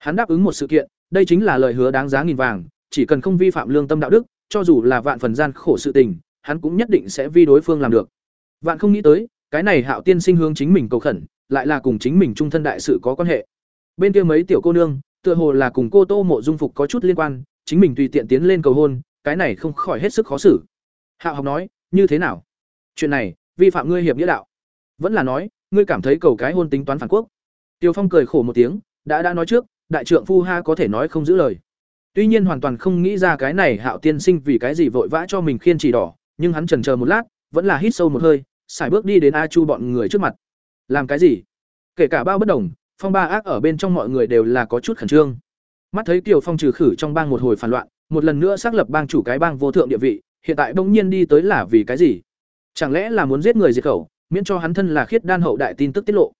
Hắn đáp ứng một sự kiện, đây chính là lời hứa đáng giá nghìn vàng, chỉ cần không vi phạm lương tâm đạo đức, cho dù là vạn phần gian khổ sự tình, hắn cũng nhất định sẽ vi đối phương làm được. Vạn không nghĩ tới, cái này Hạo tiên sinh hướng chính mình cầu khẩn, lại là cùng chính mình trung thân đại sự có quan hệ. Bên kia mấy tiểu cô nương, tựa hồ là cùng cô Tô Mộ Dung Phục có chút liên quan, chính mình tùy tiện tiến lên cầu hôn, cái này không khỏi hết sức khó xử. Hạo học nói, như thế nào? Chuyện này, vi phạm ngươi hiệp nghĩa đạo. Vẫn là nói, ngươi cảm thấy cầu cái hôn tính toán phản quốc. Tiêu Phong cười khổ một tiếng, đã đã nói trước, đại trượng phu ha có thể nói không giữ lời. Tuy nhiên hoàn toàn không nghĩ ra cái này Hạo tiên sinh vì cái gì vội vã cho mình khiên chỉ đỏ, nhưng hắn chần chờ một lát, vẫn là hít sâu một hơi, xài bước đi đến A Chu bọn người trước mặt. Làm cái gì? Kể cả bao bất đồng, phong ba ác ở bên trong mọi người đều là có chút khẩn trương. Mắt thấy Kiều Phong trừ khử trong bang một hồi phản loạn, một lần nữa xác lập bang chủ cái bang vô thượng địa vị, hiện tại bỗng nhiên đi tới là vì cái gì? Chẳng lẽ là muốn giết người diệt khẩu, miễn cho hắn thân là khiết đan hậu đại tin tức tiết lộ.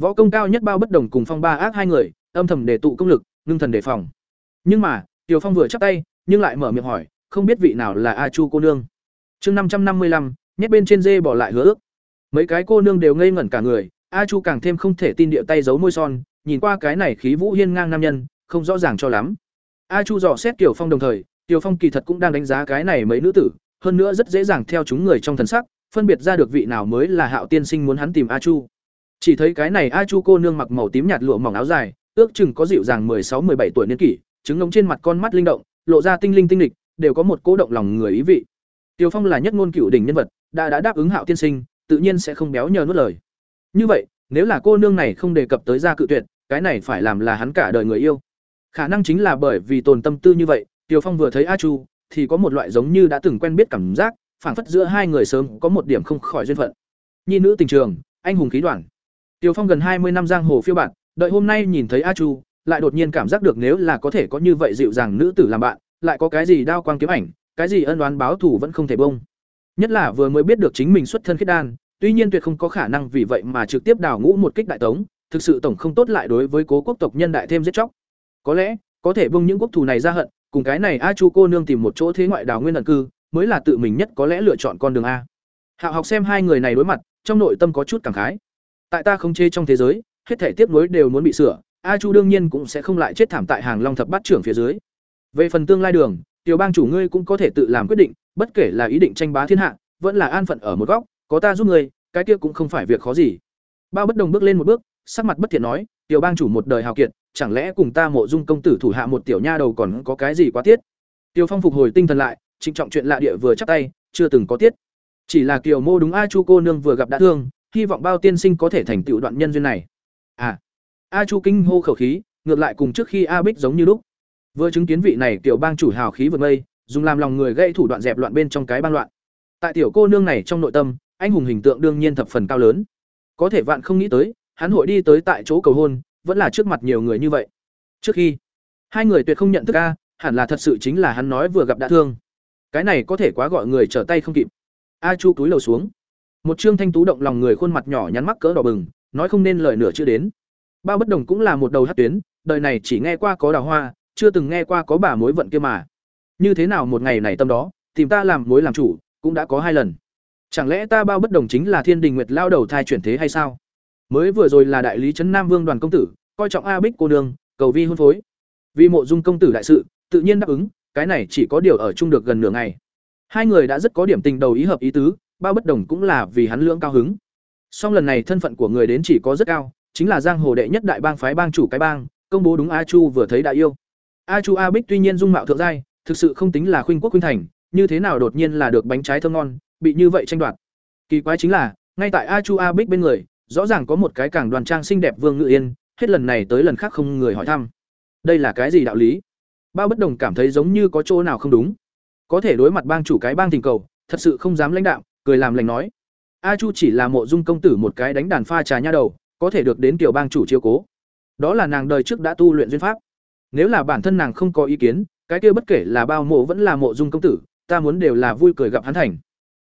Võ công cao nhất bao bất đồng cùng phong ba ác hai người, âm thầm để tụ công lực, ngưng thần đề phòng. Nhưng mà, Tiểu Phong vừa chắp tay, nhưng lại mở miệng hỏi, không biết vị nào là A Chu cô nương. Chương năm trăm năm mươi lăm, nhét bên trên dê bỏ lại hứa ước. Mấy cái cô nương đều ngây ngẩn cả người, A Chu càng thêm không thể tin địa tay giấu môi son, nhìn qua cái này khí vũ hiên ngang nam nhân, không rõ ràng cho lắm. A Chu dò xét Tiểu Phong đồng thời, Tiểu Phong kỳ thật cũng đang đánh giá cái này mấy nữ tử, hơn nữa rất dễ dàng theo chúng người trong thần sắc, phân biệt ra được vị nào mới là Hạo tiên sinh muốn hắn tìm A Chu. Chỉ thấy cái này A Chu cô nương mặc màu tím nhạt lụa mỏng áo dài, ước chừng có dịu dàng sáu 17 tuổi niên kỷ, trứng ngống trên mặt con mắt linh động, lộ ra tinh linh tinh lịch, đều có một cố động lòng người ý vị. Tiểu Phong là nhất ngôn cửu đỉnh nhân vật, đã đã đáp ứng Hạo tiên sinh, tự nhiên sẽ không béo nhờ nuốt lời. Như vậy, nếu là cô nương này không đề cập tới ra cự tuyệt, cái này phải làm là hắn cả đời người yêu. Khả năng chính là bởi vì tồn tâm tư như vậy, Tiêu Phong vừa thấy A Chu, thì có một loại giống như đã từng quen biết cảm giác, phảng phất giữa hai người sớm có một điểm không khỏi duyên phận. Nhi nữ tình trường, anh hùng khí đoàn. Tiêu Phong gần hai mươi năm giang hồ phiêu bạt, đợi hôm nay nhìn thấy A Chu, lại đột nhiên cảm giác được nếu là có thể có như vậy dịu dàng nữ tử làm bạn, lại có cái gì đao quang kiếm ảnh, cái gì ân oán báo thù vẫn không thể bông. Nhất là vừa mới biết được chính mình xuất thân khiết đan, tuy nhiên tuyệt không có khả năng vì vậy mà trực tiếp đào ngũ một kích đại tống, thực sự tổng không tốt lại đối với cố quốc tộc nhân đại thêm giết chóc. Có lẽ, có thể bông những quốc thù này ra hận, cùng cái này A Chu cô nương tìm một chỗ thế ngoại đào nguyên ẩn cư, mới là tự mình nhất có lẽ lựa chọn con đường a. Hạo học xem hai người này đối mặt, trong nội tâm có chút cảm khái. Tại ta không chê trong thế giới, hết thể tiếp nối đều muốn bị sửa, A Chu đương nhiên cũng sẽ không lại chết thảm tại hàng Long thập bát trưởng phía dưới. Về phần tương lai đường, tiểu bang chủ ngươi cũng có thể tự làm quyết định, bất kể là ý định tranh bá thiên hạ, vẫn là an phận ở một góc, có ta giúp ngươi, cái kia cũng không phải việc khó gì. Bao bất đồng bước lên một bước, sắc mặt bất thiện nói, tiểu bang chủ một đời hào kiệt, chẳng lẽ cùng ta mộ dung công tử thủ hạ một tiểu nha đầu còn có cái gì quá tiết? Tiêu Phong phục hồi tinh thần lại, trịnh trọng chuyện lạ địa vừa chắp tay, chưa từng có tiết. Chỉ là Kiều Mô đúng A Chu cô nương vừa gặp đã thương, hy vọng bao tiên sinh có thể thành tựu đoạn nhân duyên này. À, A Chu kinh hô khẩu khí, ngược lại cùng trước khi A Bích giống như lúc. Vừa chứng kiến vị này tiểu bang chủ hào khí vượt mây, dùng làm lòng người gây thủ đoạn dẹp loạn bên trong cái bang loạn. Tại tiểu cô nương này trong nội tâm, anh hùng hình tượng đương nhiên thập phần cao lớn. Có thể vạn không nghĩ tới, hắn hội đi tới tại chỗ cầu hôn, vẫn là trước mặt nhiều người như vậy. Trước khi, hai người tuyệt không nhận thức a, hẳn là thật sự chính là hắn nói vừa gặp đã thương. Cái này có thể quá gọi người trở tay không kịp. A Chu túi lầu xuống. Một trương thanh tú động lòng người khuôn mặt nhỏ nhắn mắc cỡ đỏ bừng, nói không nên lời nửa chưa đến. Bao bất đồng cũng là một đầu hát tuyến, đời này chỉ nghe qua có đào hoa, chưa từng nghe qua có bà mối vận kia mà. Như thế nào một ngày này tâm đó, tìm ta làm mối làm chủ, cũng đã có hai lần. Chẳng lẽ ta bao bất đồng chính là Thiên Đình Nguyệt lao đầu thai chuyển thế hay sao? Mới vừa rồi là đại lý trấn Nam Vương đoàn công tử, coi trọng A Bích cô đường cầu vi hôn phối. Vì mộ dung công tử đại sự, tự nhiên đáp ứng, cái này chỉ có điều ở chung được gần nửa ngày. Hai người đã rất có điểm tình đầu ý hợp ý tứ, bao bất đồng cũng là vì hắn lưỡng cao hứng. Song lần này thân phận của người đến chỉ có rất cao, chính là giang hồ đệ nhất đại bang phái bang chủ cái bang, công bố đúng A Chu vừa thấy đại yêu. A Chu A Bích tuy nhiên dung mạo thượng giai, thực sự không tính là khuynh quốc khuynh thành, như thế nào đột nhiên là được bánh trái thơm ngon, bị như vậy tranh đoạt. Kỳ quái chính là, ngay tại A Chu A Bích bên người, rõ ràng có một cái càng đoàn trang xinh đẹp Vương Ngự Yên, hết lần này tới lần khác không người hỏi thăm. Đây là cái gì đạo lý? Bao bất đồng cảm thấy giống như có chỗ nào không đúng. Có thể đối mặt bang chủ cái bang tình cầu, thật sự không dám lãnh đạo, cười làm lành nói. A Chu chỉ là mộ dung công tử một cái đánh đàn pha trà nha đầu, có thể được đến tiểu bang chủ chiếu cố. Đó là nàng đời trước đã tu luyện duyên pháp. Nếu là bản thân nàng không có ý kiến, cái kia bất kể là bao mộ vẫn là mộ dung công tử, ta muốn đều là vui cười gặp hắn thành.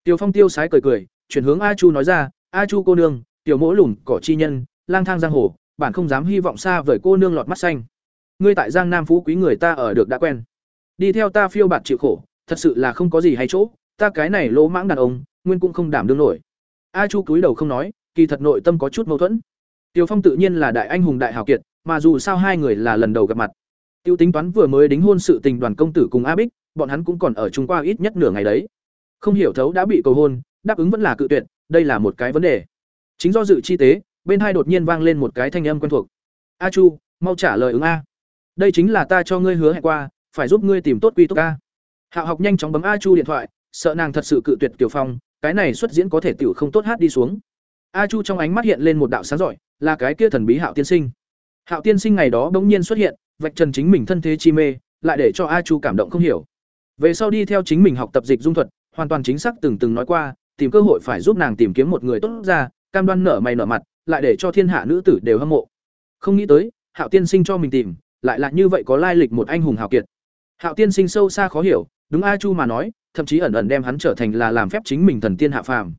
Tiêu Phong tiêu sái cười cười, chuyển hướng A Chu nói ra, "A Chu cô nương, tiểu mỗ lùn cỏ chi nhân, lang thang giang hồ, bản không dám hy vọng xa vời cô nương lọt mắt xanh. Ngươi tại Giang Nam phú quý người ta ở được đã quen, đi theo ta phiêu bạt chịu khổ, thật sự là không có gì hay chỗ, ta cái này lỗ mãng đàn ông, nguyên cũng không đảm đương nổi." A Chu cúi đầu không nói, kỳ thật nội tâm có chút mâu thuẫn. Tiêu Phong tự nhiên là đại anh hùng đại hào kiệt, mà dù sao hai người là lần đầu gặp mặt. Tiêu tính toán vừa mới đính hôn sự tình đoàn công tử cùng A Bích, bọn hắn cũng còn ở chung qua ít nhất nửa ngày đấy. Không hiểu thấu đã bị cầu hôn, đáp ứng vẫn là cự tuyệt, đây là một cái vấn đề. Chính do dự chi tế, bên hai đột nhiên vang lên một cái thanh âm quen thuộc. "A Chu, mau trả lời ứng a." Đây chính là ta cho ngươi hứa hẹn qua, phải giúp ngươi tìm tốt quy túc a. Hạo học nhanh chóng bấm A Chu điện thoại, sợ nàng thật sự cự tuyệt Tiểu Phong, cái này xuất diễn có thể tiểu không tốt hát đi xuống. A Chu trong ánh mắt hiện lên một đạo sáng giỏi, là cái kia thần bí Hạo tiên sinh. Hạo tiên sinh ngày đó bỗng nhiên xuất hiện, vạch trần chính mình thân thế chi mê, lại để cho A Chu cảm động không hiểu. Về sau đi theo chính mình học tập dịch dung thuật, hoàn toàn chính xác từng từng nói qua, tìm cơ hội phải giúp nàng tìm kiếm một người tốt ra, cam đoan nở mày nở mặt, lại để cho thiên hạ nữ tử đều hâm mộ. Không nghĩ tới, Hạo tiên sinh cho mình tìm, lại là như vậy có lai lịch một anh hùng hào kiệt. Hạo tiên sinh sâu xa khó hiểu, đúng A Chu mà nói, thậm chí ẩn ẩn đem hắn trở thành là làm phép chính mình thần tiên hạ phàm.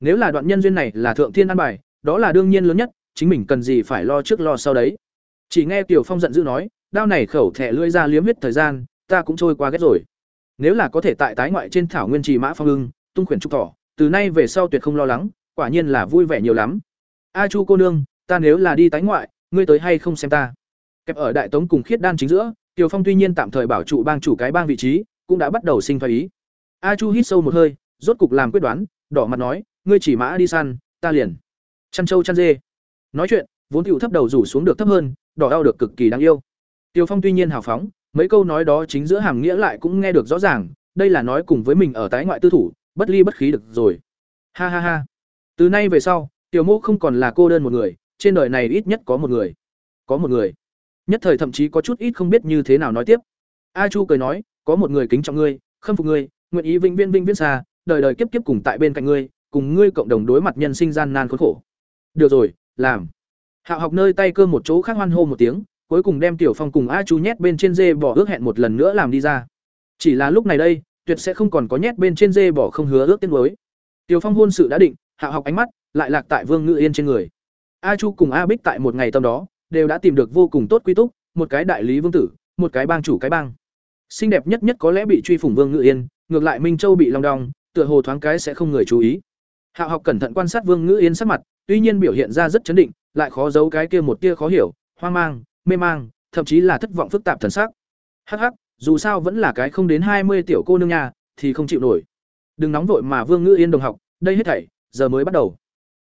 Nếu là đoạn nhân duyên này là thượng thiên an bài, đó là đương nhiên lớn nhất, chính mình cần gì phải lo trước lo sau đấy. Chỉ nghe Tiểu Phong giận dữ nói, đao này khẩu thẻ lưỡi ra liếm huyết thời gian, ta cũng trôi qua ghét rồi. Nếu là có thể tại tái ngoại trên thảo nguyên trì mã phong ưng, tung khuyển trúc thỏ, từ nay về sau tuyệt không lo lắng, quả nhiên là vui vẻ nhiều lắm. A Chu cô nương, ta nếu là đi tái ngoại, ngươi tới hay không xem ta? Kẹp ở đại tống cùng khiết đan chính giữa, Tiểu Phong tuy nhiên tạm thời bảo trụ bang chủ cái bang vị trí, cũng đã bắt đầu sinh phái ý. A Chu hít sâu một hơi, rốt cục làm quyết đoán, đỏ mặt nói, ngươi chỉ mã đi săn, ta liền. Chăn trâu chăn dê. Nói chuyện, vốn tiểu thấp đầu rủ xuống được thấp hơn, đỏ đau được cực kỳ đáng yêu. Tiêu Phong tuy nhiên hào phóng, mấy câu nói đó chính giữa hàm nghĩa lại cũng nghe được rõ ràng, đây là nói cùng với mình ở tái ngoại tư thủ, bất ly bất khí được rồi. Ha ha ha. Từ nay về sau, Tiểu Mộ không còn là cô đơn một người, trên đời này ít nhất có một người. Có một người. Nhất thời thậm chí có chút ít không biết như thế nào nói tiếp. A Chu cười nói, có một người kính trọng ngươi, khâm phục ngươi, nguyện ý vĩnh viễn vĩnh viễn xa, đời đời kiếp kiếp cùng tại bên cạnh ngươi, cùng ngươi cộng đồng đối mặt nhân sinh gian nan khốn khổ. Được rồi, làm. Hạo học nơi tay cơ một chỗ khác hoan hô một tiếng, cuối cùng đem Tiểu Phong cùng A Chu nhét bên trên dê bỏ ước hẹn một lần nữa làm đi ra. Chỉ là lúc này đây, tuyệt sẽ không còn có nhét bên trên dê bỏ không hứa ước tiên đối. Tiểu Phong hôn sự đã định, Hạo học ánh mắt lại lạc tại Vương Ngự Yên trên người. A Chu cùng A Bích tại một ngày tâm đó, đều đã tìm được vô cùng tốt quy túc, một cái đại lý vương tử, một cái bang chủ cái bang. Xinh đẹp nhất nhất có lẽ bị truy phủng Vương Ngự Yên, ngược lại Minh Châu bị long đong, tựa hồ thoáng cái sẽ không người chú ý. hạ học cẩn thận quan sát Vương Ngự Yên sắc mặt, tuy nhiên biểu hiện ra rất chấn định, lại khó giấu cái kia một tia khó hiểu, hoang mang, mê mang, thậm chí là thất vọng phức tạp thần sắc. Hắc hắc, dù sao vẫn là cái không đến hai mươi tiểu cô nương nhà, thì không chịu nổi. Đừng nóng vội mà Vương Ngự Yên đồng học, đây hết thảy, giờ mới bắt đầu.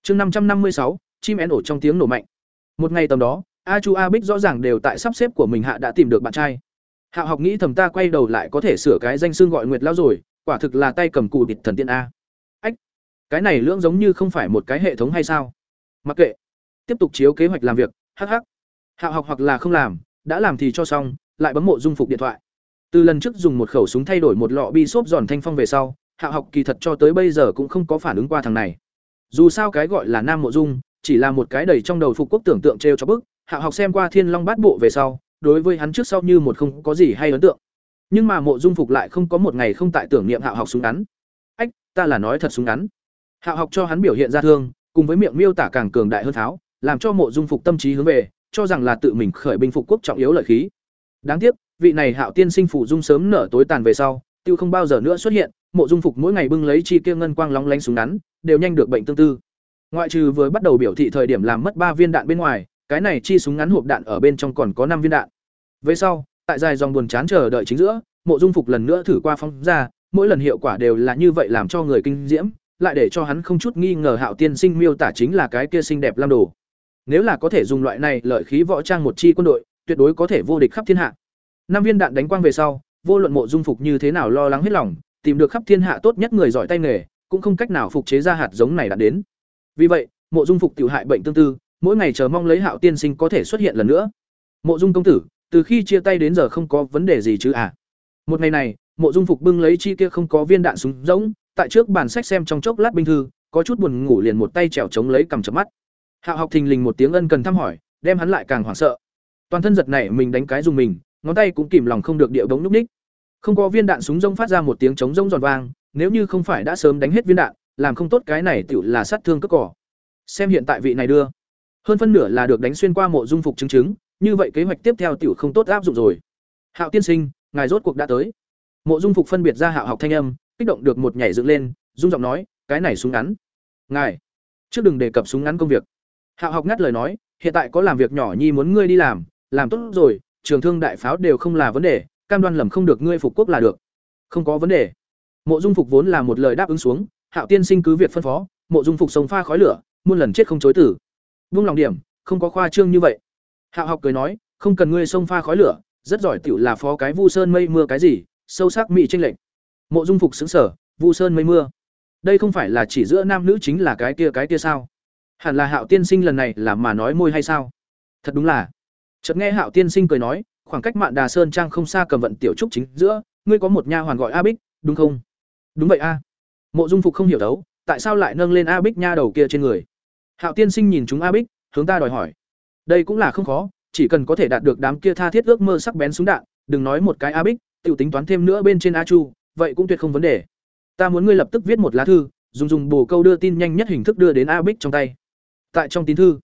Chương năm trăm năm mươi sáu, chim én ổ trong tiếng nổ mạnh. Một ngày tầm đó, A Chu A Bích rõ ràng đều tại sắp xếp của mình hạ đã tìm được bạn trai. Hạo học nghĩ thầm ta quay đầu lại có thể sửa cái danh xương gọi Nguyệt lão rồi, quả thực là tay cầm cù địch thần tiên a. Ách, cái này lưỡng giống như không phải một cái hệ thống hay sao? Mặc kệ, tiếp tục chiếu kế hoạch làm việc, hắc hắc. Hạo học hoặc là không làm, đã làm thì cho xong, lại bấm mộ dung phục điện thoại. Từ lần trước dùng một khẩu súng thay đổi một lọ bi xốp giòn thanh phong về sau, Hạo học kỳ thật cho tới bây giờ cũng không có phản ứng qua thằng này. Dù sao cái gọi là nam mộ dung, chỉ là một cái đầy trong đầu phục quốc tưởng tượng trêu cho bức, Hạo học xem qua Thiên Long Bát Bộ về sau, đối với hắn trước sau như một không có gì hay ấn tượng. Nhưng mà Mộ Dung Phục lại không có một ngày không tại tưởng niệm Hạo học súng ngắn. Ách, ta là nói thật súng ngắn. Hạo học cho hắn biểu hiện ra thương, cùng với miệng miêu tả càng cường đại hơn tháo, làm cho Mộ Dung Phục tâm trí hướng về, cho rằng là tự mình khởi binh phục quốc trọng yếu lợi khí. Đáng tiếc, vị này Hạo tiên sinh phủ dung sớm nở tối tàn về sau, tiêu không bao giờ nữa xuất hiện, Mộ Dung Phục mỗi ngày bưng lấy chi kia ngân quang lóng lánh súng ngắn, đều nhanh được bệnh tương tư. Ngoại trừ vừa bắt đầu biểu thị thời điểm làm mất ba viên đạn bên ngoài, cái này chi súng ngắn hộp đạn ở bên trong còn có năm viên đạn. Về sau, tại dài dòng buồn chán chờ đợi chính giữa, Mộ Dung Phục lần nữa thử qua phóng ra, mỗi lần hiệu quả đều là như vậy làm cho người kinh diễm, lại để cho hắn không chút nghi ngờ Hạo Tiên Sinh miêu tả chính là cái kia xinh đẹp lam đồ. Nếu là có thể dùng loại này lợi khí võ trang một chi quân đội, tuyệt đối có thể vô địch khắp thiên hạ. Năm viên đạn đánh quang về sau, vô luận Mộ Dung Phục như thế nào lo lắng hết lòng, tìm được khắp thiên hạ tốt nhất người giỏi tay nghề, cũng không cách nào phục chế ra hạt giống này đạt đến. Vì vậy, Mộ Dung Phục tiểu hại bệnh tương tư, mỗi ngày chờ mong lấy Hạo tiên sinh có thể xuất hiện lần nữa. Mộ Dung công tử, từ khi chia tay đến giờ không có vấn đề gì chứ à? Một ngày này, Mộ Dung Phục bưng lấy chi kia không có viên đạn súng rỗng, tại trước bàn sách xem trong chốc lát binh thư, có chút buồn ngủ liền một tay trèo chống lấy cầm chớp mắt. Hạo học thình lình một tiếng ân cần thăm hỏi, đem hắn lại càng hoảng sợ. Toàn thân giật nảy mình đánh cái dùng mình, ngón tay cũng kìm lòng không được điệu bóng lúc ních. Không có viên đạn súng rỗng phát ra một tiếng trống rỗng giòn vang, nếu như không phải đã sớm đánh hết viên đạn, làm không tốt cái này tiểu là sát thương cất cỏ. Xem hiện tại vị này đưa, hơn phân nửa là được đánh xuyên qua mộ dung phục chứng chứng, như vậy kế hoạch tiếp theo tiểu không tốt áp dụng rồi. Hạo tiên sinh, ngài rốt cuộc đã tới. Mộ Dung Phục phân biệt ra Hạo học thanh âm, kích động được một nhảy dựng lên, dung giọng nói, cái này súng ngắn. Ngài, trước đừng đề cập súng ngắn công việc. Hạo học ngắt lời nói, hiện tại có làm việc nhỏ nhi muốn ngươi đi làm làm tốt rồi trường thương đại pháo đều không là vấn đề cam đoan lầm không được ngươi phục quốc là được không có vấn đề mộ dung phục vốn là một lời đáp ứng xuống hạo tiên sinh cứ việc phân phó mộ dung phục sống pha khói lửa muôn lần chết không chối tử vung lòng điểm, không có khoa trương như vậy. Hạo học cười nói, không cần ngươi xông pha khói lửa, rất giỏi tiểu là phó cái vu sơn mây mưa cái gì, sâu sắc mị tranh lệnh mộ dung phục xứng sở vu sơn mây mưa. Đây không phải là chỉ giữa nam nữ chính là cái kia cái kia sao? Hẳn là hạo tiên sinh lần này là mà nói môi hay sao? Thật đúng là. Chợt nghe hạo tiên sinh cười nói, khoảng cách mạn đà sơn trang không xa cầm vận tiểu trúc chính giữa, ngươi có một nha hoàn gọi a bích, đúng không? Đúng vậy a. Mộ dung phục không hiểu đấu, tại sao lại nâng lên a bích nha đầu kia trên người? Hạo tiên sinh nhìn chúng a bích, hướng ta đòi hỏi. Đây cũng là không khó, chỉ cần có thể đạt được đám kia tha thiết ước mơ sắc bén súng đạn, đừng nói một cái a bích tự tính toán thêm nữa bên trên a chu, vậy cũng tuyệt không vấn đề. Ta muốn ngươi lập tức viết một lá thư, dùng dùng bồ câu đưa tin nhanh nhất hình thức đưa đến a bích trong tay. Tại trong tín thư,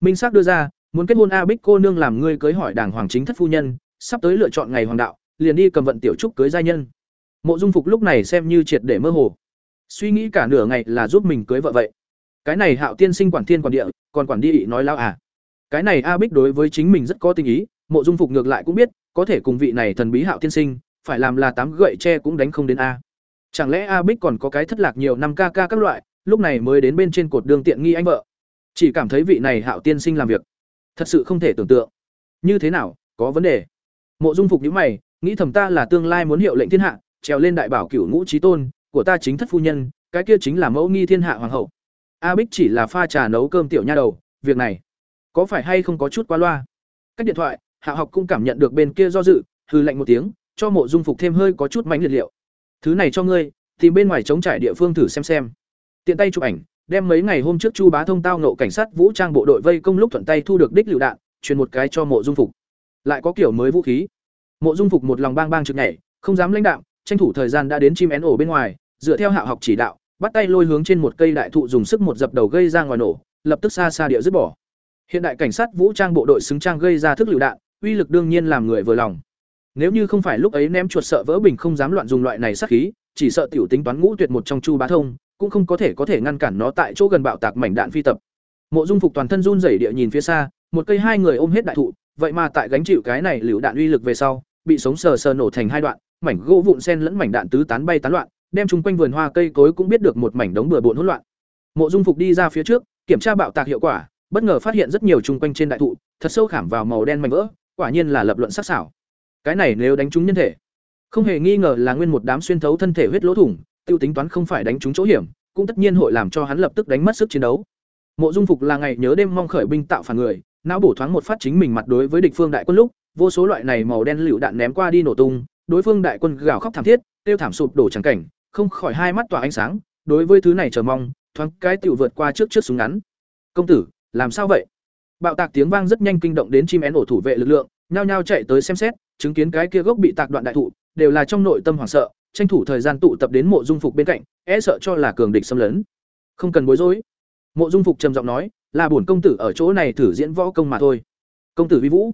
minh xác đưa ra, muốn kết hôn a bích cô nương làm ngươi cưới hỏi đảng hoàng chính thất phu nhân, sắp tới lựa chọn ngày hoàng đạo, liền đi cầm vận tiểu trúc cưới gia nhân. Mộ dung phục lúc này xem như triệt để mơ hồ. Suy nghĩ cả nửa ngày là giúp mình cưới vợ vậy cái này hạo tiên sinh quản thiên quản địa, còn quản đi ị nói lao à. Cái này a bích đối với chính mình rất có tình ý, mộ dung phục ngược lại cũng biết, có thể cùng vị này thần bí hạo tiên sinh, phải làm là tám gậy tre cũng đánh không đến a. Chẳng lẽ a bích còn có cái thất lạc nhiều năm ca ca các loại, lúc này mới đến bên trên cột đường tiện nghi anh vợ. Chỉ cảm thấy vị này hạo tiên sinh làm việc, thật sự không thể tưởng tượng. Như thế nào, có vấn đề? Mộ dung phục nhữ mày, nghĩ thầm ta là tương lai muốn hiệu lệnh thiên hạ, trèo lên đại bảo cửu ngũ trí tôn, của ta chính thất phu nhân, cái kia chính là mẫu nghi thiên hạ hoàng hậu a bích chỉ là pha trà nấu cơm tiểu nha đầu, việc này có phải hay không có chút quá loa? Cách điện thoại, hạ học cũng cảm nhận được bên kia do dự hư lạnh một tiếng, cho mộ dung phục thêm hơi có chút mánh liệt liệu. Thứ này cho ngươi, tìm bên ngoài chống trải địa phương thử xem xem. Tiện tay chụp ảnh, đem mấy ngày hôm trước chu bá thông tao nộ cảnh sát vũ trang bộ đội vây công lúc thuận tay thu được đích lựu đạn, truyền một cái cho mộ dung phục. Lại có kiểu mới vũ khí. Mộ dung phục một lòng bang bang trực nhảy, không dám lãnh đạo tranh thủ thời gian đã đến chim én ổ bên ngoài, dựa theo hạ học chỉ đạo bắt tay lôi hướng trên một cây đại thụ dùng sức một dập đầu gây ra ngoài nổ, lập tức xa xa địa dứt bỏ. Hiện đại cảnh sát vũ trang bộ đội xứng trang gây ra thức lựu đạn, uy lực đương nhiên làm người vừa lòng. Nếu như không phải lúc ấy ném chuột sợ vỡ bình không dám loạn dùng loại này sát khí, chỉ sợ tiểu tính toán ngũ tuyệt một trong chu bá thông, cũng không có thể có thể ngăn cản nó tại chỗ gần bạo tạc mảnh đạn phi tập. Mộ dung phục toàn thân run rẩy địa nhìn phía xa, một cây hai người ôm hết đại thụ, vậy mà tại gánh chịu cái này lựu đạn uy lực về sau, bị sống sờ sờ nổ thành hai đoạn, mảnh gỗ vụn sen lẫn mảnh đạn tứ tán bay tán loạn đem chung quanh vườn hoa cây cối cũng biết được một mảnh đống bừa bộn hỗn loạn. Mộ dung phục đi ra phía trước, kiểm tra bạo tạc hiệu quả, bất ngờ phát hiện rất nhiều chung quanh trên đại thụ, thật sâu khảm vào màu đen mảnh vỡ, quả nhiên là lập luận sắc sảo. Cái này nếu đánh trúng nhân thể, không hề nghi ngờ là nguyên một đám xuyên thấu thân thể huyết lỗ thủng, tiêu tính toán không phải đánh trúng chỗ hiểm, cũng tất nhiên hội làm cho hắn lập tức đánh mất sức chiến đấu. Mộ dung phục là ngày nhớ đêm mong khởi binh tạo phản người, não bổ thoáng một phát chính mình mặt đối với địch phương đại quân lúc, vô số loại này màu đen lưu đạn ném qua đi nổ tung, đối phương đại quân gào khóc thảm thiết, tiêu thảm sụp đổ chẳng cảnh không khỏi hai mắt tỏa ánh sáng, đối với thứ này chờ mong, thoáng cái tiểu vượt qua trước trước súng ngắn. Công tử, làm sao vậy? Bạo tạc tiếng vang rất nhanh kinh động đến chim én ổ thủ vệ lực lượng, nhao nhao chạy tới xem xét, chứng kiến cái kia gốc bị tạc đoạn đại thụ, đều là trong nội tâm hoảng sợ, tranh thủ thời gian tụ tập đến mộ dung phục bên cạnh e sợ cho là cường địch xâm lấn. Không cần bối rối. Mộ dung phục trầm giọng nói, là bổn công tử ở chỗ này thử diễn võ công mà thôi. Công tử vi vũ.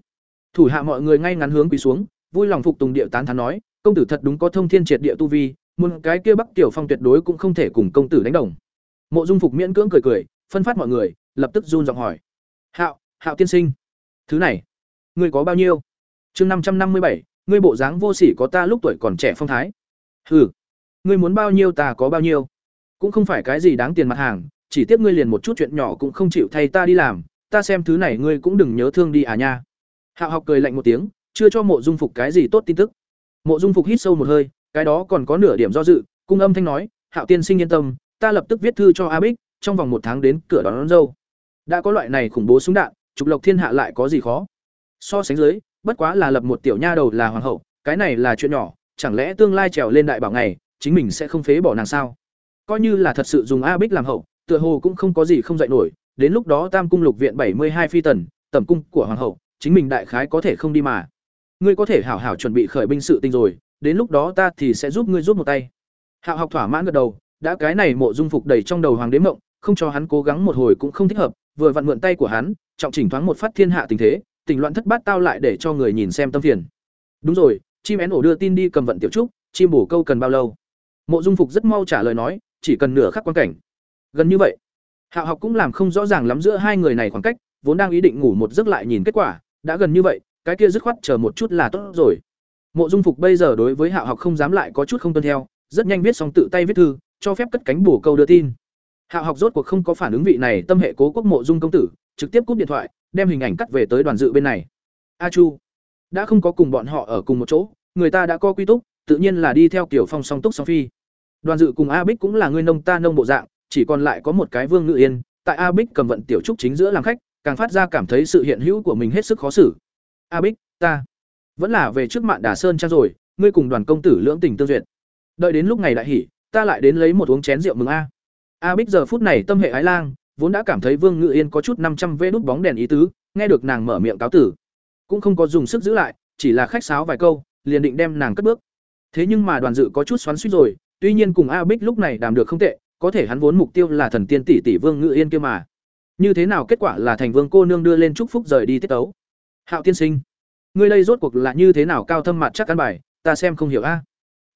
Thủ hạ mọi người ngay ngắn hướng quỳ xuống, vui lòng phục tùng địa tán thán nói, công tử thật đúng có thông thiên triệt địa tu vi muốn cái kia bắc tiểu phong tuyệt đối cũng không thể cùng công tử đánh đồng. Mộ dung phục miễn cưỡng cười cười, phân phát mọi người, lập tức run giọng hỏi. Hạo hạo tiên sinh, thứ này, ngươi có bao nhiêu? Chương năm trăm năm mươi bảy, ngươi bộ dáng vô sỉ có ta lúc tuổi còn trẻ phong thái. Hừ, ngươi muốn bao nhiêu ta có bao nhiêu? Cũng không phải cái gì đáng tiền mặt hàng, chỉ tiếc ngươi liền một chút chuyện nhỏ cũng không chịu thay ta đi làm, ta xem thứ này ngươi cũng đừng nhớ thương đi à nha. Hạo học cười lạnh một tiếng, chưa cho mộ dung phục cái gì tốt tin tức. Mộ dung phục hít sâu một hơi cái đó còn có nửa điểm do dự cung âm thanh nói hạo tiên sinh yên tâm ta lập tức viết thư cho a bích trong vòng một tháng đến cửa đón, đón dâu. Đã có loại này khủng bố súng đạn trục lộc thiên hạ lại có gì khó? So sánh dưới bất quá là lập một tiểu nha đầu là hoàng hậu cái này là chuyện nhỏ chẳng lẽ tương lai trèo lên đại bảo ngày chính mình sẽ không phế bỏ nàng sao? Coi như là thật sự dùng a bích làm hậu tựa hồ cũng không có gì không dạy nổi đến lúc đó tam cung lục viện bảy mươi hai phi tần tẩm cung của hoàng hậu chính mình đại khái có thể không đi mà. Ngươi có thể hảo hảo chuẩn bị khởi binh sự tình rồi đến lúc đó ta thì sẽ giúp ngươi giúp một tay. Hạo học thỏa mãn gật đầu đã cái này mộ dung phục đầy trong đầu hoàng đế mộng không cho hắn cố gắng một hồi cũng không thích hợp vừa vặn mượn tay của hắn trọng chỉnh thoáng một phát thiên hạ tình thế tình loạn thất bát tao lại để cho người nhìn xem tâm phiền. Đúng rồi chim én ổ đưa tin đi cầm vận tiểu trúc chim bổ câu cần bao lâu? Mộ dung phục rất mau trả lời nói chỉ cần nửa khắc quan cảnh. Gần như vậy. Hạo học cũng làm không rõ ràng lắm giữa hai người này khoảng cách vốn đang ý định ngủ một giấc lại nhìn kết quả, đã gần như vậy, cái kia dứt khoát chờ một chút là tốt rồi. Mộ Dung Phục bây giờ đối với Hạo học không dám lại có chút không tuân theo, rất nhanh viết xong tự tay viết thư, cho phép cất cánh bổ câu đưa tin. Hạo học rốt cuộc không có phản ứng vị này tâm hệ cố quốc Mộ Dung công tử, trực tiếp cúp điện thoại, đem hình ảnh cắt về tới đoàn dự bên này. A Chu đã không có cùng bọn họ ở cùng một chỗ, người ta đã có quy túc, tự nhiên là đi theo kiểu phong song túc song phi. Đoàn dự cùng A Bích cũng là người nông ta nông bộ dạng, chỉ còn lại có một cái Vương Ngự Yên, tại A Bích cầm vận tiểu trúc chính giữa làm khách, càng phát ra cảm thấy sự hiện hữu của mình hết sức khó xử. A Bích, ta vẫn là về trước mạn Đà Sơn trang rồi, ngươi cùng đoàn công tử lưỡng tình tương duyệt. Đợi đến lúc ngày đại hỉ, ta lại đến lấy một uống chén rượu mừng a. A Bích giờ phút này tâm hệ ái lang, vốn đã cảm thấy Vương Ngự Yên có chút năm trăm vê đút bóng đèn ý tứ, nghe được nàng mở miệng cáo tử, cũng không có dùng sức giữ lại, chỉ là khách sáo vài câu, liền định đem nàng cất bước. Thế nhưng mà Đoàn Dự có chút xoắn suýt rồi, tuy nhiên cùng A Bích lúc này đàm được không tệ, có thể hắn vốn mục tiêu là thần tiên tỷ tỷ Vương Ngự Yên kia mà. Như thế nào kết quả là thành Vương cô nương đưa lên chúc phúc rời đi tiết tấu. Hạo tiên sinh, ngươi đây rốt cuộc là như thế nào cao thâm mặt chắc căn bài, ta xem không hiểu a.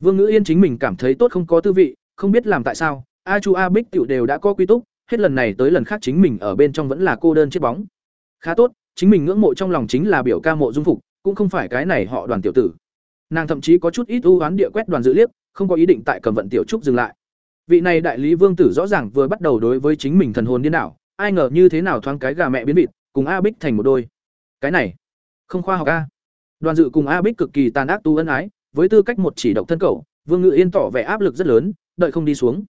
Vương ngữ Yên chính mình cảm thấy tốt không có tư vị, không biết làm tại sao, A Chu A Bích tiểu đều đã có quy túc, hết lần này tới lần khác chính mình ở bên trong vẫn là cô đơn chết bóng. Khá tốt, chính mình ngưỡng mộ trong lòng chính là biểu ca mộ dung phục, cũng không phải cái này họ đoàn tiểu tử. Nàng thậm chí có chút ít ưu oán địa quét đoàn dự liếc, không có ý định tại cầm vận tiểu trúc dừng lại. Vị này đại lý vương tử rõ ràng vừa bắt đầu đối với chính mình thần hồn điên đảo, ai ngờ như thế nào thoáng cái gà mẹ biến vịt, cùng A Bích thành một đôi. Cái này, không khoa học a. Đoàn dự cùng A Bích cực kỳ tàn ác tu ân ái, với tư cách một chỉ độc thân cầu Vương Ngự Yên tỏ vẻ áp lực rất lớn, đợi không đi xuống.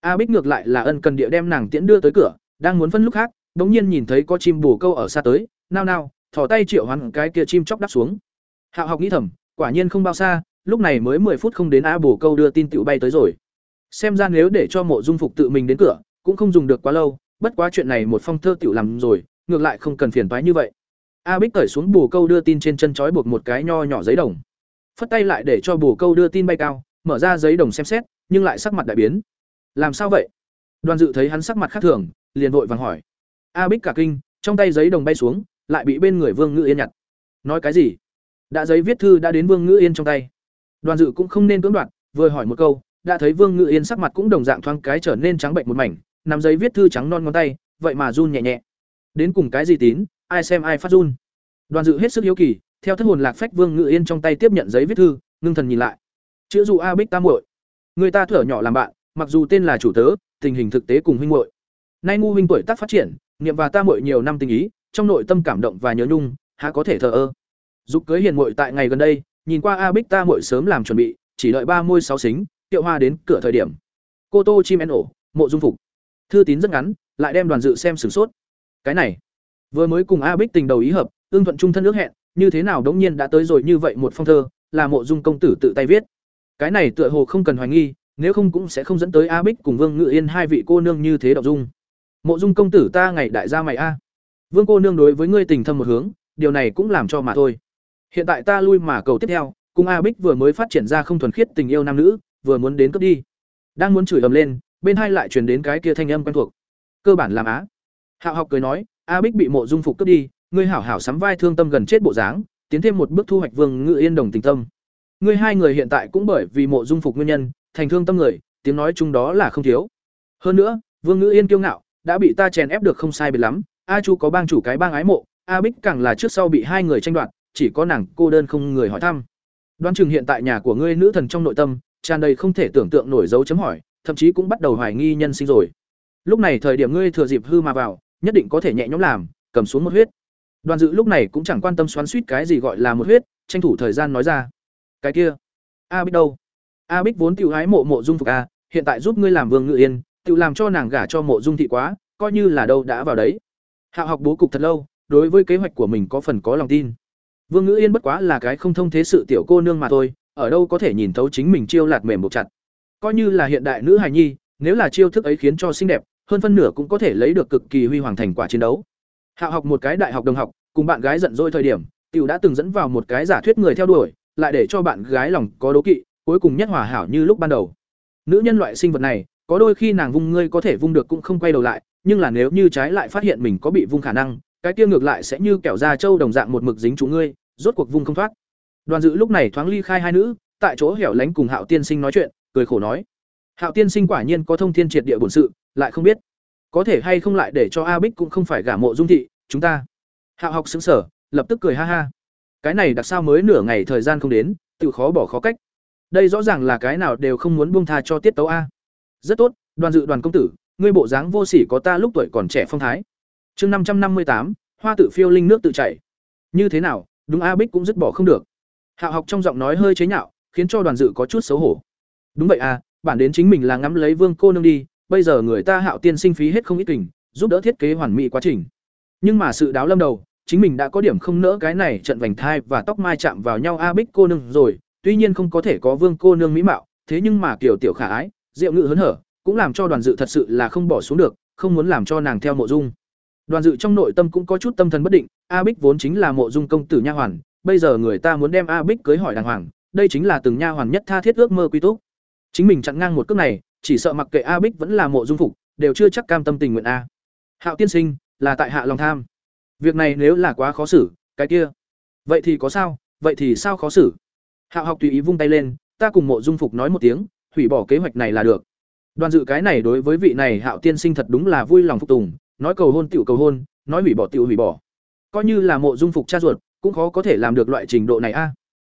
A Bích ngược lại là ân cần địa đem nàng tiễn đưa tới cửa, đang muốn phân lúc khác, bỗng nhiên nhìn thấy có chim bồ câu ở xa tới, nao nao, thò tay triệu hoán cái kia chim chóc đáp xuống. Hạo học nghĩ thầm, quả nhiên không bao xa, lúc này mới mười phút không đến A bồ câu đưa tin tựu bay tới rồi. Xem ra nếu để cho Mộ Dung Phục tự mình đến cửa, cũng không dùng được quá lâu, bất quá chuyện này một phong thơ tựu làm rồi, ngược lại không cần phiền toái như vậy. A Bích cởi xuống bù câu đưa tin trên chân trói buộc một cái nho nhỏ giấy đồng. Phất tay lại để cho bù câu đưa tin bay cao, mở ra giấy đồng xem xét, nhưng lại sắc mặt đại biến. Làm sao vậy? Đoàn Dự thấy hắn sắc mặt khác thường, liền vội vàng hỏi. A Bích cả kinh, trong tay giấy đồng bay xuống, lại bị bên người Vương Ngữ Yên nhặt. Nói cái gì? Đã giấy viết thư đã đến Vương Ngữ Yên trong tay. Đoàn Dự cũng không nên cưỡng đoạt, vừa hỏi một câu, đã thấy Vương Ngữ Yên sắc mặt cũng đồng dạng thoáng cái trở nên trắng bệnh một mảnh, nắm giấy viết thư trắng non ngón tay, vậy mà run nhẹ nhẹ. Đến cùng cái gì tín, ai xem ai phát run. Đoàn Dự hết sức hiếu kỳ, theo thất hồn lạc phách Vương ngự Yên trong tay tiếp nhận giấy viết thư, ngưng thần nhìn lại. Chữ dụ A Bích ta muội. Người ta thở nhỏ làm bạn, mặc dù tên là chủ tớ, tình hình thực tế cùng huynh muội. Nay ngu huynh tuổi tác phát triển, niệm và ta muội nhiều năm tình ý, trong nội tâm cảm động và nhớ nhung, há có thể thờ ơ. Dục cưới hiền muội tại ngày gần đây, nhìn qua A Bích ta muội sớm làm chuẩn bị, chỉ đợi ba môi sáu xính, tiệu hoa đến cửa thời điểm. Cô Tô chim en ổ, mộ dung phục. Thư tín rất ngắn, lại đem đoàn dự xem sửng sốt. Cái này, vừa mới cùng A Bích tình đầu ý hợp, ương thuận trung thân ước hẹn, như thế nào đống nhiên đã tới rồi như vậy một phong thơ, là mộ dung công tử tự tay viết. Cái này tựa hồ không cần hoài nghi, nếu không cũng sẽ không dẫn tới A Bích cùng Vương Ngự Yên hai vị cô nương như thế động dung. Mộ Dung công tử ta ngày đại gia mày a. Vương cô nương đối với ngươi tình thâm một hướng, điều này cũng làm cho mà thôi. Hiện tại ta lui mà cầu tiếp theo, cùng A Bích vừa mới phát triển ra không thuần khiết tình yêu nam nữ, vừa muốn đến cấp đi. Đang muốn chửi ầm lên, bên hai lại truyền đến cái kia thanh âm quen thuộc. Cơ bản làm á. Hạo học cười nói, A Bích bị Mộ Dung phục cướp đi, ngươi hảo hảo sắm vai thương tâm gần chết bộ dáng, tiến thêm một bước thu hoạch Vương Ngự Yên đồng tình tâm. Ngươi hai người hiện tại cũng bởi vì Mộ Dung phục nguyên nhân, thành thương tâm người, tiếng nói chung đó là không thiếu. Hơn nữa, Vương ngự Yên kiêu ngạo, đã bị ta chèn ép được không sai biệt lắm, A Chu có bang chủ cái bang ái mộ, A Bích càng là trước sau bị hai người tranh đoạt, chỉ có nàng cô đơn không người hỏi thăm. Đoán chừng hiện tại nhà của ngươi nữ thần trong nội tâm, tràn đầy không thể tưởng tượng nổi dấu chấm hỏi, thậm chí cũng bắt đầu hoài nghi nhân sinh rồi. Lúc này thời điểm ngươi thừa dịp hư mà vào, nhất định có thể nhẹ nhõm làm, cầm xuống một huyết. Đoàn Dự lúc này cũng chẳng quan tâm xoắn xuýt cái gì gọi là một huyết, tranh thủ thời gian nói ra. Cái kia, A Bích đâu? A Bích vốn tiểu hái mộ mộ dung phục a, hiện tại giúp ngươi làm vương ngự yên, tiểu làm cho nàng gả cho mộ dung thị quá, coi như là đâu đã vào đấy. Hạo học bố cục thật lâu, đối với kế hoạch của mình có phần có lòng tin. Vương Ngữ Yên bất quá là cái không thông thế sự tiểu cô nương mà thôi, ở đâu có thể nhìn thấu chính mình chiêu lạt mềm buộc chặt. Coi như là hiện đại nữ hài nhi, nếu là chiêu thức ấy khiến cho xinh đẹp, hơn phân nửa cũng có thể lấy được cực kỳ huy hoàng thành quả chiến đấu. Hạo học một cái đại học đồng học, cùng bạn gái giận dỗi thời điểm, tiểu đã từng dẫn vào một cái giả thuyết người theo đuổi, lại để cho bạn gái lòng có đố kỵ, cuối cùng nhất hòa hảo như lúc ban đầu. Nữ nhân loại sinh vật này, có đôi khi nàng vung ngươi có thể vung được cũng không quay đầu lại, nhưng là nếu như trái lại phát hiện mình có bị vung khả năng, cái kia ngược lại sẽ như kẻo da trâu đồng dạng một mực dính chủ ngươi, rốt cuộc vung không thoát. Đoàn Dự lúc này thoáng ly khai hai nữ, tại chỗ hẻo lánh cùng Hạo Tiên Sinh nói chuyện, cười khổ nói: "Hạo Tiên Sinh quả nhiên có thông thiên triệt địa bổn sự, lại không biết. Có thể hay không lại để cho A Bích cũng không phải gả mộ dung thị, chúng ta. Hạo học xứng sở lập tức cười ha ha. Cái này đặc sao mới nửa ngày thời gian không đến tự khó bỏ khó cách. Đây rõ ràng là cái nào đều không muốn buông tha cho tiết tấu a. Rất tốt đoàn dự đoàn công tử ngươi bộ dáng vô sỉ có ta lúc tuổi còn trẻ phong thái. Chương năm trăm năm mươi tám hoa tự phiêu linh nước tự chảy. Như thế nào đúng a bích cũng dứt bỏ không được. Hạo học trong giọng nói hơi chế nhạo khiến cho đoàn dự có chút xấu hổ. Đúng vậy à bản đến chính mình là ngắm lấy vương cô nương đi bây giờ người ta hạo tiên sinh phí hết không ít kình, giúp đỡ thiết kế hoàn mỹ quá trình. Nhưng mà sự đáo lâm đầu, chính mình đã có điểm không nỡ cái này trận vành thai và tóc mai chạm vào nhau a bích cô nương rồi, tuy nhiên không có thể có vương cô nương mỹ mạo, thế nhưng mà kiểu tiểu khả ái diệu ngự hớn hở, cũng làm cho đoàn dự thật sự là không bỏ xuống được, không muốn làm cho nàng theo mộ dung. Đoàn dự trong nội tâm cũng có chút tâm thần bất định, a bích vốn chính là mộ dung công tử nha hoàn, bây giờ người ta muốn đem a bích cưới hỏi đàng hoàng, đây chính là từng nha hoàn nhất tha thiết ước mơ quy túc. Chính mình chặn ngang một cước này chỉ sợ mặc kệ a bích vẫn là mộ dung phục, đều chưa chắc cam tâm tình nguyện a. Hạo tiên sinh, là tại hạ lòng tham. Việc này nếu là quá khó xử, cái kia. Vậy thì có sao, vậy thì sao khó xử? Hạo học tùy ý vung tay lên, ta cùng mộ dung phục nói một tiếng, hủy bỏ kế hoạch này là được. Đoàn dự cái này đối với vị này hạo tiên sinh thật đúng là vui lòng phục tùng, nói cầu hôn tiểu cầu hôn, nói hủy bỏ tiểu hủy bỏ. Coi như là mộ dung phục cha ruột, cũng khó có thể làm được loại trình độ này a.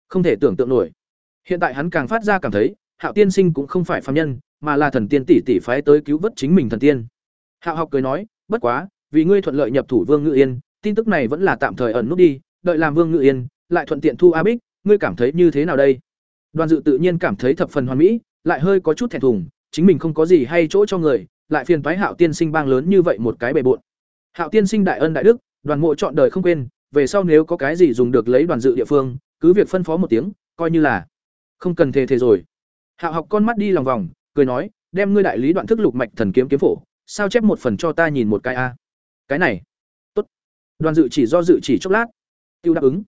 Không thể tưởng tượng nổi. Hiện tại hắn càng phát ra cảm thấy hạo tiên sinh cũng không phải phàm nhân, mà là thần tiên tỷ tỷ phái tới cứu vớt chính mình thần tiên. Hạo học cười nói, bất quá, vì ngươi thuận lợi nhập thủ vương ngự yên, tin tức này vẫn là tạm thời ẩn nút đi, đợi làm vương ngự yên, lại thuận tiện thu a bích, ngươi cảm thấy như thế nào đây? Đoàn dự tự nhiên cảm thấy thập phần hoàn mỹ, lại hơi có chút thẹn thùng, chính mình không có gì hay chỗ cho người, lại phiền phái hạo tiên sinh bang lớn như vậy một cái bề bộn. Hạo tiên sinh đại ân đại đức, đoàn mộ chọn đời không quên, về sau nếu có cái gì dùng được lấy đoàn dự địa phương, cứ việc phân phó một tiếng, coi như là không cần thề thề rồi hạo học con mắt đi lòng vòng, cười nói, đem ngươi đại lý đoạn thức lục mạch thần kiếm kiếm phổ, sao chép một phần cho ta nhìn một cái a? Cái này. Tốt. Đoàn dự chỉ do dự chỉ chốc lát. Tiêu đáp ứng.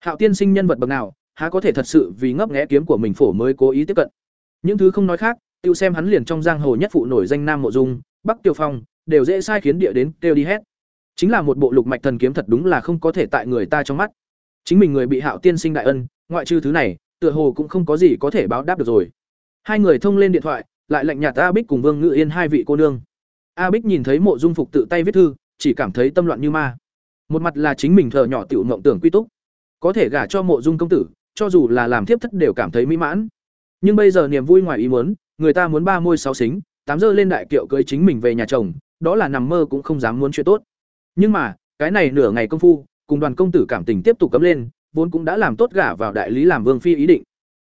Hạo tiên sinh nhân vật bậc nào, há có thể thật sự vì ngấp nghé kiếm của mình phổ mới cố ý tiếp cận. Những thứ không nói khác, tiêu xem hắn liền trong giang hồ nhất phụ nổi danh nam mộ dung, bắc tiêu phong, đều dễ sai khiến địa đến kêu đi hết. Chính là một bộ lục mạch thần kiếm thật đúng là không có thể tại người ta trong mắt. Chính mình người bị hạo tiên sinh đại ân, ngoại trừ thứ này, tựa hồ cũng không có gì có thể báo đáp được rồi hai người thông lên điện thoại, lại lạnh nhạt a bích cùng vương ngự yên hai vị cô nương. A bích nhìn thấy mộ dung phục tự tay viết thư, chỉ cảm thấy tâm loạn như ma. Một mặt là chính mình thờ nhỏ tiểu ngộng tưởng quy túc. Có thể gả cho mộ dung công tử, cho dù là làm thiếp thất đều cảm thấy mỹ mãn. Nhưng bây giờ niềm vui ngoài ý muốn, người ta muốn ba môi sáu xính, tám giờ lên đại kiệu cưới chính mình về nhà chồng, đó là nằm mơ cũng không dám muốn chuyện tốt. Nhưng mà, cái này nửa ngày công phu, cùng đoàn công tử cảm tình tiếp tục cấm lên, vốn cũng đã làm tốt gả vào đại lý làm vương phi ý định.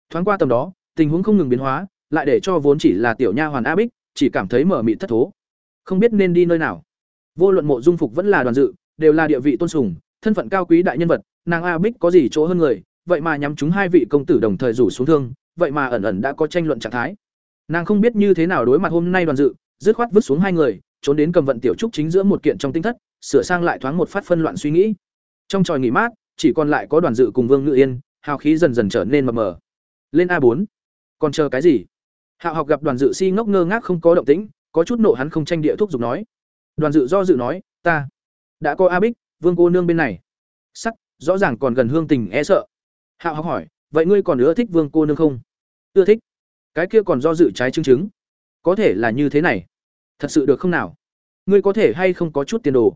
Thoáng qua tầm đó tình huống không ngừng biến hóa, lại để cho vốn chỉ là tiểu nha hoàn a bích chỉ cảm thấy mở mị thất thố. Không biết nên đi nơi nào. Vô luận mộ dung phục vẫn là đoàn dự, đều là địa vị tôn sùng, thân phận cao quý đại nhân vật, nàng a bích có gì chỗ hơn người, vậy mà nhắm chúng hai vị công tử đồng thời rủ xuống thương, vậy mà ẩn ẩn đã có tranh luận trạng thái. Nàng không biết như thế nào đối mặt hôm nay đoàn dự, dứt khoát vứt xuống hai người, trốn đến cầm vận tiểu trúc chính giữa một kiện trong tinh thất, sửa sang lại thoáng một phát phân loạn suy nghĩ. Trong tròi nghỉ mát, chỉ còn lại có đoàn dự cùng vương ngự yên, hào khí dần dần trở nên mờ mờ. Lên a bốn còn chờ cái gì? Hạo học gặp đoàn dự si ngốc ngơ ngác không có động tĩnh, có chút nộ hắn không tranh địa thuốc giục nói. Đoàn dự do dự nói, ta đã có a bích, vương cô nương bên này. Sắc, rõ ràng còn gần hương tình e sợ. Hạo học hỏi, vậy ngươi còn ưa thích vương cô nương không? Ưa thích. Cái kia còn do dự trái chứng chứng. Có thể là như thế này. Thật sự được không nào? Ngươi có thể hay không có chút tiền đồ?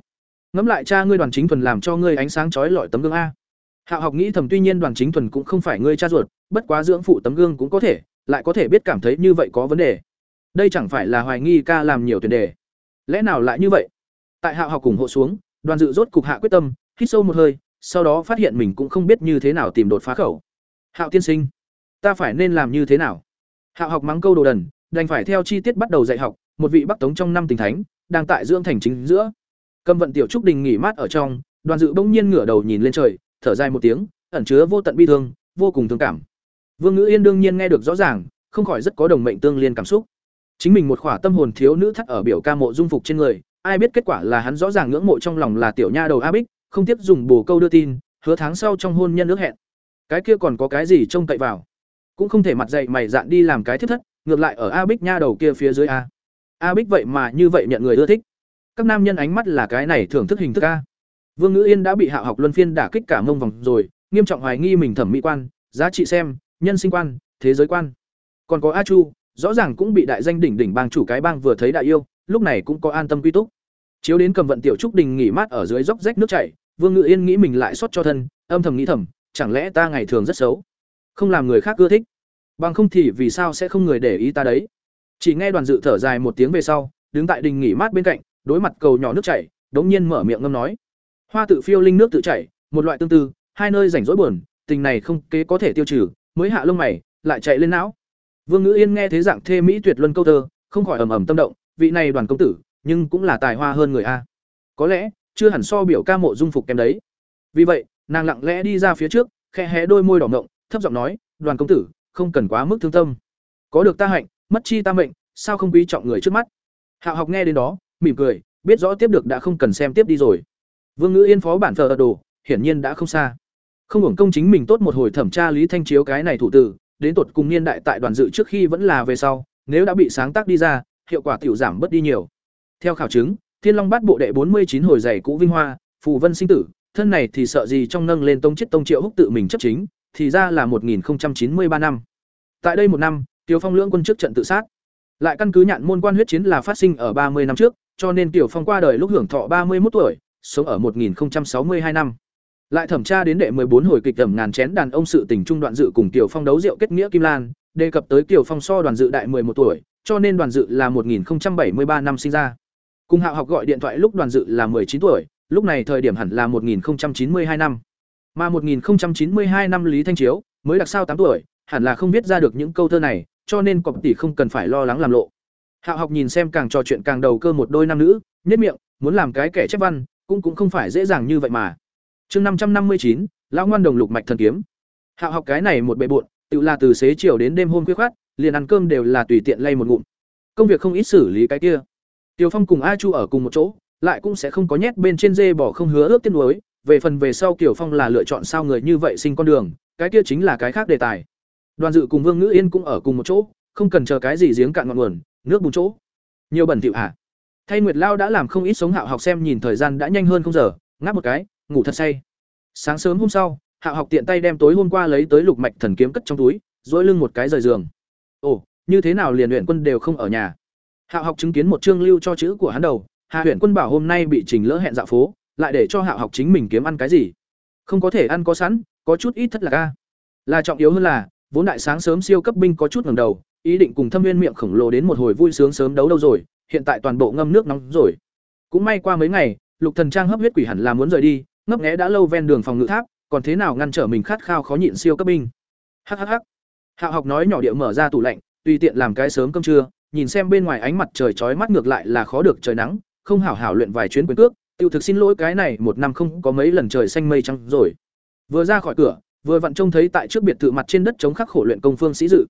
Ngẫm lại cha ngươi đoàn chính thuần làm cho ngươi ánh sáng chói lọi tấm gương a. Hạo học nghĩ thầm, tuy nhiên đoàn chính thuần cũng không phải ngươi cha ruột, bất quá dưỡng phụ tấm gương cũng có thể lại có thể biết cảm thấy như vậy có vấn đề. Đây chẳng phải là hoài nghi ca làm nhiều tiền đề. Lẽ nào lại như vậy? Tại hạo học cùng hộ xuống, đoàn dự rốt cục hạ quyết tâm, hít sâu một hơi, sau đó phát hiện mình cũng không biết như thế nào tìm đột phá khẩu. Hạo tiên sinh, ta phải nên làm như thế nào? Hạo học mắng câu đồ đần, đành phải theo chi tiết bắt đầu dạy học, một vị bắc tống trong năm tình thánh, đang tại dưỡng thành chính giữa. Cầm vận tiểu trúc đình nghỉ mát ở trong, đoàn dự bỗng nhiên ngửa đầu nhìn lên trời, thở dài một tiếng, ẩn chứa vô tận bi thương, vô cùng thương cảm vương ngữ yên đương nhiên nghe được rõ ràng, không khỏi rất có đồng mệnh tương liên cảm xúc. Chính mình một khỏa tâm hồn thiếu nữ thắt ở biểu ca mộ dung phục trên người, ai biết kết quả là hắn rõ ràng ngưỡng mộ trong lòng là tiểu nha đầu a bích, không tiếp dùng bồ câu đưa tin, hứa tháng sau trong hôn nhân ước hẹn. Cái kia còn có cái gì trông cậy vào? Cũng không thể mặt dày mày dạn đi làm cái thiết thất, ngược lại ở a bích nha đầu kia phía dưới a. A bích vậy mà như vậy nhận người ưa thích. Các nam nhân ánh mắt là cái này thưởng thức hình thức a. Vương ngữ yên đã bị hạ học luân phiên đả kích cả mông vòng rồi, nghiêm trọng hoài nghi mình thẩm mỹ quan, giá trị xem nhân sinh quan, thế giới quan. Còn có a chu, rõ ràng cũng bị đại danh đỉnh đỉnh bang chủ cái bang vừa thấy đại yêu, lúc này cũng có an tâm quy túc. Chiếu đến cầm vận tiểu trúc đình nghỉ mát ở dưới dốc rách nước chảy, vương ngự yên nghĩ mình lại xót cho thân, âm thầm nghĩ thầm, chẳng lẽ ta ngày thường rất xấu? Không làm người khác ưa thích. Bằng không thì vì sao sẽ không người để ý ta đấy? Chỉ nghe đoàn dự thở dài một tiếng về sau, đứng tại đình nghỉ mát bên cạnh, đối mặt cầu nhỏ nước chảy, đống nhiên mở miệng ngâm nói. Hoa tự phiêu linh nước tự chảy, một loại tương tư, hai nơi rảnh rỗi buồn, tình này không kế có thể tiêu trừ mới hạ lông mày, lại chạy lên não. Vương ngữ yên nghe thế dạng thê mỹ tuyệt luân câu thơ, không khỏi ầm ầm tâm động, vị này đoàn công tử, nhưng cũng là tài hoa hơn người a. Có lẽ, chưa hẳn so biểu ca mộ dung phục kém đấy. Vì vậy, nàng lặng lẽ đi ra phía trước khe hé đôi môi đỏ ngộng, thấp giọng nói, đoàn công tử, không cần quá mức thương tâm. Có được ta hạnh, mất chi ta mệnh, sao không quý trọng người trước mắt? Hạ học nghe đến đó, mỉm cười, biết rõ tiếp được đã không cần xem tiếp đi rồi. Vương ngữ yên phó bản thờ đồ, hiển nhiên đã không xa không hưởng công chính mình tốt một hồi thẩm tra lý thanh chiếu cái này thủ tử, đến tột cùng niên đại tại đoàn dự trước khi vẫn là về sau, nếu đã bị sáng tác đi ra, hiệu quả tiểu giảm bớt đi nhiều. Theo khảo chứng, thiên long bát bộ đệ bốn mươi chín hồi dày cũ vinh hoa, phù vân sinh tử, thân này thì sợ gì trong nâng lên tông chết tông triệu húc tự mình chấp chính, thì ra là một nghìn chín mươi ba năm. Tại đây một năm, tiểu phong lưỡng quân trước trận tự sát. Lại căn cứ nhạn môn quan huyết chiến là phát sinh ở ba mươi năm trước, cho nên tiểu phong qua đời lúc hưởng thọ ba mươi một tuổi, sống ở một nghìn sáu mươi hai năm lại thẩm tra đến đệ bốn hồi kịch tầm ngàn chén đàn ông sự tình trung đoạn dự cùng Tiểu Phong đấu rượu kết nghĩa Kim Lan, đề cập tới Tiểu Phong so đoàn dự đại một tuổi, cho nên đoàn dự là một nghìn bảy mươi ba năm sinh ra. Cùng Hạo học gọi điện thoại lúc đoàn dự là chín tuổi, lúc này thời điểm hẳn là một nghìn chín mươi hai năm. Mà một nghìn chín mươi hai năm Lý Thanh Chiếu mới đặc sao tám tuổi, hẳn là không biết ra được những câu thơ này, cho nên cọp tỷ không cần phải lo lắng làm lộ. Hạo học nhìn xem càng trò chuyện càng đầu cơ một đôi nam nữ, nhất miệng, muốn làm cái kẻ chép văn, cũng cũng không phải dễ dàng như vậy mà chương năm trăm năm mươi chín lão ngoan đồng lục mạch thần kiếm. Hạo học cái này một bệ bội, tự là từ xế chiều đến đêm hôm khuya khoắt, liền ăn cơm đều là tùy tiện lay một ngụm. Công việc không ít xử lý cái kia. Tiêu phong cùng a chu ở cùng một chỗ lại cũng sẽ không có nhét bên trên dê bỏ không hứa ước tiên nuối về phần về sau Kiều phong là lựa chọn sao người như vậy sinh con đường cái kia chính là cái khác đề tài. Đoàn dự cùng vương ngữ yên cũng ở cùng một chỗ không cần chờ cái gì giếng cạn ngọn nguồn nước bùn chỗ. Nhiều bẩn thỉu hả? Thay nguyệt lao đã làm không ít sống hạo học xem nhìn thời gian đã nhanh hơn không giờ ngáp một cái ngủ thật say. Sáng sớm hôm sau, hạ học tiện tay đem tối hôm qua lấy tới lục mạch thần kiếm cất trong túi dỗi lưng một cái rời giường. Ồ, như thế nào liền luyện quân đều không ở nhà? Hạ học chứng kiến một chương lưu cho chữ của hắn đầu, hạ huyện quân bảo hôm nay bị trình lỡ hẹn dạo phố, lại để cho hạ học chính mình kiếm ăn cái gì? Không có thể ăn có sẵn, có chút ít thất là ga. là trọng yếu hơn là, vốn đại sáng sớm siêu cấp binh có chút ngẩng đầu, ý định cùng thâm Nguyên miệng khổng lồ đến một hồi vui sướng sớm đấu đâu rồi, hiện tại toàn bộ ngâm nước nóng rồi. Cũng may qua mấy ngày, lục thần trang hấp huyết quỷ hẳn là muốn rời đi ngấp nghé đã lâu ven đường phòng ngự tháp, còn thế nào ngăn trở mình khát khao khó nhịn siêu cấp binh? Hhh hạo học nói nhỏ điệu mở ra tủ lạnh, tùy tiện làm cái sớm cơm trưa, nhìn xem bên ngoài ánh mặt trời chói mắt ngược lại là khó được trời nắng, không hảo hảo luyện vài chuyến quyền cước, tiêu thực xin lỗi cái này một năm không có mấy lần trời xanh mây trắng rồi. Vừa ra khỏi cửa, vừa vặn trông thấy tại trước biệt thự mặt trên đất chống khắc khổ luyện công phương sĩ dự.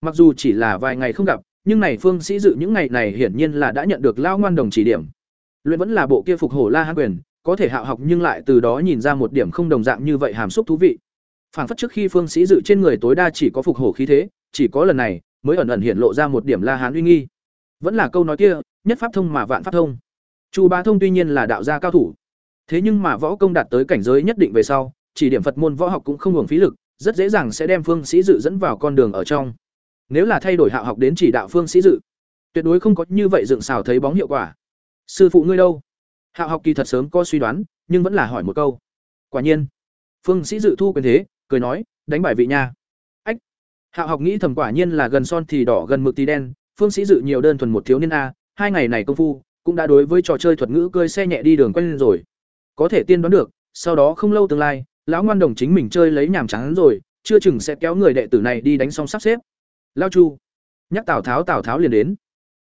Mặc dù chỉ là vài ngày không gặp, nhưng này phương sĩ dự những ngày này hiển nhiên là đã nhận được lao ngoan đồng chỉ điểm. Luyện vẫn là bộ kia phục hổ la hán quyền có thể hạo học nhưng lại từ đó nhìn ra một điểm không đồng dạng như vậy hàm xúc thú vị. Phản phất trước khi phương sĩ dự trên người tối đa chỉ có phục hổ khí thế, chỉ có lần này mới ẩn ẩn hiện lộ ra một điểm la hán uy nghi. Vẫn là câu nói kia, nhất pháp thông mà vạn pháp thông. Chu ba thông tuy nhiên là đạo gia cao thủ, thế nhưng mà võ công đạt tới cảnh giới nhất định về sau, chỉ điểm phật môn võ học cũng không hưởng phí lực, rất dễ dàng sẽ đem phương sĩ dự dẫn vào con đường ở trong. Nếu là thay đổi hạo học đến chỉ đạo phương sĩ dự, tuyệt đối không có như vậy dựng xào thấy bóng hiệu quả. Sư phụ ngươi đâu? Hạo học kỳ thật sớm có suy đoán, nhưng vẫn là hỏi một câu. Quả nhiên, Phương Sĩ dự thu quyền thế, cười nói, đánh bại vị nha. Ách. Hạo học nghĩ thầm quả nhiên là gần son thì đỏ gần mực thì đen, Phương Sĩ dự nhiều đơn thuần một thiếu niên a, hai ngày này công phu cũng đã đối với trò chơi thuật ngữ cơi xe nhẹ đi đường quen lên rồi. Có thể tiên đoán được, sau đó không lâu tương lai, lão ngoan đồng chính mình chơi lấy nhảm chán rồi, chưa chừng sẽ kéo người đệ tử này đi đánh xong sắp xếp. Lao Chu, nhắc Tào Tháo Tào Tháo liền đến.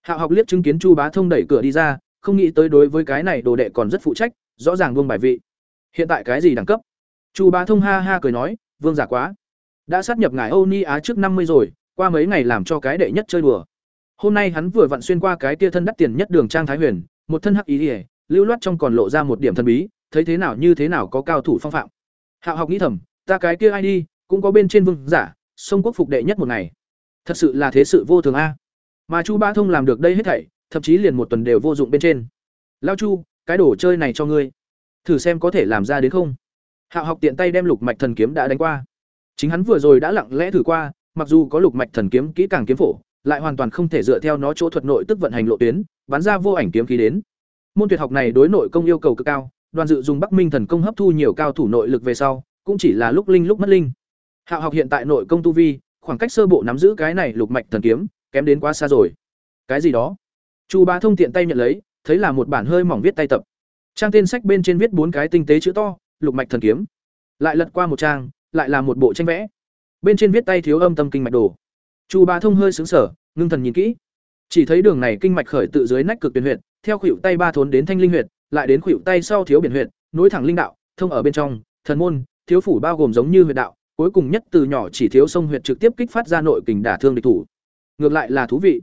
Hạo học liếc chứng kiến Chu Bá Thông đẩy cửa đi ra, không nghĩ tới đối với cái này đồ đệ còn rất phụ trách, rõ ràng vương bài vị. Hiện tại cái gì đẳng cấp? Chu bá thông ha ha cười nói, vương giả quá. Đã sát nhập ngài âu ni á trước năm mươi rồi, qua mấy ngày làm cho cái đệ nhất chơi đùa. Hôm nay hắn vừa vặn xuyên qua cái tia thân đắt tiền nhất đường trang thái huyền, một thân hắc ý ỉa lưu loát trong còn lộ ra một điểm thần bí, thấy thế nào như thế nào có cao thủ phong phạm. Hạo học nghĩ thầm, ta cái kia ai đi, cũng có bên trên vương giả, sông quốc phục đệ nhất một ngày. Thật sự là thế sự vô thường a. Mà chu ba thông làm được đây hết thảy thậm chí liền một tuần đều vô dụng bên trên lao chu cái đồ chơi này cho ngươi thử xem có thể làm ra đến không hạo học tiện tay đem lục mạch thần kiếm đã đánh qua chính hắn vừa rồi đã lặng lẽ thử qua mặc dù có lục mạch thần kiếm kỹ càng kiếm phổ lại hoàn toàn không thể dựa theo nó chỗ thuật nội tức vận hành lộ tuyến bắn ra vô ảnh kiếm khí đến Môn tuyệt học này đối nội công yêu cầu cực cao, Đoàn Dự dùng Bắc Minh thần công hấp thu nhiều cao thủ nội lực về sau, cũng chỉ là lúc linh lúc mất linh. Hạo học hiện tại nội công tu vi, khoảng cách sơ bộ nắm giữ cái này lục mạch thần kiếm, kém đến quá xa rồi. Cái gì đó? Chu Bá Thông tiện tay nhận lấy, thấy là một bản hơi mỏng viết tay tập. Trang tên sách bên trên viết bốn cái tinh tế chữ to, lục mạch thần kiếm. Lại lật qua một trang, lại là một bộ tranh vẽ. Bên trên viết tay thiếu âm tâm kinh mạch đồ. Chu Bá Thông hơi sững sờ, ngưng thần nhìn kỹ. Chỉ thấy đường này kinh mạch khởi tự dưới nách cực biển huyệt, theo khuỷu tay ba thốn đến thanh linh huyệt, lại đến khuỷu tay sau thiếu biển huyệt, nối thẳng linh đạo, thông ở bên trong, thần môn, thiếu phủ bao gồm giống như huyệt đạo, cuối cùng nhất từ nhỏ chỉ thiếu sông huyệt trực tiếp kích phát ra nội kình đả thương địch thủ. Ngược lại là thú vị.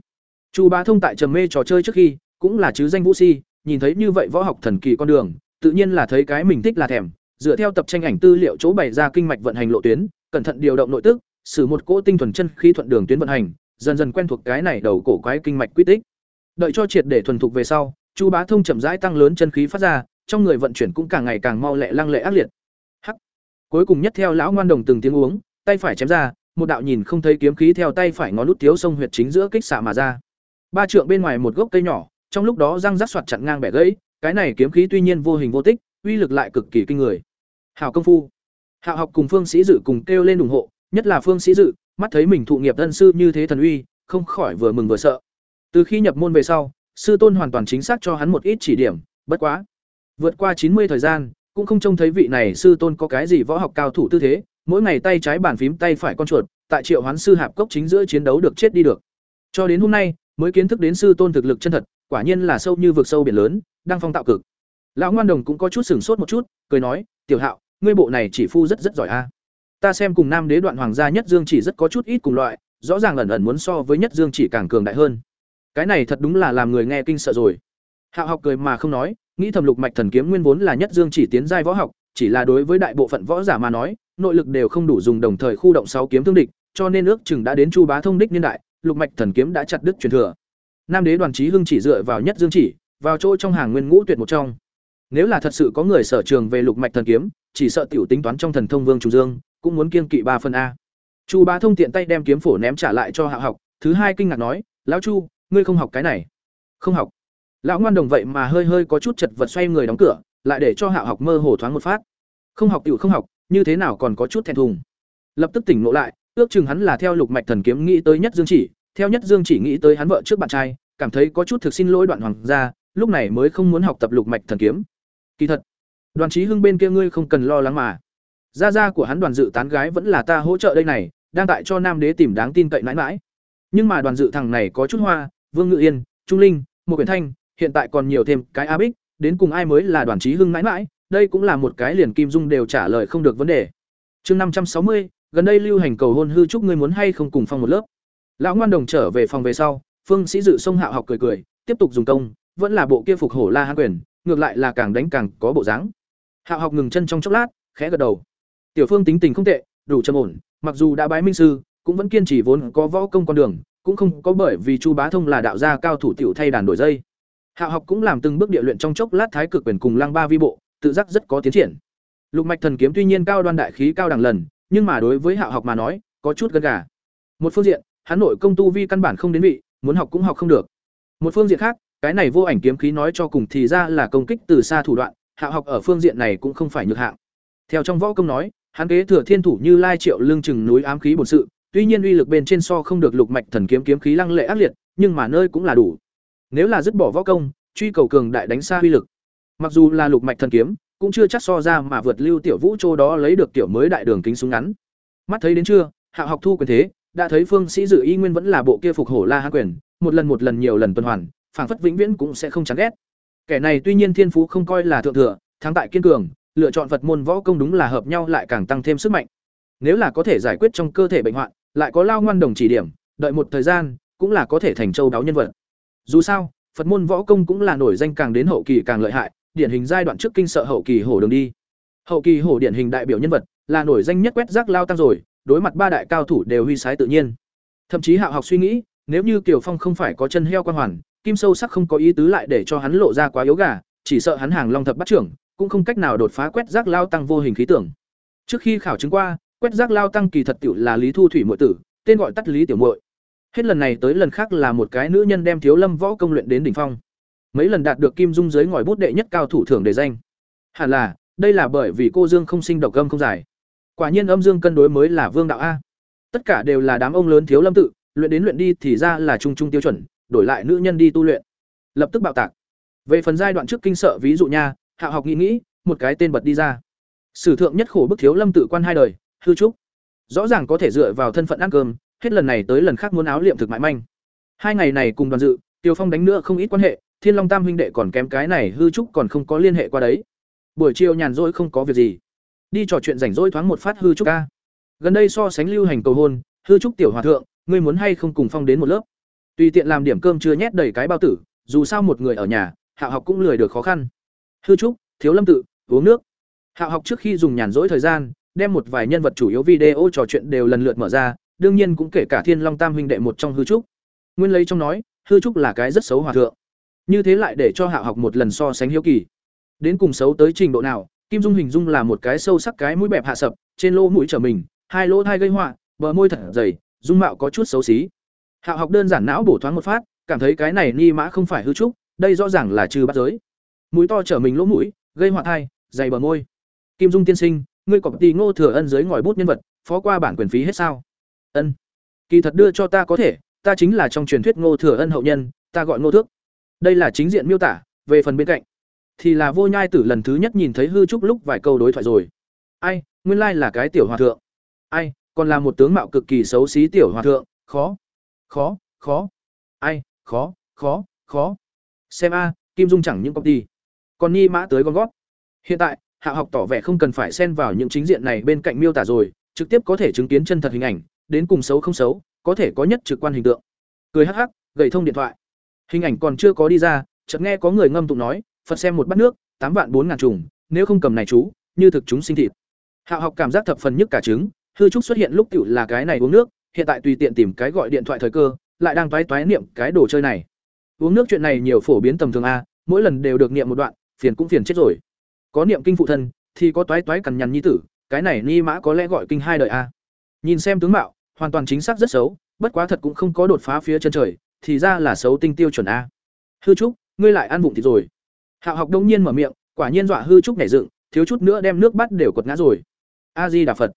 Chu Bá Thông tại trầm mê trò chơi trước khi, cũng là chứ danh vũ si, nhìn thấy như vậy võ học thần kỳ con đường, tự nhiên là thấy cái mình thích là thèm, dựa theo tập tranh ảnh tư liệu chỗ bày ra kinh mạch vận hành lộ tuyến, cẩn thận điều động nội tức, sử một cỗ tinh thuần chân khí thuận đường tuyến vận hành, dần dần quen thuộc cái này đầu cổ quái kinh mạch quy tích. Đợi cho triệt để thuần thục về sau, Chu Bá Thông chậm rãi tăng lớn chân khí phát ra, trong người vận chuyển cũng càng ngày càng mau lẹ lăng lệ ác liệt. Hắc. Cuối cùng nhất theo lão ngoan đồng từng tiếng uống, tay phải chém ra, một đạo nhìn không thấy kiếm khí theo tay phải ngón nút thiếu sông huyệt chính giữa kích xạ mà ra. Ba trượng bên ngoài một gốc cây nhỏ, trong lúc đó răng rắc soạt chặn ngang bẻ gãy, cái này kiếm khí tuy nhiên vô hình vô tích, uy lực lại cực kỳ kinh người. Hảo công phu. Hạo học cùng Phương Sĩ Dự cùng kêu lên ủng hộ, nhất là Phương Sĩ Dự, mắt thấy mình thụ nghiệp thân sư như thế thần uy, không khỏi vừa mừng vừa sợ. Từ khi nhập môn về sau, sư tôn hoàn toàn chính xác cho hắn một ít chỉ điểm, bất quá, vượt qua chín mươi thời gian, cũng không trông thấy vị này sư tôn có cái gì võ học cao thủ tư thế, mỗi ngày tay trái bàn phím tay phải con chuột, tại Triệu Hoán sư hạp cốc chính giữa chiến đấu được chết đi được. Cho đến hôm nay, mới kiến thức đến sư tôn thực lực chân thật, quả nhiên là sâu như vực sâu biển lớn, đang phong tạo cực. Lão ngoan đồng cũng có chút sửng sốt một chút, cười nói, "Tiểu Hạo, ngươi bộ này chỉ phu rất rất giỏi a. Ta xem cùng Nam Đế đoạn hoàng gia nhất dương chỉ rất có chút ít cùng loại, rõ ràng ẩn ẩn muốn so với nhất dương chỉ càng cường đại hơn." Cái này thật đúng là làm người nghe kinh sợ rồi. Hạo học cười mà không nói, nghĩ thầm lục mạch thần kiếm nguyên vốn là nhất dương chỉ tiến giai võ học, chỉ là đối với đại bộ phận võ giả mà nói, nội lực đều không đủ dùng đồng thời khu động sáu kiếm thương địch, cho nên ước chừng đã đến Chu Bá thông đích niên đại, lục mạch thần kiếm đã chặt đứt truyền thừa. Nam đế đoàn chí hưng chỉ dựa vào nhất dương chỉ, vào chỗ trong hàng nguyên ngũ tuyệt một trong. Nếu là thật sự có người sở trường về lục mạch thần kiếm, chỉ sợ tiểu tính toán trong thần thông vương trùng dương, cũng muốn kiên kỵ ba phần a. Chu Bá thông tiện tay đem kiếm phổ ném trả lại cho Hạ học, thứ hai kinh ngạc nói, "Lão Chu, ngươi không học cái này?" "Không học." Lão ngoan đồng vậy mà hơi hơi có chút chật vật xoay người đóng cửa, lại để cho Hạ học mơ hồ thoáng một phát. "Không học tiểu không học, như thế nào còn có chút thẹn thùng." Lập tức tỉnh ngộ lại, ước chừng hắn là theo lục mạch thần kiếm nghĩ tới nhất dương chỉ, theo nhất dương chỉ nghĩ tới hắn vợ trước bạn trai, cảm thấy có chút thực xin lỗi đoạn hoàng gia, lúc này mới không muốn học tập lục mạch thần kiếm. Kỳ thật, Đoàn Chí Hưng bên kia ngươi không cần lo lắng mà. Gia gia của hắn Đoàn Dự tán gái vẫn là ta hỗ trợ đây này, đang tại cho Nam Đế tìm đáng tin cậy mãi mãi. Nhưng mà Đoàn Dự thằng này có chút hoa, Vương Ngự Yên, Trung Linh, một quyển thanh, hiện tại còn nhiều thêm cái A Bích, đến cùng ai mới là Đoàn Chí Hưng mãi mãi, đây cũng là một cái liền Kim Dung đều trả lời không được vấn đề. Chương năm trăm sáu mươi, gần đây lưu hành cầu hôn hư chúc ngươi muốn hay không cùng phong một lớp. Lão ngoan đồng trở về phòng về sau, Phương Sĩ Dự sông Hạo học cười cười, tiếp tục dùng công, vẫn là bộ kia phục hổ la hán quyền, ngược lại là càng đánh càng có bộ dáng. Hạo học ngừng chân trong chốc lát, khẽ gật đầu. Tiểu Phương tính tình không tệ, đủ trầm ổn, mặc dù đã bái minh sư, cũng vẫn kiên trì vốn có võ công con đường, cũng không có bởi vì Chu Bá Thông là đạo gia cao thủ tiểu thay đàn đổi dây. Hạo học cũng làm từng bước địa luyện trong chốc lát thái cực quyền cùng lăng ba vi bộ, tự giác rất có tiến triển. Lục mạch thần kiếm tuy nhiên cao đoan đại khí cao đẳng lần, nhưng mà đối với Hạo học mà nói, có chút gần gà. Một phương diện, hắn nội công tu vi căn bản không đến vị, muốn học cũng học không được. Một phương diện khác, cái này vô ảnh kiếm khí nói cho cùng thì ra là công kích từ xa thủ đoạn, hạ học ở phương diện này cũng không phải nhược hạng. Theo trong võ công nói, hắn kế thừa thiên thủ như lai triệu lương chừng núi ám khí bổn sự, tuy nhiên uy lực bên trên so không được lục mạch thần kiếm kiếm khí lăng lệ ác liệt, nhưng mà nơi cũng là đủ. Nếu là dứt bỏ võ công, truy cầu cường đại đánh xa uy lực. Mặc dù là lục mạch thần kiếm, cũng chưa chắc so ra mà vượt lưu tiểu vũ châu đó lấy được tiểu mới đại đường kính súng ngắn. Mắt thấy đến chưa, hạ học thu quyền thế, đã thấy phương sĩ dự y nguyên vẫn là bộ kia phục hổ la hán quyền, một lần một lần nhiều lần tuần hoàn, phảng phất vĩnh viễn cũng sẽ không chán ghét. Kẻ này tuy nhiên thiên phú không coi là thượng thừa, thắng tại kiên cường, lựa chọn vật môn võ công đúng là hợp nhau lại càng tăng thêm sức mạnh. Nếu là có thể giải quyết trong cơ thể bệnh hoạn, lại có lao ngoan đồng chỉ điểm, đợi một thời gian, cũng là có thể thành châu đáo nhân vật. Dù sao, phật môn võ công cũng là nổi danh càng đến hậu kỳ càng lợi hại, điển hình giai đoạn trước kinh sợ hậu kỳ hổ đường đi. Hậu kỳ hổ điển hình đại biểu nhân vật, là nổi danh nhất quét rác lao tăng rồi đối mặt ba đại cao thủ đều huy sái tự nhiên. Thậm chí Hạo học suy nghĩ, nếu như Kiều Phong không phải có chân heo quan hoàn, kim sâu sắc không có ý tứ lại để cho hắn lộ ra quá yếu gà, chỉ sợ hắn hàng long thập bắt trưởng, cũng không cách nào đột phá quét rác lao tăng vô hình khí tưởng. Trước khi khảo chứng qua, quét rác lao tăng kỳ thật tiểu là Lý Thu Thủy muội tử, tên gọi tắt Lý tiểu muội. Hết lần này tới lần khác là một cái nữ nhân đem Thiếu Lâm võ công luyện đến đỉnh phong. mấy lần đạt được kim dung dưới ngòi bút đệ nhất cao thủ thưởng để danh hẳn là đây là bởi vì cô dương không sinh độc gâm không giải quả nhiên âm dương cân đối mới là vương đạo a. Tất cả đều là đám ông lớn thiếu lâm tự, luyện đến luyện đi thì ra là trung trung tiêu chuẩn, đổi lại nữ nhân đi tu luyện. Lập tức bạo tạc. Về phần giai đoạn trước kinh sợ ví dụ nha, hạ học nghĩ nghĩ, một cái tên bật đi ra. Sử thượng nhất khổ bức thiếu lâm tự quan hai đời, hư trúc. Rõ ràng có thể dựa vào thân phận ăn cơm, hết lần này tới lần khác muốn áo liệm thực mại manh. Hai ngày này cùng đoàn dự, tiêu phong đánh nữa không ít quan hệ, thiên long tam huynh đệ còn kém cái này hư trúc còn không có liên hệ qua đấy. Buổi chiều nhàn rỗi không có việc gì đi trò chuyện rảnh rỗi thoáng một phát hư trúc ca. Gần đây so sánh lưu hành cầu hôn, hư trúc tiểu hòa thượng, ngươi muốn hay không cùng phong đến một lớp? Tùy tiện làm điểm cơm chưa nhét đầy cái bao tử, dù sao một người ở nhà, hạ học cũng lười được khó khăn. Hư trúc, thiếu lâm tự, uống nước. Hạ học trước khi dùng nhàn rỗi thời gian, đem một vài nhân vật chủ yếu video trò chuyện đều lần lượt mở ra, đương nhiên cũng kể cả thiên long tam huynh đệ một trong hư trúc. Nguyên lấy trong nói, hư trúc là cái rất xấu hòa thượng. Như thế lại để cho hạ học một lần so sánh hiếu kỳ. Đến cùng xấu tới trình độ nào kim dung hình dung là một cái sâu sắc cái mũi bẹp hạ sập, trên lỗ mũi trở mình, hai lỗ thai gây họa, bờ môi thật dày, dung mạo có chút xấu xí. Hạ học đơn giản não bổ thoáng một phát, cảm thấy cái này ni mã không phải hư trúc, đây rõ ràng là trừ bắt giới. Mũi to trở mình lỗ mũi, gây họa thai, dày bờ môi. Kim dung tiên sinh, ngươi cọp tì ngô thừa ân dưới ngòi bút nhân vật, phó qua bản quyền phí hết sao? Ân. Kỳ thật đưa cho ta có thể, ta chính là trong truyền thuyết ngô thừa ân hậu nhân, ta gọi ngô thước. Đây là chính diện miêu tả, về phần bên cạnh thì là vô nhai tử lần thứ nhất nhìn thấy hư trúc lúc vài câu đối thoại rồi. Ai, nguyên lai là cái tiểu hòa thượng. Ai, còn là một tướng mạo cực kỳ xấu xí tiểu hòa thượng. Khó khó khó. Ai, khó khó khó. Xem a, kim dung chẳng những công ty còn ni mã tới con gót hiện tại, hạ học tỏ vẻ không cần phải xen vào những chính diện này bên cạnh miêu tả rồi, trực tiếp có thể chứng kiến chân thật hình ảnh, đến cùng xấu không xấu, có thể có nhất trực quan hình tượng. Cười hắc hắc, gậy thông điện thoại. Hình ảnh còn chưa có đi ra, chợt nghe có người ngâm tụng nói phật xem một bát nước, tám vạn bốn ngàn trùng, nếu không cầm này chú, như thực chúng sinh thịt. Hạ học cảm giác thập phần nhất cả trứng, hư trúc xuất hiện lúc tiểu là cái này uống nước, hiện tại tùy tiện tìm cái gọi điện thoại thời cơ, lại đang toái toái niệm cái đồ chơi này. Uống nước chuyện này nhiều phổ biến tầm thường a, mỗi lần đều được niệm một đoạn, phiền cũng phiền chết rồi. Có niệm kinh phụ thân, thì có toái toái cằn nhằn nhi tử, cái này ni mã có lẽ gọi kinh hai đời a. Nhìn xem tướng mạo, hoàn toàn chính xác rất xấu, bất quá thật cũng không có đột phá phía chân trời, thì ra là xấu tinh tiêu chuẩn a. Hư trúc, ngươi lại ăn bụng thịt rồi hạo học đông nhiên mở miệng, quả nhiên dọa hư trúc nảy dựng, thiếu chút nữa đem nước bắt đều quật ngã rồi. A di đà phật.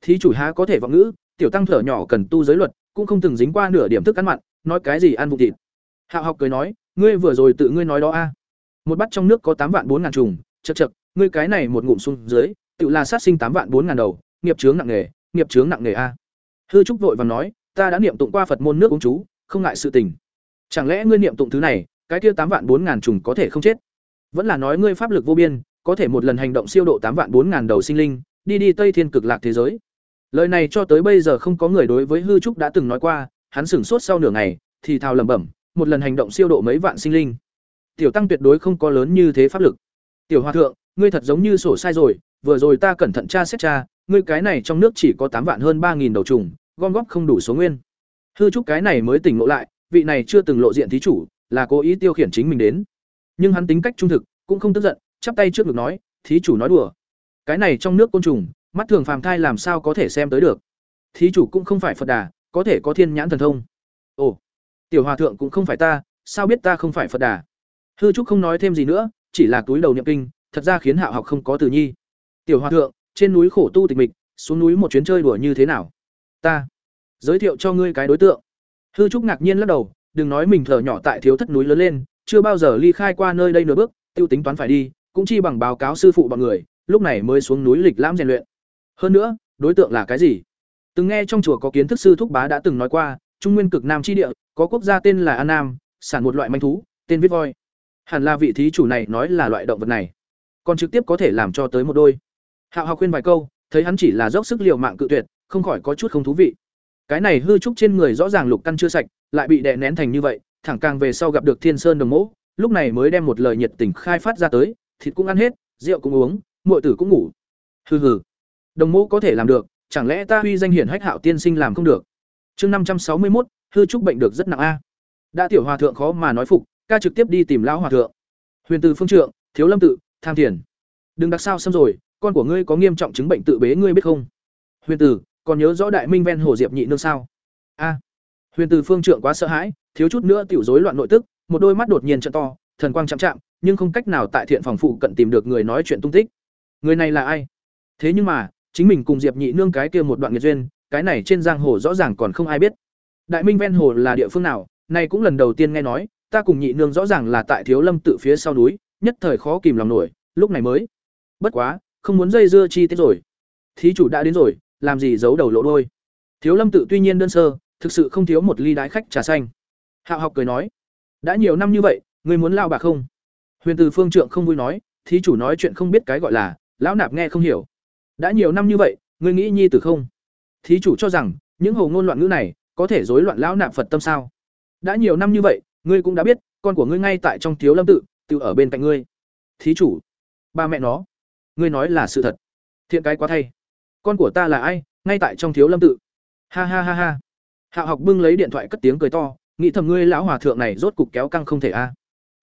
Thí chủ há có thể vọng ngữ, tiểu tăng thở nhỏ cần tu giới luật, cũng không từng dính qua nửa điểm thức ăn mặn, nói cái gì ăn bụng thịt. Hạo học cười nói, ngươi vừa rồi tự ngươi nói đó a. Một bát trong nước có tám vạn bốn ngàn trùng chật chật ngươi cái này một ngụm xuống dưới, tự là sát sinh tám vạn bốn ngàn đầu, nghiệp chướng nặng nghề nghiệp chướng nặng nghề a. Hư trúc vội và nói, ta đã niệm tụng qua phật môn nước uống chú, không ngại sự tình. Chẳng lẽ ngươi niệm tụng thứ này, cái kia tám vạn bốn ngàn trùng có thể không chết? Vẫn là nói ngươi pháp lực vô biên, có thể một lần hành động siêu độ tám vạn bốn ngàn đầu sinh linh, đi đi tây thiên cực lạc thế giới. Lời này cho tới bây giờ không có người đối với hư trúc đã từng nói qua, hắn sửng sốt sau nửa ngày, thì thào lẩm bẩm, một lần hành động siêu độ mấy vạn sinh linh. Tiểu tăng tuyệt đối không có lớn như thế pháp lực. Tiểu hòa thượng, ngươi thật giống như sổ sai rồi, vừa rồi ta cẩn thận tra xét tra, ngươi cái này trong nước chỉ có tám vạn hơn ba nghìn đầu trùng, gom góp không đủ số nguyên. Hư trúc cái này mới tỉnh ngộ lại, vị này chưa từng lộ diện thí chủ, là cố ý tiêu khiển chính mình đến nhưng hắn tính cách trung thực, cũng không tức giận, chắp tay trước ngực nói, thí chủ nói đùa. Cái này trong nước côn trùng, mắt thường phàm thai làm sao có thể xem tới được? Thí chủ cũng không phải phật đà, có thể có thiên nhãn thần thông. Ồ, tiểu hòa thượng cũng không phải ta, sao biết ta không phải phật đà? Hư trúc không nói thêm gì nữa, chỉ là túi đầu niệm kinh, thật ra khiến hạo học không có từ nhi. Tiểu hòa thượng, trên núi khổ tu tịch mịch, xuống núi một chuyến chơi đùa như thế nào? Ta giới thiệu cho ngươi cái đối tượng. Hư trúc ngạc nhiên lắc đầu, đừng nói mình thở nhỏ tại thiếu thất núi lớn lên chưa bao giờ ly khai qua nơi đây nửa bước, tiêu tính toán phải đi, cũng chi bằng báo cáo sư phụ bọn người, lúc này mới xuống núi lịch lãm rèn luyện. Hơn nữa, đối tượng là cái gì? Từng nghe trong chùa có kiến thức sư thúc bá đã từng nói qua, trung nguyên cực nam chi địa, có quốc gia tên là an nam, sản một loại manh thú, tên viết voi. Hẳn là vị thí chủ này nói là loại động vật này. Còn trực tiếp có thể làm cho tới một đôi. Hạo học khuyên vài câu, thấy hắn chỉ là dốc sức liều mạng cự tuyệt, không khỏi có chút không thú vị. Cái này hư trúc trên người rõ ràng lục căn chưa sạch, lại bị đè nén thành như vậy thẳng càng về sau gặp được thiên sơn đồng Mỗ, lúc này mới đem một lời nhiệt tình khai phát ra tới thịt cũng ăn hết rượu cũng uống muội tử cũng ngủ. Hừ hừ. Đồng Mỗ có thể làm được chẳng lẽ ta huy danh hiển hách hạo tiên sinh làm không được? Chương năm trăm sáu mươi một hư trúc bệnh được rất nặng a. Đã tiểu hòa thượng khó mà nói phục ca trực tiếp đi tìm lão hòa thượng. Huyền từ phương trượng thiếu lâm tự tham thiền. Đừng đặc sao xâm rồi con của ngươi có nghiêm trọng chứng bệnh tự bế ngươi biết không? Huyền từ còn nhớ rõ đại minh ven hồ diệp nhị nương sao? A. Huyền từ phương trượng quá sợ hãi thiếu chút nữa tiểu rối loạn nội tức, một đôi mắt đột nhiên trợ to, thần quang chạm chạm, nhưng không cách nào tại thiện phòng phụ cận tìm được người nói chuyện tung tích. Người này là ai? Thế nhưng mà, chính mình cùng diệp nhị nương cái kia một đoạn nghiệt duyên, cái này trên giang hồ rõ ràng còn không ai biết. Đại minh ven hồ là địa phương nào? Này cũng lần đầu tiên nghe nói, ta cùng nhị nương rõ ràng là tại thiếu lâm tự phía sau núi, nhất thời khó kìm lòng nổi, lúc này mới. Bất quá, không muốn dây dưa chi tiết rồi. Thí chủ đã đến rồi, làm gì giấu đầu lộ đôi thiếu lâm tự tuy nhiên đơn sơ, thực sự không thiếu một ly đái khách trà xanh hạo học cười nói, đã nhiều năm như vậy, ngươi muốn lao bà không? Huyền từ phương trượng không vui nói, thí chủ nói chuyện không biết cái gọi là, lão nạp nghe không hiểu. Đã nhiều năm như vậy, ngươi nghĩ nhi tử không? Thí chủ cho rằng, những hồ ngôn loạn ngữ này, có thể rối loạn lão nạp phật tâm sao? Đã nhiều năm như vậy, ngươi cũng đã biết, con của ngươi ngay tại trong thiếu lâm tự tự ở bên cạnh ngươi. Thí chủ? Ba mẹ nó, ngươi nói là sự thật. Thiện cái quá thay. Con của ta là ai, ngay tại trong thiếu lâm tự? Ha ha ha ha. Hạo học bưng lấy điện thoại cất tiếng cười to nghĩ thầm ngươi lão hòa thượng này rốt cục kéo căng không thể a.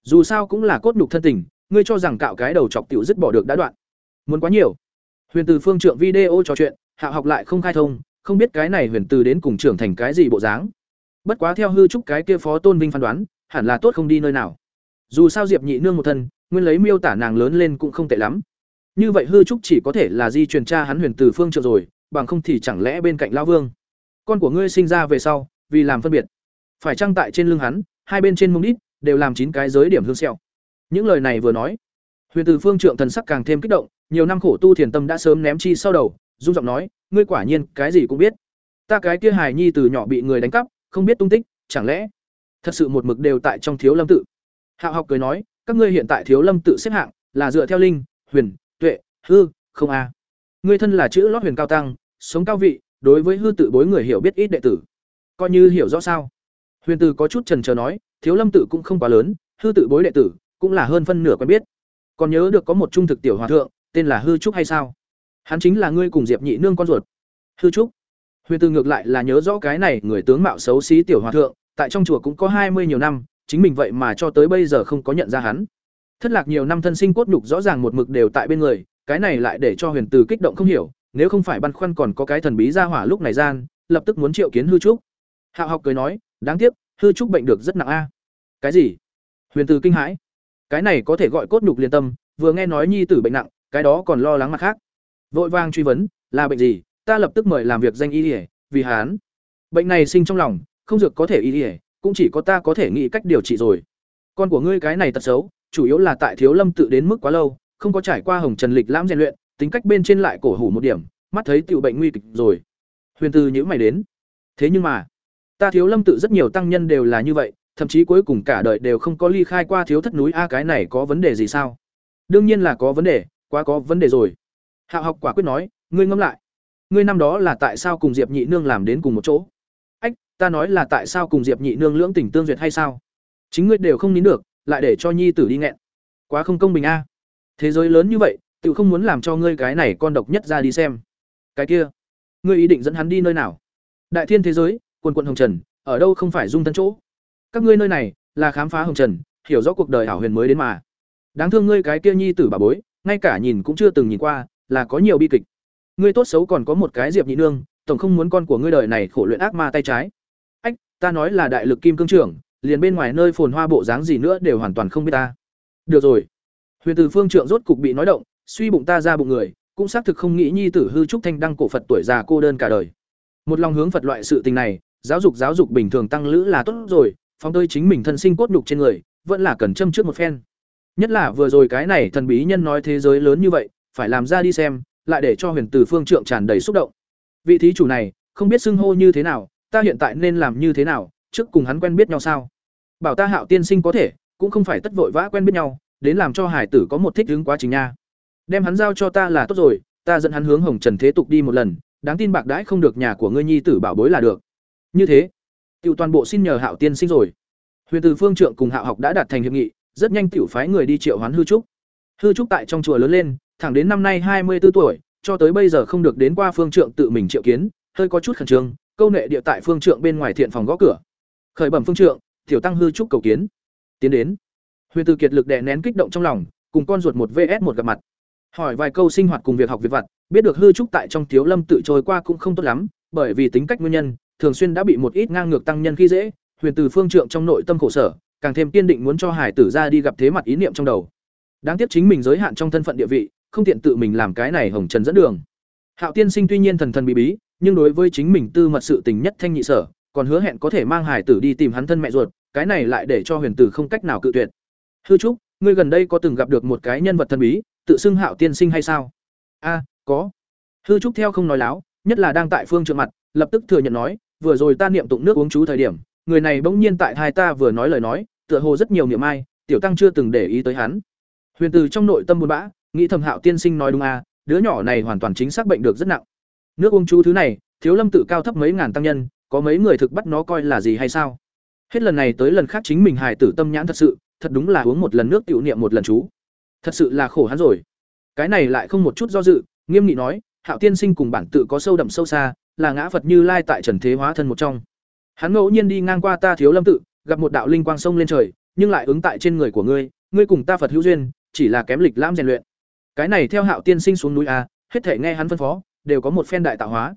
Dù sao cũng là cốt nhục thân tình, ngươi cho rằng cạo cái đầu chọc tiểu dứt bỏ được đã đoạn. Muốn quá nhiều. Huyền từ phương trượng video trò chuyện, hạ học lại không khai thông, không biết cái này huyền từ đến cùng trưởng thành cái gì bộ dáng. Bất quá theo hư trúc cái kia phó tôn vinh phán đoán, hẳn là tốt không đi nơi nào. Dù sao diệp nhị nương một thân, nguyên lấy miêu tả nàng lớn lên cũng không tệ lắm. Như vậy hư trúc chỉ có thể là di truyền cha hắn huyền từ phương trượng rồi, bằng không thì chẳng lẽ bên cạnh lão vương? Con của ngươi sinh ra về sau, vì làm phân biệt phải trang tại trên lưng hắn, hai bên trên mông đít, đều làm chín cái giới điểm hương xẹo những lời này vừa nói, huyền từ phương trượng thần sắc càng thêm kích động, nhiều năm khổ tu thiền tâm đã sớm ném chi sau đầu, dung giọng nói, ngươi quả nhiên, cái gì cũng biết. Ta cái kia hài nhi từ nhỏ bị người đánh cắp, không biết tung tích, chẳng lẽ thật sự một mực đều tại trong thiếu lâm tự? Hạo học cười nói, các ngươi hiện tại thiếu lâm tự xếp hạng là dựa theo linh, huyền, tuệ, hư, không a. Ngươi thân là chữ lót huyền cao tăng, sống cao vị, đối với hư tự bối người hiểu biết ít đệ tử. Coi như hiểu rõ sao? Huyền tử có chút trần trờ nói, thiếu lâm tự cũng không quá lớn, hư tự bối đệ tử, cũng là hơn phân nửa quen biết. Còn nhớ được có một trung thực tiểu hòa thượng, tên là hư trúc hay sao? Hắn chính là ngươi cùng diệp nhị nương con ruột. Hư trúc? Huyền tử ngược lại là nhớ rõ cái này người tướng mạo xấu xí tiểu hòa thượng, tại trong chùa cũng có hai mươi nhiều năm, chính mình vậy mà cho tới bây giờ không có nhận ra hắn. Thất lạc nhiều năm thân sinh cốt nhục rõ ràng một mực đều tại bên người, cái này lại để cho huyền tử kích động không hiểu, nếu không phải băn khoăn còn có cái thần bí ra hỏa lúc này gian, lập tức muốn triệu kiến hư trúc. Hạo học cười nói đáng tiếc, hư trúc bệnh được rất nặng a. Cái gì? Huyền từ kinh hãi. Cái này có thể gọi cốt nhục liên tâm, vừa nghe nói nhi tử bệnh nặng, cái đó còn lo lắng mặt khác. Vội vang truy vấn, là bệnh gì? Ta lập tức mời làm việc danh y ỉa vì hán bệnh này sinh trong lòng, không dược có thể y ỉa cũng chỉ có ta có thể nghĩ cách điều trị rồi. Con của ngươi cái này tật xấu, chủ yếu là tại thiếu lâm tự đến mức quá lâu, không có trải qua hồng trần lịch lãm rèn luyện, tính cách bên trên lại cổ hủ một điểm, mắt thấy tiểu bệnh nguy kịch rồi. Huyền tư nhữ mày đến. Thế nhưng mà ta thiếu lâm tự rất nhiều tăng nhân đều là như vậy, thậm chí cuối cùng cả đời đều không có ly khai qua thiếu thất núi a, cái này có vấn đề gì sao? Đương nhiên là có vấn đề, quá có vấn đề rồi. Hạo học quả quyết nói, ngươi ngẫm lại. Ngươi năm đó là tại sao cùng diệp nhị nương làm đến cùng một chỗ? Ách, ta nói là tại sao cùng diệp nhị nương lưỡng tình tương duyệt hay sao? Chính ngươi đều không nín được, lại để cho nhi tử đi nghẹn. Quá không công bình a. Thế giới lớn như vậy, tự không muốn làm cho ngươi cái này con độc nhất ra đi xem. Cái kia, ngươi ý định dẫn hắn đi nơi nào? Đại thiên thế giới quần quận hồng trần, ở đâu không phải dung thân chỗ? Các ngươi nơi này là khám phá hồng trần, hiểu rõ cuộc đời hảo huyền mới đến mà. Đáng thương ngươi cái kia nhi tử bà bối, ngay cả nhìn cũng chưa từng nhìn qua, là có nhiều bi kịch. Ngươi tốt xấu còn có một cái diệp nhị nương, tổng không muốn con của ngươi đời này khổ luyện ác ma tay trái. Ách, ta nói là đại lực kim cương trưởng, liền bên ngoài nơi phồn hoa bộ dáng gì nữa đều hoàn toàn không biết ta. Được rồi. Huyền từ phương trượng rốt cục bị nói động, suy bụng ta ra bụng người, cũng xác thực không nghĩ nhi tử hư trúc thanh đăng cổ phật tuổi già cô đơn cả đời. Một lòng hướng phật loại sự tình này giáo dục giáo dục bình thường tăng lữ là tốt rồi, phóng tơi chính mình thân sinh cốt nhục trên người, vẫn là cần châm trước một phen. Nhất là vừa rồi cái này thần bí nhân nói thế giới lớn như vậy, phải làm ra đi xem, lại để cho huyền từ phương trượng tràn đầy xúc động. Vị thí chủ này, không biết xưng hô như thế nào, ta hiện tại nên làm như thế nào, trước cùng hắn quen biết nhau sao? Bảo ta hạo tiên sinh có thể, cũng không phải tất vội vã quen biết nhau, đến làm cho hải tử có một thích ứng quá trình nha. Đem hắn giao cho ta là tốt rồi, ta dẫn hắn hướng hồng trần thế tục đi một lần, đáng tin bạc đãi không được nhà của ngươi nhi tử bảo bối là được như thế, tiểu toàn bộ xin nhờ hạo tiên sinh rồi. Huyền từ phương trượng cùng hạo học đã đạt thành hiệp nghị, rất nhanh tiểu phái người đi triệu hoán hư trúc. Hư trúc tại trong chùa lớn lên, thẳng đến năm nay hai mươi 24 tuổi, cho tới bây giờ không được đến qua phương trượng tự mình triệu kiến, hơi có chút khẩn trương, câu nệ địa tại phương trượng bên ngoài thiện phòng gõ cửa. Khởi bẩm phương trượng, tiểu tăng hư trúc cầu kiến. Tiến đến, huyền từ kiệt lực đè nén kích động trong lòng, cùng con ruột một vs một gặp mặt. Hỏi vài câu sinh hoạt cùng việc học việc vặt, biết được hư trúc tại trong thiếu lâm tự trôi qua cũng không tốt lắm, bởi vì tính cách nguyên nhân thường xuyên đã bị một ít ngang ngược tăng nhân khi dễ, huyền từ phương trượng trong nội tâm khổ sở, càng thêm kiên định muốn cho hải tử ra đi gặp thế mặt ý niệm trong đầu. Đáng tiếc chính mình giới hạn trong thân phận địa vị, không tiện tự mình làm cái này hồng trần dẫn đường. Hạo tiên sinh tuy nhiên thần thần bí bí, nhưng đối với chính mình tư mật sự tình nhất thanh nhị sở, còn hứa hẹn có thể mang hải tử đi tìm hắn thân mẹ ruột, cái này lại để cho huyền tử không cách nào cự tuyệt. Hư trúc, ngươi gần đây có từng gặp được một cái nhân vật thần bí, tự xưng hạo tiên sinh hay sao? A, có. Hư trúc theo không nói láo, nhất là đang tại phương trượng mặt, lập tức thừa nhận nói vừa rồi ta niệm tụng nước uống chú thời điểm, người này bỗng nhiên tại thai ta vừa nói lời nói, tựa hồ rất nhiều niệm ai, tiểu tăng chưa từng để ý tới hắn. Huyền từ trong nội tâm buồn bã, nghĩ thầm hạo tiên sinh nói đúng à đứa nhỏ này hoàn toàn chính xác bệnh được rất nặng. Nước uống chú thứ này, thiếu lâm tự cao thấp mấy ngàn tăng nhân, có mấy người thực bắt nó coi là gì hay sao? Hết lần này tới lần khác chính mình hài tử tâm nhãn thật sự, thật đúng là uống một lần nước tiểu niệm một lần chú. Thật sự là khổ hắn rồi. Cái này lại không một chút do dự, nghiêm nghị nói hạo tiên sinh cùng bản tự có sâu đậm sâu xa, là ngã phật như lai tại trần thế hóa thân một trong. Hắn ngẫu nhiên đi ngang qua ta thiếu lâm tự, gặp một đạo linh quang sông lên trời, nhưng lại ứng tại trên người của ngươi ngươi cùng ta phật hữu duyên, chỉ là kém lịch lãm rèn luyện. Cái này theo hạo tiên sinh xuống núi a, hết thể nghe hắn phân phó, đều có một phen đại tạo hóa.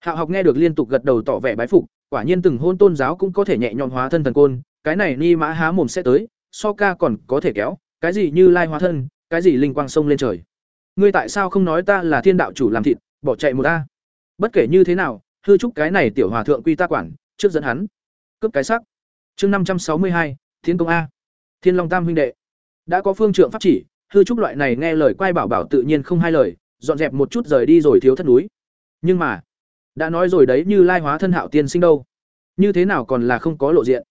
Hạo học nghe được liên tục gật đầu tỏ vẻ bái phục, quả nhiên từng hôn tôn giáo cũng có thể nhẹ nhõm hóa thân thần côn, cái này ni mã há mồm sẽ tới, so ca còn có thể kéo, cái gì như lai hóa thân, cái gì linh quang sông lên trời ngươi tại sao không nói ta là thiên đạo chủ làm thịt, bỏ chạy một ta? Bất kể như thế nào, hư trúc cái này tiểu hòa thượng quy ta quản, trước dẫn hắn. Cướp cái sắc chương năm trăm sáu mươi hai, thiên công a. Thiên long tam huynh đệ. Đã có phương trượng pháp chỉ, hư trúc loại này nghe lời quay bảo bảo tự nhiên không hai lời, dọn dẹp một chút rời đi rồi thiếu thất núi. Nhưng mà, đã nói rồi đấy như lai hóa thân hạo tiên sinh đâu. Như thế nào còn là không có lộ diện.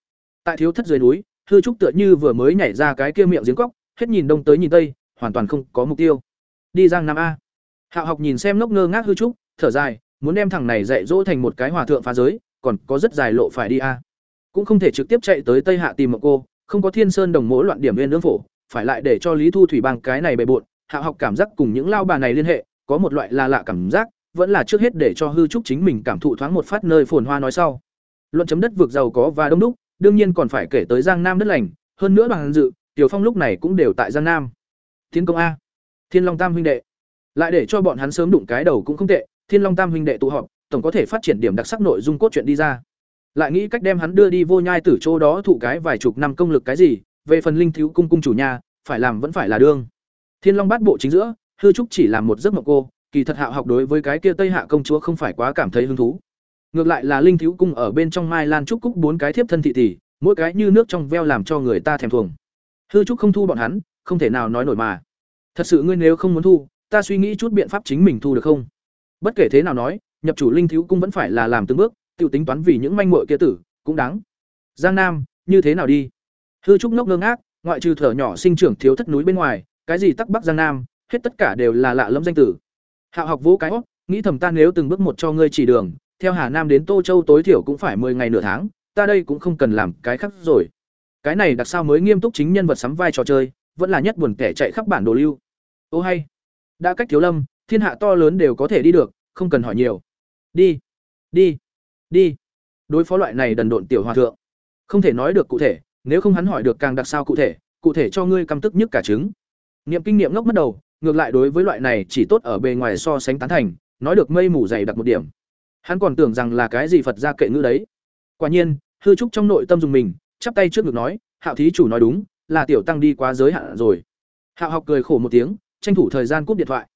Tại thiếu thất dưới núi, hư trúc tựa như vừa mới nhảy ra cái kia miệng giếng cóc hết nhìn đông tới nhìn tây, hoàn toàn không có mục tiêu đi giang nam a. Hạo học nhìn xem ngốc ngơ ngác hư trúc, thở dài, muốn đem thằng này dạy dỗ thành một cái hòa thượng phá giới, còn có rất dài lộ phải đi a. Cũng không thể trực tiếp chạy tới tây hạ tìm một cô, không có thiên sơn đồng mỗ loạn điểm viên lương phổ, phải lại để cho lý thu thủy bằng cái này bề bộn. Hạ học cảm giác cùng những lao bà này liên hệ, có một loại là lạ cảm giác, vẫn là trước hết để cho hư trúc chính mình cảm thụ thoáng một phát nơi phồn hoa nói sau. Luận chấm đất vượt giàu có và đông đúc, đương nhiên còn phải kể tới giang nam đất lành, hơn nữa bằng dự, tiểu phong lúc này cũng đều tại giang nam. Thiên công a thiên long tam huynh đệ. Lại để cho bọn hắn sớm đụng cái đầu cũng không tệ, thiên long tam huynh đệ tụ họp, tổng có thể phát triển điểm đặc sắc nội dung cốt truyện đi ra. Lại nghĩ cách đem hắn đưa đi vô nhai tử chỗ đó thụ cái vài chục năm công lực cái gì, về phần linh thiếu cung cung chủ nhà, phải làm vẫn phải là đương. Thiên long bát bộ chính giữa, hư trúc chỉ làm một giấc mộng cô, kỳ thật hạo học đối với cái kia tây hạ công chúa không phải quá cảm thấy hứng thú. Ngược lại là linh thiếu cung ở bên trong mai lan trúc cúc bốn cái thiếp thân thị tỷ, mỗi cái như nước trong veo làm cho người ta thèm thuồng. Hư trúc không thu bọn hắn, không thể nào nói nổi mà thật sự ngươi nếu không muốn thu, ta suy nghĩ chút biện pháp chính mình thu được không? Bất kể thế nào nói, nhập chủ linh thiếu cung vẫn phải là làm từng bước tự tính toán vì những manh muội kia tử, cũng đáng. Giang nam, như thế nào đi? Hư trúc ngốc ngơ ngác, ngoại trừ thở nhỏ sinh trưởng thiếu thất núi bên ngoài, cái gì tắc bắc giang nam, hết tất cả đều là lạ lẫm danh tử. Hạo học vỗ cái óc, nghĩ thầm ta nếu từng bước một cho ngươi chỉ đường, theo hà nam đến tô châu tối thiểu cũng phải 10 ngày nửa tháng, ta đây cũng không cần làm cái khác rồi. Cái này đặc sao mới nghiêm túc chính nhân vật sắm vai trò chơi, vẫn là nhất buồn kẻ chạy khắp bản đồ lưu ô hay, đã cách thiếu lâm, thiên hạ to lớn đều có thể đi được, không cần hỏi nhiều. Đi đi đi. Đối phó loại này đần độn tiểu hòa thượng. Không thể nói được cụ thể, nếu không hắn hỏi được càng đặc sao cụ thể cụ thể cho ngươi căm tức nhất cả trứng. Niệm kinh nghiệm ngốc mất đầu, ngược lại đối với loại này chỉ tốt ở bề ngoài so sánh tán thành, nói được mây mù dày đặc một điểm. Hắn còn tưởng rằng là cái gì phật ra kệ ngữ đấy. Quả nhiên, hư trúc trong nội tâm dùng mình, chắp tay trước ngực nói, hạo thí chủ nói đúng, là tiểu tăng đi quá giới hạn rồi. Hạo học cười khổ một tiếng tranh thủ thời gian cúp điện thoại.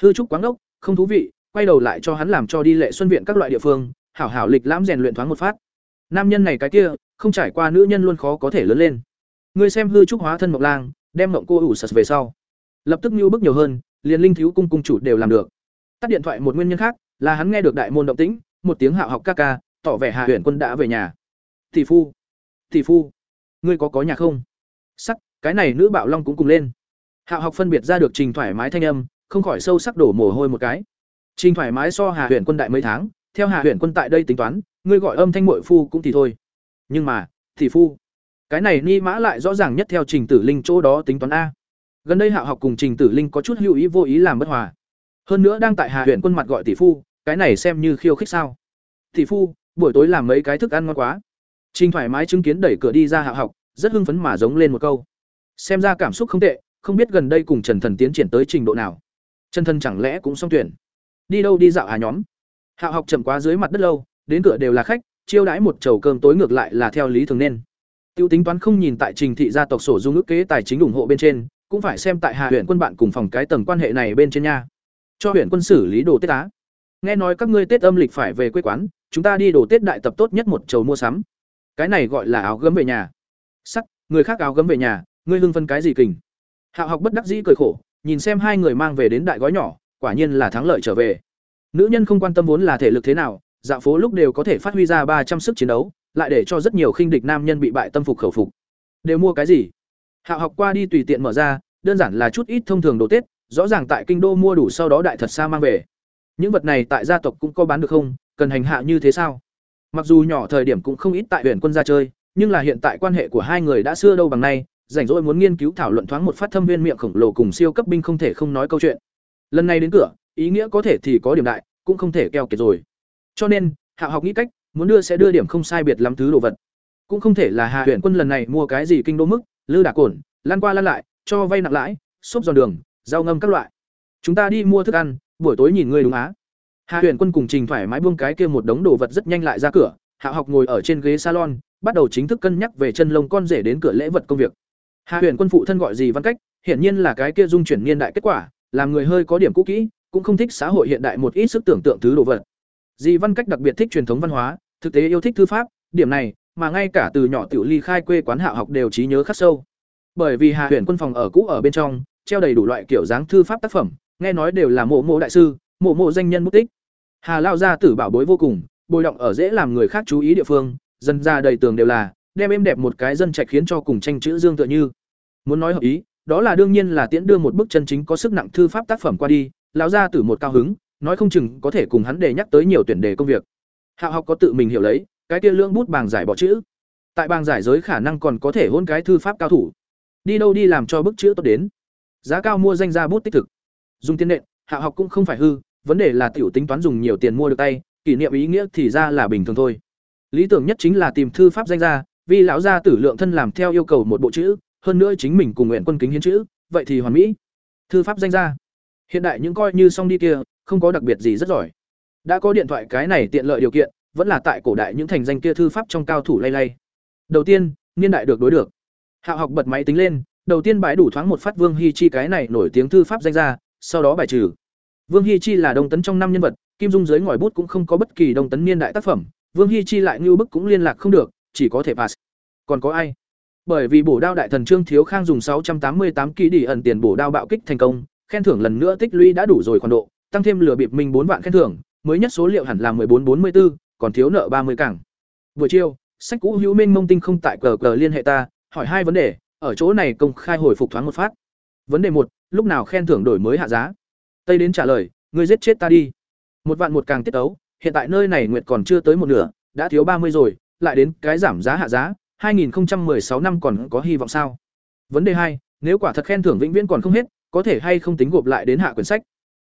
Hư trúc quáng đốc không thú vị, quay đầu lại cho hắn làm cho đi lệ xuân viện các loại địa phương, hảo hảo lịch lãm rèn luyện thoáng một phát. Nam nhân này cái kia, không trải qua nữ nhân luôn khó có thể lớn lên. Ngươi xem hư trúc hóa thân mộc lang, đem mộng cô ủ sật về sau. Lập tức mưu bức nhiều hơn, liền linh thiếu cung cung chủ đều làm được. Tắt điện thoại một nguyên nhân khác, là hắn nghe được đại môn động tĩnh, một tiếng hạo học ca ca, tỏ vẻ hạ huyền quân đã về nhà. Tỷ phu tỷ phu, ngươi có có nhà không? Sắc cái này nữ bạo long cũng cùng lên. Hạ học phân biệt ra được trình thoải mái thanh âm, không khỏi sâu sắc đổ mồ hôi một cái. Trình thoải mái so hà huyện quân đại mấy tháng, theo hà huyện quân tại đây tính toán, ngươi gọi âm thanh mội phu cũng thì thôi. Nhưng mà tỷ phu. Cái này ni mã lại rõ ràng nhất theo trình tử linh chỗ đó tính toán a. Gần đây Hạ học cùng trình tử linh có chút hữu ý vô ý làm bất hòa. Hơn nữa đang tại hà huyện quân mặt gọi tỷ phu, cái này xem như khiêu khích sao? Tỷ phu, buổi tối làm mấy cái thức ăn ngon quá. Trình thoải mái chứng kiến đẩy cửa đi ra Hạ học, rất hưng phấn mà giống lên một câu. Xem ra cảm xúc không tệ không biết gần đây cùng trần thần tiến triển tới trình độ nào trần thần chẳng lẽ cũng xong tuyển đi đâu đi dạo à nhóm hạo học chậm quá dưới mặt đất lâu đến cửa đều là khách chiêu đãi một chầu cơm tối ngược lại là theo lý thường nên Tiêu tính toán không nhìn tại Trình thị gia tộc sổ dung ước kế tài chính ủng hộ bên trên, cũng phải xem tại Hà huyện quân bạn cùng phòng cái tầng quan hệ này bên trên nha. Cho huyện quân xử lý đồ Tết á. Nghe nói các ngươi Tết âm lịch phải về quê quán, chúng ta đi đồ Tết đại tập tốt nhất một chầu mua sắm. Cái này gọi là áo gấm về nhà. Sắc, người khác áo gấm về nhà, ngươi hưng phân cái gì kình? Hạo học bất đắc dĩ cười khổ, nhìn xem hai người mang về đến đại gói nhỏ, quả nhiên là thắng lợi trở về. Nữ nhân không quan tâm vốn là thể lực thế nào, dạo phố lúc đều có thể phát huy ra ba trăm sức chiến đấu, lại để cho rất nhiều khinh địch nam nhân bị bại tâm phục khẩu phục. Đều mua cái gì? Hạo học qua đi tùy tiện mở ra, đơn giản là chút ít thông thường đồ Tết, rõ ràng tại kinh đô mua đủ sau đó đại thật xa mang về. Những vật này tại gia tộc cũng có bán được không? Cần hành hạ như thế sao? Mặc dù nhỏ thời điểm cũng không ít tại huyện quân gia chơi, nhưng là hiện tại quan hệ của hai người đã xưa đâu bằng nay, rảnh rỗi muốn nghiên cứu thảo luận thoáng một phát thâm viên miệng khổng lồ cùng siêu cấp binh không thể không nói câu chuyện. Lần này đến cửa, ý nghĩa có thể thì có điểm đại, cũng không thể keo kiệt rồi. Cho nên, Hạ học nghĩ cách, muốn đưa sẽ đưa điểm không sai biệt lắm thứ đồ vật. Cũng không thể là Hạ tuyển Quân lần này mua cái gì kinh đô mức, lư đả cổn, lan qua lan lại, cho vay nặng lãi, xốp giòn đường, rau ngâm các loại. Chúng ta đi mua thức ăn, buổi tối nhìn ngươi đúng á. Hạ tuyển Quân cùng Trình thoải mái buông cái kia một đống đồ vật rất nhanh lại ra cửa, Hạ học ngồi ở trên ghế salon, bắt đầu chính thức cân nhắc về chân lông con rể đến cửa lễ vật công việc. Hạ Huyền Quân phụ thân gọi gì văn cách, hiển nhiên là cái kia dung chuyển niên đại kết quả, làm người hơi có điểm cũ kỹ, cũng không thích xã hội hiện đại một ít sức tưởng tượng thứ đồ vật. Dì Văn Cách đặc biệt thích truyền thống văn hóa, thực tế yêu thích thư pháp, điểm này mà ngay cả từ nhỏ tiểu ly khai quê quán hạ học đều trí nhớ khắc sâu. Bởi vì Hà Huyền Quân phòng ở cũ ở bên trong, treo đầy đủ loại kiểu dáng thư pháp tác phẩm, nghe nói đều là mộ mộ đại sư, mộ mộ danh nhân mất tích. Hà lao gia tử bảo bối vô cùng, bồi động ở dễ làm người khác chú ý địa phương, dân ra đầy tường đều là, đem êm đẹp một cái dân trạch khiến cho cùng tranh chữ dương tựa như. Muốn nói hợp ý, đó là đương nhiên là tiễn đưa một bức chân chính có sức nặng thư pháp tác phẩm qua đi, lão gia tử một cao hứng, nói không chừng có thể cùng hắn để nhắc tới nhiều tuyển đề công việc. hạ học có tự mình hiểu lấy, cái kia lương bút bàng giải bỏ chữ. Tại bàng giải giới khả năng còn có thể hôn cái thư pháp cao thủ. Đi đâu đi làm cho bức chữ tốt đến. Giá cao mua danh ra bút tích thực. Dùng tiền nện, hạ học cũng không phải hư, vấn đề là tiểu tính toán dùng nhiều tiền mua được tay, kỷ niệm ý nghĩa thì ra là bình thường thôi. Lý tưởng nhất chính là tìm thư pháp danh ra, vì lão gia tử lượng thân làm theo yêu cầu một bộ chữ, hơn nữa chính mình cùng nguyện quân kính hiến chữ, vậy thì hoàn mỹ. Thư pháp danh ra. Hiện đại những coi như song đi kia, không có đặc biệt gì rất giỏi. Đã có điện thoại cái này tiện lợi điều kiện, vẫn là tại cổ đại những thành danh kia thư pháp trong cao thủ lay lay. Đầu tiên, niên đại được đối được. Hạo học bật máy tính lên, đầu tiên bài đủ thoáng một phát Vương Hi Chi cái này nổi tiếng thư pháp danh ra, sau đó bài trừ. Vương Hi Chi là đông tấn trong năm nhân vật, Kim Dung dưới ngòi bút cũng không có bất kỳ đông tấn niên đại tác phẩm, Vương Hi Chi lại ngưu bức cũng liên lạc không được, chỉ có thể pass. Còn có ai? Bởi vì bổ đao đại thần Trương Thiếu Khang dùng 688 ký đi ẩn tiền bổ đao bạo kích thành công, khen thưởng lần nữa tích lũy đã đủ rồi khoản độ, tăng thêm lừa bịp mình bốn vạn khen thưởng, mới nhất số liệu hẳn là 1444, còn thiếu nợ 30 cảng. Buổi chiều, sách cũ hữu minh mông tinh không tại cờ cờ liên hệ ta, hỏi hai vấn đề, ở chỗ này công khai hồi phục thoáng một phát. Vấn đề một, lúc nào khen thưởng đổi mới hạ giá? Tây đến trả lời, ngươi giết chết ta đi. Một vạn một càng tiết tấu, hiện tại nơi này nguyệt còn chưa tới một nửa, đã thiếu 30 rồi, lại đến cái giảm giá hạ giá, 2016 năm còn có hy vọng sao? Vấn đề hai, nếu quả thật khen thưởng vĩnh viễn còn không hết, có thể hay không tính gộp lại đến hạ quyển sách?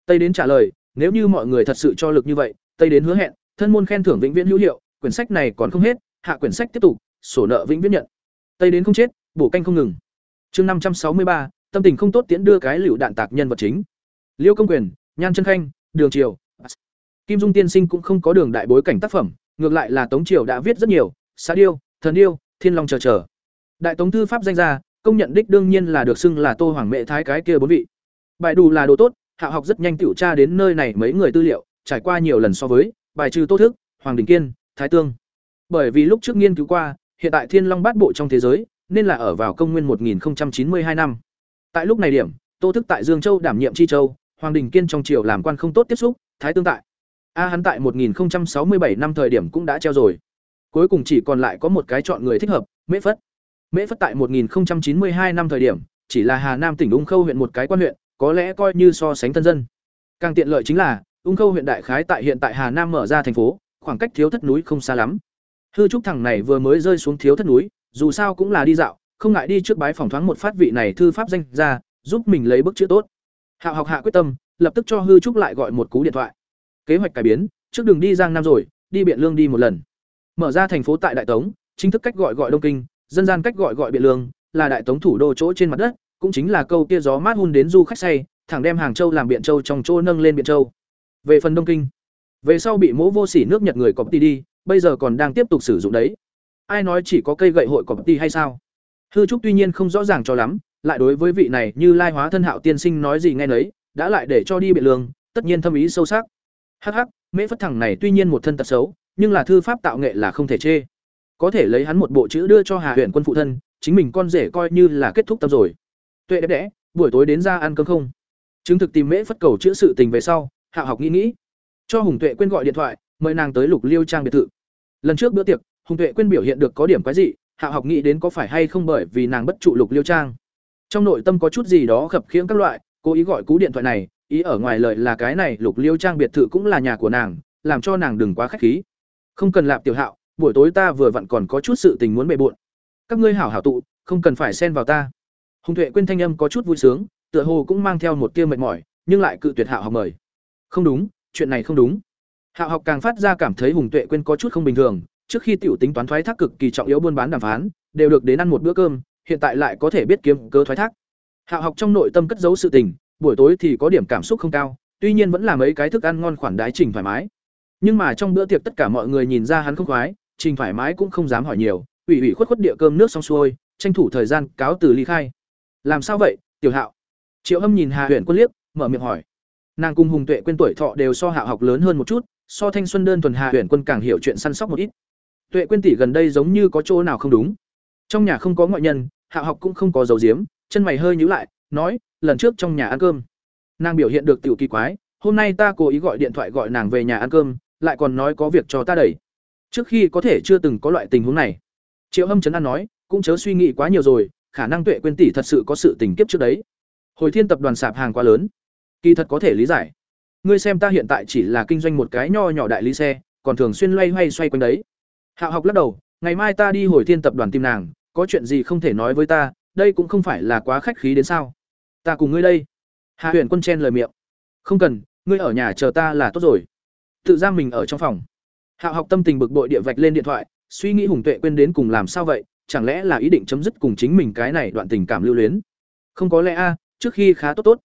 Tây đến trả lời, nếu như mọi người thật sự cho lực như vậy, Tây đến hứa hẹn, thân môn khen thưởng vĩnh viễn hữu hiệu, quyển sách này còn không hết, hạ quyển sách tiếp tục, sổ nợ vĩnh viễn nhận. Tây đến không chết, bổ canh không ngừng. Chương năm trăm sáu mươi ba, tâm tình không tốt tiễn đưa cái liều đạn tạc nhân vật chính. Liêu Công Quyền, Nhan Chân Khanh, Đường Triều. Kim Dung tiên sinh cũng không có đường đại bối cảnh tác phẩm, ngược lại là Tống Triều đã viết rất nhiều, Sa điêu, Thần điêu, Thiên Long chờ chờ. Đại Tống thư pháp danh gia, công nhận đích đương nhiên là được xưng là Tô Hoàng Mẹ Thái cái kia bốn vị. Bài đủ là đồ tốt, hạ học rất nhanh tiểu tra đến nơi này mấy người tư liệu, trải qua nhiều lần so với, bài trừ Tô Thức, Hoàng Đình Kiên, Thái Tương. Bởi vì lúc trước nghiên cứu qua, hiện tại Thiên Long bát bộ trong thế giới, nên là ở vào công nguyên 1092 năm. Tại lúc này điểm, Tô Thức tại Dương Châu đảm nhiệm Chi Châu, Hoàng Đình Kiên trong triều làm quan không tốt tiếp xúc, Thái Tương tại. A hắn tại 1067 năm thời điểm cũng đã treo rồi. Cuối cùng chỉ còn lại có một cái chọn người thích hợp, Mễ Phất. Mễ Phất tại 1092 năm thời điểm, chỉ là Hà Nam tỉnh Ung Khâu huyện một cái quan huyện, có lẽ coi như so sánh thân dân. Càng tiện lợi chính là, Ung Khâu huyện đại khái tại hiện tại Hà Nam mở ra thành phố, khoảng cách thiếu thất núi không xa lắm. Hư trúc thằng này vừa mới rơi xuống thiếu thất núi, dù sao cũng là đi dạo, không ngại đi trước bái phòng thoáng một phát vị này thư pháp danh ra, giúp mình lấy bức chữ tốt. Hạo học hạ quyết tâm, lập tức cho Hư trúc lại gọi một cú điện thoại. Kế hoạch cải biến, trước đường đi Giang Nam rồi, đi Biện Lương đi một lần. Mở ra thành phố tại Đại Tống, chính thức cách gọi gọi Đông Kinh, dân gian cách gọi gọi Biện Lương, là Đại Tống thủ đô chỗ trên mặt đất, cũng chính là câu kia gió mát hun đến du khách say, thẳng đem Hàng Châu làm Biện Châu trong chỗ nâng lên Biện Châu. Về phần Đông Kinh, về sau bị mỗ vô sỉ nước Nhật người copy đi, bây giờ còn đang tiếp tục sử dụng đấy. ai nói chỉ có cây gậy hội cọp ti hay sao hư trúc tuy nhiên không rõ ràng cho lắm lại đối với vị này như lai hóa thân hạo tiên sinh nói gì nghe nấy đã lại để cho đi biện lương tất nhiên thâm ý sâu sắc hắc hắc, mễ phất thẳng này tuy nhiên một thân tật xấu, nhưng là thư pháp tạo nghệ là không thể chê. Có thể lấy hắn một bộ chữ đưa cho hà huyện quân phụ thân, chính mình con rể coi như là kết thúc tâm rồi. Tuệ đẹp đẽ, buổi tối đến ra ăn cơm không? Chứng thực tìm mễ phất cầu chữa sự tình về sau, hạ học nghĩ nghĩ. Cho hùng tuệ quên gọi điện thoại, mời nàng tới lục liêu trang biệt thự. Lần trước bữa tiệc, hùng tuệ quên biểu hiện được có điểm quái dị, hạ học nghĩ đến có phải hay không bởi vì nàng bất trụ lục liêu trang. Trong nội tâm có chút gì đó khập khiễng các loại, cố ý gọi cú điện thoại này ý ở ngoài lời là cái này, lục liêu trang biệt thự cũng là nhà của nàng, làm cho nàng đừng quá khách khí. Không cần lạp tiểu hạo, buổi tối ta vừa vặn còn có chút sự tình muốn bề bộn. Các ngươi hảo hảo tụ, không cần phải xen vào ta. Hùng tuệ quên thanh âm có chút vui sướng, tựa hồ cũng mang theo một tia mệt mỏi, nhưng lại cự tuyệt hạo học mời. Không đúng, chuyện này không đúng. Hạo học càng phát ra cảm thấy hùng tuệ quên có chút không bình thường, trước khi tiểu tính toán thoái thác cực kỳ trọng yếu buôn bán đàm phán, đều được đến ăn một bữa cơm, hiện tại lại có thể biết kiếm cớ thoái thác. Hạo học trong nội tâm cất giấu sự tình buổi tối thì có điểm cảm xúc không cao, tuy nhiên vẫn là mấy cái thức ăn ngon khoản đái trình thoải mái. Nhưng mà trong bữa tiệc tất cả mọi người nhìn ra hắn không khoái, trình thoải mái cũng không dám hỏi nhiều, ủy ủy khuất khuất địa cơm nước xong xuôi, tranh thủ thời gian cáo từ ly khai. Làm sao vậy, tiểu hạo? Triệu hâm nhìn hà Huyền quân liếc, mở miệng hỏi. Nàng cùng hùng tuệ quên tuổi thọ đều so hạo học lớn hơn một chút, so thanh xuân đơn thuần hà Huyền quân càng hiểu chuyện săn sóc một ít. Tuệ quên tỷ gần đây giống như có chỗ nào không đúng. Trong nhà không có ngoại nhân, hạo học cũng không có dấu diếm, chân mày hơi nhíu lại, nói lần trước trong nhà ăn cơm. Nàng biểu hiện được tiểu kỳ quái, hôm nay ta cố ý gọi điện thoại gọi nàng về nhà ăn cơm, lại còn nói có việc cho ta đẩy. Trước khi có thể chưa từng có loại tình huống này. Triệu hâm trấn an nói, cũng chớ suy nghĩ quá nhiều rồi, khả năng tuệ quên tỷ thật sự có sự tình kiếp trước đấy. Hồi thiên tập đoàn sạp hàng quá lớn. Kỳ thật có thể lý giải. Ngươi xem ta hiện tại chỉ là kinh doanh một cái nho nhỏ đại lý xe, còn thường xuyên loay hoay xoay quanh đấy. Hạo học lắc đầu, ngày mai ta đi hồi thiên tập đoàn tìm nàng, có chuyện gì không thể nói với ta, đây cũng không phải là quá khách khí đến sao ta cùng ngươi đây. Hạ huyền quân chen lời miệng. Không cần, ngươi ở nhà chờ ta là tốt rồi. Tự giam mình ở trong phòng. Hạo học tâm tình bực bội địa vạch lên điện thoại, suy nghĩ hùng tuệ quên đến cùng làm sao vậy, chẳng lẽ là ý định chấm dứt cùng chính mình cái này đoạn tình cảm lưu luyến? Không có lẽ a, trước khi khá tốt tốt.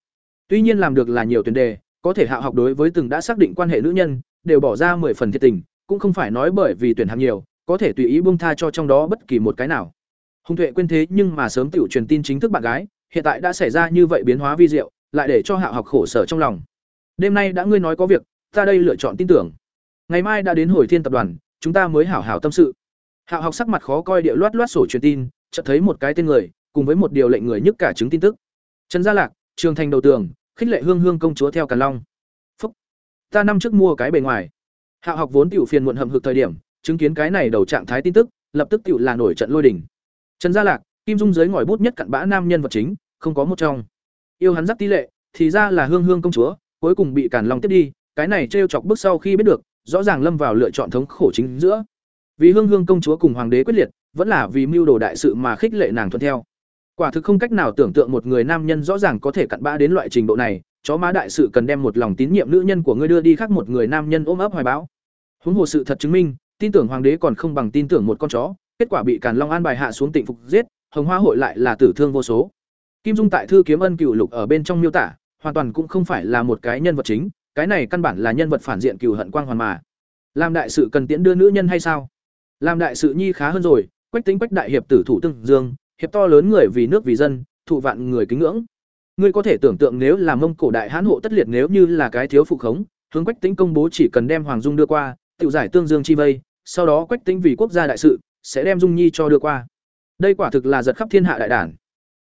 Tuy nhiên làm được là nhiều tuyển đề, có thể hạ học đối với từng đã xác định quan hệ nữ nhân, đều bỏ ra mười phần thiệt tình, cũng không phải nói bởi vì tuyển hàng nhiều, có thể tùy ý buông tha cho trong đó bất kỳ một cái nào. Hùng tuệ quên thế nhưng mà sớm tiểu truyền tin chính thức bạn gái hiện tại đã xảy ra như vậy biến hóa vi diệu, lại để cho Hạo học khổ sở trong lòng. Đêm nay đã ngươi nói có việc, ta đây lựa chọn tin tưởng. Ngày mai đã đến hồi thiên tập đoàn, chúng ta mới hảo hảo tâm sự. Hạo học sắc mặt khó coi địa loát loát sổ truyền tin, chợt thấy một cái tên người, cùng với một điều lệnh người nhức cả chứng tin tức. Trần gia lạc, trường thành đầu tường, khích lệ hương hương công chúa theo càn long. Phúc, ta năm trước mua cái bề ngoài. Hạo học vốn tiểu phiền muộn hậm hực thời điểm, chứng kiến cái này đầu trạng thái tin tức, lập tức tiểu là nổi trận lôi đình. trần gia lạc, kim dung dưới ngòi bút nhất cặn bã nam nhân vật chính không có một trong. Yêu hắn rất tỷ lệ, thì ra là hương hương công chúa, cuối cùng bị càn long tiếp đi, cái này trêu chọc bước sau khi biết được, rõ ràng lâm vào lựa chọn thống khổ chính giữa. Vì hương hương công chúa cùng hoàng đế quyết liệt, vẫn là vì mưu đồ đại sự mà khích lệ nàng thuận theo. Quả thực không cách nào tưởng tượng một người nam nhân rõ ràng có thể cặn bã đến loại trình độ này, chó má đại sự cần đem một lòng tín nhiệm nữ nhân của ngươi đưa đi khác một người nam nhân ôm ấp hoài bão. Huống hồ sự thật chứng minh, tin tưởng hoàng đế còn không bằng tin tưởng một con chó, kết quả bị càn long an bài hạ xuống tịnh phục giết, hồng hoa hội lại là tử thương vô số kim dung tại thư kiếm ân cựu lục ở bên trong miêu tả, hoàn toàn cũng không phải là một cái nhân vật chính, cái này căn bản là nhân vật phản diện cừu hận quang hoàn mà. Làm đại sự cần tiễn đưa nữ nhân hay sao? Làm đại sự nhi khá hơn rồi, quách tính quách đại hiệp tử thủ tương dương, hiệp to lớn người vì nước vì dân, thụ vạn người kính ngưỡng. Ngươi có thể tưởng tượng nếu là mông cổ đại hãn hộ tất liệt nếu như là cái thiếu phụ khống, hướng quách tính công bố chỉ cần đem hoàng dung đưa qua tự giải tương dương chi vây, sau đó quách tính vì quốc gia đại sự, sẽ đem dung nhi cho đưa qua. Đây quả thực là giật khắp thiên hạ đại đản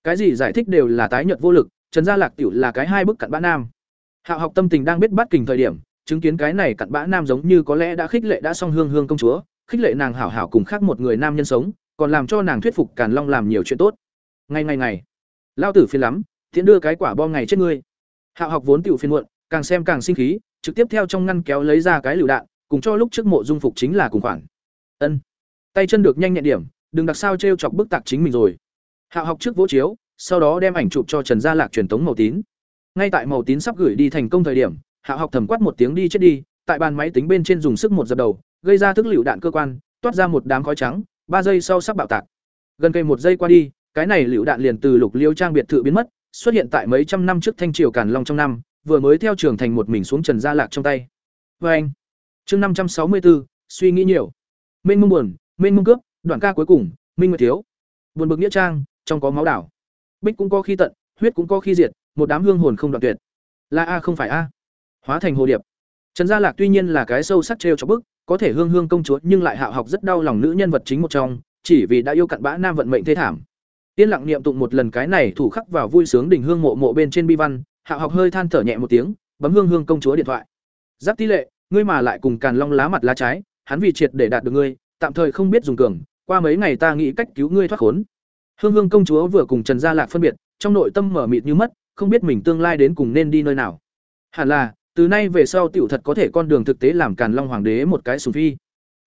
cái gì giải thích đều là tái nhợt vô lực, trần gia lạc tiểu là cái hai bức cặn bã nam. Hạ học tâm tình đang biết bắt kình thời điểm, chứng kiến cái này cặn bã nam giống như có lẽ đã khích lệ đã xong hương hương công chúa, khích lệ nàng hảo hảo cùng khác một người nam nhân sống, còn làm cho nàng thuyết phục càn long làm nhiều chuyện tốt. Ngay ngay ngày lao tử phiền lắm, tiễn đưa cái quả bom ngày chết ngươi. Hạ học vốn tiểu phiền muộn, càng xem càng sinh khí, trực tiếp theo trong ngăn kéo lấy ra cái lựu đạn, cùng cho lúc trước mộ dung phục chính là cùng khoản. Ân. Tay chân được nhanh nhẹn điểm, đừng đặc sao t chọc bức tạc chính mình rồi hạ học trước vỗ chiếu, sau đó đem ảnh chụp cho trần gia lạc truyền tống màu tín ngay tại màu tín sắp gửi đi thành công thời điểm, hạ học thầm quát một tiếng đi chết đi, tại bàn máy tính bên trên dùng sức một dập đầu, gây ra thức lựu đạn cơ quan, toát ra một đám khói trắng, ba giây sau sắp bạo tạc. Gần cây một giây qua đi, cái này lựu đạn liền từ lục liêu trang biệt thự biến mất, xuất hiện tại mấy trăm năm trước thanh triều càn long trong năm, vừa mới theo trường thành một mình xuống trần gia lạc trong tay. Vê anh, chương năm trăm sáu mươi bốn suy nghĩ nhiều. Mên mông buồn mên mông cướp, đoạn ca cuối cùng, minh nguyệt thiếu. Buồn bực nghĩa trang trong có máu đảo. Bích cũng có khi tận huyết cũng có khi diệt một đám hương hồn không đoạn tuyệt. Là a không phải a. Hóa thành hồ điệp. Trần gia lạc tuy nhiên là cái sâu sắc trêu cho bức có thể hương hương công chúa nhưng lại hạo học rất đau lòng nữ nhân vật chính một trong chỉ vì đã yêu cặn bã nam vận mệnh thế thảm. Tiên lặng niệm tụng một lần cái này thủ khắc vào vui sướng đỉnh hương mộ mộ bên trên bi văn, Hạo học hơi than thở nhẹ một tiếng, bấm hương hương công chúa điện thoại. Giáp Tỷ lệ, ngươi mà lại cùng Càn Long lá mặt lá trái, hắn vì triệt để đạt được ngươi, tạm thời không biết dùng cường, qua mấy ngày ta nghĩ cách cứu ngươi thoát khốn. Hương hương công chúa vừa cùng Trần Gia Lạc phân biệt, trong nội tâm mở mịt như mất, không biết mình tương lai đến cùng nên đi nơi nào. Hẳn là, từ nay về sau tiểu thật có thể con đường thực tế làm Càn Long hoàng đế một cái sủng phi.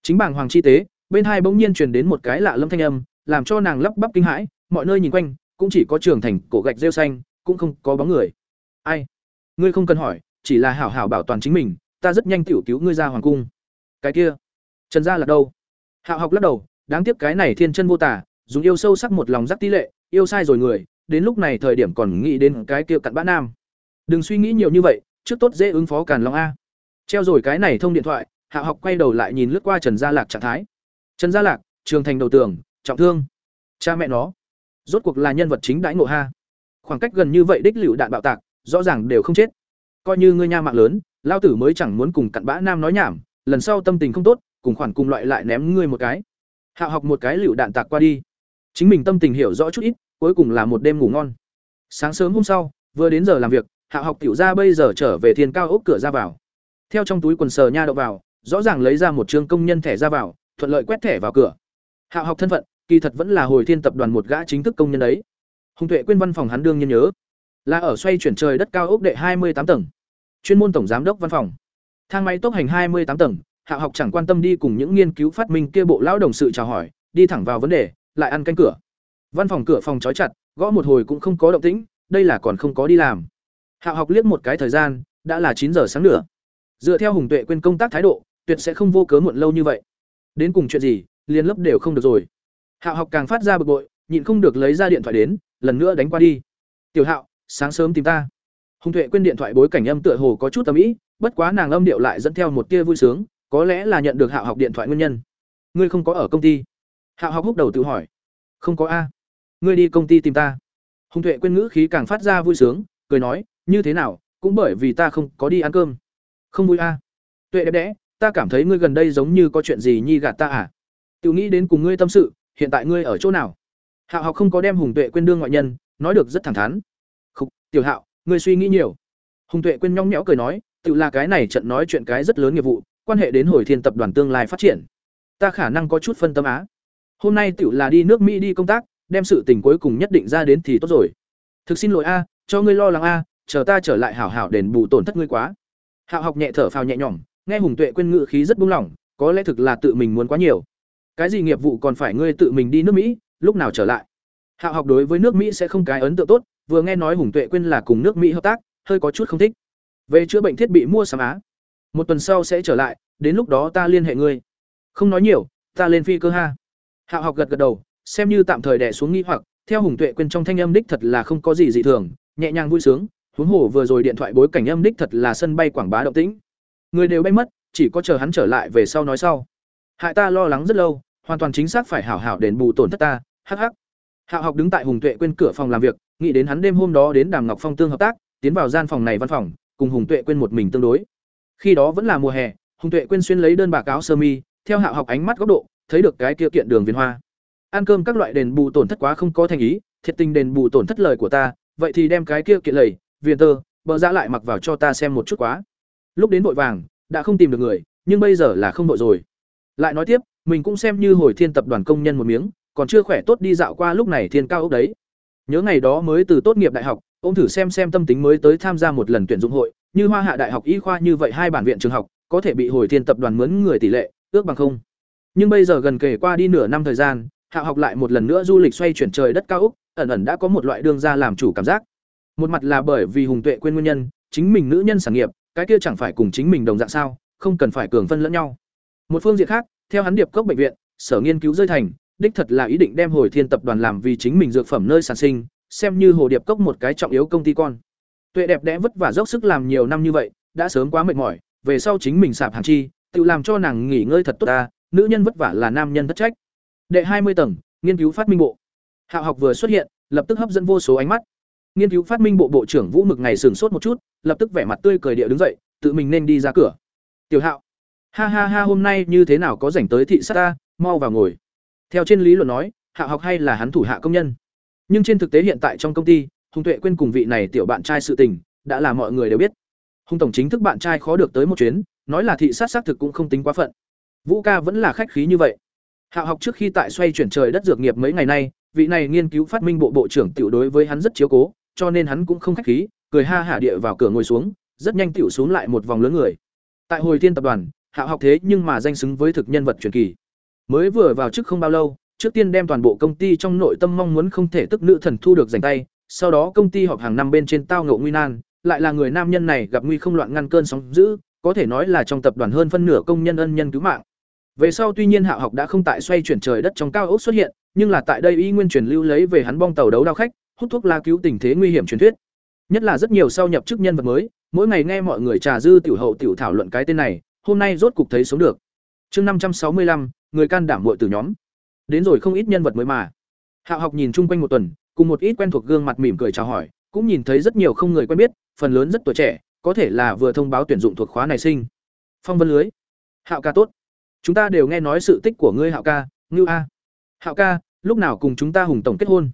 Chính bảng hoàng chi tế, bên hai bỗng nhiên truyền đến một cái lạ lâm thanh âm, làm cho nàng lắp bắp kinh hãi, mọi nơi nhìn quanh, cũng chỉ có trường thành cổ gạch rêu xanh, cũng không có bóng người. Ai? Ngươi không cần hỏi, chỉ là hảo hảo bảo toàn chính mình, ta rất nhanh tiểu cứu ngươi ra hoàng cung. Cái kia, Trần gia là đâu? Hạo học lắc đầu, đáng tiếc cái này thiên chân vô tả, dùng yêu sâu sắc một lòng giác tỷ lệ, yêu sai rồi người, đến lúc này thời điểm còn nghĩ đến cái kia cặn bã nam. Đừng suy nghĩ nhiều như vậy, trước tốt dễ ứng phó Càn Long a. Treo rồi cái này thông điện thoại, hạ học quay đầu lại nhìn lướt qua Trần Gia Lạc trạng thái. Trần Gia Lạc, trường thành đầu tường, trọng thương. Cha mẹ nó, rốt cuộc là nhân vật chính đãi ngộ ha khoảng cách gần như vậy đích lựu đạn bạo tạc rõ ràng đều không chết coi như ngươi nha mạng lớn lao tử mới chẳng muốn cùng cặn bã nam nói nhảm lần sau tâm tình không tốt cùng khoản cùng loại lại ném ngươi một cái hạ học một cái lựu đạn tạc qua đi chính mình tâm tình hiểu rõ chút ít, cuối cùng là một đêm ngủ ngon. Sáng sớm hôm sau, vừa đến giờ làm việc, hạ học tiểu ra bây giờ trở về thiên cao ốc cửa ra vào. Theo trong túi quần sờ nha đậu vào, rõ ràng lấy ra một chương công nhân thẻ ra vào, thuận lợi quét thẻ vào cửa. Hạ học thân phận, kỳ thật vẫn là hồi thiên tập đoàn một gã chính thức công nhân đấy. Hùng tuệ quên văn phòng hắn đương nhiên nhớ. Là ở xoay chuyển trời đất cao ốc đệ hai mươi tám tầng. Chuyên môn tổng giám đốc văn phòng. Thang máy tốc hành hai mươi tám tầng, hạ học chẳng quan tâm đi cùng những nghiên cứu phát minh kia bộ lão đồng sự chào hỏi, đi thẳng vào vấn đề lại ăn canh cửa văn phòng cửa phòng trói chặt gõ một hồi cũng không có động tĩnh đây là còn không có đi làm hạo học liếc một cái thời gian đã là chín giờ sáng nữa dựa theo hùng tuệ quên công tác thái độ tuyệt sẽ không vô cớ muộn lâu như vậy đến cùng chuyện gì liền lớp đều không được rồi Hạo học càng phát ra bực bội, nhịn không được lấy ra điện thoại đến, lần nữa đánh qua đi. "Tiểu Hạo, sáng sớm tìm ta." Hùng Tuệ quên điện thoại bối cảnh âm tựa hồ có chút tầm ý, bất quá nàng âm điệu lại dẫn theo một tia vui sướng, có lẽ là nhận được Hạo học điện thoại nguyên nhân. "Ngươi không có ở công ty?" Hạo học húc đầu tự hỏi. "Không có a." "Ngươi đi công ty tìm ta?" Hùng Tuệ quên ngữ khí càng phát ra vui sướng, cười nói, "Như thế nào, cũng bởi vì ta không có đi ăn cơm." "Không vui a." "Tuệ đẹp đẽ, ta cảm thấy ngươi gần đây giống như có chuyện gì nhi gạt ta à?" tự nghĩ đến cùng ngươi tâm sự, hiện tại ngươi ở chỗ nào hạo học không có đem hùng tuệ quên đương ngoại nhân nói được rất thẳng thắn Không, tiểu hạo ngươi suy nghĩ nhiều hùng tuệ quên nhóng nhẽo cười nói tự là cái này trận nói chuyện cái rất lớn nghiệp vụ quan hệ đến hồi thiên tập đoàn tương lai phát triển ta khả năng có chút phân tâm á hôm nay tựu là đi nước mỹ đi công tác, đem sự tình cuối cùng nhất định ra đến thì tốt rồi. Thực xin lỗi a, cho ngươi lo lắng a, chờ ta trở lại hảo hảo đền bù tổn thất ngươi quá. Hạo học nhẹ thở phào nhẹ nhõm, nghe hùng tuệ quên ngự khí rất buông lỏng, có lẽ thực là tự mình muốn quá nhiều. Cái gì nghiệp vụ còn phải ngươi tự mình đi nước mỹ, lúc nào trở lại? Hạo học đối với nước mỹ sẽ không cái ấn tượng tốt, vừa nghe nói hùng tuệ quên là cùng nước mỹ hợp tác, hơi có chút không thích. Về chữa bệnh thiết bị mua sắm á. Một tuần sau sẽ trở lại, đến lúc đó ta liên hệ ngươi. Không nói nhiều, ta lên phi cơ ha hạ học gật gật đầu, xem như tạm thời đè xuống nghi hoặc, theo hùng tuệ quên trong thanh âm đích thật là không có gì dị thường, nhẹ nhàng vui sướng, huống hồ vừa rồi điện thoại bối cảnh âm đích thật là sân bay quảng bá động tĩnh. Người đều bay mất, chỉ có chờ hắn trở lại về sau nói sau. Hại ta lo lắng rất lâu, hoàn toàn chính xác phải hảo hảo đền bù tổn thất ta, Hắc Hắc. hạo học đứng tại hùng tuệ quên cửa phòng làm việc, nghĩ đến hắn đêm hôm đó đến đàm ngọc phong tương hợp tác, tiến vào gian phòng này văn phòng, cùng hùng tuệ quên một mình tương đối. Khi đó vẫn là mùa hè, hùng tuệ quên xuyên lấy đơn bạc áo sơ mi, theo hạo học ánh mắt góc độ thấy được cái kia kiện đường viên hoa. Ăn cơm các loại đền bù tổn thất quá không có thành ý, thiệt tình đền bù tổn thất lời của ta, vậy thì đem cái kia kiện lầy viên tơ, bờ ra lại mặc vào cho ta xem một chút quá. Lúc đến vội vàng, đã không tìm được người, nhưng bây giờ là không vội rồi. Lại nói tiếp, mình cũng xem như hồi thiên tập đoàn công nhân một miếng, còn chưa khỏe tốt đi dạo qua lúc này thiên cao ốc đấy. Nhớ ngày đó mới từ tốt nghiệp đại học, ông thử xem xem tâm tính mới tới tham gia một lần tuyển dụng hội, như hoa hạ đại học y khoa như vậy hai bản viện trường học, có thể bị hồi thiên tập đoàn mướn người tỷ lệ, ước bằng không? Nhưng bây giờ gần kể qua đi nửa năm thời gian hạ học lại một lần nữa du lịch xoay chuyển trời đất cao ốc ẩn ẩn đã có một loại đương ra làm chủ cảm giác một mặt là bởi vì hùng tuệ quên nguyên nhân chính mình nữ nhân sản nghiệp cái kia chẳng phải cùng chính mình đồng dạng sao không cần phải cường phân lẫn nhau một phương diện khác theo hắn điệp cốc bệnh viện, sở nghiên cứu rơi thành, đích thật là ý định đem hồi thiên tập đoàn làm vì chính mình dược phẩm nơi sản sinh, xem như hồ điệp cốc một cái trọng yếu công ty con. Tuệ đẹp đẽ vất vả dốc sức làm nhiều năm như vậy, đã sớm quá mệt mỏi, về sau chính mình sạp hàng chi, tự làm cho nàng nghỉ ngơi thật tốt ta, nữ nhân vất vả là nam nhân thất trách. đệ hai mươi tầng, nghiên cứu phát minh bộ. Hạ học vừa xuất hiện, lập tức hấp dẫn vô số ánh mắt. Nghiên cứu phát minh bộ bộ trưởng vũ mực ngày sừng sốt một chút, lập tức vẻ mặt tươi cười địa đứng dậy, tự mình nên đi ra cửa. Tiểu hạo, ha ha ha, hôm nay như thế nào có rảnh tới thị sát ta, mau vào ngồi. Theo trên lý luận nói, hạ học hay là hắn thủ hạ công nhân. Nhưng trên thực tế hiện tại trong công ty, hùng tuệ quên cùng vị này tiểu bạn trai sự tình, đã là mọi người đều biết. Hùng tổng chính thức bạn trai khó được tới một chuyến, nói là thị sát xác thực cũng không tính quá phận vũ ca vẫn là khách khí như vậy. Hạ học trước khi tại xoay chuyển trời đất dược nghiệp mấy ngày nay, vị này nghiên cứu phát minh bộ bộ trưởng tiểu đối với hắn rất chiếu cố, cho nên hắn cũng không khách khí, cười ha hả địa vào cửa ngồi xuống, rất nhanh tiểu xuống lại một vòng lớn người. Tại hồi thiên tập đoàn, hạ học thế nhưng mà danh xứng với thực nhân vật truyền kỳ. Mới vừa vào chức không bao lâu, trước tiên đem toàn bộ công ty trong nội tâm mong muốn không thể tức nữ thần thu được giành tay, sau đó công ty họp hàng năm bên trên tao ngộ nguy nan, lại là người nam nhân này gặp nguy không loạn ngăn cơn sóng dữ, có thể nói là trong tập đoàn hơn phân nửa công nhân ân nhân cứu mạng về sau tuy nhiên hạ học đã không tại xoay chuyển trời đất trong cao ốc xuất hiện, nhưng là tại đây y nguyên truyền lưu lấy về hắn bong tàu đấu đao khách, hút thuốc la cứu tình thế nguy hiểm truyền thuyết. Nhất là rất nhiều sau nhập chức nhân vật mới, mỗi ngày nghe mọi người trà dư tiểu hậu tiểu thảo luận cái tên này, hôm nay rốt cục thấy sống được. Chương năm trăm sáu mươi lăm, người can đảm muội từ nhóm. Đến rồi không ít nhân vật mới mà. Hạ học nhìn chung quanh một tuần, cùng một ít quen thuộc gương mặt mỉm cười chào hỏi, cũng nhìn thấy rất nhiều không người quen biết, phần lớn rất tuổi trẻ, có thể là vừa thông báo tuyển dụng thuộc khóa này sinh. Phong vân lưới. Hạo ca tốt chúng ta đều nghe nói sự tích của ngươi, hạo ca, ngưu a. Hạo ca, lúc nào cùng chúng ta hùng tổng kết hôn?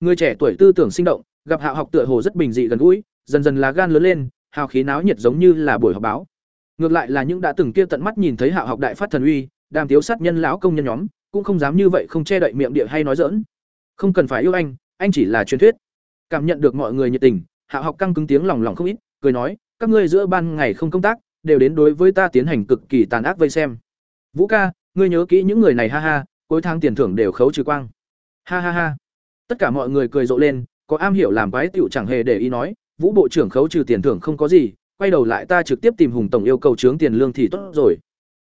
Người trẻ tuổi tư tưởng sinh động, gặp hạo học tựa hồ rất bình dị gần gũi, dần dần lá gan lớn lên, hào khí náo nhiệt giống như là buổi họp báo. Ngược lại là những đã từng kia tận mắt nhìn thấy hạo học đại phát thần uy, đàm tiếu sát nhân lão công nhân nhóm, cũng không dám như vậy không che đậy miệng địa hay nói dỡn không cần phải yêu anh anh chỉ là truyền thuyết. Cảm nhận được mọi người nhiệt tình, hạo học căng cứng tiếng lòng lòng không ít, cười nói, các ngươi giữa ban ngày không công tác, đều đến đối với ta tiến hành cực kỳ tàn ác vây xem vũ ca, ngươi nhớ kỹ những người này, ha ha, cuối tháng tiền thưởng đều khấu trừ quang. Ha ha ha. Tất cả mọi người cười rộ lên, có am hiểu làm quái tiểu chẳng hề để ý nói, vũ bộ trưởng khấu trừ tiền thưởng không có gì, quay đầu lại ta trực tiếp tìm hùng tổng yêu cầu trướng tiền lương thì tốt rồi.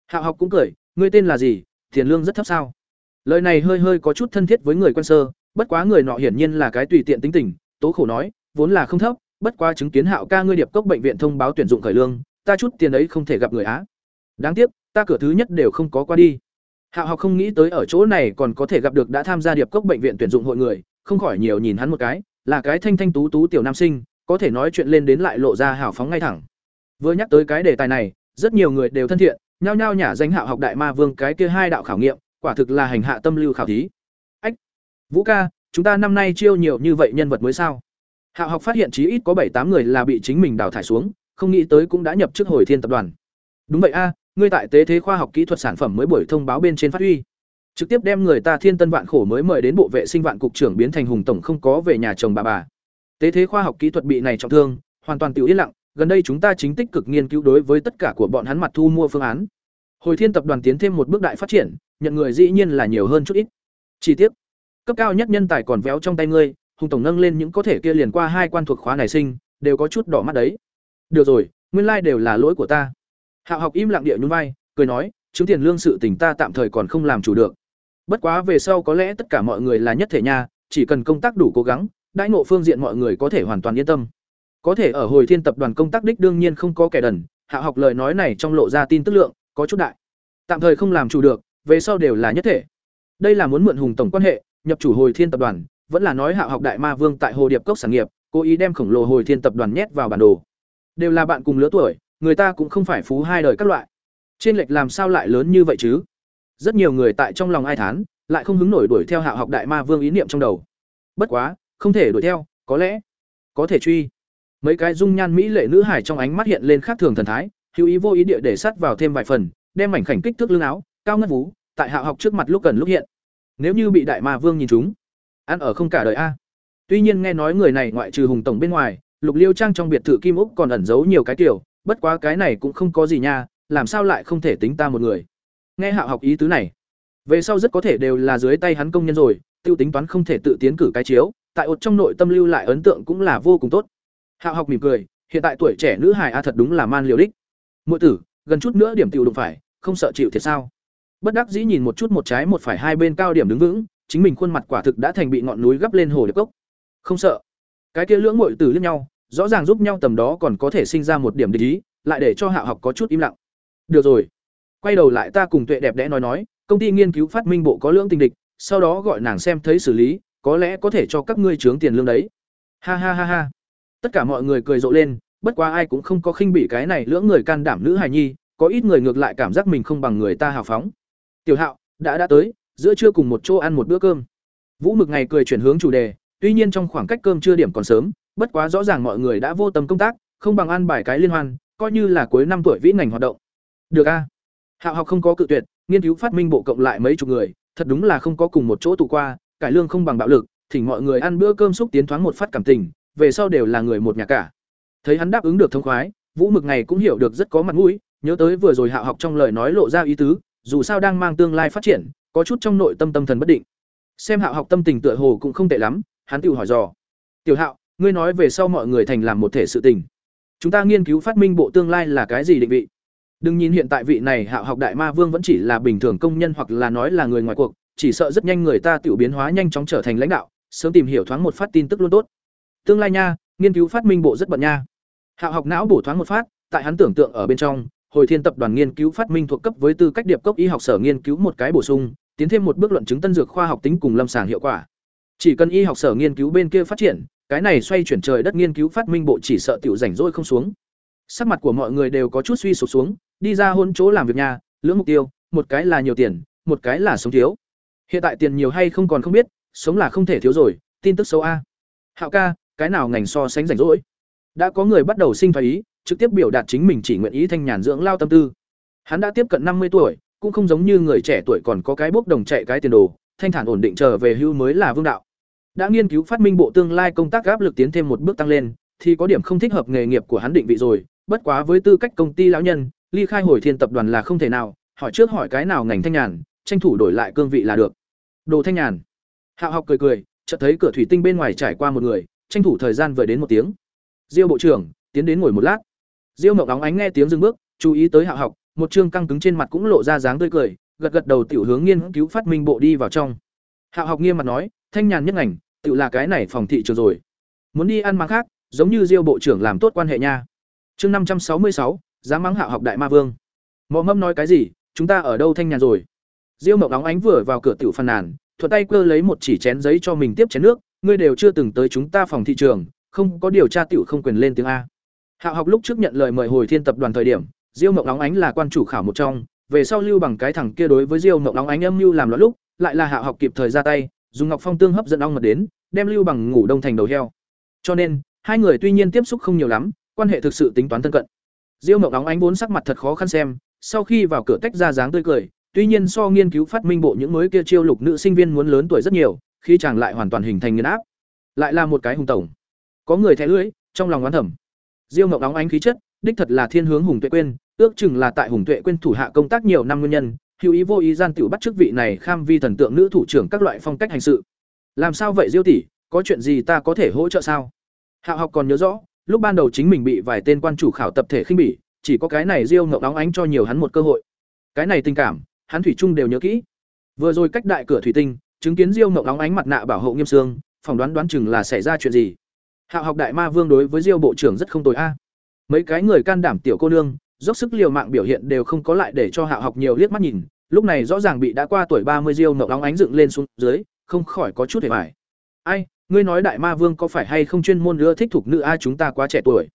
Hạo học cũng cười, ngươi tên là gì? Tiền lương rất thấp sao? Lời này hơi hơi có chút thân thiết với người quen sơ, bất quá người nọ hiển nhiên là cái tùy tiện tính tình, tố khổ nói, vốn là không thấp, bất quá chứng kiến hạo ca ngươi điệp cốc bệnh viện thông báo tuyển dụng khởi lương, ta chút tiền ấy không thể gặp người á. Đáng tiếc ta cửa thứ nhất đều không có qua đi. Hạo học không nghĩ tới ở chỗ này còn có thể gặp được đã tham gia điệp cốc bệnh viện tuyển dụng hội người, không khỏi nhiều nhìn hắn một cái, là cái thanh thanh tú tú tiểu nam sinh, có thể nói chuyện lên đến lại lộ ra hào phóng ngay thẳng. Vừa nhắc tới cái đề tài này, rất nhiều người đều thân thiện, nhao nhao nhả danh hạo học đại ma vương cái kia hai đạo khảo nghiệm, quả thực là hành hạ tâm lưu khảo thí. Ách, vũ ca, chúng ta năm nay chiêu nhiều như vậy nhân vật mới sao? Hạo học phát hiện chí ít có bảy tám người là bị chính mình đào thải xuống, không nghĩ tới cũng đã nhập chức hồi thiên tập đoàn. Đúng vậy a ngươi tại tế thế khoa học kỹ thuật sản phẩm mới buổi thông báo bên trên phát huy. Trực tiếp đem người ta thiên tân vạn khổ mới mời đến bộ vệ sinh vạn cục trưởng biến thành hùng tổng không có về nhà chồng bà bà. Tế thế khoa học kỹ thuật bị này trọng thương, hoàn toàn tự yên lặng, gần đây chúng ta chính tích cực nghiên cứu đối với tất cả của bọn hắn mặt thu mua phương án. Hồi thiên tập đoàn tiến thêm một bước đại phát triển, nhận người dĩ nhiên là nhiều hơn chút ít. Chi tiết. Cấp cao nhất nhân tài còn véo trong tay ngươi, hùng tổng nâng lên những có thể kia liền qua hai quan thuộc khóa nảy sinh, đều có chút đỏ mắt đấy. Được rồi, nguyên lai đều là lỗi của ta hạo học im lặng địa nhún vai, cười nói chứng tiền lương sự tình ta tạm thời còn không làm chủ được. Bất quá về sau có lẽ tất cả mọi người là nhất thể nha, chỉ cần công tác đủ cố gắng, đãi ngộ phương diện mọi người có thể hoàn toàn yên tâm. Có thể ở hồi thiên tập đoàn công tác đích đương nhiên không có kẻ đần. Hạ học lời nói này trong lộ ra tin tức lượng, có chút đại. Tạm thời không làm chủ được, về sau đều là nhất thể. Đây là muốn mượn hùng tổng quan hệ, nhập chủ hồi thiên tập đoàn, vẫn là nói hạ học đại ma vương tại hồ điệp cốc sản nghiệp, cố ý đem khổng lồ hồi thiên tập đoàn nhét vào bản đồ. Đều là bạn cùng lứa tuổi người ta cũng không phải phú hai đời các loại. Trên lệch làm sao lại lớn như vậy chứ? Rất nhiều người tại trong lòng ai thán, lại không hứng nổi đuổi theo hạ học đại ma vương ý niệm trong đầu. Bất quá, không thể đuổi theo, có lẽ, có thể truy. Mấy cái dung nhan mỹ lệ nữ hải trong ánh mắt hiện lên khác thường thần thái, hữu ý vô ý địa để sắt vào thêm vài phần, đem mảnh khảnh kích thước lưng áo, cao ngất vú, tại hạ học trước mặt lúc cần lúc hiện. Nếu như bị đại ma vương nhìn chúng, ăn ở không cả đời a. Tuy nhiên nghe nói người này ngoại trừ hùng tổng bên ngoài, lục liêu trang trong biệt thự kim úc còn ẩn giấu nhiều cái kiểu bất quá cái này cũng không có gì nha, làm sao lại không thể tính ta một người? Nghe hạ học ý tứ này, về sau rất có thể đều là dưới tay hắn công nhân rồi, tiêu tính toán không thể tự tiến cử cái chiếu, tại ột trong nội tâm lưu lại ấn tượng cũng là vô cùng tốt. Hạ học mỉm cười, hiện tại tuổi trẻ nữ hài a thật đúng là man liều đích. Muội tử, gần chút nữa điểm tiểu đụng phải, không sợ chịu thiệt sao? Bất đắc dĩ nhìn một chút một trái một phải hai bên cao điểm đứng vững, chính mình khuôn mặt quả thực đã thành bị ngọn núi gấp lên hồ điệp cốc. Không sợ. Cái kia lưỡng muội tử liếc nhau rõ ràng giúp nhau tầm đó còn có thể sinh ra một điểm địch ý lại để cho hạ học có chút im lặng được rồi quay đầu lại ta cùng tuệ đẹp đẽ nói nói công ty nghiên cứu phát minh bộ có lưỡng tình địch sau đó gọi nàng xem thấy xử lý, có lẽ có thể cho các ngươi trướng tiền lương đấy. Ha ha ha ha. Tất cả mọi người cười rộ lên, bất quá ai cũng không có khinh bỉ cái này lưỡng người can đảm nữ hài nhi, có ít người ngược lại cảm giác mình không bằng người ta hào phóng. Tiểu Hạo, đã đã tới, giữa trưa cùng một chỗ ăn một bữa cơm. Vũ Mực ngày cười chuyển hướng chủ đề, tuy nhiên trong khoảng cách cơm trưa điểm còn sớm, bất quá rõ ràng mọi người đã vô tâm công tác, không bằng ăn bài cái liên hoan, coi như là cuối năm tuổi vĩ ngành hoạt động. Được a. Hạo học không có cự tuyệt, nghiên cứu phát minh bộ cộng lại mấy chục người, thật đúng là không có cùng một chỗ tụ qua, cải lương không bằng bạo lực, thỉnh mọi người ăn bữa cơm xúc tiến thoáng một phát cảm tình, về sau đều là người một nhà cả. Thấy hắn đáp ứng được thông khoái, Vũ Mực này cũng hiểu được rất có mặt mũi, nhớ tới vừa rồi Hạo học trong lời nói lộ ra ý tứ, dù sao đang mang tương lai phát triển, có chút trong nội tâm tâm thần bất định. Xem Hạo học tâm tình tựa hồ cũng không tệ lắm, hắn tự hỏi dò. "Tiểu Hạo, ngươi nói về sau mọi người thành làm một thể sự tình. Chúng ta nghiên cứu phát minh bộ tương lai là cái gì định vị?" Đừng nhìn hiện tại vị này Hạo học đại ma vương vẫn chỉ là bình thường công nhân hoặc là nói là người ngoài cuộc, chỉ sợ rất nhanh người ta tiểu biến hóa nhanh chóng trở thành lãnh đạo, sớm tìm hiểu thoáng một phát tin tức luôn tốt. Tương lai nha, nghiên cứu phát minh bộ rất bận nha. Hạo học não bổ thoáng một phát, tại hắn tưởng tượng ở bên trong, hồi thiên tập đoàn nghiên cứu phát minh thuộc cấp với tư cách điệp cốc y học sở nghiên cứu một cái bổ sung, tiến thêm một bước luận chứng tân dược khoa học tính cùng lâm sàng hiệu quả. Chỉ cần y học sở nghiên cứu bên kia phát triển, cái này xoay chuyển trời đất nghiên cứu phát minh bộ chỉ sợ tiểu rảnh rỗi không xuống. Sắc mặt của mọi người đều có chút suy sụp xuống, đi ra hôn chỗ làm việc nhà, lưỡng mục tiêu, một cái là nhiều tiền, một cái là sống thiếu. Hiện tại tiền nhiều hay không còn không biết, sống là không thể thiếu rồi, tin tức xấu a. Hạo ca, cái nào ngành so sánh rảnh rỗi? Đã có người bắt đầu sinh phái ý, trực tiếp biểu đạt chính mình chỉ nguyện ý thanh nhàn dưỡng lao tâm tư. Hắn đã tiếp cận năm mươi tuổi, cũng không giống như người trẻ tuổi còn có cái bốc đồng chạy cái tiền đồ, thanh thản ổn định trở về hưu mới là vương đạo. Đã nghiên cứu phát minh bộ tương lai công tác áp lực tiến thêm một bước tăng lên, thì có điểm không thích hợp nghề nghiệp của hắn định vị rồi, bất quá với tư cách công ty lão nhân, ly khai hồi thiên tập đoàn là không thể nào, hỏi trước hỏi cái nào ngành thanh nhàn, tranh thủ đổi lại cương vị là được. Đồ thanh nhàn. Hạo học cười cười, chợt thấy cửa thủy tinh bên ngoài trải qua một người, tranh thủ thời gian vừa đến một tiếng. Diêu bộ trưởng, tiến đến ngồi một lát. Diêu Mộng óng ánh nghe tiếng dừng bước, chú ý tới Hạo học, một trương căng cứng trên mặt cũng lộ ra dáng tươi cười, gật gật đầu tiểu hướng nghiên cứu phát minh bộ đi vào trong. Hạo học nghiêm mặt nói, thanh nhàn nhất ngành, tự là cái này phòng thị trường rồi. Muốn đi ăn mắng khác, giống như Diêu bộ trưởng làm tốt quan hệ nha. Chương năm trăm sáu mươi sáu, dám mắng Hạo học đại ma vương. Mộ Mâm nói cái gì, chúng ta ở đâu thanh nhàn rồi? Diêu Mộng óng ánh vừa vào cửa tiểu phàn nàn, thuận tay cơ lấy một chỉ chén giấy cho mình tiếp chén nước, ngươi đều chưa từng tới chúng ta phòng thị trường, không có điều tra tiểu không quyền lên tiếng a. Hạo học lúc trước nhận lời mời hồi thiên tập đoàn thời điểm, Diêu Mộng óng Ánh là quan chủ khảo một trong, về sau lưu bằng cái thằng kia đối với Diêu Mộng óng Ánh âm mưu làm loạn lúc, lại là Hạo học kịp thời ra tay, dùng Ngọc Phong tương hấp dẫn ong mật đến, đem lưu bằng ngủ đông thành đầu heo. Cho nên, hai người tuy nhiên tiếp xúc không nhiều lắm, quan hệ thực sự tính toán thân cận. Diêu Mộng óng Ánh vốn sắc mặt thật khó khăn xem, sau khi vào cửa tách ra dáng tươi cười, tuy nhiên so nghiên cứu phát minh bộ những mới kia chiêu lục nữ sinh viên muốn lớn tuổi rất nhiều, khi chàng lại hoàn toàn hình thành nghiền áp. Lại là một cái hùng tổng. Có người thẻ lưỡi, trong lòng oán thầm. Diêu Mộng óng Ánh khí chất, đích thật là thiên hướng hùng tuệ quên, ước chừng là tại hùng tuệ quên thủ hạ công tác nhiều năm nguyên nhân hữu ý vô ý gian tiểu bắt chức vị này kham vi thần tượng nữ thủ trưởng các loại phong cách hành sự. Làm sao vậy diêu tỷ? Có chuyện gì ta có thể hỗ trợ sao? Hạo học còn nhớ rõ, lúc ban đầu chính mình bị vài tên quan chủ khảo tập thể khinh bỉ, chỉ có cái này diêu ngọc đóng ánh cho nhiều hắn một cơ hội. Cái này tình cảm, hắn thủy chung đều nhớ kỹ. Vừa rồi cách đại cửa thủy tinh, chứng kiến diêu ngọc đóng ánh mặt nạ bảo hộ nghiêm sương phỏng đoán đoán chừng là xảy ra chuyện gì. Hạo học đại ma vương đối với diêu bộ trưởng rất không tồi a. Mấy cái người can đảm tiểu cô nương dốc sức liều mạng biểu hiện đều không có lại để cho Hạo học nhiều liếc mắt nhìn, lúc này rõ ràng bị đã qua tuổi ba mươi Diêu Ngọc nóng ánh dựng lên xuống dưới, không khỏi có chút hề bại. Ai, ngươi nói đại ma vương có phải hay không chuyên môn ưa thích thuộc nữ a chúng ta quá trẻ tuổi.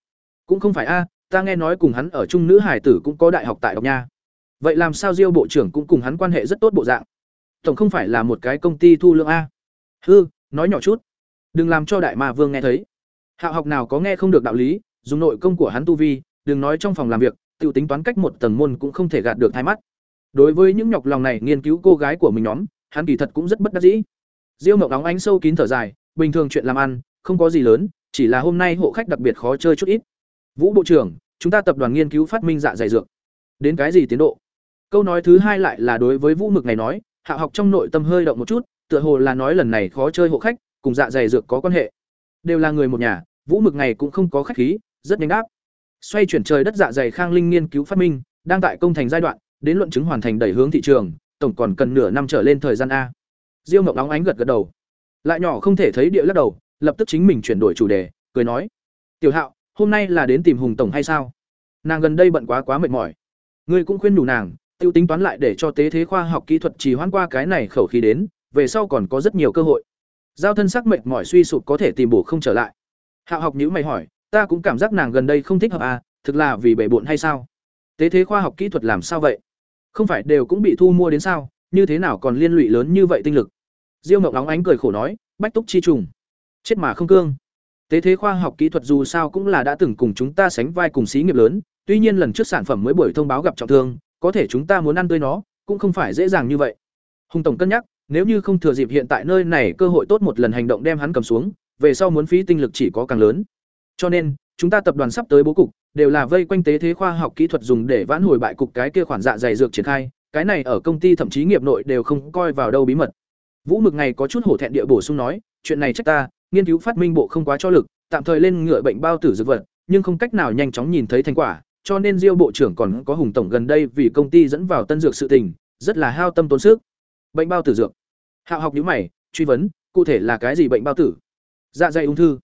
Cũng không phải a, ta nghe nói cùng hắn ở chung nữ hải tử cũng có đại học tại độc nha. Vậy làm sao Diêu bộ trưởng cũng cùng hắn quan hệ rất tốt bộ dạng? Tổng không phải là một cái công ty thu lương a. Hư, nói nhỏ chút. Đừng làm cho đại ma vương nghe thấy. Hạo học nào có nghe không được đạo lý, dùng nội công của hắn tu vi, đừng nói trong phòng làm việc, tiểu tính toán cách một tầng môn cũng không thể gạt được thái mắt. Đối với những nhọc lòng này nghiên cứu cô gái của mình nhóm, hắn kỳ thật cũng rất bất đắc dĩ. Diêu mộng đóng ánh sâu kín thở dài, bình thường chuyện làm ăn, không có gì lớn, chỉ là hôm nay hộ khách đặc biệt khó chơi chút ít. Vũ bộ trưởng, chúng ta tập đoàn nghiên cứu phát minh dạ dày dược. Đến cái gì tiến độ? Câu nói thứ hai lại là đối với Vũ Mực này nói, Hạ học trong nội tâm hơi động một chút, tựa hồ là nói lần này khó chơi hộ khách, cùng dạ dày dược có quan hệ. Đều là người một nhà, Vũ Mực này cũng không có khách khí, rất nhanh đáp xoay chuyển trời đất dạ dày khang linh nghiên cứu phát minh, đang tại công thành giai đoạn, đến luận chứng hoàn thành đẩy hướng thị trường, tổng còn cần nửa năm trở lên thời gian a. Diêu ngọc nóng ánh gật gật đầu. Lại nhỏ không thể thấy địa lắc đầu, lập tức chính mình chuyển đổi chủ đề, cười nói, tiểu hạo, hôm nay là đến tìm hùng tổng hay sao? Nàng gần đây bận quá quá mệt mỏi. Ngươi cũng khuyên đủ nàng, tiêu tính toán lại để cho tế thế khoa học kỹ thuật trì hoãn qua cái này khẩu khí đến, về sau còn có rất nhiều cơ hội. Giao thân sắc mệt mỏi suy sụp có thể tìm bổ không trở lại. Hạo học nhữ mày hỏi ta cũng cảm giác nàng gần đây không thích hợp à thực là vì bể bộn hay sao? Tế thế khoa học kỹ thuật làm sao vậy? Không phải đều cũng bị thu mua đến sao? Như thế nào còn liên lụy lớn như vậy tinh lực? Diêu mộng óng ánh cười khổ nói, bách túc chi trùng. Chết mà không cương. Tế thế khoa học kỹ thuật dù sao cũng là đã từng cùng chúng ta sánh vai cùng xí nghiệp lớn, tuy nhiên lần trước sản phẩm mới buổi thông báo gặp trọng thương, có thể chúng ta muốn ăn tươi nó, cũng không phải dễ dàng như vậy. Hùng tổng cân nhắc, nếu như không thừa dịp hiện tại nơi này cơ hội tốt một lần hành động đem hắn cầm xuống, về sau muốn phí tinh lực chỉ có càng lớn cho nên, chúng ta tập đoàn sắp tới bố cục, đều là vây quanh tế thế khoa học kỹ thuật dùng để vãn hồi bại cục cái kia khoản dạ dày dược triển khai, cái này ở công ty thậm chí nghiệp nội đều không coi vào đâu bí mật. Vũ mực này có chút hổ thẹn địa bổ sung nói, chuyện này trách ta, nghiên cứu phát minh bộ không quá cho lực, tạm thời lên ngựa bệnh bao tử dược vật, nhưng không cách nào nhanh chóng nhìn thấy thành quả, cho nên diêu bộ trưởng còn có hùng tổng gần đây vì công ty dẫn vào tân dược sự tình, rất là hao tâm tốn sức. Bệnh bao tử dược. Hạo học nhữ mày, truy vấn, cụ thể là cái gì bệnh bao tử? Dạ dày ung thư.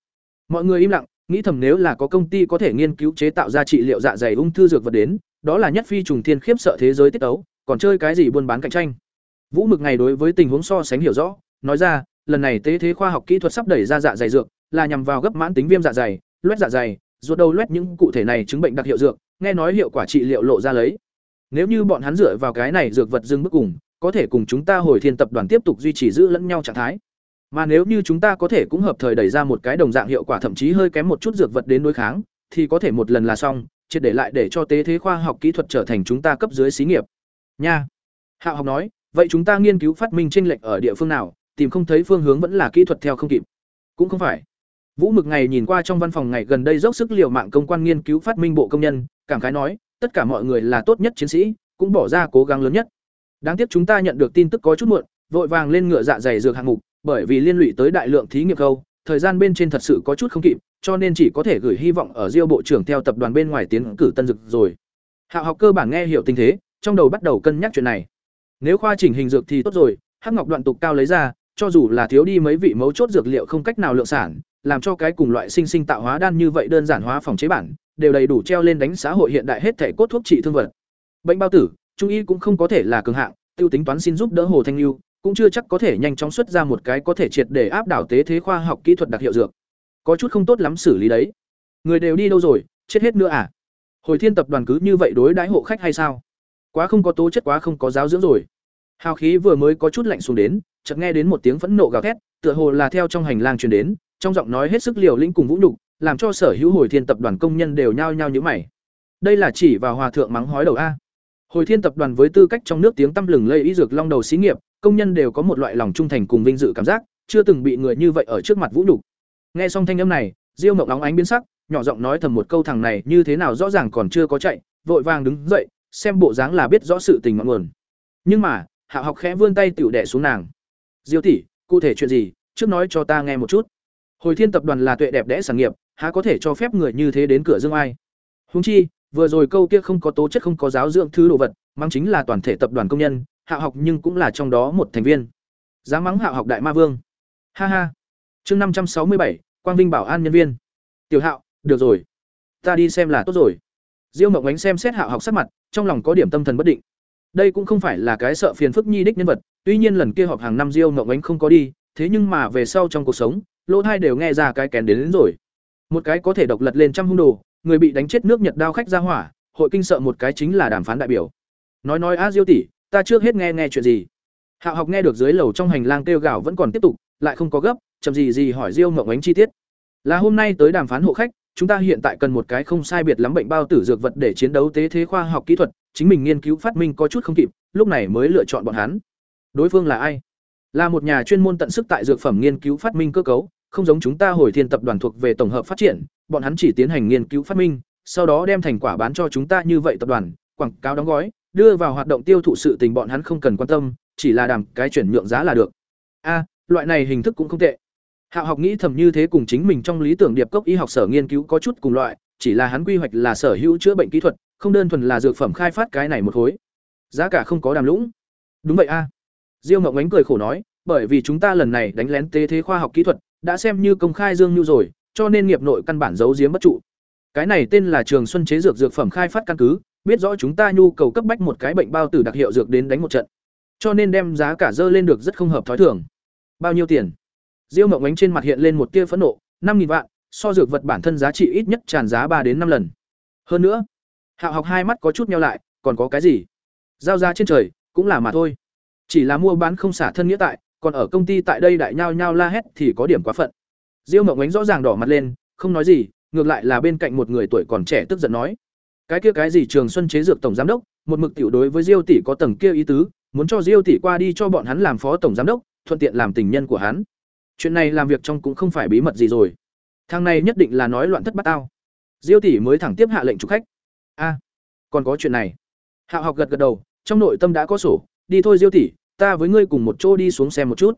Mọi người im lặng nghĩ thầm nếu là có công ty có thể nghiên cứu chế tạo ra trị liệu dạ dày ung thư dược vật đến, đó là nhất phi trùng thiên khiếp sợ thế giới tiết ấu còn chơi cái gì buôn bán cạnh tranh? Vũ mực này đối với tình huống so sánh hiểu rõ, nói ra, lần này tế thế khoa học kỹ thuật sắp đẩy ra dạ dày dược, là nhằm vào gấp mãn tính viêm dạ dày, loét dạ dày, ruột đầu loét những cụ thể này chứng bệnh đặc hiệu dược, nghe nói hiệu quả trị liệu lộ ra lấy. Nếu như bọn hắn dựa vào cái này dược vật dưng bước cùng, có thể cùng chúng ta hồi thiên tập đoàn tiếp tục duy trì giữ lẫn nhau trạng thái mà nếu như chúng ta có thể cũng hợp thời đẩy ra một cái đồng dạng hiệu quả thậm chí hơi kém một chút dược vật đến đối kháng, thì có thể một lần là xong, triệt để lại để cho tế thế khoa học kỹ thuật trở thành chúng ta cấp dưới xí nghiệp. Nha. Hạo học nói, vậy chúng ta nghiên cứu phát minh tranh lệch ở địa phương nào, tìm không thấy phương hướng vẫn là kỹ thuật theo không kịp. Cũng không phải. Vũ mực ngày nhìn qua trong văn phòng ngày gần đây dốc sức liều mạng công quan nghiên cứu phát minh bộ công nhân, cảm khái nói, tất cả mọi người là tốt nhất chiến sĩ, cũng bỏ ra cố gắng lớn nhất. Đáng tiếc chúng ta nhận được tin tức có chút muộn, vội vàng lên ngựa dạ dày dược hạng mục bởi vì liên lụy tới đại lượng thí nghiệm câu thời gian bên trên thật sự có chút không kịp, cho nên chỉ có thể gửi hy vọng ở diêu bộ trưởng theo tập đoàn bên ngoài tiến cử tân dực rồi. Hạ học cơ bản nghe hiểu tình thế, trong đầu bắt đầu cân nhắc chuyện này. Nếu khoa chỉnh hình dược thì tốt rồi, hắc ngọc đoạn tục cao lấy ra, cho dù là thiếu đi mấy vị mấu chốt dược liệu không cách nào lượng sản, làm cho cái cùng loại sinh sinh tạo hóa đan như vậy đơn giản hóa phòng chế bản, đều đầy đủ treo lên đánh xã hội hiện đại hết thể cốt thuốc trị thương vật. Bệnh bao tử, trung y cũng không có thể là cường hạng, tiêu tính toán xin giúp đỡ hồ thanh lưu cũng chưa chắc có thể nhanh chóng xuất ra một cái có thể triệt để áp đảo tế thế khoa học kỹ thuật đặc hiệu dược. Có chút không tốt lắm xử lý đấy. Người đều đi đâu rồi? Chết hết nữa à? Hồi thiên tập đoàn cứ như vậy đối đãi hộ khách hay sao? Quá không có tố chất, quá không có giáo dưỡng rồi. Hào khí vừa mới có chút lạnh xuống đến, chợt nghe đến một tiếng phẫn nộ gào thét, tựa hồ là theo trong hành lang truyền đến, trong giọng nói hết sức liều lĩnh cùng vũ nhục, làm cho sở hữu hồi thiên tập đoàn công nhân đều nhao nhao nhíu mày. Đây là chỉ vào hòa thượng mắng hói đầu a. Hồi thiên tập đoàn với tư cách trong nước tiếng tăm lừng lây y dược long đầu xí nghiệp công nhân đều có một loại lòng trung thành cùng vinh dự cảm giác, chưa từng bị người như vậy ở trước mặt vũ nhục. Nghe xong thanh âm này, diêu mộng nóng ánh biến sắc, nhỏ giọng nói thầm một câu thằng này như thế nào rõ ràng còn chưa có chạy, vội vàng đứng dậy, xem bộ dáng là biết rõ sự tình ngọn nguồn. Nhưng mà, hạ học khẽ vươn tay tiểu đệ xuống nàng. Diêu tỷ, cụ thể chuyện gì? Trước nói cho ta nghe một chút. Hồi thiên tập đoàn là tuệ đẹp đẽ sản nghiệp, há có thể cho phép người như thế đến cửa dương ai? Huống chi, vừa rồi câu kia không có tố chất không có giáo dưỡng thứ đồ vật, mang chính là toàn thể tập đoàn công nhân hạ học nhưng cũng là trong đó một thành viên. Giá mắng hạ học đại ma vương. Ha ha. Chương năm trăm sáu mươi bảy quang vinh bảo an nhân viên. Tiểu hạo được rồi. Ta đi xem là tốt rồi. Diêu mộng ánh xem xét hạ học sắc mặt trong lòng có điểm tâm thần bất định. Đây cũng không phải là cái sợ phiền phức nhi đích nhân vật tuy nhiên lần kia họp hàng năm diêu mộng ánh không có đi thế nhưng mà về sau trong cuộc sống lỗ thai đều nghe ra cái kén đến, đến rồi. Một cái có thể độc lật lên trăm hung đồ người bị đánh chết nước nhật đao khách ra hỏa hội kinh sợ một cái chính là đàm phán đại biểu. Nói nói a diêu tỷ ta trước hết nghe nghe chuyện gì? Hạ học nghe được dưới lầu trong hành lang kêu gào vẫn còn tiếp tục, lại không có gấp, chậm gì gì hỏi diêu mộng ánh chi tiết. Là hôm nay tới đàm phán hộ khách, chúng ta hiện tại cần một cái không sai biệt lắm bệnh bao tử dược vật để chiến đấu tế thế khoa học kỹ thuật, chính mình nghiên cứu phát minh có chút không kịp, lúc này mới lựa chọn bọn hắn. Đối phương là ai? Là một nhà chuyên môn tận sức tại dược phẩm nghiên cứu phát minh cơ cấu, không giống chúng ta hồi thiên tập đoàn thuộc về tổng hợp phát triển, bọn hắn chỉ tiến hành nghiên cứu phát minh, sau đó đem thành quả bán cho chúng ta như vậy tập đoàn, quảng cáo đóng gói đưa vào hoạt động tiêu thụ sự tình bọn hắn không cần quan tâm chỉ là đàm cái chuyển nhượng giá là được a loại này hình thức cũng không tệ Hạo học nghĩ thầm như thế cùng chính mình trong lý tưởng điệp cốc y học sở nghiên cứu có chút cùng loại, chỉ là hắn quy hoạch là sở hữu chữa bệnh kỹ thuật, không đơn thuần là dược phẩm khai phát cái này một khối. Giá cả không có đàm lũng. Đúng vậy a. Diêu Ngọc Ánh cười khổ nói, bởi vì chúng ta lần này đánh lén tế thế khoa học kỹ thuật, đã xem như công khai dương như rồi, cho nên nghiệp nội căn bản giấu giếm bất trụ. Cái này tên là Trường Xuân chế dược dược phẩm khai phát căn cứ, biết rõ chúng ta nhu cầu cấp bách một cái bệnh bao tử đặc hiệu dược đến đánh một trận. cho nên đem giá cả dơ lên được rất không hợp thói thường. Bao nhiêu tiền? Diêu mộng ánh trên mặt hiện lên một tia phẫn nộ, năm nghìn vạn, so dược vật bản thân giá trị ít nhất tràn giá ba đến năm lần. Hơn nữa, hạo học hai mắt có chút nhau lại, còn có cái gì? Giao ra trên trời, cũng là mà thôi. Chỉ là mua bán không xả thân nghĩa tại, còn ở công ty tại đây đại nhao nhao la hét thì có điểm quá phận. Diêu mộng ánh rõ ràng đỏ mặt lên, không nói gì, ngược lại là bên cạnh một người tuổi còn trẻ tức giận nói cái kia cái gì trường xuân chế dược tổng giám đốc, một mực tiểu đối với diêu tỷ có tầng kia ý tứ, muốn cho diêu tỷ qua đi cho bọn hắn làm phó tổng giám đốc, thuận tiện làm tình nhân của hắn. Chuyện này làm việc trong cũng không phải bí mật gì rồi. Thằng này nhất định là nói loạn thất bát tao. Diêu tỷ mới thẳng tiếp hạ lệnh chụp khách. A, còn có chuyện này. Hạo học gật gật đầu, trong nội tâm đã có sổ, đi thôi diêu tỷ, ta với ngươi cùng một chỗ đi xuống xem một chút.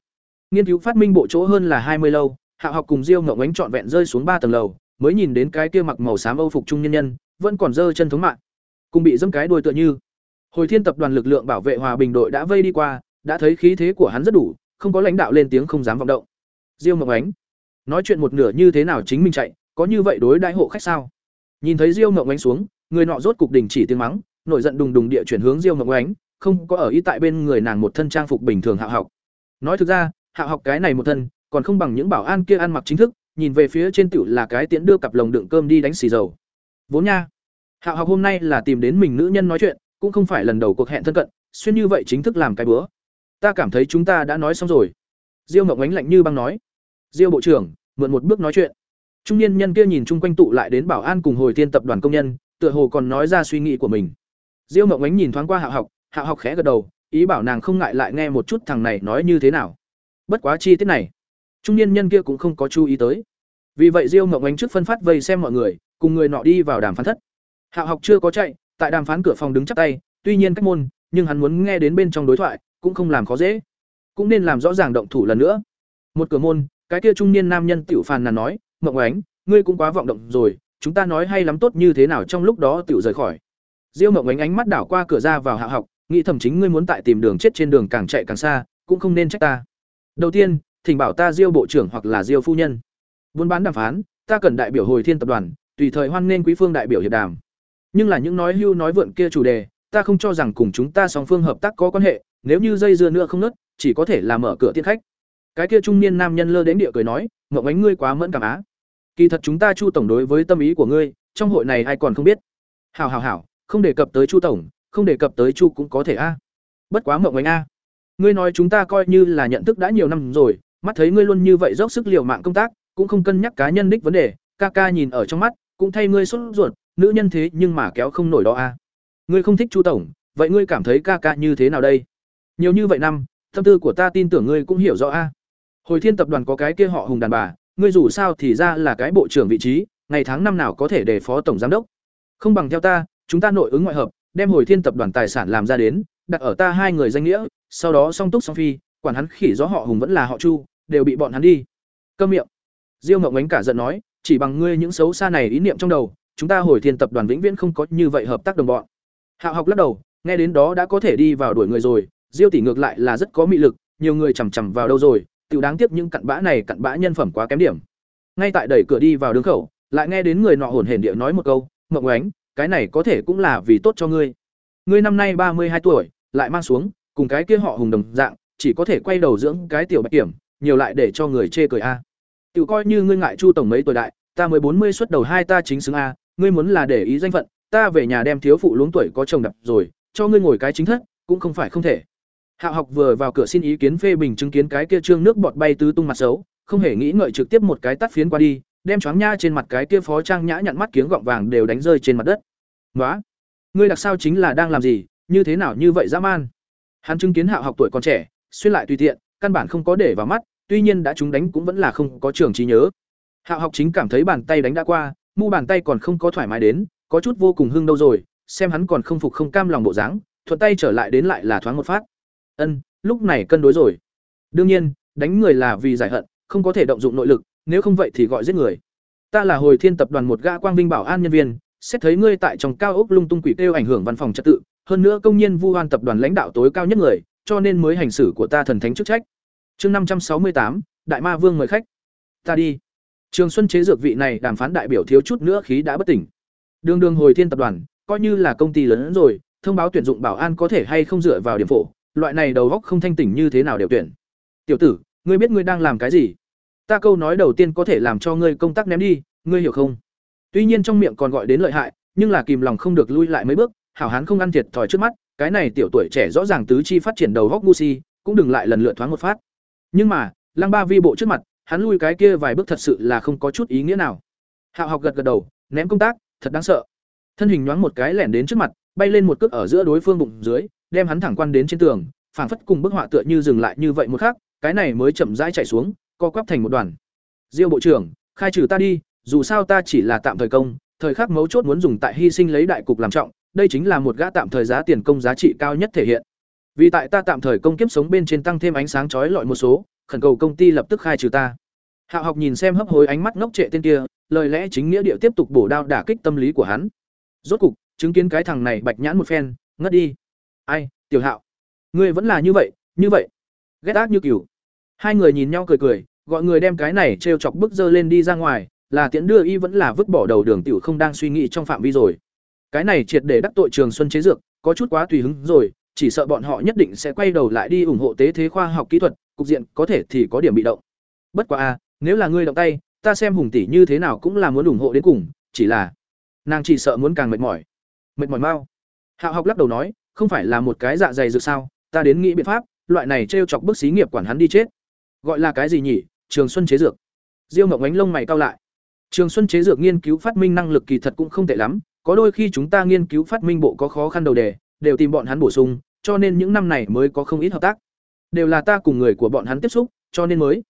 Nghiên cứu phát minh bộ chỗ hơn là hai mươi lâu hạo học cùng diêu ngậu ánh trọn vẹn rơi xuống ba tầng lầu, mới nhìn đến cái kia mặc màu xám âu phục trung nhân nhân vẫn còn dơ chân thống mạng, cùng bị dẫm cái đuôi tựa như. Hồi thiên tập đoàn lực lượng bảo vệ hòa bình đội đã vây đi qua, đã thấy khí thế của hắn rất đủ, không có lãnh đạo lên tiếng không dám vọng động. Diêu mộng ánh, nói chuyện một nửa như thế nào chính mình chạy, có như vậy đối đại hộ khách sao? Nhìn thấy diêu mộng ánh xuống, người nọ rốt cục đình chỉ tiếng mắng, nổi giận đùng đùng địa chuyển hướng diêu mộng ánh, không có ở ý tại bên người nàng một thân trang phục bình thường hạ học. Nói thực ra, hạ học cái này một thân, còn không bằng những bảo an kia ăn mặc chính thức, nhìn về phía trên tiểu là cái tiễn đưa cặp lồng đựng cơm đi đánh xì dầu vốn nha. Hạ học hôm nay là tìm đến mình nữ nhân nói chuyện, cũng không phải lần đầu cuộc hẹn thân cận, xuyên như vậy chính thức làm cái bữa. Ta cảm thấy chúng ta đã nói xong rồi. Diêu ngọc ánh lạnh như băng nói. Diêu bộ trưởng, mượn một bước nói chuyện. Trung niên nhân kia nhìn chung quanh tụ lại đến bảo an cùng hồi Thiên tập đoàn công nhân, tựa hồ còn nói ra suy nghĩ của mình. Diêu ngọc ánh nhìn thoáng qua hạ học hạ học khẽ gật đầu, ý bảo nàng không ngại lại nghe một chút thằng này nói như thế nào. Bất quá chi tiết này, trung niên nhân kia cũng không có chú ý tới. Vì vậy diêu ngọc ánh trước phân phát vây xem mọi người cùng người nọ đi vào đàm phán thất. Hạ học chưa có chạy, tại đàm phán cửa phòng đứng chắp tay, tuy nhiên cách môn, nhưng hắn muốn nghe đến bên trong đối thoại, cũng không làm khó dễ. Cũng nên làm rõ ràng động thủ lần nữa. Một cửa môn, cái kia trung niên nam nhân tiểu phàn nàn nói, mộng ánh, ngươi cũng quá vọng động rồi, chúng ta nói hay lắm tốt như thế nào trong lúc đó tiểu rời khỏi. Diêu mộng ánh ánh mắt đảo qua cửa ra vào hạ học, nghĩ thầm chính ngươi muốn tại tìm đường chết trên đường càng chạy càng xa, cũng không nên trách ta. Đầu tiên, thỉnh bảo ta diêu bộ trưởng hoặc là diêu phu nhân. Buôn bán đàm phán, ta cần đại biểu hồi thiên tập đoàn tùy thời hoan nghênh quý phương đại biểu hiệp đàm. Nhưng là những nói hưu nói vượn kia chủ đề, ta không cho rằng cùng chúng ta song phương hợp tác có quan hệ, nếu như dây dưa nữa không nứt, chỉ có thể là mở cửa tiết khách. Cái kia trung niên nam nhân lơ đến địa cười nói ngậm ánh, ngươi quá mẫn cảm á. Kỳ thật chúng ta chu tổng đối với tâm ý của ngươi, trong hội này ai còn không biết? Hảo hảo hảo, không đề cập tới chu tổng, không đề cập tới chu cũng có thể a bất quá ngậm ánh a, ngươi nói chúng ta coi như là nhận thức đã nhiều năm rồi, mắt thấy ngươi luôn như vậy dốc sức liều mạng công tác, cũng không cân nhắc cá nhân đích vấn đề, ca ca nhìn ở trong mắt cũng thay ngươi sốt ruột, nữ nhân thế nhưng mà kéo không nổi đó a. Ngươi không thích chu tổng, vậy ngươi cảm thấy ca ca như thế nào đây? Nhiều như vậy năm, tâm tư của ta tin tưởng ngươi cũng hiểu rõ a. Hồi thiên tập đoàn có cái kia họ hùng đàn bà, ngươi dù sao thì ra là cái bộ trưởng vị trí, ngày tháng năm nào có thể để phó tổng giám đốc? Không bằng theo ta, chúng ta nội ứng ngoại hợp, đem hồi thiên tập đoàn tài sản làm ra đến, đặt ở ta hai người danh nghĩa, sau đó song túc song phi, quản hắn khỉ gió họ hùng vẫn là họ chu, đều bị bọn hắn đi. Câm miệng. Diêu ngộng ánh cả giận nói chỉ bằng ngươi những xấu xa này ý niệm trong đầu, chúng ta hồi thiên tập đoàn vĩnh viễn không có như vậy hợp tác đồng bọn. Hạo học lắc đầu, nghe đến đó đã có thể đi vào đuổi người rồi, diêu tỷ ngược lại là rất có mị lực, nhiều người chằm chằm vào đâu rồi tự đáng tiếc những cặn bã này cặn bã nhân phẩm quá kém điểm. Ngay tại đẩy cửa đi vào đường khẩu, lại nghe đến người nọ hồn hển địa nói một câu mộng ánh, cái này có thể cũng là vì tốt cho ngươi. Ngươi năm nay ba mươi hai tuổi, lại mang xuống, cùng cái kia họ hùng đồng dạng, chỉ có thể quay đầu dưỡng cái tiểu bạch kiểm, nhiều lại để cho người chê cười a tự coi như ngươi ngại chu tổng mấy tuổi đại ta mới bốn mươi xuất đầu hai ta chính xứng a ngươi muốn là để ý danh phận ta về nhà đem thiếu phụ luống tuổi có chồng đập rồi cho ngươi ngồi cái chính thất cũng không phải không thể Hạo học vừa vào cửa xin ý kiến phê bình chứng kiến cái kia trương nước bọt bay tứ tung mặt xấu, không hề nghĩ ngợi trực tiếp một cái tắt phiến qua đi, đem choáng nha trên mặt cái kia phó trang nhã nhặn mắt kiếng gọng vàng đều đánh rơi trên mặt đất. "Nóa, ngươi đặc sao chính là đang làm gì, như thế nào như vậy dã man?" Hắn chứng kiến Hạo học tuổi còn trẻ, xuyên lại tùy tiện, căn bản không có để vào mắt, tuy nhiên đã chúng đánh cũng vẫn là không có trường trí nhớ. Hạo học chính cảm thấy bàn tay đánh đã qua, mu bàn tay còn không có thoải mái đến, có chút vô cùng hưng đâu rồi, xem hắn còn không phục không cam lòng bộ dáng, thuận tay trở lại đến lại là thoáng một phát. Ân, lúc này cân đối rồi. Đương nhiên, đánh người là vì giải hận, không có thể động dụng nội lực, nếu không vậy thì gọi giết người. Ta là hồi thiên tập đoàn một gã quang vinh bảo an nhân viên, xét thấy ngươi tại trong cao ốc lung tung quỷ tiêu ảnh hưởng văn phòng trật tự, hơn nữa công nhân vu hoan tập đoàn lãnh đạo tối cao nhất người, cho nên mới hành xử của ta thần thánh chức trách. Chương năm trăm sáu mươi tám, Đại Ma Vương mời khách. Ta đi. Trường Xuân chế dược vị này đàm phán đại biểu thiếu chút nữa khí đã bất tỉnh. Đường đường hồi thiên tập đoàn, coi như là công ty lớn hơn rồi, thông báo tuyển dụng bảo an có thể hay không dựa vào điểm phổ, loại này đầu óc không thanh tỉnh như thế nào đều tuyển. Tiểu tử, ngươi biết ngươi đang làm cái gì? Ta câu nói đầu tiên có thể làm cho ngươi công tác ném đi, ngươi hiểu không? Tuy nhiên trong miệng còn gọi đến lợi hại, nhưng là kìm lòng không được lui lại mấy bước, hảo hán không ăn thiệt thòi trước mắt, cái này tiểu tuổi trẻ rõ ràng tứ chi phát triển đầu góc ngu si, cũng đừng lại lần lượt thoáng một phát. Nhưng mà, Lăng Ba Vi bộ trước mặt, hắn lui cái kia vài bước thật sự là không có chút ý nghĩa nào. Hạo học gật gật đầu, ném công tác, thật đáng sợ. Thân hình nhoáng một cái lẻn đến trước mặt, bay lên một cước ở giữa đối phương bụng dưới, đem hắn thẳng quan đến trên tường, phảng phất cùng bức họa tựa như dừng lại như vậy một khắc, cái này mới chậm rãi chạy xuống, co quắp thành một đoàn. Diêu bộ trưởng, khai trừ ta đi, dù sao ta chỉ là tạm thời công, thời khắc mấu chốt muốn dùng tại hy sinh lấy đại cục làm trọng, đây chính là một gã tạm thời giá tiền công giá trị cao nhất thể hiện. Vì tại ta tạm thời công kiếp sống bên trên tăng thêm ánh sáng chói lọi một số, khẩn cầu công ty lập tức khai trừ ta. Hạo học nhìn xem hấp hối ánh mắt ngốc trệ tên kia, lời lẽ chính nghĩa địa tiếp tục bổ đao đả kích tâm lý của hắn. Rốt cục, chứng kiến cái thằng này bạch nhãn một phen, ngất đi. Ai, Tiểu Hạo, ngươi vẫn là như vậy, như vậy. Ghét ác như kiểu. Hai người nhìn nhau cười cười, gọi người đem cái này trêu chọc bức dơ lên đi ra ngoài, là tiễn đưa y vẫn là vứt bỏ đầu đường tiểu không đang suy nghĩ trong phạm vi rồi. Cái này triệt để đắc tội Trường Xuân chế dược, có chút quá tùy hứng rồi, chỉ sợ bọn họ nhất định sẽ quay đầu lại đi ủng hộ tế thế khoa học kỹ thuật, cục diện có thể thì có điểm bị động. Bất quá a, nếu là ngươi động tay, ta xem Hùng tỷ như thế nào cũng là muốn ủng hộ đến cùng, chỉ là nàng chỉ sợ muốn càng mệt mỏi. Mệt mỏi mau. Hạo học lắc đầu nói, không phải là một cái dạ dày dược sao, ta đến nghĩ biện pháp, loại này trêu chọc bức xí nghiệp quản hắn đi chết. Gọi là cái gì nhỉ? Trường Xuân chế dược. Diêu Ngọc ánh lông mày cau lại. Trường Xuân chế dược nghiên cứu phát minh năng lực kỳ thật cũng không tệ lắm, có đôi khi chúng ta nghiên cứu phát minh bộ có khó khăn đầu đề, đều tìm bọn hắn bổ sung, cho nên những năm này mới có không ít hợp tác. Đều là ta cùng người của bọn hắn tiếp xúc, cho nên mới.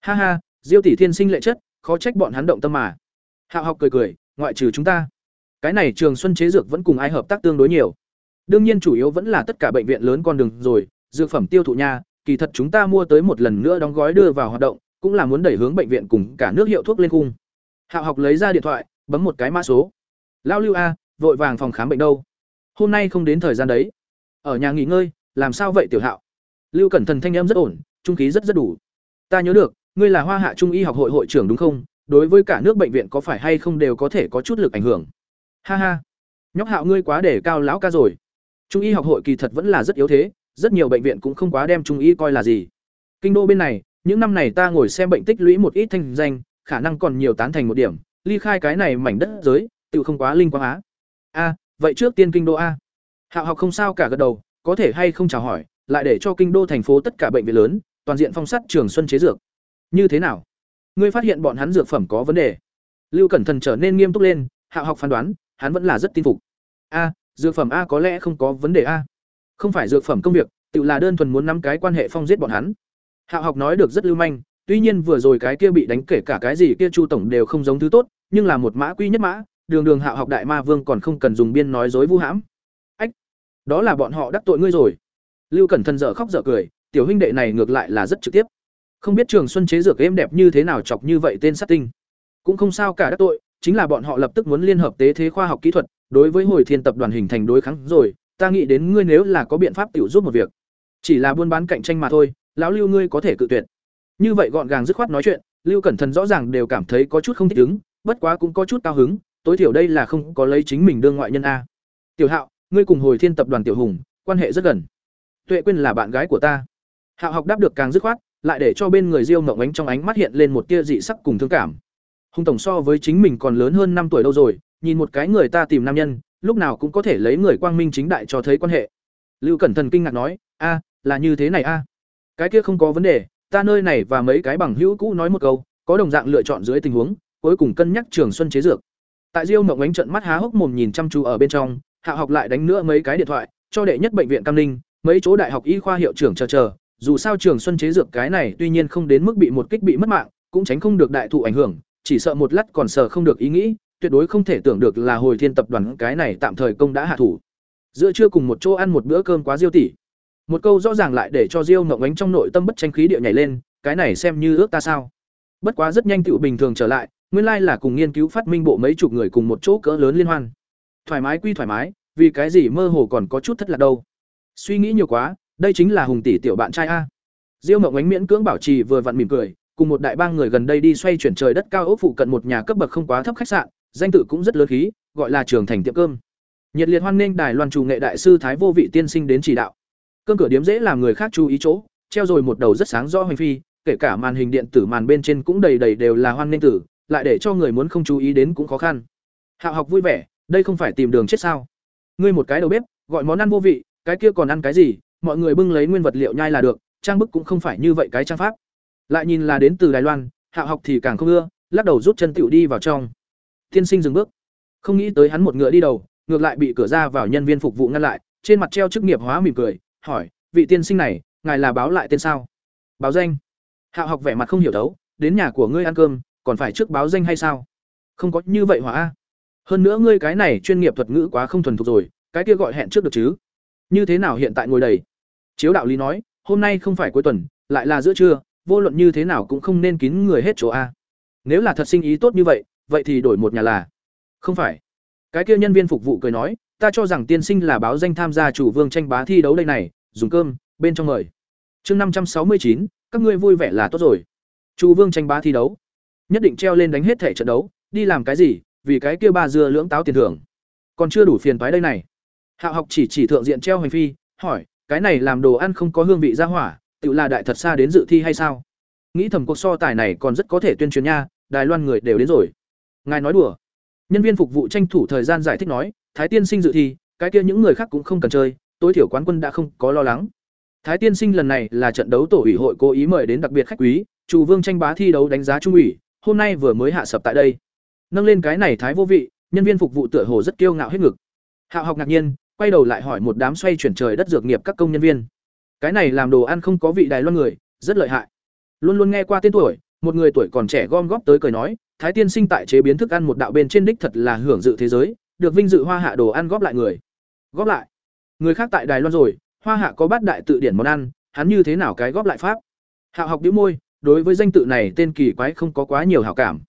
Ha ha, Diêu tỷ thiên sinh lệ chất, khó trách bọn hắn động tâm mà. Hạo học cười cười, ngoại trừ chúng ta. Cái này Trường Xuân chế dược vẫn cùng ai hợp tác tương đối nhiều. Đương nhiên chủ yếu vẫn là tất cả bệnh viện lớn con đường rồi, dược phẩm tiêu thụ nha, kỳ thật chúng ta mua tới một lần nữa đóng gói đưa vào hoạt động, cũng là muốn đẩy hướng bệnh viện cùng cả nước hiệu thuốc lên cung. Hạo học lấy ra điện thoại, bấm một cái mã số. Lao Lưu a, vội vàng phòng khám bệnh đâu? Hôm nay không đến thời gian đấy. Ở nhà nghỉ ngơi, làm sao vậy tiểu Hạo? Lưu Cẩn Thần thanh âm rất ổn, trung khí rất rất đủ. Ta nhớ được, ngươi là Hoa Hạ Trung y học hội hội trưởng đúng không? Đối với cả nước bệnh viện có phải hay không đều có thể có chút lực ảnh hưởng. Ha ha. Nhóc Hạo ngươi quá để cao lão ca rồi. Trung y học hội kỳ thật vẫn là rất yếu thế, rất nhiều bệnh viện cũng không quá đem trung y coi là gì. Kinh đô bên này, những năm này ta ngồi xem bệnh tích lũy một ít thanh danh, khả năng còn nhiều tán thành một điểm, ly khai cái này mảnh đất giới, tự không quá linh quang á. A, vậy trước tiên kinh đô a. Hạo học không sao cả gật đầu, có thể hay không chào hỏi, lại để cho kinh đô thành phố tất cả bệnh viện lớn, toàn diện phong sát trường xuân chế dược. Như thế nào? Ngươi phát hiện bọn hắn dược phẩm có vấn đề. Lưu Cẩn thận trở nên nghiêm túc lên, Hạo học phán đoán, hắn vẫn là rất tin phục. A, dược phẩm A có lẽ không có vấn đề A. Không phải dược phẩm công việc, tự là đơn thuần muốn nắm cái quan hệ phong giết bọn hắn. Hạo học nói được rất lưu manh, tuy nhiên vừa rồi cái kia bị đánh kể cả cái gì kia Chu tổng đều không giống thứ tốt, nhưng là một mã quy nhất mã, đường đường Hạo học đại ma vương còn không cần dùng biên nói dối vu hãm. Ách, đó là bọn họ đắc tội ngươi rồi. Lưu Cẩn thận dở khóc dở cười, tiểu huynh đệ này ngược lại là rất trực tiếp. Không biết Trường Xuân chế dược êm đẹp như thế nào chọc như vậy tên sát tinh. Cũng không sao cả đắc tội, chính là bọn họ lập tức muốn liên hợp tế thế khoa học kỹ thuật, đối với hồi thiên tập đoàn hình thành đối kháng rồi, ta nghĩ đến ngươi nếu là có biện pháp tiểu giúp một việc. Chỉ là buôn bán cạnh tranh mà thôi, lão Lưu ngươi có thể cự tuyệt. Như vậy gọn gàng dứt khoát nói chuyện, Lưu Cẩn thận rõ ràng đều cảm thấy có chút không thích ứng, bất quá cũng có chút cao hứng, tối thiểu đây là không có lấy chính mình đương ngoại nhân a. Tiểu Hạo, ngươi cùng hồi thiên tập đoàn Tiểu Hùng, quan hệ rất gần. Tuệ Quyên là bạn gái của ta. Hạo học đáp được càng dứt khoát, lại để cho bên người Diêu Ngộng ánh trong ánh mắt hiện lên một tia dị sắc cùng thương cảm. Hùng tổng so với chính mình còn lớn hơn năm tuổi đâu rồi, nhìn một cái người ta tìm nam nhân, lúc nào cũng có thể lấy người quang minh chính đại cho thấy quan hệ. Lưu Cẩn Thần kinh ngạc nói, "A, là như thế này a." Cái kia không có vấn đề, ta nơi này và mấy cái bằng hữu cũ nói một câu, có đồng dạng lựa chọn dưới tình huống, cuối cùng cân nhắc Trường Xuân chế dược. Tại Diêu Mộng ánh trận mắt há hốc mồm nhìn chăm chú ở bên trong, Hạ học lại đánh nữa mấy cái điện thoại, cho đệ nhất bệnh viện Cam Ninh, mấy chỗ đại học y khoa hiệu trưởng chờ chờ, dù sao Trường Xuân chế dược cái này tuy nhiên không đến mức bị một kích bị mất mạng, cũng tránh không được đại thụ ảnh hưởng, chỉ sợ một lát còn sợ không được ý nghĩ, tuyệt đối không thể tưởng được là hồi thiên tập đoàn cái này tạm thời công đã hạ thủ. Giữa trưa cùng một chỗ ăn một bữa cơm quá diêu tỷ. Một câu rõ ràng lại để cho Diêu ngậm ánh trong nội tâm bất tranh khí địa nhảy lên, cái này xem như ước ta sao? Bất quá rất nhanh tựu bình thường trở lại, nguyên lai là cùng nghiên cứu phát minh bộ mấy chục người cùng một chỗ cỡ lớn liên hoan. Thoải mái quy thoải mái, vì cái gì mơ hồ còn có chút thất lạc đâu. Suy nghĩ nhiều quá, đây chính là Hùng tỷ tiểu bạn trai a. Diêu mộng ánh miễn cưỡng bảo trì vừa vặn mỉm cười, cùng một đại bang người gần đây đi xoay chuyển trời đất cao ốc phụ cận một nhà cấp bậc không quá thấp khách sạn, danh tự cũng rất lớn khí, gọi là Trường Thành tiệm cơm. Nhiệt liệt hoan nghênh Đài Loan chủ nghệ đại sư Thái Vô Vị tiên sinh đến chỉ đạo. cơm cửa điếm dễ làm người khác chú ý chỗ treo rồi một đầu rất sáng rõ hoành phi kể cả màn hình điện tử màn bên trên cũng đầy đầy đều là hoan nên tử lại để cho người muốn không chú ý đến cũng khó khăn. Hạo học vui vẻ, đây không phải tìm đường chết sao? Ngươi một cái đầu bếp, gọi món ăn vô vị, cái kia còn ăn cái gì, mọi người bưng lấy nguyên vật liệu nhai là được, trang bức cũng không phải như vậy cái trang pháp. Lại nhìn là đến từ đài loan, hạo học thì càng không ưa, lắc đầu rút chân tiểu đi vào trong. Tiên sinh dừng bước. Không nghĩ tới hắn một ngựa đi đầu, ngược lại bị cửa ra vào nhân viên phục vụ ngăn lại, trên mặt treo chức nghiệp hóa mỉm cười, hỏi, vị tiên sinh này, ngài là báo lại tên sao? Báo danh. Hạo học vẻ mặt không hiểu thấu đến nhà của ngươi ăn cơm còn phải trước báo danh hay sao? Không có như vậy hỏa a hơn nữa ngươi cái này chuyên nghiệp thuật ngữ quá không thuần thục rồi, cái kia gọi hẹn trước được chứ? Như thế nào hiện tại ngồi đầy? Chiếu đạo lý nói, hôm nay không phải cuối tuần, lại là giữa trưa, vô luận như thế nào cũng không nên kín người hết chỗ a. Nếu là thật sinh ý tốt như vậy vậy thì đổi một nhà là. Không phải. Cái kia nhân viên phục vụ cười nói, ta cho rằng tiên sinh là báo danh tham gia chủ vương tranh bá thi đấu đây này, dùng cơm, bên trong mời. Chương năm trăm sáu mươi chín, các ngươi vui vẻ là tốt rồi. Chủ vương tranh bá thi đấu nhất định treo lên đánh hết thể trận đấu, đi làm cái gì, vì cái kia ba dưa lưỡng táo tiền thưởng. Còn chưa đủ phiền toái đây này. Hạo học chỉ chỉ thượng diện treo hành phi, hỏi, cái này làm đồ ăn không có hương vị ra hỏa, tự là đại thật xa đến dự thi hay sao? Nghĩ thầm cuộc so tài này còn rất có thể tuyên truyền nha, đài loan người đều đến rồi. Ngài nói đùa. Nhân viên phục vụ tranh thủ thời gian giải thích nói, thái tiên sinh dự thi, cái kia những người khác cũng không cần chơi, tối thiểu quán quân đã không có lo lắng. Thái tiên sinh lần này là trận đấu tổ ủy hội cố ý mời đến đặc biệt khách quý, chủ vương tranh bá thi đấu đánh giá trung ủy hôm nay vừa mới hạ sập tại đây. Nâng lên cái này thái vô vị, nhân viên phục vụ tựa hồ rất kiêu ngạo hết ngực. Hạo học ngạc nhiên, quay đầu lại hỏi một đám xoay chuyển trời đất dược nghiệp các công nhân viên. Cái này làm đồ ăn không có vị đài loan người, rất lợi hại. Luôn luôn nghe qua tên tuổi, một người tuổi còn trẻ gom góp tới cười nói, thái tiên sinh tại chế biến thức ăn một đạo bên trên đích thật là hưởng dự thế giới, được vinh dự hoa hạ đồ ăn góp lại người. Góp lại. Người khác tại đài loan rồi, hoa hạ có bát đại tự điển món ăn, hắn như thế nào cái góp lại pháp? Hạo học đĩu môi đối với danh tự này tên kỳ quái không có quá nhiều hảo cảm.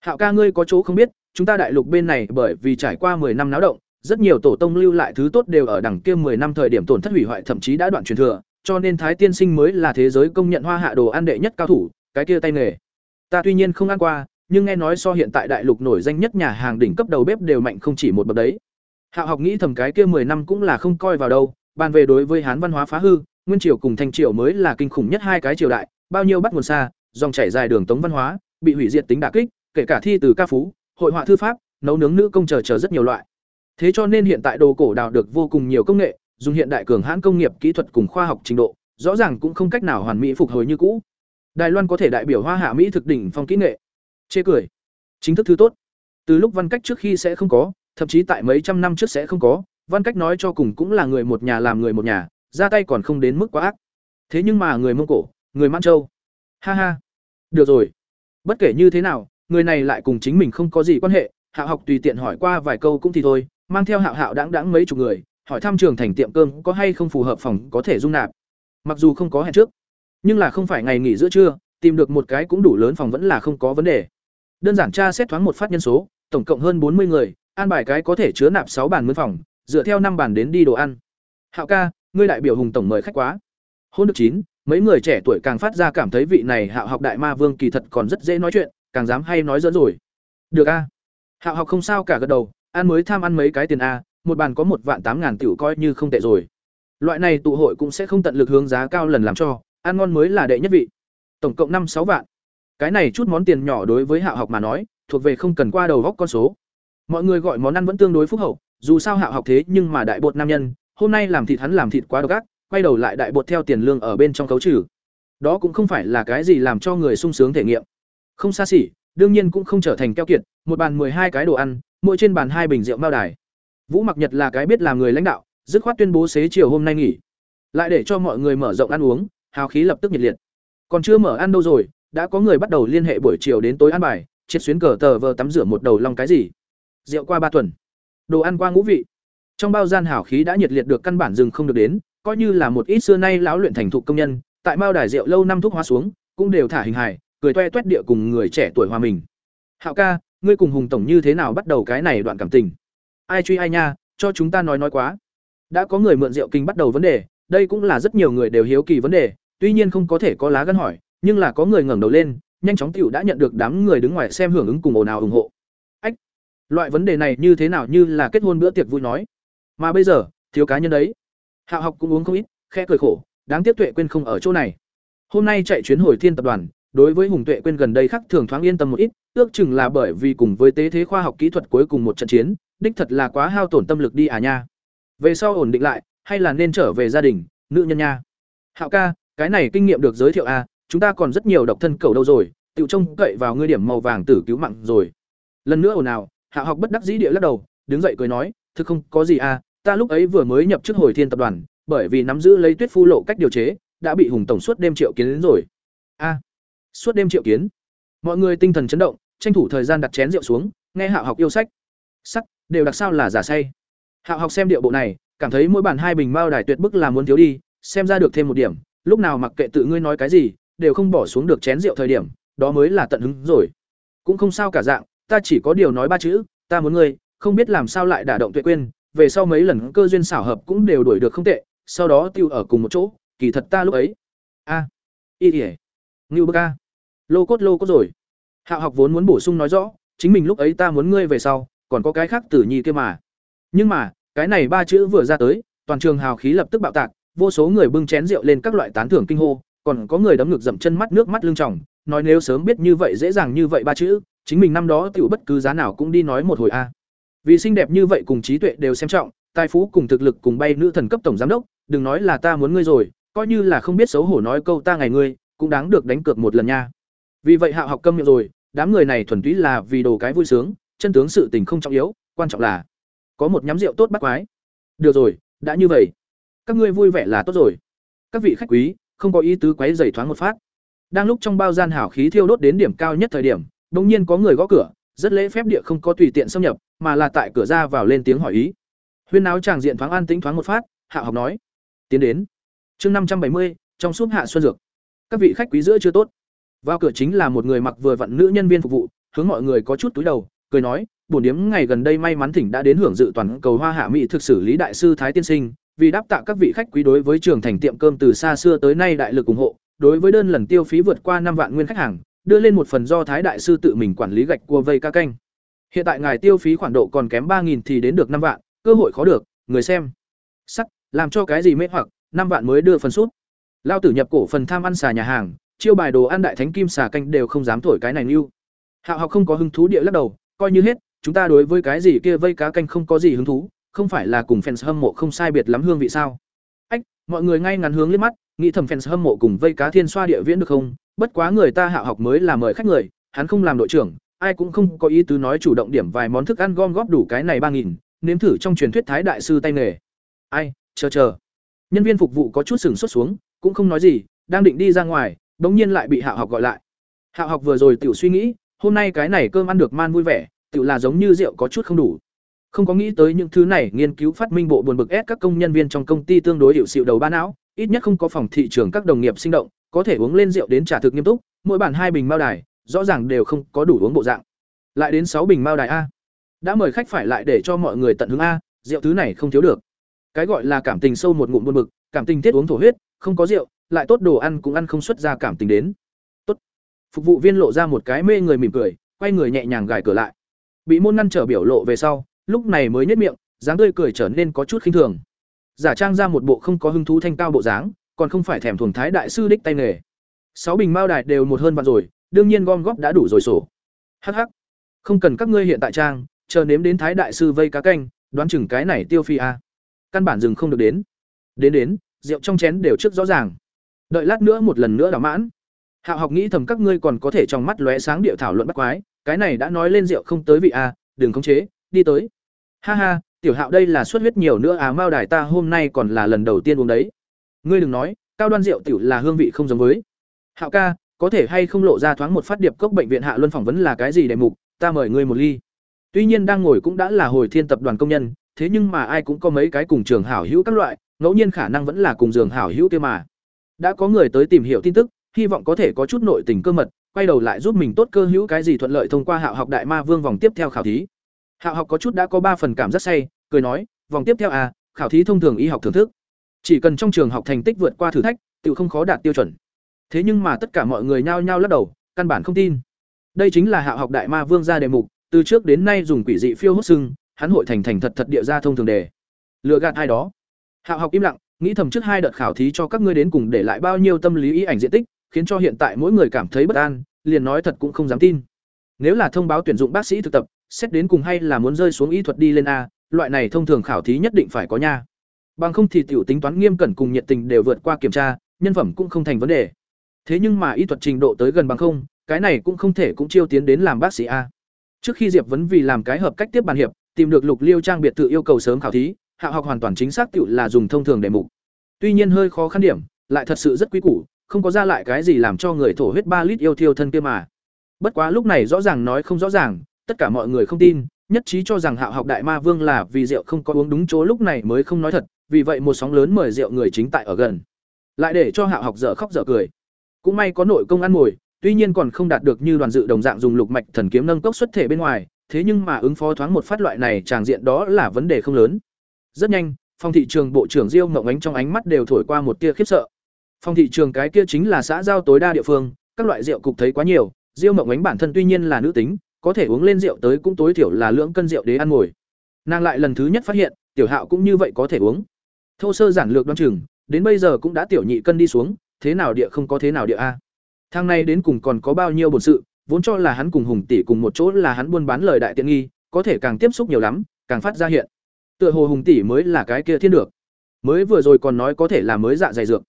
Hạo ca ngươi có chỗ không biết, chúng ta đại lục bên này bởi vì trải qua 10 năm náo động, rất nhiều tổ tông lưu lại thứ tốt đều ở đằng kia 10 năm thời điểm tổn thất hủy hoại thậm chí đã đoạn truyền thừa, cho nên thái tiên sinh mới là thế giới công nhận hoa hạ đồ ăn đệ nhất cao thủ, cái kia tay nghề. Ta tuy nhiên không ăn qua, nhưng nghe nói so hiện tại đại lục nổi danh nhất nhà hàng đỉnh cấp đầu bếp đều mạnh không chỉ một bậc đấy. Hạo học nghĩ thầm cái kia 10 năm cũng là không coi vào đâu, bàn về đối với hán văn hóa phá hư, nguyên triều cùng thanh triều mới là kinh khủng nhất hai cái triều đại bao nhiêu bắt nguồn xa, dòng chảy dài đường tống văn hóa, bị hủy diệt tính đả kích, kể cả thi từ ca phú, hội họa thư pháp, nấu nướng nữ công chờ chờ rất nhiều loại. Thế cho nên hiện tại đồ cổ đào được vô cùng nhiều công nghệ, dùng hiện đại cường hãn công nghiệp kỹ thuật cùng khoa học trình độ, rõ ràng cũng không cách nào hoàn mỹ phục hồi như cũ. Đài loan có thể đại biểu hoa hạ mỹ thực đỉnh phong kỹ nghệ. Chê cười. Chính thức thứ tốt. Từ lúc văn cách trước khi sẽ không có, thậm chí tại mấy trăm năm trước sẽ không có, văn cách nói cho cùng cũng là người một nhà làm người một nhà, ra tay còn không đến mức quá ác. Thế nhưng mà người mông cổ người man châu. Ha ha. Được rồi. Bất kể như thế nào, người này lại cùng chính mình không có gì quan hệ. Hạ học tùy tiện hỏi qua vài câu cũng thì thôi, mang theo hạo hạo đáng đáng mấy chục người, hỏi thăm trường thành tiệm cơm có hay không phù hợp phòng có thể dung nạp. Mặc dù không có hẹn trước, nhưng là không phải ngày nghỉ giữa trưa, tìm được một cái cũng đủ lớn phòng vẫn là không có vấn đề. Đơn giản tra xét thoáng một phát nhân số, tổng cộng hơn bốn mươi người, an bài cái có thể chứa nạp sáu bàn mướn phòng, dựa theo năm bàn đến đi đồ ăn. Hạo ca, ngươi đại biểu hùng tổng mời khách quá. Hôn được chín mấy người trẻ tuổi càng phát ra cảm thấy vị này hạo học đại ma vương kỳ thật còn rất dễ nói chuyện, càng dám hay nói dẫn rồi. Được a. Hạo học không sao cả gật đầu, ăn mới tham ăn mấy cái tiền a, một bàn có một vạn tám ngàn tiểu coi như không tệ rồi. Loại này tụ hội cũng sẽ không tận lực hướng giá cao lần làm cho, ăn ngon mới là đệ nhất vị. Tổng cộng năm sáu vạn. Cái này chút món tiền nhỏ đối với hạo học mà nói, thuộc về không cần qua đầu góc con số. Mọi người gọi món ăn vẫn tương đối phúc hậu, dù sao hạo học thế nhưng mà đại bột nam nhân, hôm nay làm thịt hắn làm thịt quá độc ác quay đầu lại đại bột theo tiền lương ở bên trong cấu trừ. Đó cũng không phải là cái gì làm cho người sung sướng thể nghiệm. Không xa xỉ, đương nhiên cũng không trở thành keo kiệt, một bàn hai cái đồ ăn, mỗi trên bàn hai bình rượu mao đài. Vũ mặc nhật là cái biết làm người lãnh đạo, dứt khoát tuyên bố xế chiều hôm nay nghỉ. Lại để cho mọi người mở rộng ăn uống, hào khí lập tức nhiệt liệt. Còn chưa mở ăn đâu rồi, đã có người bắt đầu liên hệ buổi chiều đến tối ăn bài chết xuyến cờ tờ vờ tắm rửa một đầu long cái gì. Rượu qua ba tuần. Đồ ăn qua ngũ vị. Trong bao gian hảo khí đã nhiệt liệt được căn bản dừng không được đến coi như là một ít xưa nay lão luyện thành thục công nhân, tại mao đài rượu lâu năm thuốc hoa xuống, cũng đều thả hình hài, cười toe toét địa cùng người trẻ tuổi hòa mình. Hạo ca, ngươi cùng hùng tổng như thế nào bắt đầu cái này đoạn cảm tình? Ai truy ai nha, cho chúng ta nói nói quá. Đã có người mượn rượu kinh bắt đầu vấn đề, đây cũng là rất nhiều người đều hiếu kỳ vấn đề, tuy nhiên không có thể có lá gan hỏi, nhưng là có người ngẩng đầu lên, nhanh chóng tiểu đã nhận được đám người đứng ngoài xem hưởng ứng cùng ồn ào ủng hộ. Ách, loại vấn đề này như thế nào như là kết hôn bữa tiệc vui nói. Mà bây giờ, thiếu cá nhân đấy hạo học cũng uống không ít, khẽ cười khổ, đáng tiếc tuệ quên không ở chỗ này. Hôm nay chạy chuyến hồi thiên tập đoàn, đối với hùng tuệ quên gần đây khắc thường thoáng yên tâm một ít, ước chừng là bởi vì cùng với tế thế khoa học kỹ thuật cuối cùng một trận chiến, đích thật là quá hao tổn tâm lực đi à nha. Về sau ổn định lại, hay là nên trở về gia đình, nữ nhân nha. Hạo ca, cái này kinh nghiệm được giới thiệu à chúng ta còn rất nhiều độc thân cầu đâu rồi, tiểu trông cậy vào ngươi điểm màu vàng tử cứu mạng rồi. Lần nữa ồn ào, hạ học bất đắc dĩ địa lắc đầu, đứng dậy cười nói, thực không có gì à ta lúc ấy vừa mới nhập chức hồi thiên tập đoàn, bởi vì nắm giữ lấy tuyết phu lộ cách điều chế, đã bị hùng tổng suốt đêm triệu kiến đến rồi. A, suốt đêm triệu kiến? Mọi người tinh thần chấn động, tranh thủ thời gian đặt chén rượu xuống, nghe hạo học yêu sách. Sắc, đều đặc sao là giả say. Hạo học xem điệu bộ này, cảm thấy mỗi bản hai bình mao đài tuyệt bức là muốn thiếu đi, xem ra được thêm một điểm, lúc nào mặc kệ tự ngươi nói cái gì, đều không bỏ xuống được chén rượu thời điểm, đó mới là tận hứng rồi. Cũng không sao cả dạng, ta chỉ có điều nói ba chữ, ta muốn ngươi, không biết làm sao lại đả động tuệ quên về sau mấy lần cơ duyên xảo hợp cũng đều đuổi được không tệ, sau đó tiêu ở cùng một chỗ, kỳ thật ta lúc ấy. A. Y ỉa ngưu bơ ca lô cốt lô cốt rồi. Hạo học vốn muốn bổ sung nói rõ, chính mình lúc ấy ta muốn ngươi về sau, còn có cái khác tử nhi kia mà. Nhưng mà, cái này ba chữ vừa ra tới, toàn trường hào khí lập tức bạo tạc, vô số người bưng chén rượu lên các loại tán thưởng kinh hô, còn có người đấm ngực dậm chân mắt, nước mắt lưng tròng, nói nếu sớm biết như vậy dễ dàng như vậy ba chữ, chính mình năm đó tiểu bất cứ giá nào cũng đi nói một hồi a vì xinh đẹp như vậy cùng trí tuệ đều xem trọng, tài phú cùng thực lực cùng bay nữ thần cấp tổng giám đốc, đừng nói là ta muốn ngươi rồi, coi như là không biết xấu hổ nói câu ta ngày ngươi, cũng đáng được đánh cược một lần nha. Vì vậy hạ học câm miệng rồi, đám người này thuần túy là vì đồ cái vui sướng, chân tướng sự tình không trọng yếu, quan trọng là có một nhắm rượu tốt bắt quái. Được rồi, đã như vậy, các ngươi vui vẻ là tốt rồi. Các vị khách quý, không có ý tứ quấy dày thoáng một phát. Đang lúc trong bao gian hảo khí thiêu đốt đến điểm cao nhất thời điểm, bỗng nhiên có người gõ cửa, rất lễ phép địa không có tùy tiện xâm nhập mà là tại cửa ra vào lên tiếng hỏi ý. Huyên náo tràng diện thoáng an tĩnh thoáng một phát, hạ học nói, tiến đến. Chương năm trăm bảy mươi, trong suốt hạ xuân dược. Các vị khách quý giữa chưa tốt. Vào cửa chính là một người mặc vừa vặn nữ nhân viên phục vụ, hướng mọi người có chút túi đầu, cười nói, bổn điếm, ngày gần đây may mắn thỉnh đã đến hưởng dự toàn cầu hoa hạ mỹ thực xử lý đại sư thái tiên sinh, vì đáp tạ các vị khách quý đối với trường thành tiệm cơm từ xa xưa tới nay đại lực ủng hộ, đối với đơn lần tiêu phí vượt qua năm vạn nguyên khách hàng, đưa lên một phần do thái đại sư tự mình quản lý gạch cua vây ca canh hiện tại ngài tiêu phí khoản độ còn kém ba thì đến được năm vạn, cơ hội khó được, người xem. Sắc, làm cho cái gì mê hoặc, năm vạn mới đưa phần sút. Lao tử nhập cổ phần tham ăn xà nhà hàng, chiêu bài đồ ăn đại thánh kim xà canh đều không dám thổi cái này lưu. Hạo học không có hứng thú địa lắc đầu, coi như hết, chúng ta đối với cái gì kia vây cá canh không có gì hứng thú, không phải là cùng fans hâm mộ không sai biệt lắm hương vị sao? Ách, mọi người ngay ngắn hướng lên mắt, nghĩ thầm fans hâm mộ cùng vây cá thiên xoa địa viễn được không? Bất quá người ta hạo học mới là mời khách người, hắn không làm đội trưởng ai cũng không có ý tứ nói chủ động điểm vài món thức ăn gom góp đủ cái này ba nghìn, nếm thử trong truyền thuyết thái đại sư tay nghề. Ai, chờ chờ. Nhân viên phục vụ có chút sừng xuất xuống, cũng không nói gì, đang định đi ra ngoài, bỗng nhiên lại bị hạo học gọi lại. Hạo học vừa rồi tiểu suy nghĩ, hôm nay cái này cơm ăn được man vui vẻ, tiểu là giống như rượu có chút không đủ. Không có nghĩ tới những thứ này nghiên cứu phát minh bộ buồn bực ép các công nhân viên trong công ty tương đối hiệu xịu đầu ba não, ít nhất không có phòng thị trường các đồng nghiệp sinh động, có thể uống lên rượu đến trả thực nghiêm túc, mỗi bản hai bình mao đài rõ ràng đều không có đủ uống bộ dạng. Lại đến sáu bình mao đài a. Đã mời khách phải lại để cho mọi người tận hứng a, rượu thứ này không thiếu được. Cái gọi là cảm tình sâu một ngụm buồn bực, cảm tình tiết uống thổ huyết, không có rượu, lại tốt đồ ăn cũng ăn không xuất ra cảm tình đến. Tốt. Phục vụ viên lộ ra một cái mê người mỉm cười, quay người nhẹ nhàng gài cửa lại. Bị môn ngăn trở biểu lộ về sau, lúc này mới nhếch miệng, dáng tươi cười trở nên có chút khinh thường. Giả trang ra một bộ không có hứng thú thanh cao bộ dáng, còn không phải thèm thuồng thái đại sư đích tay nghề. Sáu bình mao đài đều một hơn vạn rồi đương nhiên gom góp đã đủ rồi sổ. Hh không cần các ngươi hiện tại trang, chờ nếm đến thái đại sư vây cá canh, đoán chừng cái này tiêu phi a. Căn bản dừng không được đến. Đến đến, rượu trong chén đều trước rõ ràng. Đợi lát nữa một lần nữa đảo mãn. Hạo học nghĩ thầm các ngươi còn có thể trong mắt lóe sáng điệu thảo luận bắt quái, cái này đã nói lên rượu không tới vị a, đừng khống chế, đi tới. Ha ha, tiểu hạo đây là suất huyết nhiều nữa à mao đài ta hôm nay còn là lần đầu tiên uống đấy. Ngươi đừng nói, cao đoan rượu tiểu là hương vị không giống với. Hạo ca có thể hay không lộ ra thoáng một phát điệp cốc bệnh viện hạ luân phỏng vấn là cái gì đề mục, ta mời ngươi một ly. Tuy nhiên đang ngồi cũng đã là hồi thiên tập đoàn công nhân, thế nhưng mà ai cũng có mấy cái cùng trường hảo hữu các loại, ngẫu nhiên khả năng vẫn là cùng giường hảo hữu kia mà. Đã có người tới tìm hiểu tin tức, hy vọng có thể có chút nội tình cơ mật, quay đầu lại giúp mình tốt cơ hữu cái gì thuận lợi thông qua hạo học đại ma vương vòng tiếp theo khảo thí. Hạo học có chút đã có ba phần cảm rất say, cười nói, vòng tiếp theo à khảo thí thông thường y học thưởng thức. Chỉ cần trong trường học thành tích vượt qua thử thách, tự không khó đạt tiêu chuẩn thế nhưng mà tất cả mọi người nhao nhao lắc đầu, căn bản không tin. Đây chính là hạ học đại ma vương ra đề mục, từ trước đến nay dùng quỷ dị phiêu hốt sưng hắn hội thành thành thật thật địa ra thông thường đề. Lựa gạt ai đó. Hạ học im lặng, nghĩ thầm trước hai đợt khảo thí cho các ngươi đến cùng để lại bao nhiêu tâm lý ý ảnh diện tích, khiến cho hiện tại mỗi người cảm thấy bất an, liền nói thật cũng không dám tin. Nếu là thông báo tuyển dụng bác sĩ thực tập, xét đến cùng hay là muốn rơi xuống y thuật đi lên a, loại này thông thường khảo thí nhất định phải có nha. Bằng không thì tiểu tính toán nghiêm cẩn cùng nhiệt tình đều vượt qua kiểm tra, nhân phẩm cũng không thành vấn đề thế nhưng mà y thuật trình độ tới gần bằng không, cái này cũng không thể cũng chiêu tiến đến làm bác sĩ a. Trước khi diệp vấn vì làm cái hợp cách tiếp bàn hiệp, tìm được lục liêu trang biệt tự yêu cầu sớm khảo thí, hạ học hoàn toàn chính xác tự là dùng thông thường đề mục. Tuy nhiên hơi khó khăn điểm, lại thật sự rất quý củ, không có ra lại cái gì làm cho người thổ huyết ba lít yêu thiêu thân kia mà. Bất quá lúc này rõ ràng nói không rõ ràng, tất cả mọi người không tin, nhất trí cho rằng hạ học đại ma vương là vì rượu không có uống đúng chỗ lúc này mới không nói thật, vì vậy một sóng lớn mời rượu người chính tại ở gần. Lại để cho hạ học dở khóc dở cười cũng may có nội công ăn mồi, tuy nhiên còn không đạt được như đoàn dự đồng dạng dùng lục mạch thần kiếm nâng cốc xuất thể bên ngoài thế nhưng mà ứng phó thoáng một phát loại này tràng diện đó là vấn đề không lớn. Rất nhanh phòng thị trường bộ trưởng diêu mộng ánh trong ánh mắt đều thổi qua một tia khiếp sợ. Phòng thị trường cái kia chính là xã giao tối đa địa phương các loại rượu cục thấy quá nhiều diêu mộng ánh bản thân tuy nhiên là nữ tính có thể uống lên rượu tới cũng tối thiểu là lưỡng cân rượu để ăn ngồi nàng lại lần thứ nhất phát hiện tiểu hạo cũng như vậy có thể uống. Thô sơ giản lược đoan chừng đến bây giờ cũng đã tiểu nhị cân đi xuống thế nào địa không có thế nào địa a? Thang này đến cùng còn có bao nhiêu bổn sự, vốn cho là hắn cùng hùng tỷ cùng một chỗ là hắn buôn bán lời đại tiện nghi, có thể càng tiếp xúc nhiều lắm, càng phát ra hiện. Tựa hồ hùng tỷ mới là cái kia thiên được. Mới vừa rồi còn nói có thể là mới dạ dày dược.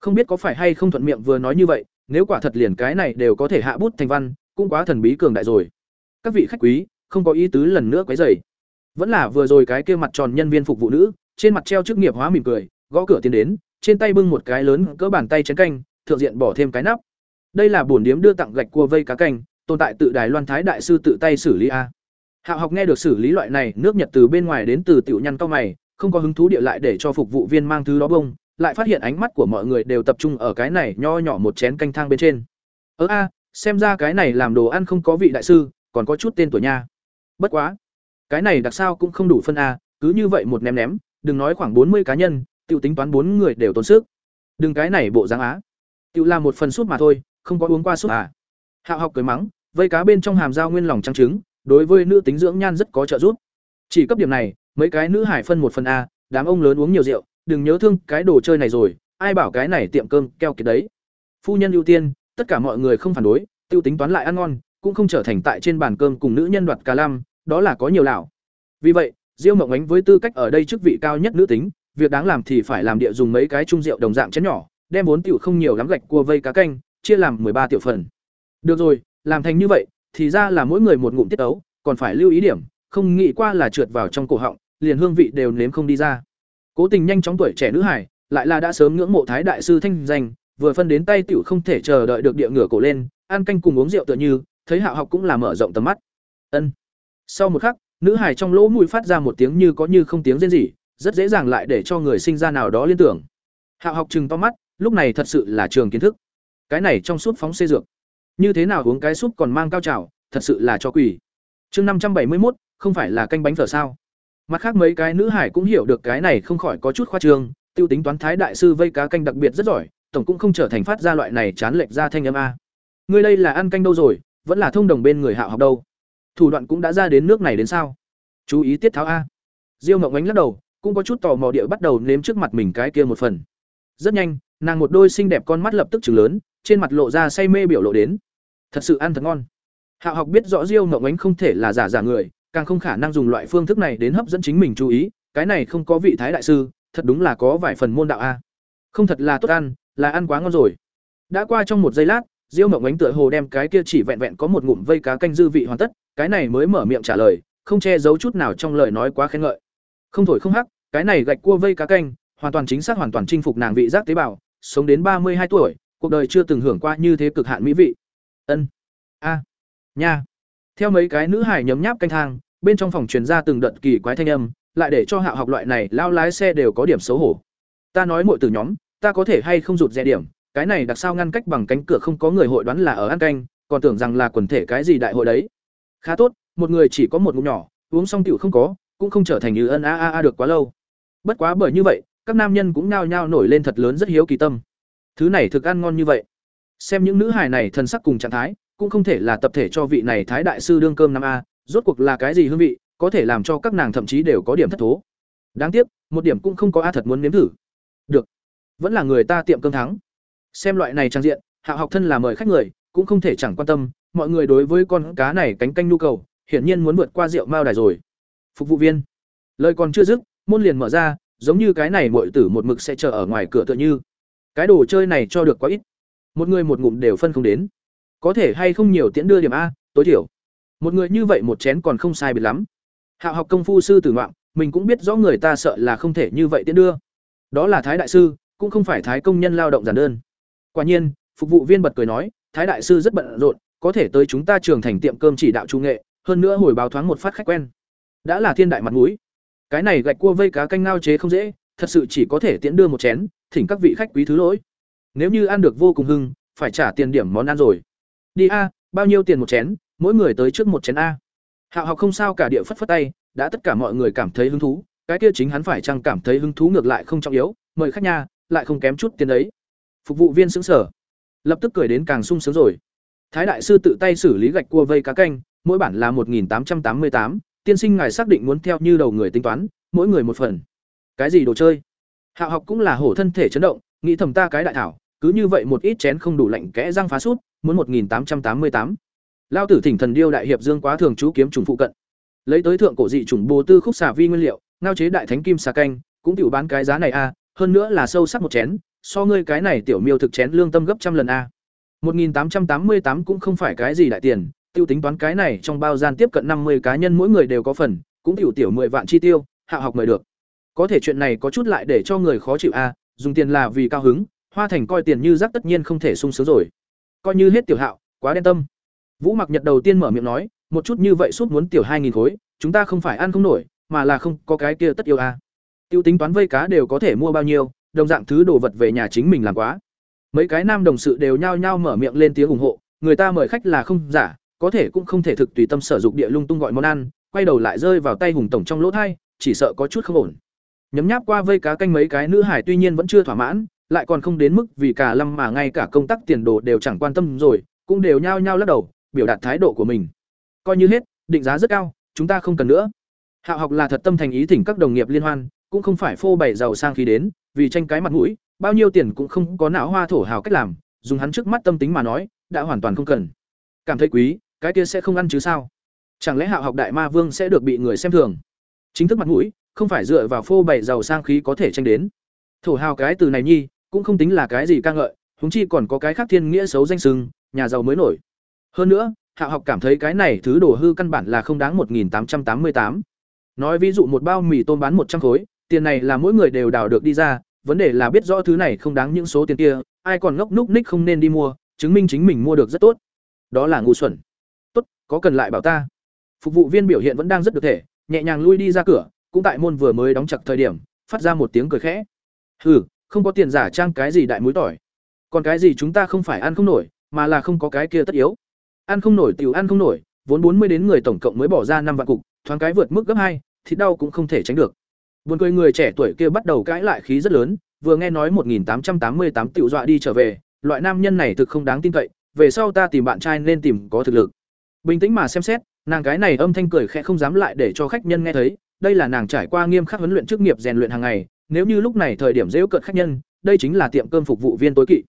Không biết có phải hay không thuận miệng vừa nói như vậy, nếu quả thật liền cái này đều có thể hạ bút thành văn, cũng quá thần bí cường đại rồi. Các vị khách quý, không có ý tứ lần nữa quấy rầy. Vẫn là vừa rồi cái kia mặt tròn nhân viên phục vụ nữ, trên mặt treo chức nghiệp hóa mỉm cười, gõ cửa tiến đến trên tay bưng một cái lớn cỡ bàn tay chén canh, thượng diện bỏ thêm cái nắp. Đây là bổn điếm đưa tặng gạch cua vây cá canh, tồn tại tự đài loan thái đại sư tự tay xử lý a. Hạo học nghe được xử lý loại này, nước nhật từ bên ngoài đến từ tiểu nhăn cao mày, không có hứng thú địa lại để cho phục vụ viên mang thứ đó bông, lại phát hiện ánh mắt của mọi người đều tập trung ở cái này nho nhỏ một chén canh thang bên trên. Ơ a, xem ra cái này làm đồ ăn không có vị đại sư, còn có chút tên tuổi nha. Bất quá, cái này đặc sao cũng không đủ phân a, cứ như vậy một ném ném, đừng nói khoảng bốn mươi cá nhân Tiểu tính toán bốn người đều tốn sức. Đừng cái này bộ dáng á. Tiểu làm một phần súp mà thôi, không có uống qua súp à. Hạo học cười mắng, vây cá bên trong hàm dao nguyên lòng trắng trứng, đối với nữ tính dưỡng nhan rất có trợ giúp. Chỉ cấp điểm này, mấy cái nữ hải phân một phần a, đám ông lớn uống nhiều rượu, đừng nhớ thương cái đồ chơi này rồi, ai bảo cái này tiệm cơm keo kiệt đấy. Phu nhân ưu tiên, tất cả mọi người không phản đối tiêu tính toán lại ăn ngon, cũng không trở thành tại trên bàn cơm cùng nữ nhân đoạt cà lam, đó là có nhiều lão vì vậy, diêu mộng ánh với tư cách ở đây chức vị cao nhất nữ tính việc đáng làm thì phải làm địa dùng mấy cái chung rượu đồng dạng chén nhỏ, đem vốn tiểu không nhiều lắm gạch cua vây cá canh, chia làm ba tiểu phần. Được rồi, làm thành như vậy, thì ra là mỗi người một ngụm tiết ấu, còn phải lưu ý điểm, không nghĩ qua là trượt vào trong cổ họng, liền hương vị đều nếm không đi ra. Cố tình nhanh chóng tuổi trẻ nữ hải, lại là đã sớm ngưỡng mộ thái đại sư thanh danh, vừa phân đến tay tiểu không thể chờ đợi được địa ngửa cổ lên, ăn canh cùng uống rượu tựa như, thấy hạo học cũng là mở rộng tầm mắt. Ân. Sau một khắc, nữ hải trong lỗ mũi phát ra một tiếng như có như không tiếng rên rỉ rất dễ dàng lại để cho người sinh ra nào đó liên tưởng. Hạo học chừng to mắt, lúc này thật sự là trường kiến thức. Cái này trong suốt phóng xê dược. Như thế nào uống cái súp còn mang cao trào, thật sự là cho quỷ. Chương năm trăm bảy mươi một không phải là canh bánh phở sao. Mặt khác mấy cái nữ hải cũng hiểu được cái này không khỏi có chút khoa trương, tiêu tính toán thái đại sư vây cá canh đặc biệt rất giỏi, tổng cũng không trở thành phát ra loại này chán lệch ra thanh âm a. Người đây là ăn canh đâu rồi, vẫn là thông đồng bên người hạo học đâu? Thủ đoạn cũng đã ra đến nước này đến sao? Chú ý tiết tháo a. Diêu ngọc ánh lắc đầu cũng có chút tò mò địa bắt đầu nếm trước mặt mình cái kia một phần. Rất nhanh, nàng một đôi xinh đẹp con mắt lập tức chừng lớn, trên mặt lộ ra say mê biểu lộ đến. Thật sự ăn thật ngon. Hạo học biết rõ diêu ngọc ánh không thể là giả giả người, càng không khả năng dùng loại phương thức này đến hấp dẫn chính mình chú ý, cái này không có vị thái đại sư, thật đúng là có vài phần môn đạo a. Không thật là tốt ăn, là ăn quá ngon rồi. Đã qua trong một giây lát, diêu mộng ánh tựa hồ đem cái kia chỉ vẹn vẹn có một ngụm vây cá canh dư vị hoàn tất, cái này mới mở miệng trả lời, không che giấu chút nào trong lời nói quá khen ngợi. Không thổi không hắc cái này gạch cua vây cá canh, hoàn toàn chính xác hoàn toàn chinh phục nàng vị giác tế bào, sống đến ba mươi hai tuổi, cuộc đời chưa từng hưởng qua như thế cực hạn mỹ vị. Ân. A. Nha. Theo mấy cái nữ hải nhấm nháp canh thang, bên trong phòng truyền ra từng đợt kỳ quái thanh âm, lại để cho hạo học loại này lao lái xe đều có điểm xấu hổ. Ta nói muội từ nhóm, ta có thể hay không rụt rè điểm, cái này đặc sao ngăn cách bằng cánh cửa không có người hội đoán là ở ăn canh, còn tưởng rằng là quần thể cái gì đại hội đấy. Khá tốt, một người chỉ có một ngụm nhỏ, uống xong tiểu không có cũng không trở thành như ân a a a được quá lâu. Bất quá bởi như vậy, các nam nhân cũng nhao nhao nổi lên thật lớn rất hiếu kỳ tâm. Thứ này thực ăn ngon như vậy. Xem những nữ hài này thân sắc cùng trạng thái, cũng không thể là tập thể cho vị này thái đại sư đương cơm năm a, rốt cuộc là cái gì hương vị, có thể làm cho các nàng thậm chí đều có điểm thất thố. Đáng tiếc, một điểm cũng không có a thật muốn nếm thử. Được. Vẫn là người ta tiệm cơm thắng. Xem loại này trang diện, hạ học thân là mời khách người, cũng không thể chẳng quan tâm, mọi người đối với con cá này cánh canh nhu cầu, hiển nhiên muốn vượt qua rượu mao đài rồi phục vụ viên. Lời còn chưa dứt, môn liền mở ra, giống như cái này mọi tử một mực sẽ chờ ở ngoài cửa tựa như. Cái đồ chơi này cho được quá ít. Một người một ngụm đều phân không đến. Có thể hay không nhiều tiễn đưa điểm a, tối thiểu. Một người như vậy một chén còn không sai biệt lắm. Hạo học công phu sư tử ngoạm mình cũng biết rõ người ta sợ là không thể như vậy tiễn đưa. Đó là thái đại sư, cũng không phải thái công nhân lao động giản đơn. Quả nhiên, phục vụ viên bật cười nói, thái đại sư rất bận rộn, có thể tới chúng ta trường thành tiệm cơm chỉ đạo trung nghệ, hơn nữa hồi báo thoáng một phát khách quen đã là thiên đại mặt mũi. Cái này gạch cua vây cá canh ngao chế không dễ, thật sự chỉ có thể tiễn đưa một chén, thỉnh các vị khách quý thứ lỗi. Nếu như ăn được vô cùng hưng, phải trả tiền điểm món ăn rồi. Đi a, bao nhiêu tiền một chén, mỗi người tới trước một chén a. Hạo học không sao cả địa phất phất tay, đã tất cả mọi người cảm thấy hứng thú, cái kia chính hắn phải chăng cảm thấy hứng thú ngược lại không trọng yếu, mời khách nha, lại không kém chút tiền đấy. Phục vụ viên xứng sở lập tức cười đến càng sung sướng rồi. Thái đại sư tự tay xử lý gạch cua vây cá canh, mỗi bản là một tám trăm tám mươi tám tiên sinh ngài xác định muốn theo như đầu người tính toán, mỗi người một phần. Cái gì đồ chơi? Hạ học cũng là hổ thân thể chấn động, nghĩ thầm ta cái đại thảo, cứ như vậy một ít chén không đủ lạnh kẽ răng phá sút, muốn một nghìn tám trăm tám mươi tám. Lao tử thỉnh thần điêu đại hiệp dương quá thường chú kiếm trùng phụ cận. Lấy tới thượng cổ dị trùng bồ tư khúc xà vi nguyên liệu, ngao chế đại thánh kim xà canh, cũng tiểu bán cái giá này a hơn nữa là sâu sắc một chén, so ngươi cái này tiểu miêu thực chén lương tâm gấp trăm lần a một nghìn tám trăm tám mươi tám cũng không phải cái gì đại tiền tiêu tính toán cái này trong bao gian tiếp cận năm mươi cá nhân mỗi người đều có phần, cũng tiểu tiểu mười vạn chi tiêu, hạ học mời được. Có thể chuyện này có chút lại để cho người khó chịu a, dùng tiền là vì cao hứng, hoa thành coi tiền như rác tất nhiên không thể sung sướng rồi. Coi như hết tiểu hạo, quá đen tâm. Vũ mặc nhật đầu tiên mở miệng nói, một chút như vậy suốt muốn tiểu hai nghìn khối, chúng ta không phải ăn không nổi, mà là không có cái kia tất yêu a. Tiêu tính toán vây cá đều có thể mua bao nhiêu, đồng dạng thứ đồ vật về nhà chính mình làm quá. Mấy cái nam đồng sự đều nhao nhao mở miệng lên tiếng ủng hộ, người ta mời khách là không giả có thể cũng không thể thực tùy tâm sở dụng địa lung tung gọi món ăn, quay đầu lại rơi vào tay hùng tổng trong lỗ thai, chỉ sợ có chút không ổn. Nhấm nháp qua vây cá canh mấy cái nữ hải tuy nhiên vẫn chưa thỏa mãn, lại còn không đến mức vì cả lâm mà ngay cả công tác tiền đồ đều chẳng quan tâm rồi, cũng đều nhao nhao lắc đầu, biểu đạt thái độ của mình. Coi như hết, định giá rất cao, chúng ta không cần nữa. Hạo học là thật tâm thành ý thỉnh các đồng nghiệp liên hoan, cũng không phải phô bày giàu sang khí đến, vì tranh cái mặt mũi, bao nhiêu tiền cũng không có não hoa thổ hào cách làm, dùng hắn trước mắt tâm tính mà nói, đã hoàn toàn không cần. Cảm thấy quý cái kia sẽ không ăn chứ sao? Chẳng lẽ hạ học đại ma vương sẽ được bị người xem thường? Chính thức mặt mũi, không phải dựa vào phô bày giàu sang khí có thể tranh đến. Thổ hào cái từ này nhi, cũng không tính là cái gì ca ngợi húng chi còn có cái khác thiên nghĩa xấu danh sưng nhà giàu mới nổi. Hơn nữa hạ học cảm thấy cái này thứ đồ hư căn bản là không đáng một nghìn tám trăm tám mươi tám. Nói ví dụ một bao mì tôm bán một trăm khối, tiền này là mỗi người đều đào được đi ra, vấn đề là biết rõ thứ này không đáng những số tiền kia, ai còn ngốc núc ních không nên đi mua, chứng minh chính mình mua được rất tốt. Đó là ngu xuẩn có cần lại bảo ta? Phục vụ viên biểu hiện vẫn đang rất được thể, nhẹ nhàng lui đi ra cửa, cũng tại môn vừa mới đóng chặt thời điểm, phát ra một tiếng cười khẽ. Hừ, không có tiền giả trang cái gì đại muối tỏi. Còn cái gì chúng ta không phải ăn không nổi, mà là không có cái kia tất yếu. Ăn không nổi tiểu ăn không nổi, vốn bốn mươi đến người tổng cộng mới bỏ ra năm vạn cục, thoáng cái vượt mức gấp hai thịt đau cũng không thể tránh được. Buồn cười người trẻ tuổi kia bắt đầu cãi lại khí rất lớn, vừa nghe nói một nghìn tám trăm tám mươi tám tiểu dọa đi trở về, loại nam nhân này thực không đáng tin cậy, về sau ta tìm bạn trai nên tìm có thực lực bình tĩnh mà xem xét, nàng cái này âm thanh cười khẽ không dám lại để cho khách nhân nghe thấy, đây là nàng trải qua nghiêm khắc huấn luyện chức nghiệp rèn luyện hàng ngày, nếu như lúc này thời điểm dễ cợt khách nhân, đây chính là tiệm cơm phục vụ viên tối kỵ.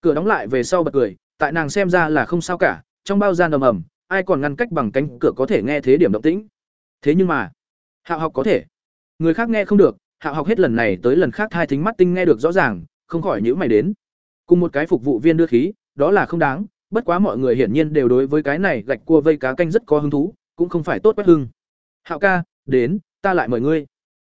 Cửa đóng lại về sau bật cười, tại nàng xem ra là không sao cả, trong bao gian ầm ầm, ai còn ngăn cách bằng cánh cửa có thể nghe thế điểm động tĩnh. Thế nhưng mà, hạ học có thể. Người khác nghe không được, hạ học hết lần này tới lần khác hai thính mắt tinh nghe được rõ ràng, không khỏi nhữ mày đến. Cùng một cái phục vụ viên đưa khí, đó là không đáng bất quá mọi người hiển nhiên đều đối với cái này gạch cua vây cá canh rất có hứng thú, cũng không phải tốt quét hưng. Hạo ca, đến, ta lại mời ngươi.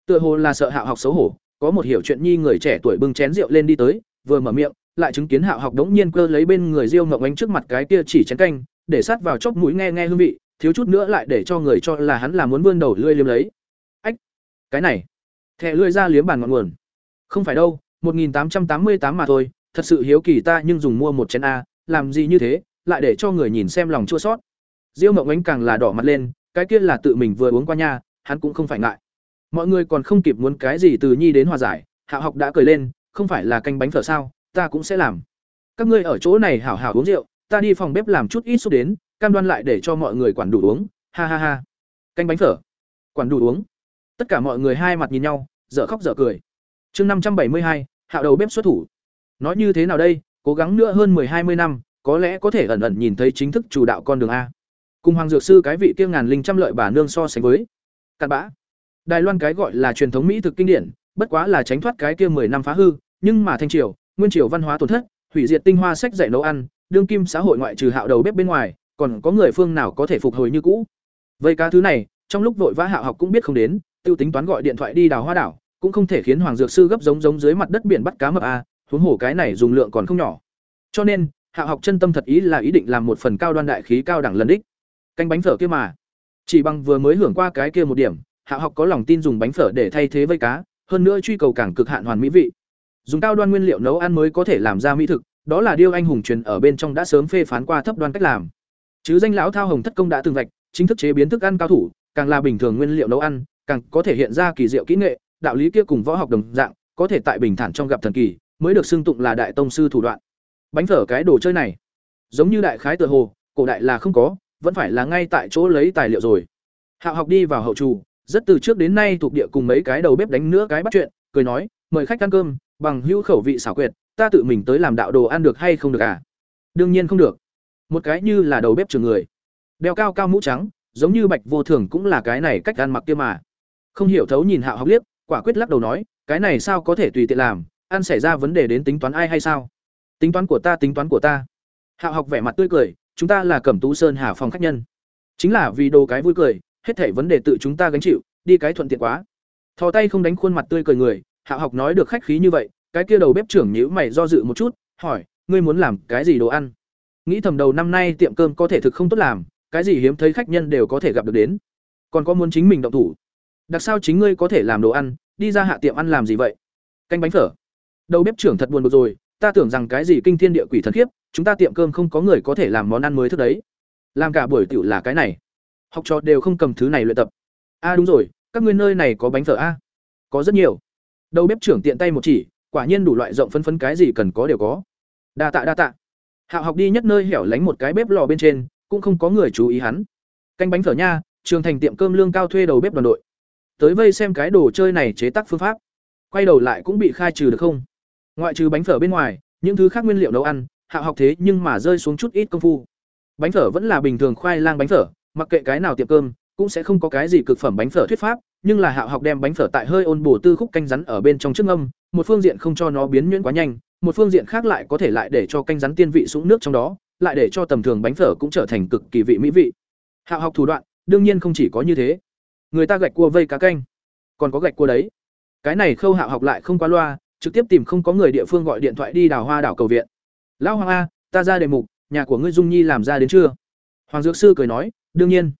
Tựa hồ là sợ hạo học xấu hổ, có một hiểu chuyện nhi người trẻ tuổi bưng chén rượu lên đi tới, vừa mở miệng, lại chứng kiến hạo học đống nhiên cơ lấy bên người riêu ngậm ánh trước mặt cái kia chỉ chén canh, để sát vào chóp mũi nghe nghe hương vị, thiếu chút nữa lại để cho người cho là hắn là muốn vươn đầu lưỡi liếm lấy. Ách, cái này Thẹ lưỡi ra liếm bàn ngọn nguồn. Không phải đâu, một nghìn tám trăm tám mươi tám mà thôi, thật sự hiếu kỳ ta nhưng dùng mua một chén a làm gì như thế, lại để cho người nhìn xem lòng chua sót. Diêu mộng ánh càng là đỏ mặt lên, cái kia là tự mình vừa uống qua nha, hắn cũng không phải ngại. Mọi người còn không kịp muốn cái gì từ nhi đến hòa giải, hạ học đã cười lên, không phải là canh bánh phở sao, ta cũng sẽ làm. Các ngươi ở chỗ này hảo hảo uống rượu, ta đi phòng bếp làm chút ít xúc đến, cam đoan lại để cho mọi người quản đủ uống, ha ha ha. Canh bánh phở, quản đủ uống. Tất cả mọi người hai mặt nhìn nhau, dở khóc dở cười. Chương năm trăm bảy mươi hai hạo đầu bếp xuất thủ. Nói như thế nào đây cố gắng nữa hơn hai mươi năm, có lẽ có thể ẩn ẩn nhìn thấy chính thức chủ đạo con đường a. Cùng hoàng dược sư cái vị kia ngàn linh trăm lợi bà nương so sánh với cặn bã. Đài loan cái gọi là truyền thống mỹ thực kinh điển, bất quá là tránh thoát cái kia 10 năm phá hư, nhưng mà thanh triều, nguyên triều văn hóa tổn thất, hủy diệt tinh hoa sách dạy nấu ăn, đương kim xã hội ngoại trừ hạo đầu bếp bên ngoài, còn có người phương nào có thể phục hồi như cũ. Vậy cá thứ này, trong lúc vội vã hạo học cũng biết không đến, tiêu tính toán gọi điện thoại đi đào hoa đảo, cũng không thể khiến hoàng dược sư gấp giống giống dưới mặt đất biển bắt cá mập a huống hồ cái này dùng lượng còn không nhỏ. Cho nên, hạ học chân tâm thật ý là ý định làm một phần cao đoan đại khí cao đẳng lần đích. Canh bánh phở kia mà. Chỉ bằng vừa mới hưởng qua cái kia một điểm, hạ học có lòng tin dùng bánh phở để thay thế vây cá, hơn nữa truy cầu càng cực hạn hoàn mỹ vị. Dùng cao đoan nguyên liệu nấu ăn mới có thể làm ra mỹ thực, đó là điêu anh hùng truyền ở bên trong đã sớm phê phán qua thấp đoan cách làm. Chứ danh lão thao hồng thất công đã từng vạch, chính thức chế biến thức ăn cao thủ, càng là bình thường nguyên liệu nấu ăn, càng có thể hiện ra kỳ diệu kỹ nghệ, đạo lý kia cùng võ học đồng dạng, có thể tại bình thản trong gặp thần kỳ mới được xưng tụng là đại tông sư thủ đoạn. Bánh phở cái đồ chơi này, giống như đại khái tựa hồ, cổ đại là không có, vẫn phải là ngay tại chỗ lấy tài liệu rồi. Hạo học đi vào hậu trù, rất từ trước đến nay thuộc địa cùng mấy cái đầu bếp đánh nữa cái bắt chuyện, cười nói, mời khách ăn cơm, bằng hữu khẩu vị xảo quyệt, ta tự mình tới làm đạo đồ ăn được hay không được à? Đương nhiên không được. Một cái như là đầu bếp trường người, đeo cao cao mũ trắng, giống như bạch vô thường cũng là cái này cách ăn mặc kia mà. Không hiểu thấu nhìn hạo học liếc, quả quyết lắc đầu nói, cái này sao có thể tùy tiện làm ăn xảy ra vấn đề đến tính toán ai hay sao? Tính toán của ta, tính toán của ta. Hạo học vẻ mặt tươi cười, chúng ta là cẩm tú sơn hà phòng khách nhân. Chính là vì đồ cái vui cười, hết thảy vấn đề tự chúng ta gánh chịu, đi cái thuận tiện quá. Thò tay không đánh khuôn mặt tươi cười người, hạo học nói được khách khí như vậy, cái kia đầu bếp trưởng nhíu mày do dự một chút, hỏi, ngươi muốn làm cái gì đồ ăn? Nghĩ thầm đầu năm nay tiệm cơm có thể thực không tốt làm, cái gì hiếm thấy khách nhân đều có thể gặp được đến. Còn có muốn chính mình động thủ. Đặc sao chính ngươi có thể làm đồ ăn, đi ra hạ tiệm ăn làm gì vậy? Canh bánh phở đầu bếp trưởng thật buồn bực rồi, ta tưởng rằng cái gì kinh thiên địa quỷ thần khiếp, chúng ta tiệm cơm không có người có thể làm món ăn mới thức đấy. Làm cả buổi tiểu là cái này. Học trò đều không cầm thứ này luyện tập. A đúng rồi, các ngươi nơi này có bánh phở a có rất nhiều. Đầu bếp trưởng tiện tay một chỉ, quả nhiên đủ loại rộng phân phân cái gì cần có đều có. Đa tạ đa tạ. Hạo học đi nhất nơi hẻo lánh một cái bếp lò bên trên, cũng không có người chú ý hắn. Canh bánh phở nha, trường thành tiệm cơm lương cao thuê đầu bếp đoàn đội. Tới vây xem cái đồ chơi này chế tác phương pháp. Quay đầu lại cũng bị khai trừ được không? Ngoại trừ bánh phở bên ngoài, những thứ khác nguyên liệu nấu ăn, hạ học thế nhưng mà rơi xuống chút ít công phu. Bánh phở vẫn là bình thường khoai lang bánh phở, mặc kệ cái nào tiệm cơm, cũng sẽ không có cái gì cực phẩm bánh phở thuyết pháp, nhưng là hạ học đem bánh phở tại hơi ôn bổ tư khúc canh rắn ở bên trong trước âm một phương diện không cho nó biến nhuyễn quá nhanh, một phương diện khác lại có thể lại để cho canh rắn tiên vị sũng nước trong đó, lại để cho tầm thường bánh phở cũng trở thành cực kỳ vị mỹ vị. Hạ học thủ đoạn, đương nhiên không chỉ có như thế. Người ta gạch cua vây cá canh, còn có gạch cua đấy. Cái này khâu hạ học lại không qua loa trực tiếp tìm không có người địa phương gọi điện thoại đi đào hoa đảo cầu viện. Lão hoàng a, ta ra đề mục, nhà của ngươi dung nhi làm ra đến chưa? Hoàng dược sư cười nói, đương nhiên.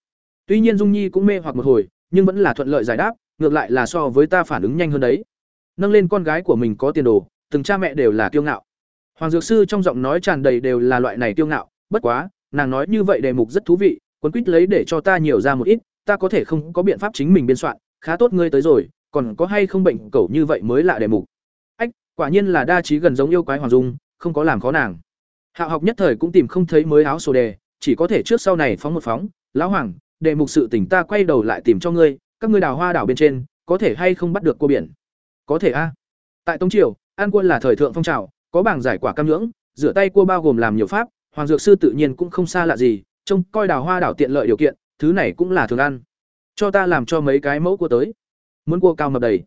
Tuy nhiên dung nhi cũng mê hoặc một hồi, nhưng vẫn là thuận lợi giải đáp, ngược lại là so với ta phản ứng nhanh hơn đấy. Nâng lên con gái của mình có tiền đồ, từng cha mẹ đều là kiêu ngạo. Hoàng dược sư trong giọng nói tràn đầy đều là loại này kiêu ngạo, bất quá, nàng nói như vậy đề mục rất thú vị quấn quýt lấy để cho ta nhiều ra một ít, ta có thể không có biện pháp chính mình biên soạn, khá tốt ngươi tới rồi, còn có hay không bệnh cẩu như vậy mới là đề mục quả nhiên là đa trí gần giống yêu quái hoàng dung, không có làm khó nàng. Hạo học nhất thời cũng tìm không thấy mới áo sổ đề, chỉ có thể trước sau này phóng một phóng. Lão hoàng đề mục sự tỉnh ta quay đầu lại tìm cho ngươi, các ngươi đào hoa đảo bên trên, có thể hay không bắt được cua biển? Có thể a. Tại tống triều, an quân là thời thượng phong trào, có bảng giải quả cam nhưỡng, rửa tay cua bao gồm làm nhiều pháp, hoàng dược sư tự nhiên cũng không xa lạ gì, trông coi đào hoa đảo tiện lợi điều kiện, thứ này cũng là thường ăn. Cho ta làm cho mấy cái mẫu cua tới. Muốn cua cao mập đầy.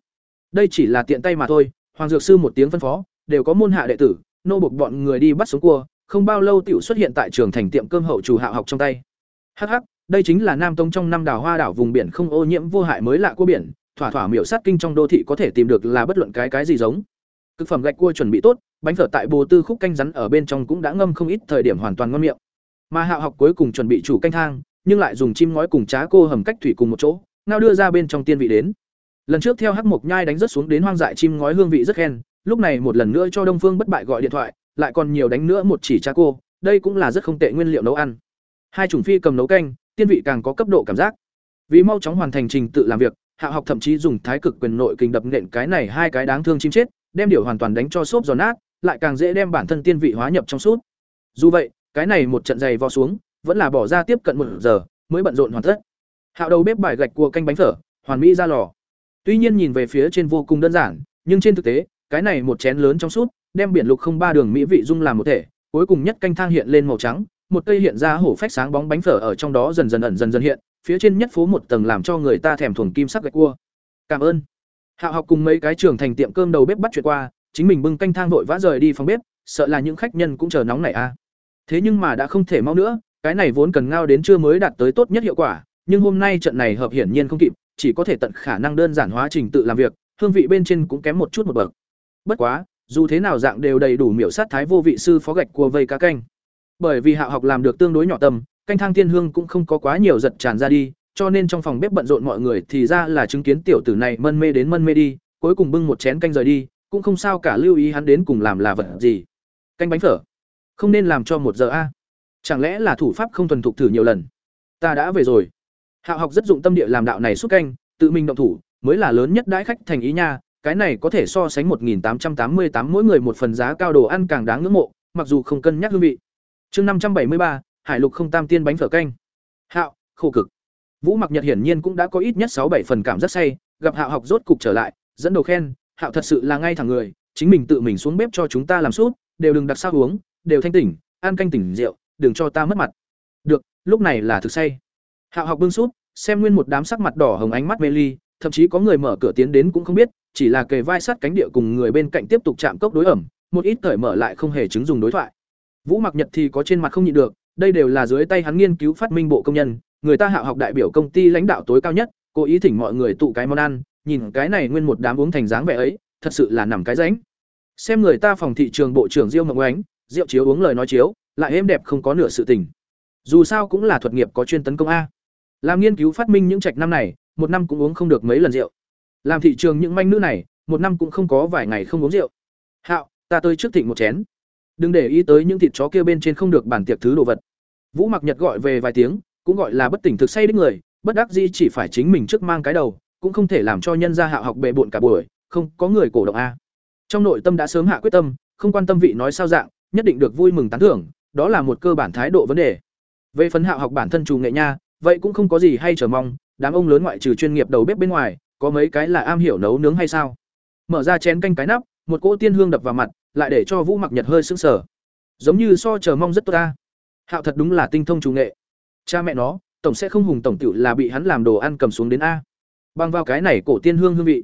Đây chỉ là tiện tay mà thôi hoàng dược sư một tiếng phân phó, đều có môn hạ đệ tử, nô buộc bọn người đi bắt sống cua, không bao lâu tiểu xuất hiện tại trường thành tiệm cơm hậu chủ hạ học trong tay. Hắc hắc, đây chính là nam tông trong năm đảo hoa đảo vùng biển không ô nhiễm vô hại mới lạ cua biển, thỏa thỏa miểu sát kinh trong đô thị có thể tìm được là bất luận cái cái gì giống. Thực phẩm gạch cua chuẩn bị tốt, bánh phở tại bồ tư khúc canh rắn ở bên trong cũng đã ngâm không ít thời điểm hoàn toàn ngon miệng. Mà hạ học cuối cùng chuẩn bị chủ canh thang, nhưng lại dùng chim ngói cùng trá cô hầm cách thủy cùng một chỗ, ngao đưa ra bên trong tiên vị đến lần trước theo hắc mộc nhai đánh rất xuống đến hoang dại chim ngói hương vị rất khen, lúc này một lần nữa cho đông phương bất bại gọi điện thoại, lại còn nhiều đánh nữa một chỉ cha cô, đây cũng là rất không tệ nguyên liệu nấu ăn. Hai chủng phi cầm nấu canh, tiên vị càng có cấp độ cảm giác. Vì mau chóng hoàn thành trình tự làm việc, hạ học thậm chí dùng thái cực quyền nội kình đập nện cái này hai cái đáng thương chim chết, đem điều hoàn toàn đánh cho xốp giòn nát, lại càng dễ đem bản thân tiên vị hóa nhập trong suốt. Dù vậy, cái này một trận dày vò xuống, vẫn là bỏ ra tiếp cận một giờ, mới bận rộn hoàn tất. Hạo đầu bếp bài gạch cua canh bánh phở, hoàn mỹ ra lò tuy nhiên nhìn về phía trên vô cùng đơn giản nhưng trên thực tế cái này một chén lớn trong suốt, đem biển lục không ba đường mỹ vị dung làm một thể, cuối cùng nhất canh thang hiện lên màu trắng, một cây hiện ra hổ phách sáng bóng bánh phở ở trong đó dần dần ẩn dần dần hiện, phía trên nhất phố một tầng làm cho người ta thèm thuồng kim sắc gạch cua. Cảm ơn. Hạo học cùng mấy cái trưởng thành tiệm cơm đầu bếp bắt chuyện qua, chính mình bưng canh thang vội vã rời đi phòng bếp, sợ là những khách nhân cũng chờ nóng này a. À. Thế nhưng mà đã không thể mau nữa, cái này vốn cần ngao đến trưa mới đạt tới tốt nhất hiệu quả, nhưng hôm nay trận này hợp hiển nhiên không kịp, chỉ có thể tận khả năng đơn giản hóa trình tự làm việc, hương vị bên trên cũng kém một chút một bậc. Bất quá, dù thế nào dạng đều đầy đủ miểu sát thái vô vị sư phó gạch cua vây cá canh. Bởi vì hạ học làm được tương đối nhỏ tầm, canh thang tiên hương cũng không có quá nhiều giật tràn ra đi, cho nên trong phòng bếp bận rộn mọi người thì ra là chứng kiến tiểu tử này mân mê đến mân mê đi, cuối cùng bưng một chén canh rời đi, cũng không sao cả lưu ý hắn đến cùng làm là vật gì. Canh bánh phở, không nên làm cho một giờ a. Chẳng lẽ là thủ pháp không thuần thục thử nhiều lần? Ta đã về rồi. Hạo học rất dụng tâm địa làm đạo này xúc canh, tự mình động thủ, mới là lớn nhất đãi khách thành ý nha, cái này có thể so sánh 1888 mỗi người một phần giá cao đồ ăn càng đáng ngưỡng mộ, mặc dù không cân nhắc hương vị. Chương 573, Hải Lục không tam tiên bánh phở canh. Hạo, khổ cực. Vũ Mặc Nhật hiển nhiên cũng đã có ít nhất sáu bảy phần cảm rất say, gặp Hạo học rốt cục trở lại, dẫn đầu khen, Hạo thật sự là ngay thẳng người, chính mình tự mình xuống bếp cho chúng ta làm súp, đều đừng đặc sao uống, đều thanh tỉnh, ăn canh tỉnh rượu, đừng cho ta mất mặt. Được, lúc này là thực say. Hạ học bưng súp, xem nguyên một đám sắc mặt đỏ hồng ánh mắt mê ly, thậm chí có người mở cửa tiến đến cũng không biết, chỉ là kề vai sát cánh địa cùng người bên cạnh tiếp tục chạm cốc đối ẩm, một ít cởi mở lại không hề chứng dùng đối thoại. Vũ Mặc Nhật thì có trên mặt không nhịn được, đây đều là dưới tay hắn nghiên cứu phát minh bộ công nhân, người ta hạ học đại biểu công ty lãnh đạo tối cao nhất, cố ý thỉnh mọi người tụ cái món ăn, nhìn cái này nguyên một đám uống thành dáng vẻ ấy, thật sự là nằm cái ránh. Xem người ta phòng thị trường bộ trưởng Diêu mộng Oánh, rượu chiếu uống lời nói chiếu, lại êm đẹp không có nửa sự tình. Dù sao cũng là thuật nghiệp có chuyên tấn công a. Làm nghiên cứu phát minh những trạch năm này, một năm cũng uống không được mấy lần rượu. Làm thị trường những manh nữ này, một năm cũng không có vài ngày không uống rượu. Hạo, ta tới trước thịnh một chén. Đừng để ý tới những thịt chó kia bên trên không được bản tiệc thứ đồ vật. Vũ Mặc Nhật gọi về vài tiếng, cũng gọi là bất tỉnh thực say đích người, bất đắc dĩ chỉ phải chính mình trước mang cái đầu, cũng không thể làm cho nhân gia Hạo học bệ bội cả buổi, không, có người cổ động a. Trong nội tâm đã sớm hạ quyết tâm, không quan tâm vị nói sao dạng, nhất định được vui mừng tán thưởng, đó là một cơ bản thái độ vấn đề. Về phấn Hạo học bản thân trù nghệ nha, vậy cũng không có gì hay chờ mong, đám ông lớn ngoại trừ chuyên nghiệp đầu bếp bên ngoài, có mấy cái là am hiểu nấu nướng hay sao? Mở ra chén canh cái nắp, một cỗ tiên hương đập vào mặt, lại để cho Vũ Mặc Nhật hơi sững sờ. Giống như so chờ mong rất tốt ta. Hạo thật đúng là tinh thông chủ nghệ. Cha mẹ nó, tổng sẽ không hùng tổng tiểu là bị hắn làm đồ ăn cầm xuống đến a. Bằng vào cái này cổ tiên hương hương vị.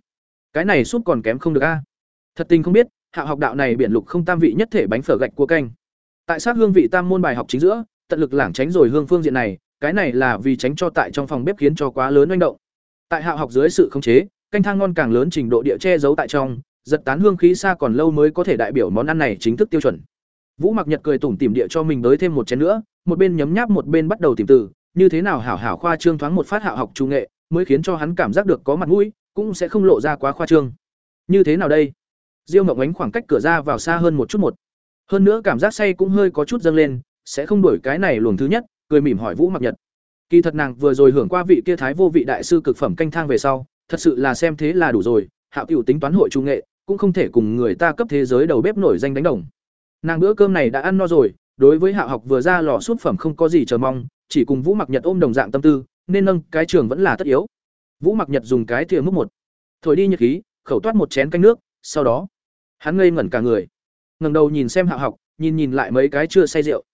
Cái này suốt còn kém không được a. Thật tình không biết, Hạo học đạo này biển lục không tam vị nhất thể bánh phở gạch cua canh. Tại sát hương vị tam môn bài học chính giữa, tận lực lảng tránh rồi hương phương diện này, cái này là vì tránh cho tại trong phòng bếp khiến cho quá lớn manh động. Tại hạ học dưới sự khống chế, canh thang ngon càng lớn trình độ địa che giấu tại trong, giật tán hương khí xa còn lâu mới có thể đại biểu món ăn này chính thức tiêu chuẩn. Vũ Mặc Nhật cười tủm tỉm địa cho mình tới thêm một chén nữa, một bên nhấm nháp một bên bắt đầu tìm từ, như thế nào hảo hảo khoa trương thoáng một phát hạ học trung nghệ, mới khiến cho hắn cảm giác được có mặt mũi, cũng sẽ không lộ ra quá khoa trương. Như thế nào đây? Diêu Ngọc Ánh khoảng cách cửa ra vào xa hơn một chút một. Hơn nữa cảm giác say cũng hơi có chút dâng lên, sẽ không đổi cái này luồng thứ nhất, cười mỉm hỏi Vũ Mặc Nhật. Kỳ thật nàng vừa rồi hưởng qua vị kia thái vô vị đại sư cực phẩm canh thang về sau, thật sự là xem thế là đủ rồi, Hạo tiểu tính toán hội trung nghệ, cũng không thể cùng người ta cấp thế giới đầu bếp nổi danh đánh đồng. Nàng bữa cơm này đã ăn no rồi, đối với Hạo học vừa ra lò sút phẩm không có gì chờ mong, chỉ cùng Vũ Mặc Nhật ôm đồng dạng tâm tư, nên nâng cái trường vẫn là tất yếu. Vũ Mặc Nhật dùng cái thìa múc một, thổi đi nhiệt khí, khẩu toát một chén canh nước, sau đó, hắn ngây ngẩn cả người, ngẩng đầu nhìn xem Hạo học, nhìn nhìn lại mấy cái chưa say rượu.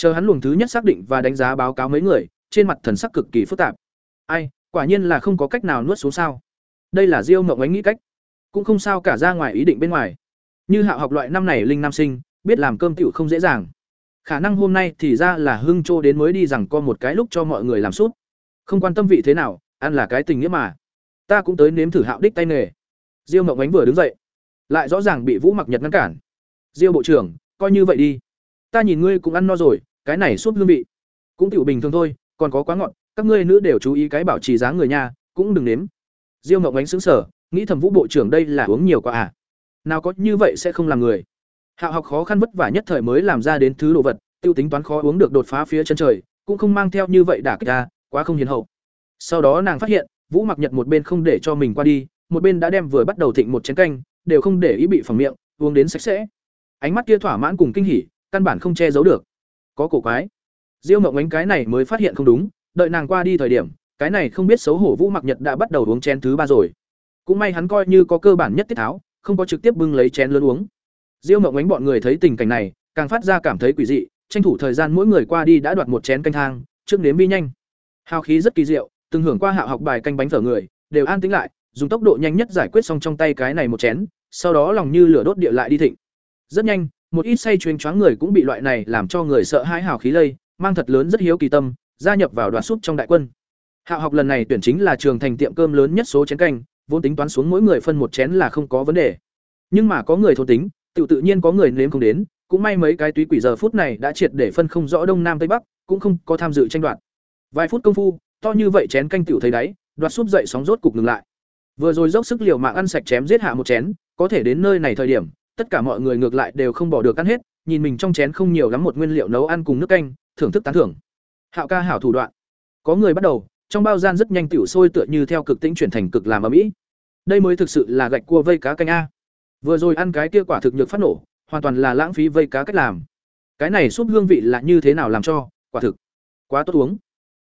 Chờ hắn luồng thứ nhất xác định và đánh giá báo cáo mấy người, trên mặt thần sắc cực kỳ phức tạp. Ai, quả nhiên là không có cách nào nuốt xuống sao? Đây là Diêu Mộng Ánh nghĩ cách, cũng không sao cả ra ngoài ý định bên ngoài. Như Hạo học loại năm này linh nam sinh, biết làm cơm tiểu không dễ dàng. Khả năng hôm nay thì ra là hưng trô đến mới đi rằng co một cái lúc cho mọi người làm suốt. Không quan tâm vị thế nào, ăn là cái tình nghĩa mà. Ta cũng tới nếm thử Hạo đích tay nghề. Diêu Mộng Ánh vừa đứng dậy, lại rõ ràng bị Vũ Mặc Nhật ngăn cản. Diêu bộ trưởng, coi như vậy đi. Ta nhìn ngươi cũng ăn no rồi, cái này suốt hương vị, cũng tiểu bình thường thôi, còn có quá ngọt, các ngươi nữ đều chú ý cái bảo trì giá người nha, cũng đừng nếm. Diêu Ngọc Ánh xứng sở nghĩ thầm Vũ bộ trưởng đây là uống nhiều quá à? Nào có như vậy sẽ không làm người. hạ học khó khăn vất vả nhất thời mới làm ra đến thứ đồ vật, tiêu tính toán khó uống được đột phá phía chân trời, cũng không mang theo như vậy đả kích ra, quá không hiền hậu. Sau đó nàng phát hiện, Vũ Mặc Nhật một bên không để cho mình qua đi, một bên đã đem vừa bắt đầu thịnh một chén canh, đều không để ý bị phẳng miệng, uống đến sạch sẽ. Ánh mắt kia thỏa mãn cùng kinh hỉ, căn bản không che giấu được. Có cổ quái. Diêu Mộng Ánh cái này mới phát hiện không đúng, đợi nàng qua đi thời điểm, cái này không biết xấu hổ Vũ Mặc Nhật đã bắt đầu uống chén thứ ba rồi. Cũng may hắn coi như có cơ bản nhất tiết tháo, không có trực tiếp bưng lấy chén lớn uống diêu mộng ánh bọn người thấy tình cảnh này càng phát ra cảm thấy quỷ dị tranh thủ thời gian mỗi người qua đi đã đoạt một chén canh thang trước nếm vi nhanh hào khí rất kỳ diệu từng hưởng qua hạ học bài canh bánh phở người đều an tĩnh lại dùng tốc độ nhanh nhất giải quyết xong trong tay cái này một chén sau đó lòng như lửa đốt địa lại đi thịnh rất nhanh một ít say chuyên choáng người cũng bị loại này làm cho người sợ hãi hào khí lây, mang thật lớn rất hiếu kỳ tâm, gia nhập vào đoàn súp trong đại quân. Hạ học lần này tuyển chính là trường thành tiệm cơm lớn nhất số chén canh, vốn tính toán xuống mỗi người phân một chén là không có vấn đề. Nhưng mà có người thôn tính, tự tự nhiên có người nếm không đến, cũng may mấy cái túy quỷ giờ phút này đã triệt để phân không rõ đông nam tây bắc, cũng không có tham dự tranh đoạt. Vài phút công phu, to như vậy chén canh tiểu thấy đáy đoạt súp dậy sóng rốt cục ngừng lại. Vừa rồi dốc sức liều mạng ăn sạch chém giết hạ một chén, có thể đến nơi này thời điểm tất cả mọi người ngược lại đều không bỏ được ăn hết, nhìn mình trong chén không nhiều lắm một nguyên liệu nấu ăn cùng nước canh, thưởng thức tán thưởng. Hạo ca hảo thủ đoạn. Có người bắt đầu, trong bao gian rất nhanh tiểu sôi tựa như theo cực tĩnh chuyển thành cực làm ở mỹ đây mới thực sự là gạch cua vây cá canh a. Vừa rồi ăn cái kia quả thực nhược phát nổ, hoàn toàn là lãng phí vây cá cách làm. Cái này súp hương vị là như thế nào làm cho, quả thực quá tốt uống.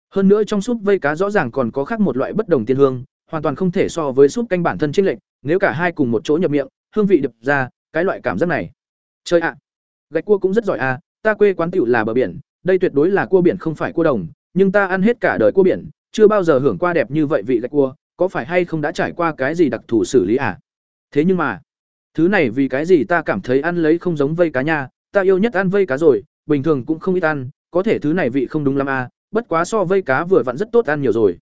Hơn nữa trong súp vây cá rõ ràng còn có khác một loại bất đồng tiên hương, hoàn toàn không thể so với súp canh bản thân chênh lệch, nếu cả hai cùng một chỗ nhập miệng, hương vị đập ra cái loại cảm giác này. Chơi ạ. Gạch cua cũng rất giỏi à ta quê quán tiểu là bờ biển, đây tuyệt đối là cua biển không phải cua đồng, nhưng ta ăn hết cả đời cua biển, chưa bao giờ hưởng qua đẹp như vậy vị gạch cua, có phải hay không đã trải qua cái gì đặc thù xử lý à? Thế nhưng mà, thứ này vì cái gì ta cảm thấy ăn lấy không giống vây cá nha, ta yêu nhất ăn vây cá rồi, bình thường cũng không ít ăn, có thể thứ này vị không đúng lắm à bất quá so vây cá vừa vặn rất tốt ăn nhiều rồi.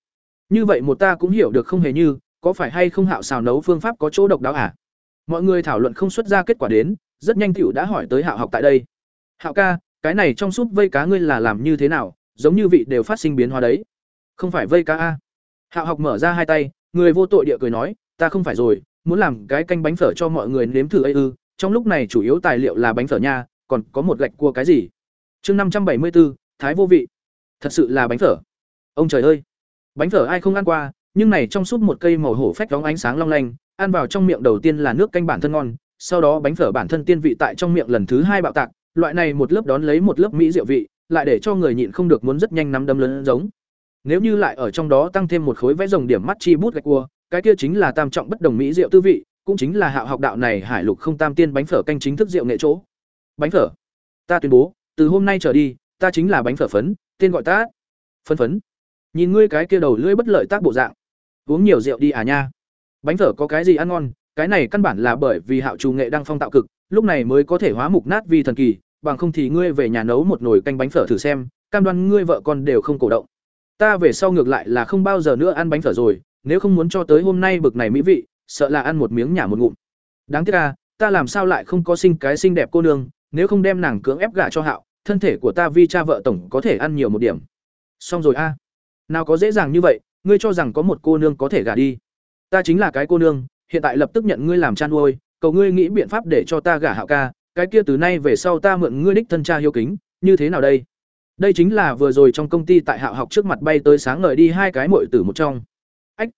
Như vậy một ta cũng hiểu được không hề như, có phải hay không hạo xào nấu phương pháp có chỗ độc đáo à? Mọi người thảo luận không xuất ra kết quả đến, rất nhanh tiểu đã hỏi tới hạo học tại đây. Hạo ca, cái này trong súp vây cá ngươi là làm như thế nào, giống như vị đều phát sinh biến hóa đấy. Không phải vây cá a. Hạo học mở ra hai tay, người vô tội địa cười nói, ta không phải rồi, muốn làm cái canh bánh phở cho mọi người nếm thử ấy ư, trong lúc này chủ yếu tài liệu là bánh phở nha, còn có một gạch cua cái gì? Chương năm trăm bảy mươi bốn thái vô vị. Thật sự là bánh phở. Ông trời ơi. Bánh phở ai không ăn qua, nhưng này trong súp một cây màu hổ phách đóng ánh sáng long lanh ăn vào trong miệng đầu tiên là nước canh bản thân ngon, sau đó bánh phở bản thân tiên vị tại trong miệng lần thứ hai bạo tạc. Loại này một lớp đón lấy một lớp mỹ rượu vị, lại để cho người nhịn không được muốn rất nhanh nắm đấm lớn giống. Nếu như lại ở trong đó tăng thêm một khối vẽ rồng điểm mắt chi bút gạch cua, cái kia chính là tam trọng bất đồng mỹ rượu tư vị, cũng chính là hạo học đạo này hải lục không tam tiên bánh phở canh chính thức rượu nghệ chỗ. Bánh phở. Ta tuyên bố, từ hôm nay trở đi, ta chính là bánh phở phấn, tên gọi ta. Phấn phấn. Nhìn ngươi cái kia đầu lưỡi bất lợi tác bộ dạng. Uống nhiều rượu đi à nha bánh phở có cái gì ăn ngon, cái này căn bản là bởi vì hạo trù nghệ đang phong tạo cực, lúc này mới có thể hóa mục nát vì thần kỳ, bằng không thì ngươi về nhà nấu một nồi canh bánh phở thử xem, cam đoan ngươi vợ con đều không cổ động. Ta về sau ngược lại là không bao giờ nữa ăn bánh phở rồi, nếu không muốn cho tới hôm nay bực này mỹ vị, sợ là ăn một miếng nhả một ngụm. Đáng tiếc à ta làm sao lại không có sinh cái xinh đẹp cô nương, nếu không đem nàng cưỡng ép gả cho hạo, thân thể của ta vi cha vợ tổng có thể ăn nhiều một điểm. Xong rồi a. Nào có dễ dàng như vậy, ngươi cho rằng có một cô nương có thể gả đi ta chính là cái cô nương, hiện tại lập tức nhận ngươi làm cha nuôi, cầu ngươi nghĩ biện pháp để cho ta gả hạo ca, cái kia từ nay về sau ta mượn ngươi đích thân cha hiếu kính, như thế nào đây? Đây chính là vừa rồi trong công ty tại hạo học trước mặt bay tới sáng ngời đi hai cái muội tử một trong. Ách!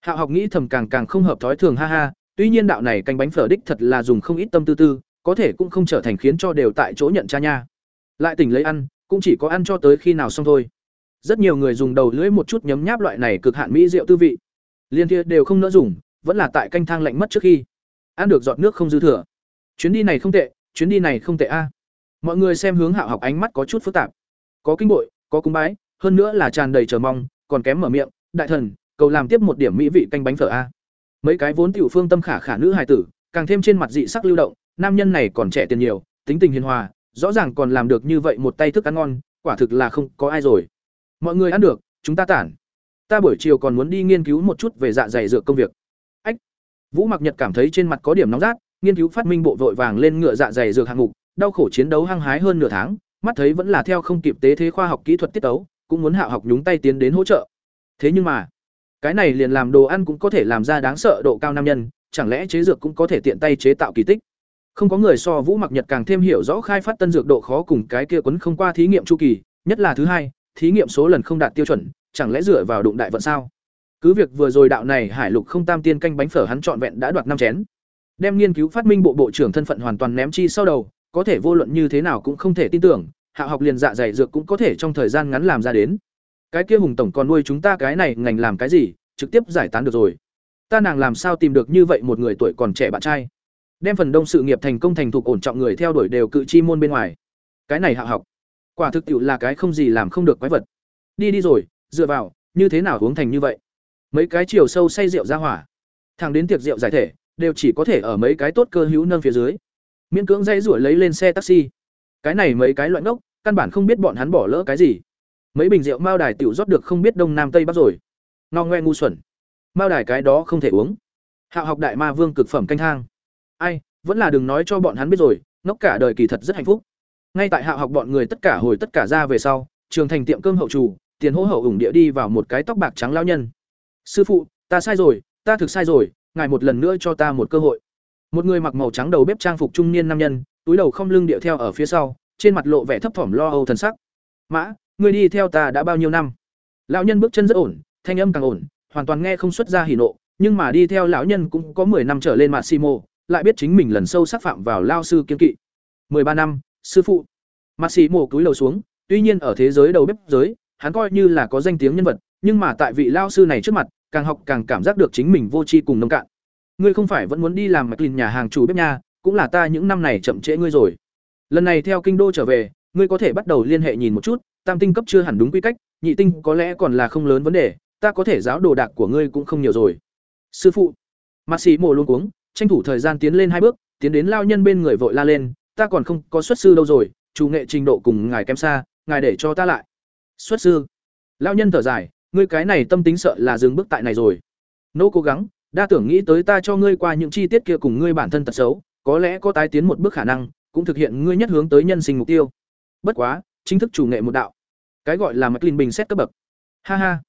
Hạo học nghĩ thầm càng càng không hợp thói thường, ha ha, tuy nhiên đạo này canh bánh phở đích thật là dùng không ít tâm tư tư, có thể cũng không trở thành khiến cho đều tại chỗ nhận cha nha. Lại tỉnh lấy ăn, cũng chỉ có ăn cho tới khi nào xong thôi. Rất nhiều người dùng đầu lưỡi một chút nhấm nháp loại này cực hạn mỹ rượu tư vị liên kia đều không nỡ dùng, vẫn là tại canh thang lạnh mất trước khi. Ăn được giọt nước không dư thừa. Chuyến đi này không tệ, chuyến đi này không tệ a. Mọi người xem hướng hạo học ánh mắt có chút phức tạp. Có kinh bội, có cung bái, hơn nữa là tràn đầy chờ mong, còn kém mở miệng, đại thần, cầu làm tiếp một điểm mỹ vị canh bánh phở a. Mấy cái vốn tiểu phương tâm khả khả nữ hài tử, càng thêm trên mặt dị sắc lưu động, nam nhân này còn trẻ tiền nhiều, tính tình hiền hòa, rõ ràng còn làm được như vậy một tay thức ăn ngon, quả thực là không có ai rồi. Mọi người ăn được, chúng ta tản ta buổi chiều còn muốn đi nghiên cứu một chút về dạ dày dược công việc. Ách. Vũ mặc nhật cảm thấy trên mặt có điểm nóng rát, nghiên cứu phát minh bộ vội vàng lên ngựa dạ dày dược hạng mục, đau khổ chiến đấu hăng hái hơn nửa tháng, mắt thấy vẫn là theo không kịp tế thế khoa học kỹ thuật tiết tấu, cũng muốn hạ học nhúng tay tiến đến hỗ trợ. Thế nhưng mà, cái này liền làm đồ ăn cũng có thể làm ra đáng sợ độ cao nam nhân, chẳng lẽ chế dược cũng có thể tiện tay chế tạo kỳ tích? Không có người so vũ mặc nhật càng thêm hiểu rõ khai phát tân dược độ khó cùng cái kia quấn không qua thí nghiệm chu kỳ, nhất là thứ hai, thí nghiệm số lần không đạt tiêu chuẩn chẳng lẽ dựa vào đụng đại vận sao? Cứ việc vừa rồi đạo này hải lục không tam tiên canh bánh phở hắn trọn vẹn đã đoạt năm chén. Đem nghiên cứu phát minh bộ bộ trưởng thân phận hoàn toàn ném chi sau đầu, có thể vô luận như thế nào cũng không thể tin tưởng, hạ học liền dạ dày dược cũng có thể trong thời gian ngắn làm ra đến. Cái kia hùng tổng còn nuôi chúng ta cái này ngành làm cái gì, trực tiếp giải tán được rồi. Ta nàng làm sao tìm được như vậy một người tuổi còn trẻ bạn trai? Đem phần đông sự nghiệp thành công thành thục ổn trọng người theo đuổi đều cự chi môn bên ngoài. Cái này hạ học, quả thực tiệu là cái không gì làm không được quái vật. Đi đi rồi dựa vào, như thế nào uống thành như vậy? Mấy cái chiều sâu say rượu ra hỏa. Thằng đến tiệc rượu giải thể, đều chỉ có thể ở mấy cái tốt cơ hữu nâng phía dưới. Miễn cưỡng dây rủi lấy lên xe taxi. Cái này mấy cái loại ngốc, căn bản không biết bọn hắn bỏ lỡ cái gì. Mấy bình rượu mao đài tiểu rót được không biết đông nam tây bắc rồi. Ngao ngoe ngu xuẩn. Mao đài cái đó không thể uống. Hạ học đại ma vương cực phẩm canh thang. Ai, vẫn là đừng nói cho bọn hắn biết rồi, ngốc cả đời kỳ thật rất hạnh phúc. Ngay tại hạ học bọn người tất cả hồi tất cả ra về sau, trường thành tiệm cơm hậu chủ tiền hỗ hậu ủng địa đi vào một cái tóc bạc trắng lao nhân sư phụ ta sai rồi ta thực sai rồi ngài một lần nữa cho ta một cơ hội một người mặc màu trắng đầu bếp trang phục trung niên nam nhân túi đầu không lưng điệu theo ở phía sau trên mặt lộ vẻ thấp thỏm lo âu thần sắc mã ngươi đi theo ta đã bao nhiêu năm lão nhân bước chân rất ổn thanh âm càng ổn hoàn toàn nghe không xuất ra hỉ nộ nhưng mà đi theo lão nhân cũng có 10 năm trở lên mặt Simo, lại biết chính mình lần sâu sắc phạm vào lao sư kiên kỵ. 13 năm, sư phụ. Mặt Simo cúi đầu xuống, tuy nhiên ở thế giới đầu bếp giới, hắn coi như là có danh tiếng nhân vật, nhưng mà tại vị lao sư này trước mặt, càng học càng cảm giác được chính mình vô tri cùng nông cạn. Ngươi không phải vẫn muốn đi làm McLean nhà hàng chủ bếp nha, cũng là ta những năm này chậm trễ ngươi rồi. Lần này theo kinh đô trở về, ngươi có thể bắt đầu liên hệ nhìn một chút, tam tinh cấp chưa hẳn đúng quy cách, nhị tinh có lẽ còn là không lớn vấn đề, ta có thể giáo đồ đạc của ngươi cũng không nhiều rồi sư phụ mặt sĩ mồ luôn cuống tranh thủ thời gian tiến lên hai bước tiến đến lao nhân bên người vội la lên ta còn không có xuất sư đâu rồi chủ nghệ trình độ cùng ngài kém xa ngài để cho ta lại xuất sư. Lao nhân thở dài, ngươi cái này tâm tính sợ là dừng bước tại này rồi. Nô cố gắng, đa tưởng nghĩ tới ta cho ngươi qua những chi tiết kia cùng ngươi bản thân tật xấu, có lẽ có tái tiến một bước khả năng, cũng thực hiện ngươi nhất hướng tới nhân sinh mục tiêu. Bất quá, chính thức chủ nghệ một đạo. Cái gọi là mclean bình xét cấp bậc. Ha ha.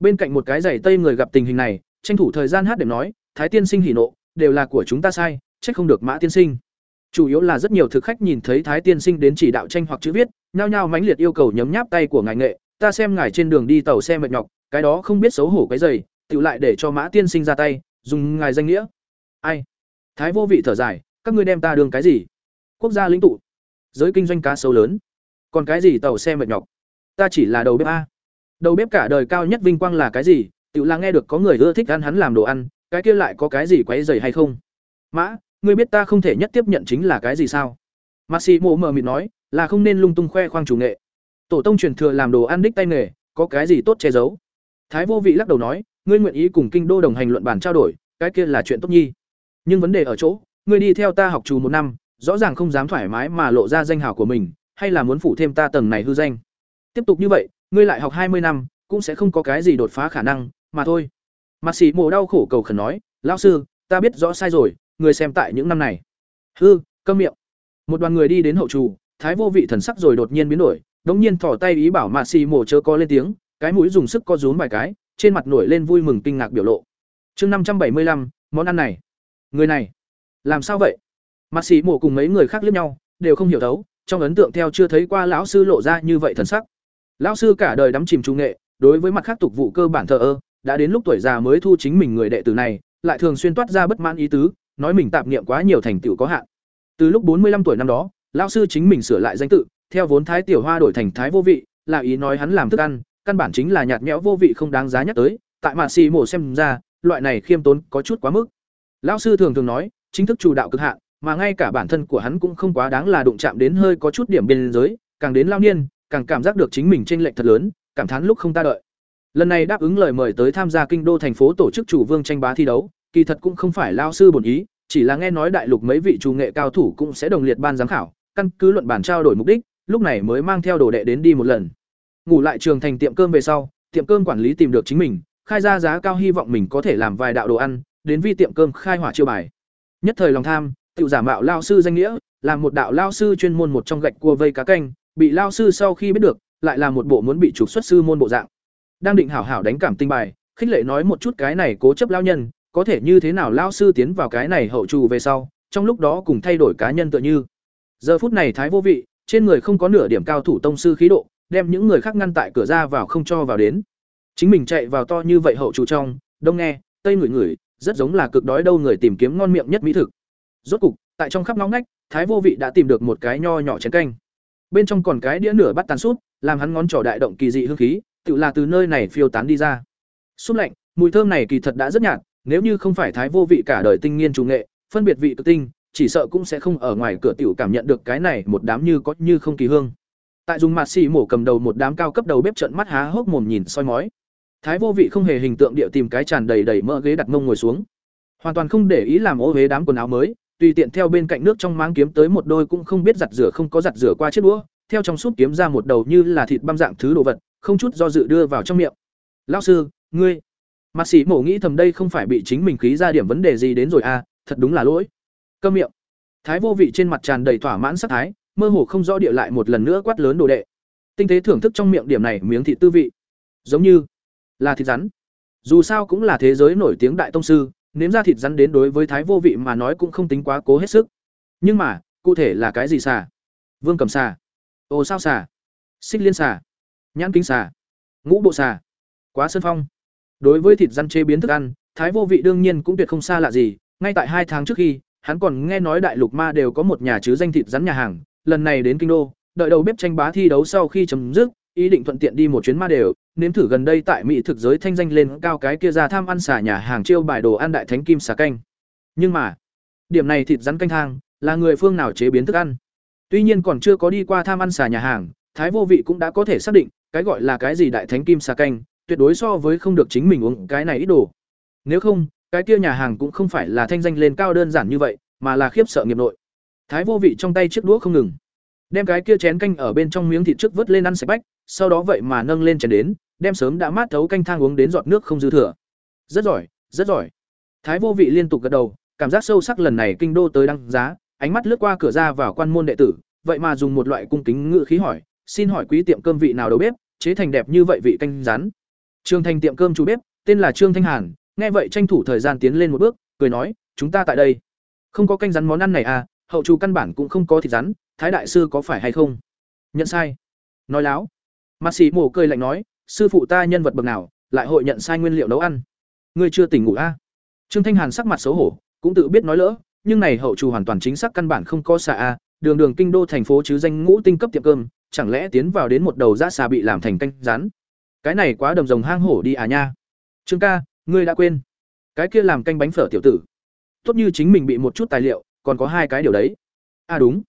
Bên cạnh một cái giày tây người gặp tình hình này, tranh thủ thời gian hát để nói, thái tiên sinh hỉ nộ, đều là của chúng ta sai, trách không được mã tiên sinh chủ yếu là rất nhiều thực khách nhìn thấy thái tiên sinh đến chỉ đạo tranh hoặc chữ viết, nhao nhao mãnh liệt yêu cầu nhấm nháp tay của ngài nghệ, ta xem ngài trên đường đi tàu xe mệt nhọc, cái đó không biết xấu hổ cái giày tự lại để cho mã tiên sinh ra tay, dùng ngài danh nghĩa. Ai? Thái vô vị thở dài, các ngươi đem ta đường cái gì? Quốc gia lĩnh tụ, giới kinh doanh cá sấu lớn, còn cái gì tàu xe mệt nhọc? Ta chỉ là đầu bếp a. Đầu bếp cả đời cao nhất vinh quang là cái gì? Tự là nghe được có người ưa thích ăn hắn làm đồ ăn, cái kia lại có cái gì quấy dày hay không? Mã ngươi biết ta không thể nhất tiếp nhận chính là cái gì sao? Massimo mờ mịt nói, là không nên lung tung khoe khoang chủ nghệ. Tổ tông truyền thừa làm đồ ăn đích tay nghề, có cái gì tốt che giấu? Thái vô vị lắc đầu nói, ngươi nguyện ý cùng kinh đô đồng hành luận bản trao đổi, cái kia là chuyện tốt nhi. Nhưng vấn đề ở chỗ, ngươi đi theo ta học trù một năm, rõ ràng không dám thoải mái mà lộ ra danh hào của mình, hay là muốn phủ thêm ta tầng này hư danh? Tiếp tục như vậy, ngươi lại học hai mươi năm, cũng sẽ không có cái gì đột phá khả năng, mà thôi. Mặt sĩ mồ đau khổ cầu khẩn nói, lão sư, ta biết rõ sai rồi người xem tại những năm này. Hư câm miệng. Một đoàn người đi đến hậu trù thái vô vị thần sắc rồi đột nhiên biến đổi đống nhiên thỏ tay ý bảo mạ xì mổ chớ có lên tiếng cái mũi dùng sức co rúm vài cái trên mặt nổi lên vui mừng kinh ngạc biểu lộ. Chương năm trăm bảy mươi lăm món ăn này. Người này làm sao vậy? Mạ xì mổ cùng mấy người khác liếc nhau đều không hiểu thấu trong ấn tượng theo chưa thấy qua lão sư lộ ra như vậy thần sắc. Lão sư cả đời đắm chìm trung nghệ đối với mặt khác tục vụ cơ bản thờ ơ đã đến lúc tuổi già mới thu chính mình người đệ tử này, lại thường xuyên toát ra bất mãn ý tứ, nói mình tạp niệm quá nhiều thành tựu có hạn. Từ lúc bốn mươi 45 tuổi năm đó, lão sư chính mình sửa lại danh tự, theo vốn Thái Tiểu Hoa đổi thành Thái Vô Vị, là ý nói hắn làm thức ăn, căn bản chính là nhạt nhẽo vô vị không đáng giá nhắc tới, tại Mạn Xì mổ xem ra, loại này khiêm tốn có chút quá mức. Lão sư thường thường nói, chính thức chủ đạo cực hạn, mà ngay cả bản thân của hắn cũng không quá đáng là đụng chạm đến hơi có chút điểm biên giới, càng đến lao niên, càng cảm giác được chính mình chênh lệch thật lớn, cảm thán lúc không ta đợi. Lần này đáp ứng lời mời tới tham gia kinh đô thành phố tổ chức chủ vương tranh bá thi đấu, kỳ thật cũng không phải lao sư bổn ý, chỉ là nghe nói đại lục mấy vị chủ nghệ cao thủ cũng sẽ đồng liệt ban giám khảo, căn cứ luận bản trao đổi mục đích, lúc này mới mang theo đồ đệ đến đi một lần. Ngủ lại trường thành tiệm cơm về sau, tiệm cơm quản lý tìm được chính mình, khai ra giá cao hy vọng mình có thể làm vài đạo đồ ăn, đến vi tiệm cơm khai hỏa chiêu bài. Nhất thời lòng tham, tự giả mạo lao sư danh nghĩa, làm một đạo lao sư chuyên môn một trong gạch cua vây cá canh, bị lao sư sau khi biết được, lại là một bộ muốn bị trục xuất sư môn bộ dạng đang định hảo hảo đánh cảm tinh bài khích lệ nói một chút cái này cố chấp lao nhân có thể như thế nào lao sư tiến vào cái này hậu trù về sau trong lúc đó cùng thay đổi cá nhân tựa như. Giờ phút này thái vô vị trên người không có nửa điểm cao thủ tông sư khí độ đem những người khác ngăn tại cửa ra vào không cho vào đến. Chính mình chạy vào to như vậy hậu trù trong đông nghe tây ngửi ngửi rất giống là cực đói đâu người tìm kiếm ngon miệng nhất mỹ thực. Rốt cục tại trong khắp ngõ ngách thái vô vị đã tìm được một cái nho nhỏ chén canh. Bên trong còn cái đĩa nửa bắt tàn sút làm hắn ngón trỏ đại động kỳ dị hương khí tự là từ nơi này phiêu tán đi ra. Súp lạnh, mùi thơm này kỳ thật đã rất nhạt, nếu như không phải thái vô vị cả đời tinh nghiên chủ nghệ, phân biệt vị tự tinh, chỉ sợ cũng sẽ không ở ngoài cửa tiểu cảm nhận được cái này một đám như có như không kỳ hương. Tại dùng mặt xì mổ cầm đầu một đám cao cấp đầu bếp trợn mắt há hốc mồm nhìn soi mói. Thái vô vị không hề hình tượng địa tìm cái tràn đầy đầy mỡ ghế đặt mông ngồi xuống. Hoàn toàn không để ý làm ô huế đám quần áo mới, tùy tiện theo bên cạnh nước trong máng kiếm tới một đôi cũng không biết giặt rửa không có giặt rửa qua chiếc đũa, theo trong súp kiếm ra một đầu như là thịt băm dạng thứ đồ vật, không chút do dự đưa vào trong miệng. "Lão sư, ngươi?" Mạc Sĩ Mổ nghĩ thầm đây không phải bị chính mình khí ra điểm vấn đề gì đến rồi à, thật đúng là lỗi. Câm miệng. Thái vô vị trên mặt tràn đầy thỏa mãn sắc thái, mơ hồ không rõ địa lại một lần nữa quát lớn đồ đệ. Tinh tế thưởng thức trong miệng điểm này miếng thịt tư vị, giống như là thịt rắn. Dù sao cũng là thế giới nổi tiếng đại tông sư, nếm ra thịt rắn đến đối với thái vô vị mà nói cũng không tính quá cố hết sức. Nhưng mà, cụ thể là cái gì xà? Vương cầm xà, ồ sao xà, xích liên xà, nhãn kính xà, ngũ bộ xà, quá sơn phong. Đối với thịt rắn chế biến thức ăn, thái vô vị đương nhiên cũng tuyệt không xa lạ gì, ngay tại hai tháng trước khi, hắn còn nghe nói đại lục ma đều có một nhà chứ danh thịt rắn nhà hàng, lần này đến kinh đô, đợi đầu bếp tranh bá thi đấu sau khi chấm dứt, ý định thuận tiện đi một chuyến ma đều, nếm thử gần đây tại mỹ thực giới thanh danh lên cao cái kia ra tham ăn xả nhà hàng chiêu bài đồ ăn đại thánh kim xà canh. Nhưng mà, điểm này thịt rắn canh thang, là người phương nào chế biến thức ăn. Tuy nhiên còn chưa có đi qua tham ăn xả nhà hàng, Thái Vô Vị cũng đã có thể xác định, cái gọi là cái gì đại thánh kim xà canh, tuyệt đối so với không được chính mình uống cái này ít đồ. Nếu không, cái kia nhà hàng cũng không phải là thanh danh lên cao đơn giản như vậy, mà là khiếp sợ nghiệp nội. Thái Vô Vị trong tay chiếc đũa không ngừng, đem cái kia chén canh ở bên trong miếng thịt trước vớt lên ăn sạch bách, sau đó vậy mà nâng lên chén đến, đem sớm đã mát thấu canh thang uống đến giọt nước không dư thừa. Rất giỏi, rất giỏi. Thái Vô Vị liên tục gật đầu, cảm giác sâu sắc lần này kinh đô tới đăng giá, ánh mắt lướt qua cửa ra vào quan môn đệ tử, vậy mà dùng một loại cung kính ngữ khí hỏi, "Xin hỏi quý tiệm cơm vị nào đầu bếp, chế thành đẹp như vậy vị canh rán?" Trương Thanh tiệm cơm chủ bếp, tên là Trương Thanh Hàn, nghe vậy tranh thủ thời gian tiến lên một bước, cười nói, "Chúng ta tại đây, không có canh rắn món ăn này à, hậu chủ căn bản cũng không có thịt rắn, Thái đại sư có phải hay không?" Nhận sai. Nói láo. Mạc Sĩ Mổ cười lạnh nói, "Sư phụ ta nhân vật bậc nào, lại hội nhận sai nguyên liệu nấu ăn? Ngươi chưa tỉnh ngủ a?" À? Trương Thanh Hàn sắc mặt xấu hổ, cũng tự biết nói lỡ, nhưng này hậu chủ hoàn toàn chính xác căn bản không có xà a, đường đường kinh đô thành phố chứ danh ngũ tinh cấp tiệm cơm, chẳng lẽ tiến vào đến một đầu giá xà bị làm thành canh rán? Cái này quá đầm rồng hang hổ đi à nha. Trương ca, ngươi đã quên. Cái kia làm canh bánh phở tiểu tử. Tốt như chính mình bị một chút tài liệu, còn có hai cái điều đấy. À đúng.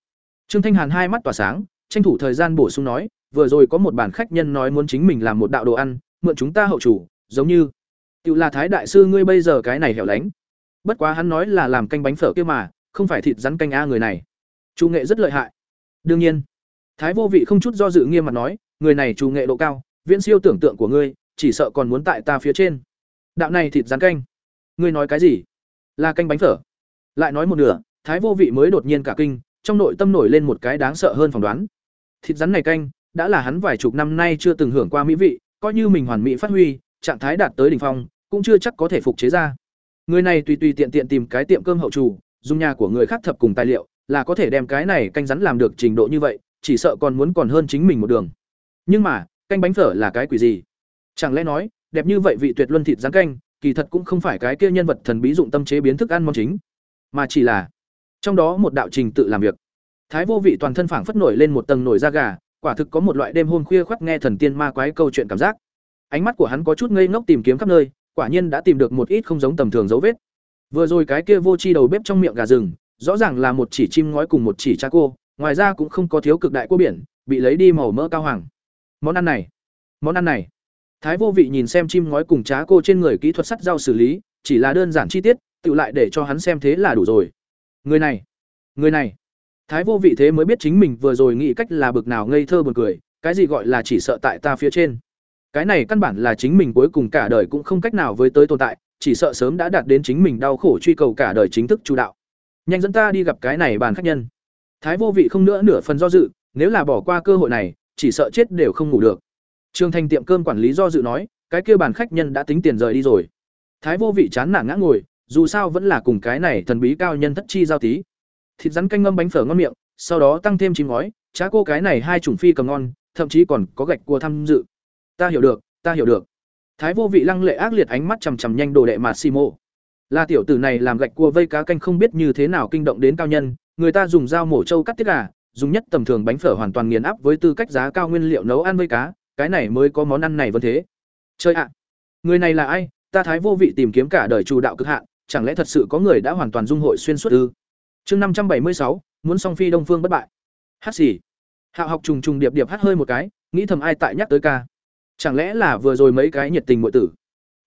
Trương Thanh Hàn hai mắt tỏa sáng, tranh thủ thời gian bổ sung nói, vừa rồi có một bản khách nhân nói muốn chính mình làm một đạo đồ ăn, mượn chúng ta hậu chủ, giống như Tiểu là Thái đại sư ngươi bây giờ cái này hẻo lánh. Bất quá hắn nói là làm canh bánh phở kia mà, không phải thịt rắn canh a người này. Chủ nghệ rất lợi hại. Đương nhiên, Thái vô vị không chút do dự nghiêm mặt nói, người này chủ nghệ độ cao, viễn siêu tưởng tượng của ngươi, chỉ sợ còn muốn tại ta phía trên. Đạo này thịt rắn canh. Ngươi nói cái gì? Là canh bánh phở. Lại nói một nửa, Thái vô vị mới đột nhiên cả kinh, trong nội tâm nổi lên một cái đáng sợ hơn phỏng đoán. Thịt rắn này canh, đã là hắn vài chục năm nay chưa từng hưởng qua mỹ vị, coi như mình hoàn mỹ phát huy, trạng thái đạt tới đỉnh phong, cũng chưa chắc có thể phục chế ra. Người này tùy tùy tiện tiện tìm cái tiệm cơm hậu chủ, dùng nhà của người khác thập cùng tài liệu, là có thể đem cái này canh rắn làm được trình độ như vậy, chỉ sợ còn muốn còn hơn chính mình một đường. Nhưng mà, canh bánh phở là cái quỷ gì? Chẳng lẽ nói, đẹp như vậy vị tuyệt luân thịt rắn canh, kỳ thật cũng không phải cái kia nhân vật thần bí dụng tâm chế biến thức ăn món chính, mà chỉ là trong đó một đạo trình tự làm việc. Thái vô vị toàn thân phảng phất nổi lên một tầng nổi da gà, quả thực có một loại đêm hôm khuya khoắt nghe thần tiên ma quái câu chuyện cảm giác. Ánh mắt của hắn có chút ngây ngốc tìm kiếm khắp nơi, quả nhiên đã tìm được một ít không giống tầm thường dấu vết. Vừa rồi cái kia vô chi đầu bếp trong miệng gà rừng, rõ ràng là một chỉ chim ngói cùng một chỉ cha cô, ngoài ra cũng không có thiếu cực đại cua biển, bị lấy đi màu mỡ cao hoàng. Món ăn này, món ăn này. Thái vô vị nhìn xem chim ngói cùng trá cô trên người kỹ thuật sắt rau xử lý, chỉ là đơn giản chi tiết, tự lại để cho hắn xem thế là đủ rồi. Người này, người này. Thái vô vị thế mới biết chính mình vừa rồi nghĩ cách là bực nào ngây thơ buồn cười, cái gì gọi là chỉ sợ tại ta phía trên. Cái này căn bản là chính mình cuối cùng cả đời cũng không cách nào với tới tồn tại, chỉ sợ sớm đã đạt đến chính mình đau khổ truy cầu cả đời chính thức chủ đạo. Nhanh dẫn ta đi gặp cái này bàn khách nhân. Thái vô vị không nữa nửa phần do dự, nếu là bỏ qua cơ hội này, chỉ sợ chết đều không ngủ được. Trương Thanh tiệm cơm quản lý do dự nói, cái kia bàn khách nhân đã tính tiền rời đi rồi. Thái vô vị chán nản ngã ngồi, dù sao vẫn là cùng cái này thần bí cao nhân thất chi giao tí. Thịt rắn canh ngâm bánh phở ngon miệng, sau đó tăng thêm chim ngói, chá cô cái này hai chủng phi cầm ngon, thậm chí còn có gạch cua tham dự. Ta hiểu được, ta hiểu được. Thái vô vị lăng lệ ác liệt ánh mắt chằm chằm nhanh đồ đệ mà Simo. Là tiểu tử này làm gạch cua vây cá canh không biết như thế nào kinh động đến cao nhân, người ta dùng dao mổ trâu cắt tiết gà, dùng nhất tầm thường bánh phở hoàn toàn nghiền áp với tư cách giá cao nguyên liệu nấu ăn với cá, cái này mới có món ăn này vân thế. Chơi ạ, người này là ai? Ta thái vô vị tìm kiếm cả đời chủ đạo cực hạn, chẳng lẽ thật sự có người đã hoàn toàn dung hội xuyên suốt ư? chương năm trăm bảy mươi sáu muốn song phi đông phương bất bại hát gì hạo học trùng trùng điệp điệp hát hơi một cái nghĩ thầm ai tại nhắc tới ca chẳng lẽ là vừa rồi mấy cái nhiệt tình muội tử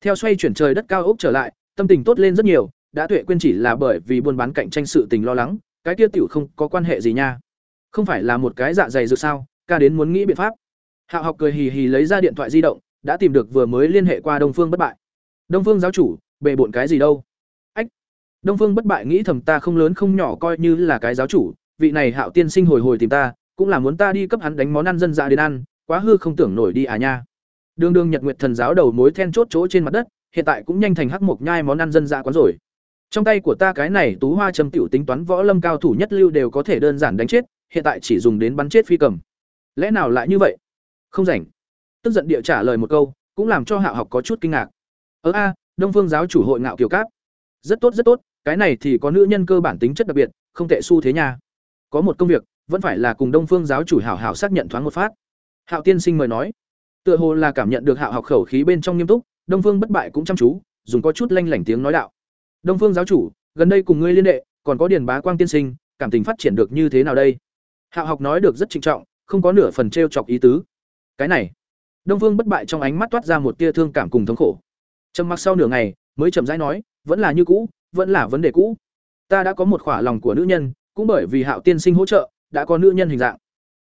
theo xoay chuyển trời đất cao ốc trở lại tâm tình tốt lên rất nhiều đã tuệ quên chỉ là bởi vì buôn bán cạnh tranh sự tình lo lắng cái kia tiểu không có quan hệ gì nha không phải là một cái dạ dày dược sao, ca đến muốn nghĩ biện pháp. Hạo học cười hì hì lấy ra điện thoại di động, đã tìm được vừa mới liên hệ qua đông phương bất bại. Đông phương giáo chủ, bề bộn cái gì đâu? Ách, đông phương bất bại nghĩ thầm ta không lớn không nhỏ coi như là cái giáo chủ, vị này hạo tiên sinh hồi hồi tìm ta, cũng là muốn ta đi cấp hắn đánh món ăn dân dạ đến ăn, quá hư không tưởng nổi đi à nha. Đường đường nhật nguyệt thần giáo đầu mối then chốt chỗ trên mặt đất, hiện tại cũng nhanh thành hắc mộc nhai món ăn dân dạ quán rồi. Trong tay của ta cái này tú hoa trầm tiểu tính toán võ lâm cao thủ nhất lưu đều có thể đơn giản đánh chết hiện tại chỉ dùng đến bắn chết phi cầm. Lẽ nào lại như vậy? Không rảnh. Tức giận địa trả lời một câu, cũng làm cho hạo học có chút kinh ngạc. Ơ a, đông phương giáo chủ hội ngạo kiều cáp. Rất tốt rất tốt, cái này thì có nữ nhân cơ bản tính chất đặc biệt, không tệ xu thế nha. Có một công việc, vẫn phải là cùng đông phương giáo chủ hảo hảo xác nhận thoáng một phát. Hạo tiên sinh mời nói. Tựa hồ là cảm nhận được hạo học khẩu khí bên trong nghiêm túc, đông phương bất bại cũng chăm chú, dùng có chút lanh lảnh tiếng nói đạo. Đông phương giáo chủ, gần đây cùng ngươi liên đệ, còn có điền bá quang tiên sinh, cảm tình phát triển được như thế nào đây? Hạo học nói được rất trịnh trọng, không có nửa phần trêu chọc ý tứ. Cái này, đông Vương bất bại trong ánh mắt toát ra một tia thương cảm cùng thống khổ. Trầm mặc sau nửa ngày, mới chậm rãi nói, vẫn là như cũ, vẫn là vấn đề cũ. Ta đã có một khỏa lòng của nữ nhân, cũng bởi vì hạo tiên sinh hỗ trợ, đã có nữ nhân hình dạng.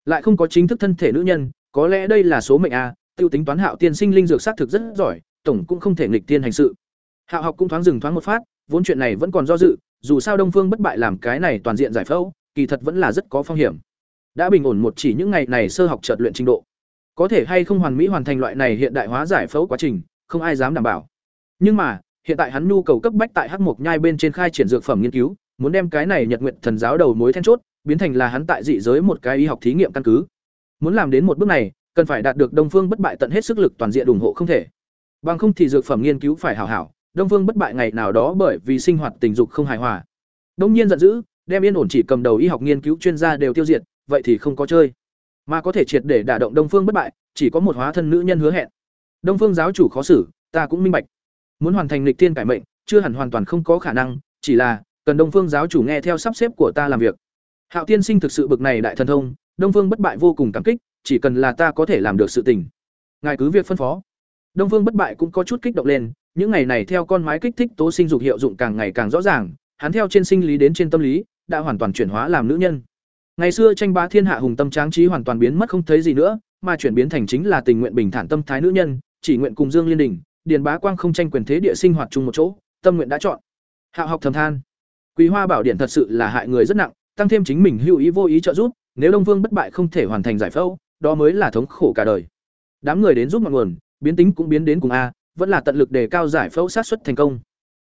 Lại không có chính thức thân thể nữ nhân, có lẽ đây là số mệnh a, tiêu tính toán hạo tiên sinh linh dược xác thực rất giỏi, tổng cũng không thể nghịch tiên hành sự. Hạo học cũng thoáng dừng thoáng một phát, vốn chuyện này vẫn còn do dự, dù sao đông phương bất bại làm cái này toàn diện giải phẫu, kỳ thật vẫn là rất có phong hiểm đã bình ổn một chỉ những ngày này sơ học trợt luyện trình độ. Có thể hay không hoàn mỹ hoàn thành loại này hiện đại hóa giải phẫu quá trình, không ai dám đảm bảo. Nhưng mà, hiện tại hắn nhu cầu cấp bách tại hắc mộc nhai bên trên khai triển dược phẩm nghiên cứu, muốn đem cái này nhật nguyện thần giáo đầu mối then chốt, biến thành là hắn tại dị giới một cái y học thí nghiệm căn cứ. Muốn làm đến một bước này, cần phải đạt được đông phương bất bại tận hết sức lực toàn diện ủng hộ không thể. Bằng không thì dược phẩm nghiên cứu phải hảo hảo, đông phương bất bại ngày nào đó bởi vì sinh hoạt tình dục không hài hòa. Đông nhiên giận dữ, đem yên ổn chỉ cầm đầu y học nghiên cứu chuyên gia đều tiêu diệt vậy thì không có chơi. Mà có thể triệt để đả động đông phương bất bại, chỉ có một hóa thân nữ nhân hứa hẹn. Đông phương giáo chủ khó xử, ta cũng minh bạch. Muốn hoàn thành lịch tiên cải mệnh, chưa hẳn hoàn toàn không có khả năng, chỉ là, cần đông phương giáo chủ nghe theo sắp xếp của ta làm việc. Hạo tiên sinh thực sự bực này đại thần thông, đông phương bất bại vô cùng cảm kích, chỉ cần là ta có thể làm được sự tình. Ngài cứ việc phân phó. Đông phương bất bại cũng có chút kích động lên, những ngày này theo con mái kích thích tố sinh dục hiệu dụng càng ngày càng rõ ràng, hắn theo trên sinh lý đến trên tâm lý, đã hoàn toàn chuyển hóa làm nữ nhân ngày xưa tranh bá thiên hạ hùng tâm tráng trí hoàn toàn biến mất không thấy gì nữa, mà chuyển biến thành chính là tình nguyện bình thản tâm thái nữ nhân, chỉ nguyện cùng dương liên đình, điền bá quang không tranh quyền thế địa sinh hoạt chung một chỗ, tâm nguyện đã chọn. Hạ học thầm than. Quý hoa bảo điện thật sự là hại người rất nặng, tăng thêm chính mình hữu ý vô ý trợ giúp, nếu đông vương bất bại không thể hoàn thành giải phẫu, đó mới là thống khổ cả đời. Đám người đến giúp mọi nguồn, biến tính cũng biến đến cùng a, vẫn là tận lực đề cao giải phẫu sát xuất thành công.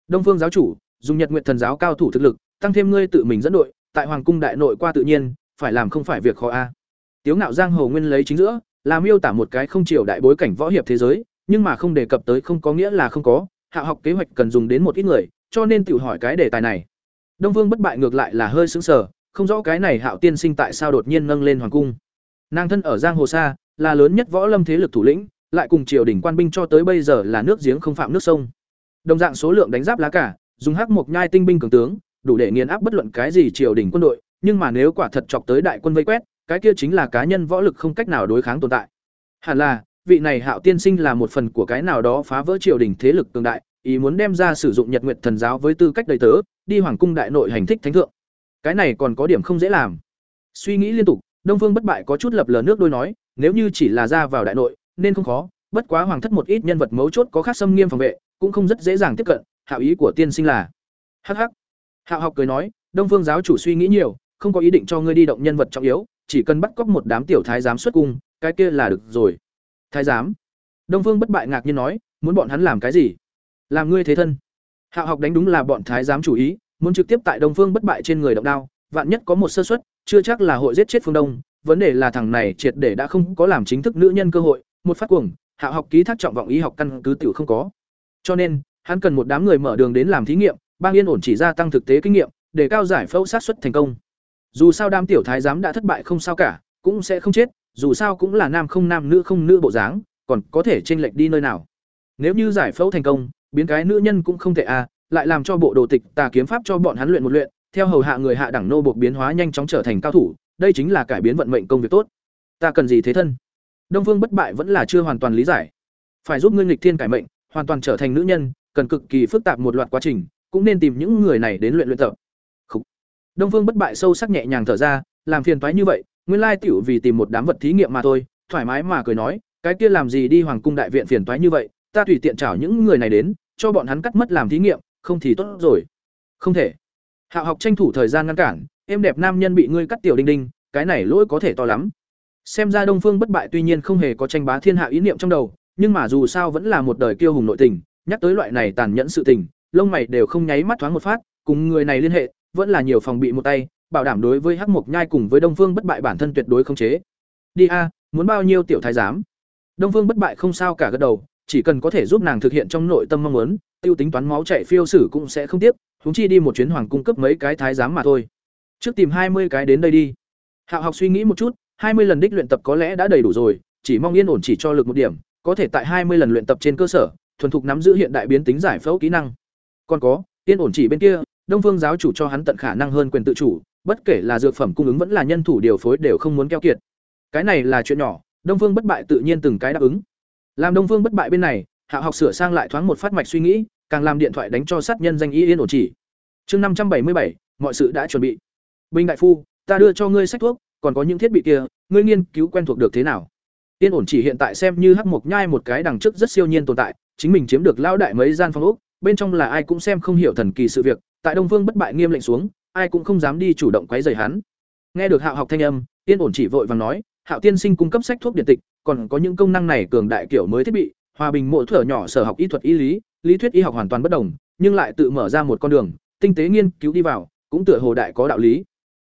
Đông phương giáo chủ, dùng nhật nguyện thần giáo cao thủ thực lực, tăng thêm ngươi tự mình dẫn đội, tại hoàng cung đại nội qua tự nhiên phải làm không phải việc khó a. Tiếu ngạo giang hồ nguyên lấy chính giữa là miêu tả một cái không chiều đại bối cảnh võ hiệp thế giới nhưng mà không đề cập tới không có nghĩa là không có hạ học kế hoạch cần dùng đến một ít người cho nên tự hỏi cái đề tài này. Đông vương bất bại ngược lại là hơi sững sờ không rõ cái này hạo tiên sinh tại sao đột nhiên nâng lên hoàng cung. Nàng thân ở giang hồ xa, là lớn nhất võ lâm thế lực thủ lĩnh lại cùng triều đình quan binh cho tới bây giờ là nước giếng không phạm nước sông. Đồng dạng số lượng đánh giáp lá cả dùng hắc mộc nhai tinh binh cường tướng đủ để nghiền áp bất luận cái gì triều đình quân đội nhưng mà nếu quả thật chọc tới đại quân vây quét cái kia chính là cá nhân võ lực không cách nào đối kháng tồn tại. Hẳn là vị này hạo tiên sinh là một phần của cái nào đó phá vỡ triều đình thế lực tương đại ý muốn đem ra sử dụng nhật nguyệt thần giáo với tư cách đầy tớ đi hoàng cung đại nội hành thích thánh thượng. Cái này còn có điểm không dễ làm. Suy nghĩ liên tục đông phương bất bại có chút lập lờ nước đôi nói nếu như chỉ là ra vào đại nội nên không khó bất quá hoàng thất một ít nhân vật mấu chốt có khác xâm nghiêm phòng vệ cũng không rất dễ dàng tiếp cận hạo ý của tiên sinh là. Hắc hắc, hạo học cười nói đông phương giáo chủ suy nghĩ nhiều không có ý định cho ngươi đi động nhân vật trọng yếu, chỉ cần bắt cóc một đám tiểu thái giám xuất cung, cái kia là được rồi. Thái giám. Đông phương bất bại ngạc nhiên nói, muốn bọn hắn làm cái gì? Làm ngươi thế thân. Hạo học đánh đúng là bọn thái giám chủ ý, muốn trực tiếp tại đông phương bất bại trên người động đao, vạn nhất có một sơ suất, chưa chắc là hội giết chết phương đông. Vấn đề là thằng này triệt để đã không có làm chính thức nữ nhân cơ hội, một phát cuồng hạ học ký thác trọng vọng y học căn cứ tiểu không có. Cho nên, hắn cần một đám người mở đường đến làm thí nghiệm, bang yên ổn chỉ gia tăng thực tế kinh nghiệm, để cao giải phẫu sát xuất thành công dù sao đám tiểu thái giám đã thất bại không sao cả cũng sẽ không chết dù sao cũng là nam không nam nữ không nữ bộ dáng còn có thể chênh lệch đi nơi nào nếu như giải phẫu thành công biến cái nữ nhân cũng không thể a à, lại làm cho bộ đồ tịch tà kiếm pháp cho bọn hắn luyện một luyện theo hầu hạ người hạ đẳng nô buộc biến hóa nhanh chóng trở thành cao thủ, đây chính là cải biến vận mệnh công việc tốt. Ta cần gì thế thân? Đông Phương bất bại vẫn là chưa hoàn toàn lý giải. Phải giúp ngươi nghịch thiên cải mệnh, hoàn toàn trở thành nữ nhân, cần cực kỳ phức tạp một loạt quá trình, cũng nên tìm những người này đến luyện luyện tập. Đông Phương bất bại sâu sắc nhẹ nhàng thở ra, làm phiền toái như vậy, nguyên lai tiểu vì tìm một đám vật thí nghiệm mà thôi, thoải mái mà cười nói, cái kia làm gì đi hoàng cung đại viện phiền toái như vậy, ta tùy tiện chào những người này đến, cho bọn hắn cắt mất làm thí nghiệm, không thì tốt rồi. Không thể. Hạo học tranh thủ thời gian ngăn cản, em đẹp nam nhân bị ngươi cắt tiểu đinh đinh, cái này lỗi có thể to lắm. Xem ra Đông Phương bất bại tuy nhiên không hề có tranh bá thiên hạ ý niệm trong đầu, nhưng mà dù sao vẫn là một đời kiêu hùng nội tình, nhắc tới loại này tàn nhẫn sự tình, lông mày đều không nháy mắt thoáng một phát, cùng người này liên hệ, vẫn là nhiều phòng bị một tay, bảo đảm đối với Hắc Mộc Nhai cùng với Đông Phương bất bại bản thân tuyệt đối không chế. Đi a, muốn bao nhiêu tiểu thái giám? Đông Phương bất bại không sao cả gật đầu, chỉ cần có thể giúp nàng thực hiện trong nội tâm mong muốn, tiêu tính toán máu chảy phiêu sử cũng sẽ không tiếc, huống chi đi một chuyến hoàng cung cấp mấy cái thái giám mà thôi. Trước tìm hai mươi cái đến đây đi. Hạo học suy nghĩ một chút, hai mươi lần đích luyện tập có lẽ đã đầy đủ rồi, chỉ mong yên ổn chỉ cho lực một điểm, có thể tại hai mươi lần luyện tập trên cơ sở, thuần thục nắm giữ hiện đại biến tính giải phẫu kỹ năng. Còn có, yên ổn chỉ bên kia, Đông Phương giáo chủ cho hắn tận khả năng hơn quyền tự chủ, bất kể là dược phẩm cung ứng vẫn là nhân thủ điều phối đều không muốn keo kiệt. Cái này là chuyện nhỏ, Đông Phương bất bại tự nhiên từng cái đáp ứng. Làm Đông Phương bất bại bên này, Hạ học sửa sang lại thoáng một phát mạch suy nghĩ, càng làm điện thoại đánh cho sát nhân danh ý yên ổn chỉ. Chương năm trăm bảy mươi bảy, mọi sự đã chuẩn bị. Bình đại phu, ta đưa cho ngươi sách thuốc, còn có những thiết bị kia, ngươi nghiên cứu quen thuộc được thế nào? Yên ổn chỉ hiện tại xem như hắc mộc nhai một cái đằng trước rất siêu nhiên tồn tại, chính mình chiếm được lão đại mấy gian phòng ốc, bên trong là ai cũng xem không hiểu thần kỳ sự việc, tại Đông Vương bất bại nghiêm lệnh xuống, ai cũng không dám đi chủ động quấy rầy hắn. Nghe được Hạo học thanh âm, Tiên ổn chỉ vội vàng nói, Hạo tiên sinh cung cấp sách thuốc điện tịch, còn có những công năng này cường đại kiểu mới thiết bị, hòa bình mộ thở nhỏ sở học y thuật y lý, lý thuyết y học hoàn toàn bất đồng, nhưng lại tự mở ra một con đường, tinh tế nghiên cứu đi vào, cũng tựa hồ đại có đạo lý.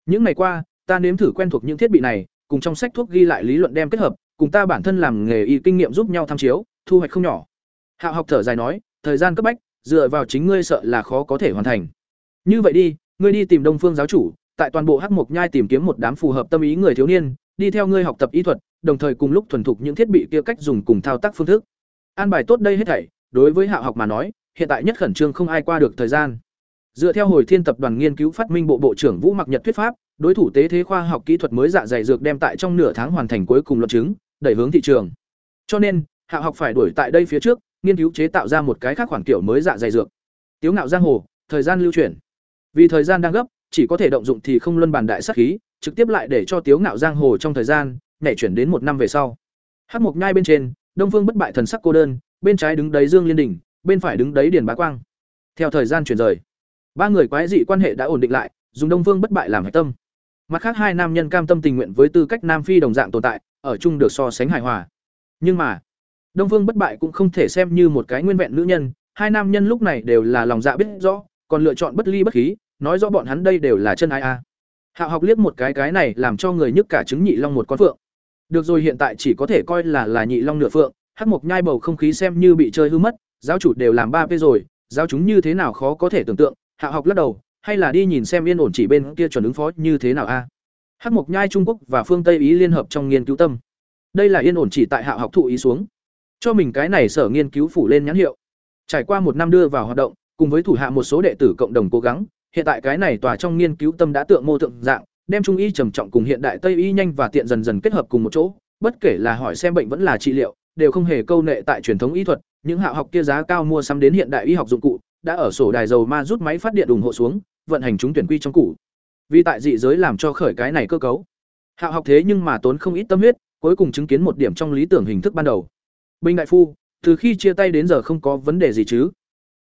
Những ngày qua, ta nếm thử quen thuộc những thiết bị này, cùng trong sách thuốc ghi lại lý luận đem kết hợp, cùng ta bản thân làm nghề y kinh nghiệm giúp nhau tham chiếu, thu hoạch không nhỏ. Hạo học thở dài nói, thời gian cấp bách, dựa vào chính ngươi sợ là khó có thể hoàn thành. Như vậy đi, ngươi đi tìm Đông Phương giáo chủ, tại toàn bộ Hắc Mộc Nhai tìm kiếm một đám phù hợp tâm ý người thiếu niên, đi theo ngươi học tập y thuật, đồng thời cùng lúc thuần thục những thiết bị kia cách dùng cùng thao tác phương thức. An bài tốt đây hết thảy, đối với hạ học mà nói, hiện tại nhất khẩn trương không ai qua được thời gian. Dựa theo hồi thiên tập đoàn nghiên cứu phát minh bộ bộ trưởng Vũ Mặc Nhật thuyết pháp, đối thủ tế thế khoa học kỹ thuật mới dạ dày dược đem tại trong nửa tháng hoàn thành cuối cùng luận chứng, đẩy hướng thị trường. Cho nên, Hạ học phải đuổi tại đây phía trước, nghiên cứu chế tạo ra một cái khác khoản kiểu mới dạ dày dược. Tiếu ngạo giang hồ, thời gian lưu chuyển. Vì thời gian đang gấp, chỉ có thể động dụng thì không luân bàn đại sát khí, trực tiếp lại để cho Tiếu ngạo giang hồ trong thời gian nhảy chuyển đến một năm về sau. Hắc Mộc Nhai bên trên, Đông Phương bất bại thần sắc cô đơn, bên trái đứng đấy Dương Liên Đỉnh, bên phải đứng đấy Điền Bá Quang. Theo thời gian chuyển rời, ba người quái dị quan hệ đã ổn định lại, dùng Đông Phương bất bại làm hệ tâm. Mặt khác hai nam nhân cam tâm tình nguyện với tư cách nam phi đồng dạng tồn tại, ở chung được so sánh hài hòa. Nhưng mà, Đông Phương bất bại cũng không thể xem như một cái nguyên vẹn nữ nhân, hai nam nhân lúc này đều là lòng dạ biết rõ, còn lựa chọn bất ly bất khí, nói rõ bọn hắn đây đều là chân ai a. Hạo học liếc một cái cái này làm cho người nhức cả trứng nhị long một con phượng. Được rồi hiện tại chỉ có thể coi là là nhị long nửa phượng, hắc mộc nhai bầu không khí xem như bị chơi hư mất, giáo chủ đều làm ba p rồi, giáo chúng như thế nào khó có thể tưởng tượng, Hạo học lắc đầu, hay là đi nhìn xem yên ổn chỉ bên kia chuẩn ứng phó như thế nào a. Hắc mộc nhai Trung Quốc và phương Tây ý liên hợp trong nghiên cứu tâm. Đây là yên ổn chỉ tại Hạo học thụ ý xuống. Cho mình cái này sở nghiên cứu phủ lên nhãn hiệu. Trải qua một năm đưa vào hoạt động, cùng với thủ hạ một số đệ tử cộng đồng cố gắng, hiện tại cái này tòa trong nghiên cứu tâm đã tượng mô tượng dạng, đem trung y trầm trọng cùng hiện đại tây y nhanh và tiện dần dần kết hợp cùng một chỗ, bất kể là hỏi xem bệnh vẫn là trị liệu, đều không hề câu nệ tại truyền thống y thuật, những hạ học kia giá cao mua sắm đến hiện đại y học dụng cụ, đã ở sổ đài dầu ma rút máy phát điện ủng hộ xuống, vận hành chúng tuyển quy trong cũ. Vì tại dị giới làm cho khởi cái này cơ cấu. Hạ học thế nhưng mà tốn không ít tâm huyết, cuối cùng chứng kiến một điểm trong lý tưởng hình thức ban đầu. Bình đại phu, từ khi chia tay đến giờ không có vấn đề gì chứ?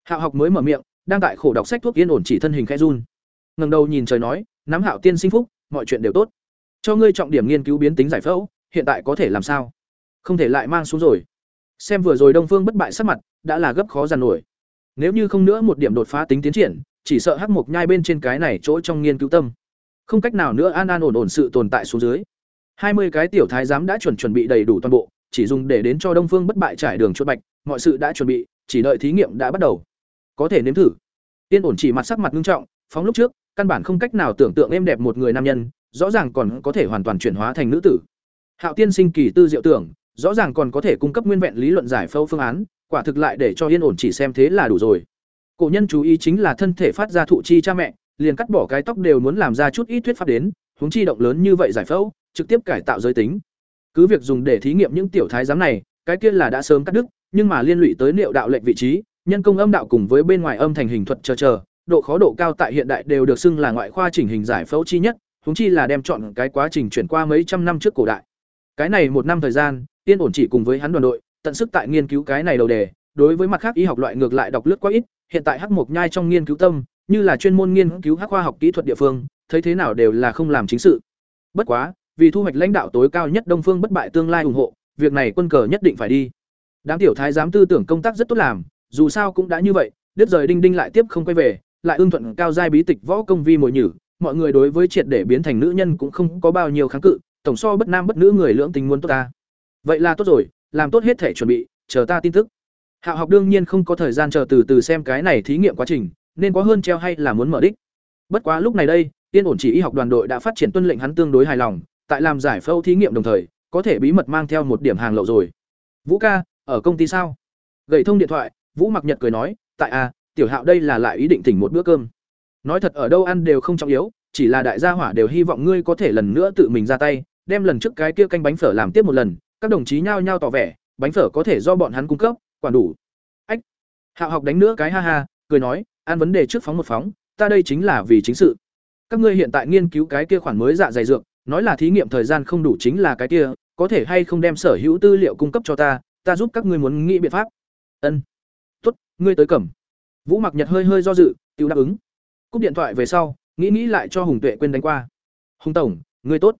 Hạo học mới mở miệng, đang tại khổ đọc sách thuốc yên ổn chỉ thân hình khẽ run. Ngẩng đầu nhìn trời nói, nắm Hạo tiên sinh phúc, mọi chuyện đều tốt. Cho ngươi trọng điểm nghiên cứu biến tính giải phẫu, hiện tại có thể làm sao? Không thể lại mang xuống rồi. Xem vừa rồi Đông Phương bất bại sắc mặt, đã là gấp khó dằn nổi. Nếu như không nữa một điểm đột phá tính tiến triển, chỉ sợ hắc mục nhai bên trên cái này chỗ trong nghiên cứu tâm. Không cách nào nữa an an ổn ổn sự tồn tại xuống dưới. hai mươi cái tiểu thái giám đã chuẩn chuẩn bị đầy đủ toàn bộ, chỉ dùng để đến cho Đông Phương bất bại trải đường chuột bạch, mọi sự đã chuẩn bị, chỉ đợi thí nghiệm đã bắt đầu. Có thể nếm thử. yên ổn chỉ mặt sắc mặt nghiêm trọng, phóng lúc trước, căn bản không cách nào tưởng tượng em đẹp một người nam nhân, rõ ràng còn có thể hoàn toàn chuyển hóa thành nữ tử. Hạo tiên sinh kỳ tư diệu tưởng, rõ ràng còn có thể cung cấp nguyên vẹn lý luận giải phẫu phương án, quả thực lại để cho yên ổn chỉ xem thế là đủ rồi. Cổ nhân chú ý chính là thân thể phát ra thụ chi cha mẹ, liền cắt bỏ cái tóc đều muốn làm ra chút ít thuyết pháp đến, huống chi động lớn như vậy giải phẫu, trực tiếp cải tạo giới tính. Cứ việc dùng để thí nghiệm những tiểu thái giám này, cái kia là đã sớm cắt đứt, nhưng mà liên lụy tới liệu đạo lệnh vị trí, nhân công âm đạo cùng với bên ngoài âm thành hình thuật chờ chờ, độ khó độ cao tại hiện đại đều được xưng là ngoại khoa chỉnh hình giải phẫu chi nhất, huống chi là đem chọn cái quá trình chuyển qua mấy trăm năm trước cổ đại. Cái này một năm thời gian, Tiên ổn chỉ cùng với hắn đoàn đội, tận sức tại nghiên cứu cái này đầu đề, đối với mặt khác y học loại ngược lại đọc lướt quá ít, hiện tại Hắc Mộc Nhai trong nghiên cứu tâm, như là chuyên môn nghiên cứu hắc khoa học kỹ thuật địa phương, thấy thế nào đều là không làm chính sự. Bất quá, vì thu hoạch lãnh đạo tối cao nhất Đông Phương bất bại tương lai ủng hộ, việc này quân cờ nhất định phải đi. Đám tiểu thái giám tư tưởng công tác rất tốt làm, dù sao cũng đã như vậy, đứt rời đinh đinh lại tiếp không quay về, lại ưng thuận cao giai bí tịch võ công vi mồi nhử, mọi người đối với triệt để biến thành nữ nhân cũng không có bao nhiêu kháng cự, tổng so bất nam bất nữ người lưỡng tình muốn tốt ta. Vậy là tốt rồi, làm tốt hết thể chuẩn bị, chờ ta tin tức. Hạo học đương nhiên không có thời gian chờ từ từ xem cái này thí nghiệm quá trình, nên có hơn treo hay là muốn mở đích. Bất quá lúc này đây, tiên ổn chỉ y học đoàn đội đã phát triển tuân lệnh hắn tương đối hài lòng, tại làm giải phẫu thí nghiệm đồng thời, có thể bí mật mang theo một điểm hàng lậu rồi. Vũ ca, ở công ty sao? Gậy thông điện thoại, Vũ Mặc Nhật cười nói, tại a, tiểu Hạo đây là lại ý định tỉnh một bữa cơm. Nói thật ở đâu ăn đều không trọng yếu, chỉ là đại gia hỏa đều hy vọng ngươi có thể lần nữa tự mình ra tay, đem lần trước cái kia canh bánh phở làm tiếp một lần, các đồng chí nhao nhao tỏ vẻ, bánh phở có thể do bọn hắn cung cấp, quản đủ. Ách. Hạo học đánh nữa cái ha ha, cười nói, ăn vấn đề trước phóng một phóng, ta đây chính là vì chính sự. Các ngươi hiện tại nghiên cứu cái kia khoản mới dạ dày dược, nói là thí nghiệm thời gian không đủ chính là cái kia, có thể hay không đem sở hữu tư liệu cung cấp cho ta, ta giúp các ngươi muốn nghĩ biện pháp. Ân. Ngươi tới cầm. Vũ Mặc Nhật hơi hơi do dự, tự đáp ứng. Cúp điện thoại về sau, nghĩ nghĩ lại cho Hùng Tuệ quên đánh qua. "Hùng tổng, ngươi tốt.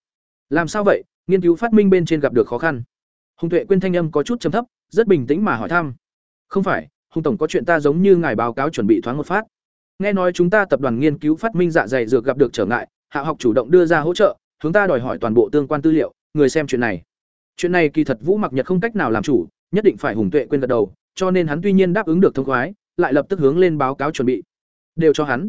Làm sao vậy? Nghiên cứu phát minh bên trên gặp được khó khăn?" Hùng Tuệ quên thanh âm có chút trầm thấp, rất bình tĩnh mà hỏi thăm. "Không phải, Hùng tổng có chuyện ta giống như ngài báo cáo chuẩn bị thoáng một phát. Nghe nói chúng ta tập đoàn nghiên cứu phát minh dạ dày dược gặp được trở ngại, Hạ học chủ động đưa ra hỗ trợ, chúng ta đòi hỏi toàn bộ tương quan tư liệu, người xem chuyện này." Chuyện này kỳ thật Vũ Mặc Nhật không cách nào làm chủ, nhất định phải Hùng Tuệ quên gật đầu, cho nên hắn tuy nhiên đáp ứng được thông khoái, lại lập tức hướng lên báo cáo chuẩn bị. Đều cho hắn.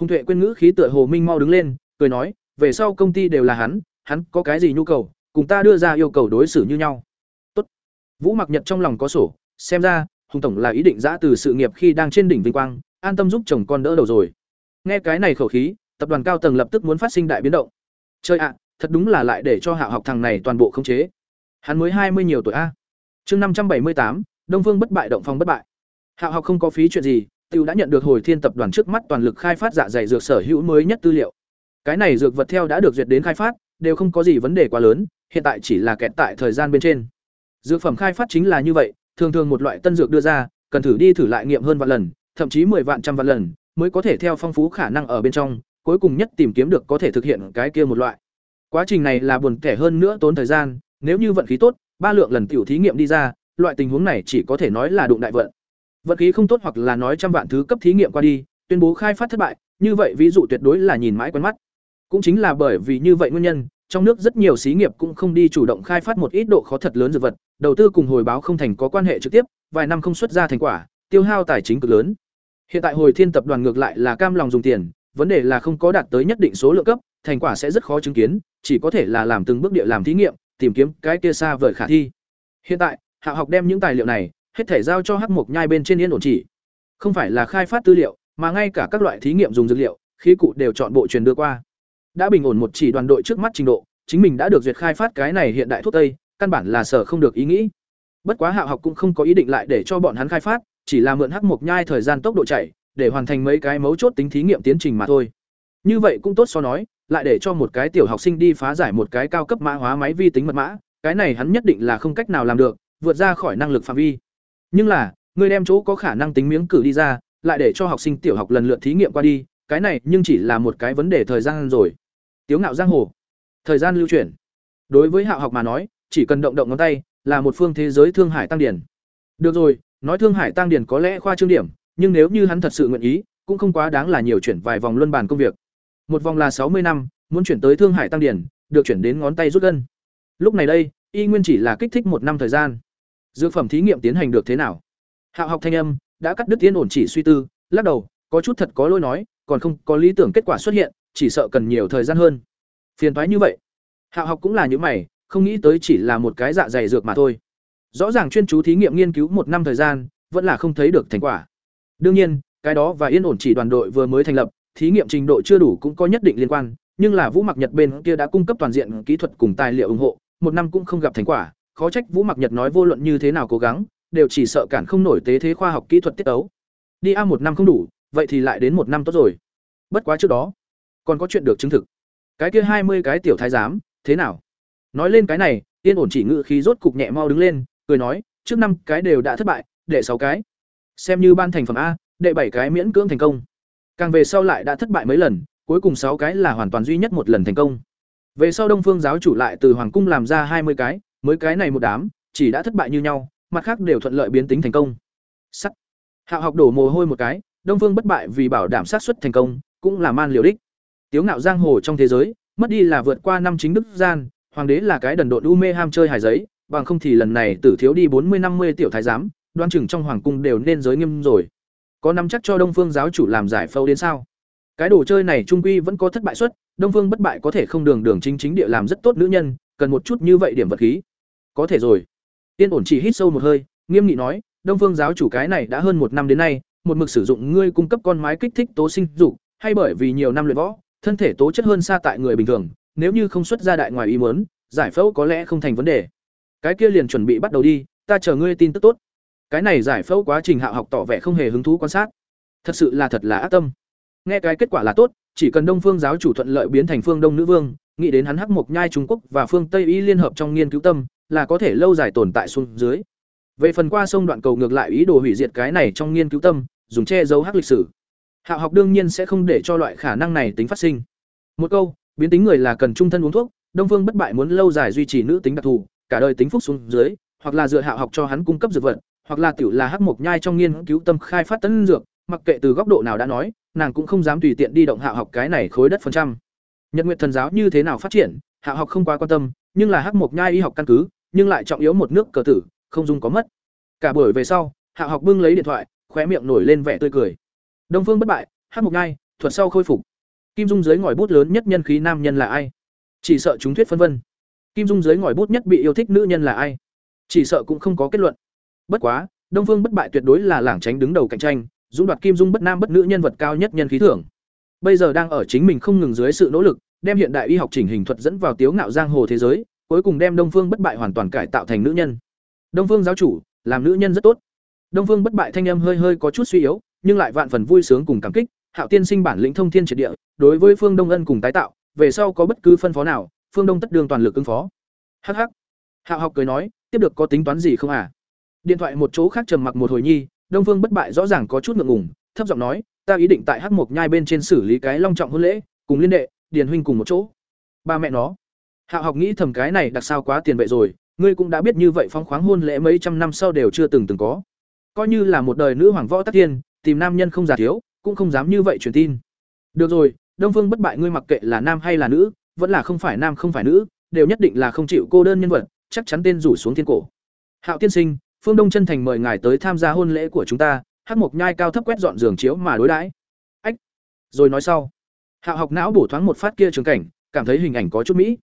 Hùng Tuệ quên ngữ khí tựa hồ minh mau đứng lên, cười nói, về sau công ty đều là hắn, hắn có cái gì nhu cầu, cùng ta đưa ra yêu cầu đối xử như nhau. Tốt. Vũ Mặc Nhật trong lòng có sổ, xem ra, Hùng tổng là ý định giã từ sự nghiệp khi đang trên đỉnh vinh quang, an tâm giúp chồng con đỡ đầu rồi. Nghe cái này khẩu khí, tập đoàn cao tầng lập tức muốn phát sinh đại biến động. Chơi ạ, thật đúng là lại để cho Hạ học thằng này toàn bộ khống chế. Hắn mới hai mươi nhiều tuổi a. Chương năm trăm bảy mươi tám, Đông Phương bất bại động phòng bất bại. Hạo học không có phí chuyện gì, Tiêu đã nhận được hồi thiên tập đoàn trước mắt toàn lực khai phát dạ dày dược sở hữu mới nhất tư liệu. Cái này dược vật theo đã được duyệt đến khai phát, đều không có gì vấn đề quá lớn, hiện tại chỉ là kẹt tại thời gian bên trên. Dược phẩm khai phát chính là như vậy, thường thường một loại tân dược đưa ra, cần thử đi thử lại nghiệm hơn vạn lần, thậm chí 10 vạn trăm vạn lần, mới có thể theo phong phú khả năng ở bên trong, cuối cùng nhất tìm kiếm được có thể thực hiện cái kia một loại. Quá trình này là buồn tẻ hơn nữa tốn thời gian, nếu như vận khí tốt, ba lượng lần tiểu thí nghiệm đi ra, loại tình huống này chỉ có thể nói là đụng đại vận. Vận khí không tốt hoặc là nói trăm vạn thứ cấp thí nghiệm qua đi, tuyên bố khai phát thất bại, như vậy ví dụ tuyệt đối là nhìn mãi quen mắt. Cũng chính là bởi vì như vậy nguyên nhân, trong nước rất nhiều xí nghiệp cũng không đi chủ động khai phát một ít độ khó thật lớn dược vật, đầu tư cùng hồi báo không thành có quan hệ trực tiếp, vài năm không xuất ra thành quả, tiêu hao tài chính cực lớn. Hiện tại Hồi Thiên tập đoàn ngược lại là cam lòng dùng tiền, vấn đề là không có đạt tới nhất định số lượng cấp, thành quả sẽ rất khó chứng kiến, chỉ có thể là làm từng bước địa làm thí nghiệm, tìm kiếm cái kia xa vời khả thi. Hiện tại, Hạ học đem những tài liệu này hết thể giao cho Hắc Mộc Nhai bên trên yên ổn chỉ. Không phải là khai phát tư liệu, mà ngay cả các loại thí nghiệm dùng dược liệu, khí cụ đều chọn bộ truyền đưa qua. Đã bình ổn một chỉ đoàn đội trước mắt trình độ, chính mình đã được duyệt khai phát cái này hiện đại thuốc tây, căn bản là sở không được ý nghĩ. Bất quá Hạo học cũng không có ý định lại để cho bọn hắn khai phát, chỉ là mượn Hắc Mộc Nhai thời gian tốc độ chạy, để hoàn thành mấy cái mấu chốt tính thí nghiệm tiến trình mà thôi. Như vậy cũng tốt so nói, lại để cho một cái tiểu học sinh đi phá giải một cái cao cấp mã hóa máy vi tính mật mã, cái này hắn nhất định là không cách nào làm được, vượt ra khỏi năng lực phạm vi. Nhưng là, người đem chỗ có khả năng tính miếng cử đi ra, lại để cho học sinh tiểu học lần lượt thí nghiệm qua đi, cái này nhưng chỉ là một cái vấn đề thời gian rồi. Tiếu ngạo giang hồ, thời gian lưu chuyển. Đối với Hạo học mà nói, chỉ cần động động ngón tay, là một phương thế giới thương hải tăng điển. Được rồi, nói thương hải tăng điển có lẽ khoa trương điểm, nhưng nếu như hắn thật sự nguyện ý, cũng không quá đáng là nhiều chuyển vài vòng luân bàn công việc. Một vòng là sáu mươi năm, muốn chuyển tới thương hải tăng điển, được chuyển đến ngón tay rút gân. Lúc này đây, y nguyên chỉ là kích thích một năm thời gian. Dược phẩm thí nghiệm tiến hành được thế nào? Hạo học thanh âm đã cắt đứt tiến ổn chỉ suy tư, lắc đầu, có chút thật có lỗi nói, còn không có lý tưởng kết quả xuất hiện, chỉ sợ cần nhiều thời gian hơn. Phiền toái như vậy. Hạo học cũng là như mày, không nghĩ tới chỉ là một cái dạ dày dược mà thôi. Rõ ràng chuyên chú thí nghiệm nghiên cứu một năm thời gian, vẫn là không thấy được thành quả. Đương nhiên, cái đó và yên ổn chỉ đoàn đội vừa mới thành lập, thí nghiệm trình độ chưa đủ cũng có nhất định liên quan, nhưng là Vũ Mặc Nhật bên kia đã cung cấp toàn diện kỹ thuật cùng tài liệu ủng hộ, một năm cũng không gặp thành quả, khó trách Vũ Mặc Nhật nói vô luận như thế nào cố gắng, đều chỉ sợ cản không nổi tế thế khoa học kỹ thuật tiết tấu. Đi a một năm không đủ, vậy thì lại đến một năm tốt rồi. Bất quá trước đó, còn có chuyện được chứng thực. Cái kia hai mươi cái tiểu thái giám, thế nào? Nói lên cái này, Tiên ổn chỉ ngự khí rốt cục nhẹ mau đứng lên, cười nói, trước năm cái đều đã thất bại, đệ sáu cái. Xem như ban thành phẩm a, đệ bảy cái miễn cưỡng thành công. Càng về sau lại đã thất bại mấy lần, cuối cùng sáu cái là hoàn toàn duy nhất một lần thành công. Về sau Đông Phương giáo chủ lại từ hoàng cung làm ra hai mươi cái, mới cái này một đám, chỉ đã thất bại như nhau, mặt khác đều thuận lợi biến tính thành công. Sắt. Hạo học đổ mồ hôi một cái, Đông Phương bất bại vì bảo đảm xác suất thành công, cũng là man liều đích. Tiếu ngạo giang hồ trong thế giới, mất đi là vượt qua năm chính đức gian, hoàng đế là cái đần độn u mê ham chơi hài giấy, bằng không thì lần này tử thiếu đi bốn mươi năm mươi tiểu thái giám, đoan chừng trong hoàng cung đều nên giới nghiêm rồi. Có nắm chắc cho Đông Phương giáo chủ làm giải phẫu đến sao? Cái đồ chơi này trung quy vẫn có thất bại suất, Đông Phương bất bại có thể không đường đường chính chính địa làm rất tốt nữ nhân, cần một chút như vậy điểm vật khí. Có thể rồi. Tiên ổn chỉ hít sâu một hơi, nghiêm nghị nói, Đông Phương giáo chủ cái này đã hơn một năm đến nay, một mực sử dụng ngươi cung cấp con mái kích thích tố sinh dục, hay bởi vì nhiều năm luyện võ, thân thể tố chất hơn xa tại người bình thường, nếu như không xuất ra đại ngoài ý muốn, giải phẫu có lẽ không thành vấn đề. Cái kia liền chuẩn bị bắt đầu đi, ta chờ ngươi tin tức tốt. Cái này giải phẫu quá trình hạ học tỏ vẻ không hề hứng thú quan sát. Thật sự là thật là ác tâm. Nghe cái kết quả là tốt, chỉ cần Đông Phương giáo chủ thuận lợi biến thành Phương Đông nữ vương, nghĩ đến hắn Hắc Mộc Nhai Trung Quốc và phương Tây Y liên hợp trong nghiên cứu tâm, là có thể lâu dài tồn tại xuống dưới. Về phần qua sông đoạn cầu ngược lại ý đồ hủy diệt cái này trong nghiên cứu tâm, dùng che giấu hắc lịch sử. Hạo học đương nhiên sẽ không để cho loại khả năng này tính phát sinh. Một câu, biến tính người là cần trung thân uống thuốc, Đông Phương bất bại muốn lâu dài duy trì nữ tính đặc thù, cả đời tính phúc xuống dưới, hoặc là dựa Hạo học cho hắn cung cấp dược vật, hoặc là tiểu là hắc mộc nhai trong nghiên cứu tâm khai phát tân dược, mặc kệ từ góc độ nào đã nói, nàng cũng không dám tùy tiện đi động Hạo học cái này khối đất phần trăm. Nhật Nguyệt thần giáo như thế nào phát triển, Hạo học không quá quan tâm, nhưng là hắc mộc nhai y học căn cứ, nhưng lại trọng yếu một nước cờ tử, không dung có mất. Cả buổi về sau, hạ học bưng lấy điện thoại, khóe miệng nổi lên vẻ tươi cười. Đông Phương bất bại, hát một ngay thuật sau khôi phục. Kim Dung dưới ngòi bút lớn nhất nhân khí nam nhân là ai? Chỉ sợ chúng thuyết phân vân. Kim Dung dưới ngòi bút nhất bị yêu thích nữ nhân là ai? Chỉ sợ cũng không có kết luận. Bất quá, Đông Phương bất bại tuyệt đối là lảng tránh đứng đầu cạnh tranh, dũng đoạt Kim Dung bất nam bất nữ nhân vật cao nhất nhân khí thưởng. Bây giờ đang ở chính mình không ngừng dưới sự nỗ lực, đem hiện đại y học chỉnh hình thuật dẫn vào tiếu ngạo giang hồ thế giới, cuối cùng đem Đông Phương bất bại hoàn toàn cải tạo thành nữ nhân. Đông Phương giáo chủ, làm nữ nhân rất tốt. Đông Phương bất bại thanh âm hơi hơi có chút suy yếu, nhưng lại vạn phần vui sướng cùng cảm kích, Hạo tiên sinh bản lĩnh thông thiên triệt địa, đối với Phương Đông Ân cùng tái tạo, về sau có bất cứ phân phó nào, Phương Đông tất đường toàn lực ứng phó. Hắc hắc. Hạo học cười nói, tiếp được có tính toán gì không à? Điện thoại một chỗ khác trầm mặc một hồi nhi, Đông Phương bất bại rõ ràng có chút ngượng ngùng, thấp giọng nói, ta ý định tại Hắc Mộc Nhai bên trên xử lý cái long trọng hôn lễ, cùng liên đệ, điền huynh cùng một chỗ. Ba mẹ nó. Hạo học nghĩ thầm cái này đặc sao quá tiền vệ rồi, ngươi cũng đã biết như vậy phong khoáng hôn lễ mấy trăm năm sau đều chưa từng từng có. Coi như là một đời nữ hoàng võ tắc tiên, tìm nam nhân không già thiếu, cũng không dám như vậy truyền tin. Được rồi, Đông Phương bất bại ngươi mặc kệ là nam hay là nữ, vẫn là không phải nam không phải nữ, đều nhất định là không chịu cô đơn nhân vật, chắc chắn tên rủ xuống thiên cổ. Hạo tiên sinh, Phương Đông chân thành mời ngài tới tham gia hôn lễ của chúng ta, Hắc Mộc Nhai cao thấp quét dọn giường chiếu mà đối đãi. Ách. Rồi nói sau. Hạo học não bổ thoáng một phát kia trường cảnh, cảm thấy hình ảnh có chút mỹ.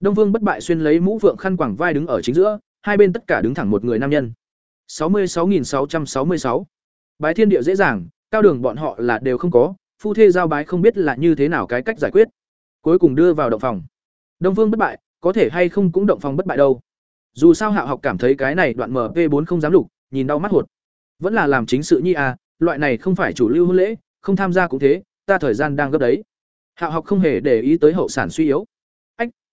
Đông Vương bất bại xuyên lấy mũ vượng khăn quàng vai đứng ở chính giữa, hai bên tất cả đứng thẳng một người nam nhân. 66666. Bái thiên địa dễ dàng, cao đường bọn họ là đều không có, phu thê giao bái không biết là như thế nào cái cách giải quyết. Cuối cùng đưa vào động phòng. Đông Vương bất bại, có thể hay không cũng động phòng bất bại đâu. Dù sao Hạo học cảm thấy cái này đoạn MP4 không dám lục, nhìn đau mắt hột. Vẫn là làm chính sự nhi à, loại này không phải chủ lưu hôn lễ, không tham gia cũng thế, ta thời gian đang gấp đấy. Hạo học không hề để ý tới hậu sản suy yếu.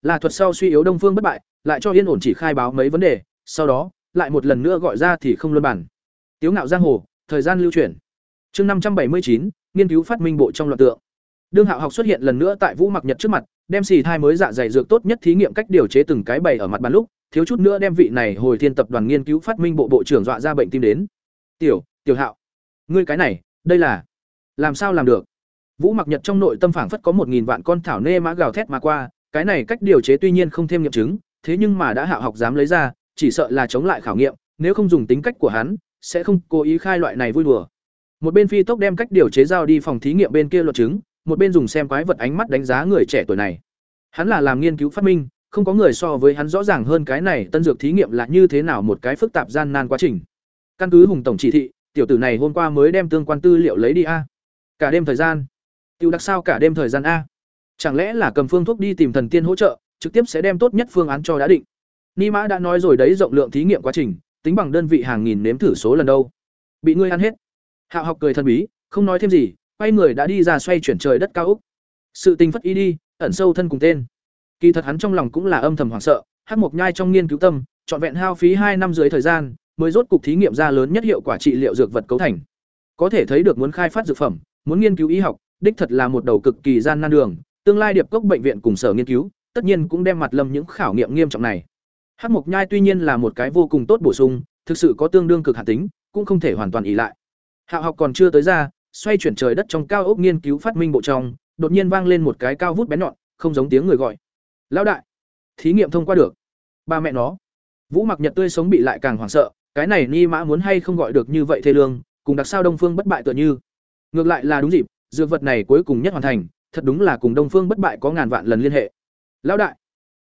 Là thuật sau suy yếu Đông Phương bất bại, lại cho yên ổn chỉ khai báo mấy vấn đề, sau đó, lại một lần nữa gọi ra thì không luân bản. Tiếu ngạo giang hồ, thời gian lưu chuyển. Chương năm trăm bảy mươi chín nghiên cứu phát minh bộ trong loạt tượng. Đương Hạo học xuất hiện lần nữa tại Vũ Mặc Nhật trước mặt, đem xì thai mới dạ dày dược tốt nhất thí nghiệm cách điều chế từng cái bày ở mặt bàn lúc, thiếu chút nữa đem vị này hồi thiên tập đoàn nghiên cứu phát minh bộ bộ trưởng dọa ra bệnh tim đến. "Tiểu, Tiểu Hạo, ngươi cái này, đây là làm sao làm được?" Vũ Mặc Nhật trong nội tâm phảng phất có một nghìn vạn con thảo nê mã gào thét mà qua, cái này cách điều chế tuy nhiên không thêm nghiệm chứng, thế nhưng mà đã hạ học dám lấy ra, chỉ sợ là chống lại khảo nghiệm, nếu không dùng tính cách của hắn, sẽ không cố ý khai loại này vui đùa. Một bên phi tốc đem cách điều chế giao đi phòng thí nghiệm bên kia luật chứng, một bên dùng xem quái vật ánh mắt đánh giá người trẻ tuổi này. Hắn là làm nghiên cứu phát minh, không có người so với hắn rõ ràng hơn cái này tân dược thí nghiệm là như thế nào một cái phức tạp gian nan quá trình. Căn cứ Hùng tổng chỉ thị, tiểu tử này hôm qua mới đem tương quan tư liệu lấy đi a. Cả đêm thời gian, tiêu đặc sao cả đêm thời gian a? Chẳng lẽ là cầm phương thuốc đi tìm thần tiên hỗ trợ, trực tiếp sẽ đem tốt nhất phương án cho đã định. Ni Mã đã nói rồi đấy rộng lượng thí nghiệm quá trình, tính bằng đơn vị hàng nghìn nếm thử số lần đâu. Bị ngươi ăn hết. Hạo học cười thân bí, không nói thêm gì, quay người đã đi ra xoay chuyển trời đất cao úc Sự tình phất ý đi, ẩn sâu thân cùng tên. Kỳ thật hắn trong lòng cũng là âm thầm hoảng sợ, Hắc Mộc Nhai trong nghiên cứu tâm, trọn vẹn hao phí hai năm dưới thời gian, mới rốt cục thí nghiệm ra lớn nhất hiệu quả trị liệu dược vật cấu thành. Có thể thấy được muốn khai phát dược phẩm, muốn nghiên cứu y học, đích thật là một đầu cực kỳ gian nan đường, tương lai điệp cốc bệnh viện cùng sở nghiên cứu, tất nhiên cũng đem mặt lâm những khảo nghiệm nghiêm trọng này. Hắc Mộc Nhai tuy nhiên là một cái vô cùng tốt bổ sung, thực sự có tương đương cực hạn tính, cũng không thể hoàn toàn ỉ lại. Hạo học còn chưa tới ra, xoay chuyển trời đất trong cao ốc nghiên cứu phát minh bộ trong, đột nhiên vang lên một cái cao vút bén nhọn, không giống tiếng người gọi. "Lão đại, thí nghiệm thông qua được." Ba mẹ nó. Vũ Mặc Nhật tươi sống bị lại càng hoảng sợ, cái này Ni Mã muốn hay không gọi được như vậy thê lương, cùng đặc sao Đông Phương bất bại tựa như. Ngược lại là đúng dịp, dược vật này cuối cùng nhất hoàn thành, thật đúng là cùng Đông Phương bất bại có ngàn vạn lần liên hệ. Lão đại,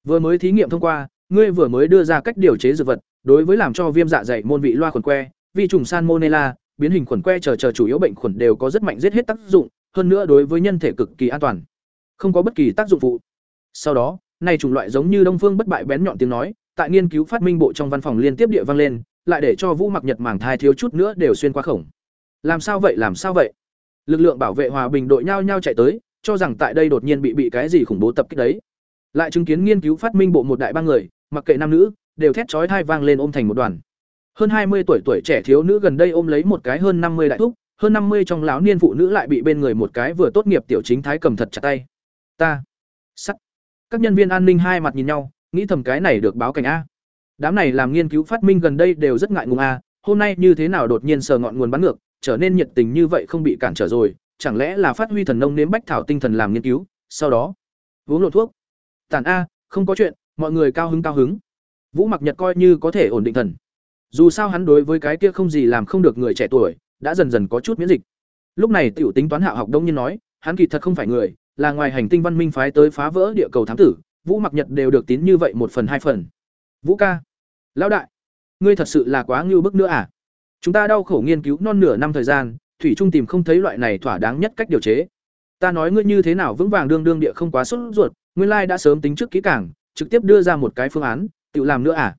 vừa mới thí nghiệm thông qua, ngươi vừa mới đưa ra cách điều chế dược vật, đối với làm cho viêm dạ dày môn vị loa khuẩn que, vi trùng salmonella, biến hình khuẩn que chờ chờ chủ yếu bệnh khuẩn đều có rất mạnh giết hết tác dụng, hơn nữa đối với nhân thể cực kỳ an toàn, không có bất kỳ tác dụng phụ. Sau đó, này chủng loại giống như Đông Phương bất bại bén nhọn tiếng nói, tại nghiên cứu phát minh bộ trong văn phòng liên tiếp địa vang lên, lại để cho Vũ Mặc Nhật mảng thai thiếu chút nữa đều xuyên qua khổng. Làm sao vậy, làm sao vậy? Lực lượng bảo vệ hòa bình đội nhau nhau chạy tới, cho rằng tại đây đột nhiên bị bị cái gì khủng bố tập kích đấy. Lại chứng kiến nghiên cứu phát minh bộ một đại ba người, mặc kệ nam nữ, đều thét chói tai vang lên ôm thành một đoàn. Hơn hai mươi tuổi tuổi trẻ thiếu nữ gần đây ôm lấy một cái hơn năm mươi đại thúc, hơn năm mươi trong lão niên phụ nữ lại bị bên người một cái vừa tốt nghiệp tiểu chính thái cầm thật chặt tay. Ta, sắt. Các nhân viên an ninh hai mặt nhìn nhau, nghĩ thầm cái này được báo cảnh a. Đám này làm nghiên cứu phát minh gần đây đều rất ngại ngùng a, hôm nay như thế nào đột nhiên sờ ngọn nguồn bắn ngược, trở nên nhiệt tình như vậy không bị cản trở rồi, chẳng lẽ là phát huy thần nông nếm bách thảo tinh thần làm nghiên cứu, sau đó uống lộ thuốc. Tản a, không có chuyện, mọi người cao hứng cao hứng. Vũ Mặc Nhật coi như có thể ổn định thần. Dù sao hắn đối với cái kia không gì làm không được người trẻ tuổi, đã dần dần có chút miễn dịch. Lúc này tiểu tính toán hạ học đông nhiên nói, hắn kỳ thật không phải người, là ngoài hành tinh văn minh phái tới phá vỡ địa cầu thám tử, Vũ Mặc Nhật đều được tín như vậy một phần hai phần. Vũ ca, lão đại, ngươi thật sự là quá ngưu bức nữa à? Chúng ta đau khổ nghiên cứu non nửa năm thời gian, thủy trung tìm không thấy loại này thỏa đáng nhất cách điều chế. Ta nói ngươi như thế nào vững vàng đương đương địa không quá sốt ruột, nguyên lai đã sớm tính trước kỹ càng, trực tiếp đưa ra một cái phương án, tự làm nữa à?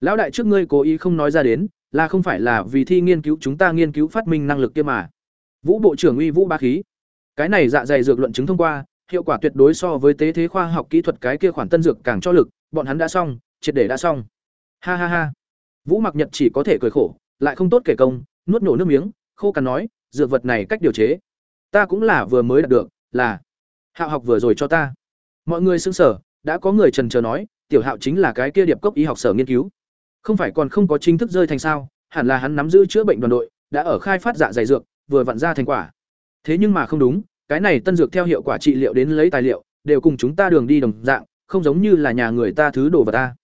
Lão đại trước ngươi cố ý không nói ra đến, là không phải là vì thi nghiên cứu chúng ta nghiên cứu phát minh năng lực kia mà. Vũ bộ trưởng uy vũ ba khí. Cái này dạ dày dược luận chứng thông qua, hiệu quả tuyệt đối so với tế thế khoa học kỹ thuật cái kia khoản tân dược càng cho lực, bọn hắn đã xong, triệt để đã xong. Ha ha ha. Vũ Mặc Nhật chỉ có thể cười khổ, lại không tốt kể công, nuốt nổ nước miếng, khô cằn nói, dược vật này cách điều chế, ta cũng là vừa mới đạt được, là Hạo học vừa rồi cho ta. Mọi người xưng sở đã có người trần chờ nói, tiểu Hạo chính là cái kia điệp cốc y học sở nghiên cứu. Không phải còn không có chính thức rơi thành sao, hẳn là hắn nắm giữ chữa bệnh đoàn đội, đã ở khai phát dạ dày dược, vừa vặn ra thành quả. Thế nhưng mà không đúng, cái này tân dược theo hiệu quả trị liệu đến lấy tài liệu, đều cùng chúng ta đường đi đồng dạng, không giống như là nhà người ta thứ đồ vật ta.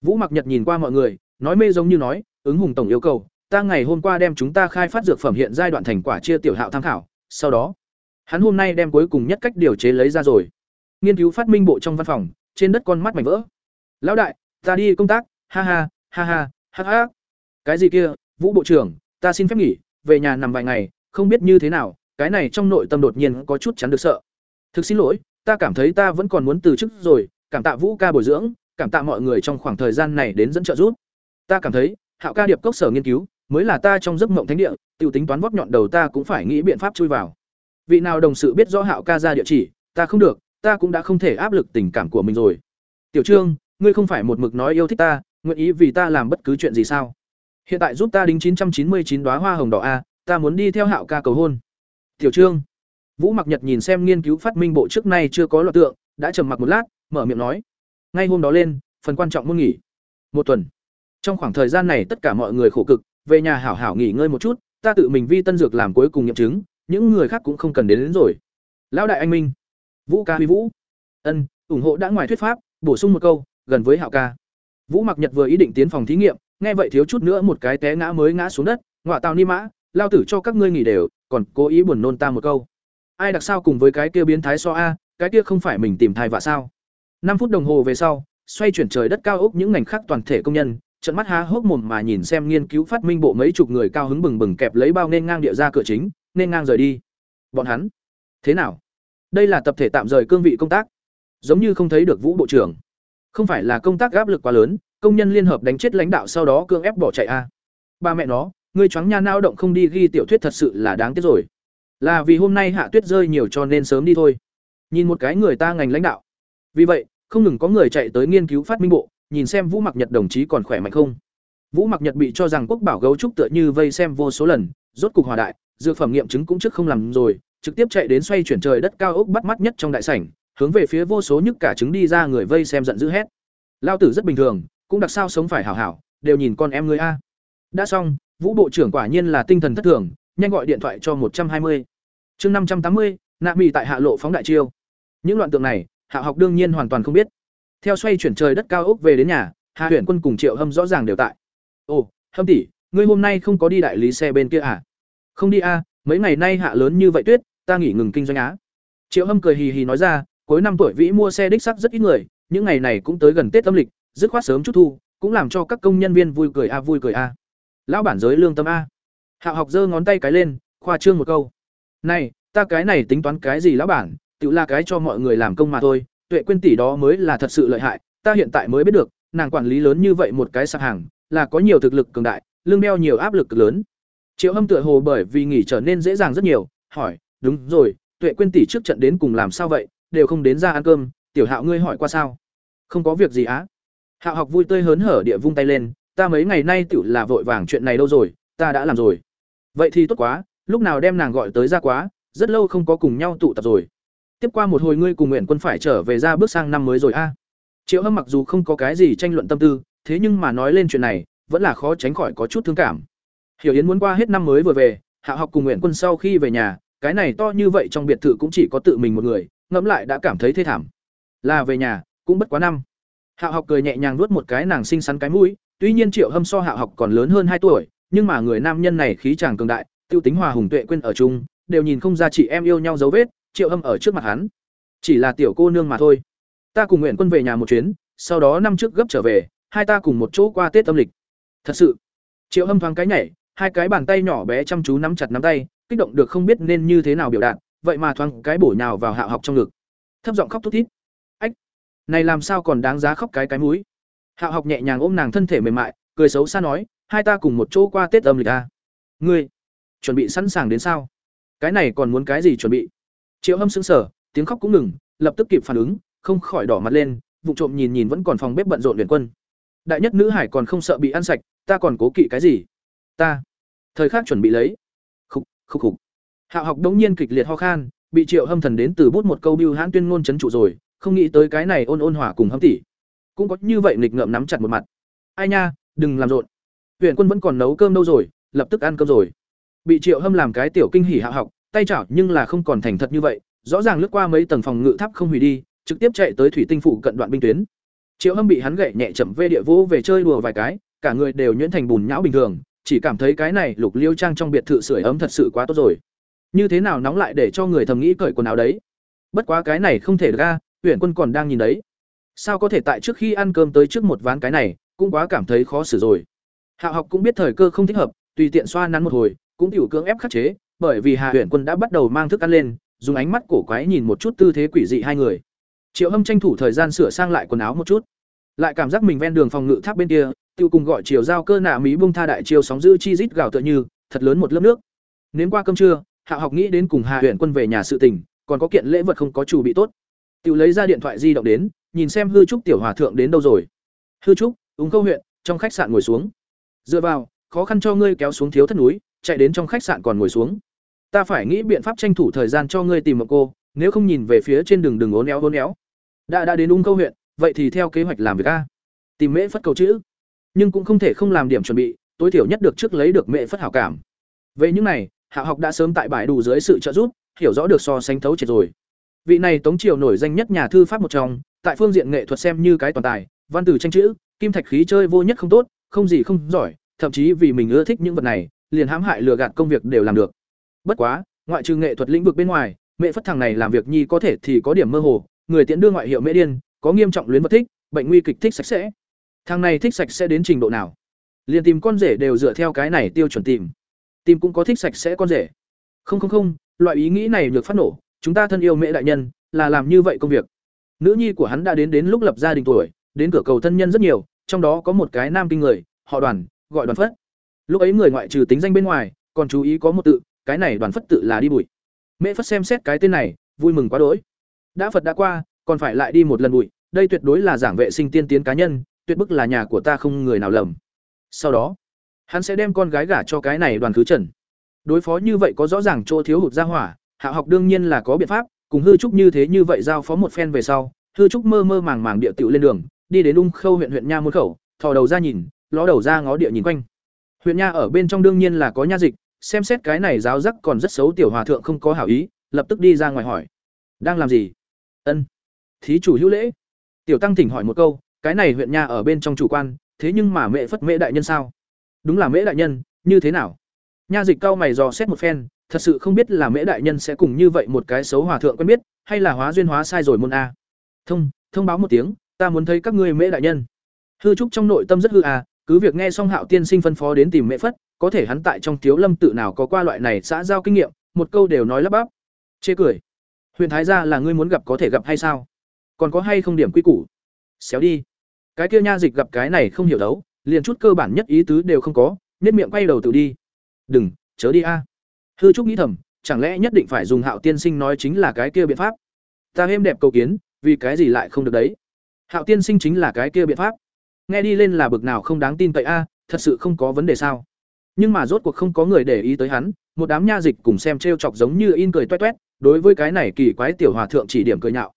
Vũ Mặc Nhật nhìn qua mọi người, nói mê giống như nói, ứng hùng tổng yêu cầu, ta ngày hôm qua đem chúng ta khai phát dược phẩm hiện giai đoạn thành quả chia tiểu hạo tham khảo, sau đó, hắn hôm nay đem cuối cùng nhất cách điều chế lấy ra rồi. Nghiên cứu phát minh bộ trong văn phòng, trên đất con mắt mảnh vỡ. Lão đại, ta đi công tác, ha ha, ha ha, ha ha. Cái gì kia, Vũ bộ trưởng, ta xin phép nghỉ, về nhà nằm vài ngày, không biết như thế nào, cái này trong nội tâm đột nhiên có chút chắn được sợ. Thực xin lỗi, ta cảm thấy ta vẫn còn muốn từ chức rồi, cảm tạ Vũ ca bồi dưỡng, cảm tạ mọi người trong khoảng thời gian này đến dẫn trợ giúp. Ta cảm thấy, Hạo ca điệp cốc sở nghiên cứu, mới là ta trong giấc mộng thánh địa, tiểu tính toán vót nhọn đầu ta cũng phải nghĩ biện pháp chui vào. Vị nào đồng sự biết rõ Hạo ca ra địa chỉ, ta không được, ta cũng đã không thể áp lực tình cảm của mình rồi. Tiểu Trương, ngươi không phải một mực nói yêu thích ta, nguyện ý vì ta làm bất cứ chuyện gì sao? Hiện tại giúp ta đính chín trăm chín mươi chín đóa hoa hồng đỏ a, ta muốn đi theo Hạo ca cầu hôn. Tiểu Trương. Vũ Mặc Nhật nhìn xem nghiên cứu phát minh bộ trước nay chưa có loạt tượng, đã trầm mặc một lát, mở miệng nói: "Ngay hôm đó lên, phần quan trọng muốn nghỉ. Một tuần. Trong khoảng thời gian này tất cả mọi người khổ cực, về nhà hảo hảo nghỉ ngơi một chút, ta tự mình vi tân dược làm cuối cùng nghiệm chứng, những người khác cũng không cần đến, đến rồi." Lão đại anh minh. Vũ ca huy vũ. Ân, ủng hộ đã ngoài thuyết pháp, bổ sung một câu, gần với Hạo ca. Vũ Mặc Nhật vừa ý định tiến phòng thí nghiệm, nghe vậy thiếu chút nữa một cái té ngã mới ngã xuống đất, ngọa tao ni mã, lao tử cho các ngươi nghỉ đều, còn cố ý buồn nôn ta một câu. Ai đặc sao cùng với cái kia biến thái so a, cái kia không phải mình tìm thai vạ sao? Năm phút đồng hồ về sau, xoay chuyển trời đất cao ốc những ngành khác toàn thể công nhân, trận mắt há hốc mồm mà nhìn xem nghiên cứu phát minh bộ mấy chục người cao hứng bừng bừng kẹp lấy bao nên ngang địa ra cửa chính, nên ngang rời đi. Bọn hắn, thế nào? đây là tập thể tạm rời cương vị công tác giống như không thấy được vũ bộ trưởng không phải là công tác áp lực quá lớn công nhân liên hợp đánh chết lãnh đạo sau đó cương ép bỏ chạy a à. ba mẹ nó ngươi choáng nha nao động không đi ghi tiểu thuyết thật sự là đáng tiếc rồi là vì hôm nay hạ tuyết rơi nhiều cho nên sớm đi thôi nhìn một cái người ta ngành lãnh đạo vì vậy không ngừng có người chạy tới nghiên cứu phát minh bộ nhìn xem vũ mặc nhật đồng chí còn khỏe mạnh không? Vũ mặc nhật bị cho rằng quốc bảo gấu trúc tựa như vây xem vô số lần, rốt cục hòa đại, dược phẩm nghiệm chứng cũng trước không làm rồi, trực tiếp chạy đến xoay chuyển trời đất cao ốc bắt mắt nhất trong đại sảnh, hướng về phía vô số nhức cả trứng đi ra người vây xem giận dữ hét. Lao tử rất bình thường, cũng đặc sao sống phải hảo hảo, đều nhìn con em ngươi a. Đã xong, vũ bộ trưởng quả nhiên là tinh thần thất thường, nhanh gọi điện thoại cho một trăm hai mươi. Chương năm trăm tám mươi, nạ mì tại hạ lộ phóng đại chiêu. Những loạn tượng này, hạ học đương nhiên hoàn toàn không biết theo xoay chuyển trời đất cao ốc về đến nhà hạ huyện quân cùng triệu hâm rõ ràng đều tại. Ồ, hâm tỷ, ngươi hôm nay không có đi đại lý xe bên kia à? Không đi a mấy ngày nay hạ lớn như vậy tuyết, ta nghỉ ngừng kinh doanh á. Triệu hâm cười hì hì nói ra, cuối năm tuổi vĩ mua xe đích sắc rất ít người, những ngày này cũng tới gần tết âm lịch, dứt khoát sớm chút thu, cũng làm cho các công nhân viên vui cười a vui cười a lão bản giới lương tâm a. Hạ học giơ ngón tay cái lên, khoa trương một câu. Này, ta cái này tính toán cái gì lão bản, tự là cái cho mọi người làm công mà thôi tuệ quên tỷ đó mới là thật sự lợi hại, ta hiện tại mới biết được, nàng quản lý lớn như vậy một cái sạp hàng, là có nhiều thực lực cường đại, lương đeo nhiều áp lực lớn. Triệu hâm tựa hồ bởi vì nghỉ trở nên dễ dàng rất nhiều, hỏi, đúng rồi, tuệ quên tỷ trước trận đến cùng làm sao vậy? Đều không đến ra ăn cơm, tiểu hạo ngươi hỏi qua sao? Không có việc gì á. Hạo học vui tươi hớn hở địa vung tay lên, ta mấy ngày nay tiểu là vội vàng chuyện này đâu rồi, ta đã làm rồi. Vậy thì tốt quá, lúc nào đem nàng gọi tới ra quá, rất lâu không có cùng nhau tụ tập rồi tiếp qua một hồi ngươi cùng nguyện quân phải trở về ra bước sang năm mới rồi a. Triệu hâm mặc dù không có cái gì tranh luận tâm tư, thế nhưng mà nói lên chuyện này, vẫn là khó tránh khỏi có chút thương cảm. Hiểu yến muốn qua hết năm mới vừa về, hạ học cùng nguyện quân sau khi về nhà, cái này to như vậy trong biệt thự cũng chỉ có tự mình một người, ngẫm lại đã cảm thấy thê thảm. Là về nhà, cũng bất quá năm. Hạ học cười nhẹ nhàng nuốt một cái nàng xinh xắn cái mũi, tuy nhiên triệu hâm so hạ học còn lớn hơn hai tuổi, nhưng mà người nam nhân này khí chàng cường đại, tiêu tính hòa hùng tuệ quên ở chung, đều nhìn không ra chị em yêu nhau dấu vết triệu hâm ở trước mặt hắn. Chỉ là tiểu cô nương mà thôi. Ta cùng nguyện quân về nhà một chuyến, sau đó năm trước gấp trở về, hai ta cùng một chỗ qua tết âm lịch. Thật sự. Triệu hâm thoáng cái nhảy, hai cái bàn tay nhỏ bé chăm chú nắm chặt nắm tay, kích động được không biết nên như thế nào biểu đạt, vậy mà thoáng cái bổ nhào vào hạ học trong ngực. Thấp giọng khóc thút thít. Ách, này làm sao còn đáng giá khóc cái cái mũi? Hạ học nhẹ nhàng ôm nàng thân thể mềm mại, cười xấu xa nói, hai ta cùng một chỗ qua tết âm lịch à. ngươi, chuẩn bị sẵn sàng đến sao? Cái này còn muốn cái gì chuẩn bị? Triệu hâm sững sờ, tiếng khóc cũng ngừng, lập tức kịp phản ứng, không khỏi đỏ mặt lên, vụ trộm nhìn nhìn vẫn còn phòng bếp bận rộn luyện quân. Đại nhất nữ hải còn không sợ bị ăn sạch, ta còn cố kỵ cái gì? Ta. Thời khắc chuẩn bị lấy. Khúc khúc khúc hạo học đống nhiên kịch liệt ho khan, bị triệu hâm thần đến từ bút một câu biêu hãn tuyên ngôn chấn trụ rồi, không nghĩ tới cái này ôn ôn hỏa cùng hâm tỷ cũng có như vậy nghịch ngợm nắm chặt một mặt. Ai nha, đừng làm rộn. Huyện quân vẫn còn nấu cơm đâu rồi, lập tức ăn cơm rồi. Bị triệu hâm làm cái tiểu kinh hỉ hạ học tay chảo nhưng là không còn thành thật như vậy, rõ ràng lướt qua mấy tầng phòng ngự tháp không hủy đi, trực tiếp chạy tới thủy tinh phủ cận đoạn binh tuyến. Triệu hâm bị hắn gậy nhẹ chậm vê địa vũ về chơi đùa vài cái, cả người đều nhuyễn thành bùn nhão bình thường, chỉ cảm thấy cái này lục liêu trang trong biệt thự sưởi ấm thật sự quá tốt rồi. Như thế nào nóng lại để cho người thầm nghĩ cởi quần áo đấy? Bất quá cái này không thể ra, huyện quân còn đang nhìn đấy. Sao có thể tại trước khi ăn cơm tới trước một ván cái này, cũng quá cảm thấy khó xử rồi. Hạ học cũng biết thời cơ không thích hợp, tùy tiện xoa nắn một hồi, cũng tiểu cưỡng ép khắc chế bởi vì hà huyện quân đã bắt đầu mang thức ăn lên, dùng ánh mắt cổ quái nhìn một chút tư thế quỷ dị hai người. Triệu hâm tranh thủ thời gian sửa sang lại quần áo một chút. Lại cảm giác mình ven đường phòng ngự tháp bên kia, tiêu cùng gọi chiều giao cơ nạ mỹ bung tha đại chiều sóng dữ chi rít gào tựa như, thật lớn một lớp nước. Nếm qua cơm trưa, hạ học nghĩ đến cùng hà huyện quân về nhà sự tình, còn có kiện lễ vật không có chủ bị tốt. Tiêu lấy ra điện thoại di động đến, nhìn xem hư trúc tiểu hòa thượng đến đâu rồi. Hư trúc, úng câu huyện, trong khách sạn ngồi xuống. Dựa vào, khó khăn cho ngươi kéo xuống thiếu thất núi, chạy đến trong khách sạn còn ngồi xuống ta phải nghĩ biện pháp tranh thủ thời gian cho ngươi tìm một cô, nếu không nhìn về phía trên đường đường ố néo ố néo đã đã đến ung câu huyện, vậy thì theo kế hoạch làm việc a. Tìm mễ phất cầu chữ. Nhưng cũng không thể không làm điểm chuẩn bị, tối thiểu nhất được trước lấy được mễ phất hảo cảm. Về những này, hạ học đã sớm tại bãi đủ dưới sự trợ giúp, hiểu rõ được so sánh thấu triệt rồi. Vị này tống triều nổi danh nhất nhà thư pháp một trong, tại phương diện nghệ thuật xem như cái toàn tài, văn từ tranh chữ, kim thạch khí chơi vô nhất không tốt, không gì không giỏi, thậm chí vì mình ưa thích những vật này, liền hãm hại lừa gạt công việc đều làm được bất quá, ngoại trừ nghệ thuật lĩnh vực bên ngoài, mẹ phất thằng này làm việc nhi có thể thì có điểm mơ hồ, người tiễn đưa ngoại hiệu mễ điên, có nghiêm trọng luyến vật thích, bệnh nguy kịch thích sạch sẽ. Thằng này thích sạch sẽ đến trình độ nào? Liền tìm con rể đều dựa theo cái này tiêu chuẩn tìm. Tìm cũng có thích sạch sẽ con rể. Không không không, loại ý nghĩ này được phát nổ, chúng ta thân yêu mẹ đại nhân, là làm như vậy công việc. Nữ nhi của hắn đã đến đến lúc lập gia đình tuổi, đến cửa cầu thân nhân rất nhiều, trong đó có một cái nam kinh người, họ đoàn, gọi đoàn phất. Lúc ấy người ngoại trừ tính danh bên ngoài, còn chú ý có một tự cái này đoàn phất tự là đi bụi. Mẹ phất xem xét cái tên này, vui mừng quá đỗi. Đã phật đã qua, còn phải lại đi một lần bụi, đây tuyệt đối là giảng vệ sinh tiên tiến cá nhân, tuyệt bức là nhà của ta không người nào lầm. Sau đó, hắn sẽ đem con gái gả cho cái này đoàn thứ trần. Đối phó như vậy có rõ ràng chỗ thiếu hụt ra hỏa, hạ học đương nhiên là có biện pháp, cùng hư trúc như thế như vậy giao phó một phen về sau, hư trúc mơ mơ màng màng địa tiểu lên đường, đi đến ung khâu huyện huyện nha môn khẩu, thò đầu ra nhìn, ló đầu ra ngó địa nhìn quanh. Huyện nha ở bên trong đương nhiên là có nha dịch xem xét cái này giáo giác còn rất xấu tiểu hòa thượng không có hảo ý, lập tức đi ra ngoài hỏi. Đang làm gì? Ân. Thí chủ hữu lễ. Tiểu tăng thỉnh hỏi một câu, cái này huyện nha ở bên trong chủ quan, thế nhưng mà mẹ phất mễ đại nhân sao? Đúng là mễ đại nhân, như thế nào? Nha dịch cao mày dò xét một phen, thật sự không biết là mễ đại nhân sẽ cùng như vậy một cái xấu hòa thượng quen biết, hay là hóa duyên hóa sai rồi môn a. Thông thông báo một tiếng, ta muốn thấy các ngươi mễ đại nhân. Hư trúc trong nội tâm rất hư à cứ việc nghe xong hạo tiên sinh phân phó đến tìm mễ phất có thể hắn tại trong thiếu lâm tự nào có qua loại này xã giao kinh nghiệm, một câu đều nói lắp bắp. Chê cười. Huyền thái gia là ngươi muốn gặp có thể gặp hay sao? Còn có hay không điểm quy củ? Xéo đi. Cái kia nha dịch gặp cái này không hiểu đấu, liền chút cơ bản nhất ý tứ đều không có nết miệng quay đầu tự đi. Đừng, chớ đi a. Hư trúc nghĩ thầm, chẳng lẽ nhất định phải dùng hạo tiên sinh nói chính là cái kia biện pháp? Ta êm đẹp cầu kiến, vì cái gì lại không được đấy? Hạo tiên sinh chính là cái kia biện pháp. Nghe đi lên là bực nào không đáng tin cậy a, thật sự không có vấn đề sao? Nhưng mà rốt cuộc không có người để ý tới hắn, một đám nha dịch cùng xem t r e o chọc giống như in cười toét toét, đối với cái này kỳ quái tiểu hòa thượng chỉ điểm cười nhạo.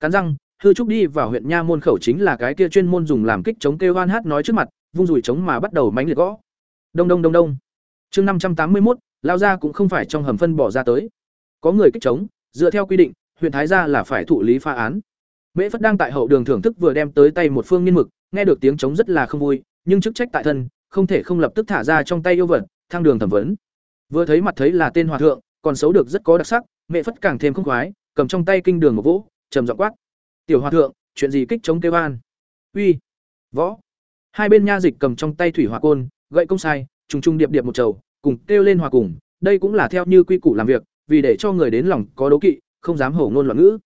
Cắn răng, hư trúc đi vào huyện nha môn khẩu chính là cái kia chuyên môn dùng làm kích chống kêu hoan hát nói trước mặt, vung rùi trống mà bắt đầu mánh liệt gõ. Đông đông đông đông. Chương năm trăm tám mươi một lao ra cũng không phải trong hầm phân bỏ ra tới. Có người kích chống, dựa theo quy định, huyện thái gia là phải thụ lý pha án. Mễ phất đang tại hậu đường thưởng thức vừa đem tới tay một phương nghiên mực, nghe được tiếng chống rất là không vui, nhưng chức trách tại thân không thể không lập tức thả ra trong tay yêu vật, thang đường thẩm vấn. Vừa thấy mặt thấy là tên hòa thượng, còn xấu được rất có đặc sắc, mẹ phất càng thêm không khoái, cầm trong tay kinh đường một vỗ, trầm giọng quát. Tiểu hòa thượng, chuyện gì kích chống kêu an? Uy, võ. Hai bên nha dịch cầm trong tay thủy hỏa côn, gậy công sai, trùng trùng điệp điệp một chầu cùng kêu lên hòa cùng, đây cũng là theo như quy củ làm việc, vì để cho người đến lòng có đấu kỵ, không dám hổ ngôn loạn ngữ.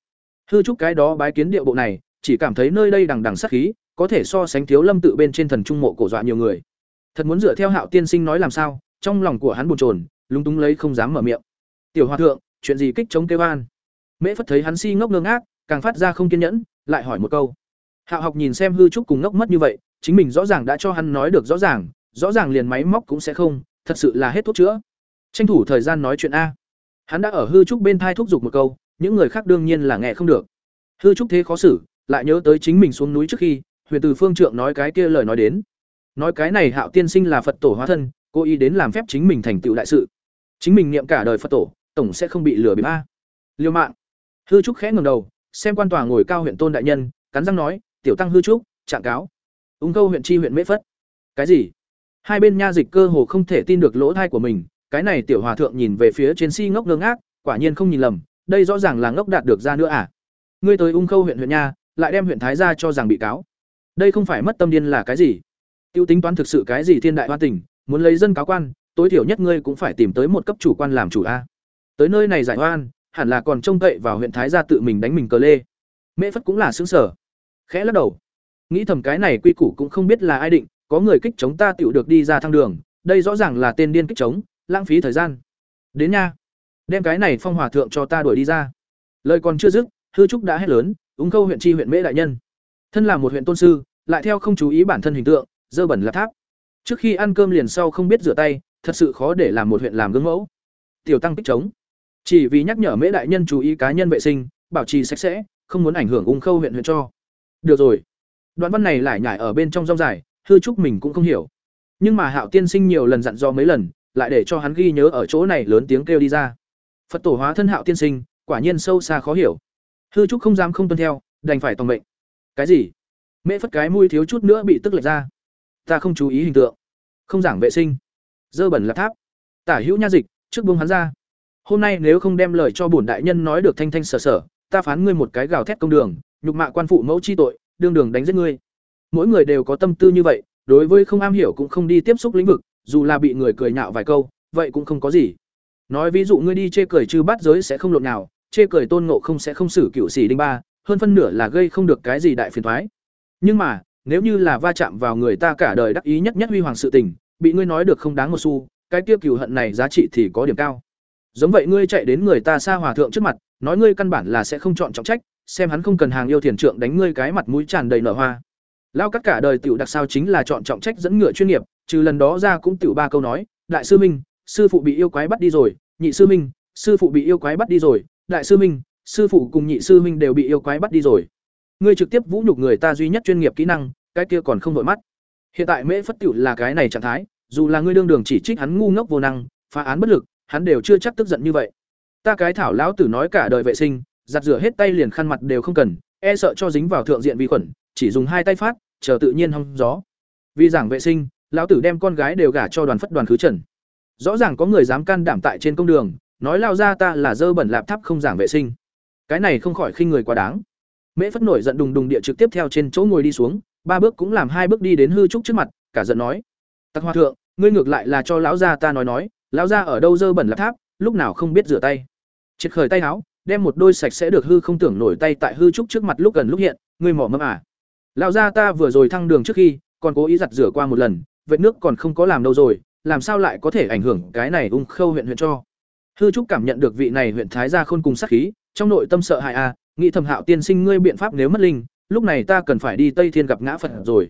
Hư trúc cái đó bái kiến điệu bộ này, chỉ cảm thấy nơi đây đằng đằng sát khí, có thể so sánh thiếu lâm tự bên trên thần trung mộ cổ dọa nhiều người thật muốn dựa theo hạo tiên sinh nói làm sao, trong lòng của hắn bồn chồn, lúng túng lấy không dám mở miệng. Tiểu hòa thượng, chuyện gì kích chống kêu an? Mễ phất thấy hắn si ngốc ngơ ngác, càng phát ra không kiên nhẫn, lại hỏi một câu. Hạo học nhìn xem hư trúc cùng ngốc mất như vậy, chính mình rõ ràng đã cho hắn nói được rõ ràng rõ ràng liền máy móc cũng sẽ không, thật sự là hết thuốc chữa. Tranh thủ thời gian nói chuyện a. Hắn đã ở hư trúc bên thai thúc giục một câu, những người khác đương nhiên là nghe không được. Hư trúc thế khó xử, lại nhớ tới chính mình xuống núi trước khi, huyền từ phương trượng nói cái kia lời nói đến nói cái này hạo tiên sinh là phật tổ hóa thân, cố ý đến làm phép chính mình thành tựu đại sự. Chính mình niệm cả đời phật tổ, tổng sẽ không bị lừa bịp a. Liêu mạng. Hư trúc khẽ ngầm đầu, xem quan tòa ngồi cao huyện tôn đại nhân, cắn răng nói, tiểu tăng hư trúc, trạng cáo. Ung câu huyện tri huyện mễ phất. Cái gì? Hai bên nha dịch cơ hồ không thể tin được lỗ thai của mình, cái này tiểu hòa thượng nhìn về phía trên si ngốc ngơ ngác, quả nhiên không nhìn lầm, đây rõ ràng là ngốc đạt được ra nữa à? Ngươi tới ung khâu huyện huyện nha, lại đem huyện thái ra cho rằng bị cáo. Đây không phải mất tâm điên là cái gì? Tiêu tính toán thực sự cái gì thiên đại hoa tình, muốn lấy dân cáo quan, tối thiểu nhất ngươi cũng phải tìm tới một cấp chủ quan làm chủ a. Tới nơi này giải oan, hẳn là còn trông cậy vào huyện thái gia tự mình đánh mình cờ lê. Mễ phất cũng là sướng sở khẽ lắc đầu. Nghĩ thầm cái này quy củ cũng không biết là ai định, có người kích chống ta tiểu được đi ra thang đường, đây rõ ràng là tên điên kích chống, lãng phí thời gian. Đến nha, đem cái này phong hòa thượng cho ta đuổi đi ra. Lời còn chưa dứt, hư trúc đã hét lớn ứng câu huyện tri huyện mễ đại nhân. Thân là một huyện tôn sư, lại theo không chú ý bản thân hình tượng dơ bẩn lạp tháp. Trước khi ăn cơm liền sau không biết rửa tay, thật sự khó để làm một huyện làm gương mẫu. Tiểu tăng kích chống chỉ vì nhắc nhở mễ đại nhân chú ý cá nhân vệ sinh, bảo trì sạch sẽ, không muốn ảnh hưởng ung khâu huyện huyện cho. Được rồi. Đoạn văn này lại nhải ở bên trong rong dài, hư trúc mình cũng không hiểu. Nhưng mà hạo tiên sinh nhiều lần dặn dò mấy lần, lại để cho hắn ghi nhớ ở chỗ này lớn tiếng kêu đi ra. Phật tổ hóa thân hạo tiên sinh, quả nhiên sâu xa khó hiểu. Hư trúc không dám không tuân theo, đành phải tòng mệnh. Cái gì? Mễ phất cái mùi thiếu chút nữa bị tức lệch ra ta không chú ý hình tượng. Không giảng vệ sinh. Dơ bẩn lạp tháp. Tả hữu nha dịch, trước buông hắn ra. Hôm nay nếu không đem lời cho bổn đại nhân nói được thanh thanh sở sở, ta phán ngươi một cái gào thét công đường, nhục mạ quan phụ mẫu chi tội, đương đường đánh giết ngươi. Mỗi người đều có tâm tư như vậy, đối với không am hiểu cũng không đi tiếp xúc lĩnh vực, dù là bị người cười nhạo vài câu, vậy cũng không có gì. Nói ví dụ ngươi đi chê cười chư bắt giới sẽ không lộn nào, chê cười tôn ngộ không sẽ không xử cựu xỉ đinh ba, hơn phân nửa là gây không được cái gì đại phiền thoái. Nhưng mà nếu như là va chạm vào người ta cả đời đắc ý nhất nhất huy hoàng sự tình, bị ngươi nói được không đáng một xu, cái kia cừu hận này giá trị thì có điểm cao. Giống vậy ngươi chạy đến người ta xa hòa thượng trước mặt, nói ngươi căn bản là sẽ không chọn trọng trách, xem hắn không cần hàng yêu thiền trượng đánh ngươi cái mặt mũi tràn đầy nở hoa. Lao cắt cả đời tiểu đặc sao chính là chọn trọng trách dẫn ngựa chuyên nghiệp, trừ lần đó ra cũng tiểu ba câu nói, đại sư minh, sư phụ bị yêu quái bắt đi rồi, nhị sư minh, sư phụ bị yêu quái bắt đi rồi, đại sư minh, sư phụ cùng nhị sư minh đều bị yêu quái bắt đi rồi ngươi trực tiếp vũ nhục người ta duy nhất chuyên nghiệp kỹ năng, cái kia còn không đội mắt. Hiện tại mễ phất tiểu là cái này trạng thái, dù là ngươi đương đường chỉ trích hắn ngu ngốc vô năng, phá án bất lực, hắn đều chưa chắc tức giận như vậy. Ta cái thảo lão tử nói cả đời vệ sinh, giặt rửa hết tay liền khăn mặt đều không cần e sợ cho dính vào thượng diện vi khuẩn, chỉ dùng hai tay phát, chờ tự nhiên hong gió. Vì giảng vệ sinh, lão tử đem con gái đều gả cho đoàn phất đoàn khứ trần. Rõ ràng có người dám can đảm tại trên công đường, nói lao ra ta là dơ bẩn lạp tháp không giảng vệ sinh. Cái này không khỏi khinh người quá đáng mễ phất nổi giận đùng đùng địa trực tiếp theo trên chỗ ngồi đi xuống ba bước cũng làm hai bước đi đến hư trúc trước mặt cả giận nói tặc hòa thượng ngươi ngược lại là cho lão gia ta nói nói lão gia ở đâu dơ bẩn lạp tháp lúc nào không biết rửa tay. Triệt khởi tay áo đem một đôi sạch sẽ được hư không tưởng nổi tay tại hư trúc trước mặt lúc gần lúc hiện ngươi mỏ mẫm à? Lão gia ta vừa rồi thăng đường trước khi còn cố ý giặt rửa qua một lần vệt nước còn không có làm đâu rồi làm sao lại có thể ảnh hưởng cái này ung khâu huyện huyện cho? Hư trúc cảm nhận được vị này huyện thái gia khôn cùng sát khí trong nội tâm sợ hãi a à, nghĩ thầm hạo tiên sinh ngươi biện pháp nếu mất linh, lúc này ta cần phải đi tây thiên gặp ngã phật rồi.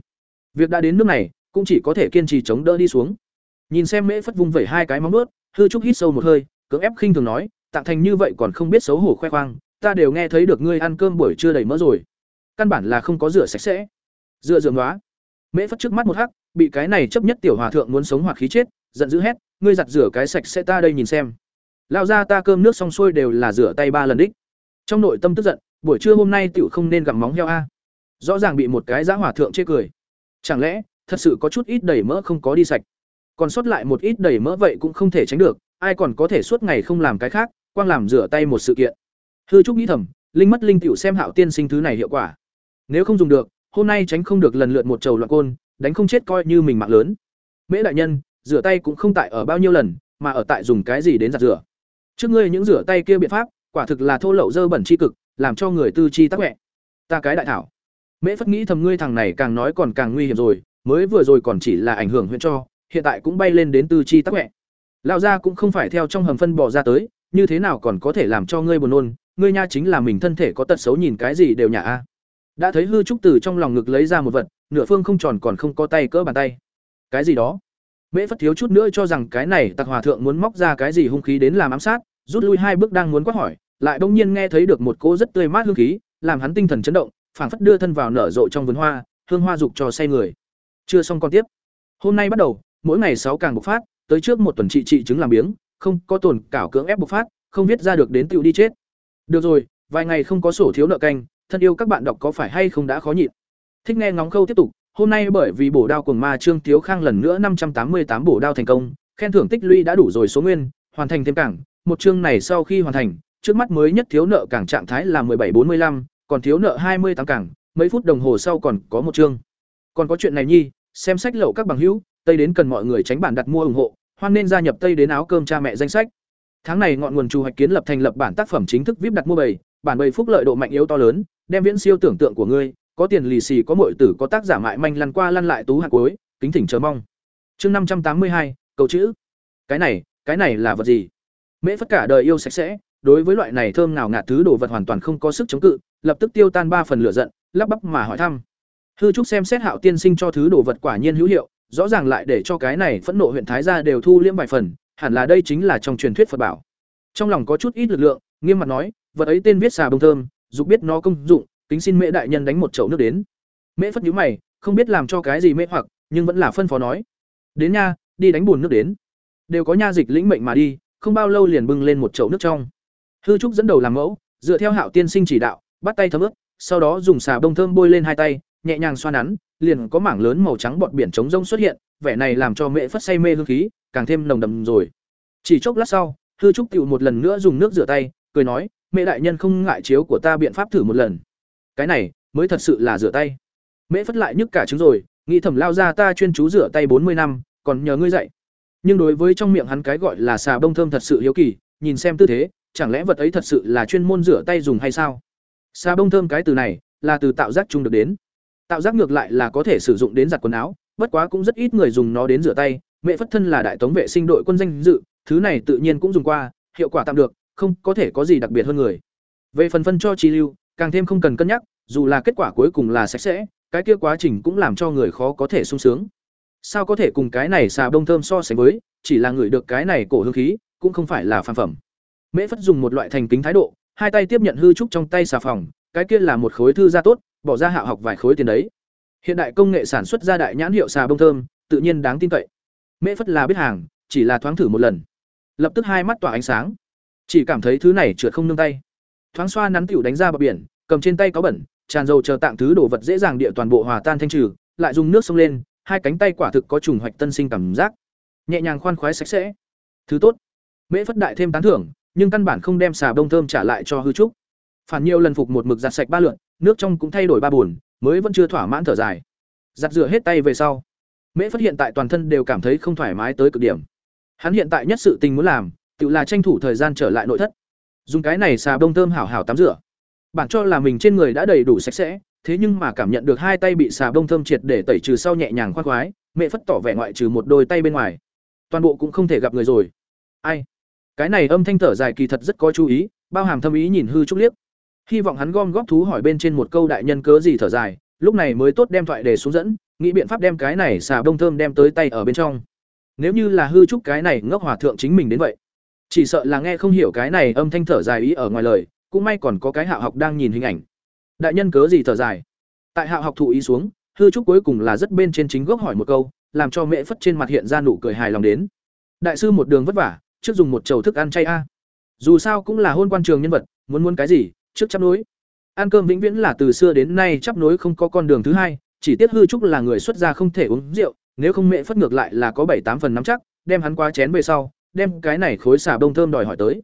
Việc đã đến nước này, cũng chỉ có thể kiên trì chống đỡ đi xuống. Nhìn xem mễ phất vung vẩy hai cái móng ướt hư trúc hít sâu một hơi, cưỡng ép khinh thường nói tạng thành như vậy còn không biết xấu hổ khoe khoang, ta đều nghe thấy được ngươi ăn cơm buổi trưa đầy mỡ rồi. Căn bản là không có rửa sạch sẽ. Dựa dường đó mễ phất trước mắt một hắc, bị cái này chấp nhất tiểu hòa thượng muốn sống hoặc khí chết, giận dữ hét, ngươi giặt rửa cái sạch sẽ ta đây nhìn xem. Lao ra ta cơm nước xong xuôi đều là rửa tay ba lần đích trong nội tâm tức giận, buổi trưa hôm nay tiểu không nên gặm móng heo a. Rõ ràng bị một cái giá hỏa thượng chê cười. Chẳng lẽ, thật sự có chút ít đầy mỡ không có đi sạch? Còn sót lại một ít đầy mỡ vậy cũng không thể tránh được, ai còn có thể suốt ngày không làm cái khác, quang làm rửa tay một sự kiện. Hư trúc nghĩ thầm, linh mất linh tiểu xem hạo tiên sinh thứ này hiệu quả. Nếu không dùng được, hôm nay tránh không được lần lượt một trầu loạn côn, đánh không chết coi như mình mạng lớn. Mễ đại nhân, rửa tay cũng không tại ở bao nhiêu lần, mà ở tại dùng cái gì đến giặt rửa? Trước ngươi những rửa tay kia biện pháp quả thực là thô lậu dơ bẩn chi cực, làm cho người tư chi tắc mẹ ta cái đại thảo. Mễ phất nghĩ thầm ngươi thằng này càng nói còn càng nguy hiểm rồi, mới vừa rồi còn chỉ là ảnh hưởng huyện cho, hiện tại cũng bay lên đến tư chi tắc mẹ lão gia cũng không phải theo trong hầm phân bò ra tới, như thế nào còn có thể làm cho ngươi buồn nôn, ngươi nha chính là mình thân thể có tật xấu nhìn cái gì đều nhả a. Đã thấy hư trúc từ trong lòng ngực lấy ra một vật, nửa phương không tròn còn không có tay cỡ bàn tay. Cái gì đó? Mễ phất thiếu chút nữa cho rằng cái này tặc hòa thượng muốn móc ra cái gì hung khí đến làm ám sát, rút lui hai bước đang muốn quát hỏi lại bỗng nhiên nghe thấy được một cỗ rất tươi mát hương khí, làm hắn tinh thần chấn động, phảng phất đưa thân vào nở rộ trong vườn hoa, hương hoa dục cho say người. Chưa xong con tiếp. Hôm nay bắt đầu, mỗi ngày sáu càng bộc phát, tới trước một tuần trị trị chứng làm biếng, không có tồn cảo cưỡng ép bộc phát, không viết ra được đến tiểu đi chết. Được rồi, vài ngày không có sổ thiếu nợ canh, thân yêu các bạn đọc có phải hay không đã khó nhịn? Thích nghe ngóng khâu tiếp tục, hôm nay bởi vì bổ đao cuồng ma trương thiếu khang lần nữa năm trăm tám mươi tám bổ đao thành công, khen thưởng tích lũy đã đủ rồi số nguyên, hoàn thành thêm cảng, một chương này sau khi hoàn thành trước mắt mới nhất thiếu nợ cảng trạng thái là bảy bốn mươi lăm, còn thiếu nợ hai mươi cảng mấy phút đồng hồ sau còn có một chương. Còn có chuyện này nhi, xem sách lậu các bằng hữu, tây đến cần mọi người tránh bản đặt mua ủng hộ, hoan nên gia nhập tây đến áo cơm cha mẹ danh sách. Tháng này ngọn nguồn chủ hoạch kiến lập thành lập bản tác phẩm chính thức vip đặt mua bầy bản bầy phúc lợi độ mạnh yếu to lớn, đem viễn siêu tưởng tượng của ngươi, có tiền lì xì, có mọi tử, có tác giả mại manh lăn qua lăn lại tú hạt cuối, kính thỉnh chờ mong. Chương năm trăm tám mươi hai, cầu chữ. Cái này cái này là vật gì? Mễ phất cả đời yêu sạch sẽ đối với loại này thơm nào ngạt thứ đồ vật hoàn toàn không có sức chống cự, lập tức tiêu tan ba phần lửa giận, lắp bắp mà hỏi thăm. Hư trúc xem xét hạo tiên sinh cho thứ đồ vật quả nhiên hữu hiệu, rõ ràng lại để cho cái này phẫn nộ huyện thái gia đều thu liễm vài phần, hẳn là đây chính là trong truyền thuyết phật bảo. Trong lòng có chút ít lực lượng, nghiêm mặt nói, vật ấy tên viết xà bông thơm, dục biết nó công dụng, kính xin mễ đại nhân đánh một chậu nước đến. Mễ phất nhíu mày, không biết làm cho cái gì mễ hoặc, nhưng vẫn là phân phó nói, đến nha, đi đánh bùn nước đến. Đều có nha dịch lĩnh mệnh mà đi, không bao lâu liền bưng lên một chậu nước trong hư trúc dẫn đầu làm mẫu, dựa theo hạo tiên sinh chỉ đạo, bắt tay thấm ướt, sau đó dùng xà bông thơm bôi lên hai tay, nhẹ nhàng xoa nắn, liền có mảng lớn màu trắng bọt biển trống rông xuất hiện, vẻ này làm cho mẹ phất say mê hương khí, càng thêm nồng đậm rồi. Chỉ chốc lát sau, hư trúc tựu một lần nữa dùng nước rửa tay, cười nói mẹ đại nhân không ngại chiếu của ta biện pháp thử một lần. Cái này, mới thật sự là rửa tay. Mễ phất lại nhức cả trứng rồi, nghĩ thầm lao ra ta chuyên chú rửa tay bốn mươi năm, còn nhờ ngươi dạy. Nhưng đối với trong miệng hắn cái gọi là xà bông thơm thật sự hiếu kỳ, nhìn xem tư thế chẳng lẽ vật ấy thật sự là chuyên môn rửa tay dùng hay sao? Xà bông thơm cái từ này là từ tạo giác chung được đến. Tạo giác ngược lại là có thể sử dụng đến giặt quần áo, bất quá cũng rất ít người dùng nó đến rửa tay. Mẹ phất thân là đại tống vệ sinh đội quân danh dự, thứ này tự nhiên cũng dùng qua, hiệu quả tạm được, không có thể có gì đặc biệt hơn người. Về phần phân cho chi lưu, càng thêm không cần cân nhắc, dù là kết quả cuối cùng là sạch sẽ, cái kia quá trình cũng làm cho người khó có thể sung sướng. Sao có thể cùng cái này xà bông thơm so sánh với, chỉ là người được cái này cổ hương khí, cũng không phải là phản phẩm mễ phất dùng một loại thành kính thái độ, hai tay tiếp nhận hư trúc trong tay xà phòng, cái kia là một khối thư gia tốt, bỏ ra hạ học vài khối tiền đấy. Hiện đại công nghệ sản xuất ra đại nhãn hiệu xà bông thơm, tự nhiên đáng tin cậy. Mễ phất là biết hàng, chỉ là thoáng thử một lần. Lập tức hai mắt tỏa ánh sáng. Chỉ cảm thấy thứ này trượt không nương tay. Thoáng xoa nắn tiểu đánh ra bờ biển, cầm trên tay có bẩn, tràn dầu chờ tạng thứ đồ vật dễ dàng địa toàn bộ hòa tan thanh trừ, lại dùng nước xông lên, hai cánh tay quả thực có trùng hoạch tân sinh cảm giác. Nhẹ nhàng khoan khoái sạch sẽ. Thứ tốt. Mễ phất đại thêm tán thưởng nhưng căn bản không đem xà bông thơm trả lại cho hư trúc. Phản nhiều lần phục một mực giặt sạch ba lượn, nước trong cũng thay đổi ba buồn, mới vẫn chưa thỏa mãn thở dài. Giặt rửa hết tay về sau, mễ phát hiện tại toàn thân đều cảm thấy không thoải mái tới cực điểm. Hắn hiện tại nhất sự tình muốn làm, tự là tranh thủ thời gian trở lại nội thất. Dùng cái này xà bông thơm hảo hảo tắm rửa. Bản cho là mình trên người đã đầy đủ sạch sẽ, thế nhưng mà cảm nhận được hai tay bị xà bông thơm triệt để tẩy trừ sau nhẹ nhàng khoác khoái mẹ phất tỏ vẻ ngoại trừ một đôi tay bên ngoài. Toàn bộ cũng không thể gặp người rồi. Ai? Cái này âm thanh thở dài kỳ thật rất có chú ý, bao hàm thâm ý nhìn hư trúc liếc. Hy vọng hắn gom góp thú hỏi bên trên một câu đại nhân cớ gì thở dài, lúc này mới tốt đem thoại đề xuống dẫn, nghĩ biện pháp đem cái này xà bông thơm đem tới tay ở bên trong. Nếu như là hư trúc cái này ngốc hòa thượng chính mình đến vậy, chỉ sợ là nghe không hiểu cái này âm thanh thở dài ý ở ngoài lời, cũng may còn có cái hạ học đang nhìn hình ảnh. Đại nhân cớ gì thở dài? Tại hạ học thụ ý xuống, hư trúc cuối cùng là rất bên trên chính gốc hỏi một câu, làm cho mẹ phất trên mặt hiện ra nụ cười hài lòng đến. Đại sư một đường vất vả trước dùng một chầu thức ăn chay a. Dù sao cũng là hôn quan trường nhân vật, muốn muốn cái gì, trước chấp nối. Ăn cơm vĩnh viễn là từ xưa đến nay chấp nối không có con đường thứ hai, chỉ tiếc hư trúc là người xuất gia không thể uống rượu, nếu không mẹ phất ngược lại là có bảy tám phần nắm chắc, đem hắn qua chén về sau, đem cái này khối xà bông thơm đòi hỏi tới.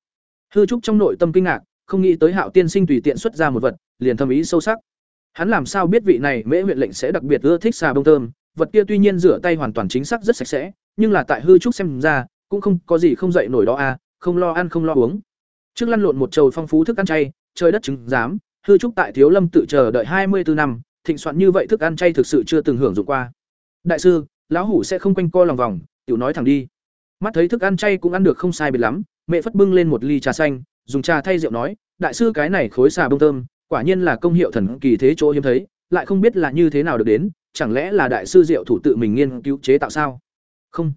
Hư trúc trong nội tâm kinh ngạc, không nghĩ tới hạo tiên sinh tùy tiện xuất ra một vật, liền thâm ý sâu sắc. Hắn làm sao biết vị này mễ huyện lệnh sẽ đặc biệt ưa thích xà bông thơm, vật kia tuy nhiên rửa tay hoàn toàn chính xác rất sạch sẽ, nhưng là tại hư trúc xem ra cũng không có gì không dậy nổi đó à không lo ăn không lo uống. Trước lăn lộn một chầu phong phú thức ăn chay, trời đất chứng giám, hư trúc tại thiếu lâm tự chờ đợi hai mươi bốn năm, thịnh soạn như vậy thức ăn chay thực sự chưa từng hưởng dụng qua. Đại sư, lão hủ sẽ không quanh co lòng vòng, tiểu nói thẳng đi. Mắt thấy thức ăn chay cũng ăn được không sai biệt lắm, mẹ phất bưng lên một ly trà xanh, dùng trà thay rượu nói, đại sư, cái này khối xà bông thơm, quả nhiên là công hiệu thần kỳ thế chỗ hiếm thấy, lại không biết là như thế nào được đến, chẳng lẽ là đại sư rượu thủ tự mình nghiên cứu chế tạo sao? Không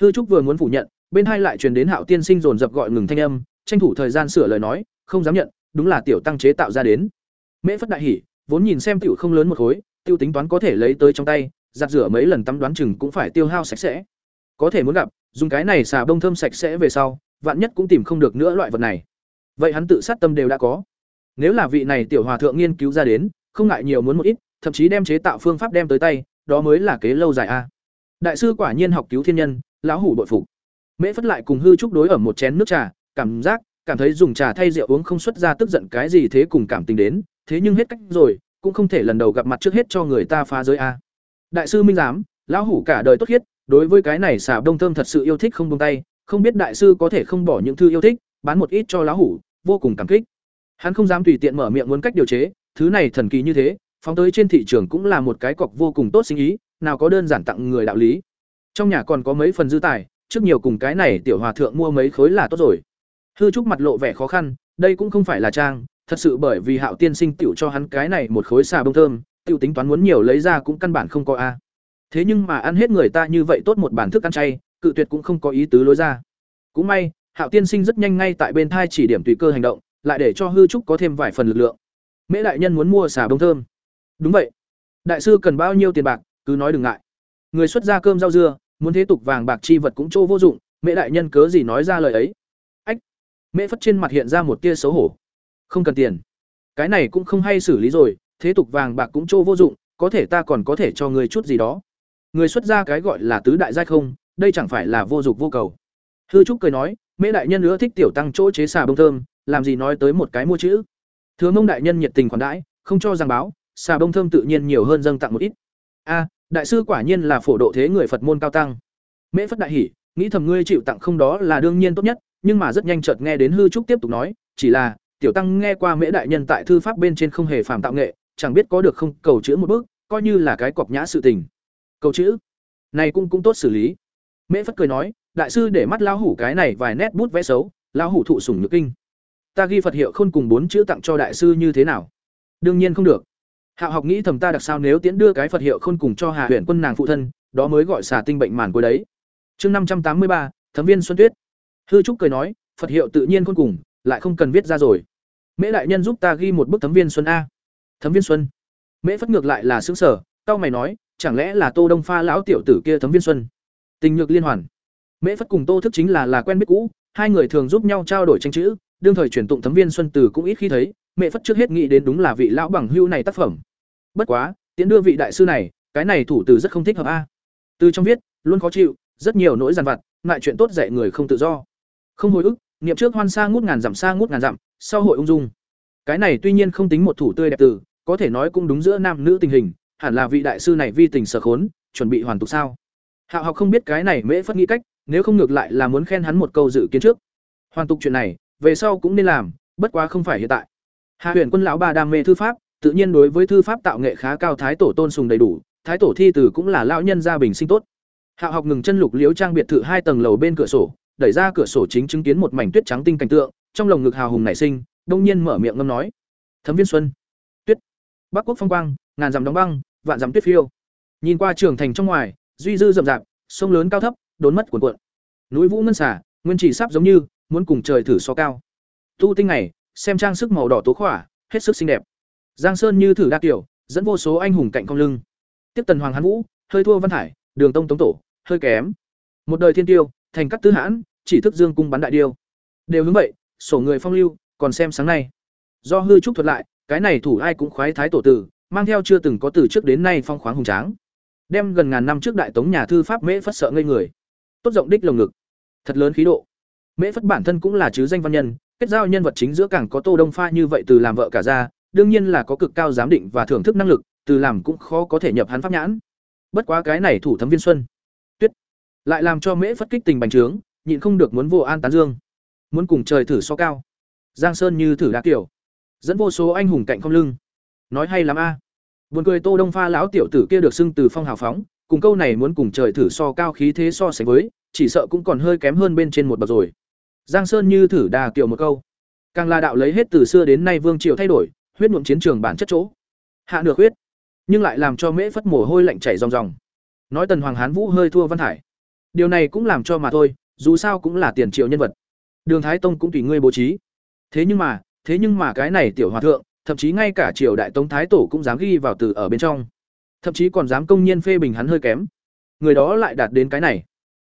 hư trúc vừa muốn phủ nhận, bên hai lại truyền đến hạo tiên sinh dồn dập gọi ngừng thanh âm, tranh thủ thời gian sửa lời nói, không dám nhận, đúng là tiểu tăng chế tạo ra đến. Mễ phất đại hỉ, vốn nhìn xem tiểu không lớn một khối tiêu tính toán có thể lấy tới trong tay, giặt rửa mấy lần tắm đoán chừng cũng phải tiêu hao sạch sẽ. Có thể muốn gặp, dùng cái này xà bông thơm sạch sẽ về sau, vạn nhất cũng tìm không được nữa loại vật này. Vậy hắn tự sát tâm đều đã có. Nếu là vị này tiểu hòa thượng nghiên cứu ra đến, không ngại nhiều muốn một ít, thậm chí đem chế tạo phương pháp đem tới tay, đó mới là kế lâu dài a. Đại sư quả nhiên học cứu thiên nhân lão hủ bội phục. Mễ phất lại cùng hư trúc đối ở một chén nước trà, cảm giác, cảm thấy dùng trà thay rượu uống không xuất ra tức giận cái gì thế cùng cảm tình đến, thế nhưng hết cách rồi, cũng không thể lần đầu gặp mặt trước hết cho người ta phá giới a. Đại sư minh giám, lão hủ cả đời tốt khiết, đối với cái này xà đông thơm thật sự yêu thích không buông tay, không biết đại sư có thể không bỏ những thư yêu thích, bán một ít cho lão hủ, vô cùng cảm kích. Hắn không dám tùy tiện mở miệng muốn cách điều chế, thứ này thần kỳ như thế, phóng tới trên thị trường cũng là một cái cọc vô cùng tốt sinh ý, nào có đơn giản tặng người đạo lý trong nhà còn có mấy phần dư tài, trước nhiều cùng cái này tiểu hòa thượng mua mấy khối là tốt rồi. Hư trúc mặt lộ vẻ khó khăn, đây cũng không phải là trang, thật sự bởi vì hạo tiên sinh tiểu cho hắn cái này một khối xà bông thơm, tiểu tính toán muốn nhiều lấy ra cũng căn bản không có a. Thế nhưng mà ăn hết người ta như vậy tốt một bản thức ăn chay, cự tuyệt cũng không có ý tứ lối ra. Cũng may, hạo tiên sinh rất nhanh ngay tại bên thai chỉ điểm tùy cơ hành động, lại để cho hư trúc có thêm vài phần lực lượng. Mễ đại nhân muốn mua xà bông thơm. Đúng vậy. Đại sư cần bao nhiêu tiền bạc, cứ nói đừng ngại người xuất ra cơm rau dưa, muốn thế tục vàng bạc chi vật cũng chỗ vô dụng mễ đại nhân cớ gì nói ra lời ấy? Ách! Mễ phất trên mặt hiện ra một tia xấu hổ. Không cần tiền. Cái này cũng không hay xử lý rồi, thế tục vàng bạc cũng chỗ vô dụng, có thể ta còn có thể cho người chút gì đó. Người xuất ra cái gọi là tứ đại giai không, đây chẳng phải là vô dụng vô cầu. Hư trúc cười nói mễ đại nhân nữa thích tiểu tăng chỗ chế xà bông thơm, làm gì nói tới một cái mua chữ. Thừa mông đại nhân nhiệt tình khoản đãi, không cho rằng báo, xà bông thơm tự nhiên nhiều hơn dâng tặng một ít. A đại sư quả nhiên là phổ độ thế người phật môn cao tăng. Mễ phất đại hỉ nghĩ thầm ngươi chịu tặng không đó là đương nhiên tốt nhất, nhưng mà rất nhanh chợt nghe đến hư trúc tiếp tục nói, chỉ là, tiểu tăng nghe qua mễ đại nhân tại thư pháp bên trên không hề phàm tạo nghệ, chẳng biết có được không, cầu chữ một bước, coi như là cái cọc nhã sự tình. Cầu chữ? Này cũng cũng tốt xử lý. Mễ phất cười nói, đại sư để mắt lão hủ cái này vài nét bút vẽ xấu, lão hủ thụ sủng nhược kinh. Ta ghi phật hiệu khôn cùng bốn chữ tặng cho đại sư như thế nào? Đương nhiên không được hạo học nghĩ thầm ta đặc sao nếu tiễn đưa cái phật hiệu khôn cùng cho hà huyện quân nàng phụ thân, đó mới gọi xả tinh bệnh màn cuối đấy. Chương năm trăm tám mươi ba, thấm viên xuân tuyết. Hư trúc cười nói, phật hiệu tự nhiên khôn cùng, lại không cần viết ra rồi. Mễ đại nhân giúp ta ghi một bức thấm viên xuân a. Thấm viên xuân. Mễ phất ngược lại là sững sở tao mày nói, chẳng lẽ là tô đông pha lão tiểu tử kia thấm viên xuân? Tình nhược liên hoàn. Mễ phất cùng tô thức chính là là quen biết cũ, hai người thường giúp nhau trao đổi tranh chữ, đương thời truyền tụng thấm viên xuân từ cũng ít khi thấy mẹ phất trước hết nghĩ đến đúng là vị lão bằng hưu này tác phẩm bất quá tiến đưa vị đại sư này, cái này thủ từ rất không thích hợp a. Từ trong viết, luôn khó chịu, rất nhiều nỗi dằn vặt, ngại chuyện tốt dạy người không tự do. Không hồi ức, niệm trước hoan xa ngút ngàn dặm xa ngút ngàn dặm, sau hội ung dung. Cái này tuy nhiên không tính một thủ tươi đẹp từ, có thể nói cũng đúng giữa nam nữ tình hình, hẳn là vị đại sư này vi tình sở khốn, chuẩn bị hoàn tục sao? Hạo học không biết cái này mễ phất nghĩ cách, nếu không ngược lại là muốn khen hắn một câu dự kiến trước. Hoàn tục chuyện này, về sau cũng nên làm, bất quá không phải hiện tại. Hạ huyền quân lão ba đam mê thư pháp tự nhiên đối với thư pháp tạo nghệ khá cao, thái tổ tôn sùng đầy đủ, thái tổ thi từ cũng là lão nhân gia bình sinh tốt. Hạ học ngừng chân lục liếu trang biệt thự hai tầng lầu bên cửa sổ, đẩy ra cửa sổ chính chứng kiến một mảnh tuyết trắng tinh cảnh tượng, trong lồng ngực hào hùng nảy sinh, đông nhiên mở miệng ngâm nói thấm viên xuân, tuyết, bắc quốc phong quang, ngàn dặm đóng băng, vạn dặm tuyết phiêu. Nhìn qua trường thành trong ngoài, duy dư rậm rạp, sông lớn cao thấp, đốn mất cuộn cuộn. Núi vũ ngân xả nguyên chỉ sắp giống như muốn cùng trời thử so cao. Tu tinh này xem trang sức màu đỏ tố khỏa, hết sức xinh đẹp giang sơn như thử đa kiểu dẫn vô số anh hùng cạnh cong lưng. Tiếp tần hoàng hán vũ, hơi thua văn hải, đường tông tống tổ, hơi kém. Một đời thiên tiêu, thành cát tư hãn, chỉ thức dương cung bắn đại điêu. Đều hướng vậy, sổ người phong lưu, còn xem sáng nay. Do hư trúc thuật lại, cái này thủ ai cũng khoái thái tổ tử, mang theo chưa từng có từ trước đến nay phong khoáng hùng tráng. Đem gần ngàn năm trước đại tống nhà thư pháp mễ phất sợ ngây người. Tốt rộng đích lồng ngực. Thật lớn khí độ. Mễ phất bản thân cũng là chứ danh văn nhân, kết giao nhân vật chính giữa càng có tô đông pha như vậy từ làm vợ cả ra đương nhiên là có cực cao giám định và thưởng thức năng lực, từ làm cũng khó có thể nhập hắn pháp nhãn. Bất quá cái này thủ thấm viên xuân. Tuyết. Lại làm cho mễ phất kích tình bành trướng, nhịn không được muốn vô an tán dương. Muốn cùng trời thử so cao. Giang sơn như thử đá kiểu. Dẫn vô số anh hùng cạnh không lưng. Nói hay lắm a. Buồn cười tô đông pha lão tiểu tử kia được xưng từ phong hào phóng, cùng câu này muốn cùng trời thử so cao khí thế so sánh với, chỉ sợ cũng còn hơi kém hơn bên trên một bậc rồi. Giang sơn như thử đà kiểu một câu. Càng là đạo lấy hết từ xưa đến nay vương triều thay đổi huyết nhuộm chiến trường bản chất chỗ. Hạ được huyết nhưng lại làm cho mễ phất mồ hôi lạnh chảy ròng ròng. Nói tần hoàng hán vũ hơi thua văn hải. Điều này cũng làm cho mà thôi, dù sao cũng là tiền triệu nhân vật. Đường thái tông cũng tùy ngươi bố trí. Thế nhưng mà, thế nhưng mà cái này tiểu hòa thượng, thậm chí ngay cả triều đại tống thái tổ cũng dám ghi vào từ ở bên trong. Thậm chí còn dám công nhiên phê bình hắn hơi kém. Người đó lại đạt đến cái này.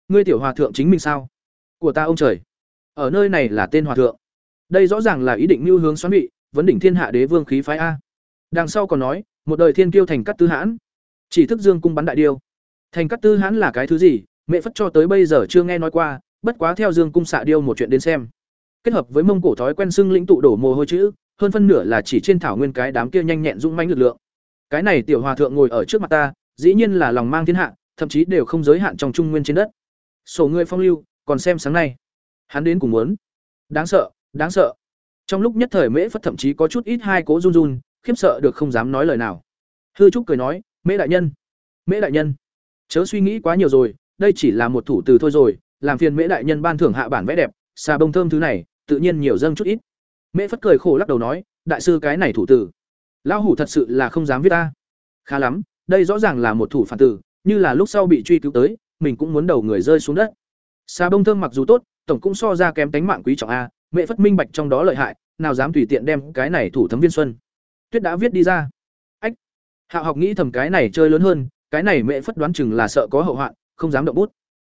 Ngươi tiểu hòa thượng chính mình sao? Của ta ông trời. Ở nơi này là tên hòa thượng. Đây rõ ràng là ý định mưu hướng xoắn bị vấn đỉnh thiên hạ đế vương khí phái a. Đằng sau còn nói, một đời thiên kiêu thành cát tư hãn. Chỉ thức dương cung bắn đại điêu. Thành cát tư hãn là cái thứ gì? Mẹ phất cho tới bây giờ chưa nghe nói qua, bất quá theo dương cung xạ điêu một chuyện đến xem. Kết hợp với mông cổ thói quen xưng lĩnh tụ đổ mồ hôi chữ, hơn phân nửa là chỉ trên thảo nguyên cái đám kia nhanh nhẹn dũng mãnh lực lượng. Cái này tiểu hòa thượng ngồi ở trước mặt ta, dĩ nhiên là lòng mang thiên hạ, thậm chí đều không giới hạn trong trung nguyên trên đất. Sổ người phong lưu, còn xem sáng nay. Hắn đến cùng muốn. Đáng sợ đáng sợ trong lúc nhất thời mễ phất thậm chí có chút ít hai cố run run, khiếp sợ được không dám nói lời nào. Hư trúc cười nói, mễ đại nhân, mễ đại nhân, chớ suy nghĩ quá nhiều rồi, đây chỉ là một thủ từ thôi rồi, làm phiền mễ đại nhân ban thưởng hạ bản vẽ đẹp, xà bông thơm thứ này, tự nhiên nhiều dâng chút ít. Mễ phất cười khổ lắc đầu nói, đại sư cái này thủ từ, lão hủ thật sự là không dám viết ta. Khá lắm, đây rõ ràng là một thủ phản tử, như là lúc sau bị truy cứu tới, mình cũng muốn đầu người rơi xuống đất. Xà bông thơm mặc dù tốt, tổng cũng so ra kém tánh mạng quý trọng a mẹ phất minh bạch trong đó lợi hại, nào dám tùy tiện đem cái này thủ thấm viên xuân. Tuyết đã viết đi ra. Ách hạo học nghĩ thầm cái này chơi lớn hơn, cái này mẹ phất đoán chừng là sợ có hậu hoạn, không dám động bút.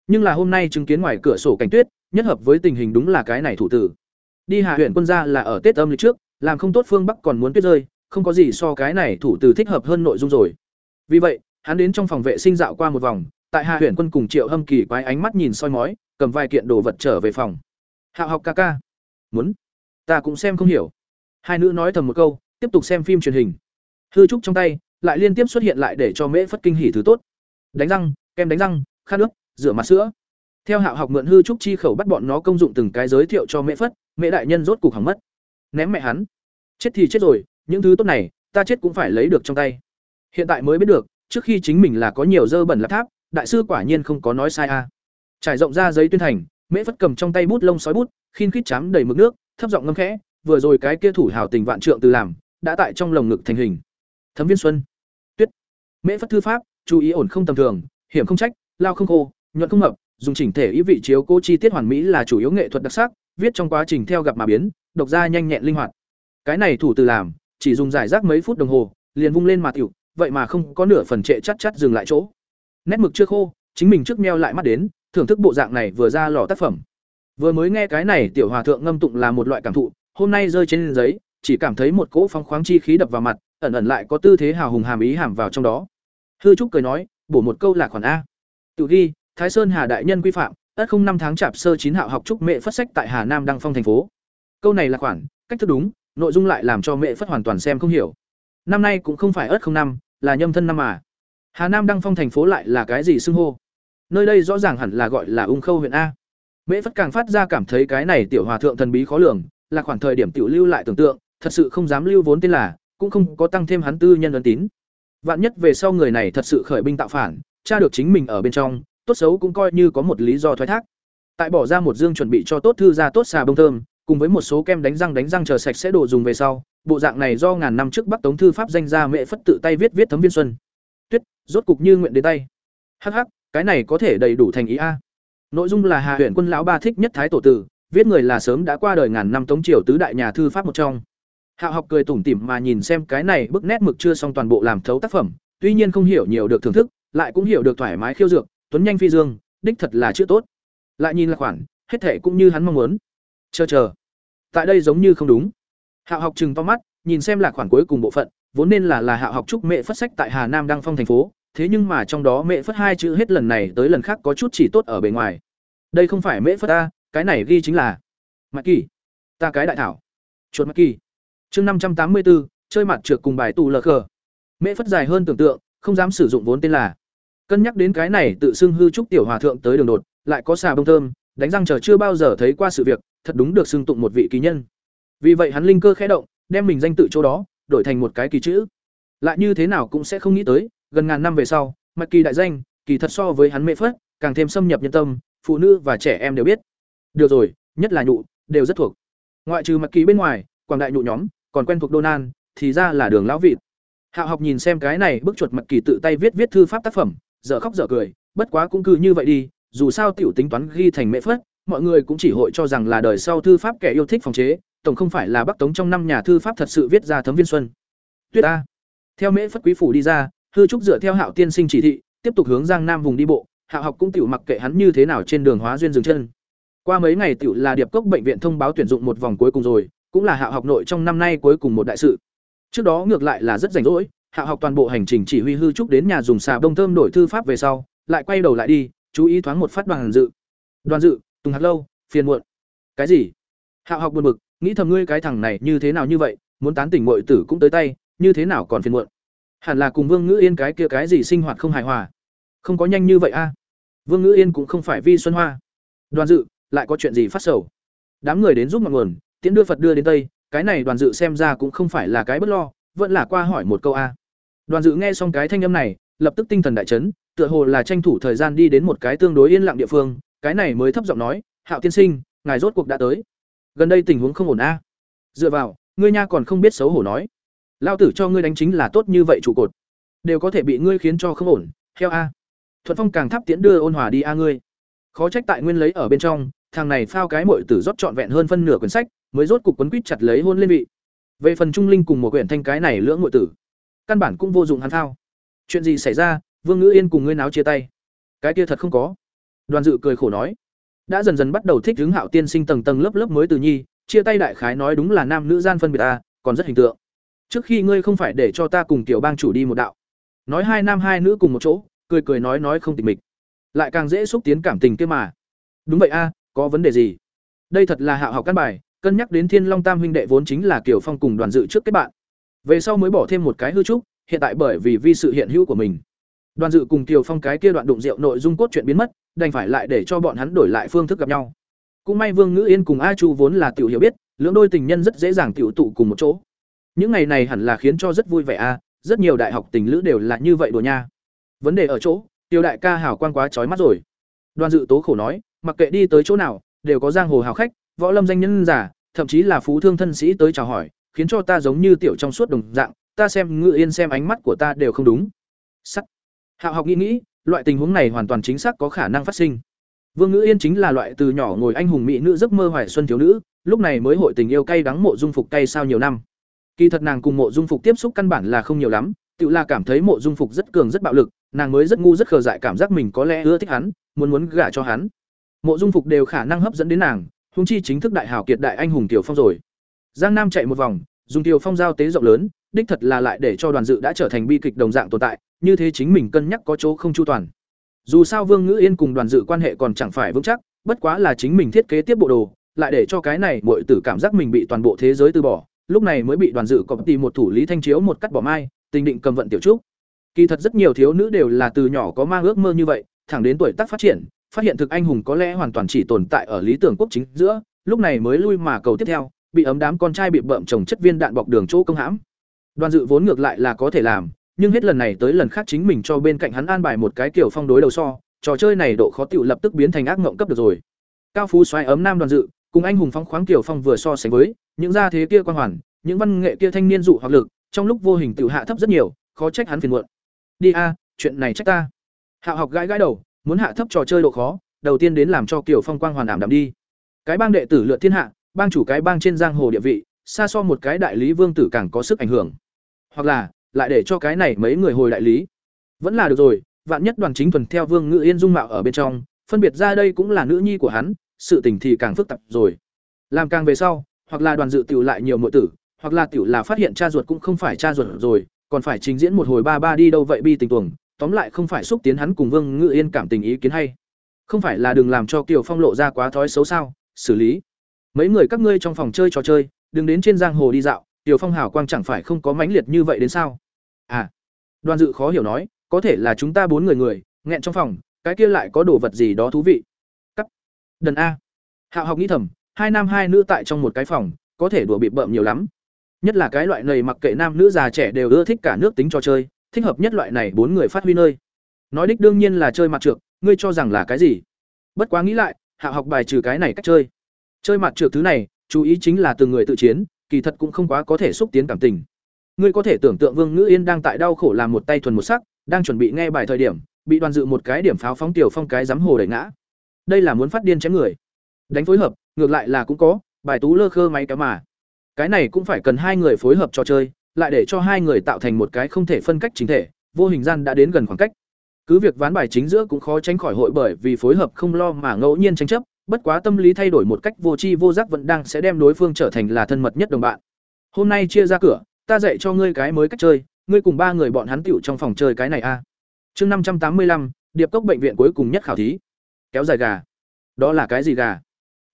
Nhưng là hôm nay chứng kiến ngoài cửa sổ cảnh tuyết, nhất hợp với tình hình đúng là cái này thủ tử. Đi hạ huyện quân gia là ở tết âm lịch trước, làm không tốt phương bắc còn muốn tuyết rơi, không có gì so cái này thủ từ thích hợp hơn nội dung rồi. Vì vậy, hắn đến trong phòng vệ sinh dạo qua một vòng, tại hạ huyện quân cùng triệu hâm kỳ quái ánh mắt nhìn soi mói, cầm vài kiện đồ vật trở về phòng. Hạo học ca ca muốn. Ta cũng xem không hiểu. Hai nữ nói thầm một câu, tiếp tục xem phim truyền hình. Hư trúc trong tay, lại liên tiếp xuất hiện lại để cho mễ phất kinh hỉ thứ tốt. Đánh răng, kem đánh răng, khát nước, rửa mặt sữa. Theo hạo học mượn hư trúc chi khẩu bắt bọn nó công dụng từng cái giới thiệu cho mẹ phất mẹ đại nhân rốt cục hỏng mất. Ném mẹ hắn. Chết thì chết rồi, những thứ tốt này, ta chết cũng phải lấy được trong tay. Hiện tại mới biết được, trước khi chính mình là có nhiều dơ bẩn lạp tháp, đại sư quả nhiên không có nói sai a. Trải rộng ra giấy tuyên thành, mễ phất cầm trong tay bút lông sói bút khin khít chám đầy mực nước, thấp giọng ngâm khẽ, vừa rồi cái kia thủ hào tình vạn trượng từ làm, đã tại trong lồng ngực thành hình. Thấm viên xuân. Tuyết. Mễ phất thư pháp, chú ý ổn không tầm thường, hiểm không trách, lao không khô, nhuận không mập, dùng chỉnh thể ý vị chiếu cố chi tiết hoàn mỹ là chủ yếu nghệ thuật đặc sắc, viết trong quá trình theo gặp mà biến, độc ra nhanh nhẹn linh hoạt. Cái này thủ từ làm, chỉ dùng giải rác mấy phút đồng hồ, liền vung lên mà tiểu, vậy mà không có nửa phần trệ chắc chắc dừng lại chỗ. Nét mực chưa khô, chính mình trước meo lại mắt đến, thưởng thức bộ dạng này vừa ra lò tác phẩm vừa mới nghe cái này tiểu hòa thượng ngâm tụng là một loại cảm thụ, hôm nay rơi trên giấy, chỉ cảm thấy một cỗ phong khoáng chi khí đập vào mặt, ẩn ẩn lại có tư thế hào hùng hàm ý hàm vào trong đó. Hư trúc cười nói, bổ một câu là khoản a. Tiểu ghi, thái sơn hà đại nhân quy phạm tất không năm tháng chạp sơ chín hạo học trúc mẹ phất sách tại hà nam đăng phong thành phố. Câu này là khoản, cách thức đúng, nội dung lại làm cho mẹ phất hoàn toàn xem không hiểu. Năm nay cũng không phải ớt không năm, là nhâm thân năm mà. Hà nam đăng phong thành phố lại là cái gì xưng hô? Nơi đây rõ ràng hẳn là gọi là ung khâu huyện a mễ phất càng phát ra cảm thấy cái này tiểu hòa thượng thần bí khó lường, là khoảng thời điểm tiểu lưu lại tưởng tượng, thật sự không dám lưu vốn tên là, cũng không có tăng thêm hắn tư nhân ấn tín. Vạn nhất về sau người này thật sự khởi binh tạo phản tra được chính mình ở bên trong, tốt xấu cũng coi như có một lý do thoái thác. Tại bỏ ra một dương chuẩn bị cho tốt thư ra tốt xà bông thơm, cùng với một số kem đánh răng đánh răng chờ sạch sẽ đồ dùng về sau, bộ dạng này do ngàn năm trước bắc tống thư pháp danh ra mẹ phất tự tay viết viết thấm viên xuân. Tuyết, rốt cục như nguyện đến tay. Hắc hắc, cái này có thể đầy đủ thành ý a nội dung là hà huyện quân lão ba thích nhất thái tổ tử, viết người là sớm đã qua đời ngàn năm tống triều tứ đại nhà thư pháp một trong. Hạo học cười tủm tỉm mà nhìn xem cái này bức nét mực chưa xong toàn bộ làm thấu tác phẩm, tuy nhiên không hiểu nhiều được thưởng thức, lại cũng hiểu được thoải mái khiêu dược, tuấn nhanh phi dương, đích thật là chữ tốt. Lại nhìn là khoản, hết thể cũng như hắn mong muốn. Chờ chờ. Tại đây giống như không đúng. Hạo học chừng to mắt, nhìn xem là khoản cuối cùng bộ phận, vốn nên là là hạo học trúc mẹ phất sách tại hà nam đăng phong thành phố thế nhưng mà trong đó mẹ phất hai chữ hết lần này tới lần khác có chút chỉ tốt ở bề ngoài. Đây không phải mễ phất ta, cái này ghi chính là mặt kỳ, ta cái đại thảo. Chuột mặt kỳ. Chương năm trăm tám mươi bốn chơi mặt trượt cùng bài tù lờ khờ. Mễ phất dài hơn tưởng tượng, không dám sử dụng vốn tên là. Cân nhắc đến cái này tự xưng hư trúc tiểu hòa thượng tới đường đột, lại có xà bông thơm, đánh răng chờ chưa bao giờ thấy qua sự việc, thật đúng được xưng tụng một vị kỳ nhân. Vì vậy hắn linh cơ khẽ động, đem mình danh tự chỗ đó, đổi thành một cái kỳ chữ. Lại như thế nào cũng sẽ không nghĩ tới gần ngàn năm về sau, mạch kỳ đại danh, kỳ thật so với hắn mê phất, càng thêm xâm nhập nhân tâm, phụ nữ và trẻ em đều biết. Được rồi, nhất là nhụ, đều rất thuộc. Ngoại trừ mạch kỳ bên ngoài, quảng đại nhụ nhóm, còn quen thuộc đô nan thì ra là đường lão vịt. Hạ học nhìn xem cái này bức chuột mạch kỳ tự tay viết viết thư pháp tác phẩm, dở khóc dở cười, bất quá cũng cứ như vậy đi, dù sao tiểu tính toán ghi thành mẹ phất, mọi người cũng chỉ hội cho rằng là đời sau thư pháp kẻ yêu thích phòng chế, tổng không phải là bắc tống trong năm nhà thư pháp thật sự viết ra thấm viên xuân. Tuyết a. Theo mễ phất quý phủ đi ra hư trúc dựa theo hạo tiên sinh chỉ thị, tiếp tục hướng giang nam vùng đi bộ, hạo học cũng tiểu mặc kệ hắn như thế nào trên đường hóa duyên dừng chân. Qua mấy ngày tiểu là điệp cốc bệnh viện thông báo tuyển dụng một vòng cuối cùng rồi, cũng là hạo học nội trong năm nay cuối cùng một đại sự. Trước đó ngược lại là rất rảnh rỗi, hạo học toàn bộ hành trình chỉ huy hư trúc đến nhà dùng xà bông thơm đổi thư pháp về sau, lại quay đầu lại đi, chú ý thoáng một phát đoàn dự. Đoàn dự, tùng hạt lâu, phiền muộn. Cái gì? Hạo học buồn bực, nghĩ thầm ngươi cái thằng này như thế nào như vậy, muốn tán tỉnh muội tử cũng tới tay, như thế nào còn phiền muộn? Hẳn là cùng vương ngữ yên cái kia cái gì sinh hoạt không hài hòa. Không có nhanh như vậy a. Vương ngữ yên cũng không phải vi xuân hoa. Đoàn dự, lại có chuyện gì phát sầu? Đám người đến giúp mọi nguồn, tiễn đưa phật đưa đến tây, cái này đoàn dự xem ra cũng không phải là cái bất lo, vẫn là qua hỏi một câu a. Đoàn dự nghe xong cái thanh âm này, lập tức tinh thần đại chấn, tựa hồ là tranh thủ thời gian đi đến một cái tương đối yên lặng địa phương, cái này mới thấp giọng nói, hạo tiên sinh, ngài rốt cuộc đã tới. Gần đây tình huống không ổn a. Dựa vào, ngươi nha còn không biết xấu hổ nói lao tử cho ngươi đánh chính là tốt như vậy trụ cột. Đều có thể bị ngươi khiến cho không ổn theo a. Thuận phong càng thắp tiễn đưa ôn hòa đi a ngươi. Khó trách tại nguyên lấy ở bên trong, thằng này phao cái mội tử rót trọn vẹn hơn phân nửa quyển sách, mới rốt cục quấn quýt chặt lấy hôn lên vị. Về phần trung linh cùng một quyển thanh cái này lưỡng mội tử, căn bản cũng vô dụng hắn thao chuyện gì xảy ra, vương ngữ yên cùng ngươi náo chia tay. Cái kia thật không có. Đoàn dự cười khổ nói. Đã dần dần bắt đầu thích hướng hạo tiên sinh tầng tầng lớp lớp mới từ nhi, chia tay đại khái nói đúng là nam nữ gian phân biệt ta còn rất hình tượng trước khi ngươi không phải để cho ta cùng tiểu bang chủ đi một đạo. Nói hai nam hai nữ cùng một chỗ cười cười nói nói không tình mịch. Lại càng dễ xúc tiến cảm tình kia mà. Đúng vậy a có vấn đề gì? Đây thật là hạ học căn bài cân nhắc đến thiên long tam huynh đệ vốn chính là kiểu phong cùng đoàn dự trước kết bạn. Về sau mới bỏ thêm một cái hư trúc hiện tại bởi vì vi sự hiện hữu của mình. Đoàn Dự cùng Kiều Phong cái kia đoạn đụng rượu nội dung cốt chuyện biến mất, đành phải lại để cho bọn hắn đổi lại phương thức gặp nhau. Cũng may Vương Ngữ Yên cùng A Chu vốn là tiểu hiểu biết, lưỡng đôi tình nhân rất dễ dàng tiểu tụ cùng một chỗ. Những ngày này hẳn là khiến cho rất vui vẻ a, rất nhiều đại học tình lữ đều là như vậy đùa nha. Vấn đề ở chỗ, Tiêu đại ca hảo quan quá chói mắt rồi. Đoàn Dự tố khổ nói, mặc kệ đi tới chỗ nào, đều có giang hồ hào khách, võ lâm danh nhân giả, thậm chí là phú thương thân sĩ tới chào hỏi, khiến cho ta giống như tiểu trong suốt đồng dạng, ta xem Ngự Yên xem ánh mắt của ta đều không đúng. Sắc. Hạo học nghĩ nghĩ, loại tình huống này hoàn toàn chính xác có khả năng phát sinh. Vương Ngữ Yên chính là loại từ nhỏ ngồi anh hùng mỹ nữ giấc mơ hoài xuân thiếu nữ, lúc này mới hội tình yêu cay đắng mộ dung phục cay sao nhiều năm. Kỳ thật nàng cùng mộ dung phục tiếp xúc căn bản là không nhiều lắm, tự là cảm thấy mộ dung phục rất cường rất bạo lực, nàng mới rất ngu rất khờ dại cảm giác mình có lẽ ưa thích hắn, muốn muốn gả cho hắn. Mộ dung phục đều khả năng hấp dẫn đến nàng, huống chi chính thức đại hảo kiệt đại anh hùng tiểu phong rồi. Giang Nam chạy một vòng, dùng tiểu phong giao tế rộng lớn, đích thật là lại để cho đoàn dự đã trở thành bi kịch đồng dạng tồn tại, như thế chính mình cân nhắc có chỗ không chu toàn. Dù sao Vương Ngữ Yên cùng đoàn dự quan hệ còn chẳng phải vững chắc, bất quá là chính mình thiết kế tiếp bộ đồ, lại để cho cái này muội tử cảm giác mình bị toàn bộ thế giới từ bỏ, lúc này mới bị đoàn dự cọp tìm một thủ lý thanh chiếu một cắt bỏ mai, tình định cầm vận tiểu trúc. Kỳ thật rất nhiều thiếu nữ đều là từ nhỏ có mang ước mơ như vậy, thẳng đến tuổi tác phát triển, phát hiện thực anh hùng có lẽ hoàn toàn chỉ tồn tại ở lý tưởng quốc chính giữa, lúc này mới lui mà cầu tiếp theo, bị ấm đám con trai bị bợm chồng chất viên đạn bọc đường chỗ công hãm. Đoàn dự vốn ngược lại là có thể làm, nhưng hết lần này tới lần khác chính mình cho bên cạnh hắn an bài một cái kiểu phong đối đầu so, trò chơi này độ khó tiểu lập tức biến thành ác ngộng cấp được rồi. Cao phú xoáy ấm nam đoàn dự, cùng anh hùng phóng khoáng kiểu phong vừa so sánh với, những gia thế kia quan hoàn, những văn nghệ kia thanh niên dụ hoặc lực, trong lúc vô hình tiểu hạ thấp rất nhiều, khó trách hắn phiền muộn. Đi a, chuyện này trách ta. Hạo học gãi gãi đầu, muốn hạ thấp trò chơi độ khó, đầu tiên đến làm cho kiểu phong quang hoàn ảm đạm đi. Cái bang đệ tử lượt thiên hạ, bang chủ cái bang trên giang hồ địa vị, xa so một cái đại lý vương tử càng có sức ảnh hưởng. Hoặc là, lại để cho cái này mấy người hồi đại lý. Vẫn là được rồi, vạn nhất đoàn chính thuần theo Vương Ngự Yên dung mạo ở bên trong, phân biệt ra đây cũng là nữ nhi của hắn, sự tình thì càng phức tạp rồi. Làm càng về sau, hoặc là đoàn dự tiểu lại nhiều muội tử, hoặc là tiểu là phát hiện cha ruột cũng không phải cha ruột rồi, còn phải trình diễn một hồi ba ba đi đâu vậy bi tình tuồng, tóm lại không phải xúc tiến hắn cùng Vương Ngự Yên cảm tình ý kiến hay. Không phải là đừng làm cho Kiều Phong lộ ra quá thói xấu sao? Xử lý. Mấy người các ngươi trong phòng chơi trò chơi, đừng đến trên giang hồ đi dạo, Kiều Phong hảo quang chẳng phải không có mãnh liệt như vậy đến sao? À. Đoàn Dự khó hiểu nói, có thể là chúng ta bốn người người, nghẹn trong phòng, cái kia lại có đồ vật gì đó thú vị. Đần a. Hạo học nghĩ thầm, hai nam hai nữ tại trong một cái phòng, có thể đùa bị bợm nhiều lắm. Nhất là cái loại này mặc kệ nam nữ già trẻ đều ưa thích cả nước tính trò chơi, thích hợp nhất loại này bốn người phát huy nơi. Nói đích đương nhiên là chơi mặt trượt ngươi cho rằng là cái gì? Bất quá nghĩ lại, hạ học bài trừ cái này cách chơi. Chơi mặt trượt thứ này, chú ý chính là từng người tự chiến, kỳ thật cũng không quá có thể xúc tiến cảm tình. Ngươi có thể tưởng tượng Vương Ngữ Yên đang tại đau khổ làm một tay thuần một sắc, đang chuẩn bị nghe bài thời điểm, bị đoàn dự một cái điểm pháo phóng tiểu phong cái giám hồ đẩy ngã. Đây là muốn phát điên chém người. Đánh phối hợp, ngược lại là cũng có, bài tú lơ khơ máy kéo mà. Cái này cũng phải cần hai người phối hợp trò chơi, lại để cho hai người tạo thành một cái không thể phân cách chính thể, vô hình gian đã đến gần khoảng cách. Cứ việc ván bài chính giữa cũng khó tránh khỏi hội bởi vì phối hợp không lo mà ngẫu nhiên tranh chấp, bất quá tâm lý thay đổi một cách vô tri vô giác vẫn đang sẽ đem đối phương trở thành là thân mật nhất đồng bạn. Hôm nay chia ra cửa, ta dạy cho ngươi cái mới cách chơi, ngươi cùng ba người bọn hắn tựu trong phòng chơi cái này a. À. Chương năm trăm tám mươi lăm, điệp cốc bệnh viện cuối cùng nhất khảo thí. Kéo dài gà. Đó là cái gì gà?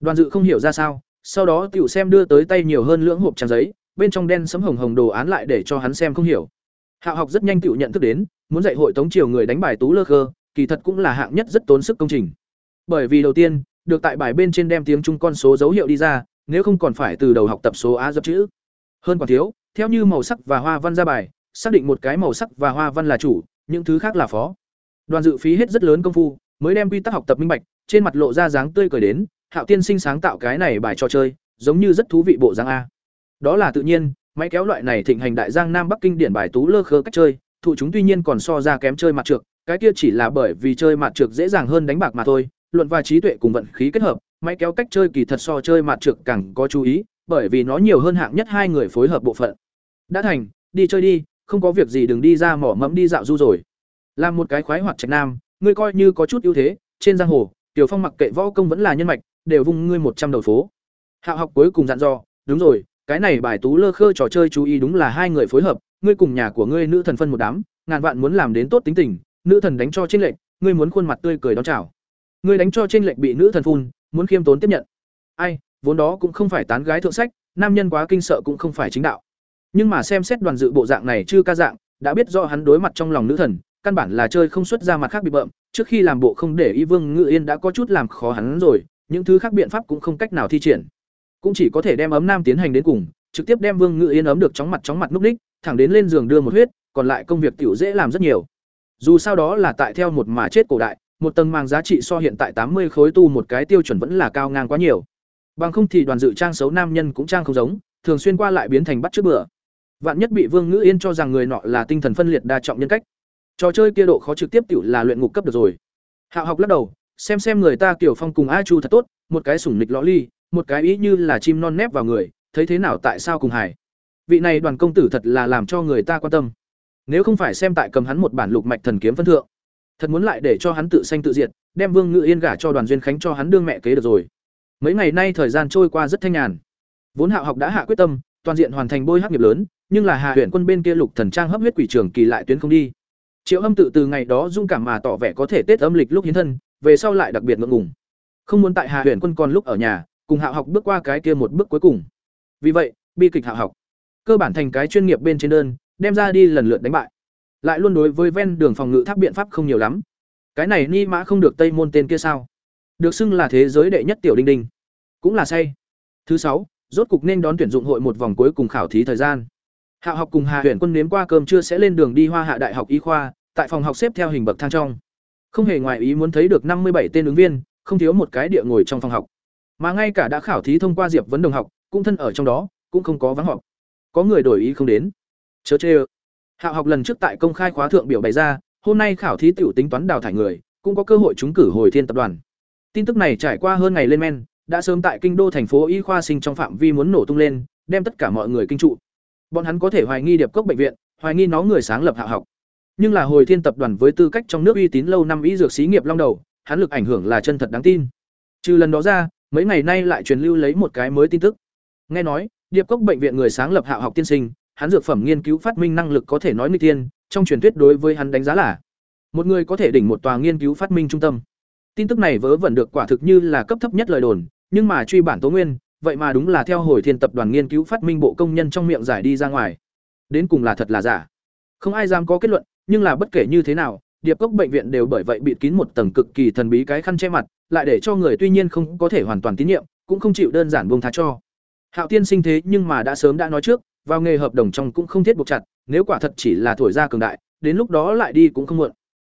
Đoàn Dự không hiểu ra sao, sau đó tiểu xem đưa tới tay nhiều hơn lưỡng hộp trang giấy, bên trong đen sấm hồng hồng đồ án lại để cho hắn xem không hiểu. Hạo học rất nhanh tiểu nhận thức đến, muốn dạy hội tống triều người đánh bài tú lơ khơ, kỳ thật cũng là hạng nhất rất tốn sức công trình. Bởi vì đầu tiên, được tại bài bên trên đem tiếng Trung con số dấu hiệu đi ra, nếu không còn phải từ đầu học tập số á dập chữ. Hơn còn thiếu, theo như màu sắc và hoa văn ra bài, xác định một cái màu sắc và hoa văn là chủ, những thứ khác là phó. Đoàn dự phí hết rất lớn công phu, mới đem quy tắc học tập minh bạch, trên mặt lộ ra dáng tươi cười đến, Hạo Tiên Sinh sáng tạo cái này bài trò chơi, giống như rất thú vị bộ dáng a. Đó là tự nhiên, máy kéo loại này thịnh hành đại giang nam bắc kinh điển bài tú lơ khơ cách chơi, thụ chúng tuy nhiên còn so ra kém chơi mặt trược, cái kia chỉ là bởi vì chơi mặt trược dễ dàng hơn đánh bạc mà thôi, luận và trí tuệ cùng vận khí kết hợp, máy kéo cách chơi kỳ thật so chơi mặt trược càng có chú ý, bởi vì nó nhiều hơn hạng nhất hai người phối hợp bộ phận. Đã thành, đi chơi đi, không có việc gì đừng đi ra mỏ mẫm đi dạo du rồi. Làm một cái khoái hoạt trạch nam, ngươi coi như có chút ưu thế, trên giang hồ, Tiểu Phong mặc kệ võ công vẫn là nhân mạch, đều vung ngươi một trăm đầu phố. Hạo học cuối cùng dặn dò, đúng rồi, cái này bài tú lơ khơ trò chơi chú ý đúng là hai người phối hợp, ngươi cùng nhà của ngươi nữ thần phân một đám, ngàn vạn muốn làm đến tốt tính tình, nữ thần đánh cho trên lệnh, ngươi muốn khuôn mặt tươi cười đón chào. Ngươi đánh cho trên lệnh bị nữ thần phun, muốn khiêm tốn tiếp nhận. Ai, vốn đó cũng không phải tán gái thượng sách, nam nhân quá kinh sợ cũng không phải chính đạo. Nhưng mà xem xét đoàn dự bộ dạng này chưa ca dạng, đã biết rõ hắn đối mặt trong lòng nữ thần, căn bản là chơi không xuất ra mặt khác bị bợm, trước khi làm bộ không để ý Vương Ngự Yên đã có chút làm khó hắn rồi, những thứ khác biện pháp cũng không cách nào thi triển. Cũng chỉ có thể đem ấm nam tiến hành đến cùng, trực tiếp đem Vương Ngự Yên ấm được chóng mặt chóng mặt núp đích, thẳng đến lên giường đưa một huyết, còn lại công việc tiểu dễ làm rất nhiều. Dù sao đó là tại theo một mà chết cổ đại, một tầng mang giá trị so hiện tại tám mươi khối tu một cái tiêu chuẩn vẫn là cao ngang quá nhiều. Bằng không thì đoàn dự trang xấu nam nhân cũng trang không giống, thường xuyên qua lại biến thành bắt trước bữa. Vạn nhất bị Vương Ngữ Yên cho rằng người nọ là tinh thần phân liệt đa trọng nhân cách. Trò chơi kia độ khó trực tiếp tiểu là luyện ngục cấp được rồi. Hạo học lắc đầu, xem xem người ta kiểu phong cùng A Chu thật tốt, một cái sủng nịch lõ ly, một cái ý như là chim non nép vào người, thấy thế nào tại sao cùng hải. Vị này đoàn công tử thật là làm cho người ta quan tâm. Nếu không phải xem tại cầm hắn một bản lục mạch thần kiếm phân thượng, thật muốn lại để cho hắn tự sanh tự diệt, đem Vương Ngự Yên gả cho Đoàn Duyên Khánh cho hắn đương mẹ kế được rồi. Mấy ngày nay thời gian trôi qua rất thanh nhàn. Vốn Hạo học đã hạ quyết tâm, toàn diện hoàn thành bôi hắc nghiệp lớn, nhưng là Hà huyện quân bên kia Lục Thần Trang hấp huyết quỷ trường kỳ lại tuyến không đi. Triệu Âm tự từ ngày đó dung cảm mà tỏ vẻ có thể Tết âm lịch lúc hiến thân, về sau lại đặc biệt ngượng ngùng. Không muốn tại Hà huyện quân còn lúc ở nhà, cùng Hạo học bước qua cái kia một bước cuối cùng. Vì vậy, bi kịch Hạo học cơ bản thành cái chuyên nghiệp bên trên đơn, đem ra đi lần lượt đánh bại. Lại luôn đối với ven đường phòng ngự tháp biện pháp không nhiều lắm. Cái này ni mã không được Tây môn tên kia sao? Được xưng là thế giới đệ nhất tiểu đinh đinh, cũng là say. Thứ sáu, rốt cục nên đón tuyển dụng hội một vòng cuối cùng khảo thí thời gian. Hạ học cùng Hà Huyền Quân nếm qua cơm trưa sẽ lên đường đi Hoa Hạ Đại học Y khoa, tại phòng học xếp theo hình bậc thang trong. Không hề ngoài ý muốn thấy được năm mươi bảy tên ứng viên, không thiếu một cái địa ngồi trong phòng học. Mà ngay cả đã khảo thí thông qua Diệp vấn đồng học, cũng thân ở trong đó, cũng không có vắng họp. Có người đổi ý không đến. Chớ chê. Hạ học lần trước tại công khai khóa thượng biểu bày ra, hôm nay khảo thí tiểu tính toán đào thải người, cũng có cơ hội trúng cử hồi thiên tập đoàn. Tin tức này trải qua hơn ngày lên men, đã sớm tại kinh đô thành phố y khoa sinh trong phạm vi muốn nổ tung lên, đem tất cả mọi người kinh trụ. Bọn hắn có thể hoài nghi điệp cốc bệnh viện, hoài nghi nó người sáng lập hạ học. Nhưng là hồi thiên tập đoàn với tư cách trong nước uy tín lâu năm y dược xí nghiệp long đầu, hắn lực ảnh hưởng là chân thật đáng tin. Trừ lần đó ra, mấy ngày nay lại truyền lưu lấy một cái mới tin tức. Nghe nói, điệp cốc bệnh viện người sáng lập hạ học tiên sinh, hắn dược phẩm nghiên cứu phát minh năng lực có thể nói nguy tiên, trong truyền thuyết đối với hắn đánh giá là một người có thể đỉnh một tòa nghiên cứu phát minh trung tâm. Tin tức này vớ vẩn được quả thực như là cấp thấp nhất lời đồn, nhưng mà truy bản tố nguyên, vậy mà đúng là theo hồi thiên tập đoàn nghiên cứu phát minh bộ công nhân trong miệng giải đi ra ngoài. Đến cùng là thật là giả. Không ai dám có kết luận, nhưng là bất kể như thế nào, điệp cốc bệnh viện đều bởi vậy bịt kín một tầng cực kỳ thần bí cái khăn che mặt, lại để cho người tuy nhiên không có thể hoàn toàn tín nhiệm, cũng không chịu đơn giản buông tha cho. Hạo Tiên sinh thế nhưng mà đã sớm đã nói trước, vào nghề hợp đồng trong cũng không thiết buộc chặt, nếu quả thật chỉ là thổi ra cường đại, đến lúc đó lại đi cũng không muộn.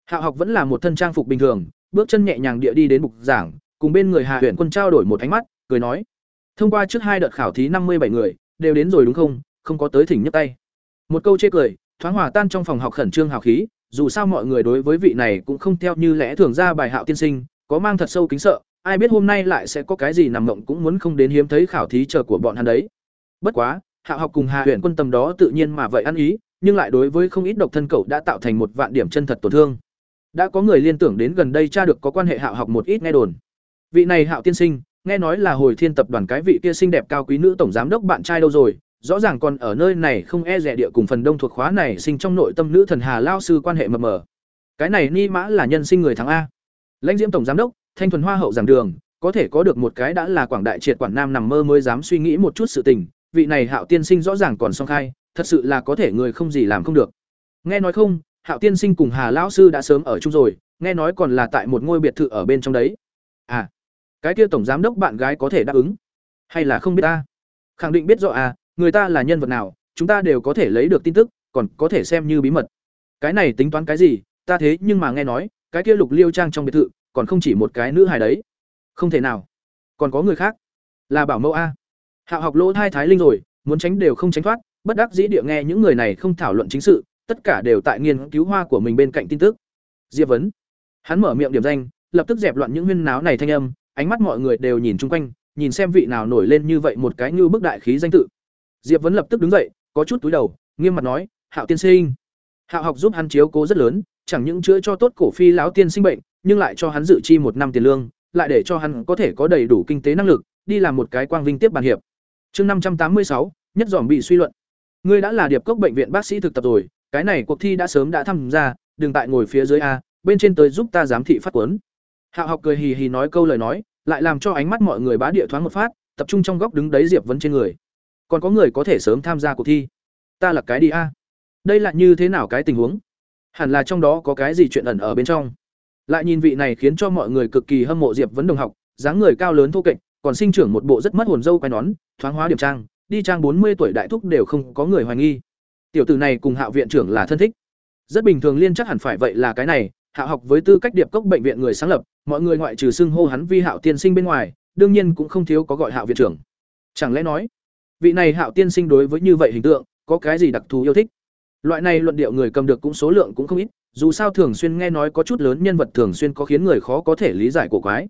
Hạo học vẫn là một thân trang phục bình thường, bước chân nhẹ nhàng địa đi đến bục giảng, cùng bên người hạ huyện Quân trao đổi một ánh mắt, cười nói: "Thông qua trước hai đợt khảo thí năm mươi bảy người, đều đến rồi đúng không? Không có tới thỉnh nhấc tay." Một câu chê cười, thoáng hòa tan trong phòng học khẩn trương hào khí, dù sao mọi người đối với vị này cũng không theo như lẽ thường ra bài Hạo tiên sinh, có mang thật sâu kính sợ, ai biết hôm nay lại sẽ có cái gì nằm mộng cũng muốn không đến hiếm thấy khảo thí chờ của bọn hắn đấy. Bất quá, Hạ học cùng Hà Huyền Quân tầm đó tự nhiên mà vậy ăn ý, nhưng lại đối với không ít độc thân cậu đã tạo thành một vạn điểm chân thật tổn thương. Đã có người liên tưởng đến gần đây tra được có quan hệ Hạo học một ít nghe đồn. Vị này Hạo tiên sinh, nghe nói là hồi thiên tập đoàn cái vị kia xinh đẹp cao quý nữ tổng giám đốc bạn trai đâu rồi, rõ ràng còn ở nơi này không e rẻ địa cùng phần đông thuộc khóa này sinh trong nội tâm nữ thần Hà lao sư quan hệ mờ mờ. Cái này ni mã là nhân sinh người thắng a. Lãnh Diễm tổng giám đốc, thanh thuần hoa hậu giảng đường, có thể có được một cái đã là quảng đại triệt quản nam nằm mơ mới dám suy nghĩ một chút sự tình, vị này Hạo tiên sinh rõ ràng còn song khai, thật sự là có thể người không gì làm không được. Nghe nói không, Hạo tiên sinh cùng Hà lão sư đã sớm ở chung rồi, nghe nói còn là tại một ngôi biệt thự ở bên trong đấy. À, cái kia tổng giám đốc bạn gái có thể đáp ứng, hay là không biết ta? Khẳng định biết rõ à, người ta là nhân vật nào, chúng ta đều có thể lấy được tin tức, còn có thể xem như bí mật. Cái này tính toán cái gì, ta thế nhưng mà nghe nói, cái kia Lục Liêu trang trong biệt thự, còn không chỉ một cái nữ hài đấy. Không thể nào. Còn có người khác. Là bảo mẫu a. Hạo học lỗ thai thái linh rồi, muốn tránh đều không tránh thoát, bất đắc dĩ địa nghe những người này không thảo luận chính sự, tất cả đều tại nghiên cứu hoa của mình bên cạnh tin tức. Diệp vấn. Hắn mở miệng điểm danh, lập tức dẹp loạn những huyên náo này thanh âm, ánh mắt mọi người đều nhìn chung quanh, nhìn xem vị nào nổi lên như vậy một cái như bức đại khí danh tự. Diệp vấn lập tức đứng dậy, có chút túi đầu, nghiêm mặt nói, "Hạo tiên sinh." Hạo học giúp hắn chiếu cố rất lớn, chẳng những chữa cho tốt cổ phi lão tiên sinh bệnh, nhưng lại cho hắn dự chi một năm tiền lương, lại để cho hắn có thể có đầy đủ kinh tế năng lực, đi làm một cái quang vinh tiếp bàn hiệp. Chương năm trăm tám mươi sáu, nhất dòm bị suy luận. Ngươi đã là điệp cốc bệnh viện bác sĩ thực tập rồi, cái này cuộc thi đã sớm đã tham gia, đừng tại ngồi phía dưới a, bên trên tới giúp ta giám thị phát quấn. Hạo học cười hì hì nói câu lời nói, lại làm cho ánh mắt mọi người bá địa thoáng một phát, tập trung trong góc đứng đấy Diệp Vấn trên người. Còn có người có thể sớm tham gia cuộc thi. Ta là cái đi a. Đây là như thế nào cái tình huống? hẳn là trong đó có cái gì chuyện ẩn ở bên trong lại nhìn vị này khiến cho mọi người cực kỳ hâm mộ diệp vấn đồng học dáng người cao lớn thô kệch còn sinh trưởng một bộ rất mất hồn dâu quai nón thoáng hóa điểm trang đi trang bốn mươi tuổi đại thúc đều không có người hoài nghi tiểu tử này cùng hạo viện trưởng là thân thích rất bình thường liên chắc hẳn phải vậy là cái này hạ học với tư cách điệp cốc bệnh viện người sáng lập, mọi người ngoại trừ xưng hô hắn vi hạo tiên sinh bên ngoài, đương nhiên cũng không thiếu có gọi hạo viện trưởng. Chẳng lẽ nói, vị này hạo tiên sinh đối với như vậy hình tượng, có cái gì đặc thù yêu thích? Loại này luận điệu người cầm được cũng số lượng cũng không ít, dù sao thường xuyên nghe nói có chút lớn nhân vật thường xuyên có khiến người khó có thể lý giải cổ quái.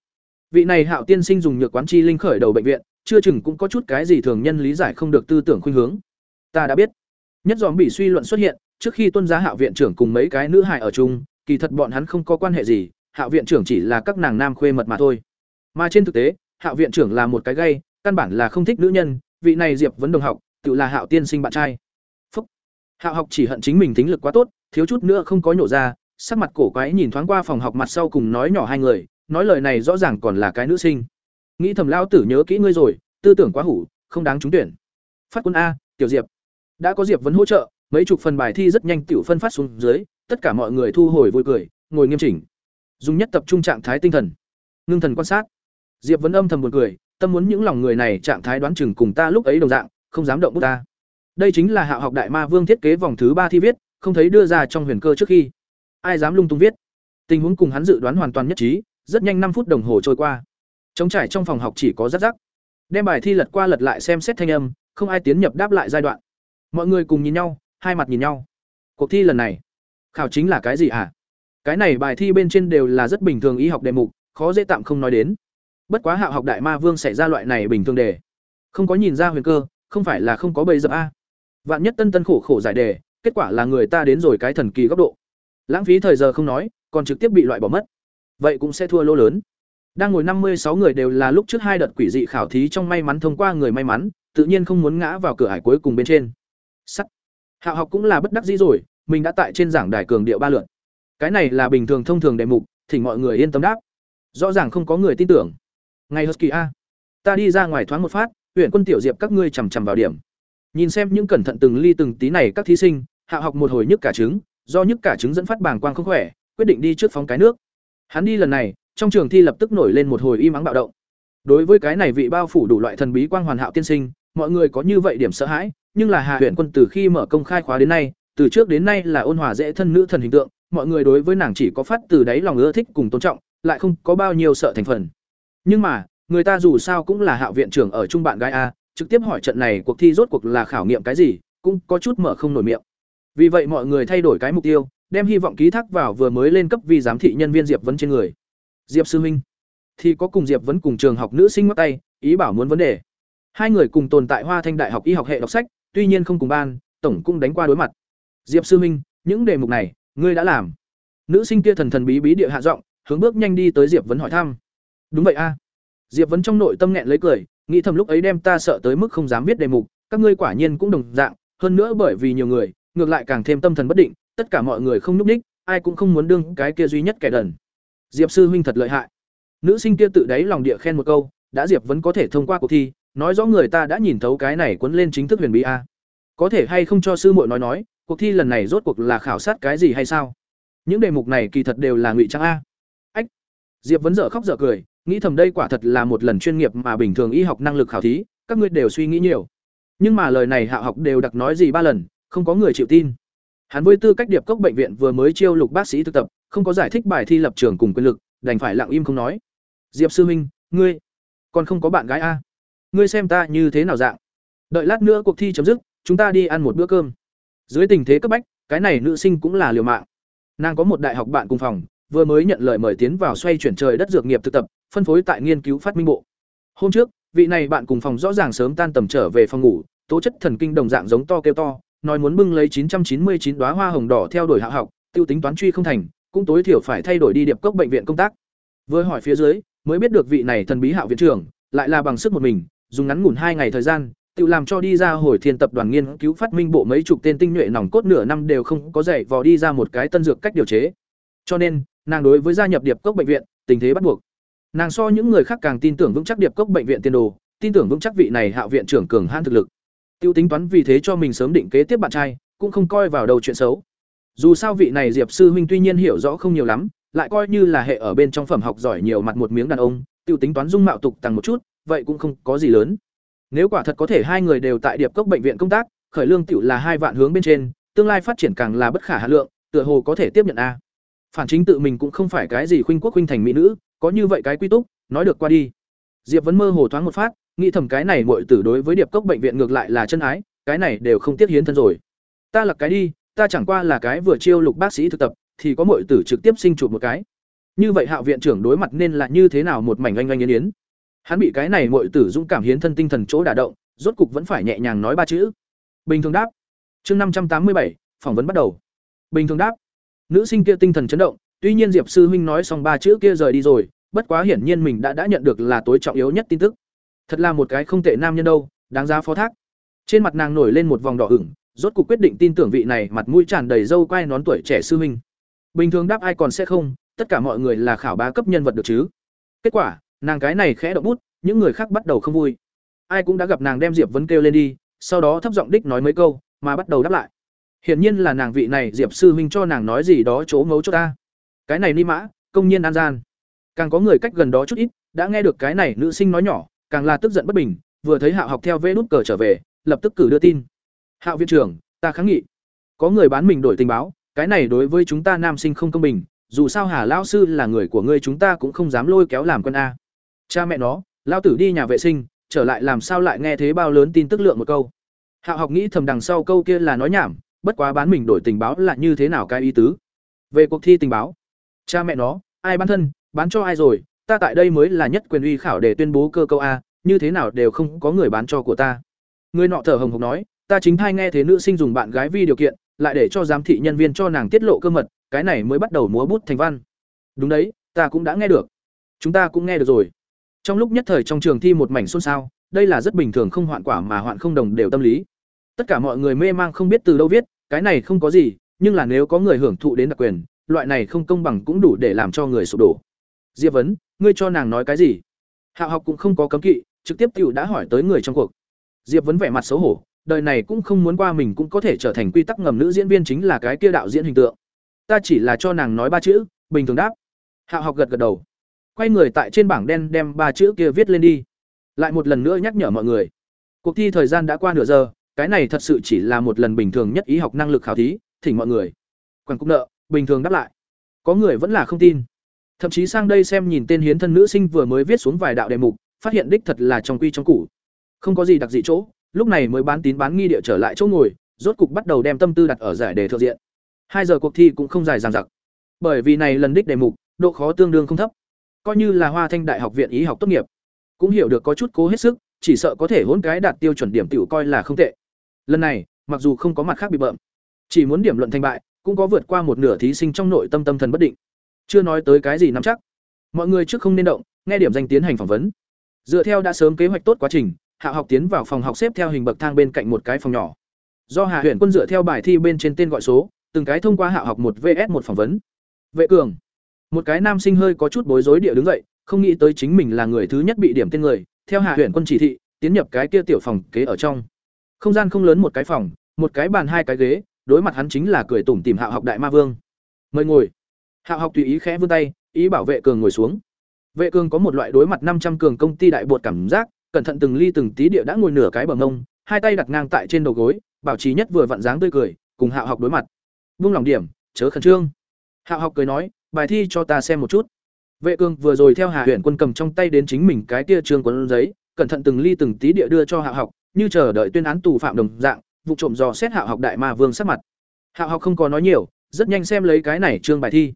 Vị này hạo tiên sinh dùng nhược quán chi linh khởi đầu bệnh viện, chưa chừng cũng có chút cái gì thường nhân lý giải không được tư tưởng khuynh hướng. Ta đã biết. Nhất dòm bị suy luận xuất hiện, trước khi tuân giá hạo viện trưởng cùng mấy cái nữ hài ở chung kỳ thật bọn hắn không có quan hệ gì hạo viện trưởng chỉ là các nàng nam khuê mật mà thôi. Mà trên thực tế hạo viện trưởng là một cái gay, căn bản là không thích nữ nhân, vị này diệp vấn đồng học, tự là hạo tiên sinh bạn trai. Phúc. Hạo học chỉ hận chính mình tính lực quá tốt, thiếu chút nữa không có nhổ ra, sắc mặt cổ quái nhìn thoáng qua phòng học mặt sau cùng nói nhỏ hai người, nói lời này rõ ràng còn là cái nữ sinh. Nghĩ thầm lao tử nhớ kỹ ngươi rồi, tư tưởng quá hủ, không đáng trúng tuyển. Phát quân a, tiểu diệp. Đã có diệp vấn hỗ trợ, mấy chục phần bài thi rất nhanh tiểu phân phát xuống dưới tất cả mọi người thu hồi vui cười, ngồi nghiêm chỉnh. Dùng nhất tập trung trạng thái tinh thần. Ngưng thần quan sát. Diệp vấn âm thầm một cười, tâm muốn những lòng người này trạng thái đoán chừng cùng ta lúc ấy đồng dạng, không dám động bút ta. Đây chính là hạ học đại ma vương thiết kế vòng thứ ba thi viết, không thấy đưa ra trong huyền cơ trước khi. Ai dám lung tung viết? Tình huống cùng hắn dự đoán hoàn toàn nhất trí, rất nhanh năm phút đồng hồ trôi qua. Trống trải trong phòng học chỉ có rắc rắc. Đem bài thi lật qua lật lại xem xét thanh âm, không ai tiến nhập đáp lại giai đoạn. Mọi người cùng nhìn nhau, hai mặt nhìn nhau. Cuộc thi lần này khảo chính là cái gì hả à? cái này bài thi bên trên đều là rất bình thường y học đề mục, khó dễ tạm không nói đến. Bất quá hạo học đại ma vương xảy ra loại này bình thường đề. Không có nhìn ra huyền cơ, không phải là không có bầy dập a. Vạn nhất tân tân khổ khổ giải đề, kết quả là người ta đến rồi cái thần kỳ góc độ. Lãng phí thời giờ không nói, còn trực tiếp bị loại bỏ mất. Vậy cũng sẽ thua lỗ lớn. Đang ngồi năm mươi sáu người đều là lúc trước hai đợt quỷ dị khảo thí trong may mắn thông qua người may mắn, tự nhiên không muốn ngã vào cửa hải cuối cùng bên trên. Sắt. Hạ học cũng là bất đắc dĩ rồi mình đã tại trên giảng đài cường điệu ba lượn cái này là bình thường thông thường đề mục thỉnh mọi người yên tâm đáp. Rõ ràng không có người tin tưởng. Ngày husky a. Ta đi ra ngoài thoáng một phát, huyện quân tiểu diệp các ngươi chằm chằm vào điểm. Nhìn xem những cẩn thận từng ly từng tí này các thí sinh, hạ học một hồi nhức cả trứng, do nhức cả trứng dẫn phát bàng quang không khỏe, quyết định đi trước phóng cái nước. Hắn đi lần này, trong trường thi lập tức nổi lên một hồi im ắng bạo động. Đối với cái này vị bao phủ đủ loại thần bí quang hoàn hạo tiên sinh, mọi người có như vậy điểm sợ hãi, nhưng là hạ huyện quân từ khi mở công khai khóa đến nay từ trước đến nay là ôn hòa dễ thân nữ thần hình tượng, mọi người đối với nàng chỉ có phát từ đáy lòng ưa thích cùng tôn trọng, lại không có bao nhiêu sợ thành phần. Nhưng mà, người ta dù sao cũng là hạo viện trưởng ở trung bạn gái a, trực tiếp hỏi trận này cuộc thi rốt cuộc là khảo nghiệm cái gì, cũng có chút mở không nổi miệng. Vì vậy mọi người thay đổi cái mục tiêu, đem hy vọng ký thác vào vừa mới lên cấp vi giám thị nhân viên diệp Vân trên người. Diệp sư huynh thì có cùng diệp Vân cùng trường học nữ sinh mất tay, ý bảo muốn vấn đề. Hai người cùng tồn tại hoa thanh đại học y học hệ đọc sách, tuy nhiên không cùng ban, tổng cũng đánh qua đối mặt diệp sư minh, những đề mục này ngươi đã làm. Nữ sinh kia thần thần bí bí địa hạ giọng hướng bước nhanh đi tới diệp vấn hỏi thăm. Đúng vậy a. Diệp vấn trong nội tâm nghẹn lấy cười nghĩ thầm lúc ấy đem ta sợ tới mức không dám viết đề mục các ngươi quả nhiên cũng đồng dạng hơn nữa bởi vì nhiều người ngược lại càng thêm tâm thần bất định tất cả mọi người không nhúc ních ai cũng không muốn đương cái kia duy nhất kẻ đần. Diệp sư huynh thật lợi hại. Nữ sinh kia tự đáy lòng địa khen một câu đã diệp vẫn có thể thông qua cuộc thi nói rõ người ta đã nhìn thấu cái này cuốn lên chính thức huyền bí a. Có thể hay không cho sư muội nói nói cuộc thi lần này rốt cuộc là khảo sát cái gì hay sao? Những đề mục này kỳ thật đều là ngụy trang a. Ách! Diệp vẫn dở khóc dở cười, nghĩ thầm đây quả thật là một lần chuyên nghiệp mà bình thường y học năng lực khảo thí, các ngươi đều suy nghĩ nhiều. Nhưng mà lời này hạ học đều đặc nói gì ba lần, không có người chịu tin. Hắn với tư cách điệp cốc bệnh viện vừa mới chiêu lục bác sĩ thực tập, không có giải thích bài thi lập trường cùng quyền lực, đành phải lặng im không nói. Diệp sư minh ngươi còn không có bạn gái a. Ngươi xem ta như thế nào dạng? Đợi lát nữa cuộc thi chấm dứt, chúng ta đi ăn một bữa cơm dưới tình thế cấp bách, cái này nữ sinh cũng là liều mạng. Nàng có một đại học bạn cùng phòng, vừa mới nhận lời mời tiến vào xoay chuyển trời đất dược nghiệp thực tập, phân phối tại nghiên cứu phát minh bộ. Hôm trước, vị này bạn cùng phòng rõ ràng sớm tan tầm trở về phòng ngủ, tố chất thần kinh đồng dạng giống to kêu to, nói muốn bưng lấy 999 đóa hoa hồng đỏ theo đuổi hạ học, tiêu tính toán truy không thành, cũng tối thiểu phải thay đổi đi điệp cốc bệnh viện công tác. Vừa hỏi phía dưới, mới biết được vị này thần bí hạo viện trưởng, lại là bằng sức một mình, dùng ngắn ngủn hai ngày thời gian tự làm cho đi ra hồi thiên tập đoàn nghiên cứu phát minh bộ mấy chục tên tinh nhuệ nòng cốt nửa năm đều không có dạy vò đi ra một cái tân dược cách điều chế. Cho nên, nàng đối với gia nhập điệp cốc bệnh viện, tình thế bắt buộc. Nàng so những người khác càng tin tưởng vững chắc điệp cốc bệnh viện tiên đồ, tin tưởng vững chắc vị này hạ viện trưởng cường han thực lực. Tiêu tính toán vì thế cho mình sớm định kế tiếp bạn trai, cũng không coi vào đầu chuyện xấu. Dù sao vị này diệp sư huynh tuy nhiên hiểu rõ không nhiều lắm, lại coi như là hệ ở bên trong phẩm học giỏi nhiều mặt một miếng đàn ông, tiêu tính toán dung mạo tục tăng một chút, vậy cũng không có gì lớn nếu quả thật có thể hai người đều tại điệp cốc bệnh viện công tác, khởi lương tiểu là hai vạn hướng bên trên, tương lai phát triển càng là bất khả hà lượng, tựa hồ có thể tiếp nhận a. Phản chính tự mình cũng không phải cái gì khuynh quốc khuynh thành mỹ nữ, có như vậy cái quy túc, nói được qua đi. Diệp vẫn mơ hồ thoáng một phát, nghĩ thầm cái này muội tử đối với điệp cốc bệnh viện ngược lại là chân ái, cái này đều không tiếc hiến thân rồi. Ta là cái đi, ta chẳng qua là cái vừa chiêu lục bác sĩ thực tập, thì có muội tử trực tiếp sinh chụp một cái. Như vậy hạo viện trưởng đối mặt nên là như thế nào một mảnh oanh oanh yến yến hắn bị cái này muội tử dũng cảm hiến thân tinh thần chỗ đả động, rốt cục vẫn phải nhẹ nhàng nói ba chữ. Bình thường đáp. Chương năm trăm tám mươi bảy, phỏng vấn bắt đầu. Bình thường đáp. Nữ sinh kia tinh thần chấn động, tuy nhiên diệp sư huynh nói xong ba chữ kia rời đi rồi, bất quá hiển nhiên mình đã đã nhận được là tối trọng yếu nhất tin tức. Thật là một cái không tệ nam nhân đâu, đáng giá phó thác. Trên mặt nàng nổi lên một vòng đỏ ửng, rốt cuộc quyết định tin tưởng vị này mặt mũi tràn đầy râu quai nón tuổi trẻ sư huynh. Bình thường đáp ai còn sẽ không, tất cả mọi người là khảo bá cấp nhân vật được chứ. Kết quả nàng cái này khẽ động bút, những người khác bắt đầu không vui. Ai cũng đã gặp nàng đem diệp vấn kêu lên đi, sau đó thấp giọng đích nói mấy câu, mà bắt đầu đáp lại. Hiển nhiên là nàng vị này diệp sư huynh cho nàng nói gì đó chỗ ngấu cho ta. Cái này ni mã, công nhiên an gian. Càng có người cách gần đó chút ít, đã nghe được cái này nữ sinh nói nhỏ, càng là tức giận bất bình, vừa thấy hạo học theo vê nút cờ trở về, lập tức cử đưa tin. Hạo viện trưởng, ta kháng nghị. Có người bán mình đổi tình báo, cái này đối với chúng ta nam sinh không công bình, dù sao hà lao sư là người của ngươi chúng ta cũng không dám lôi kéo làm quân a cha mẹ nó lao tử đi nhà vệ sinh, trở lại làm sao lại nghe thế bao lớn tin tức lượng một câu. Hạo học nghĩ thầm đằng sau câu kia là nói nhảm, bất quá bán mình đổi tình báo là như thế nào cái ý tứ. Về cuộc thi tình báo, cha mẹ nó, ai bán thân, bán cho ai rồi, ta tại đây mới là nhất quyền uy khảo để tuyên bố cơ câu a, như thế nào đều không có người bán cho của ta. Người nọ thở hồng hộc nói, ta chính thai nghe thế nữ sinh dùng bạn gái vi điều kiện, lại để cho giám thị nhân viên cho nàng tiết lộ cơ mật, cái này mới bắt đầu múa bút thành văn. Đúng đấy, ta cũng đã nghe được. Chúng ta cũng nghe được rồi trong lúc nhất thời trong trường thi một mảnh xôn xao, đây là rất bình thường không hoạn quả mà hoạn không đồng đều tâm lý. Tất cả mọi người mê mang không biết từ đâu viết, cái này không có gì, nhưng là nếu có người hưởng thụ đến đặc quyền, loại này không công bằng cũng đủ để làm cho người sụp đổ. Diệp vấn, ngươi cho nàng nói cái gì? Hạ học cũng không có cấm kỵ, trực tiếp cựu đã hỏi tới người trong cuộc. Diệp vấn vẻ mặt xấu hổ, đời này cũng không muốn qua mình cũng có thể trở thành quy tắc ngầm nữ diễn viên chính là cái kia đạo diễn hình tượng. Ta chỉ là cho nàng nói ba chữ, bình thường đáp. Hạ học gật gật đầu quay người tại trên bảng đen đem ba chữ kia viết lên đi. Lại một lần nữa nhắc nhở mọi người. Cuộc thi thời gian đã qua nửa giờ, cái này thật sự chỉ là một lần bình thường nhất ý học năng lực khảo thí, thỉnh mọi người. Quảng cúc nợ, bình thường đáp lại. Có người vẫn là không tin. Thậm chí sang đây xem nhìn tên hiến thân nữ sinh vừa mới viết xuống vài đạo đề mục, phát hiện đích thật là trong quy trong củ. Không có gì đặc dị chỗ, lúc này mới bán tín bán nghi địa trở lại chỗ ngồi, rốt cục bắt đầu đem tâm tư đặt ở giải đề thượng diện. Hai giờ cuộc thi cũng không dài dằng dặc. Bởi vì này lần đích đề mục, độ khó tương đương không thấp coi như là hoa thanh đại học viện y học tốt nghiệp. Cũng hiểu được có chút cố hết sức, chỉ sợ có thể hỗn cái đạt tiêu chuẩn điểm tiểu coi là không tệ. Lần này, mặc dù không có mặt khác bị bợm, chỉ muốn điểm luận thành bại, cũng có vượt qua một nửa thí sinh trong nội tâm tâm thần bất định. Chưa nói tới cái gì nắm chắc. Mọi người trước không nên động, nghe điểm danh tiến hành phỏng vấn. Dựa theo đã sớm kế hoạch tốt quá trình, hạ học tiến vào phòng học xếp theo hình bậc thang bên cạnh một cái phòng nhỏ. Do hạ Huyền quân dựa theo bài thi bên trên tên gọi số, từng cái thông qua hạ học một vs một phỏng vấn. Vệ cường một cái nam sinh hơi có chút bối rối địa đứng dậy, không nghĩ tới chính mình là người thứ nhất bị điểm tên người, theo hạ huyện quân chỉ thị, tiến nhập cái kia tiểu phòng kế ở trong. Không gian không lớn một cái phòng, một cái bàn hai cái ghế, đối mặt hắn chính là cười tủm tìm hạ học đại ma vương. Mời ngồi. Hạ học tùy ý khẽ vươn tay, ý bảo vệ cường ngồi xuống. Vệ cường có một loại đối mặt năm trăm cường công ty đại bột cảm giác, cẩn thận từng ly từng tí địa đã ngồi nửa cái bờ ngông hai tay đặt ngang tại trên đầu gối, bảo trì nhất vừa vặn dáng tươi cười, cùng hạ học đối mặt. Vung lòng điểm, chớ khẩn trương. Hạ học cười nói bài thi cho ta xem một chút. Vệ Cương vừa rồi theo hạ huyện quân cầm trong tay đến chính mình cái kia trương quấn giấy, cẩn thận từng ly từng tí địa đưa cho hạ học, như chờ đợi tuyên án tù phạm đồng dạng, vụ trộm dò xét hạ học đại ma vương sắc mặt. Hạ học không có nói nhiều, rất nhanh xem lấy cái này trương bài thi.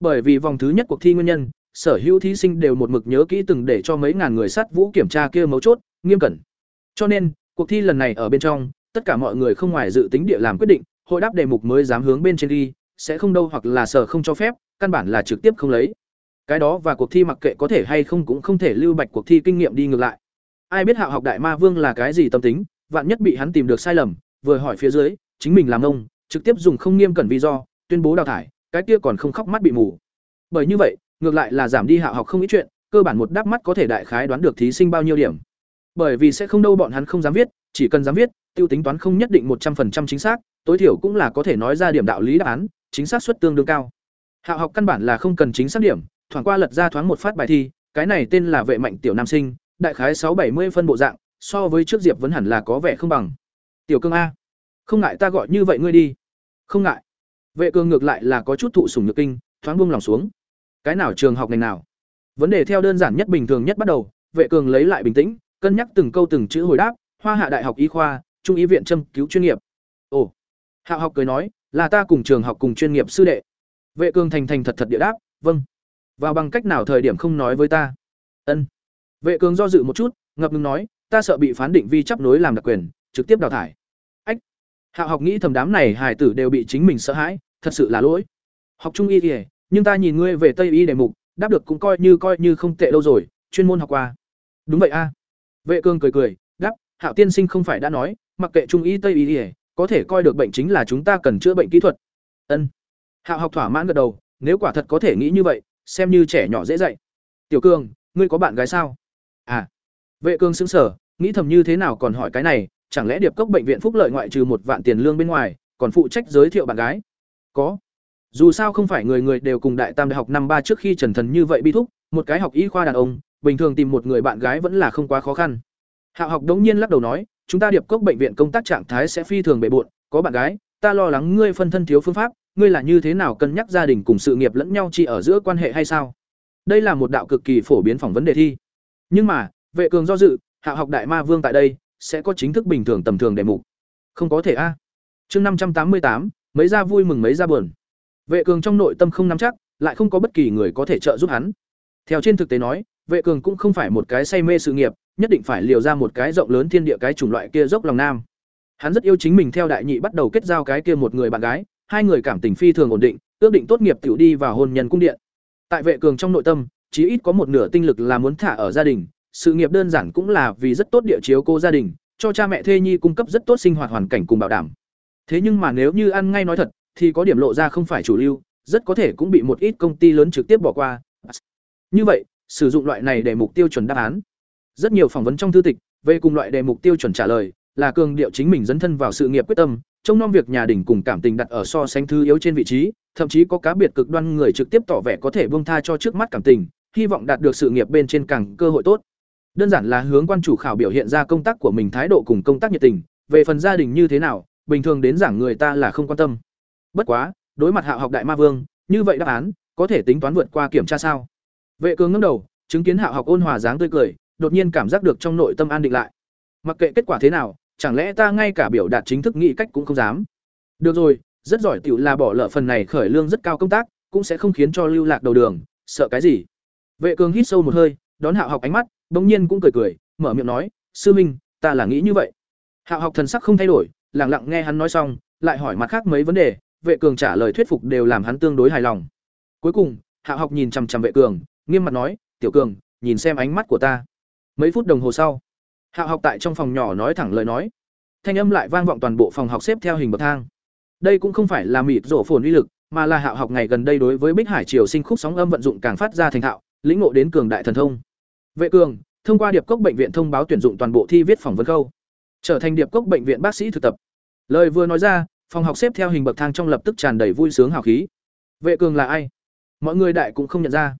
Bởi vì vòng thứ nhất cuộc thi nguyên nhân, sở hữu thí sinh đều một mực nhớ kỹ từng để cho mấy ngàn người sát vũ kiểm tra kia mấu chốt, nghiêm cẩn. Cho nên, cuộc thi lần này ở bên trong, tất cả mọi người không ngoài dự tính địa làm quyết định, hội đáp đề mục mới dám hướng bên trên đi, sẽ không đâu hoặc là sở không cho phép căn bản là trực tiếp không lấy. Cái đó và cuộc thi mặc kệ có thể hay không cũng không thể lưu bạch cuộc thi kinh nghiệm đi ngược lại. Ai biết hạo học đại ma vương là cái gì tâm tính, vạn nhất bị hắn tìm được sai lầm, vừa hỏi phía dưới, chính mình làm ông, trực tiếp dùng không nghiêm cẩn vì do, tuyên bố đào thải, cái kia còn không khóc mắt bị mù. Bởi như vậy, ngược lại là giảm đi hạo học không ít chuyện, cơ bản một đáp mắt có thể đại khái đoán được thí sinh bao nhiêu điểm. Bởi vì sẽ không đâu bọn hắn không dám viết, chỉ cần dám viết, tiêu tính toán không nhất định một trăm phần trăm chính xác, tối thiểu cũng là có thể nói ra điểm đạo lý đáp án, chính xác suất tương đương cao hạ học căn bản là không cần chính xác điểm, thoảng qua lật ra thoáng một phát bài thi, cái này tên là vệ mạnh tiểu nam sinh, đại khái sáu bảy mươi phân bộ dạng, so với trước diệp vẫn hẳn là có vẻ không bằng. Tiểu cương a. Không ngại ta gọi như vậy ngươi đi. Không ngại. Vệ cương ngược lại là có chút thụ sủng nhược kinh, thoáng buông lòng xuống. Cái nào trường học ngành nào? Vấn đề theo đơn giản nhất bình thường nhất bắt đầu, vệ cường lấy lại bình tĩnh, cân nhắc từng câu từng chữ hồi đáp, hoa hạ đại học y khoa, trung y viện châm cứu chuyên nghiệp. Ồ. Hạ học cười nói, là ta cùng trường học cùng chuyên nghiệp sư đệ vệ cường thành thành thật thật địa đáp vâng. Vào bằng cách nào thời điểm không nói với ta? Ân. Vệ cường do dự một chút, ngập ngừng nói, ta sợ bị phán định vi chấp nối làm đặc quyền, trực tiếp đào thải. Ách. Hạ học nghĩ thầm đám này hài tử đều bị chính mình sợ hãi, thật sự là lỗi. Học trung y thì nhưng ta nhìn ngươi về tây y đề mục, đáp được cũng coi như coi như không tệ đâu rồi, chuyên môn học qua. Đúng vậy a. Vệ cương cười cười, đáp, hạo tiên sinh không phải đã nói, mặc kệ trung y tây y ỉa có thể coi được bệnh chính là chúng ta cần chữa bệnh kỹ thuật. Ân hạo học thỏa mãn gật đầu, nếu quả thật có thể nghĩ như vậy, xem như trẻ nhỏ dễ dạy. Tiểu cương ngươi có bạn gái sao? À. Vệ cương xứng sở nghĩ thầm như thế nào còn hỏi cái này, chẳng lẽ điệp cốc bệnh viện phúc lợi ngoại trừ một vạn tiền lương bên ngoài, còn phụ trách giới thiệu bạn gái? Có. Dù sao không phải người người đều cùng đại tam đại học năm ba trước khi trần thần như vậy bi thúc, một cái học y khoa đàn ông, bình thường tìm một người bạn gái vẫn là không quá khó khăn. Hạ học đống nhiên lắc đầu nói, chúng ta điệp cốc bệnh viện công tác trạng thái sẽ phi thường bề bộn, có bạn gái, ta lo lắng ngươi phân thân thiếu phương pháp ngươi là như thế nào cân nhắc gia đình cùng sự nghiệp lẫn nhau chỉ ở giữa quan hệ hay sao? Đây là một đạo cực kỳ phổ biến phỏng vấn đề thi. Nhưng mà, vệ cường do dự, hạ học đại ma vương tại đây, sẽ có chính thức bình thường tầm thường đề mục. Không có thể a. Chương năm trăm tám mươi tám, mấy ra vui mừng mấy ra buồn. Vệ cường trong nội tâm không nắm chắc, lại không có bất kỳ người có thể trợ giúp hắn. Theo trên thực tế nói, vệ cường cũng không phải một cái say mê sự nghiệp, nhất định phải liều ra một cái rộng lớn thiên địa cái chủng loại kia dốc lòng nam. Hắn rất yêu chính mình theo đại nhị bắt đầu kết giao cái kia một người bạn gái hai người cảm tình phi thường ổn định, ước định tốt nghiệp tiểu đi vào hôn nhân cung điện. Tại vệ cường trong nội tâm, chí ít có một nửa tinh lực là muốn thả ở gia đình, sự nghiệp đơn giản cũng là vì rất tốt địa chiếu cô gia đình, cho cha mẹ thê nhi cung cấp rất tốt sinh hoạt hoàn cảnh cùng bảo đảm. Thế nhưng mà nếu như ăn ngay nói thật, thì có điểm lộ ra không phải chủ lưu, rất có thể cũng bị một ít công ty lớn trực tiếp bỏ qua. Như vậy, sử dụng loại này để mục tiêu chuẩn đáp án. Rất nhiều phỏng vấn trong thư tịch, về cùng loại đề mục tiêu chuẩn trả lời, là cường điệu chính mình dấn thân vào sự nghiệp quyết tâm trông nom việc nhà đình cùng cảm tình đặt ở so sánh thứ yếu trên vị trí, thậm chí có cá biệt cực đoan người trực tiếp tỏ vẻ có thể buông tha cho trước mắt cảm tình, hy vọng đạt được sự nghiệp bên trên càng cơ hội tốt. Đơn giản là hướng quan chủ khảo biểu hiện ra công tác của mình thái độ cùng công tác nhiệt tình, về phần gia đình như thế nào, bình thường đến giảng người ta là không quan tâm. Bất quá, đối mặt hạ học đại ma vương, như vậy đáp án, có thể tính toán vượt qua kiểm tra sao? Vệ cường ngẩng đầu, chứng kiến hạ học ôn hòa dáng tươi cười, đột nhiên cảm giác được trong nội tâm an định lại. Mặc kệ kết quả thế nào chẳng lẽ ta ngay cả biểu đạt chính thức nghĩ cách cũng không dám? Được rồi, rất giỏi tiểu là bỏ lỡ phần này khởi lương rất cao công tác, cũng sẽ không khiến cho lưu lạc đầu đường, sợ cái gì? Vệ cường hít sâu một hơi, đón hạ học ánh mắt, bỗng nhiên cũng cười cười, mở miệng nói, sư minh, ta là nghĩ như vậy. Hạ học thần sắc không thay đổi, lặng lặng nghe hắn nói xong, lại hỏi mặt khác mấy vấn đề, vệ cường trả lời thuyết phục đều làm hắn tương đối hài lòng. Cuối cùng hạ học nhìn chằm chằm vệ cường, nghiêm mặt nói, tiểu cường, nhìn xem ánh mắt của ta. Mấy phút đồng hồ sau hạ học tại trong phòng nhỏ nói thẳng lời nói. Thanh âm lại vang vọng toàn bộ phòng học xếp theo hình bậc thang. Đây cũng không phải là mịt rổ phồn uy lực, mà là hạ học ngày gần đây đối với bích hải triều sinh khúc sóng âm vận dụng càng phát ra thành thạo, lĩnh ngộ đến cường đại thần thông. Vệ cường, thông qua điệp cốc bệnh viện thông báo tuyển dụng toàn bộ thi viết phỏng vấn khâu trở thành điệp cốc bệnh viện bác sĩ thực tập. Lời vừa nói ra, phòng học xếp theo hình bậc thang trong lập tức tràn đầy vui sướng hào khí. Vệ cường là ai? Mọi người đại cũng không nhận ra.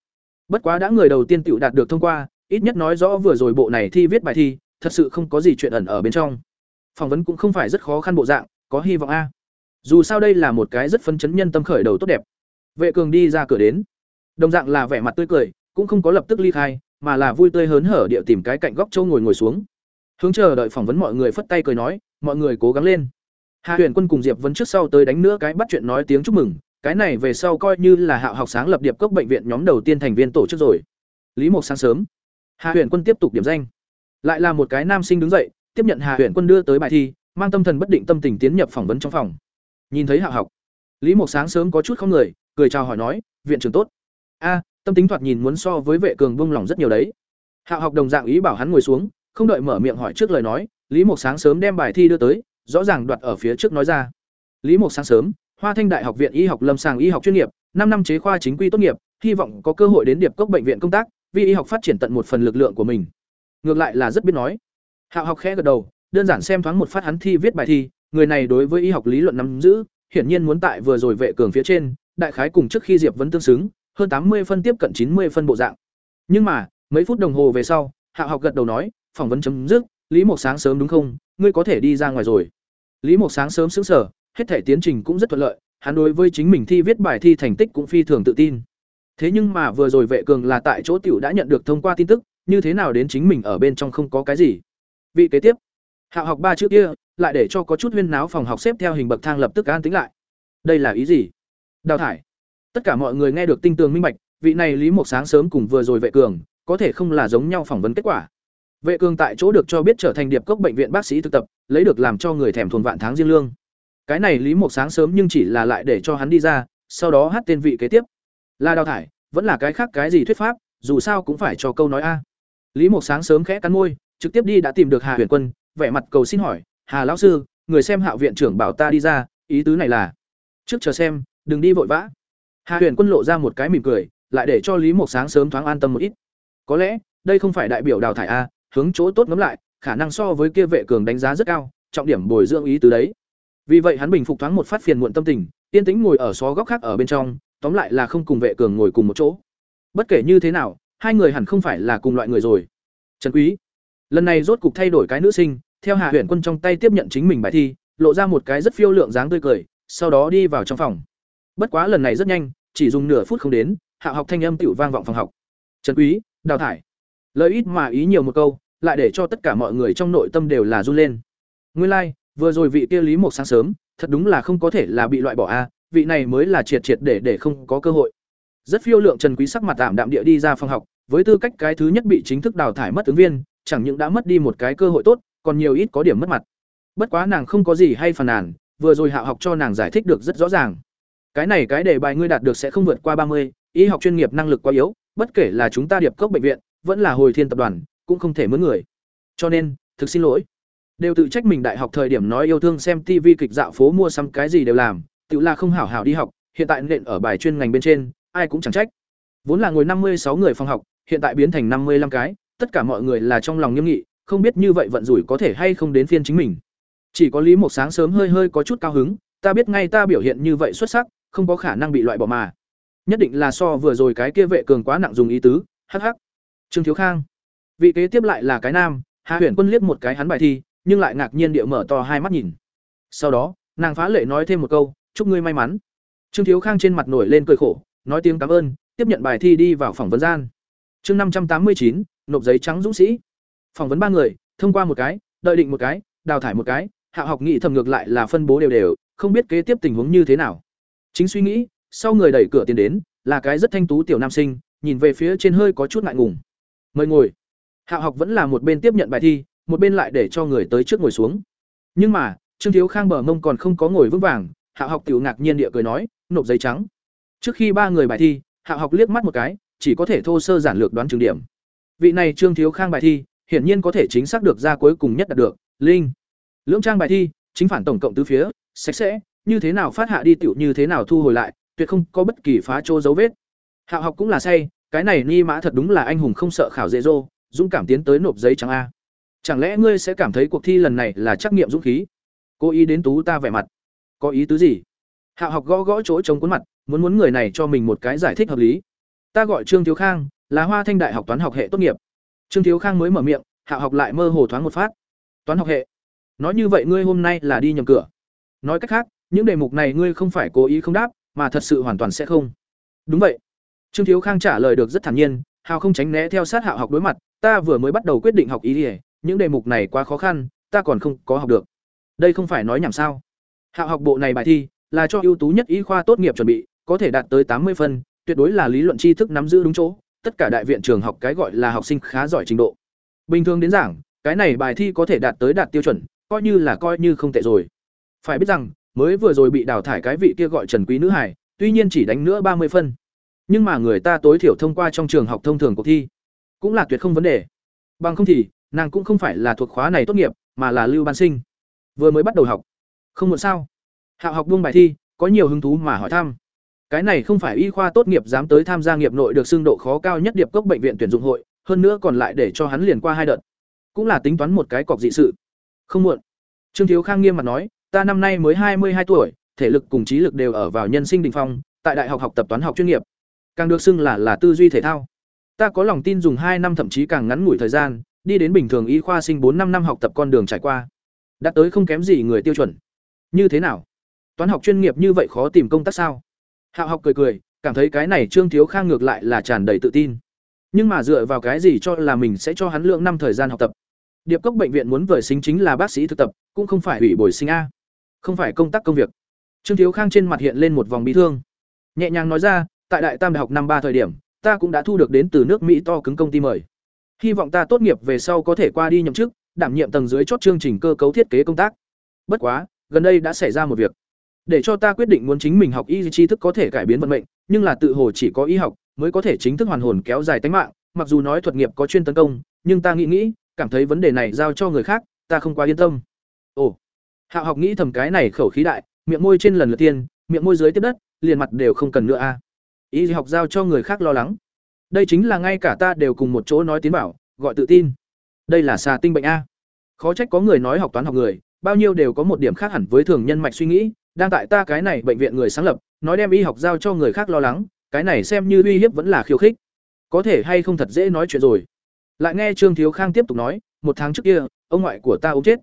Bất quá đã người đầu tiên tiểu đạt được thông qua, ít nhất nói rõ vừa rồi bộ này thi viết bài thi thật sự không có gì chuyện ẩn ở bên trong. Phỏng vấn cũng không phải rất khó khăn bộ dạng có hy vọng a. Dù sao đây là một cái rất phấn chấn nhân tâm khởi đầu tốt đẹp. Vệ cường đi ra cửa đến. Đồng dạng là vẻ mặt tươi cười cũng không có lập tức ly khai mà là vui tươi hớn hở địa tìm cái cạnh góc châu ngồi ngồi xuống. Hướng chờ đợi phỏng vấn mọi người phất tay cười nói mọi người cố gắng lên. Hạ Huyền Quân cùng Diệp Vân trước sau tới đánh nữa cái bắt chuyện nói tiếng chúc mừng, cái này về sau coi như là Hạo học sáng lập điệp cốc bệnh viện nhóm đầu tiên thành viên tổ chức rồi. Lý Mộc sáng sớm, Hạ Huyền Quân tiếp tục điểm danh. Lại là một cái nam sinh đứng dậy, tiếp nhận Hạ huyện Quân đưa tới bài thi, mang tâm thần bất định tâm tình tiến nhập phỏng vấn trong phòng. Nhìn thấy hạ học, Lý Mộc sáng sớm có chút không người, cười chào hỏi nói, "Viện trưởng tốt." "A, tâm tính thoạt nhìn muốn so với vệ cường buông lòng rất nhiều đấy." hạ học đồng dạng ý bảo hắn ngồi xuống, không đợi mở miệng hỏi trước lời nói, Lý Mộc sáng sớm đem bài thi đưa tới, rõ ràng đoạt ở phía trước nói ra. Lý Mộc sáng sớm, Hoa Thanh Đại học viện Y học lâm sàng y học chuyên nghiệp, năm năm chế khoa chính quy tốt nghiệp, hy vọng có cơ hội đến Điệp Cốc bệnh viện công tác, vì y học phát triển tận một phần lực lượng của mình. Ngược lại là rất biết nói. Hạo học khẽ gật đầu, đơn giản xem thoáng một phát hắn thi viết bài thi, người này đối với y học lý luận nắm giữ, hiển nhiên muốn tại vừa rồi vệ cường phía trên, đại khái cùng trước khi Diệp vẫn tương xứng, hơn tám mươi phân tiếp cận chín mươi phân bộ dạng. Nhưng mà, mấy phút đồng hồ về sau, Hạ học gật đầu nói, phỏng vấn chấm dứt, Lý Mộc sáng sớm đúng không? Ngươi có thể đi ra ngoài rồi. Lý Mộc sáng sớm sững sờ, hết thể tiến trình cũng rất thuận lợi, hắn đối với chính mình thi viết bài thi thành tích cũng phi thường tự tin. Thế nhưng mà vừa rồi vệ cường là tại chỗ tiểu đã nhận được thông qua tin tức, như thế nào đến chính mình ở bên trong không có cái gì. Vị kế tiếp, hạ học ba chữ kia, lại để cho có chút huyên náo phòng học xếp theo hình bậc thang lập tức an tĩnh lại. Đây là ý gì? Đào thải. Tất cả mọi người nghe được tinh tường minh bạch, vị này Lý một sáng sớm cùng vừa rồi vệ cường, có thể không là giống nhau phỏng vấn kết quả. Vệ cường tại chỗ được cho biết trở thành điệp cốc bệnh viện bác sĩ thực tập, lấy được làm cho người thèm thuần vạn tháng riêng lương. Cái này Lý một sáng sớm nhưng chỉ là lại để cho hắn đi ra, sau đó hát tên vị kế tiếp. Là đào thải, vẫn là cái khác cái gì thuyết pháp, dù sao cũng phải cho câu nói a. Lý Mộc sáng sớm khẽ cắn môi, trực tiếp đi đã tìm được Hà Huyền Quân, vẻ mặt cầu xin hỏi, "Hà lão sư, người xem Hạo viện trưởng bảo ta đi ra, ý tứ này là?" "Trước chờ xem, đừng đi vội vã." Hà Huyền Quân lộ ra một cái mỉm cười, lại để cho Lý Mộc sáng sớm thoáng an tâm một ít. Có lẽ, đây không phải đại biểu đào thải a, hướng chỗ tốt ngắm lại, khả năng so với kia vệ cường đánh giá rất cao, trọng điểm bồi dưỡng ý tứ đấy. Vì vậy hắn bình phục thoáng một phát phiền muộn tâm tình, yên tĩnh ngồi ở xó góc khác ở bên trong, tóm lại là không cùng vệ cường ngồi cùng một chỗ. Bất kể như thế nào, hai người hẳn không phải là cùng loại người rồi. Trần Quý, lần này rốt cục thay đổi cái nữ sinh, theo Hạ Huyền Quân trong tay tiếp nhận chính mình bài thi, lộ ra một cái rất phiêu lượng dáng tươi cười, sau đó đi vào trong phòng. Bất quá lần này rất nhanh, chỉ dùng nửa phút không đến, Hạ học thanh âm tiểu vang vọng phòng học. "Trần Quý, đào thải." Lời ít mà ý nhiều một câu, lại để cho tất cả mọi người trong nội tâm đều là run lên. Nguyên lai, like, vừa rồi vị kia Lý một sáng sớm, thật đúng là không có thể là bị loại bỏ a, vị này mới là triệt triệt để để không có cơ hội. Rất phiêu lượng Trần Quý sắc mặt tạm đạm địa đi ra phòng học, với tư cách cái thứ nhất bị chính thức đào thải mất ứng viên, chẳng những đã mất đi một cái cơ hội tốt, còn nhiều ít có điểm mất mặt. Bất quá nàng không có gì hay phàn nàn, vừa rồi Hạ học cho nàng giải thích được rất rõ ràng. Cái này cái đề bài ngươi đạt được sẽ không vượt qua ba mươi, y học chuyên nghiệp năng lực quá yếu, bất kể là chúng ta điệp cốc bệnh viện, vẫn là hồi thiên tập đoàn, cũng không thể mướn người. Cho nên, thực xin lỗi. Đều tự trách mình đại học thời điểm nói yêu thương xem TV kịch dạo phố mua sắm cái gì đều làm, tự là không hảo hảo đi học, hiện tại nện ở bài chuyên ngành bên trên, ai cũng chẳng trách. Vốn là ngồi năm mươi sáu người phòng học, hiện tại biến thành năm mươi 55 cái, tất cả mọi người là trong lòng nghiêm nghị, không biết như vậy vận rủi có thể hay không đến phiên chính mình. Chỉ có Lý Mộc sáng sớm hơi hơi có chút cao hứng, ta biết ngay ta biểu hiện như vậy xuất sắc, không có khả năng bị loại bỏ mà. Nhất định là so vừa rồi cái kia vệ cường quá nặng dùng ý tứ, hắc hắc. Trương Thiếu Khang. Vị kế tiếp lại là cái nam, Hà Huyền Quân liếc một cái hắn bài thi, nhưng lại ngạc nhiên địa mở to hai mắt nhìn. Sau đó, nàng phá lệ nói thêm một câu, "Chúc ngươi may mắn." Trương Thiếu Khang trên mặt nổi lên cười khổ, nói tiếng cảm ơn, tiếp nhận bài thi đi vào phỏng vấn gian. Chương năm trăm tám mươi chín, nộp giấy trắng dũng sĩ. Phỏng vấn ba người, thông qua một cái, đợi định một cái, đào thải một cái, Hạ học nghĩ thầm ngược lại là phân bố đều đều, không biết kế tiếp tình huống như thế nào. Chính suy nghĩ, sau người đẩy cửa tiến đến, là cái rất thanh tú tiểu nam sinh, nhìn về phía trên hơi có chút ngại ngùng. "Mời ngồi." Hạ học vẫn là một bên tiếp nhận bài thi, một bên lại để cho người tới trước ngồi xuống. Nhưng mà, Trương Thiếu Khang bờ mông còn không có ngồi vững vàng, Hạ học tiểu ngạc nhiên địa cười nói, "Nộp giấy trắng." Trước khi ba người bài thi, Hạ học liếc mắt một cái, chỉ có thể thô sơ giản lược đoán trường điểm. Vị này Trương Thiếu Khang bài thi, hiển nhiên có thể chính xác được ra cuối cùng nhất đạt được, linh. Lưỡng trang bài thi, chính phản tổng cộng tứ phía, sạch sẽ, như thế nào phát hạ đi tiểu như thế nào thu hồi lại, tuyệt không có bất kỳ phá trô dấu vết. Hạ học cũng là say, cái này ni mã thật đúng là anh hùng không sợ khảo dễ dô, dũng cảm tiến tới nộp giấy trắng a. Chẳng lẽ ngươi sẽ cảm thấy cuộc thi lần này là trắc nghiệm dũng khí? Cố ý đến tú ta vẻ mặt. Có ý tứ gì? Hạ học gõ gõ chỗ trống cuốn mặt, muốn muốn người này cho mình một cái giải thích hợp lý. Ta gọi Trương Thiếu Khang, là Hoa Thanh Đại học toán học hệ tốt nghiệp. Trương Thiếu Khang mới mở miệng, Hạ học lại mơ hồ thoáng một phát. Toán học hệ. Nói như vậy ngươi hôm nay là đi nhầm cửa. Nói cách khác, những đề mục này ngươi không phải cố ý không đáp, mà thật sự hoàn toàn sẽ không. Đúng vậy. Trương Thiếu Khang trả lời được rất thản nhiên, hào không tránh né theo sát Hạ học đối mặt, ta vừa mới bắt đầu quyết định học ý đi, những đề mục này quá khó khăn, ta còn không có học được. Đây không phải nói nhảm sao? Hạ học bộ này bài thi là cho ưu tú nhất y khoa tốt nghiệp chuẩn bị, có thể đạt tới tám mươi phân, tuyệt đối là lý luận tri thức nắm giữ đúng chỗ, tất cả đại viện trường học cái gọi là học sinh khá giỏi trình độ. Bình thường đến giảng, cái này bài thi có thể đạt tới đạt tiêu chuẩn, coi như là coi như không tệ rồi. Phải biết rằng, mới vừa rồi bị đào thải cái vị kia gọi Trần Quý nữ hải, tuy nhiên chỉ đánh nữa ba mươi phân. Nhưng mà người ta tối thiểu thông qua trong trường học thông thường cuộc thi, cũng là tuyệt không vấn đề. Bằng không thì, nàng cũng không phải là thuộc khóa này tốt nghiệp, mà là lưu ban sinh. Vừa mới bắt đầu học. Không muộn sao? Hạo học buông bài thi, có nhiều hứng thú mà hỏi thăm. Cái này không phải y khoa tốt nghiệp dám tới tham gia nghiệp nội được xưng độ khó cao nhất điệp cốc bệnh viện tuyển dụng hội, hơn nữa còn lại để cho hắn liền qua hai đợt. Cũng là tính toán một cái cọc dị sự. Không muộn. Trương Thiếu Khang nghiêm mặt nói, ta năm nay mới hai mươi hai tuổi, thể lực cùng trí lực đều ở vào nhân sinh đỉnh phong, tại đại học học tập toán học chuyên nghiệp, càng được xưng là là tư duy thể thao. Ta có lòng tin dùng hai năm thậm chí càng ngắn ngủi thời gian, đi đến bình thường y khoa sinh bốn năm năm học tập con đường trải qua. Đạt tới không kém gì người tiêu chuẩn. Như thế nào? Toán học chuyên nghiệp như vậy khó tìm công tác sao? Hạo học cười cười, cảm thấy cái này Trương Thiếu Khang ngược lại là tràn đầy tự tin. Nhưng mà dựa vào cái gì cho là mình sẽ cho hắn lượng năm thời gian học tập? Điệp Cốc bệnh viện muốn vời sinh chính là bác sĩ thực tập, cũng không phải ủy bồi sinh a. Không phải công tác công việc. Trương Thiếu Khang trên mặt hiện lên một vòng bí thương. Nhẹ nhàng nói ra, tại Đại Tam Đại học năm ba thời điểm, ta cũng đã thu được đến từ nước Mỹ to cứng công ty mời. Hy vọng ta tốt nghiệp về sau có thể qua đi nhậm chức, đảm nhiệm tầng dưới chốt chương trình cơ cấu thiết kế công tác. Bất quá, gần đây đã xảy ra một việc, để cho ta quyết định muốn chính mình học y tri thức có thể cải biến vận mệnh, nhưng là tự hồ chỉ có y học mới có thể chính thức hoàn hồn kéo dài tính mạng, mặc dù nói thuật nghiệp có chuyên tấn công, nhưng ta nghĩ nghĩ, cảm thấy vấn đề này giao cho người khác, ta không quá yên tâm. Ồ. Hạo học nghĩ thầm cái này khẩu khí đại, miệng môi trên lần lượt tiên, miệng môi dưới tiếp đất, liền mặt đều không cần nữa a. À. Y học giao cho người khác lo lắng. Đây chính là ngay cả ta đều cùng một chỗ nói tiến bảo, gọi tự tin. Đây là xà tinh bệnh a. Khó trách có người nói học toán học người, bao nhiêu đều có một điểm khác hẳn với thường nhân mạch suy nghĩ, đang tại ta cái này bệnh viện người sáng lập, nói đem y học giao cho người khác lo lắng, cái này xem như uy hiếp vẫn là khiêu khích. Có thể hay không thật dễ nói chuyện rồi. Lại nghe Trương Thiếu Khang tiếp tục nói, một tháng trước kia, ông ngoại của ta ốm chết.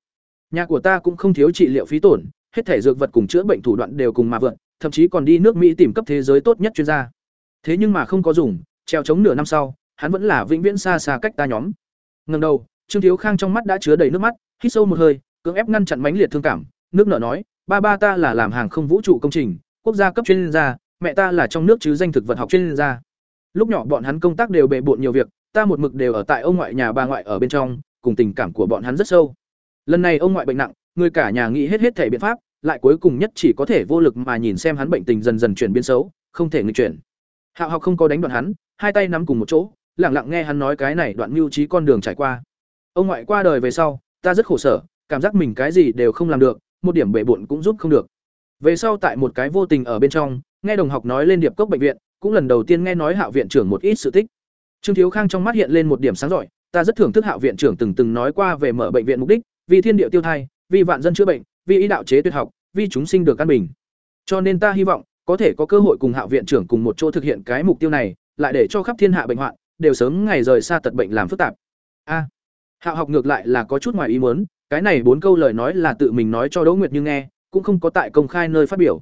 Nhà của ta cũng không thiếu trị liệu phí tổn, hết thể dược vật cùng chữa bệnh thủ đoạn đều cùng mà vượn, thậm chí còn đi nước Mỹ tìm cấp thế giới tốt nhất chuyên gia. Thế nhưng mà không có dùng, treo chống nửa năm sau, hắn vẫn là vĩnh viễn xa xa cách ta nhóm. ngần đầu, Trương Thiếu Khang trong mắt đã chứa đầy nước mắt, hít sâu một hơi, cưỡng ép ngăn chặn mánh liệt thương cảm, nước nở nói, ba ba ta là làm hàng không vũ trụ công trình, quốc gia cấp chuyên gia, mẹ ta là trong nước chứ danh thực vật học chuyên gia. Lúc nhỏ bọn hắn công tác đều bề bộn nhiều việc, ta một mực đều ở tại ông ngoại nhà bà ngoại ở bên trong, cùng tình cảm của bọn hắn rất sâu. Lần này ông ngoại bệnh nặng, người cả nhà nghĩ hết hết thể biện pháp, lại cuối cùng nhất chỉ có thể vô lực mà nhìn xem hắn bệnh tình dần dần chuyển biến xấu, không thể nghịch chuyển. Hạo Học không có đánh đoạn hắn, hai tay nắm cùng một chỗ, lặng lặng nghe hắn nói cái này đoạn mưu trí con đường trải qua. Ông ngoại qua đời về sau, ta rất khổ sở, cảm giác mình cái gì đều không làm được, một điểm bệ bộn cũng giúp không được. Về sau tại một cái vô tình ở bên trong, nghe đồng học nói lên điệp cốc bệnh viện, cũng lần đầu tiên nghe nói Hạo viện trưởng một ít sự tích. Trương Thiếu Khang trong mắt hiện lên một điểm sáng rọi, ta rất thưởng thức Hạo viện trưởng từng từng nói qua về mở bệnh viện mục đích, vì thiên địa tiêu thai, vì vạn dân chữa bệnh, vì y đạo chế tuyệt học, vì chúng sinh được căn bình. Cho nên ta hy vọng có thể có cơ hội cùng Hạo viện trưởng cùng một chỗ thực hiện cái mục tiêu này, lại để cho khắp thiên hạ bệnh hoạn đều sớm ngày rời xa tật bệnh làm phức tạp. A. Hạo học ngược lại là có chút ngoài ý muốn, cái này bốn câu lời nói là tự mình nói cho Đỗ Nguyệt Như nghe, cũng không có tại công khai nơi phát biểu.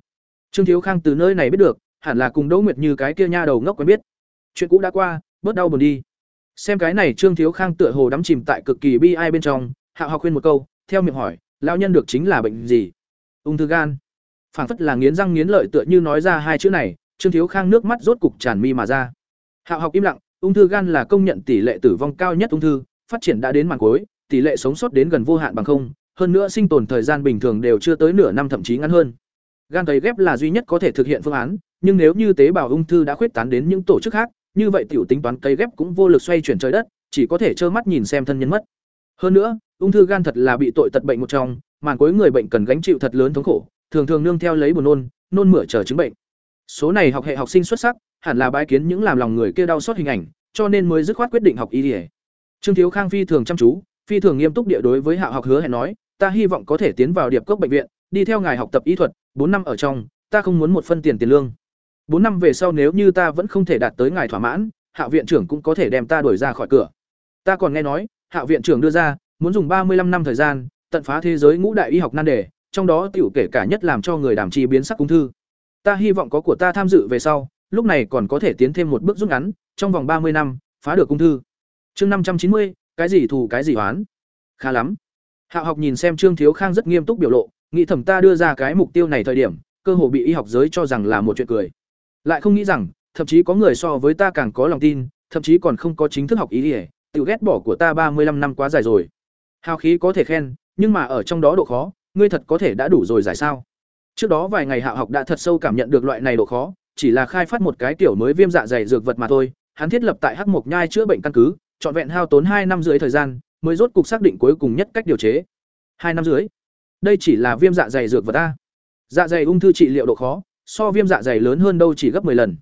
Trương Thiếu Khang từ nơi này biết được, hẳn là cùng Đỗ Nguyệt Như cái kia nha đầu ngốc quen biết. Chuyện cũ đã qua, bớt đau buồn đi. Xem cái này Trương Thiếu Khang tựa hồ đắm chìm tại cực kỳ bi ai bên trong, Hạo học khuyên một câu, theo miệng hỏi, lão nhân được chính là bệnh gì? Ung thư gan. Phảng phất là nghiến răng nghiến lợi tựa như nói ra hai chữ này, Trương Thiếu Khang nước mắt rốt cục tràn mi mà ra. Hạo học im lặng, ung thư gan là công nhận tỷ lệ tử vong cao nhất ung thư, phát triển đã đến màn cuối, tỷ lệ sống sót đến gần vô hạn bằng không, hơn nữa sinh tồn thời gian bình thường đều chưa tới nửa năm thậm chí ngắn hơn. Gan cấy ghép là duy nhất có thể thực hiện phương án, nhưng nếu như tế bào ung thư đã khuyết tán đến những tổ chức khác, như vậy tiểu tính toán cấy ghép cũng vô lực xoay chuyển trời đất, chỉ có thể trơ mắt nhìn xem thân nhân mất. Hơn nữa, ung thư gan thật là bị tội tật bệnh một trong, màn cuối người bệnh cần gánh chịu thật lớn thống khổ, thường thường nương theo lấy buồn nôn, nôn mửa chờ chứng bệnh. Số này học hệ học sinh xuất sắc, hẳn là bái kiến những làm lòng người kia đau xót hình ảnh, cho nên mới dứt khoát quyết định học y y. Trương Thiếu Khang phi thường chăm chú, phi thường nghiêm túc địa đối với Hạo học hứa hẹn nói, ta hy vọng có thể tiến vào Điệp Cốc bệnh viện, đi theo ngài học tập y thuật, bốn năm ở trong, ta không muốn một phân tiền tiền lương. bốn năm về sau nếu như ta vẫn không thể đạt tới ngài thỏa mãn, Hạo viện trưởng cũng có thể đem ta đuổi ra khỏi cửa. Ta còn nghe nói, Hạo viện trưởng đưa ra, muốn dùng ba mươi 35 năm thời gian, tận phá thế giới ngũ đại y học nan đề, trong đó tiểu kể cả nhất làm cho người đảm trì biến sắc ung thư. Ta hy vọng có của ta tham dự về sau, lúc này còn có thể tiến thêm một bước rút ngắn, trong vòng ba mươi năm, phá được ung thư. Chương năm trăm chín mươi, cái gì thù cái gì oán? Khá lắm. Hạo học nhìn xem Trương Thiếu Khang rất nghiêm túc biểu lộ, nghĩ thầm ta đưa ra cái mục tiêu này thời điểm, cơ hồ bị y học giới cho rằng là một chuyện cười. Lại không nghĩ rằng, thậm chí có người so với ta càng có lòng tin, thậm chí còn không có chính thức học ý nghĩa, tự ghét bỏ của ta ba mươi lăm năm quá dài rồi. Hào khí có thể khen, nhưng mà ở trong đó độ khó, ngươi thật có thể đã đủ rồi giải sao? Trước đó vài ngày Hạo học đã thật sâu cảm nhận được loại này độ khó, chỉ là khai phát một cái tiểu mới viêm dạ dày dược vật mà thôi, hắn thiết lập tại Hắc Mộc Nhai chữa bệnh căn cứ, trọn vẹn hao tốn hai năm rưỡi thời gian, mới rốt cục xác định cuối cùng nhất cách điều chế. Hai năm rưỡi. Đây chỉ là viêm dạ dày dược vật a. Dạ dày ung thư trị liệu độ khó, so viêm dạ dày lớn hơn đâu chỉ gấp 10 lần.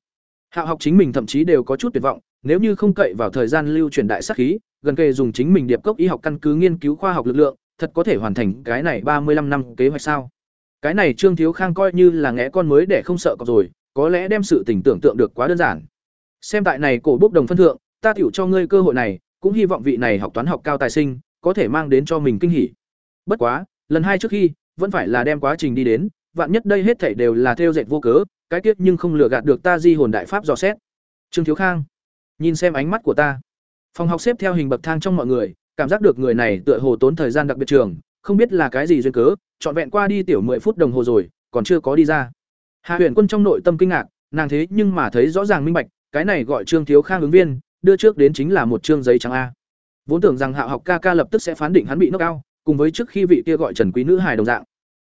Hạo học chính mình thậm chí đều có chút tuyệt vọng, nếu như không cậy vào thời gian lưu truyền đại sát khí, gần kề dùng chính mình điệp cốc y học căn cứ nghiên cứu khoa học lực lượng, thật có thể hoàn thành cái này ba mươi 35 năm kế hoạch sao? Cái này Trương Thiếu Khang coi như là ngẽ con mới để không sợ cọp rồi, có lẽ đem sự tình tưởng tượng được quá đơn giản. Xem tại này cổ bốc đồng phân thượng, ta tiểu cho ngươi cơ hội này, cũng hy vọng vị này học toán học cao tài sinh có thể mang đến cho mình kinh hỉ. Bất quá, lần hai trước khi, vẫn phải là đem quá trình đi đến, vạn nhất đây hết thảy đều là theo dệt vô cớ, cái kiếp nhưng không lừa gạt được ta di hồn đại pháp dò xét. Trương Thiếu Khang, nhìn xem ánh mắt của ta. Phòng học xếp theo hình bậc thang trong mọi người, cảm giác được người này tựa hồ tốn thời gian đặc biệt trường, không biết là cái gì duyên cớ, trọn vẹn qua đi tiểu 10 phút đồng hồ rồi, còn chưa có đi ra. Hạ Huyền Quân trong nội tâm kinh ngạc, nàng thế nhưng mà thấy rõ ràng minh bạch, cái này gọi Trương Thiếu Khang ứng viên, đưa trước đến chính là một trương giấy trắng a. Vốn tưởng rằng Hạ học ca ca lập tức sẽ phán định hắn bị knock cao cùng với trước khi vị kia gọi Trần Quý nữ hài đồng dạng.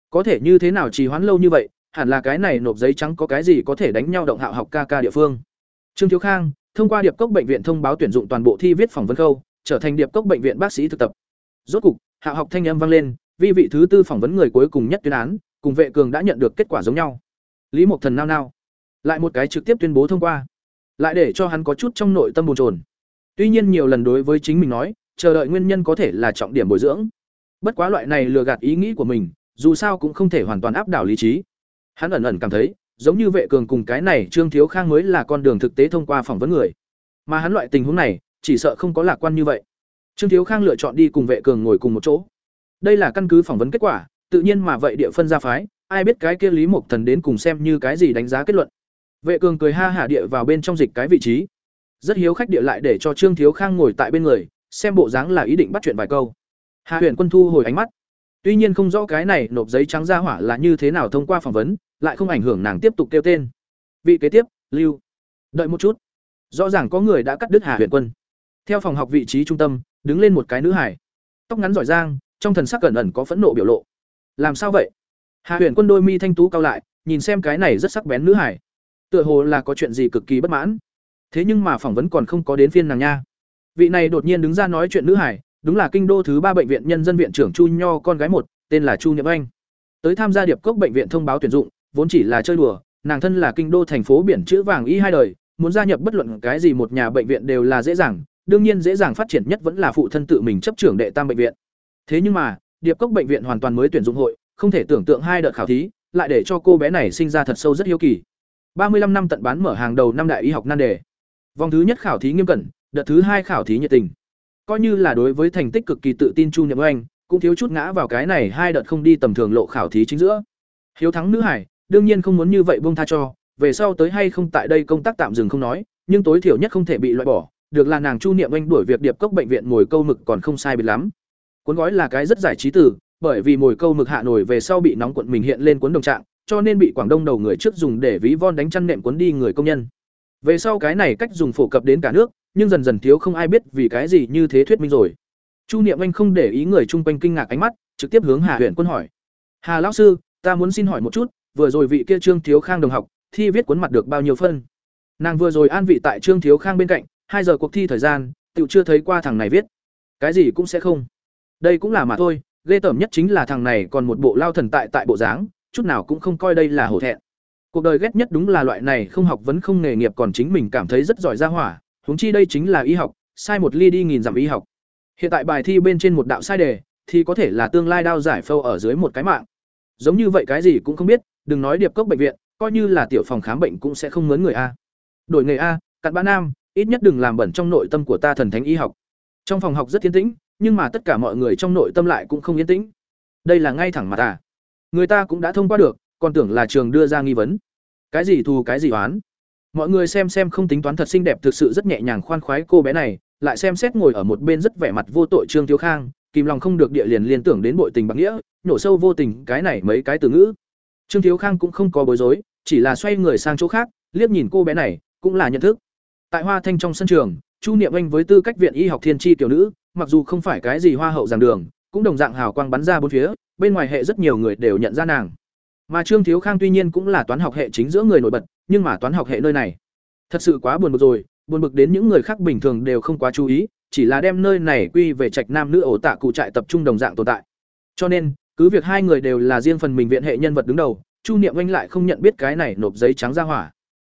Có thể như thế nào trì hoãn lâu như vậy, hẳn là cái này nộp giấy trắng có cái gì có thể đánh nhau động Hạ học ca ca địa phương. Trương Thiếu Khang, thông qua điệp cốc bệnh viện thông báo tuyển dụng toàn bộ thi viết phỏng vấn khâu, trở thành điệp cốc bệnh viện bác sĩ thực tập. Rốt cục, Hạ học thanh âm vang lên, vi vị thứ tư phỏng vấn người cuối cùng nhất tuyên án, cùng vệ cường đã nhận được kết quả giống nhau. Lý Mộc Thần nao nao, lại một cái trực tiếp tuyên bố thông qua, lại để cho hắn có chút trong nội tâm bồn chồn. Tuy nhiên nhiều lần đối với chính mình nói, chờ đợi nguyên nhân có thể là trọng điểm bồi dưỡng. Bất quá loại này lừa gạt ý nghĩ của mình, dù sao cũng không thể hoàn toàn áp đảo lý trí. Hắn ẩn ẩn cảm thấy, giống như vệ cường cùng cái này Trương Thiếu Khang mới là con đường thực tế thông qua phỏng vấn người. Mà hắn loại tình huống này, chỉ sợ không có lạc quan như vậy. Trương Thiếu Khang lựa chọn đi cùng vệ cường ngồi cùng một chỗ. Đây là căn cứ phỏng vấn kết quả, tự nhiên mà vậy địa phân ra phái, ai biết cái kia Lý Mộc Thần đến cùng xem như cái gì đánh giá kết luận. Vệ cường cười ha hả địa vào bên trong dịch cái vị trí. Rất hiếu khách địa lại để cho Trương Thiếu Khang ngồi tại bên người, xem bộ dáng là ý định bắt chuyện vài câu. Hạ Huyền Quân thu hồi ánh mắt. Tuy nhiên không rõ cái này nộp giấy trắng ra hỏa là như thế nào thông qua phỏng vấn, lại không ảnh hưởng nàng tiếp tục kêu tên. Vị kế tiếp, Lưu. Đợi một chút. Rõ ràng có người đã cắt đứt Hạ Huyền Quân. Theo phòng học vị trí trung tâm, đứng lên một cái nữ hải. Tóc ngắn giỏi giang, trong thần sắc cẩn ẩn có phẫn nộ biểu lộ. Làm sao vậy? Hạ Huyền Quân đôi mi thanh tú cao lại, nhìn xem cái này rất sắc bén nữ hải. Tựa hồ là có chuyện gì cực kỳ bất mãn. Thế nhưng mà phỏng vấn còn không có đến phiên nàng nha. Vị này đột nhiên đứng ra nói chuyện nữ hải, đúng là kinh đô thứ ba bệnh viện nhân dân viện trưởng Chu Nho con gái một, tên là Chu nhậm Anh. Tới tham gia điệp cốc bệnh viện thông báo tuyển dụng, vốn chỉ là chơi đùa, nàng thân là kinh đô thành phố biển chữ vàng y hai đời, muốn gia nhập bất luận cái gì một nhà bệnh viện đều là dễ dàng, đương nhiên dễ dàng phát triển nhất vẫn là phụ thân tự mình chấp trưởng đệ tam bệnh viện. Thế nhưng mà, điệp cốc bệnh viện hoàn toàn mới tuyển dụng hội, không thể tưởng tượng hai đợt khảo thí, lại để cho cô bé này sinh ra thật sâu rất hiếu kỳ ba mươi 35 năm tận bán mở hàng đầu năm đại y học nan đề. Vòng thứ nhất khảo thí nghiêm cẩn, đợt thứ hai khảo thí nhiệt tình. Coi như là đối với thành tích cực kỳ tự tin Chu Niệm Anh, cũng thiếu chút ngã vào cái này hai đợt không đi tầm thường lộ khảo thí chính giữa. Hiếu thắng nữ hải, đương nhiên không muốn như vậy buông tha cho, về sau tới hay không tại đây công tác tạm dừng không nói, nhưng tối thiểu nhất không thể bị loại bỏ, được là nàng Chu Niệm Anh đuổi việc điệp cốc bệnh viện ngồi câu mực còn không sai biệt lắm. Cuốn gói là cái rất giải trí tử, bởi vì mồi câu mực hạ nổi về sau bị nóng cuộn mình hiện lên cuốn đồng trạng, cho nên bị Quảng Đông đầu người trước dùng để ví von đánh chăn nệm cuốn đi người công nhân. Về sau cái này cách dùng phổ cập đến cả nước, nhưng dần dần thiếu không ai biết vì cái gì như thế thuyết minh rồi. Chu Niệm Anh không để ý người chung quanh kinh ngạc ánh mắt, trực tiếp hướng Hà Huyền Quân hỏi: "Hà lão sư, ta muốn xin hỏi một chút, vừa rồi vị kia Trương Thiếu Khang đồng học, thi viết cuốn mặt được bao nhiêu phân?" Nàng vừa rồi an vị tại Trương Thiếu Khang bên cạnh, hai giờ cuộc thi thời gian, tựu chưa thấy qua thằng này viết. Cái gì cũng sẽ không. Đây cũng là mà thôi, ghê tởm nhất chính là thằng này còn một bộ lao thần tại tại bộ dáng, chút nào cũng không coi đây là hổ thẹn. Cuộc đời ghét nhất đúng là loại này không học vấn không nghề nghiệp còn chính mình cảm thấy rất giỏi ra hỏa, huống chi đây chính là y học, sai một ly đi nghìn dặm y học. Hiện tại bài thi bên trên một đạo sai đề, thì có thể là tương lai đao giải phâu ở dưới một cái mạng. Giống như vậy cái gì cũng không biết, đừng nói điệp cốc bệnh viện, coi như là tiểu phòng khám bệnh cũng sẽ không mướn người a. Đổi nghề a, cặn bã nam, ít nhất đừng làm bẩn trong nội tâm của ta thần thánh y học. Trong phòng học rất yên tĩnh, nhưng mà tất cả mọi người trong nội tâm lại cũng không yên tĩnh. Đây là ngay thẳng mặt à? Người ta cũng đã thông qua được, còn tưởng là trường đưa ra nghi vấn. Cái gì thù cái gì oán? Mọi người xem xem không tính toán thật xinh đẹp thực sự rất nhẹ nhàng khoan khoái cô bé này, lại xem xét ngồi ở một bên rất vẻ mặt vô tội Trương Thiếu Khang, kìm lòng không được địa liền liên tưởng đến bội tình bạc nghĩa, nhổ sâu vô tình cái này mấy cái từ ngữ. Trương Thiếu Khang cũng không có bối rối, chỉ là xoay người sang chỗ khác, liếc nhìn cô bé này, cũng là nhận thức. Tại Hoa Thanh trong sân trường, Chu Niệm Anh với tư cách viện y học thiên chi tiểu nữ, mặc dù không phải cái gì hoa hậu giảng đường, cũng đồng dạng hào quang bắn ra bốn phía, bên ngoài hệ rất nhiều người đều nhận ra nàng. Mà Trương Thiếu Khang tuy nhiên cũng là toán học hệ chính giữa người nổi bật, nhưng mà toán học hệ nơi này, thật sự quá buồn bực rồi, buồn bực đến những người khác bình thường đều không quá chú ý, chỉ là đem nơi này quy về trạch nam nữ ổ tạ cụ trại tập trung đồng dạng tồn tại. Cho nên, cứ việc hai người đều là riêng phần mình viện hệ nhân vật đứng đầu, Chu Niệm Anh lại không nhận biết cái này nộp giấy trắng ra hỏa.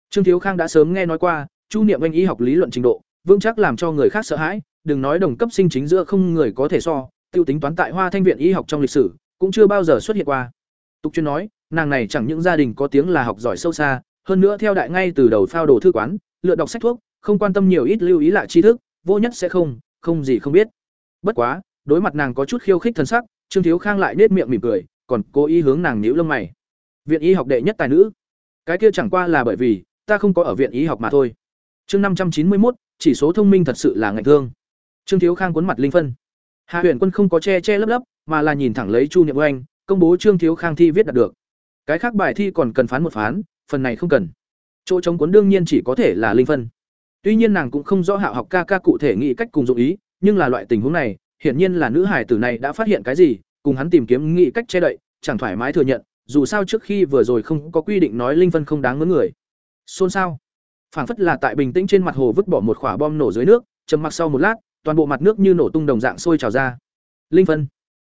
Trương Thiếu Khang đã sớm nghe nói qua, Chu Niệm Anh y học lý luận trình độ, vững chắc làm cho người khác sợ hãi, đừng nói đồng cấp sinh chính giữa không người có thể so, tiêu tính toán tại Hoa Thanh viện y học trong lịch sử, cũng chưa bao giờ xuất hiện qua. Tục chuyên nói, nàng này chẳng những gia đình có tiếng là học giỏi sâu xa, hơn nữa theo đại ngay từ đầu phao đồ thư quán, lựa đọc sách thuốc, không quan tâm nhiều ít lưu ý lại tri thức, vô nhất sẽ không, không gì không biết. Bất quá, đối mặt nàng có chút khiêu khích thần sắc, Trương Thiếu Khang lại nết miệng mỉm cười, còn cố ý hướng nàng nhíu lông mày. Viện y học đệ nhất tài nữ, cái kia chẳng qua là bởi vì ta không có ở viện y học mà thôi. Chương năm trăm chín mươi một, chỉ số thông minh thật sự là ngạnh thương. Trương Thiếu Khang cuốn mặt linh phân. Hạ Huyền Quân không có che che lấp lấp, mà là nhìn thẳng lấy Chu Niệm Oanh, công bố Trương Thiếu Khang thi viết đạt được. Cái khác bài thi còn cần phán một phán, phần này không cần. Chỗ chống cuốn đương nhiên chỉ có thể là linh phân. Tuy nhiên nàng cũng không rõ Hạo học ca ca cụ thể nghĩ cách cùng dụng ý, nhưng là loại tình huống này, hiển nhiên là nữ hải tử này đã phát hiện cái gì, cùng hắn tìm kiếm nghĩ cách che đậy, chẳng thoải mái thừa nhận, dù sao trước khi vừa rồi không có quy định nói linh phân không đáng mướn người. Xôn xao. Phảng phất là tại bình tĩnh trên mặt hồ vứt bỏ một quả bom nổ dưới nước, trầm mặc sau một lát, toàn bộ mặt nước như nổ tung đồng dạng sôi trào ra. Linh phân.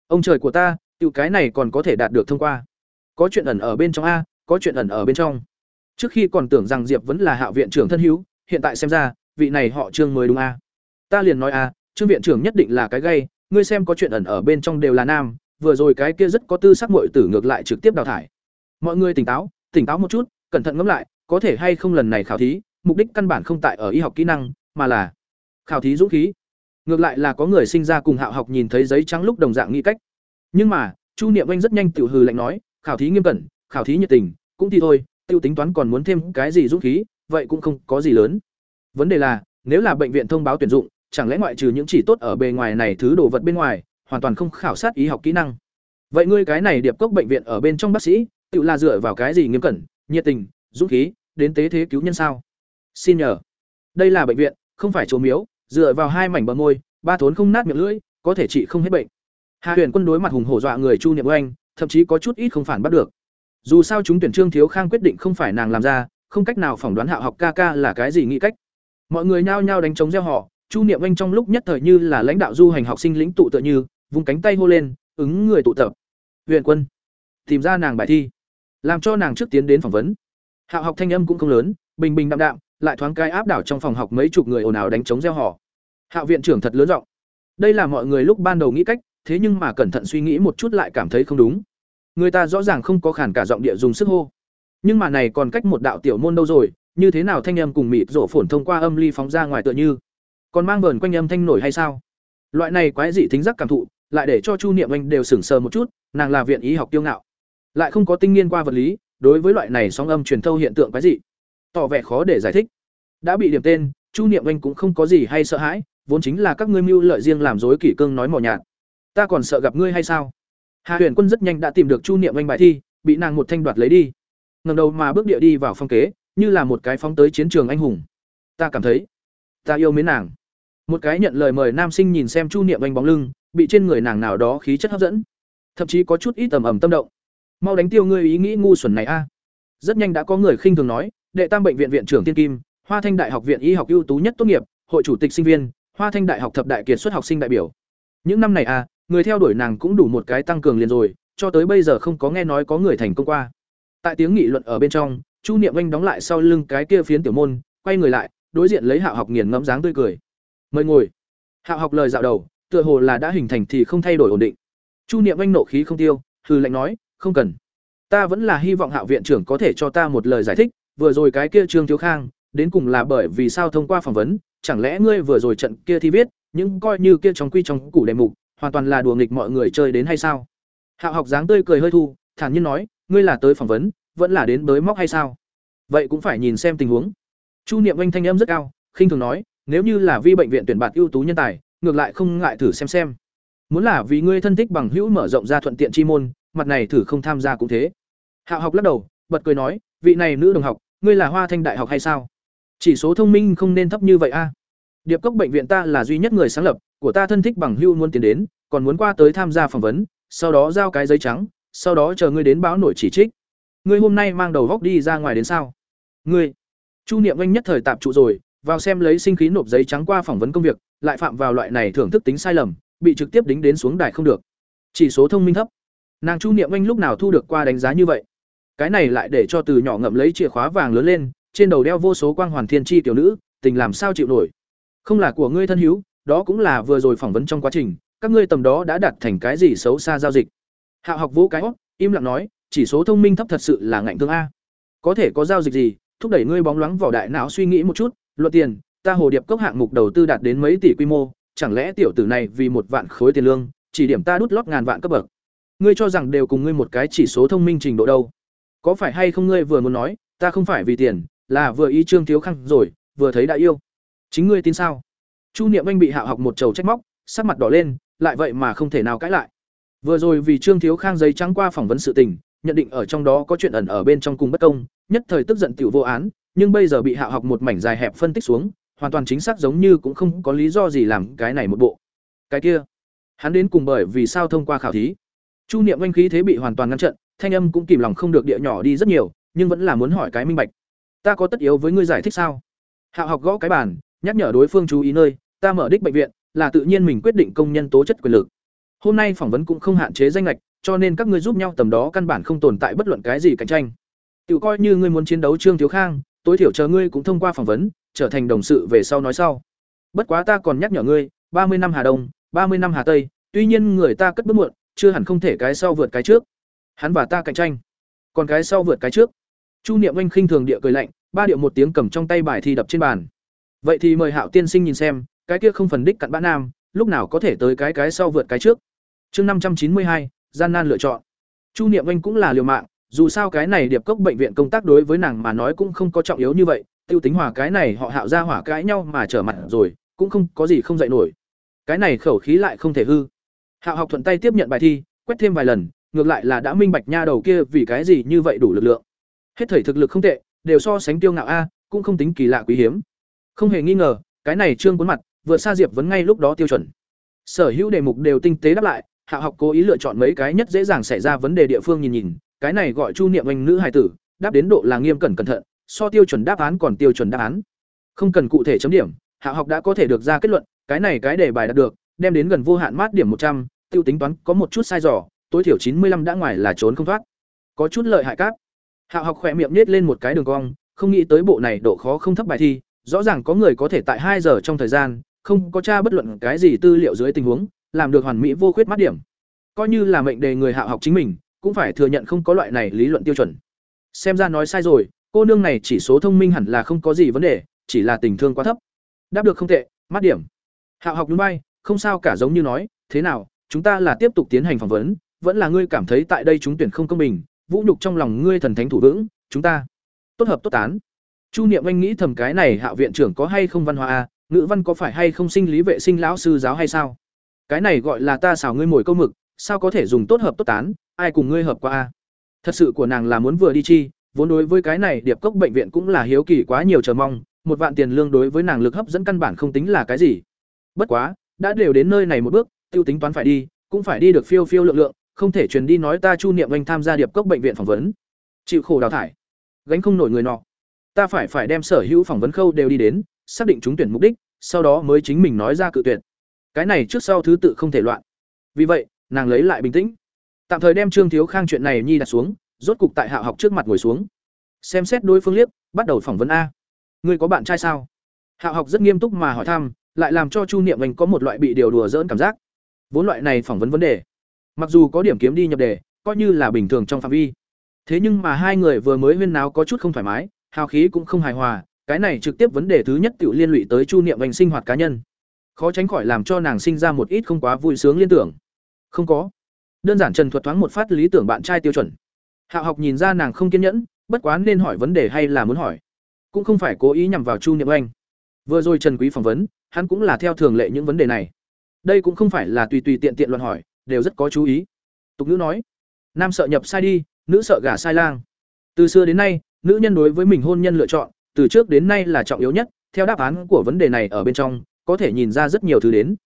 Ông trời của ta, tiểu cái này còn có thể đạt được thông qua. Có chuyện ẩn ở bên trong a, có chuyện ẩn ở bên trong. Trước khi còn tưởng rằng Diệp vẫn là hạ viện trưởng thân hữu, hiện tại xem ra, vị này họ Trương mới đúng a. Ta liền nói a, Trương viện trưởng nhất định là cái gay, ngươi xem có chuyện ẩn ở bên trong đều là nam, vừa rồi cái kia rất có tư sắc muội tử ngược lại trực tiếp đào thải. Mọi người tỉnh táo, tỉnh táo một chút, cẩn thận ngẫm lại, có thể hay không lần này khảo thí, mục đích căn bản không tại ở y học kỹ năng, mà là khảo thí dũng khí. Ngược lại là có người sinh ra cùng Hạo học nhìn thấy giấy trắng lúc đồng dạng nghĩ cách. Nhưng mà, Chu Niệm Anh rất nhanh tiểu hừ lạnh nói, khảo thí nghiêm cẩn, khảo thí nhiệt tình, cũng thì thôi, tiêu tính toán còn muốn thêm cái gì dũng khí, vậy cũng không có gì lớn. Vấn đề là, nếu là bệnh viện thông báo tuyển dụng, chẳng lẽ ngoại trừ những chỉ tốt ở bề ngoài này thứ đồ vật bên ngoài, hoàn toàn không khảo sát y học kỹ năng. Vậy ngươi cái này điệp cốc bệnh viện ở bên trong bác sĩ, tự là dựa vào cái gì nghiêm cẩn, nhiệt tình, dũng khí, đến tế thế cứu nhân sao? Xin nhờ. Đây là bệnh viện, không phải chỗ miếu, dựa vào hai mảnh bờ môi, ba thốn không nát miệng lưỡi, có thể trị không hết bệnh. Hà Huyền Quân đối mặt hùng hổ dọa người Chu Niệm Oanh, thậm chí có chút ít không phản bắt được. Dù sao chúng tuyển Trương Thiếu Khang quyết định không phải nàng làm ra, không cách nào phỏng đoán Hạo học ca ca là cái gì nghĩ cách. Mọi người nhao nhao đánh trống reo họ, Chu Niệm Anh trong lúc nhất thời như là lãnh đạo du hành học sinh lĩnh tụ tựa như, vung cánh tay hô lên, ứng người tụ tập. Huyền Quân, tìm ra nàng bài thi, làm cho nàng trước tiến đến phỏng vấn. Hạo học thanh âm cũng không lớn, bình bình đạm đạm, lại thoáng cái áp đảo trong phòng học mấy chục người ồn ào đánh trống reo hò. Hạo viện trưởng thật lớn giọng. Đây là mọi người lúc ban đầu nghĩ cách, thế nhưng mà cẩn thận suy nghĩ một chút lại cảm thấy không đúng. Người ta rõ ràng không có khản cả giọng địa dùng sức hô. Nhưng mà này còn cách một đạo tiểu môn đâu rồi, như thế nào thanh âm cùng mịt rộ phồn thông qua âm ly phóng ra ngoài tựa như còn mang vờn quanh âm thanh nổi hay sao loại này quái dị thính giác cảm thụ lại để cho chu niệm anh đều sửng sờ một chút nàng là viện y học tiêu ngạo lại không có tinh nghiên qua vật lý đối với loại này sóng âm truyền thâu hiện tượng quái dị tỏ vẻ khó để giải thích. Đã bị điểm tên, chu niệm anh cũng không có gì hay sợ hãi, vốn chính là các ngươi mưu lợi riêng làm dối kỷ cương nói mỏ nhạt. Ta còn sợ gặp ngươi hay sao? Hà huyền quân rất nhanh đã tìm được chu niệm anh bài thi, bị nàng một thanh đoạt lấy đi. Ngầm đầu mà bước địa đi vào phong kế, như là một cái phóng tới chiến trường anh hùng. Ta cảm thấy, ta yêu mến nàng. Một cái nhận lời mời nam sinh nhìn xem chu niệm anh bóng lưng, bị trên người nàng nào đó khí chất hấp dẫn. Thậm chí có chút ít tầm ầm tâm động. Mau đánh tiêu ngươi ý nghĩ ngu xuẩn này a. Rất nhanh đã có người khinh thường nói đệ tam bệnh viện viện trưởng tiên kim, hoa thanh đại học viện y học ưu tú nhất tốt nghiệp, hội chủ tịch sinh viên, hoa thanh đại học thập đại kiệt xuất học sinh đại biểu. Những năm này à người theo đuổi nàng cũng đủ một cái tăng cường liền rồi, cho tới bây giờ không có nghe nói có người thành công qua. Tại tiếng nghị luận ở bên trong, chu niệm anh đóng lại sau lưng cái kia phiến tiểu môn, quay người lại, đối diện lấy hạo học nghiền ngẫm dáng tươi cười. Mời ngồi. Hạo học lời dạo đầu, tựa hồ là đã hình thành thì không thay đổi ổn định. Chu niệm anh nộ khí không tiêu hư lệnh nói, không cần. Ta vẫn là hy vọng hạo viện trưởng có thể cho ta một lời giải thích vừa rồi cái kia trương thiếu khang, đến cùng là bởi vì sao thông qua phỏng vấn, chẳng lẽ ngươi vừa rồi trận kia thi viết những coi như kia trong quy trong củ đề mục, hoàn toàn là đùa nghịch mọi người chơi đến hay sao? Hạo học dáng tươi cười hơi thu, thản nhiên nói, ngươi là tới phỏng vấn, vẫn là đến bới móc hay sao? Vậy cũng phải nhìn xem tình huống. Chu niệm anh thanh âm rất cao, khinh thường nói, nếu như là vi bệnh viện tuyển bạt ưu tú nhân tài, ngược lại không ngại thử xem xem. Muốn là vì ngươi thân thích bằng hữu mở rộng ra thuận tiện chi môn, mặt này thử không tham gia cũng thế. Hạo học lắc đầu, bật cười nói, vị này nữ đồng học ngươi là hoa thanh đại học hay sao? Chỉ số thông minh không nên thấp như vậy a. Điệp cốc bệnh viện ta là duy nhất người sáng lập, của ta thân thích bằng hữu muốn tiến đến, còn muốn qua tới tham gia phỏng vấn, sau đó giao cái giấy trắng, sau đó chờ ngươi đến báo nổi chỉ trích. Ngươi hôm nay mang đầu góc đi ra ngoài đến sao? Ngươi, chu niệm anh nhất thời tạm trụ rồi, vào xem lấy sinh khí nộp giấy trắng qua phỏng vấn công việc, lại phạm vào loại này thưởng thức tính sai lầm, bị trực tiếp đính đến xuống đài không được. Chỉ số thông minh thấp. Nàng chu niệm anh lúc nào thu được qua đánh giá như vậy? Cái này lại để cho từ nhỏ ngậm lấy chìa khóa vàng lớn lên, trên đầu đeo vô số quang hoàn thiên tri tiểu nữ, tình làm sao chịu nổi. Không là của ngươi thân hữu, đó cũng là vừa rồi phỏng vấn trong quá trình, các ngươi tầm đó đã đạt thành cái gì xấu xa giao dịch. Hạ học vũ cái im lặng nói, chỉ số thông minh thấp thật sự là ngạnh thương a. Có thể có giao dịch gì, thúc đẩy ngươi bóng loáng vỏ đại não suy nghĩ một chút luật tiền, ta hồ điệp cốc hạng mục đầu tư đạt đến mấy tỷ quy mô, chẳng lẽ tiểu tử này vì một vạn khối tiền lương, chỉ điểm ta đút lót ngàn vạn cấp bậc. Ngươi cho rằng đều cùng ngươi một cái chỉ số thông minh trình độ đâu có phải hay không ngươi vừa muốn nói, ta không phải vì tiền, là vừa ý trương thiếu khăn rồi, vừa thấy đã yêu. Chính ngươi tin sao? Chu niệm anh bị hạ học một chầu trách móc, sắc mặt đỏ lên, lại vậy mà không thể nào cãi lại. Vừa rồi vì trương thiếu khang giấy trắng qua phỏng vấn sự tình, nhận định ở trong đó có chuyện ẩn ở bên trong cùng bất công, nhất thời tức giận tiểu vô án, nhưng bây giờ bị hạ học một mảnh dài hẹp phân tích xuống, hoàn toàn chính xác giống như cũng không có lý do gì làm cái này một bộ. Cái kia, hắn đến cùng bởi vì sao thông qua khảo thí? Chu niệm anh khí thế bị hoàn toàn ngăn chặn thanh âm cũng kìm lòng không được địa nhỏ đi rất nhiều, nhưng vẫn là muốn hỏi cái minh bạch. Ta có tất yếu với ngươi giải thích sao? Hạo học gõ cái bàn, nhắc nhở đối phương chú ý nơi, ta mở đích bệnh viện, là tự nhiên mình quyết định công nhân tố chất quyền lực. Hôm nay phỏng vấn cũng không hạn chế danh lệch cho nên các ngươi giúp nhau tầm đó căn bản không tồn tại bất luận cái gì cạnh tranh. Tự coi như ngươi muốn chiến đấu trương thiếu khang, tối thiểu chờ ngươi cũng thông qua phỏng vấn, trở thành đồng sự về sau nói sau. Bất quá ta còn nhắc nhở ngươi, ba mươi năm hà đông, ba mươi năm hà tây, tuy nhiên người ta cất bước muộn, chưa hẳn không thể cái sau vượt cái trước hắn và ta cạnh tranh. Còn cái sau vượt cái trước. Chu niệm anh khinh thường địa cười lạnh, ba điệu một tiếng cầm trong tay bài thi đập trên bàn. Vậy thì mời hạo tiên sinh nhìn xem, cái kia không phần đích cặn bã nam, lúc nào có thể tới cái cái sau vượt cái trước? Chương năm trăm chín mươi hai, gian nan lựa chọn. Chu niệm anh cũng là liều mạng, dù sao cái này điệp cốc bệnh viện công tác đối với nàng mà nói cũng không có trọng yếu như vậy, tiêu tính hòa cái này họ hạo ra hỏa cãi nhau mà trở mặt rồi, cũng không có gì không dạy nổi. Cái này khẩu khí lại không thể hư. Hạo học thuận tay tiếp nhận bài thi, quét thêm vài lần ngược lại là đã minh bạch nha đầu kia vì cái gì như vậy đủ lực lượng. Hết thảy thực lực không tệ, đều so sánh tiêu ngạo a, cũng không tính kỳ lạ quý hiếm. Không hề nghi ngờ, cái này trương cuốn mặt, vượt xa diệp vấn ngay lúc đó tiêu chuẩn. Sở hữu đề mục đều tinh tế đáp lại, hạ học cố ý lựa chọn mấy cái nhất dễ dàng xảy ra vấn đề địa phương nhìn nhìn, cái này gọi chu niệm anh nữ hài tử, đáp đến độ là nghiêm cẩn cẩn thận, so tiêu chuẩn đáp án còn tiêu chuẩn đáp án. Không cần cụ thể chấm điểm, hạ học đã có thể được ra kết luận, cái này cái đề bài đạt được, đem đến gần vô hạn mát điểm một trăm, tiêu tính toán có một chút sai dò tối thiểu chín mươi 95 đã ngoài là trốn không thoát. Có chút lợi hại cáp. Hạo học khỏe miệng nết lên một cái đường cong, không nghĩ tới bộ này độ khó không thấp bài thi, rõ ràng có người có thể tại hai giờ trong thời gian, không có tra bất luận cái gì tư liệu dưới tình huống, làm được hoàn mỹ vô khuyết mắt điểm. Coi như là mệnh đề người Hạo học chính mình, cũng phải thừa nhận không có loại này lý luận tiêu chuẩn. Xem ra nói sai rồi, cô nương này chỉ số thông minh hẳn là không có gì vấn đề, chỉ là tình thương quá thấp. Đáp được không tệ, mắt điểm. Hạo học núi bay không sao cả giống như nói, thế nào, chúng ta là tiếp tục tiến hành phỏng vấn vẫn là ngươi cảm thấy tại đây chúng tuyển không công bình, vũ nhục trong lòng ngươi thần thánh thủ vững, chúng ta. Tốt hợp tốt tán. Chu niệm anh nghĩ thầm cái này hạ viện trưởng có hay không văn hóa a ngữ văn có phải hay không sinh lý vệ sinh lão sư giáo hay sao? Cái này gọi là ta xảo ngươi mồi câu mực, sao có thể dùng tốt hợp tốt tán, ai cùng ngươi hợp qua a thật sự của nàng là muốn vừa đi chi, vốn đối với cái này điệp cốc bệnh viện cũng là hiếu kỳ quá nhiều chờ mong, một vạn tiền lương đối với nàng lực hấp dẫn căn bản không tính là cái gì. Bất quá, đã đều đến nơi này một bước, tiêu tính toán phải đi, cũng phải đi được phiêu phiêu lượng lượng không thể truyền đi nói ta chu niệm anh tham gia điệp cốc bệnh viện phỏng vấn. Chịu khổ đào thải. Gánh không nổi người nọ. Ta phải phải đem sở hữu phỏng vấn khâu đều đi đến, xác định trúng tuyển mục đích, sau đó mới chính mình nói ra cự tuyển cái này trước sau thứ tự không thể loạn. Vì vậy, nàng lấy lại bình tĩnh. Tạm thời đem trương thiếu khang chuyện này nhi đặt xuống, rốt cục tại hạ học trước mặt ngồi xuống. Xem xét đối phương liếc, bắt đầu phỏng vấn a. Ngươi có bạn trai sao? Hạ học rất nghiêm túc mà hỏi thăm, lại làm cho chu niệm anh có một loại bị điều đùa dỡn cảm giác. Vốn loại này phỏng vấn vấn đề mặc dù có điểm kiếm đi nhập đề, coi như là bình thường trong phạm vi. Thế nhưng mà hai người vừa mới huyên náo có chút không thoải mái, hào khí cũng không hài hòa, cái này trực tiếp vấn đề thứ nhất tự liên lụy tới chu niệm anh sinh hoạt cá nhân. Khó tránh khỏi làm cho nàng sinh ra một ít không quá vui sướng liên tưởng. Không có. Đơn giản trần thuật thoáng một phát lý tưởng bạn trai tiêu chuẩn. Hạo học nhìn ra nàng không kiên nhẫn, bất quá nên hỏi vấn đề hay là muốn hỏi. Cũng không phải cố ý nhằm vào chu niệm anh. Vừa rồi trần quý phỏng vấn, hắn cũng là theo thường lệ những vấn đề này. Đây cũng không phải là tùy tùy tiện tiện luận hỏi đều rất có chú ý. Tục ngữ nói, nam sợ nhập sai đi, nữ sợ gả sai lang. Từ xưa đến nay, nữ nhân đối với mình hôn nhân lựa chọn, từ trước đến nay là trọng yếu nhất, theo đáp án của vấn đề này ở bên trong, có thể nhìn ra rất nhiều thứ đến.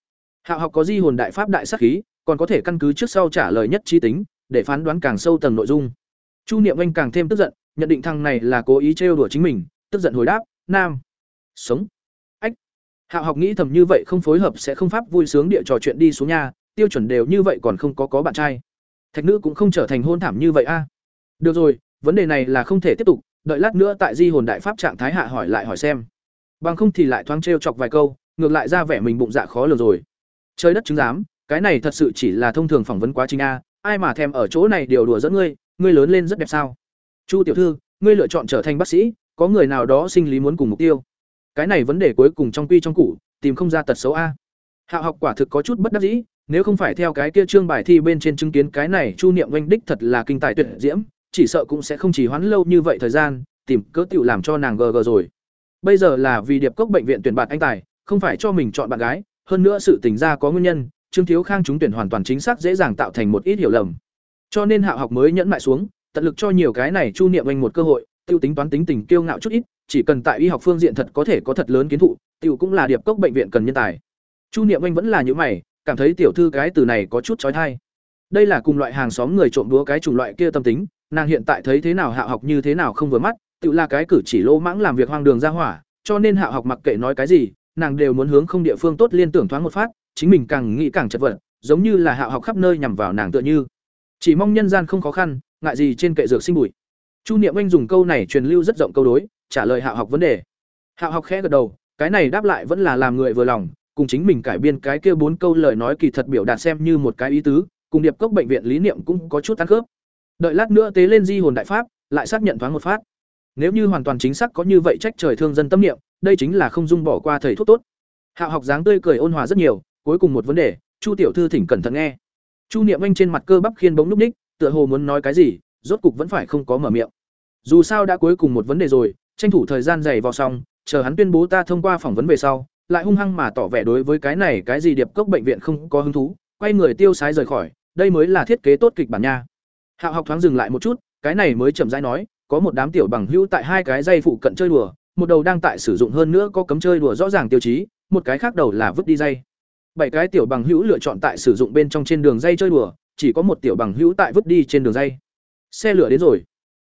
Hạo học có di hồn đại pháp đại sắc khí, còn có thể căn cứ trước sau trả lời nhất trí tính, để phán đoán càng sâu tầng nội dung. Chu niệm anh càng thêm tức giận, nhận định thằng này là cố ý trêu đùa chính mình, tức giận hồi đáp, nam. Sống. Ách. Hạo học nghĩ thầm như vậy không phối hợp sẽ không pháp vui sướng địa trò chuyện đi xuống nhà tiêu chuẩn đều như vậy còn không có có bạn trai. Thạch nữ cũng không trở thành hôn thảm như vậy a. Được rồi, vấn đề này là không thể tiếp tục, đợi lát nữa tại di hồn đại pháp trạng thái hạ hỏi lại hỏi xem. Bằng không thì lại thoáng t chọc vài câu, ngược lại ra vẻ mình bụng dạ khó lường rồi. Trời đất chứng giám, cái này thật sự chỉ là thông thường phỏng vấn quá trình a, ai mà thèm ở chỗ này điều đùa dẫn ngươi ngươi lớn lên rất đẹp sao? Chu tiểu thư, ngươi lựa chọn trở thành bác sĩ, có người nào đó sinh lý muốn cùng mục tiêu? Cái này vấn đề cuối cùng trong quy trong củ, tìm không ra tật xấu a. Hạ học quả thực có chút bất đắc dĩ nếu không phải theo cái kia trương bài thi bên trên chứng kiến cái này chu niệm oanh đích thật là kinh tài tuyệt diễm, chỉ sợ cũng sẽ không chỉ hoãn lâu như vậy thời gian, tìm cớ tiểu làm cho nàng gờ gờ rồi. Bây giờ là vì điệp cốc bệnh viện tuyển bạn anh tài, không phải cho mình chọn bạn gái, hơn nữa sự tình ra có nguyên nhân, trương thiếu khang trúng tuyển hoàn toàn chính xác dễ dàng tạo thành một ít hiểu lầm. Cho nên hạ học mới nhẫn mại xuống, tận lực cho nhiều cái này chu niệm anh một cơ hội, tiêu tính toán tính tình kiêu ngạo chút ít, chỉ cần tại y học phương diện thật có thể có thật lớn kiến thụ, tiêu cũng là điệp cốc bệnh viện cần nhân tài. Chu niệm anh vẫn là những mày cảm thấy tiểu thư cái từ này có chút trói thai. Đây là cùng loại hàng xóm người trộm đúa cái chủng loại kia tâm tính, nàng hiện tại thấy thế nào hạ học như thế nào không vừa mắt, tự là cái cử chỉ lỗ mãng làm việc hoang đường ra hỏa, cho nên hạ học mặc kệ nói cái gì, nàng đều muốn hướng không địa phương tốt liên tưởng thoáng một phát, chính mình càng nghĩ càng chật vật, giống như là hạ học khắp nơi nhằm vào nàng tựa như. Chỉ mong nhân gian không khó khăn, ngại gì trên kệ dược sinh bụi. Chu niệm anh dùng câu này truyền lưu rất rộng câu đối, trả lời hạ học vấn đề. Hạ học khẽ gật đầu, cái này đáp lại vẫn là làm người vừa lòng cùng chính mình cải biên cái kia bốn câu lời nói kỳ thật biểu đạt xem như một cái ý tứ, cùng điệp cốc bệnh viện lý niệm cũng có chút tăng khớp. Đợi lát nữa tế lên di hồn đại pháp, lại xác nhận thoáng một phát. Nếu như hoàn toàn chính xác có như vậy trách trời thương dân tâm niệm, đây chính là không dung bỏ qua thầy thuốc tốt. Hạ học dáng tươi cười ôn hòa rất nhiều, cuối cùng một vấn đề, chu tiểu thư thỉnh cẩn thận nghe. Chu niệm anh trên mặt cơ bắp khiên bóng núp ních, tựa hồ muốn nói cái gì, rốt cục vẫn phải không có mở miệng. Dù sao đã cuối cùng một vấn đề rồi, tranh thủ thời gian dày vào xong, chờ hắn tuyên bố ta thông qua phỏng vấn về sau lại hung hăng mà tỏ vẻ đối với cái này cái gì điệp cốc bệnh viện không có hứng thú, quay người tiêu sái rời khỏi, đây mới là thiết kế tốt kịch bản nha. Hạo học thoáng dừng lại một chút, cái này mới chậm rãi nói, có một đám tiểu bằng hữu tại hai cái dây phụ cận chơi đùa, một đầu đang tại sử dụng hơn nữa có cấm chơi đùa rõ ràng tiêu chí, một cái khác đầu là vứt đi dây. Bảy cái tiểu bằng hữu lựa chọn tại sử dụng bên trong trên đường dây chơi đùa, chỉ có một tiểu bằng hữu tại vứt đi trên đường dây. Xe lửa đến rồi.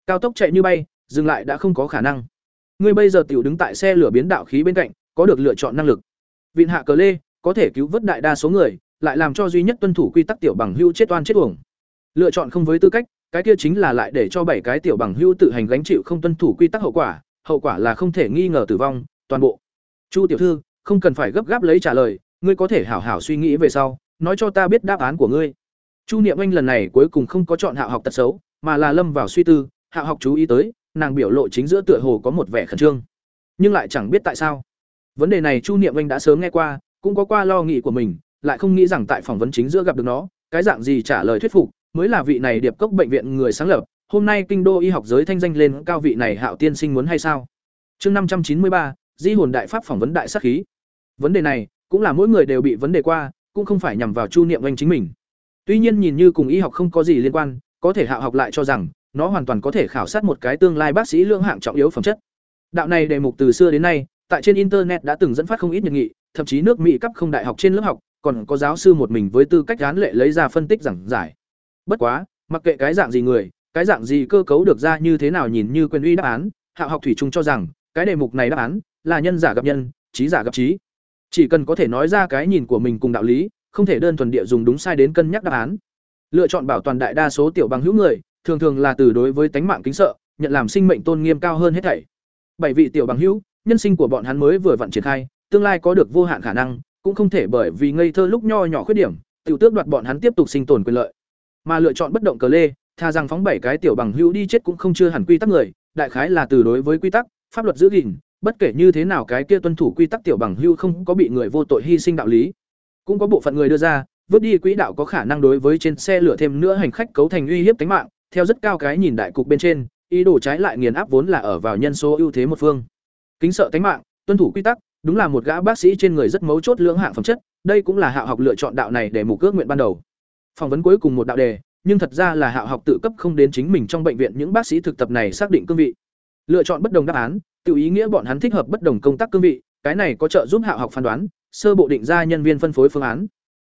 Cao tốc chạy như bay, dừng lại đã không có khả năng. Ngươi bây giờ tiểu đứng tại xe lửa biến đạo khí bên cạnh có được lựa chọn năng lực. Vịn hạ cờ lê, có thể cứu vớt đại đa số người, lại làm cho duy nhất tuân thủ quy tắc tiểu bằng hưu chết oan chết uổng. Lựa chọn không với tư cách, cái kia chính là lại để cho bảy cái tiểu bằng hưu tự hành gánh chịu không tuân thủ quy tắc hậu quả hậu quả là không thể nghi ngờ tử vong, toàn bộ. Chu tiểu thư, không cần phải gấp gáp lấy trả lời, ngươi có thể hảo hảo suy nghĩ về sau, nói cho ta biết đáp án của ngươi. Chu niệm anh lần này cuối cùng không có chọn hạ học tật xấu, mà là lâm vào suy tư, hạ học chú ý tới, nàng biểu lộ chính giữa tựa hồ có một vẻ khẩn trương. Nhưng lại chẳng biết tại sao vấn đề này chu niệm anh đã sớm nghe qua, cũng có qua lo nghĩ của mình, lại không nghĩ rằng tại phỏng vấn chính giữa gặp được nó, cái dạng gì trả lời thuyết phục, mới là vị này điệp cốc bệnh viện người sáng lập, hôm nay kinh đô y học giới thanh danh lên cao vị này hạo tiên sinh muốn hay sao? Chương năm trăm chín mươi ba, di hồn đại pháp phỏng vấn đại sắc khí. Vấn đề này, cũng là mỗi người đều bị vấn đề qua, cũng không phải nhằm vào chu niệm anh chính mình. Tuy nhiên nhìn như cùng y học không có gì liên quan, có thể hạo học lại cho rằng, nó hoàn toàn có thể khảo sát một cái tương lai bác sĩ lương hạng trọng yếu phẩm chất. Đạo này đề mục từ xưa đến nay tại trên internet đã từng dẫn phát không ít nhiệt nghị, thậm chí nước mỹ cấp không đại học trên lớp học, còn có giáo sư một mình với tư cách án lệ lấy ra phân tích giảng giải. Bất quá, mặc kệ cái dạng gì người, cái dạng gì cơ cấu được ra như thế nào nhìn như quyền uy đáp án, hạ học thủy chung cho rằng, cái đề mục này đáp án là nhân giả gặp nhân, trí giả gặp trí. Chỉ cần có thể nói ra cái nhìn của mình cùng đạo lý, không thể đơn thuần địa dùng đúng sai đến cân nhắc đáp án. Lựa chọn bảo toàn đại đa số tiểu bằng hữu người, thường thường là từ đối với tánh mạng kính sợ, nhận làm sinh mệnh tôn nghiêm cao hơn hết thảy. Bảy vị tiểu bằng hữu nhân sinh của bọn hắn mới vừa vặn triển khai, tương lai có được vô hạn khả năng, cũng không thể bởi vì ngây thơ lúc nho nhỏ khuyết điểm, tiểu tước đoạt bọn hắn tiếp tục sinh tồn quyền lợi. Mà lựa chọn bất động cờ lê, tha rằng phóng bảy cái tiểu bằng hữu đi chết cũng không chưa hẳn quy tắc người, đại khái là từ đối với quy tắc, pháp luật giữ gìn, bất kể như thế nào cái kia tuân thủ quy tắc tiểu bằng hữu không có bị người vô tội hy sinh đạo lý. Cũng có bộ phận người đưa ra, vứt đi quỹ đạo có khả năng đối với trên xe lửa thêm nữa hành khách cấu thành uy hiếp tính mạng, theo rất cao cái nhìn đại cục bên trên, ý đồ trái lại nghiền áp vốn là ở vào nhân số ưu thế một phương kính sợ tính mạng, tuân thủ quy tắc, đúng là một gã bác sĩ trên người rất mấu chốt lưỡng hạng phẩm chất, đây cũng là hạ học lựa chọn đạo này để mục ước nguyện ban đầu. Phỏng vấn cuối cùng một đạo đề, nhưng thật ra là hạ học tự cấp không đến chính mình trong bệnh viện những bác sĩ thực tập này xác định cương vị. Lựa chọn bất đồng đáp án, tự ý nghĩa bọn hắn thích hợp bất đồng công tác cương vị, cái này có trợ giúp hạ học phán đoán, sơ bộ định ra nhân viên phân phối phương án.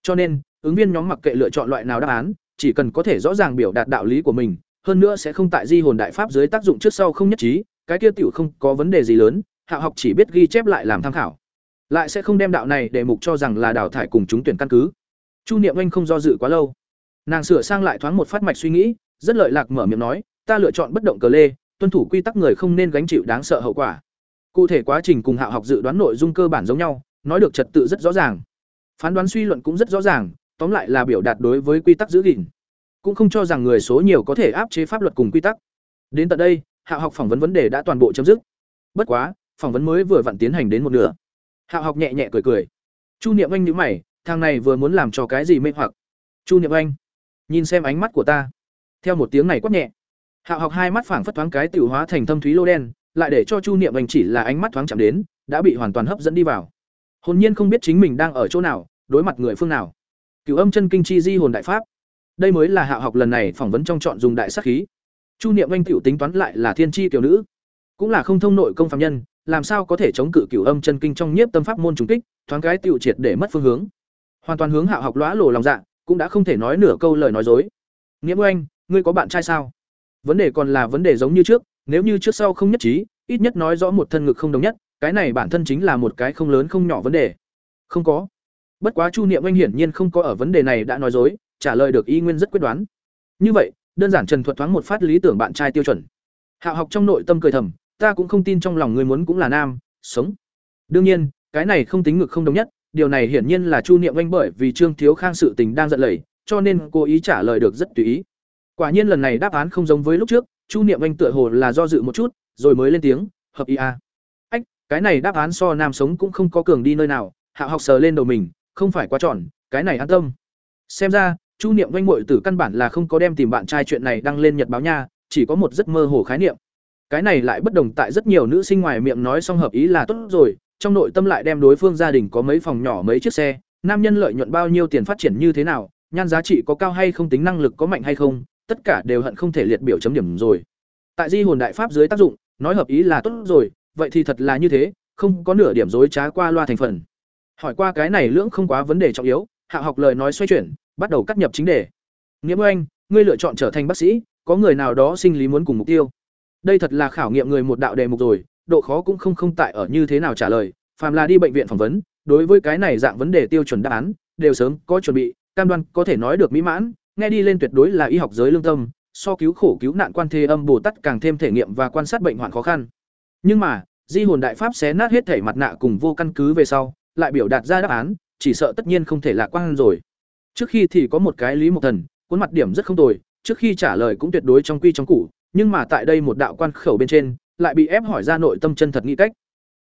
Cho nên, ứng viên nhóm mặc kệ lựa chọn loại nào đáp án, chỉ cần có thể rõ ràng biểu đạt đạo lý của mình, hơn nữa sẽ không tại di hồn đại pháp dưới tác dụng trước sau không nhất trí, cái kia tiểu không có vấn đề gì lớn hạ học chỉ biết ghi chép lại làm tham khảo. Lại sẽ không đem đạo này để mục cho rằng là đào thải cùng chúng tuyển căn cứ. Chu niệm anh không do dự quá lâu. Nàng sửa sang lại thoáng một phát mạch suy nghĩ, rất lợi lạc mở miệng nói, ta lựa chọn bất động cờ lê, tuân thủ quy tắc người không nên gánh chịu đáng sợ hậu quả. Cụ thể quá trình cùng hạ học dự đoán nội dung cơ bản giống nhau, nói được trật tự rất rõ ràng. Phán đoán suy luận cũng rất rõ ràng, tóm lại là biểu đạt đối với quy tắc giữ gìn. Cũng không cho rằng người số nhiều có thể áp chế pháp luật cùng quy tắc. Đến tận đây hạ học phỏng vấn vấn đề đã toàn bộ chấm dứt. Bất quá phỏng vấn mới vừa vặn tiến hành đến một nửa. Hạ học nhẹ nhẹ cười cười. Chu niệm anh nhữ mày, thằng này vừa muốn làm cho cái gì mê hoặc? Chu niệm anh, nhìn xem ánh mắt của ta. Theo một tiếng này quát nhẹ. Hạ học hai mắt phảng phất thoáng cái tiểu hóa thành thâm thúy lô đen, lại để cho chu niệm anh chỉ là ánh mắt thoáng chạm đến, đã bị hoàn toàn hấp dẫn đi vào. Hồn nhiên không biết chính mình đang ở chỗ nào, đối mặt người phương nào. Cửu âm chân kinh chi di hồn đại pháp. Đây mới là hạ học lần này phỏng vấn trong chọn dùng đại sắc khí. Chu niệm anh tiểu tính toán lại là thiên tri tiểu nữ. Cũng là không thông nội công phạm nhân làm sao có thể chống cự cửu âm chân kinh trong nhiếp tâm pháp môn trùng kích, thoáng cái tiểu triệt để mất phương hướng. Hoàn toàn hướng hạo học lóa lổ lòng dạ cũng đã không thể nói nửa câu lời nói dối. Nghĩa anh ngươi có bạn trai sao? Vấn đề còn là vấn đề giống như trước, nếu như trước sau không nhất trí, ít nhất nói rõ một thân ngực không đồng nhất, cái này bản thân chính là một cái không lớn không nhỏ vấn đề. Không có. Bất quá chu niệm anh hiển nhiên không có ở vấn đề này đã nói dối, trả lời được y nguyên rất quyết đoán. Như vậy, đơn giản trần thuật thoáng một phát lý tưởng bạn trai tiêu chuẩn. Hạo học trong nội tâm cười thầm ta cũng không tin trong lòng người muốn cũng là nam, sống. Đương nhiên, cái này không tính ngược không đồng nhất, điều này hiển nhiên là chu niệm anh bởi vì trương thiếu khang sự tình đang giận lẩy cho nên cô ý trả lời được rất tùy ý. Quả nhiên lần này đáp án không giống với lúc trước, chu niệm anh tựa hồ là do dự một chút, rồi mới lên tiếng, hợp ý a ách, cái này đáp án so nam sống cũng không có cường đi nơi nào, hạ học sờ lên đầu mình, không phải quá tròn, cái này an tâm. Xem ra, chu niệm Anh muội tử căn bản là không có đem tìm bạn trai chuyện này đăng lên nhật báo nha, chỉ có một rất mơ hồ khái niệm cái này lại bất đồng tại rất nhiều nữ sinh ngoài miệng nói xong hợp ý là tốt rồi, trong nội tâm lại đem đối phương gia đình có mấy phòng nhỏ mấy chiếc xe, nam nhân lợi nhuận bao nhiêu tiền phát triển như thế nào, nhan giá trị có cao hay không, tính năng lực có mạnh hay không, tất cả đều hận không thể liệt biểu chấm điểm rồi. Tại di hồn đại pháp dưới tác dụng, nói hợp ý là tốt rồi, vậy thì thật là như thế, không có nửa điểm dối trá qua loa thành phần. Hỏi qua cái này lưỡng không quá vấn đề trọng yếu, hạ học lời nói xoay chuyển, bắt đầu cắt nhập chính đề. Nghĩa anh ngươi lựa chọn trở thành bác sĩ, có người nào đó sinh lý muốn cùng mục tiêu? Đây thật là khảo nghiệm người một đạo đề mục rồi, độ khó cũng không không tại ở như thế nào trả lời, phàm là đi bệnh viện phỏng vấn, đối với cái này dạng vấn đề tiêu chuẩn đáp án, đều sớm có chuẩn bị, cam đoan có thể nói được mỹ mãn, nghe đi lên tuyệt đối là y học giới lương tâm, so cứu khổ cứu nạn quan thế âm bồ tát càng thêm thể nghiệm và quan sát bệnh hoạn khó khăn. Nhưng mà, di hồn đại pháp xé nát hết thể mặt nạ cùng vô căn cứ về sau, lại biểu đạt ra đáp án, chỉ sợ tất nhiên không thể lạc quan rồi. Trước khi thì có một cái lý mộc thần, cuốn mặt điểm rất không tồi, trước khi trả lời cũng tuyệt đối trong quy trong củ nhưng mà tại đây một đạo quan khẩu bên trên, lại bị ép hỏi ra nội tâm chân thật nghĩ cách.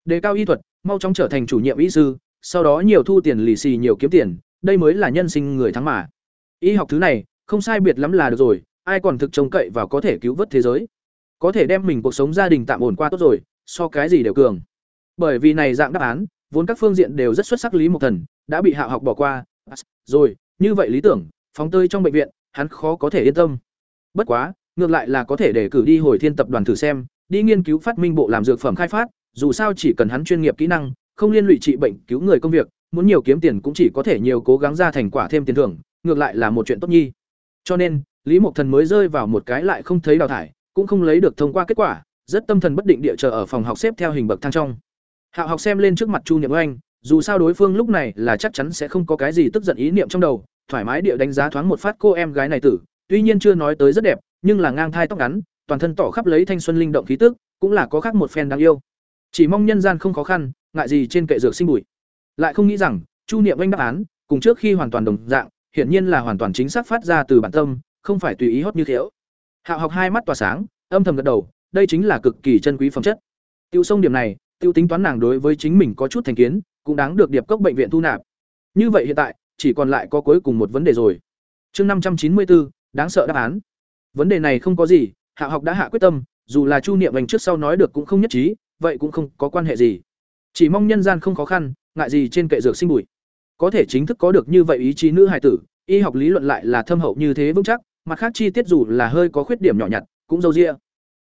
Đề cao y thuật, mau chóng trở thành chủ nhiệm y sư, sau đó nhiều thu tiền lì xì nhiều kiếm tiền, đây mới là nhân sinh người thắng mà. Y học thứ này, không sai biệt lắm là được rồi, ai còn thực trông cậy vào có thể cứu vớt thế giới. Có thể đem mình cuộc sống gia đình tạm ổn qua tốt rồi, so cái gì đều cường. Bởi vì này dạng đáp án, vốn các phương diện đều rất xuất sắc lý mộc thần, đã bị hạ học bỏ qua. Rồi, như vậy lý tưởng, phóng tơi trong bệnh viện, hắn khó có thể yên tâm. Bất quá ngược lại là có thể để cử đi hồi thiên tập đoàn thử xem, đi nghiên cứu phát minh bộ làm dược phẩm khai phát, dù sao chỉ cần hắn chuyên nghiệp kỹ năng, không liên lụy trị bệnh, cứu người công việc, muốn nhiều kiếm tiền cũng chỉ có thể nhiều cố gắng ra thành quả thêm tiền thưởng, ngược lại là một chuyện tốt nhi. Cho nên, lý mộc thần mới rơi vào một cái lại không thấy đào thải, cũng không lấy được thông qua kết quả, rất tâm thần bất định địa chờ ở phòng học xếp theo hình bậc thang trong. Hạo học xem lên trước mặt chu niệm oanh, dù sao đối phương lúc này là chắc chắn sẽ không có cái gì tức giận ý niệm trong đầu, thoải mái địa đánh giá thoáng một phát cô em gái này tử, tuy nhiên chưa nói tới rất đẹp nhưng là ngang thai tóc ngắn, toàn thân tỏ khắp lấy thanh xuân linh động khí tức, cũng là có khác một phen đáng yêu. Chỉ mong nhân gian không khó khăn, ngại gì trên kệ dược sinh bụi. Lại không nghĩ rằng, chu niệm Anh đáp án, cùng trước khi hoàn toàn đồng dạng, hiển nhiên là hoàn toàn chính xác phát ra từ bản tâm, không phải tùy ý hót như thiếu hạo học hai mắt tỏa sáng, âm thầm gật đầu, đây chính là cực kỳ chân quý phẩm chất. Tiêu sông điểm này, tiêu tính toán nàng đối với chính mình có chút thành kiến, cũng đáng được điệp cốc bệnh viện thu nạp. Như vậy hiện tại, chỉ còn lại có cuối cùng một vấn đề rồi. Chương năm trăm chín mươi bốn, đáng sợ đáp án vấn đề này không có gì, hạ học đã hạ quyết tâm, dù là chu niệm anh trước sau nói được cũng không nhất trí, vậy cũng không có quan hệ gì. Chỉ mong nhân gian không khó khăn, ngại gì trên kệ dược sinh bụi. Có thể chính thức có được như vậy ý chí nữ hài tử, y học lý luận lại là thâm hậu như thế vững chắc, mặt khác chi tiết dù là hơi có khuyết điểm nhỏ nhặt, cũng dâu ria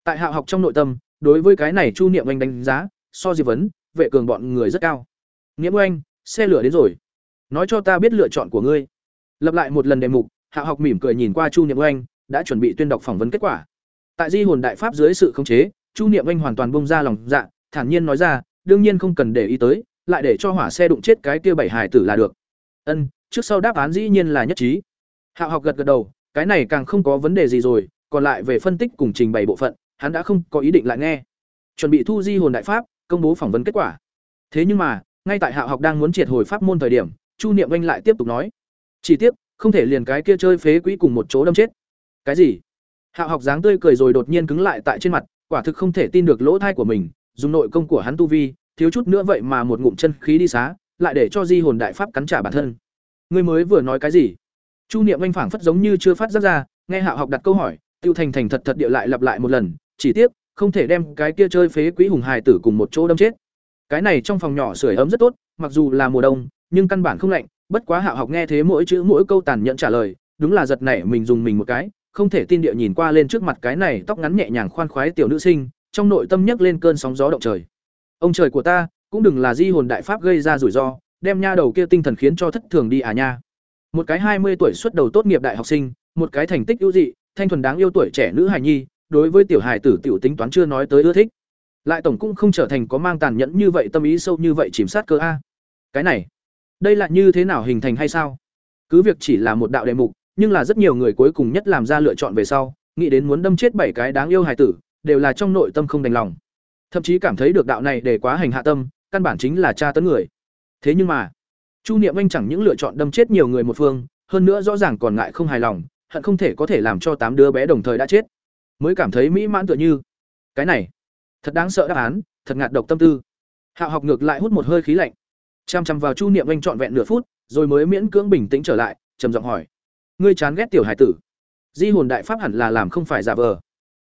tại hạ học trong nội tâm, đối với cái này chu niệm anh đánh giá, so di vấn, vệ cường bọn người rất cao. Nghĩa anh xe lửa đến rồi. Nói cho ta biết lựa chọn của ngươi. Lập lại một lần đề mục, hạ học mỉm cười nhìn qua chu niệm anh đã chuẩn bị tuyên đọc phỏng vấn kết quả. Tại di hồn đại pháp dưới sự khống chế, chu niệm anh hoàn toàn bung ra lòng dạ thản nhiên nói ra, đương nhiên không cần để ý tới, lại để cho hỏa xe đụng chết cái kia bảy hải tử là được. Ân, trước sau đáp án dĩ nhiên là nhất trí. Hạ học gật gật đầu, cái này càng không có vấn đề gì rồi, còn lại về phân tích cùng trình bày bộ phận, hắn đã không có ý định lại nghe. Chuẩn bị thu di hồn đại pháp, công bố phỏng vấn kết quả. Thế nhưng mà, ngay tại hạ học đang muốn triệt hồi pháp môn thời điểm, chu niệm anh lại tiếp tục nói, chỉ tiếp không thể liền cái kia chơi phế quỹ cùng một chỗ đâm chết cái gì? Hạo học dáng tươi cười rồi đột nhiên cứng lại tại trên mặt, quả thực không thể tin được lỗ thai của mình, dùng nội công của hắn tu vi, thiếu chút nữa vậy mà một ngụm chân khí đi xá, lại để cho di hồn đại pháp cắn trả bản thân. Ngươi mới vừa nói cái gì? Chu niệm oanh phảng phất giống như chưa phát giác ra, nghe hạo học đặt câu hỏi, tiêu thành thành thật thật địa lại lặp lại một lần, chỉ tiếc, không thể đem cái kia chơi phế quỹ hùng hài tử cùng một chỗ đâm chết. Cái này trong phòng nhỏ sưởi ấm rất tốt, mặc dù là mùa đông, nhưng căn bản không lạnh, bất quá hạo học nghe thế mỗi chữ mỗi câu tàn nhẫn trả lời, đúng là giật nảy mình dùng mình một cái không thể tin địa nhìn qua lên trước mặt cái này tóc ngắn nhẹ nhàng khoan khoái tiểu nữ sinh, trong nội tâm nhấc lên cơn sóng gió động trời. Ông trời của ta, cũng đừng là di hồn đại pháp gây ra rủi ro, đem nha đầu kia tinh thần khiến cho thất thường đi à nha. Một cái hai mươi tuổi xuất đầu tốt nghiệp đại học sinh, một cái thành tích ưu dị, thanh thuần đáng yêu tuổi trẻ nữ hài nhi, đối với tiểu hài tử tiểu tính toán chưa nói tới ưa thích. Lại tổng cũng không trở thành có mang tàn nhẫn như vậy tâm ý sâu như vậy chìm sát cơ a. Cái này, đây là như thế nào hình thành hay sao? Cứ việc chỉ là một đạo đề mục nhưng là rất nhiều người cuối cùng nhất làm ra lựa chọn về sau, nghĩ đến muốn đâm chết bảy cái đáng yêu hài tử, đều là trong nội tâm không đành lòng. Thậm chí cảm thấy được đạo này để quá hành hạ tâm, căn bản chính là tra tấn người. Thế nhưng mà, chu niệm anh chẳng những lựa chọn đâm chết nhiều người một phương, hơn nữa rõ ràng còn ngại không hài lòng, hận không thể có thể làm cho tám đứa bé đồng thời đã chết. Mới cảm thấy mỹ mãn tựa như, cái này, thật đáng sợ đáp án, thật ngạt độc tâm tư. Hạo học ngược lại hút một hơi khí lạnh. Chăm chăm vào chu niệm anh trọn vẹn nửa phút, rồi mới miễn cưỡng bình tĩnh trở lại, trầm giọng hỏi ngươi chán ghét tiểu hải tử. Di hồn đại pháp hẳn là làm không phải giả vờ.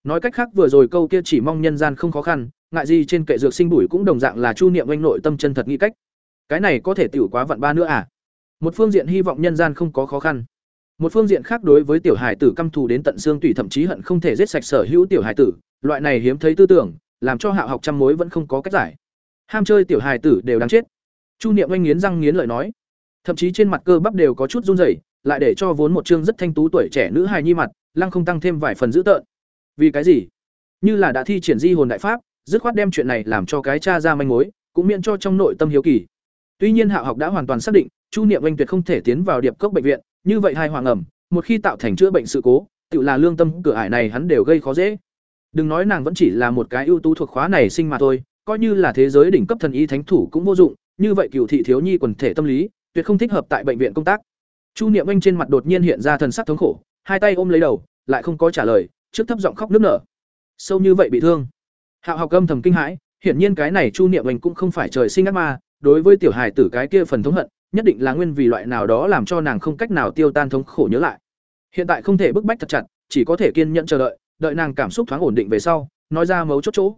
Nói cách khác vừa rồi câu kia chỉ mong nhân gian không khó khăn, ngại gì trên kệ dược sinh bùi cũng đồng dạng là chu niệm anh nội tâm chân thật nghĩ cách. Cái này có thể tiểu quá vạn ba nữa à? Một phương diện hy vọng nhân gian không có khó khăn. Một phương diện khác đối với tiểu hải tử căm thù đến tận xương tùy thậm chí hận không thể giết sạch sở hữu tiểu hải tử, loại này hiếm thấy tư tưởng, làm cho hạ học trăm mối vẫn không có cách giải. Ham chơi tiểu hải tử đều đáng chết. Chu niệm anh nghiến răng nghiến lợi nói. Thậm chí trên mặt cơ bắp đều có chút run rẩy lại để cho vốn một chương rất thanh tú tuổi trẻ nữ hài nhi mặt, lăng không tăng thêm vài phần dữ tợn. Vì cái gì? Như là đã thi triển di hồn đại pháp, dứt khoát đem chuyện này làm cho cái cha ra manh mối, cũng miễn cho trong nội tâm hiếu kỳ. Tuy nhiên hạ học đã hoàn toàn xác định, chu niệm anh tuyệt không thể tiến vào điệp cốc bệnh viện, như vậy hai hoàng ẩm, một khi tạo thành chữa bệnh sự cố, tự là lương tâm cửa ải này hắn đều gây khó dễ. Đừng nói nàng vẫn chỉ là một cái ưu tú thuộc khóa này sinh mà thôi, coi như là thế giới đỉnh cấp thần y thánh thủ cũng vô dụng, như vậy cựu thị thiếu nhi quần thể tâm lý, tuyệt không thích hợp tại bệnh viện công tác chu niệm anh trên mặt đột nhiên hiện ra thần sắc thống khổ, hai tay ôm lấy đầu, lại không có trả lời, trước thấp giọng khóc nức nở. Sâu như vậy bị thương. Hạo học âm thầm kinh hãi, hiển nhiên cái này chu niệm anh cũng không phải trời sinh ác ma, đối với tiểu hài tử cái kia phần thống hận, nhất định là nguyên vì loại nào đó làm cho nàng không cách nào tiêu tan thống khổ nhớ lại. Hiện tại không thể bức bách thật chặt, chỉ có thể kiên nhẫn chờ đợi đợi nàng cảm xúc thoáng ổn định về sau, nói ra mấu chốt chỗ.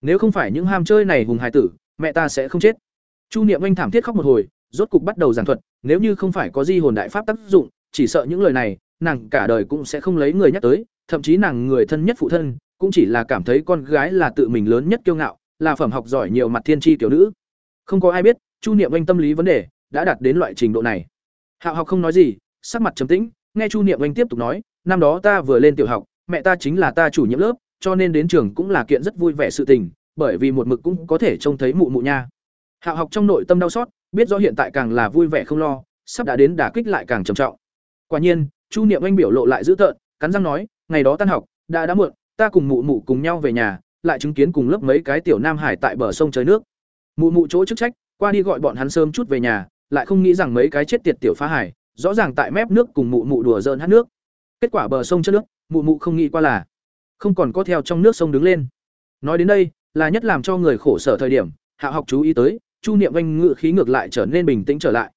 Nếu không phải những ham chơi này hùng hài tử, mẹ ta sẽ không chết. Chu niệm anh thảm thiết khóc một hồi rốt cục bắt đầu giảng thuật, nếu như không phải có di hồn đại pháp tác dụng, chỉ sợ những lời này, nàng cả đời cũng sẽ không lấy người nhắc tới, thậm chí nàng người thân nhất phụ thân, cũng chỉ là cảm thấy con gái là tự mình lớn nhất kiêu ngạo, là phẩm học giỏi nhiều mặt thiên tri tiểu nữ. Không có ai biết, chu niệm anh tâm lý vấn đề đã đạt đến loại trình độ này. Hạo học không nói gì, sắc mặt trầm tĩnh, nghe chu niệm anh tiếp tục nói, năm đó ta vừa lên tiểu học, mẹ ta chính là ta chủ nhiệm lớp, cho nên đến trường cũng là kiện rất vui vẻ sự tình, bởi vì một mực cũng có thể trông thấy mụ mụ nha. Hạo học trong nội tâm đau xót biết rõ hiện tại càng là vui vẻ không lo, sắp đã đến đả kích lại càng trầm trọng. Quả nhiên, chu niệm anh biểu lộ lại dữ tợn, cắn răng nói, ngày đó tan học, đã đã muộn, ta cùng mụ mụ cùng nhau về nhà, lại chứng kiến cùng lớp mấy cái tiểu nam hải tại bờ sông chơi nước. Mụ mụ chỗ chức trách, qua đi gọi bọn hắn sớm chút về nhà, lại không nghĩ rằng mấy cái chết tiệt tiểu phá hải, rõ ràng tại mép nước cùng mụ mụ đùa dơn hát nước. Kết quả bờ sông chất nước, mụ mụ không nghĩ qua là không còn có theo trong nước sông đứng lên. Nói đến đây, là nhất làm cho người khổ sở thời điểm, hạ học chú ý tới chu niệm anh ngự khí ngược lại trở nên bình tĩnh trở lại.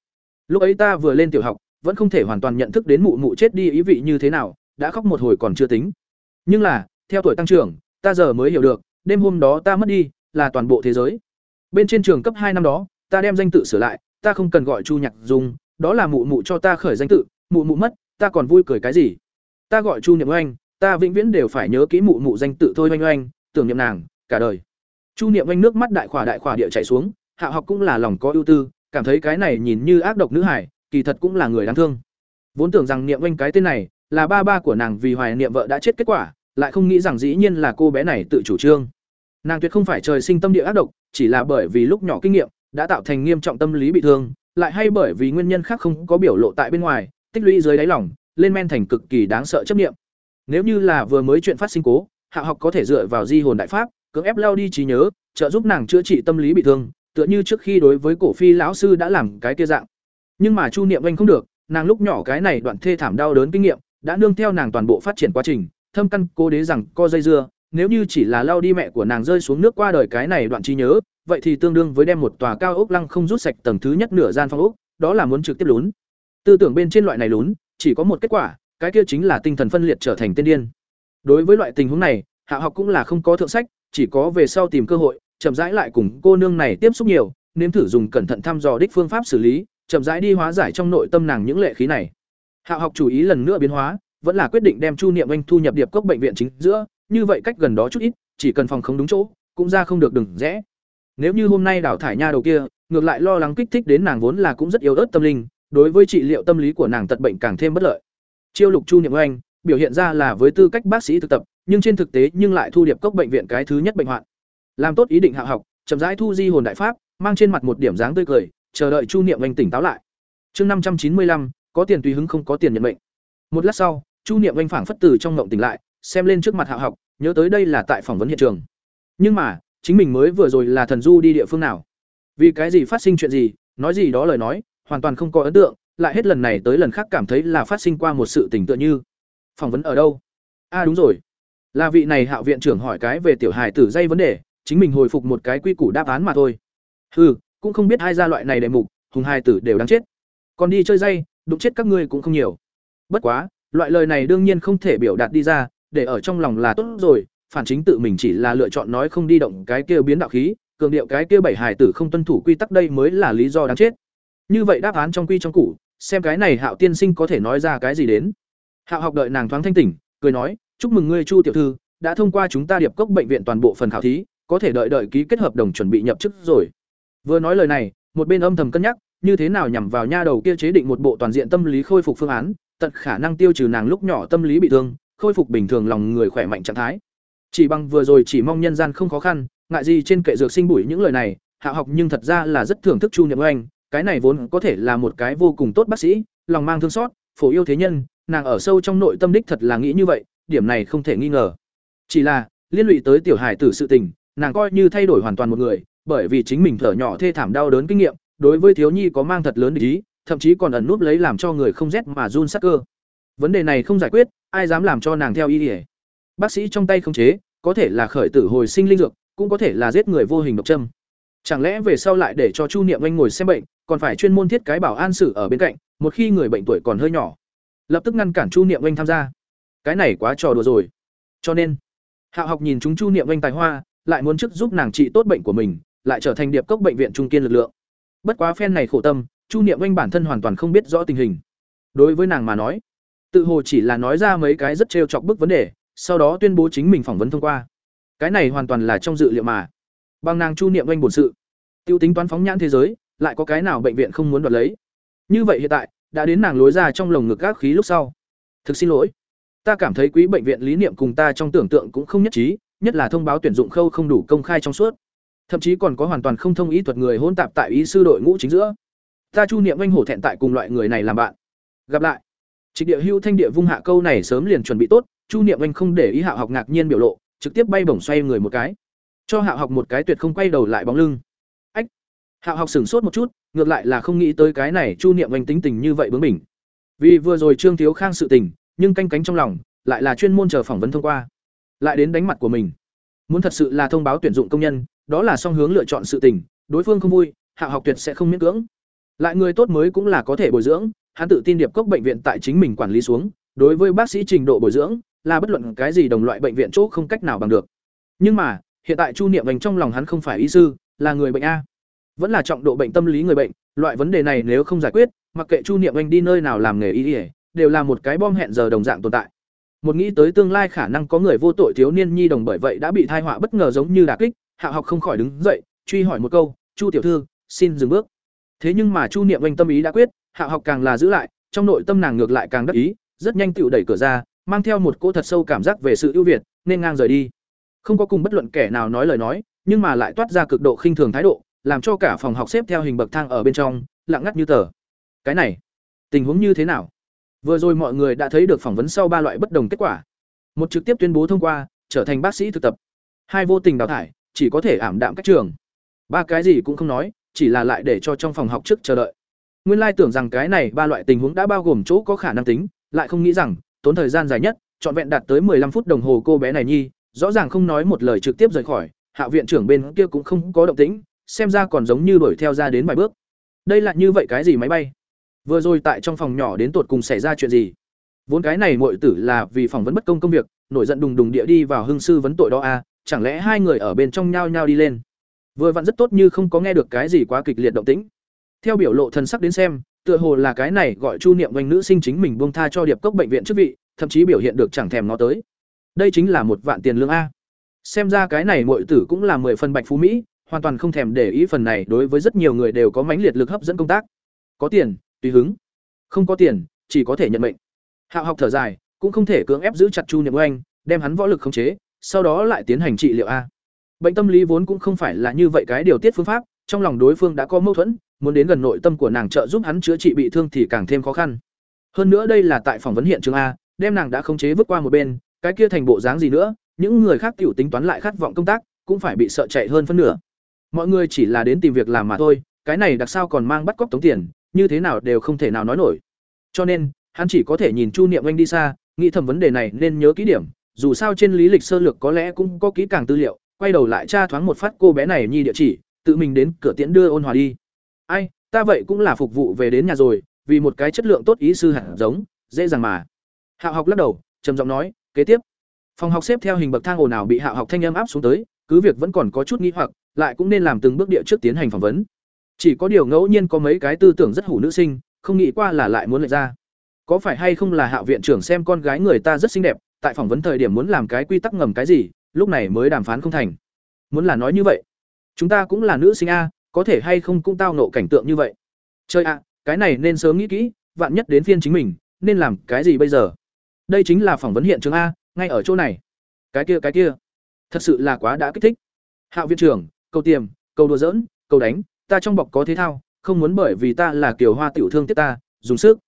Lúc ấy ta vừa lên tiểu học, vẫn không thể hoàn toàn nhận thức đến mụ mụ chết đi ý vị như thế nào, đã khóc một hồi còn chưa tính. Nhưng là, theo tuổi tăng trưởng, ta giờ mới hiểu được, đêm hôm đó ta mất đi, là toàn bộ thế giới. Bên trên trường cấp hai năm đó, ta đem danh tự sửa lại, ta không cần gọi chu nhạc dung, đó là mụ mụ cho ta khởi danh tự, mụ mụ mất, ta còn vui cười cái gì? Ta gọi chu niệm oanh ta vĩnh viễn đều phải nhớ kỹ mụ mụ danh tự thôi oanh oanh, tưởng niệm nàng, cả đời. Chu niệm oanh nước mắt đại khỏa đại khỏa địa chảy xuống hạ học cũng là lòng có ưu tư, cảm thấy cái này nhìn như ác độc nữ hải, kỳ thật cũng là người đáng thương. Vốn tưởng rằng niệm oanh cái tên này là ba ba của nàng vì hoài niệm vợ đã chết kết quả, lại không nghĩ rằng dĩ nhiên là cô bé này tự chủ trương. Nàng tuyệt không phải trời sinh tâm địa ác độc, chỉ là bởi vì lúc nhỏ kinh nghiệm đã tạo thành nghiêm trọng tâm lý bị thương, lại hay bởi vì nguyên nhân khác không có biểu lộ tại bên ngoài, tích lũy dưới đáy lòng, lên men thành cực kỳ đáng sợ chấp niệm. Nếu như là vừa mới chuyện phát sinh cố, hạ học có thể dựa vào di hồn đại pháp, cưỡng ép lao đi trí nhớ, trợ giúp nàng chữa trị tâm lý bị thương tựa như trước khi đối với cổ phi lão sư đã làm cái kia dạng. Nhưng mà chu niệm anh không được, nàng lúc nhỏ cái này đoạn thê thảm đau đớn kinh nghiệm, đã nương theo nàng toàn bộ phát triển quá trình, thâm căn cố đế rằng co dây dưa, nếu như chỉ là lao đi mẹ của nàng rơi xuống nước qua đời cái này đoạn trí nhớ, vậy thì tương đương với đem một tòa cao ốc lăng không rút sạch tầng thứ nhất nửa gian phong ốc, đó là muốn trực tiếp lún. Tư tưởng bên trên loại này lún, chỉ có một kết quả, cái kia chính là tinh thần phân liệt trở thành tiên điên. Đối với loại tình huống này, hạ học cũng là không có thượng sách, chỉ có về sau tìm cơ hội chậm rãi lại cùng cô nương này tiếp xúc nhiều, nếm thử dùng cẩn thận thăm dò đích phương pháp xử lý, chậm rãi đi hóa giải trong nội tâm nàng những lệ khí này. Hạ học chủ ý lần nữa biến hóa, vẫn là quyết định đem chu niệm anh thu nhập điệp cốc bệnh viện chính giữa, như vậy cách gần đó chút ít, chỉ cần phòng không đúng chỗ, cũng ra không được đừng rẽ. Nếu như hôm nay đào thải nha đầu kia, ngược lại lo lắng kích thích đến nàng vốn là cũng rất yếu ớt tâm linh, đối với trị liệu tâm lý của nàng tật bệnh càng thêm bất lợi. Chiêu lục chu niệm anh, biểu hiện ra là với tư cách bác sĩ thực tập, nhưng trên thực tế nhưng lại thu điệp cốc bệnh viện cái thứ nhất bệnh hoạn làm tốt ý định hạ học, chậm rãi thu di hồn đại pháp, mang trên mặt một điểm dáng tươi cười, chờ đợi chu niệm anh tỉnh táo lại. Chương năm trăm chín mươi lăm, có tiền tùy hứng không có tiền nhận mệnh. Một lát sau, chu niệm anh phảng phất từ trong ngộng tỉnh lại, xem lên trước mặt hạ học, nhớ tới đây là tại phỏng vấn hiện trường. Nhưng mà, chính mình mới vừa rồi là thần du đi địa phương nào? Vì cái gì phát sinh chuyện gì, nói gì đó lời nói, hoàn toàn không có ấn tượng, lại hết lần này tới lần khác cảm thấy là phát sinh qua một sự tình tựa như. Phỏng vấn ở đâu? A à đúng rồi. Là vị này hạo viện trưởng hỏi cái về tiểu hài tử dây vấn đề chính mình hồi phục một cái quy củ đáp án mà thôi. Hừ, cũng không biết hai gia loại này đề mục, hùng hai tử đều đáng chết. Còn đi chơi dây, đụng chết các ngươi cũng không nhiều. Bất quá, loại lời này đương nhiên không thể biểu đạt đi ra, để ở trong lòng là tốt rồi, phản chính tự mình chỉ là lựa chọn nói không đi động cái kia biến đạo khí, cường điệu cái kia bảy hài tử không tuân thủ quy tắc đây mới là lý do đáng chết. Như vậy đáp án trong quy trong củ, xem cái này hạo tiên sinh có thể nói ra cái gì đến. Hạo học đợi nàng thoáng thanh tỉnh, cười nói, chúc mừng ngươi, chu tiểu thư, đã thông qua chúng ta điệp cốc bệnh viện toàn bộ phần khảo thí có thể đợi đợi ký kết hợp đồng chuẩn bị nhập chức rồi. Vừa nói lời này, một bên âm thầm cân nhắc, như thế nào nhằm vào nha đầu kia chế định một bộ toàn diện tâm lý khôi phục phương án, tận khả năng tiêu trừ nàng lúc nhỏ tâm lý bị thương, khôi phục bình thường lòng người khỏe mạnh trạng thái. Chỉ bằng vừa rồi chỉ mong nhân gian không khó khăn, ngại gì trên kệ dược sinh bụi những lời này, hạ học nhưng thật ra là rất thưởng thức chu niệm oanh, cái này vốn có thể là một cái vô cùng tốt bác sĩ, lòng mang thương xót, phổ yêu thế nhân, nàng ở sâu trong nội tâm đích thật là nghĩ như vậy, điểm này không thể nghi ngờ. Chỉ là, liên lụy tới tiểu hải tử sự tình nàng coi như thay đổi hoàn toàn một người, bởi vì chính mình thở nhỏ thê thảm đau đớn kinh nghiệm, đối với thiếu nhi có mang thật lớn ý, thậm chí còn ẩn núp lấy làm cho người không rét mà run sắc cơ. Vấn đề này không giải quyết, ai dám làm cho nàng theo ý ỉa bác sĩ trong tay không chế, có thể là khởi tử hồi sinh linh dược, cũng có thể là giết người vô hình độc châm. Chẳng lẽ về sau lại để cho chu niệm anh ngồi xem bệnh, còn phải chuyên môn thiết cái bảo an xử ở bên cạnh, một khi người bệnh tuổi còn hơi nhỏ. Lập tức ngăn cản chu niệm anh tham gia. Cái này quá trò đùa rồi. Cho nên hạo học nhìn chúng chu niệm anh tài hoa lại muốn trước giúp nàng trị tốt bệnh của mình, lại trở thành điệp cốc bệnh viện trung kiên lực lượng. Bất quá phen này khổ tâm, chu niệm anh bản thân hoàn toàn không biết rõ tình hình. Đối với nàng mà nói, tự hồ chỉ là nói ra mấy cái rất trêu chọc bức vấn đề, sau đó tuyên bố chính mình phỏng vấn thông qua. Cái này hoàn toàn là trong dự liệu mà. Bằng nàng chu niệm anh bổn sự, tiêu tính toán phóng nhãn thế giới, lại có cái nào bệnh viện không muốn đoạt lấy? Như vậy hiện tại, đã đến nàng lối ra trong lồng ngực các khí lúc sau. Thực xin lỗi. Ta cảm thấy quý bệnh viện lý niệm cùng ta trong tưởng tượng cũng không nhất trí nhất là thông báo tuyển dụng khâu không đủ công khai trong suốt. Thậm chí còn có hoàn toàn không thông ý thuật người hôn tạp tại ý sư đội ngũ chính giữa. Ta chu niệm anh hổ thẹn tại cùng loại người này làm bạn. Gặp lại. Trịch địa hưu thanh địa vung hạ câu này sớm liền chuẩn bị tốt, chu niệm anh không để ý hạ học ngạc nhiên biểu lộ, trực tiếp bay bổng xoay người một cái. Cho hạ học một cái tuyệt không quay đầu lại bóng lưng. Ách. Hạ học sửng sốt một chút, ngược lại là không nghĩ tới cái này chu niệm anh tính tình như vậy bướng bỉnh. Vì vừa rồi trương thiếu khang sự tình, nhưng canh cánh trong lòng, lại là chuyên môn chờ phỏng vấn thông qua lại đến đánh mặt của mình. Muốn thật sự là thông báo tuyển dụng công nhân, đó là song hướng lựa chọn sự tình, đối phương không vui, hạ học tuyệt sẽ không miễn cưỡng. Lại người tốt mới cũng là có thể bồi dưỡng, hắn tự tin điệp cốc bệnh viện tại chính mình quản lý xuống, đối với bác sĩ trình độ bồi dưỡng, là bất luận cái gì đồng loại bệnh viện chỗ không cách nào bằng được. Nhưng mà, hiện tại chu niệm vành trong lòng hắn không phải y sư, là người bệnh a. Vẫn là trọng độ bệnh tâm lý người bệnh, loại vấn đề này nếu không giải quyết, mặc kệ chu niệm anh đi nơi nào làm nghề y ỉa đều là một cái bom hẹn giờ đồng dạng tồn tại một nghĩ tới tương lai khả năng có người vô tội thiếu niên nhi đồng bởi vậy đã bị thai họa bất ngờ giống như đà kích, hạ học không khỏi đứng dậy, truy hỏi một câu, chu tiểu thư, xin dừng bước. Thế nhưng mà chu niệm anh tâm ý đã quyết, hạ học càng là giữ lại, trong nội tâm nàng ngược lại càng đắc ý, rất nhanh tựu đẩy cửa ra, mang theo một cô thật sâu cảm giác về sự ưu việt, nên ngang rời đi. Không có cùng bất luận kẻ nào nói lời nói, nhưng mà lại toát ra cực độ khinh thường thái độ, làm cho cả phòng học xếp theo hình bậc thang ở bên trong, lặng ngắt như tờ. Cái này, tình huống như thế nào? Vừa rồi mọi người đã thấy được phỏng vấn sau ba loại bất đồng kết quả một trực tiếp tuyên bố thông qua trở thành bác sĩ thực tập hai vô tình đào thải chỉ có thể ảm đạm cách trường ba cái gì cũng không nói chỉ là lại để cho trong phòng học trước chờ đợi Nguyên lai tưởng rằng cái này ba loại tình huống đã bao gồm chỗ có khả năng tính, lại không nghĩ rằng tốn thời gian dài nhất, trọn vẹn đạt tới 15 phút đồng hồ cô bé này nhi, rõ ràng không nói một lời trực tiếp rời khỏi, hạ viện trưởng bên kia cũng không có động tĩnh, xem ra còn giống như đuổi theo ra đến vài bước. Đây là như vậy cái gì máy bay? Vừa rồi tại trong phòng nhỏ đến tột cùng xảy ra chuyện gì? Vốn cái này muội tử là vì phỏng vấn bất công công việc, nổi giận đùng đùng địa đi vào hưng sư vấn tội đó a, à, chẳng lẽ hai người ở bên trong nhau nhau đi lên. Vừa vặn rất tốt như không có nghe được cái gì quá kịch liệt động tĩnh. Theo biểu lộ thần sắc đến xem, tựa hồ là cái này gọi Chu Niệm oanh nữ sinh chính mình buông tha cho Điệp Cốc bệnh viện chức vị, thậm chí biểu hiện được chẳng thèm nó tới. Đây chính là một vạn tiền lương a. Xem ra cái này muội tử cũng là mười phần bạch phú mỹ, hoàn toàn không thèm để ý phần này đối với rất nhiều người đều có mãnh liệt lực hấp dẫn công tác. Có tiền, tùy hứng. Không có tiền, chỉ có thể nhận mệnh. Hạo học thở dài, cũng không thể cưỡng ép giữ chặt Chu Niệm Oanh, đem hắn võ lực khống chế, sau đó lại tiến hành trị liệu a. Bệnh tâm lý vốn cũng không phải là như vậy cái điều tiết phương pháp, trong lòng đối phương đã có mâu thuẫn, muốn đến gần nội tâm của nàng trợ giúp hắn chữa trị bị thương thì càng thêm khó khăn. Hơn nữa đây là tại phỏng vấn hiện trường a, đem nàng đã khống chế vứt qua một bên, cái kia thành bộ dáng gì nữa, những người khác tiểu tính toán lại khát vọng công tác, cũng phải bị sợ chạy hơn phân nửa. Mọi người chỉ là đến tìm việc làm mà thôi, cái này đặc sao còn mang bắt cóc tống tiền, như thế nào đều không thể nào nói nổi. Cho nên, hắn chỉ có thể nhìn Chu Niệm Anh đi xa, nghĩ thầm vấn đề này nên nhớ kỹ điểm, dù sao trên lý lịch sơ lược có lẽ cũng có kỹ càng tư liệu, quay đầu lại tra thoáng một phát cô bé này nhi địa chỉ, tự mình đến cửa tiễn đưa ôn hòa đi. Ai, ta vậy cũng là phục vụ về đến nhà rồi, vì một cái chất lượng tốt ý sư hẳn giống, dễ dàng mà. Hạo học lắc đầu, trầm giọng nói, kế tiếp. Phòng học xếp theo hình bậc thang ồn ào bị Hạo học thanh âm áp xuống tới, cứ việc vẫn còn có chút nghi hoặc, lại cũng nên làm từng bước địa trước tiến hành phỏng vấn. Chỉ có điều ngẫu nhiên có mấy cái tư tưởng rất hủ nữ sinh, không nghĩ qua là lại muốn lệch ra. Có phải hay không là Hạo viện trưởng xem con gái người ta rất xinh đẹp, tại phỏng vấn thời điểm muốn làm cái quy tắc ngầm cái gì, lúc này mới đàm phán không thành. Muốn là nói như vậy, chúng ta cũng là nữ sinh a, có thể hay không cũng tao nộ cảnh tượng như vậy. Chơi a, cái này nên sớm nghĩ kỹ, vạn nhất đến phiên chính mình, nên làm cái gì bây giờ? Đây chính là phỏng vấn hiện trường a, ngay ở chỗ này. Cái kia cái kia, thật sự là quá đã kích thích. Hạo viện trưởng, câu tiềm, câu đùa giỡn, câu đánh, ta trong bọc có thế thao, không muốn bởi vì ta là kiểu hoa tiểu thương tiếp ta, dùng sức.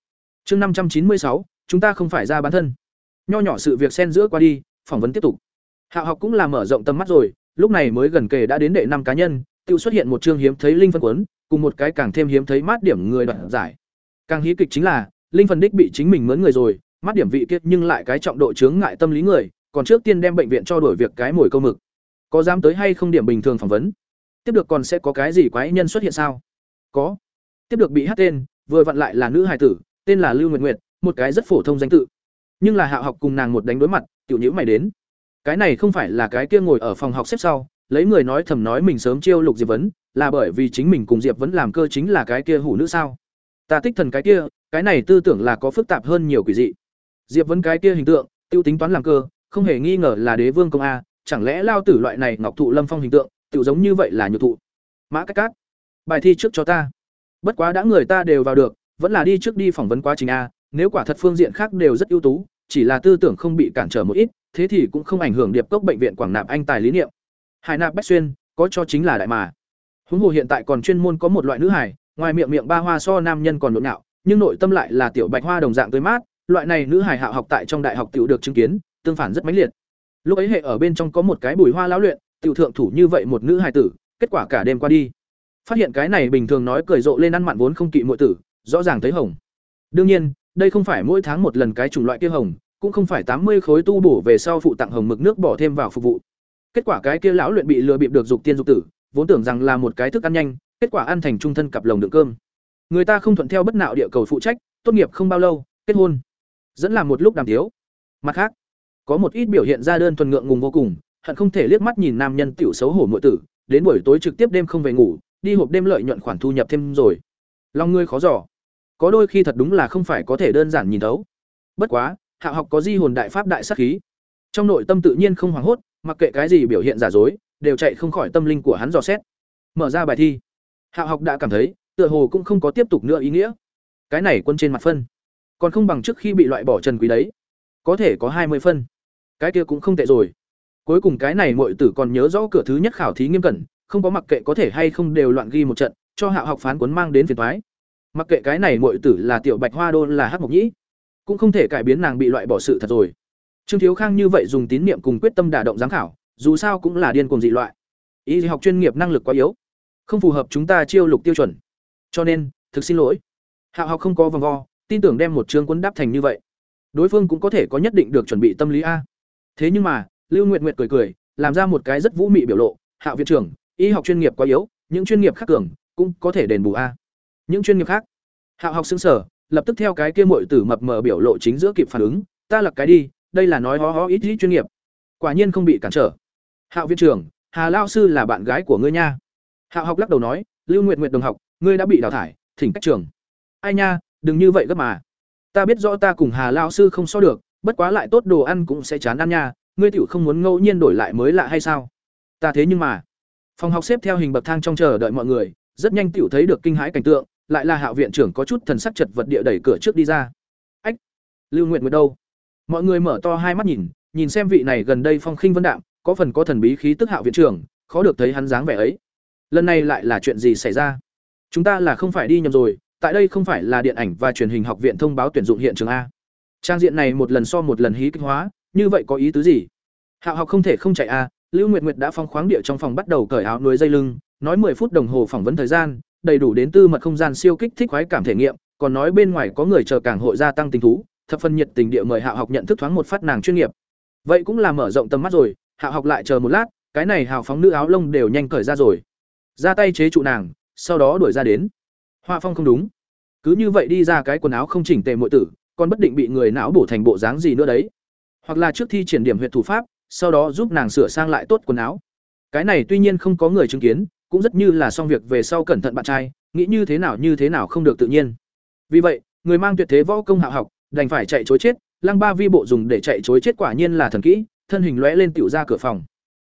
Chương năm trăm chín mươi sáu, chúng ta không phải ra bán thân. Nho nhỏ sự việc xen giữa qua đi, phỏng vấn tiếp tục. Hạo học cũng là mở rộng tầm mắt rồi, lúc này mới gần kề đã đến đệ năm cá nhân, tiểu xuất hiện một chương hiếm thấy linh phân cuốn, cùng một cái càng thêm hiếm thấy mát điểm người đoạt giải. Càng hí kịch chính là, linh phân đích bị chính mình mướn người rồi, mát điểm vị kiết nhưng lại cái trọng độ chướng ngại tâm lý người, còn trước tiên đem bệnh viện cho đổi việc cái mồi câu mực. Có dám tới hay không điểm bình thường phỏng vấn? Tiếp được còn sẽ có cái gì quái nhân xuất hiện sao? Có. Tiếp được bị hát tên, vừa vặn lại là nữ hài tử, tên là Lưu Nguyệt Nguyệt, một cái rất phổ thông danh tự. Nhưng là Hạo học cùng nàng một đánh đối mặt, tiểu nhữ mày đến. Cái này không phải là cái kia ngồi ở phòng học xếp sau, lấy người nói thầm nói mình sớm chiêu Lục Diệp Vấn, là bởi vì chính mình cùng Diệp Vấn làm cơ chính là cái kia hủ nữ sao? Ta tích thần cái kia, cái này tư tưởng là có phức tạp hơn nhiều quỷ dị. Diệp Vấn cái kia hình tượng, tiêu tính toán làm cơ, không hề nghi ngờ là đế vương công a, chẳng lẽ lao tử loại này ngọc thụ lâm phong hình tượng, tiểu giống như vậy là nhược thụ. Mã Cách Cát, bài thi trước cho ta. Bất quá đã người ta đều vào được, vẫn là đi trước đi phỏng vấn quá trình a, nếu quả thật phương diện khác đều rất ưu tú, chỉ là tư tưởng không bị cản trở một ít, thế thì cũng không ảnh hưởng điệp cốc bệnh viện quảng nạp anh tài lý niệm hải nạp bách xuyên có cho chính là đại mà huống hồ hiện tại còn chuyên môn có một loại nữ hải ngoài miệng miệng ba hoa so nam nhân còn nhộn nhạo nhưng nội tâm lại là tiểu bạch hoa đồng dạng tươi mát loại này nữ hải hạ học tại trong đại học tiểu được chứng kiến tương phản rất mãnh liệt lúc ấy hệ ở bên trong có một cái bùi hoa lão luyện tiểu thượng thủ như vậy một nữ hài tử kết quả cả đêm qua đi phát hiện cái này bình thường nói cười rộ lên ăn mặn vốn không kỵ muội tử rõ ràng thấy hồng đương nhiên đây không phải mỗi tháng một lần cái chủng loại kia hồng cũng không phải tám mươi khối tu bổ về sau phụ tặng hồng mực nước bỏ thêm vào phục vụ. Kết quả cái kia lão luyện bị lừa bịp được dục tiên dục tử, vốn tưởng rằng là một cái thức ăn nhanh, kết quả ăn thành trung thân cặp lồng đựng cơm. Người ta không thuận theo bất nạo địa cầu phụ trách, tốt nghiệp không bao lâu, kết hôn. Dẫn làm một lúc đàm thiếu. Mặt khác, có một ít biểu hiện ra đơn thuần ngượng ngùng vô cùng, hận không thể liếc mắt nhìn nam nhân tiểu xấu hổ muội tử, đến buổi tối trực tiếp đêm không về ngủ, đi hộp đêm lợi nhuận khoản thu nhập thêm rồi. Long ngươi khó dò. Có đôi khi thật đúng là không phải có thể đơn giản nhìn thấu. Bất quá, hạ học có di hồn đại pháp đại sát khí. Trong nội tâm tự nhiên không hoảng hốt mặc kệ cái gì biểu hiện giả dối đều chạy không khỏi tâm linh của hắn dò xét. Mở ra bài thi. Hạ học đã cảm thấy tựa hồ cũng không có tiếp tục nữa ý nghĩa. Cái này quân trên mặt phân. Còn không bằng trước khi bị loại bỏ trần quý đấy. Có thể có hai mươi phân. Cái kia cũng không tệ rồi cuối cùng cái này muội tử còn nhớ rõ cửa thứ nhất khảo thí nghiêm cẩn không có mặc kệ có thể hay không đều loạn ghi một trận cho hạ học phán cuốn mang đến phiền toái. mặc kệ cái này muội tử là tiểu bạch hoa đô là hắc mộc nhĩ cũng không thể cải biến nàng bị loại bỏ sự thật rồi trương thiếu khang như vậy dùng tín niệm cùng quyết tâm đả động giám khảo dù sao cũng là điên cuồng dị loại y học chuyên nghiệp năng lực quá yếu không phù hợp chúng ta chiêu lục tiêu chuẩn cho nên thực xin lỗi Hạo học không có vòng vo, tin tưởng đem một chương cuốn đáp thành như vậy. Đối phương cũng có thể có nhất định được chuẩn bị tâm lý a. Thế nhưng mà, Lưu Nguyệt Nguyệt cười cười, làm ra một cái rất vũ mị biểu lộ, "Hạo viện trưởng, y học chuyên nghiệp quá yếu, những chuyên nghiệp khác cường cũng có thể đền bù a." Những chuyên nghiệp khác? Hạo học sững sở, lập tức theo cái kia muội tử mập mờ biểu lộ chính giữa kịp phản ứng, "Ta lật cái đi, đây là nói hó hó ít ít chuyên nghiệp." Quả nhiên không bị cản trở. "Hạo viện trưởng, Hà lão sư là bạn gái của ngươi nha." Hạo học lắc đầu nói, "Lưu Nguyệt Nguyệt đồng học, ngươi đã bị đào thải, thỉnh cách trường." "Ai nha, đừng như vậy gấp mà. Ta biết rõ ta cùng Hà lão sư không so được, bất quá lại tốt đồ ăn cũng sẽ chán ăn nha, ngươi tiểu không muốn ngẫu nhiên đổi lại mới lạ hay sao? Ta thế nhưng mà, phòng học xếp theo hình bậc thang trong chờ đợi mọi người, rất nhanh tiểu thấy được kinh hãi cảnh tượng, lại là Hạo viện trưởng có chút thần sắc chật vật địa đẩy cửa trước đi ra. Ách, Lưu Nguyệt Nguyệt đâu? Mọi người mở to hai mắt nhìn, nhìn xem vị này gần đây phong khinh vân đạm, có phần có thần bí khí tức Hạo viện trưởng, khó được thấy hắn dáng vẻ ấy. Lần này lại là chuyện gì xảy ra? Chúng ta là không phải đi nhầm rồi, tại đây không phải là điện ảnh và truyền hình học viện thông báo tuyển dụng hiện trường a. Trang diện này một lần so một lần hí kích hóa, như vậy có ý tứ gì? Hạo học không thể không chạy à? Lưu Nguyệt Nguyệt đã phong khoáng địa trong phòng bắt đầu cởi áo nuôi dây lưng, nói 10 phút đồng hồ phỏng vấn thời gian, đầy đủ đến tư mật không gian siêu kích thích khoái cảm thể nghiệm, còn nói bên ngoài có người chờ càng hội gia tăng tình thú, thập phần nhiệt tình địa mời Hạo học nhận thức thoáng một phát nàng chuyên nghiệp. Vậy cũng là mở rộng tầm mắt rồi, Hạo học lại chờ một lát, cái này hào phóng nữ áo lông đều nhanh cởi ra rồi. Ra tay chế trụ nàng, sau đó đuổi ra đến. Hoa phong không đúng. Cứ như vậy đi ra cái quần áo không chỉnh tề mọi tử, còn bất định bị người não bổ thành bộ dáng gì nữa đấy. Hoặc là trước thi triển điểm huyện thủ pháp, sau đó giúp nàng sửa sang lại tốt quần áo. Cái này tuy nhiên không có người chứng kiến, cũng rất như là xong việc về sau cẩn thận bạn trai, nghĩ như thế nào như thế nào không được tự nhiên. Vì vậy, người mang tuyệt thế võ công hạ học, đành phải chạy chối chết, Lăng Ba Vi bộ dùng để chạy chối chết quả nhiên là thần kỹ, thân hình lóe lên tiểu ra cửa phòng.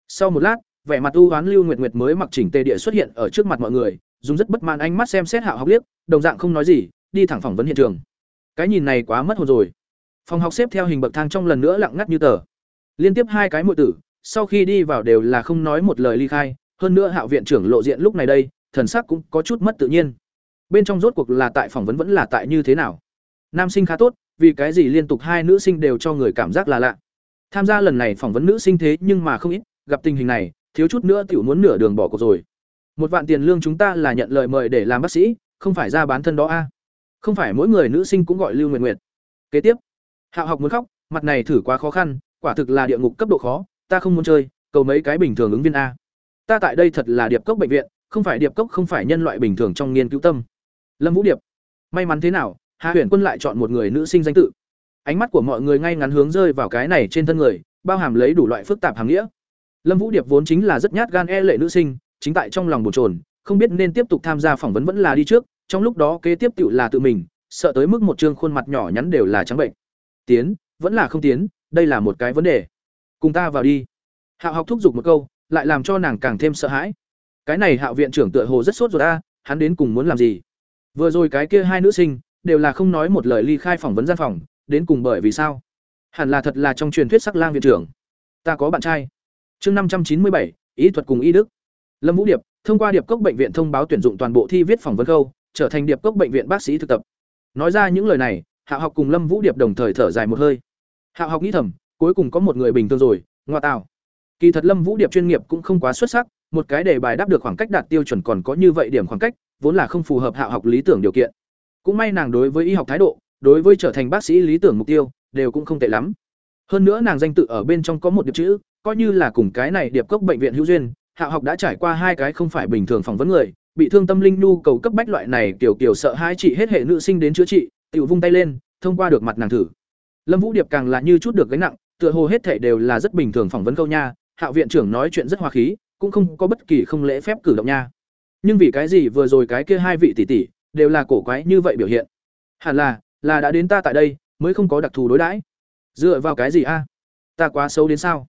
Sau một lát, vẻ mặt u oán Lưu Nguyệt Nguyệt mới mặc chỉnh tề địa xuất hiện ở trước mặt mọi người, dùng rất bất mãn ánh mắt xem xét hạ Học liếc, đồng dạng không nói gì, đi thẳng phỏng vấn hiện trường. Cái nhìn này quá mất hồn rồi. Phòng học xếp theo hình bậc thang trong lần nữa lặng ngắt như tờ. Liên tiếp hai cái muội tử, sau khi đi vào đều là không nói một lời ly khai, hơn nữa Hạo viện trưởng lộ diện lúc này đây, thần sắc cũng có chút mất tự nhiên. Bên trong rốt cuộc là tại phỏng vấn vẫn là tại như thế nào? Nam sinh khá tốt, vì cái gì liên tục hai nữ sinh đều cho người cảm giác là lạ. Tham gia lần này phỏng vấn nữ sinh thế nhưng mà không ít, gặp tình hình này, thiếu chút nữa tiểu muốn nửa đường bỏ cuộc rồi. Một vạn tiền lương chúng ta là nhận lời mời để làm bác sĩ, không phải ra bán thân đó a. Không phải mỗi người nữ sinh cũng gọi Lưu nguyện nguyện. Kế tiếp, Hạo học muốn khóc, mặt này thử quá khó khăn, quả thực là địa ngục cấp độ khó, ta không muốn chơi, cầu mấy cái bình thường ứng viên a. Ta tại đây thật là điệp cốc bệnh viện, không phải điệp cốc không phải nhân loại bình thường trong nghiên cứu tâm. Lâm Vũ Điệp, may mắn thế nào, Hạ Huyền Quân lại chọn một người nữ sinh danh tự. Ánh mắt của mọi người ngay ngắn hướng rơi vào cái này trên thân người, bao hàm lấy đủ loại phức tạp hàng nghĩa. Lâm Vũ Điệp vốn chính là rất nhát gan e lệ nữ sinh, chính tại trong lòng bồn chồn, không biết nên tiếp tục tham gia phỏng vấn vẫn là đi trước, trong lúc đó kế tiếp tựu là tự mình, sợ tới mức một trương khuôn mặt nhỏ nhắn đều là trắng bệnh. Tiến, vẫn là không tiến, đây là một cái vấn đề. Cùng ta vào đi. Hạo học thúc giục một câu, lại làm cho nàng càng thêm sợ hãi. Cái này Hạo viện trưởng tựa hồ rất sốt rồi a, hắn đến cùng muốn làm gì? Vừa rồi cái kia hai nữ sinh đều là không nói một lời ly khai phỏng vấn gian phòng, đến cùng bởi vì sao? Hẳn là thật là trong truyền thuyết sắc lang viện trưởng. Ta có bạn trai. Chương năm trăm chín mươi bảy, ý thuật cùng y đức. Lâm Vũ Điệp, thông qua Điệp Cốc bệnh viện thông báo tuyển dụng toàn bộ thi viết phỏng vấn câu, trở thành Điệp Cốc bệnh viện bác sĩ thực tập. Nói ra những lời này, Hạ học cùng Lâm Vũ Điệp đồng thời thở dài một hơi. Hạ học nghĩ thầm, cuối cùng có một người bình thường rồi, ngoa tạo. Kỳ thật Lâm Vũ Điệp chuyên nghiệp cũng không quá xuất sắc, một cái đề bài đáp được khoảng cách đạt tiêu chuẩn còn có như vậy điểm khoảng cách, vốn là không phù hợp Hạ học lý tưởng điều kiện. Cũng may nàng đối với y học thái độ, đối với trở thành bác sĩ lý tưởng mục tiêu, đều cũng không tệ lắm. Hơn nữa nàng danh tự ở bên trong có một điệp chữ, coi như là cùng cái này điệp cốc bệnh viện hữu duyên, Hạ học đã trải qua hai cái không phải bình thường phỏng vấn người, bị thương tâm linh nhu cầu cấp bách loại này kiểu kiểu sợ hai chị hết hệ nữ sinh đến chữa trị, tiểu vung tay lên, thông qua được mặt nàng thử. Lâm Vũ Điệp càng là như chút được gánh nặng, tựa hồ hết thảy đều là rất bình thường phỏng vấn câu nha, Hạo viện trưởng nói chuyện rất hòa khí, cũng không có bất kỳ không lễ phép cử động nha. Nhưng vì cái gì vừa rồi cái kia hai vị tỷ tỷ đều là cổ quái như vậy biểu hiện? Hẳn là là đã đến ta tại đây, mới không có đặc thù đối đãi. Dựa vào cái gì a? Ta quá xấu đến sao?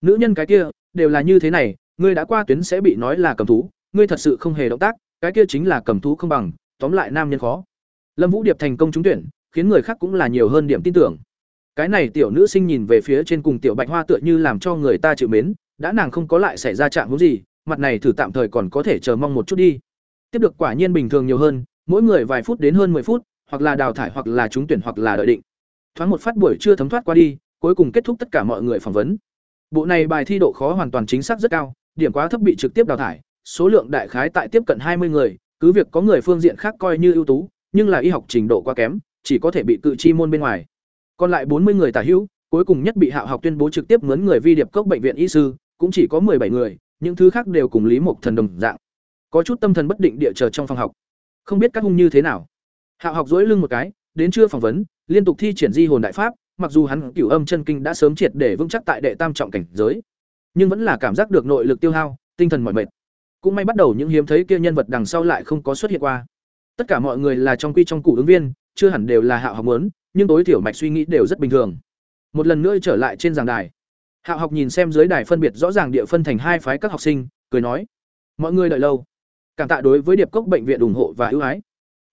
Nữ nhân cái kia đều là như thế này, ngươi đã qua tuyến sẽ bị nói là cầm thú, ngươi thật sự không hề động tác, cái kia chính là cầm thú không bằng, tóm lại nam nhân khó. Lâm Vũ Điệp thành công trúng tuyển, khiến người khác cũng là nhiều hơn điểm tin tưởng. Cái này tiểu nữ sinh nhìn về phía trên cùng tiểu Bạch Hoa tựa như làm cho người ta chịu mến, đã nàng không có lại xảy ra trạng huống gì, mặt này thử tạm thời còn có thể chờ mong một chút đi. Tiếp được quả nhiên bình thường nhiều hơn, mỗi người vài phút đến hơn 10 phút, hoặc là đào thải hoặc là trúng tuyển hoặc là đợi định. Thoáng một phát buổi trưa thấm thoát qua đi, cuối cùng kết thúc tất cả mọi người phỏng vấn. Bộ này bài thi độ khó hoàn toàn chính xác rất cao, điểm quá thấp bị trực tiếp đào thải, số lượng đại khái tại tiếp cận hai mươi người, cứ việc có người phương diện khác coi như ưu tú, nhưng là y học trình độ quá kém, chỉ có thể bị cự chi môn bên ngoài. Còn lại bốn mươi người tả hữu, cuối cùng nhất bị Hạo học tuyên bố trực tiếp mướn người vi điệp cốc bệnh viện y sư, cũng chỉ có bảy người, những thứ khác đều cùng Lý Mộc Thần đồng dạng. Có chút tâm thần bất định địa chờ trong phòng học. Không biết các hung như thế nào. Hạo học duỗi lưng một cái, đến chưa phỏng vấn, liên tục thi triển di hồn đại pháp, mặc dù hắn cửu âm chân kinh đã sớm triệt để vững chắc tại đệ tam trọng cảnh giới, nhưng vẫn là cảm giác được nội lực tiêu hao, tinh thần mỏi mệt. Cũng may bắt đầu những hiếm thấy kia nhân vật đằng sau lại không có xuất hiện qua. Tất cả mọi người là trong quy trong cụ ứng viên, chưa hẳn đều là Hạo học muốn, nhưng tối thiểu mạch suy nghĩ đều rất bình thường. Một lần nữa trở lại trên giảng đài. Hạo học nhìn xem dưới đài phân biệt rõ ràng địa phân thành hai phái các học sinh, cười nói: "Mọi người đợi lâu, cảm tạ đối với Điệp Cốc bệnh viện ủng hộ và ưu ái.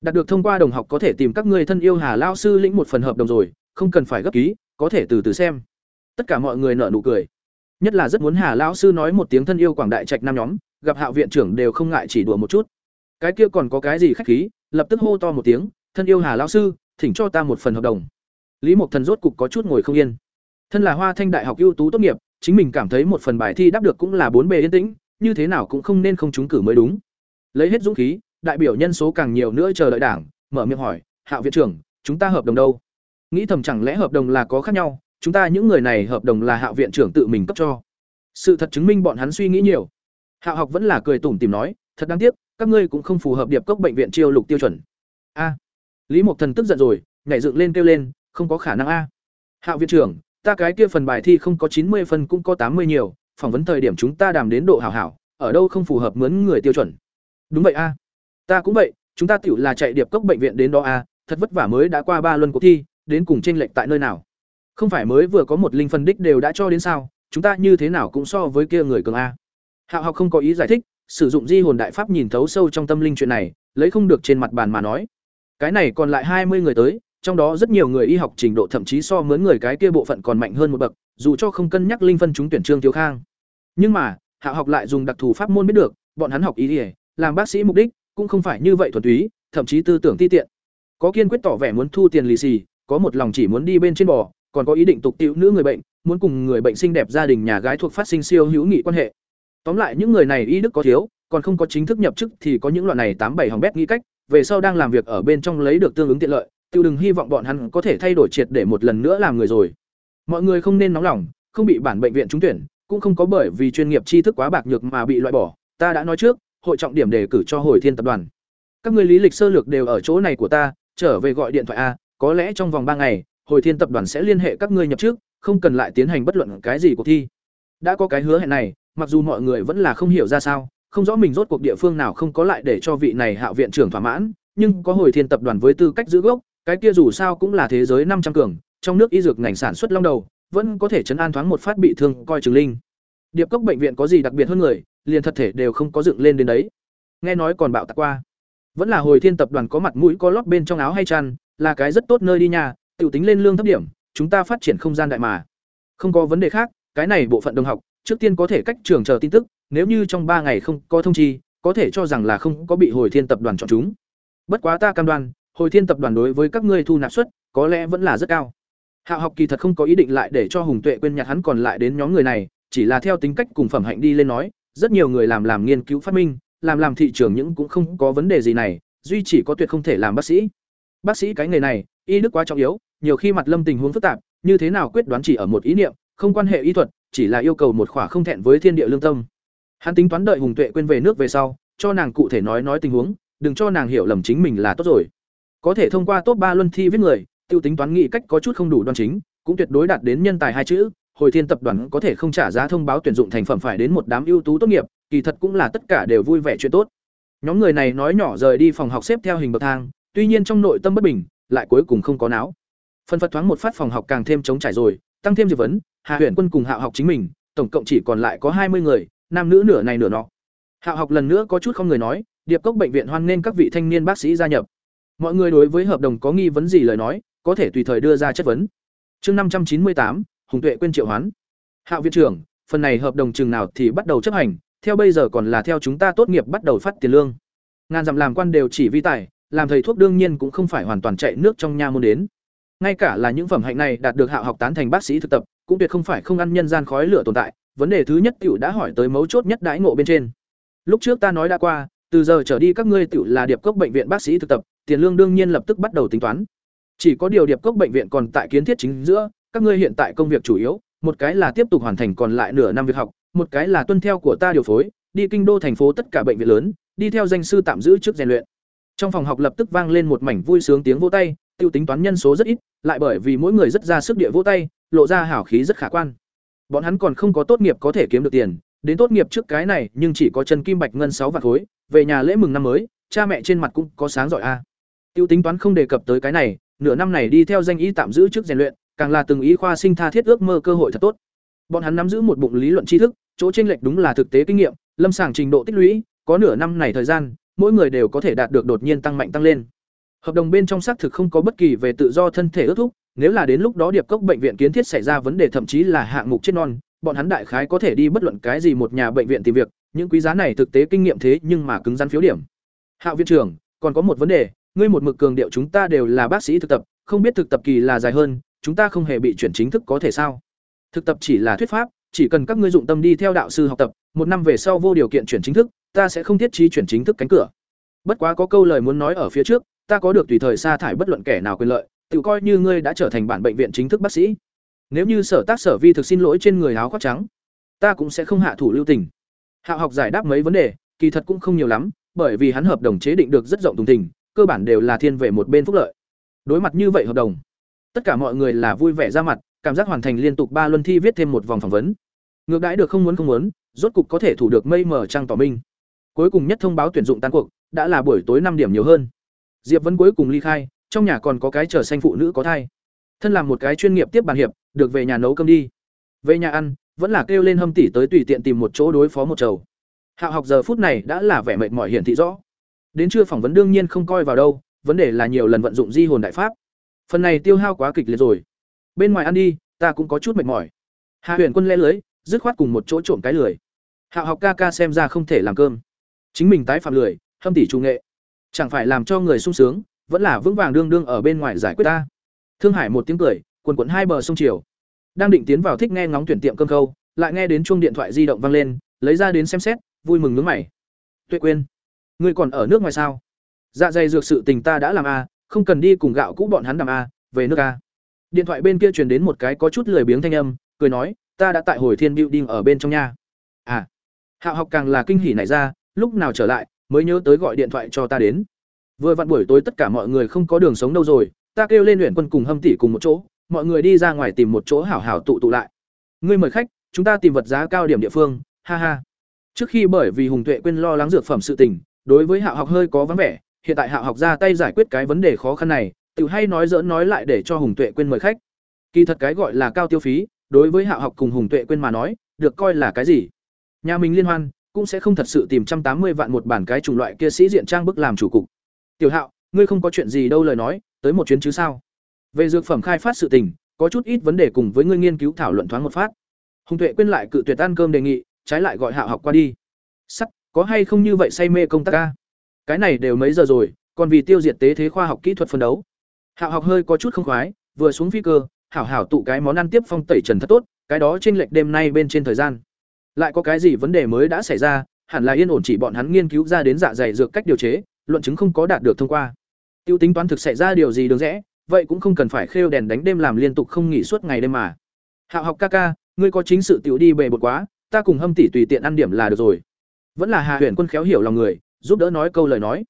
Đạt được thông qua đồng học có thể tìm các người thân yêu Hà lao sư lĩnh một phần hợp đồng rồi, không cần phải gấp ký, có thể từ từ xem." Tất cả mọi người nở nụ cười. Nhất là rất muốn Hà lão sư nói một tiếng thân yêu quảng đại trạch nam nhóm, gặp Hạo viện trưởng đều không ngại chỉ đùa một chút. Cái kia còn có cái gì khách khí, lập tức hô to một tiếng, "Thân yêu Hà lão sư, thỉnh cho ta một phần hợp đồng." Lý Mộc Thần rốt cục có chút ngồi không yên. Thân là Hoa Thanh Đại học ưu tú tốt nghiệp, chính mình cảm thấy một phần bài thi đáp được cũng là bốn bề yên tĩnh, như thế nào cũng không nên không trúng cử mới đúng. Lấy hết dũng khí, đại biểu nhân số càng nhiều nữa chờ đợi đảng, mở miệng hỏi, "Hạo viện trưởng, chúng ta hợp đồng đâu?" Nghĩ thầm chẳng lẽ hợp đồng là có khác nhau, chúng ta những người này hợp đồng là Hạo viện trưởng tự mình cấp cho. Sự thật chứng minh bọn hắn suy nghĩ nhiều. Hạo học vẫn là cười tủm tỉm nói, "Thật đáng tiếc, các ngươi cũng không phù hợp điệp cốc bệnh viện chiêu lục tiêu chuẩn." A. Lý Mộc Thần tức giận rồi, nhảy dựng lên kêu lên, "Không có khả năng a." Hạo viện trưởng, ta cái kia phần bài thi không có chín mươi phần cũng có tám mươi nhiều, phỏng vấn thời điểm chúng ta đàm đến độ hảo hảo, ở đâu không phù hợp mướn người tiêu chuẩn. Đúng vậy a. Ta cũng vậy, chúng ta tiểu là chạy điệp cốc bệnh viện đến đó a, thật vất vả mới đã qua ba luân cuộc thi, đến cùng chênh lệch tại nơi nào? Không phải mới vừa có một linh phân đích đều đã cho đến sao, chúng ta như thế nào cũng so với kia người cường a. Hạo học không có ý giải thích, sử dụng di hồn đại pháp nhìn thấu sâu trong tâm linh chuyện này, lấy không được trên mặt bàn mà nói. Cái này còn lại hai mươi người tới, trong đó rất nhiều người y học trình độ thậm chí so mướn người cái kia bộ phận còn mạnh hơn một bậc, dù cho không cân nhắc linh phân chúng tuyển trương thiếu khang. Nhưng mà, hạ học lại dùng đặc thù pháp môn biết được, bọn hắn học ý y, làm bác sĩ mục đích cũng không phải như vậy thuần túy, thậm chí tư tưởng ti tiện. Có kiên quyết tỏ vẻ muốn thu tiền lì xì, có một lòng chỉ muốn đi bên trên bò, còn có ý định tục tiễu nữ người bệnh, muốn cùng người bệnh xinh đẹp gia đình nhà gái thuộc phát sinh siêu hữu nghị quan hệ. Tóm lại những người này y đức có thiếu, còn không có chính thức nhập chức thì có những loại này tám bảy hỏng bét nghĩ cách, về sau đang làm việc ở bên trong lấy được tương ứng tiện lợi, tiêu đừng hy vọng bọn hắn có thể thay đổi triệt để một lần nữa làm người rồi. Mọi người không nên nóng lòng, không bị bản bệnh viện trúng tuyển, cũng không có bởi vì chuyên nghiệp tri thức quá bạc nhược mà bị loại bỏ, ta đã nói trước, hội trọng điểm đề cử cho hồi thiên tập đoàn. Các người lý lịch sơ lược đều ở chỗ này của ta, trở về gọi điện thoại a, có lẽ trong vòng ba ngày, hồi thiên tập đoàn sẽ liên hệ các ngươi nhập trước, không cần lại tiến hành bất luận cái gì cuộc thi. Đã có cái hứa hẹn này, mặc dù mọi người vẫn là không hiểu ra sao, không rõ mình rốt cuộc địa phương nào không có lại để cho vị này Hạo viện trưởng thỏa mãn, nhưng có hồi thiên tập đoàn với tư cách giữ gốc, cái kia dù sao cũng là thế giới năm trăm cường, trong nước y dược ngành sản xuất long đầu, vẫn có thể chấn an thoáng một phát bị thương coi trường linh. Điệp cốc bệnh viện có gì đặc biệt hơn người, liền thật thể đều không có dựng lên đến đấy. Nghe nói còn bạo tạc qua. Vẫn là hồi thiên tập đoàn có mặt mũi có lót bên trong áo hay chăn, là cái rất tốt nơi đi nhà, tiểu tính lên lương thấp điểm, chúng ta phát triển không gian đại mà. Không có vấn đề khác, cái này bộ phận đồng học, trước tiên có thể cách trường chờ tin tức, nếu như trong ba ngày không có thông chi, có thể cho rằng là không có bị hồi thiên tập đoàn chọn chúng. Bất quá ta cam đoan, hồi thiên tập đoàn đối với các ngươi thu nạp suất, có lẽ vẫn là rất cao. hạ học kỳ thật không có ý định lại để cho Hùng Tuệ quên nhặt hắn còn lại đến nhóm người này, chỉ là theo tính cách cùng phẩm hạnh đi lên nói, rất nhiều người làm làm nghiên cứu phát minh, làm làm thị trường những cũng không có vấn đề gì này, duy chỉ có tuyệt không thể làm bác sĩ. Bác sĩ cái nghề này, y đức quá trọng yếu, nhiều khi mặt lâm tình huống phức tạp, như thế nào quyết đoán chỉ ở một ý niệm, không quan hệ y thuật, chỉ là yêu cầu một khỏa không thẹn với thiên địa lương tâm. Hắn tính toán đợi Hùng Tuệ quên về nước về sau, cho nàng cụ thể nói nói tình huống, đừng cho nàng hiểu lầm chính mình là tốt rồi. Có thể thông qua top ba luân thi viết người, tiêu tính toán nghị cách có chút không đủ đoan chính, cũng tuyệt đối đạt đến nhân tài hai chữ, hồi thiên tập đoàn có thể không trả giá thông báo tuyển dụng thành phẩm phải đến một đám ưu tú tốt nghiệp, kỳ thật cũng là tất cả đều vui vẻ chuyện tốt. Nhóm người này nói nhỏ rời đi phòng học xếp theo hình bậc thang, tuy nhiên trong nội tâm bất bình, lại cuối cùng không có náo. Phân phật thoáng một phát phòng học càng thêm chống trải rồi, tăng thêm diệp vấn, hạ huyện Quân cùng hạ học chính mình, tổng cộng chỉ còn lại có hai mươi người, nam nữ nửa này nửa nọ. hạ học lần nữa có chút không người nói, Điệp Cốc bệnh viện hoan nghênh các vị thanh niên bác sĩ gia nhập. Mọi người đối với hợp đồng có nghi vấn gì lời nói, có thể tùy thời đưa ra chất vấn. Chương năm trăm chín mươi tám, Hùng Tuệ quên triệu hoán. hạ viện trưởng, phần này hợp đồng chừng nào thì bắt đầu chấp hành, theo bây giờ còn là theo chúng ta tốt nghiệp bắt đầu phát tiền lương. Ngàn dặm làm quan đều chỉ vi tài, làm thầy thuốc đương nhiên cũng không phải hoàn toàn chạy nước trong nha môn đến. Ngay cả là những phẩm hạnh này đạt được hạ học tán thành bác sĩ thực tập, cũng tuyệt không phải không ăn nhân gian khói lửa tồn tại, vấn đề thứ nhất tiểu đã hỏi tới mấu chốt nhất đãi ngộ bên trên. Lúc trước ta nói đã qua, từ giờ trở đi các ngươi tiểu là điệp cốc bệnh viện bác sĩ thực tập, tiền lương đương nhiên lập tức bắt đầu tính toán. Chỉ có điều điệp cốc bệnh viện còn tại kiến thiết chính giữa, các ngươi hiện tại công việc chủ yếu, một cái là tiếp tục hoàn thành còn lại nửa năm việc học, một cái là tuân theo của ta điều phối, đi kinh đô thành phố tất cả bệnh viện lớn, đi theo danh sư tạm giữ trước rèn luyện. Trong phòng học lập tức vang lên một mảnh vui sướng tiếng vỗ tay, tiêu tính toán nhân số rất ít, lại bởi vì mỗi người rất ra sức địa vỗ tay, lộ ra hảo khí rất khả quan. Bọn hắn còn không có tốt nghiệp có thể kiếm được tiền, đến tốt nghiệp trước cái này, nhưng chỉ có chân kim bạch ngân sáu vạn khối, về nhà lễ mừng năm mới, cha mẹ trên mặt cũng có sáng giỏi a. Tiêu tính toán không đề cập tới cái này, nửa năm này đi theo danh y tạm giữ trước rèn luyện, càng là từng ý khoa sinh tha thiết ước mơ cơ hội thật tốt. Bọn hắn nắm giữ một bụng lý luận tri thức, chỗ chênh lệch đúng là thực tế kinh nghiệm, lâm sàng trình độ tích lũy, có nửa năm này thời gian, mỗi người đều có thể đạt được đột nhiên tăng mạnh tăng lên. Hợp đồng bên trong xác thực không có bất kỳ về tự do thân thể ước thúc, nếu là đến lúc đó điệp cốc bệnh viện kiến thiết xảy ra vấn đề thậm chí là hạng mục chết non, bọn hắn đại khái có thể đi bất luận cái gì một nhà bệnh viện tìm việc, những quý giá này thực tế kinh nghiệm thế nhưng mà cứng rắn phiếu điểm. Hạo viện trưởng, còn có một vấn đề, ngươi một mực cường điệu chúng ta đều là bác sĩ thực tập, không biết thực tập kỳ là dài hơn, chúng ta không hề bị chuyển chính thức có thể sao? Thực tập chỉ là thuyết pháp, chỉ cần các ngươi dụng tâm đi theo đạo sư học tập, một năm về sau vô điều kiện chuyển chính thức, ta sẽ không thiết trí chuyển chính thức cánh cửa. Bất quá có câu lời muốn nói ở phía trước, ta có được tùy thời sa thải bất luận kẻ nào quyền lợi, tự coi như ngươi đã trở thành bản bệnh viện chính thức bác sĩ. Nếu như sở tác sở vi thực xin lỗi trên người áo khoác trắng, ta cũng sẽ không hạ thủ lưu tình. Hạo học giải đáp mấy vấn đề, kỳ thật cũng không nhiều lắm, bởi vì hắn hợp đồng chế định được rất rộng thùng thình, cơ bản đều là thiên về một bên phúc lợi. Đối mặt như vậy hợp đồng, tất cả mọi người là vui vẻ ra mặt, cảm giác hoàn thành liên tục ba luân thi viết thêm một vòng phỏng vấn. Ngược đãi được không muốn không muốn, rốt cục có thể thủ được mây mờ trăng tỏ minh. Cuối cùng nhất thông báo tuyển dụng tan cuộc, đã là buổi tối năm điểm nhiều hơn. Diệp Vân cuối cùng ly khai, trong nhà còn có cái trở xanh phụ nữ có thai. Thân làm một cái chuyên nghiệp tiếp bàn hiệp, được về nhà nấu cơm đi. Về nhà ăn, vẫn là kêu lên hâm tỷ tới tùy tiện tìm một chỗ đối phó một chầu. Hạo học giờ phút này đã là vẻ mệt mỏi hiển thị rõ. Đến trưa phỏng vấn đương nhiên không coi vào đâu, vấn đề là nhiều lần vận dụng di hồn đại pháp. Phần này tiêu hao quá kịch liệt rồi. Bên ngoài ăn đi, ta cũng có chút mệt mỏi. Hạ Huyền Quân lẽ lưới, dứt khoát cùng một chỗ trộm cái lười. Hạo học ca ca xem ra không thể làm cơm. Chính mình tái phạm lười, hâm tỷ chủ nghệ. Chẳng phải làm cho người sung sướng, vẫn là vững vàng đương đương ở bên ngoài giải quyết ta. Thương Hải một tiếng cười, quần quận hai bờ sông chiều. Đang định tiến vào thích nghe ngóng tuyển tiệm cơm khâu, lại nghe đến chuông điện thoại di động vang lên, lấy ra đến xem xét, vui mừng nướng mày. Tuệ quên, ngươi còn ở nước ngoài sao? Dạ dày dược sự tình ta đã làm a, không cần đi cùng gạo cũ bọn hắn làm a, à, về nước a. Điện thoại bên kia truyền đến một cái có chút lười biếng thanh âm, cười nói, ta đã tại hồi thiên building ở bên trong nha. À. Hạo học càng là kinh hỉ này ra, lúc nào trở lại, mới nhớ tới gọi điện thoại cho ta đến. Vừa vặn buổi tối tất cả mọi người không có đường sống đâu rồi, ta kêu lên luyện quân cùng hâm tỷ cùng một chỗ, mọi người đi ra ngoài tìm một chỗ hảo hảo tụ tụ lại. Ngươi mời khách, chúng ta tìm vật giá cao điểm địa phương, ha ha. Trước khi bởi vì Hùng Tuệ quên lo lắng dược phẩm sự tình, đối với Hạo học hơi có vắng vẻ, hiện tại Hạo học ra tay giải quyết cái vấn đề khó khăn này, tự hay nói giỡn nói lại để cho Hùng Tuệ quên mời khách. Kỳ thật cái gọi là cao tiêu phí, đối với Hạo học cùng Hùng Tuệ quên mà nói, được coi là cái gì? Nhà mình liên hoan, cũng sẽ không thật sự tìm trăm tám mươi vạn một bản cái chủng loại kia sĩ diện trang bức làm chủ cục. Tiểu Hạo, ngươi không có chuyện gì đâu lời nói, tới một chuyến chứ sao? Về dược phẩm khai phát sự tình, có chút ít vấn đề cùng với ngươi nghiên cứu thảo luận thoáng một phát. Hùng Tuệ quên lại cự tuyệt ăn cơm đề nghị, trái lại gọi Hạo học qua đi. Sắt, có hay không như vậy say mê công tác a? Cái này đều mấy giờ rồi, còn vì tiêu diệt tế thế khoa học kỹ thuật phân đấu. Hạo học hơi có chút không khoái, vừa xuống phi cơ, hảo hảo tụ cái món ăn tiếp phong tẩy trần thật tốt, cái đó trên lệch đêm nay bên trên thời gian. Lại có cái gì vấn đề mới đã xảy ra, hẳn là yên ổn chỉ bọn hắn nghiên cứu ra đến dạ dày dược cách điều chế, luận chứng không có đạt được thông qua. Tiêu tính toán thực xảy ra điều gì đường rẽ, vậy cũng không cần phải khêu đèn đánh đêm làm liên tục không nghỉ suốt ngày đêm mà. Hạo học ca ca, ngươi có chính sự tiểu đi bề bột quá, ta cùng Hâm tỷ tùy tiện ăn điểm là được rồi. Vẫn là Hà Huyền Quân khéo hiểu lòng người, giúp đỡ nói câu lời nói.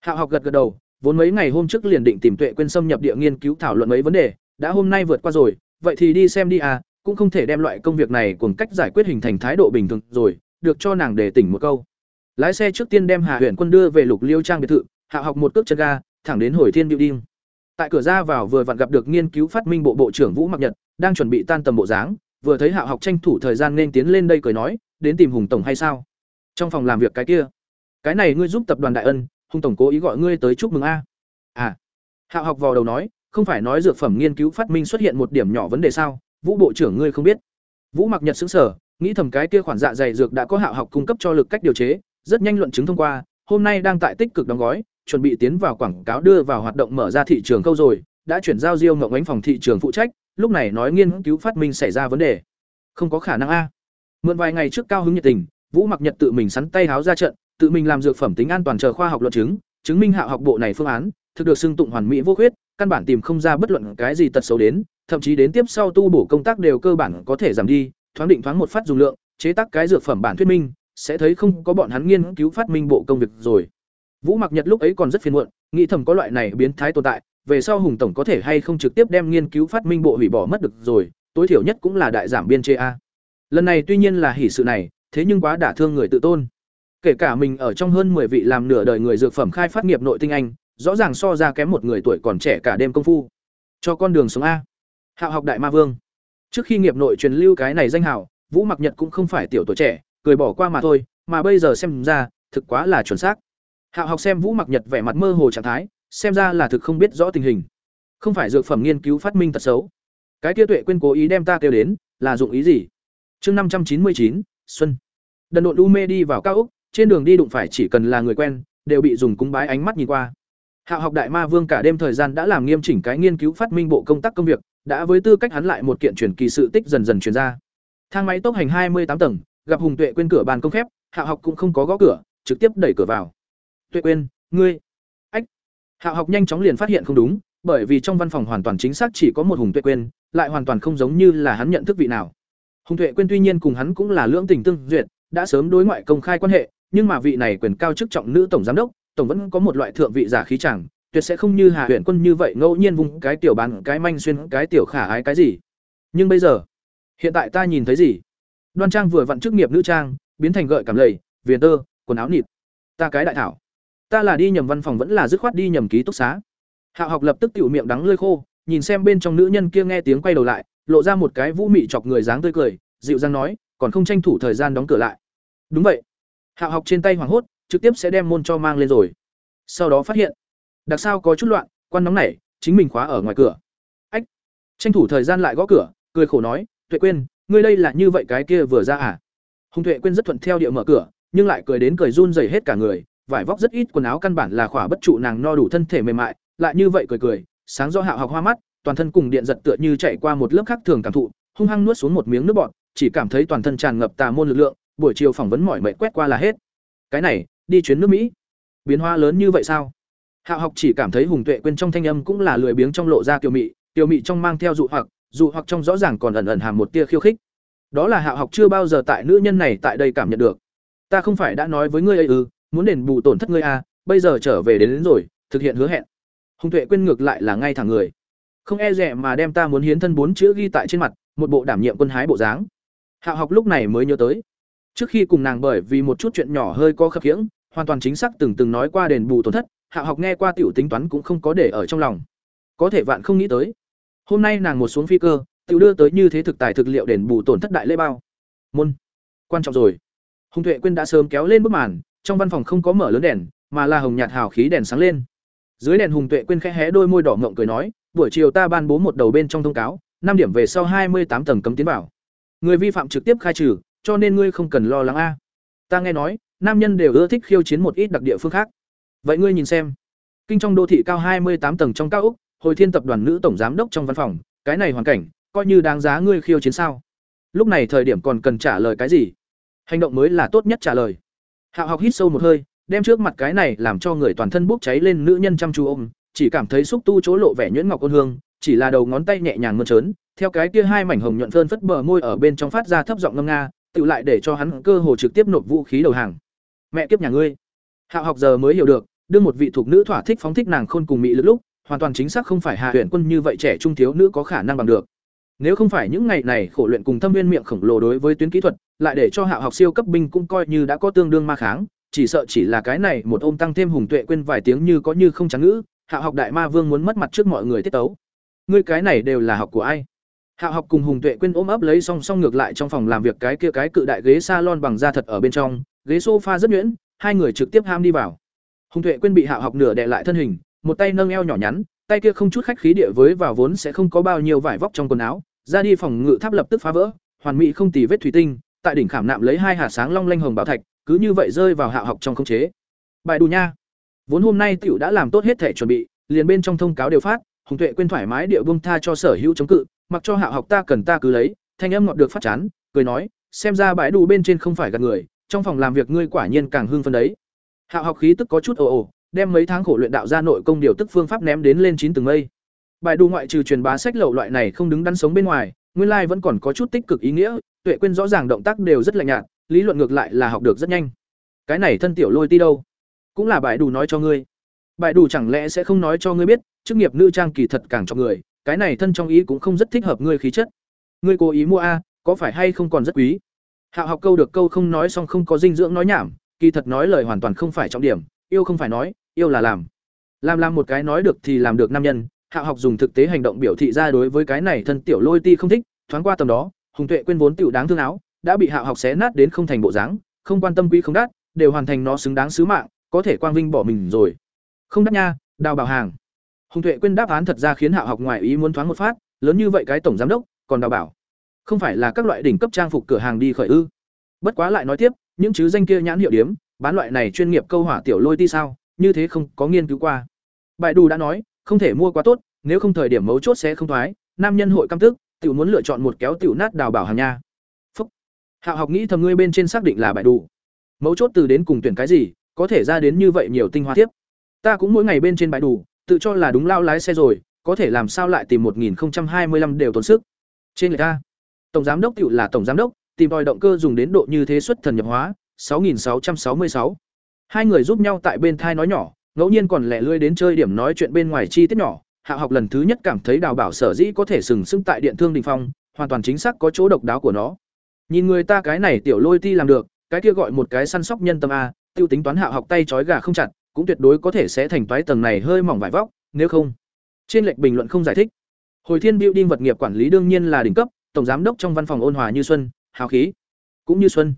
Hạo học gật gật đầu, vốn mấy ngày hôm trước liền định tìm Tuệ quên xâm nhập địa nghiên cứu thảo luận mấy vấn đề, đã hôm nay vượt qua rồi, vậy thì đi xem đi à, cũng không thể đem loại công việc này cùng cách giải quyết hình thành thái độ bình thường rồi, được cho nàng để tỉnh một câu. Lái xe trước tiên đem Hà Huyền Quân đưa về Lục Liêu trang biệt thự, Hạ học một cước chân ga, thẳng đến Hồi Thiên Building. Tại cửa ra vào vừa vặn gặp được nghiên cứu phát minh bộ bộ trưởng Vũ Mặc Nhật, đang chuẩn bị tan tầm bộ dáng, vừa thấy Hạ học tranh thủ thời gian nên tiến lên đây cười nói, đến tìm Hùng tổng hay sao? Trong phòng làm việc cái kia, cái này ngươi giúp tập đoàn Đại Ân, Hùng tổng cố ý gọi ngươi tới chúc mừng a. À. Hạ học vào đầu nói, không phải nói dược phẩm nghiên cứu phát minh xuất hiện một điểm nhỏ vấn đề sao? Vũ bộ trưởng ngươi không biết. Vũ Mặc Nhật xứng sở nghĩ thầm cái kia khoản dạ dày dược đã có Hạo học cung cấp cho lực cách điều chế, rất nhanh luận chứng thông qua, hôm nay đang tại tích cực đóng gói, chuẩn bị tiến vào quảng cáo đưa vào hoạt động mở ra thị trường câu rồi, đã chuyển giao Diêu Ngộng ánh phòng thị trường phụ trách, lúc này nói nghiên cứu phát minh xảy ra vấn đề. Không có khả năng a. Mượn vài ngày trước cao hứng nhiệt tình, Vũ Mặc Nhật tự mình sắn tay háo ra trận, tự mình làm dược phẩm tính an toàn chờ khoa học luận chứng, chứng minh hạ học bộ này phương án, thực được xưng tụng hoàn mỹ vô khuyết, căn bản tìm không ra bất luận cái gì tật xấu đến, thậm chí đến tiếp sau tu bổ công tác đều cơ bản có thể giảm đi, thoáng định thoáng một phát dùng lượng, chế tác cái dược phẩm bản thuyết minh, sẽ thấy không có bọn hắn nghiên cứu phát minh bộ công việc rồi. Vũ Mặc Nhật lúc ấy còn rất phiền muộn, nghĩ thầm có loại này biến thái tồn tại, về sau Hùng tổng có thể hay không trực tiếp đem nghiên cứu phát minh bộ hủy bỏ mất được rồi, tối thiểu nhất cũng là đại giảm biên chế a. Lần này tuy nhiên là hỉ sự này, thế nhưng quá đả thương người tự tôn. Kể cả mình ở trong hơn 10 vị làm nửa đời người dược phẩm khai phát nghiệp nội tinh anh, rõ ràng so ra kém một người tuổi còn trẻ cả đêm công phu. Cho con đường sống a. Hạo học đại ma vương. Trước khi nghiệp nội truyền lưu cái này danh hào, Vũ Mặc Nhật cũng không phải tiểu tuổi trẻ, cười bỏ qua mà thôi, mà bây giờ xem ra, thực quá là chuẩn xác. Hạo học xem Vũ Mặc Nhật vẻ mặt mơ hồ trạng thái, xem ra là thực không biết rõ tình hình. Không phải dược phẩm nghiên cứu phát minh tật xấu. Cái kia tuệ quên cố ý đem ta kêu đến, là dụng ý gì? Chương năm trăm chín mươi chín Xuân. Đần độn u mê đi vào cao úc trên đường đi đụng phải chỉ cần là người quen, đều bị dùng cúng bái ánh mắt nhìn qua. Hạo học đại ma vương cả đêm thời gian đã làm nghiêm chỉnh cái nghiên cứu phát minh bộ công tác công việc, đã với tư cách hắn lại một kiện truyền kỳ sự tích dần dần truyền ra. Thang máy tốc hành hai mươi tám tầng, gặp Hùng Tuệ quên cửa bàn công khép, Hạo học cũng không có gõ cửa, trực tiếp đẩy cửa vào. "Tuệ quên, ngươi?" Ách. Hạo học nhanh chóng liền phát hiện không đúng, bởi vì trong văn phòng hoàn toàn chính xác chỉ có một Hùng Tuệ quên, lại hoàn toàn không giống như là hắn nhận thức vị nào. Hùng Tuệ quên tuy nhiên cùng hắn cũng là lưỡng tình tương duyệt, đã sớm đối ngoại công khai quan hệ, nhưng mà vị này quyền cao chức trọng nữ tổng giám đốc, tổng vẫn có một loại thượng vị giả khí chẳng, tuyệt sẽ không như Hà Huyền Quân như vậy ngẫu nhiên vùng cái tiểu bán cái manh xuyên cái tiểu khả ái cái gì. Nhưng bây giờ, hiện tại ta nhìn thấy gì? Đoan Trang vừa vặn chức nghiệp nữ trang, biến thành gợi cảm lầy, viền tơ, quần áo nịt. Ta cái đại thảo, ta là đi nhầm văn phòng vẫn là dứt khoát đi nhầm ký túc xá. Hạo học lập tức tiểu miệng đắng lơi khô, nhìn xem bên trong nữ nhân kia nghe tiếng quay đầu lại, lộ ra một cái vũ mị chọc người dáng tươi cười, dịu dàng nói, còn không tranh thủ thời gian đóng cửa lại. Đúng vậy. Hạo học trên tay hoảng hốt, trực tiếp sẽ đem môn cho mang lên rồi. Sau đó phát hiện, đặc sao có chút loạn, quan nóng nảy, chính mình khóa ở ngoài cửa. Ách. Tranh thủ thời gian lại gõ cửa, cười khổ nói, "Tuệ quên, ngươi đây là như vậy cái kia vừa ra à?" Hùng Tuệ quên rất thuận theo địa mở cửa, nhưng lại cười đến cười run rẩy hết cả người, vải vóc rất ít quần áo căn bản là khỏa bất trụ nàng no đủ thân thể mềm mại, lại như vậy cười cười, sáng do Hạo học hoa mắt, toàn thân cùng điện giật tựa như chạy qua một lớp khác thường cảm thụ, hung hăng nuốt xuống một miếng nước bọt, chỉ cảm thấy toàn thân tràn ngập tà môn lực lượng, buổi chiều phỏng vấn mỏi mệt quét qua là hết. Cái này, đi chuyến nước Mỹ, biến hóa lớn như vậy sao? Hạo học chỉ cảm thấy Hùng Tuệ quên trong thanh âm cũng là lười biếng trong lộ ra kiều mị, kiều mị trong mang theo dụ hoặc, dụ hoặc trong rõ ràng còn ẩn ẩn hàm một tia khiêu khích. Đó là Hạo học chưa bao giờ tại nữ nhân này tại đây cảm nhận được. Ta không phải đã nói với ngươi ấy ư, muốn đền bù tổn thất ngươi à, bây giờ trở về đến, đến rồi, thực hiện hứa hẹn. Hùng Tuệ quên ngược lại là ngay thẳng người không e rẻ mà đem ta muốn hiến thân bốn chữ ghi tại trên mặt một bộ đảm nhiệm quân hái bộ dáng Hạo học lúc này mới nhớ tới trước khi cùng nàng bởi vì một chút chuyện nhỏ hơi có khập khiễng hoàn toàn chính xác từng từng nói qua đền bù tổn thất hạ học nghe qua tiểu tính toán cũng không có để ở trong lòng có thể vạn không nghĩ tới hôm nay nàng một xuống phi cơ tiểu đưa tới như thế thực tài thực liệu đền bù tổn thất đại lễ bao môn quan trọng rồi hùng tuệ quyên đã sớm kéo lên bức màn trong văn phòng không có mở lớn đèn mà là hồng nhạt hào khí đèn sáng lên dưới đèn hùng tuệ quyên khẽ hé đôi môi đỏ ngộng cười nói buổi chiều ta ban bố một đầu bên trong thông cáo, năm điểm về sau hai mươi tám tầng cấm tiến vào. Người vi phạm trực tiếp khai trừ, cho nên ngươi không cần lo lắng a. Ta nghe nói, nam nhân đều ưa thích khiêu chiến một ít đặc địa phương khác. Vậy ngươi nhìn xem, kinh trong đô thị cao hai mươi tám tầng trong cao ốc, hồi thiên tập đoàn nữ tổng giám đốc trong văn phòng, cái này hoàn cảnh, coi như đáng giá ngươi khiêu chiến sao? Lúc này thời điểm còn cần trả lời cái gì? Hành động mới là tốt nhất trả lời. Hạo học hít sâu một hơi, đem trước mặt cái này làm cho người toàn thân bốc cháy lên nữ nhân chăm chú ôm, chỉ cảm thấy xúc tu chỗ lộ vẻ nhuyễn ngọc ôn hương, chỉ là đầu ngón tay nhẹ nhàng mơn trớn, theo cái kia hai mảnh hồng nhuận phơn phất bờ môi ở bên trong phát ra thấp giọng ngâm nga, tự lại để cho hắn cơ hồ trực tiếp nộp vũ khí đầu hàng. Mẹ kiếp nhà ngươi. Hạo học giờ mới hiểu được, đưa một vị thuộc nữ thỏa thích phóng thích nàng khôn cùng mỹ lực lúc, hoàn toàn chính xác không phải Hạ tuyển Quân như vậy trẻ trung thiếu nữ có khả năng bằng được. Nếu không phải những ngày này khổ luyện cùng thâm viên miệng khổng lồ đối với tuyến kỹ thuật, lại để cho Hạo học siêu cấp binh cũng coi như đã có tương đương ma kháng, chỉ sợ chỉ là cái này một ôm tăng thêm hùng tuệ quên vài tiếng như có như không trắng ngữ, Hạo học đại ma vương muốn mất mặt trước mọi người tiết tấu. Ngươi cái này đều là học của ai? Hạo học cùng Hùng Tuệ quên ôm ấp lấy song song ngược lại trong phòng làm việc cái kia cái cự đại ghế salon bằng da thật ở bên trong, ghế sofa rất nhuyễn, hai người trực tiếp ham đi vào. Hùng Tuệ quên bị Hạo học nửa đè lại thân hình, một tay nâng eo nhỏ nhắn, tay kia không chút khách khí địa với vào vốn sẽ không có bao nhiêu vải vóc trong quần áo, ra đi phòng ngự tháp lập tức phá vỡ, hoàn mỹ không tì vết thủy tinh, tại đỉnh khảm nạm lấy hai hạt sáng long lanh hồng bảo thạch, cứ như vậy rơi vào Hạo học trong không chế. Bài đù nha. Vốn hôm nay tiểu đã làm tốt hết thể chuẩn bị, liền bên trong thông cáo đều phát, Hùng Tuệ quên thoải mái địa buông tha cho sở hữu chống cự, mặc cho Hạo học ta cần ta cứ lấy, thanh âm ngọt được phát chán, cười nói, xem ra bãi đủ bên trên không phải gạt người, trong phòng làm việc ngươi quả nhiên càng hưng phấn đấy. Hạo học khí tức có chút ồ ồ, đem mấy tháng khổ luyện đạo ra nội công điều tức phương pháp ném đến lên chín tầng mây. Bài đủ ngoại trừ truyền bá sách lậu loại này không đứng đắn sống bên ngoài, nguyên lai vẫn còn có chút tích cực ý nghĩa, Tuệ quên rõ ràng động tác đều rất lạnh nhạt, lý luận ngược lại là học được rất nhanh. Cái này thân tiểu lôi ti đâu? Cũng là bài đủ nói cho ngươi. Bài đủ chẳng lẽ sẽ không nói cho ngươi biết, chức nghiệp nữ trang kỳ thật càng cho người, cái này thân trong ý cũng không rất thích hợp ngươi khí chất. Ngươi cố ý mua a, có phải hay không còn rất quý. Hạo học câu được câu không nói xong không có dinh dưỡng nói nhảm, kỳ thật nói lời hoàn toàn không phải trọng điểm, yêu không phải nói, yêu là làm. Làm làm một cái nói được thì làm được nam nhân, Hạo học dùng thực tế hành động biểu thị ra đối với cái này thân tiểu lôi ti không thích, thoáng qua tầm đó, Hùng Tuệ quên vốn tiểu đáng thương áo, đã bị Hạo học xé nát đến không thành bộ dáng, không quan tâm quý không đắt, đều hoàn thành nó xứng đáng sứ mạng, có thể quang vinh bỏ mình rồi. Không đắt nha, đào bảo hàng. Hùng Tuệ quên đáp án thật ra khiến Hạo học ngoài ý muốn thoáng một phát, lớn như vậy cái tổng giám đốc, còn đào bảo. Không phải là các loại đỉnh cấp trang phục cửa hàng đi khởi ư? Bất quá lại nói tiếp, những chứ danh kia nhãn hiệu điếm, bán loại này chuyên nghiệp câu hỏa tiểu lôi ti sao, như thế không có nghiên cứu qua. Bài đủ đã nói, không thể mua quá tốt, nếu không thời điểm mấu chốt sẽ không thoái, nam nhân hội căm tức, tiểu muốn lựa chọn một kéo tiểu nát đào bảo hàng nha. Phúc. Hạo học nghĩ thầm ngươi bên trên xác định là bài đủ. Mấu chốt từ đến cùng tuyển cái gì, có thể ra đến như vậy nhiều tinh hoa tiếp. Ta cũng mỗi ngày bên trên bài đủ, tự cho là đúng lao lái xe rồi, có thể làm sao lại tìm 1025 đều tốn sức. Trên người ta, tổng giám đốc tiểu là tổng giám đốc, tìm tòi động cơ dùng đến độ như thế xuất thần nhập hóa, 6666. Hai người giúp nhau tại bên thai nói nhỏ, ngẫu nhiên còn lẻ lươi đến chơi điểm nói chuyện bên ngoài chi tiết nhỏ, Hạ học lần thứ nhất cảm thấy Đào Bảo sở dĩ có thể sừng sững tại Điện Thương Đình Phong, hoàn toàn chính xác có chỗ độc đáo của nó. Nhìn người ta cái này tiểu lôi ti làm được, cái kia gọi một cái săn sóc nhân tâm a, tiêu tính toán Hạ học tay trói gà không chặt, cũng tuyệt đối có thể sẽ thành toái tầng này hơi mỏng vải vóc, nếu không. Trên lệch bình luận không giải thích. Hồi Thiên Building vật nghiệp quản lý đương nhiên là đỉnh cấp, tổng giám đốc trong văn phòng ôn hòa như xuân, hào khí, cũng như xuân.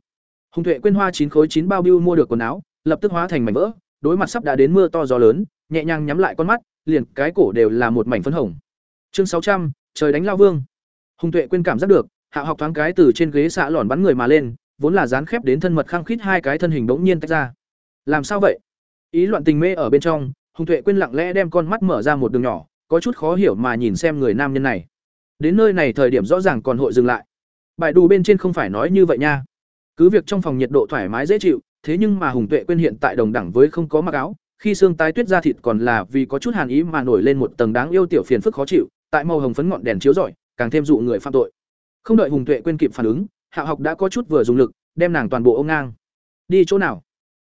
Hùng Tuệ quên hoa chín khối chín bao bưu mua được quần áo, lập tức hóa thành mảnh vỡ, đối mặt sắp đã đến mưa to gió lớn, nhẹ nhàng nhắm lại con mắt, liền cái cổ đều là một mảnh phấn hồng. Chương sáu trăm trời đánh lao vương. Hùng Tuệ quên cảm giác được, Hạ học thoáng cái từ trên ghế xạ lòn bắn người mà lên, vốn là dán khép đến thân mật khăng khít hai cái thân hình bỗng nhiên tách ra. Làm sao vậy? Ý loạn tình mê ở bên trong, Hùng Tuệ quên lặng lẽ đem con mắt mở ra một đường nhỏ, có chút khó hiểu mà nhìn xem người nam nhân này. Đến nơi này thời điểm rõ ràng còn hội dừng lại. Bài đủ bên trên không phải nói như vậy nha. Cứ việc trong phòng nhiệt độ thoải mái dễ chịu, thế nhưng mà Hùng Tuệ quên hiện tại đồng đẳng với không có mặc áo, khi xương tái tuyết ra thịt còn là vì có chút hàn ý mà nổi lên một tầng đáng yêu tiểu phiền phức khó chịu, tại màu hồng phấn ngọn đèn chiếu rọi, càng thêm dụ người phạm tội. Không đợi Hùng Tuệ quên kịp phản ứng, Hạ học đã có chút vừa dùng lực, đem nàng toàn bộ ô ngang. Đi chỗ nào?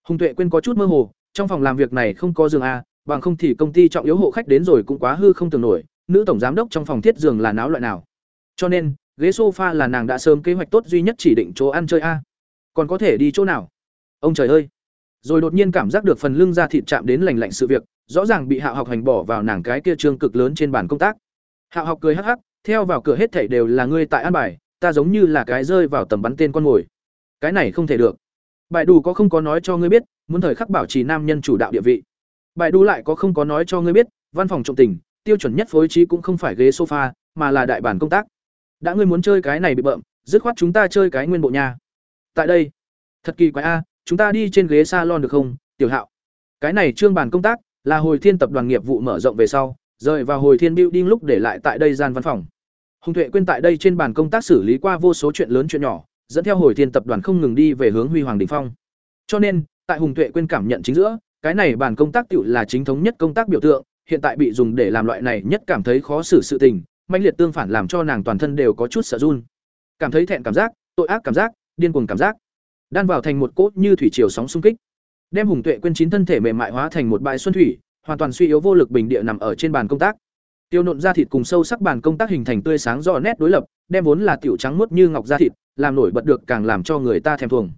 Hùng Tuệ quên có chút mơ hồ, trong phòng làm việc này không có giường a, bằng không thì công ty trọng yếu hộ khách đến rồi cũng quá hư không tưởng nổi, nữ tổng giám đốc trong phòng thiết giường là náo loại nào. Cho nên, ghế sofa là nàng đã sớm kế hoạch tốt duy nhất chỉ định chỗ ăn chơi a. Còn có thể đi chỗ nào? Ông trời ơi! Rồi đột nhiên cảm giác được phần lưng da thịt chạm đến lành lạnh sự việc, rõ ràng bị Hạo học hành bỏ vào nàng cái kia trương cực lớn trên bàn công tác. Hạo học cười hắc hắc, theo vào cửa hết thảy đều là ngươi tại an bài, ta giống như là cái rơi vào tầm bắn tên con ngồi. Cái này không thể được. Bài đủ có không có nói cho ngươi biết, muốn thời khắc bảo trì nam nhân chủ đạo địa vị. Bài đủ lại có không có nói cho ngươi biết, văn phòng trọng tình, tiêu chuẩn nhất phối trí cũng không phải ghế sofa, mà là đại bàn công tác. Đã ngươi muốn chơi cái này bị bợm, dứt khoát chúng ta chơi cái nguyên bộ nhà. Tại đây, thật kỳ quái a, chúng ta đi trên ghế salon được không, Tiểu Hạo? Cái này trương bàn công tác là hồi thiên tập đoàn nghiệp vụ mở rộng về sau, rời vào hồi thiên building lúc để lại tại đây gian văn phòng. Hùng Tuệ quên tại đây trên bàn công tác xử lý qua vô số chuyện lớn chuyện nhỏ, dẫn theo hồi thiên tập đoàn không ngừng đi về hướng huy hoàng đỉnh phong. Cho nên, tại Hùng Tuệ quên cảm nhận chính giữa, cái này bàn công tác tiểu là chính thống nhất công tác biểu tượng, hiện tại bị dùng để làm loại này nhất cảm thấy khó xử sự tình, mãnh liệt tương phản làm cho nàng toàn thân đều có chút sợ run. Cảm thấy thẹn cảm giác, tội ác cảm giác, điên cuồng cảm giác, đan vào thành một cốt như thủy triều sóng xung kích, đem Hùng Tuệ quên chín thân thể mềm mại hóa thành một bãi xuân thủy, hoàn toàn suy yếu vô lực bình địa nằm ở trên bàn công tác. Tiêu nộn da thịt cùng sâu sắc bàn công tác hình thành tươi sáng rõ nét đối lập, đem vốn là tiểu trắng muốt như ngọc da thịt, làm nổi bật được càng làm cho người ta thèm thuồng.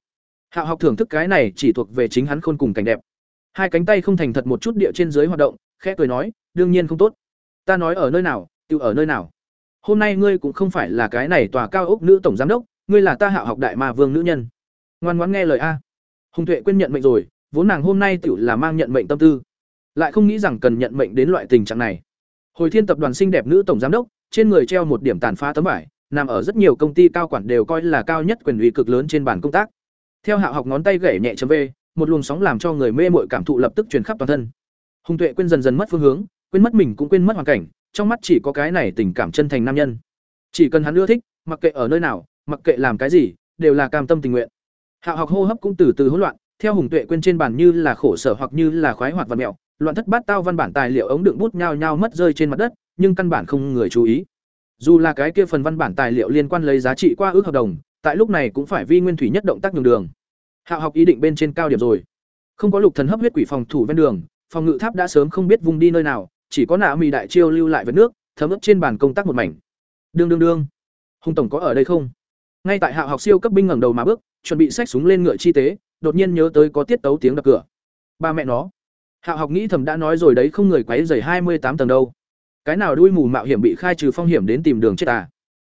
Hạo học thưởng thức cái này chỉ thuộc về chính hắn khôn cùng cảnh đẹp. Hai cánh tay không thành thật một chút địa trên dưới hoạt động, khẽ cười nói, đương nhiên không tốt. Ta nói ở nơi nào, tự ở nơi nào. Hôm nay ngươi cũng không phải là cái này tòa cao ốc nữ tổng giám đốc, ngươi là ta Hạo học đại ma vương nữ nhân. Ngoan ngoãn nghe lời a. Hùng Tuệ quên nhận mệnh rồi, vốn nàng hôm nay tiểu là mang nhận mệnh tâm tư, lại không nghĩ rằng cần nhận mệnh đến loại tình trạng này. Hồi Thiên tập đoàn xinh đẹp nữ tổng giám đốc, trên người treo một điểm tàn phá tấm vải, nằm ở rất nhiều công ty cao quản đều coi là cao nhất quyền uy cực lớn trên bàn công tác. Theo Hạo học ngón tay gảy nhẹ chấm về, một luồng sóng làm cho người mê muội cảm thụ lập tức truyền khắp toàn thân. Hùng Tuệ quên dần dần mất phương hướng, quên mất mình cũng quên mất hoàn cảnh, trong mắt chỉ có cái này tình cảm chân thành nam nhân. Chỉ cần hắn ưa thích, mặc kệ ở nơi nào, mặc kệ làm cái gì, đều là cam tâm tình nguyện. Hạo học hô hấp cũng từ từ hỗn loạn, theo hùng tuệ quên trên bàn như là khổ sở hoặc như là khoái hoạt và mẹo loạn thất bát tao văn bản tài liệu ống đựng bút nhao nhao mất rơi trên mặt đất nhưng căn bản không người chú ý dù là cái kia phần văn bản tài liệu liên quan lấy giá trị qua ước hợp đồng tại lúc này cũng phải vi nguyên thủy nhất động tác nhường đường hạo học ý định bên trên cao điểm rồi không có lục thần hấp huyết quỷ phòng thủ ven đường phòng ngự tháp đã sớm không biết vùng đi nơi nào, chỉ có nạ mì đại chiêu lưu lại với nước, thấm ướt trên bàn công tác một mảnh. Đương đương đương. Hùng tổng có ở đây không? Ngay tại hạo học siêu cấp binh ngẩng đầu mà bước, chuẩn bị xách súng lên ngựa chi tế, đột nhiên nhớ tới có tiết tấu tiếng đập cửa. Ba mẹ nó. Hạo học nghĩ thầm đã nói rồi đấy, không người quấy dày hai mươi tám tầng đâu. Cái nào đuôi mù mạo hiểm bị khai trừ phong hiểm đến tìm đường chết à?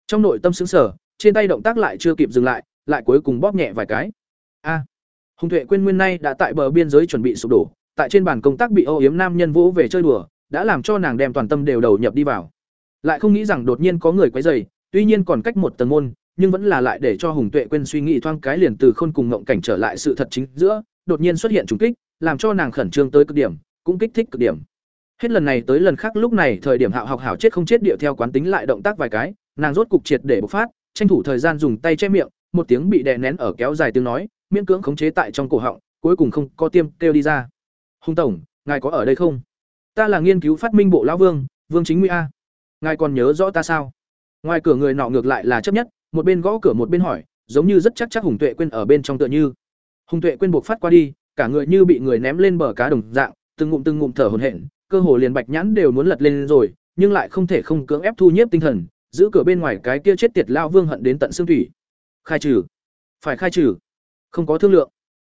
Trong nội tâm xứng sở trên tay động tác lại chưa kịp dừng lại lại cuối cùng bóp nhẹ vài cái. A. Hùng tuệ quên nguyên nay đã tại bờ biên giới chuẩn bị sụp đổ tại trên bàn công tác bị ô yếm nam nhân vũ về chơi đùa, đã làm cho nàng đem toàn tâm đều đầu nhập đi vào. Lại không nghĩ rằng đột nhiên có người quấy dày tuy nhiên còn cách một tầng môn, nhưng vẫn là lại để cho hùng tuệ quên suy nghĩ thoáng cái liền từ khôn cùng ngộng cảnh trở lại sự thật chính giữa, đột nhiên xuất hiện trùng kích, làm cho nàng khẩn trương tới cực điểm, cũng kích thích cực điểm. Hết lần này tới lần khác lúc này thời điểm hạo học hảo chết không chết điệu theo quán tính lại động tác vài cái, nàng rốt cục triệt để bộc phát, tranh thủ thời gian dùng tay che miệng, một tiếng bị đè nén ở kéo dài tiếng nói, miễn cưỡng khống chế tại trong cổ họng, cuối cùng không có tiêm kêu đi ra hùng tổng, ngài có ở đây không? Ta là nghiên cứu phát minh bộ lão vương vương chính nguy a. Ngài còn nhớ rõ ta sao? Ngoài cửa người nọ ngược lại là chấp nhất, một bên gõ cửa một bên hỏi, giống như rất chắc chắc hùng tuệ quên ở bên trong tựa như. Hùng tuệ quên buộc phát qua đi, cả người như bị người ném lên bờ cá đồng dạng, từng ngụm từng ngụm thở hổn hển, cơ hồ liền bạch nhãn đều muốn lật lên rồi, nhưng lại không thể không cưỡng ép thu nhiếp tinh thần, giữ cửa bên ngoài cái kia chết tiệt lao vương hận đến tận xương thủy. Khai trừ. Phải khai trừ. Không có thương lượng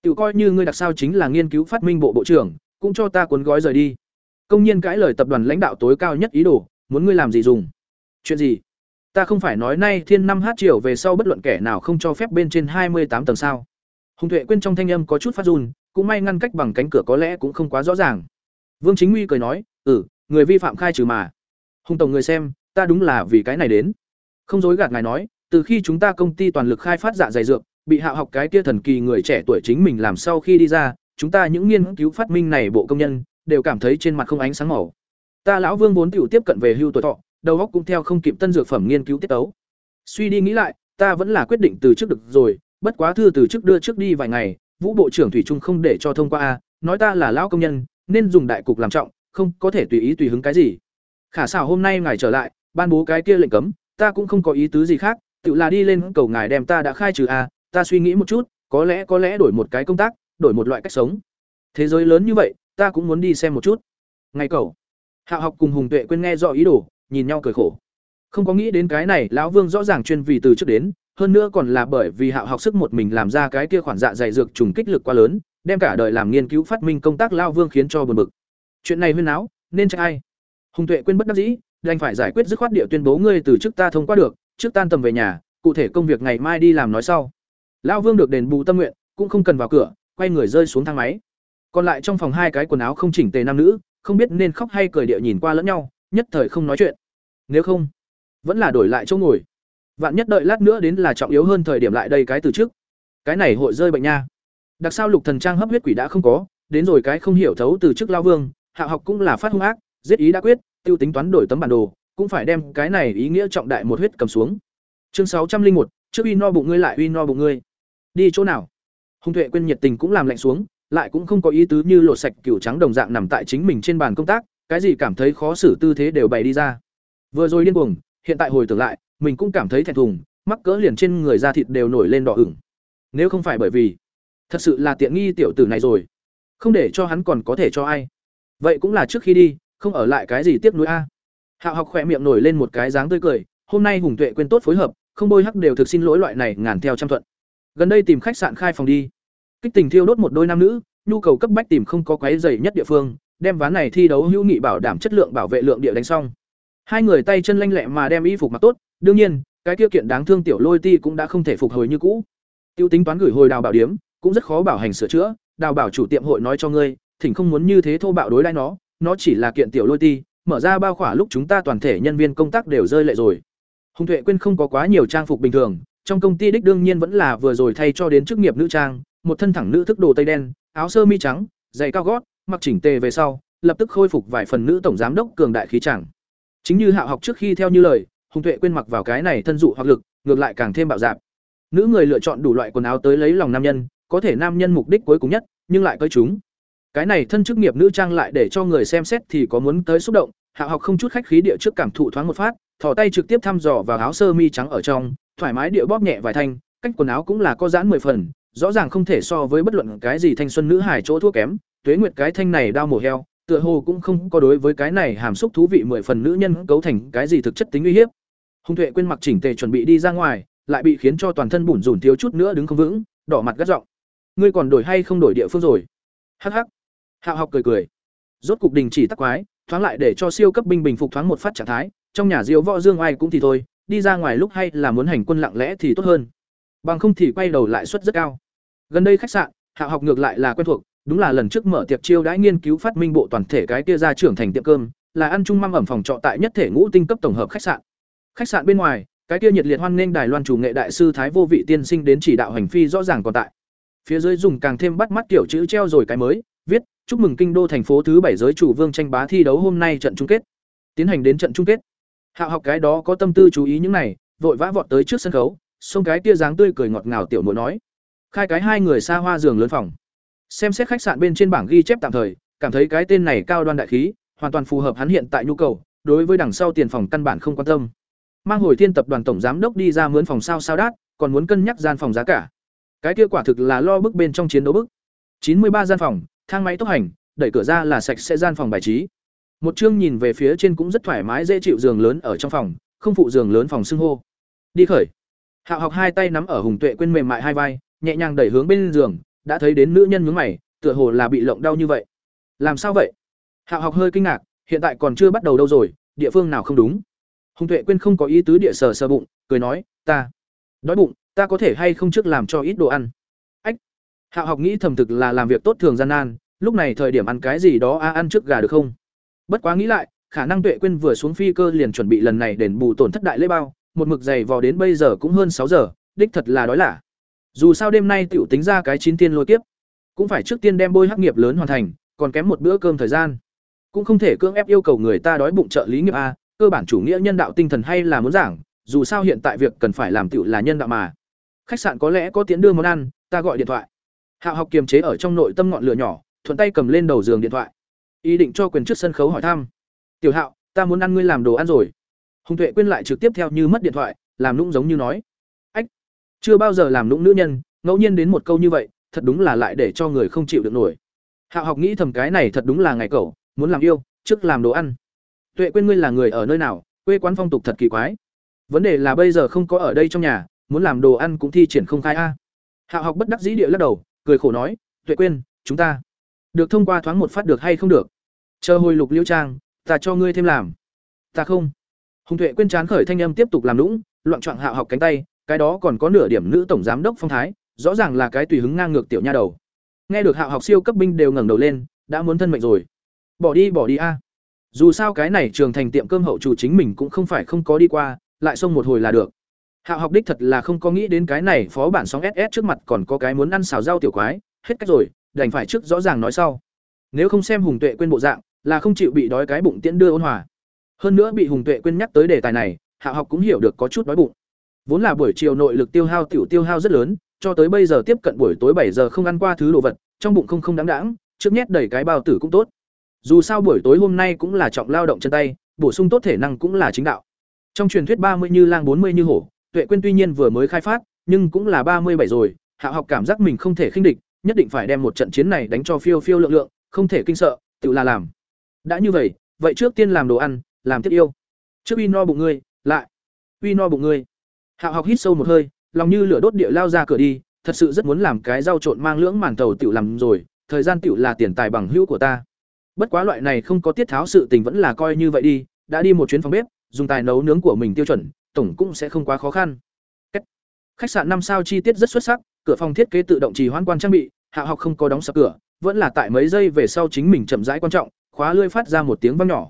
tự coi như ngươi đặc sao chính là nghiên cứu phát minh bộ bộ trưởng, cũng cho ta cuốn gói rời đi. Công nhân cãi lời tập đoàn lãnh đạo tối cao nhất ý đồ, muốn ngươi làm gì dùng? Chuyện gì? Ta không phải nói nay thiên năm h chiều về sau bất luận kẻ nào không cho phép bên trên hai mươi tám tầng sao. Hùng tuệ quên trong thanh âm có chút phát run, cũng may ngăn cách bằng cánh cửa có lẽ cũng không quá rõ ràng. Vương chính nguy cười nói ừ người vi phạm khai trừ mà. Hùng tổng người xem, ta đúng là vì cái này đến. Không dối gạt ngài nói, từ khi chúng ta công ty toàn lực khai phát dạ dày dược bị hạ học cái kia thần kỳ người trẻ tuổi chính mình làm sau khi đi ra, chúng ta những nghiên cứu phát minh này bộ công nhân, đều cảm thấy trên mặt không ánh sáng màu. Ta lão vương vốn tiểu tiếp cận về hưu tuổi thọ, đầu óc cũng theo không kịp tân dược phẩm nghiên cứu tiết tấu. Suy đi nghĩ lại, ta vẫn là quyết định từ trước được rồi, bất quá thư từ trước đưa trước đi vài ngày, vũ bộ trưởng thủy trung không để cho thông qua a, nói ta là lão công nhân, nên dùng đại cục làm trọng, không có thể tùy ý tùy hứng cái gì. Khả xảo hôm nay ngài trở lại, ban bố cái kia lệnh cấm, ta cũng không có ý tứ gì khác, tự là đi lên cầu ngài đem ta đã khai trừ a ta suy nghĩ một chút, có lẽ có lẽ đổi một cái công tác, đổi một loại cách sống. Thế giới lớn như vậy, ta cũng muốn đi xem một chút. Ngày cầu hạ học cùng hùng tuệ quên nghe rõ ý đồ, nhìn nhau cười khổ. Không có nghĩ đến cái này, lão vương rõ ràng chuyên vì từ trước đến, hơn nữa còn là bởi vì hạ học sức một mình làm ra cái kia khoản dạ dày dược trùng kích lực quá lớn, đem cả đời làm nghiên cứu phát minh công tác lao vương khiến cho buồn bực. Chuyện này huyên náo, nên trách ai? Hùng tuệ quên bất đắc dĩ, đành phải giải quyết dứt khoát địa tuyên bố ngươi từ trước ta thông qua được, trước tan tầm về nhà, cụ thể công việc ngày mai đi làm nói sau. Lão vương được đền bù tâm nguyện, cũng không cần vào cửa, quay người rơi xuống thang máy. Còn lại trong phòng hai cái quần áo không chỉnh tề nam nữ, không biết nên khóc hay cười địa nhìn qua lẫn nhau, nhất thời không nói chuyện. Nếu không, vẫn là đổi lại chỗ ngồi. Vạn nhất đợi lát nữa đến là trọng yếu hơn thời điểm lại đây cái từ trước. Cái này hội rơi bệnh nha. Đặc sao lục thần trang hấp huyết quỷ đã không có, đến rồi cái không hiểu thấu từ trước lao vương, hạ học cũng là phát hung ác, giết ý đã quyết, tiêu tính toán đổi tấm bản đồ, cũng phải đem cái này ý nghĩa trọng đại một huyết cầm xuống. Chương sáu trăm linh một, trước uy no bụng ngươi lại uy no bụng ngươi đi chỗ nào? Hùng tuệ quên nhiệt tình cũng làm lạnh xuống, lại cũng không có ý tứ như lột sạch cửu trắng đồng dạng nằm tại chính mình trên bàn công tác, cái gì cảm thấy khó xử tư thế đều bày đi ra. Vừa rồi điên cuồng, hiện tại hồi tưởng lại, mình cũng cảm thấy thẹn thùng, mắc cỡ liền trên người da thịt đều nổi lên đỏ ửng. Nếu không phải bởi vì, thật sự là tiện nghi tiểu tử này rồi. Không để cho hắn còn có thể cho ai. Vậy cũng là trước khi đi, không ở lại cái gì tiếp nối a. Hạo học khỏe miệng nổi lên một cái dáng tươi cười, hôm nay hùng tuệ quên tốt phối hợp, không bôi hắc đều thực xin lỗi loại này ngàn theo trăm thuận gần đây tìm khách sạn khai phòng đi. Kích tình thiêu đốt một đôi nam nữ, nhu cầu cấp bách tìm không có quái dày nhất địa phương, đem ván này thi đấu hữu nghị bảo đảm chất lượng bảo vệ lượng địa đánh xong. Hai người tay chân lanh lẹ mà đem y phục mặc tốt, đương nhiên, cái kia kiện đáng thương tiểu lôi ti cũng đã không thể phục hồi như cũ. Tiêu tính toán gửi hồi đào bảo điếm cũng rất khó bảo hành sửa chữa, đào bảo chủ tiệm hội nói cho ngươi, thỉnh không muốn như thế thô bạo đối đãi nó nó chỉ là kiện tiểu lôi ti, mở ra bao khỏa lúc chúng ta toàn thể nhân viên công tác đều rơi lệ rồi. Hùng tuệ quên không có quá nhiều trang phục bình thường trong công ty đích đương nhiên vẫn là vừa rồi thay cho đến chức nghiệp nữ trang một thân thẳng nữ thức đồ tây đen áo sơ mi trắng giày cao gót mặc chỉnh tề về sau lập tức khôi phục vài phần nữ tổng giám đốc cường đại khí chẳng chính như hạ học trước khi theo như lời hùng tuệ quên mặc vào cái này thân dụ hoặc lực ngược lại càng thêm bạo dạp nữ người lựa chọn đủ loại quần áo tới lấy lòng nam nhân có thể nam nhân mục đích cuối cùng nhất, nhưng lại cưới chúng. Cái này thân chức nghiệp nữ trang lại để cho người xem xét thì có muốn tới xúc động, Hạ học không chút khách khí địa trước cảm thụ thoáng một phát, thò tay trực tiếp thăm dò vào áo sơ mi trắng ở trong, thoải mái địa bóp nhẹ vài thanh, cách quần áo cũng là có giãn mười phần, rõ ràng không thể so với bất luận cái gì thanh xuân nữ hải chỗ thua kém, tuế nguyệt cái thanh này đau mổ heo, tựa hồ cũng không có đối với cái này hàm xúc thú vị mười phần nữ nhân cấu thành cái gì thực chất tính uy hiếp. Hung Tuệ quên mặc chỉnh tề chuẩn bị đi ra ngoài, lại bị khiến cho toàn thân bủn rủn thiếu chút nữa đứng không vững, đỏ mặt gắt giọng. Ngươi còn đổi hay không đổi địa phương rồi? Hắc hắc. Hạo học cười cười. Rốt cục đình chỉ tắc quái, thoáng lại để cho siêu cấp binh bình phục thoáng một phát trạng thái, trong nhà Diêu Võ Dương ai cũng thì thôi, đi ra ngoài lúc hay là muốn hành quân lặng lẽ thì tốt hơn. Bằng không thì quay đầu lại suất rất cao. Gần đây khách sạn, hạ học ngược lại là quen thuộc, đúng là lần trước mở tiệc chiêu đãi nghiên cứu phát minh bộ toàn thể cái kia ra trưởng thành tiệm cơm, là ăn chung măng ẩm phòng trọ tại nhất thể ngũ tinh cấp tổng hợp khách sạn. Khách sạn bên ngoài, cái kia nhiệt liệt hoan nghênh Đài Loan chủ nghệ đại sư Thái Vô Vị tiên sinh đến chỉ đạo hành phi rõ ràng còn tại. Phía dưới dùng càng thêm bắt mắt kiểu chữ treo rồi cái mới, viết: "Chúc mừng kinh đô thành phố thứ bảy giới chủ vương tranh bá thi đấu hôm nay trận chung kết." Tiến hành đến trận chung kết. Hạo học cái đó có tâm tư chú ý những này, vội vã vọt tới trước sân khấu, xông cái kia dáng tươi cười ngọt ngào tiểu muội nói: "Khai cái hai người xa hoa giường lớn phòng." Xem xét khách sạn bên trên bảng ghi chép tạm thời, cảm thấy cái tên này cao đoan đại khí, hoàn toàn phù hợp hắn hiện tại nhu cầu, đối với đằng sau tiền phòng căn bản không quan tâm. Mang hồi thiên tập đoàn tổng giám đốc đi ra mướn phòng sao sao đát, còn muốn cân nhắc gian phòng giá cả. Cái kia quả thực là lo bức bên trong chiến đấu bức. chín mươi ba gian phòng, thang máy tốc hành, đẩy cửa ra là sạch sẽ gian phòng bài trí. Một chương nhìn về phía trên cũng rất thoải mái dễ chịu giường lớn ở trong phòng, không phụ giường lớn phòng xưng hô. Đi khởi. Hạo học hai tay nắm ở Hùng Tuệ quên mềm mại hai vai, nhẹ nhàng đẩy hướng bên giường, đã thấy đến nữ nhân nhướng mày, tựa hồ là bị lộng đau như vậy. Làm sao vậy? Hạo học hơi kinh ngạc, hiện tại còn chưa bắt đầu đâu rồi, địa phương nào không đúng? Hùng Tuệ quên không có ý tứ địa sờ sờ bụng, cười nói, "Ta đói bụng, ta có thể hay không trước làm cho ít đồ ăn?" Ách. Hạo học nghĩ thầm thực là làm việc tốt thường gian nan, lúc này thời điểm ăn cái gì đó a ăn trước gà được không? Bất quá nghĩ lại, khả năng Tuệ quên vừa xuống phi cơ liền chuẩn bị lần này đền bù tổn thất đại lễ bao, một mực dày vò đến bây giờ cũng hơn sáu giờ, đích thật là đói lả. Dù sao đêm nay tiểu tính ra cái chín tiên lôi tiếp cũng phải trước tiên đem bôi hắc nghiệp lớn hoàn thành, còn kém một bữa cơm thời gian. Cũng không thể cưỡng ép yêu cầu người ta đói bụng trợ lý nghiệp a, cơ bản chủ nghĩa nhân đạo tinh thần hay là muốn giảng, dù sao hiện tại việc cần phải làm tiểu là nhân đạo mà. Khách sạn có lẽ có tiến đưa món ăn, ta gọi điện thoại. Hạo học kiềm chế ở trong nội tâm ngọn lửa nhỏ, thuận tay cầm lên đầu giường điện thoại. Ý định cho quyền trước sân khấu hỏi thăm. "Tiểu Hạo, ta muốn ăn ngươi làm đồ ăn rồi." Hùng Tuệ quên lại trực tiếp theo như mất điện thoại, làm nũng giống như nói. "Ách, chưa bao giờ làm nũng nữ nhân, ngẫu nhiên đến một câu như vậy, thật đúng là lại để cho người không chịu được nổi." Hạo học nghĩ thầm cái này thật đúng là ngày cậu, muốn làm yêu, trước làm đồ ăn tuệ quên ngươi là người ở nơi nào quê quán phong tục thật kỳ quái vấn đề là bây giờ không có ở đây trong nhà muốn làm đồ ăn cũng thi triển không khai a hạo học bất đắc dĩ địa lắc đầu cười khổ nói tuệ quên chúng ta được thông qua thoáng một phát được hay không được chờ hồi lục liêu trang, ta cho ngươi thêm làm. Ta không. Hùng tuệ quên chán khởi thanh âm tiếp tục làm lũng loạn trọng hạo học cánh tay, cái đó còn có nửa điểm nữ tổng giám đốc phong thái, rõ ràng là cái tùy hứng ngang ngược tiểu nha đầu. Nghe được hạo học siêu cấp binh đều ngẩng đầu lên, đã muốn thân mệnh rồi. Bỏ đi bỏ đi a. Dù sao cái này trường thành tiệm cơm hậu chủ chính mình cũng không phải không có đi qua, lại xông một hồi là được. Hạo học đích thật là không có nghĩ đến cái này phó bản sóng ss trước mặt còn có cái muốn ăn xào rau tiểu quái, hết cách rồi, đành phải trước rõ ràng nói sau. Nếu không xem hùng tuệ quên bộ dạng là không chịu bị đói cái bụng tiễn đưa ôn hòa hơn nữa bị hùng tuệ quên nhắc tới đề tài này hạ học cũng hiểu được có chút đói bụng vốn là buổi chiều nội lực tiêu hao tiểu tiêu hao rất lớn cho tới bây giờ tiếp cận buổi tối bảy giờ không ăn qua thứ đồ vật trong bụng không không đáng đáng trước nhét đầy cái bao tử cũng tốt dù sao buổi tối hôm nay cũng là trọng lao động chân tay, bổ sung tốt thể năng cũng là chính đạo. Trong truyền thuyết ba mươi như lang bốn mươi như hổ, Tuệ quên tuy nhiên vừa mới khai phát, nhưng cũng là ba mươi bảy rồi, Hạ học cảm giác mình không thể khinh địch, nhất định phải đem một trận chiến này đánh cho phiêu phiêu lượng lượng, không thể kinh sợ, tự là làm. Đã như vậy, vậy trước tiên làm đồ ăn, làm thiết yêu. Trước uy no bụng ngươi, lại uy no bụng ngươi. Hạ học hít sâu một hơi, lòng như lửa đốt địa lao ra cửa đi, thật sự rất muốn làm cái rau trộn mang lưỡng màn tàu tiểu làm rồi, thời gian tiểu là tiền tài bằng hữu của ta. Bất quá loại này không có tiết tháo sự tình vẫn là coi như vậy đi, đã đi một chuyến phòng bếp, dùng tài nấu nướng của mình tiêu chuẩn, tổng cũng sẽ không quá khó khăn. Cách. Khách sạn năm sao chi tiết rất xuất sắc, cửa phòng thiết kế tự động trì hoãn quan trang bị, Hạ học không có đóng sập cửa, vẫn là tại mấy giây về sau chính mình chậm rãi quan trọng, khóa lưỡi phát ra một tiếng vang nhỏ.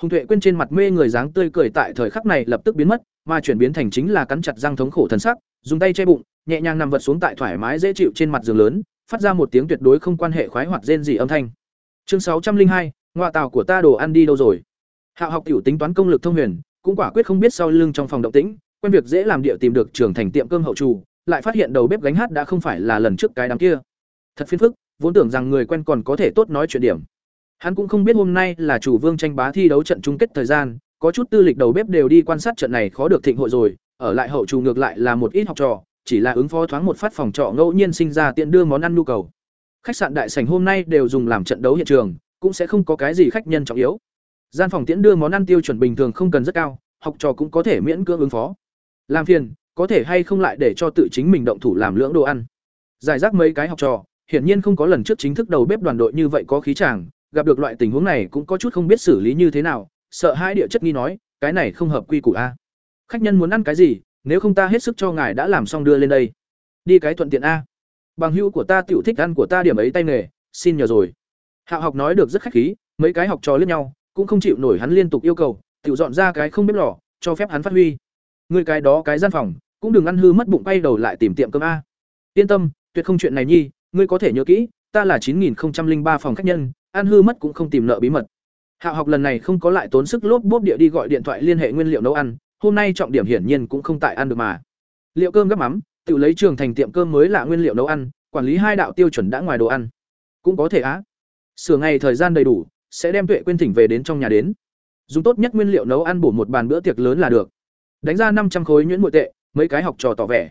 Hùng Tuệ quên trên mặt mê người dáng tươi cười tại thời khắc này lập tức biến mất, mà chuyển biến thành chính là cắn chặt răng thống khổ thần sắc, dùng tay che bụng, nhẹ nhàng nằm vật xuống tại thoải mái dễ chịu trên mặt giường lớn, phát ra một tiếng tuyệt đối không quan hệ khoái hoặc rên rỉ âm thanh. Chương sáu trăm linh hai ngoại tàu của ta đồ ăn đi đâu rồi? Hạ học tiểu tính toán công lực thông huyền cũng quả quyết không biết sau lưng trong phòng động tĩnh quen việc dễ làm địa tìm được trưởng thành tiệm cơm hậu chủ lại phát hiện đầu bếp gánh hát đã không phải là lần trước cái đám kia. Thật phiền phức vốn tưởng rằng người quen còn có thể tốt nói chuyện điểm hắn cũng không biết hôm nay là chủ vương tranh bá thi đấu trận chung kết thời gian, có chút tư lịch đầu bếp đều đi quan sát trận này khó được thịnh hội rồi, ở lại hậu chủ ngược lại là một ít học trò, chỉ là ứng phó thoáng một phát phòng trọ ngẫu nhiên sinh ra tiện đưa món ăn nhu cầu. Khách sạn đại sảnh hôm nay đều dùng làm trận đấu hiện trường, cũng sẽ không có cái gì khách nhân trọng yếu. Gian phòng tiễn đưa món ăn tiêu chuẩn bình thường không cần rất cao, học trò cũng có thể miễn cưỡng ứng phó. Làm phiền, có thể hay không lại để cho tự chính mình động thủ làm lưỡng đồ ăn. Giải rác mấy cái học trò, hiển nhiên không có lần trước chính thức đầu bếp đoàn đội như vậy có khí chàng gặp được loại tình huống này cũng có chút không biết xử lý như thế nào, sợ hai địa chất nghi nói, cái này không hợp quy củ a. Khách nhân muốn ăn cái gì, nếu không ta hết sức cho ngài đã làm xong đưa lên đây. Đi cái thuận tiện a. Bằng hữu của ta tiểu thích ăn của ta điểm ấy tay nghề, xin nhờ rồi. Hạ học nói được rất khách khí, mấy cái học trò lướt nhau, cũng không chịu nổi hắn liên tục yêu cầu, tiểu dọn ra cái không bếp lò, cho phép hắn phát huy. Người cái đó cái gian phòng, cũng đừng ăn hư mất bụng bay đầu lại tìm tiệm cơm a. Yên tâm, tuyệt không chuyện này nhi, ngươi có thể nhớ kỹ, ta là chín nghìn ba phòng khách nhân ăn hư mất cũng không tìm nợ bí mật. Hạ học lần này không có lại tốn sức lốp bốp địa đi gọi điện thoại liên hệ nguyên liệu nấu ăn, hôm nay trọng điểm hiển nhiên cũng không tại ăn được mà. Liệu cơm gấp mắm, tự lấy trường thành tiệm cơm mới là nguyên liệu nấu ăn, quản lý hai đạo tiêu chuẩn đã ngoài đồ ăn. Cũng có thể á. Sửa ngày thời gian đầy đủ, sẽ đem tuệ quên thỉnh về đến trong nhà đến. Dùng tốt nhất nguyên liệu nấu ăn bổ một bàn bữa tiệc lớn là được. Đánh ra năm trăm khối nhuyễn nội tệ, mấy cái học trò tỏ vẻ.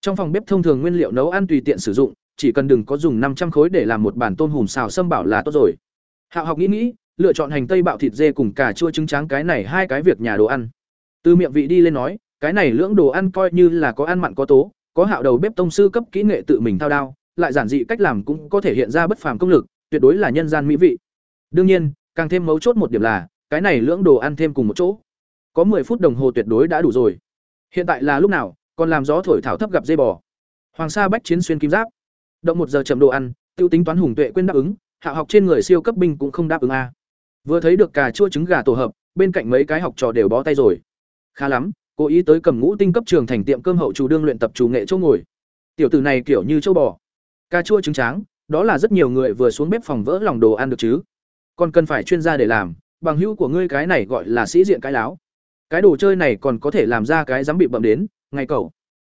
Trong phòng bếp thông thường nguyên liệu nấu ăn tùy tiện sử dụng, chỉ cần đừng có dùng năm trăm khối để làm một bàn tôm hùm xào sâm bảo là tốt rồi hạo học nghĩ nghĩ, lựa chọn hành tây bạo thịt dê cùng cà chua trứng tráng cái này hai cái việc nhà đồ ăn. Từ miệng vị đi lên nói, cái này lưỡng đồ ăn coi như là có ăn mặn có tố, có hạo đầu bếp tông sư cấp kỹ nghệ tự mình thao đao, lại giản dị cách làm cũng có thể hiện ra bất phàm công lực, tuyệt đối là nhân gian mỹ vị. Đương nhiên, càng thêm mấu chốt một điểm là, cái này lưỡng đồ ăn thêm cùng một chỗ. Có 10 phút đồng hồ tuyệt đối đã đủ rồi. Hiện tại là lúc nào, còn làm gió thổi thảo thấp gặp dây bò. Hoàng sa bách chiến xuyên kim giáp. Động một giờ chậm đồ ăn, tiêu tính toán hùng tuệ quên đáp ứng hạ học trên người siêu cấp binh cũng không đáp ứng a. Vừa thấy được cà chua trứng gà tổ hợp, bên cạnh mấy cái học trò đều bó tay rồi. Khá lắm, cố ý tới cầm ngũ tinh cấp trường thành tiệm cơm hậu chủ đương luyện tập chủ nghệ chỗ ngồi. Tiểu tử này kiểu như châu bò. Cà chua trứng tráng, đó là rất nhiều người vừa xuống bếp phòng vỡ lòng đồ ăn được chứ. Còn cần phải chuyên gia để làm, bằng hữu của ngươi cái này gọi là sĩ diện cái láo. Cái đồ chơi này còn có thể làm ra cái dám bị bậm đến ngày cầu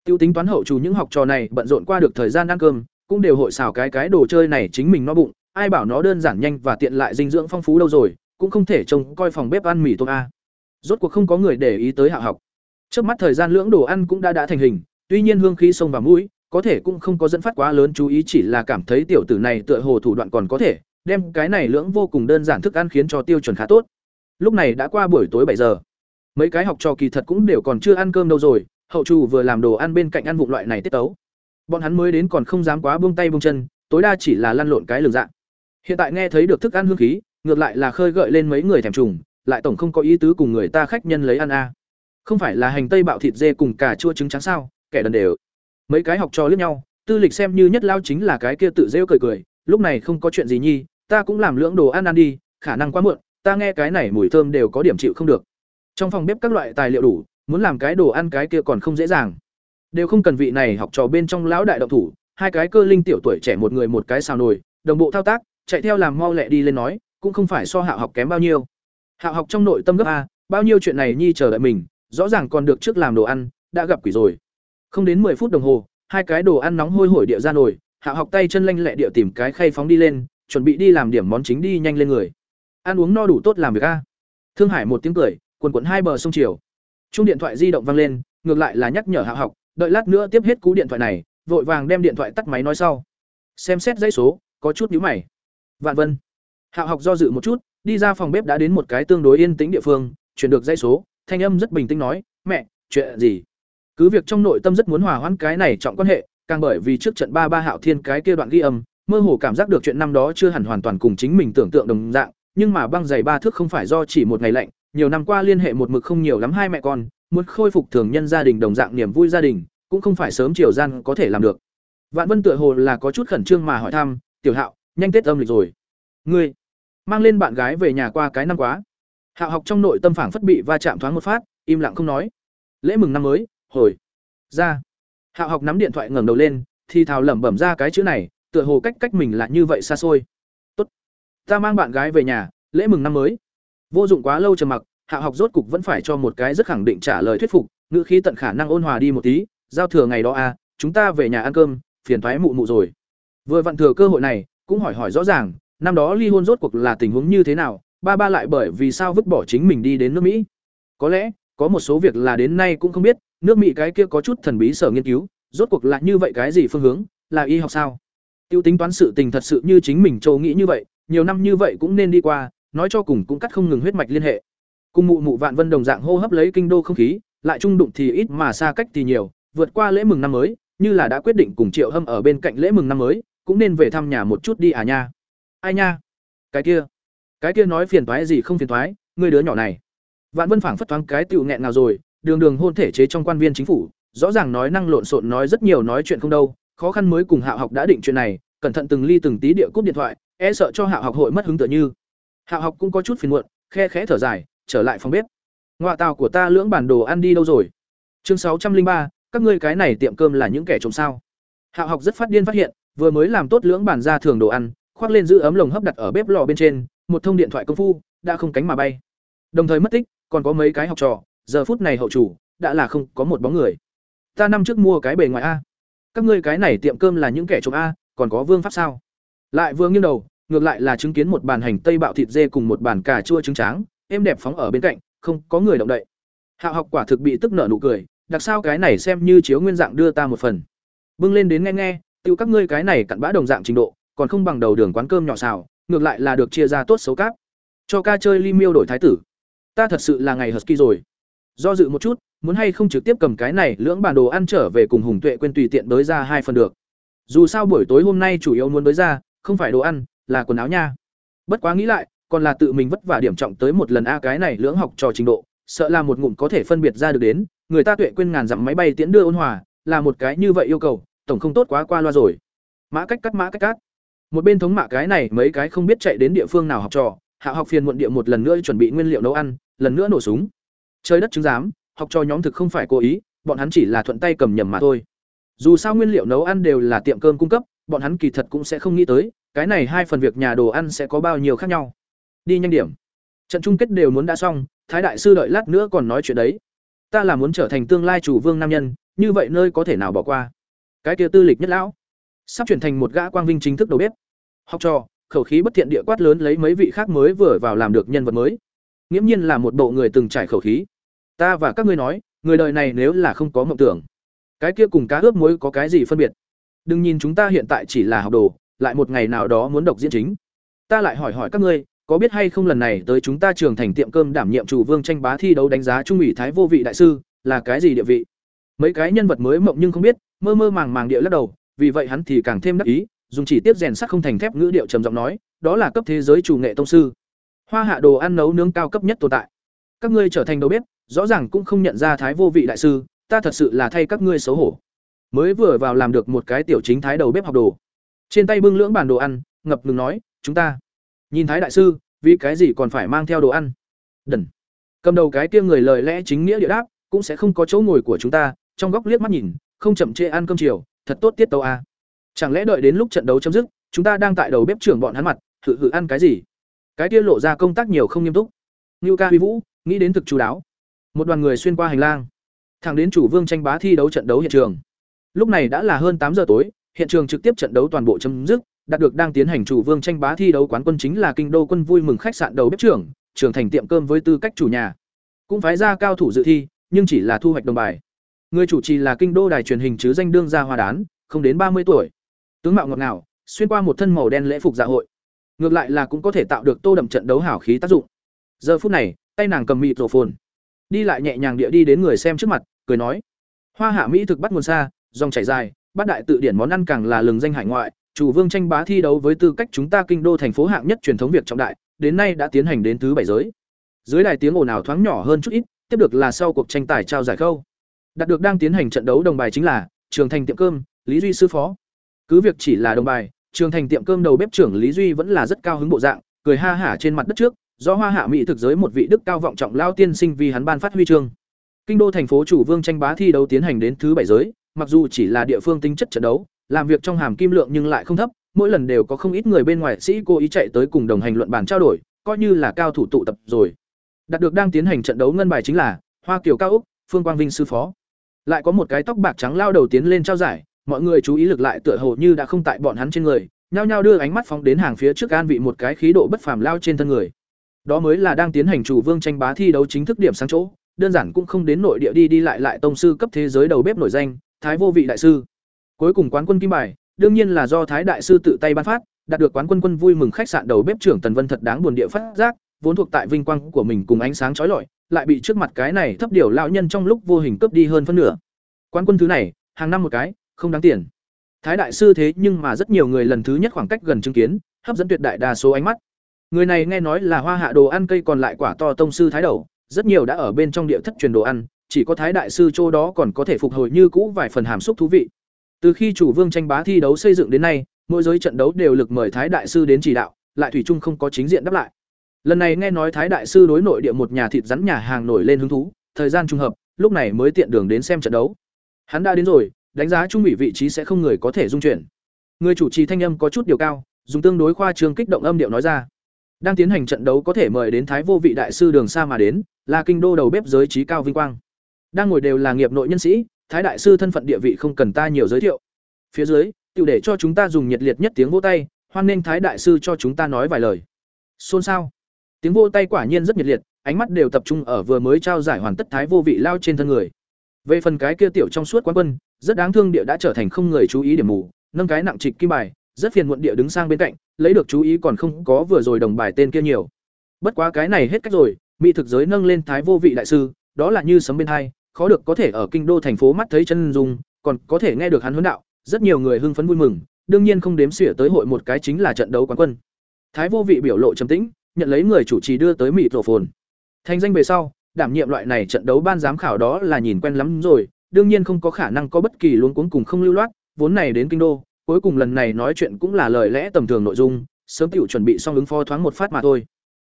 tiêu tính toán hậu chủ những học trò này bận rộn qua được thời gian ăn cơm, cũng đều hội xào cái cái đồ chơi này chính mình no bụng ai bảo nó đơn giản nhanh và tiện lại dinh dưỡng phong phú đâu rồi, cũng không thể trông coi phòng bếp ăn mì tôm a. Rốt cuộc không có người để ý tới hạ học. Trước mắt thời gian lưỡng đồ ăn cũng đã đã thành hình, tuy nhiên hương khí sông vào mũi, có thể cũng không có dẫn phát quá lớn chú ý, chỉ là cảm thấy tiểu tử này tựa hồ thủ đoạn còn có thể, đem cái này lưỡng vô cùng đơn giản thức ăn khiến cho tiêu chuẩn khá tốt. Lúc này đã qua buổi tối bảy giờ. Mấy cái học trò kỳ thật cũng đều còn chưa ăn cơm đâu rồi, hậu chủ vừa làm đồ ăn bên cạnh ăn vụng loại này tiết tấu. Bọn hắn mới đến còn không dám quá buông tay buông chân, tối đa chỉ là lăn lộn cái lường dạng hiện tại nghe thấy được thức ăn hương khí, ngược lại là khơi gợi lên mấy người thèm trùng, lại tổng không có ý tứ cùng người ta khách nhân lấy ăn a. Không phải là hành tây bạo thịt dê cùng cà chua trứng trắng sao, kẻ đần đều. Mấy cái học trò lướt nhau, tư lịch xem như nhất lao chính là cái kia tự rêu cười cười, lúc này không có chuyện gì nhi, ta cũng làm lưỡng đồ ăn ăn đi, khả năng quá muộn, ta nghe cái này mùi thơm đều có điểm chịu không được. Trong phòng bếp các loại tài liệu đủ, muốn làm cái đồ ăn cái kia còn không dễ dàng. Đều không cần vị này học trò bên trong lão đại động thủ, hai cái cơ linh tiểu tuổi trẻ một người một cái xào nồi, đồng bộ thao tác chạy theo làm mau lẹ đi lên nói, cũng không phải so hạo học kém bao nhiêu. Hạo học trong nội tâm gấp a, bao nhiêu chuyện này nhi chờ đợi mình, rõ ràng còn được trước làm đồ ăn, đã gặp quỷ rồi. Không đến 10 phút đồng hồ, hai cái đồ ăn nóng hôi hổi địa ra nổi hạo học tay chân lanh lẹ địa tìm cái khay phóng đi lên, chuẩn bị đi làm điểm món chính đi nhanh lên người. Ăn uống no đủ tốt làm việc a. Thương hải một tiếng cười, quần quần hai bờ sông chiều. Chung điện thoại di động vang lên, ngược lại là nhắc nhở hạo học, đợi lát nữa tiếp hết cú điện thoại này, vội vàng đem điện thoại tắt máy nói sau. Xem xét dãy số, có chút nhíu mày vạn vân. Hạo học do dự một chút, đi ra phòng bếp đã đến một cái tương đối yên tĩnh địa phương, chuyển được dãy số, thanh âm rất bình tĩnh nói, mẹ, chuyện gì? Cứ việc trong nội tâm rất muốn hòa hoãn cái này trọng quan hệ, càng bởi vì trước trận ba ba hạo thiên cái kia đoạn ghi âm, mơ hồ cảm giác được chuyện năm đó chưa hẳn hoàn toàn cùng chính mình tưởng tượng đồng dạng, nhưng mà băng giày ba thước không phải do chỉ một ngày lạnh, nhiều năm qua liên hệ một mực không nhiều lắm hai mẹ con, muốn khôi phục thường nhân gia đình đồng dạng niềm vui gia đình, cũng không phải sớm chiều gian có thể làm được. Vạn vân tựa hồ là có chút khẩn trương mà hỏi thăm, tiểu hạo nhanh tết âm lịch rồi. Ngươi mang lên bạn gái về nhà qua cái năm quá. Hạo học trong nội tâm phảng phất bị va chạm thoáng một phát im lặng không nói. Lễ mừng năm mới hồi ra. Hạo học nắm điện thoại ngẩng đầu lên thì thào lẩm bẩm ra cái chữ này tựa hồ cách cách mình là như vậy xa xôi. Tốt ta mang bạn gái về nhà lễ mừng năm mới. Vô dụng quá lâu trầm mặc hạ học rốt cục vẫn phải cho một cái rất khẳng định trả lời thuyết phục ngữ khí tận khả năng ôn hòa đi một tí giao thừa ngày đó à, chúng ta về nhà ăn cơm phiền thoái mụ mụ rồi. Vừa vặn thừa cơ hội này cũng hỏi hỏi rõ ràng, năm đó ly hôn rốt cuộc là tình huống như thế nào, ba ba lại bởi vì sao vứt bỏ chính mình đi đến nước mỹ. Có lẽ, có một số việc là đến nay cũng không biết, nước mỹ cái kia có chút thần bí sở nghiên cứu, rốt cuộc là như vậy cái gì phương hướng, là y học sao? Tiêu tính toán sự tình thật sự như chính mình châu nghĩ như vậy, nhiều năm như vậy cũng nên đi qua, nói cho cùng cũng cắt không ngừng huyết mạch liên hệ. Cùng mụ mụ vạn vân đồng dạng hô hấp lấy kinh đô không khí, lại trung đụng thì ít mà xa cách thì nhiều, vượt qua lễ mừng năm mới, như là đã quyết định cùng triệu hâm ở bên cạnh lễ mừng năm mới cũng nên về thăm nhà một chút đi à nha. Ai nha? Cái kia. Cái kia nói phiền toái gì không phiền toái người đứa nhỏ này. Vạn vân phảng phất thoáng cái tựu nghẹn nào rồi, đường đường hôn thể chế trong quan viên chính phủ, rõ ràng nói năng lộn xộn nói rất nhiều nói chuyện không đâu, khó khăn mới cùng hạ học đã định chuyện này, cẩn thận từng ly từng tí địa cúp điện thoại e sợ cho hạ học hội mất hứng tựa như. Hạ học cũng có chút phiền muộn, khe khẽ thở dài, trở lại phòng bếp. Ngoại tàu của ta lưỡng bản đồ ăn đi đâu rồi? Chương sáu trăm linh ba, các ngươi cái này tiệm cơm là những kẻ trộm sao? Hạ học rất phát điên phát hiện vừa mới làm tốt lưỡng bản ra thường đồ ăn, khoác lên giữ ấm lồng hấp đặt ở bếp lò bên trên, một thông điện thoại công phu, đã không cánh mà bay. Đồng thời mất tích, còn có mấy cái học trò, giờ phút này hậu chủ, đã là không có một bóng người. Ta năm trước mua cái bề ngoài a. Các ngươi cái này tiệm cơm là những kẻ trộm a, còn có vương pháp sao? Lại vừa nghiêng đầu, ngược lại là chứng kiến một bàn hành tây bạo thịt dê cùng một bàn cà chua trứng tráng, êm đẹp phóng ở bên cạnh, không có người động đậy. Hạ học quả thực bị tức nở nụ cười, đặc sao cái này xem như chiếu nguyên dạng đưa ta một phần. Bưng lên đến nghe nghe tiêu các ngươi cái này cặn bã đồng dạng trình độ, còn không bằng đầu đường quán cơm nhỏ xào, ngược lại là được chia ra tốt xấu cáp. Cho ca chơi li miêu đổi thái tử. Ta thật sự là ngày husky rồi. Do dự một chút, muốn hay không trực tiếp cầm cái này lưỡng bản đồ ăn trở về cùng hùng tuệ quên tùy tiện bới ra hai phần được. Dù sao buổi tối hôm nay chủ yếu muốn bới ra, không phải đồ ăn, là quần áo nha. Bất quá nghĩ lại, còn là tự mình vất vả điểm trọng tới một lần a cái này lưỡng học trò trình độ, sợ là một ngụm có thể phân biệt ra được đến, người ta tuệ quên ngàn dặm máy bay tiễn đưa ôn hòa, là một cái như vậy yêu cầu tổng không tốt quá qua loa rồi. Mã cách cắt, mã cách cắt. Một bên thống mạ cái này, mấy cái không biết chạy đến địa phương nào học trò, hạ học phiền muộn địa một lần nữa chuẩn bị nguyên liệu nấu ăn, lần nữa nổ súng. Trời đất chứng giám, học trò nhóm thực không phải cố ý, bọn hắn chỉ là thuận tay cầm nhầm mà thôi. Dù sao nguyên liệu nấu ăn đều là tiệm cơm cung cấp, bọn hắn kỳ thật cũng sẽ không nghĩ tới, cái này hai phần việc nhà đồ ăn sẽ có bao nhiêu khác nhau. Đi nhanh điểm. Trận chung kết đều muốn đã xong, thái đại sư đợi lát nữa còn nói chuyện đấy. Ta là muốn trở thành tương lai chủ vương nam nhân, như vậy nơi có thể nào bỏ qua? Cái kia tư lịch nhất lão. Sắp chuyển thành một gã quang vinh chính thức đầu bếp. Học trò, khẩu khí bất thiện địa quát lớn lấy mấy vị khác mới vừa vào làm được nhân vật mới. Nghiễm nhiên là một bộ người từng trải khẩu khí. Ta và các ngươi nói, người đời này nếu là không có mộng tưởng, cái kia cùng cá ướp muối có cái gì phân biệt? Đừng nhìn chúng ta hiện tại chỉ là học đồ, lại một ngày nào đó muốn độc diễn chính. Ta lại hỏi hỏi các ngươi, có biết hay không lần này tới chúng ta trường thành tiệm cơm đảm nhiệm chủ vương tranh bá thi đấu đánh giá trung ủy thái vô vị đại sư, là cái gì địa vị? Mấy cái nhân vật mới mộng nhưng không biết mơ mơ màng màng địa lắc đầu, vì vậy hắn thì càng thêm đắc ý, dùng chỉ tiếp rèn sắt không thành thép ngữ điệu trầm giọng nói, đó là cấp thế giới chủ nghệ tông sư. Hoa hạ đồ ăn nấu nướng cao cấp nhất tồn tại. Các ngươi trở thành đầu bếp, rõ ràng cũng không nhận ra thái vô vị đại sư, ta thật sự là thay các ngươi xấu hổ. Mới vừa vào làm được một cái tiểu chính thái đầu bếp học đồ. Trên tay bưng lưỡng bản đồ ăn, ngập ngừng nói, chúng ta. Nhìn thái đại sư, vì cái gì còn phải mang theo đồ ăn? Đần. Cầm đầu cái kia người lời lẽ chính nghĩa địa đáp, cũng sẽ không có chỗ ngồi của chúng ta, trong góc liếc mắt nhìn không chậm trễ ăn cơm chiều, thật tốt tiết tấu a. Chẳng lẽ đợi đến lúc trận đấu chấm dứt, chúng ta đang tại đầu bếp trưởng bọn hắn mặt thử thử ăn cái gì? Cái kia lộ ra công tác nhiều không nghiêm túc. Như ca huy vũ, nghĩ đến thực chú đáo. Một đoàn người xuyên qua hành lang. Thẳng đến chủ vương tranh bá thi đấu trận đấu hiện trường. Lúc này đã là hơn tám giờ tối, hiện trường trực tiếp trận đấu toàn bộ chấm dứt, đạt được đang tiến hành chủ vương tranh bá thi đấu quán quân chính là kinh đô quân vui mừng khách sạn đầu bếp trưởng trưởng thành tiệm cơm với tư cách chủ nhà. Cũng phái ra cao thủ dự thi, nhưng chỉ là thu hoạch đồng bài người chủ trì là kinh đô đài truyền hình chứ danh đương gia hoa đán, không đến ba mươi tuổi. Tướng mạo ngọt ngào, xuyên qua một thân màu đen lễ phục dạ hội. Ngược lại là cũng có thể tạo được tô đậm trận đấu hảo khí tác dụng. Giờ phút này, tay nàng cầm mịt rổ phồn đi lại nhẹ nhàng địa đi đến người xem trước mặt, cười nói. Hoa hạ mỹ thực bắt nguồn xa, dòng chảy dài bát đại tự điển món ăn càng là lừng danh hải ngoại, chủ vương tranh bá thi đấu với tư cách chúng ta kinh đô thành phố hạng nhất truyền thống việc trọng đại, đến nay đã tiến hành đến thứ bảy giới. Dưới đài tiếng ồn ào thoáng nhỏ hơn chút ít, tiếp được là sau cuộc tranh tài trao giải khâu đạt được đang tiến hành trận đấu đồng bài chính là trường thành tiệm cơm, lý duy sư phó. Cứ việc chỉ là đồng bài, trường thành tiệm cơm đầu bếp trưởng lý duy vẫn là rất cao hứng bộ dạng, cười ha hả trên mặt đất trước, do hoa hạ mỹ thực giới một vị đức cao vọng trọng lao tiên sinh vì hắn ban phát huy chương. Kinh đô thành phố chủ vương tranh bá thi đấu tiến hành đến thứ bảy giới, mặc dù chỉ là địa phương tính chất trận đấu, làm việc trong hàm kim lượng nhưng lại không thấp, mỗi lần đều có không ít người bên ngoài sĩ cố ý chạy tới cùng đồng hành luận bàn trao đổi, coi như là cao thủ tụ tập rồi. Đạt được đang tiến hành trận đấu ngân bài chính là hoa kiều cao úc, phương quang vinh sư phó lại có một cái tóc bạc trắng lao đầu tiến lên trao giải, mọi người chú ý lực lại tựa hồ như đã không tại bọn hắn trên người, nhao nhao đưa ánh mắt phóng đến hàng phía trước an vị một cái khí độ bất phàm lao trên thân người. Đó mới là đang tiến hành chủ vương tranh bá thi đấu chính thức điểm sáng chỗ, đơn giản cũng không đến nội địa đi đi lại lại tông sư cấp thế giới đầu bếp nổi danh, thái vô vị đại sư. Cuối cùng quán quân kim bài, đương nhiên là do thái đại sư tự tay ban phát, đạt được quán quân quân vui mừng khách sạn đầu bếp trưởng tần vân thật đáng buồn địa phát giác vốn thuộc tại vinh quang của mình cùng ánh sáng chói lọi, lại bị trước mặt cái này thấp điều lão nhân trong lúc vô hình cướp đi hơn phân nửa. Quán quân thứ này, hàng năm một cái, không đáng tiền. Thái đại sư thế nhưng mà rất nhiều người lần thứ nhất khoảng cách gần chứng kiến, hấp dẫn tuyệt đại đa số ánh mắt. Người này nghe nói là hoa hạ đồ ăn cây còn lại quả to tông sư thái đầu, rất nhiều đã ở bên trong địa thất truyền đồ ăn, chỉ có thái đại sư chỗ đó còn có thể phục hồi như cũ vài phần hàm xúc thú vị. Từ khi chủ vương tranh bá thi đấu xây dựng đến nay, mỗi giới trận đấu đều lực mời thái đại sư đến chỉ đạo, lại thủy chung không có chính diện đáp lại lần này nghe nói thái đại sư đối nội địa một nhà thịt rắn nhà hàng nổi lên hứng thú, thời gian trùng hợp, lúc này mới tiện đường đến xem trận đấu. Hắn đã đến rồi, đánh giá trung ủy vị trí sẽ không người có thể dung chuyển. Người chủ trì thanh âm có chút điều cao, dùng tương đối khoa trương kích động âm điệu nói ra. Đang tiến hành trận đấu có thể mời đến thái vô vị đại sư đường xa mà đến, là kinh đô đầu bếp giới trí cao vinh quang. Đang ngồi đều là nghiệp nội nhân sĩ, thái đại sư thân phận địa vị không cần ta nhiều giới thiệu. Phía dưới tự để cho chúng ta dùng nhiệt liệt nhất tiếng vỗ tay, hoan nghênh thái đại sư cho chúng ta nói vài lời. Xôn xao tiếng vô tay quả nhiên rất nhiệt liệt, ánh mắt đều tập trung ở vừa mới trao giải hoàn tất thái vô vị lao trên thân người. Về phần cái kia tiểu trong suốt quán quân, rất đáng thương địa đã trở thành không người chú ý điểm mù, nâng cái nặng trịch kim bài, rất phiền muộn địa đứng sang bên cạnh, lấy được chú ý còn không có vừa rồi đồng bài tên kia nhiều. Bất quá cái này hết cách rồi, mỹ thực giới nâng lên thái vô vị đại sư, đó là như sấm bên hai, khó được có thể ở kinh đô thành phố mắt thấy chân dung, còn có thể nghe được hắn huấn đạo, rất nhiều người hưng phấn vui mừng, đương nhiên không đếm xỉa tới hội một cái chính là trận đấu quán quân. Thái vô vị biểu lộ trầm tĩnh nhận lấy người chủ trì đưa tới mịt rổ phồn. Thành danh về sau, đảm nhiệm loại này trận đấu ban giám khảo đó là nhìn quen lắm rồi, đương nhiên không có khả năng có bất kỳ luống cuống cùng không lưu loát, vốn này đến kinh đô, cuối cùng lần này nói chuyện cũng là lời lẽ tầm thường nội dung, sớm tiểu chuẩn bị xong ứng phó thoáng một phát mà thôi.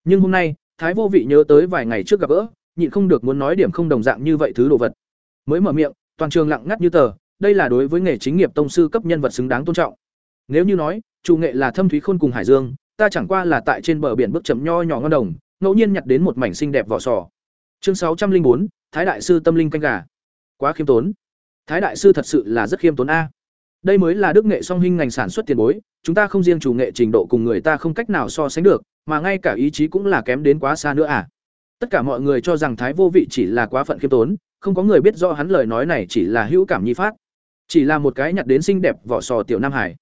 Nhưng hôm nay, thái vô vị nhớ tới vài ngày trước gặp gỡ, nhịn không được muốn nói điểm không đồng dạng như vậy thứ đồ vật. Mới mở miệng, toàn trường lặng ngắt như tờ, đây là đối với nghề chính nghiệp tông sư cấp nhân vật xứng đáng tôn trọng. Nếu như nói, chủ nghệ là thâm thúy khôn cùng hải dương ta chẳng qua là tại trên bờ biển bước chậm nho nhỏ ngon đồng, ngẫu nhiên nhặt đến một mảnh xinh đẹp vỏ sò. Chương sáu trăm linh bốn, thái đại sư tâm linh canh gà. Quá khiêm tốn. Thái đại sư thật sự là rất khiêm tốn a. Đây mới là đức nghệ song hình ngành sản xuất tiền bối, chúng ta không riêng chủ nghệ trình độ cùng người ta không cách nào so sánh được, mà ngay cả ý chí cũng là kém đến quá xa nữa à. Tất cả mọi người cho rằng thái vô vị chỉ là quá phận khiêm tốn, không có người biết rõ hắn lời nói này chỉ là hữu cảm nhi phát. Chỉ là một cái nhặt đến xinh đẹp vỏ sò tiểu nam hải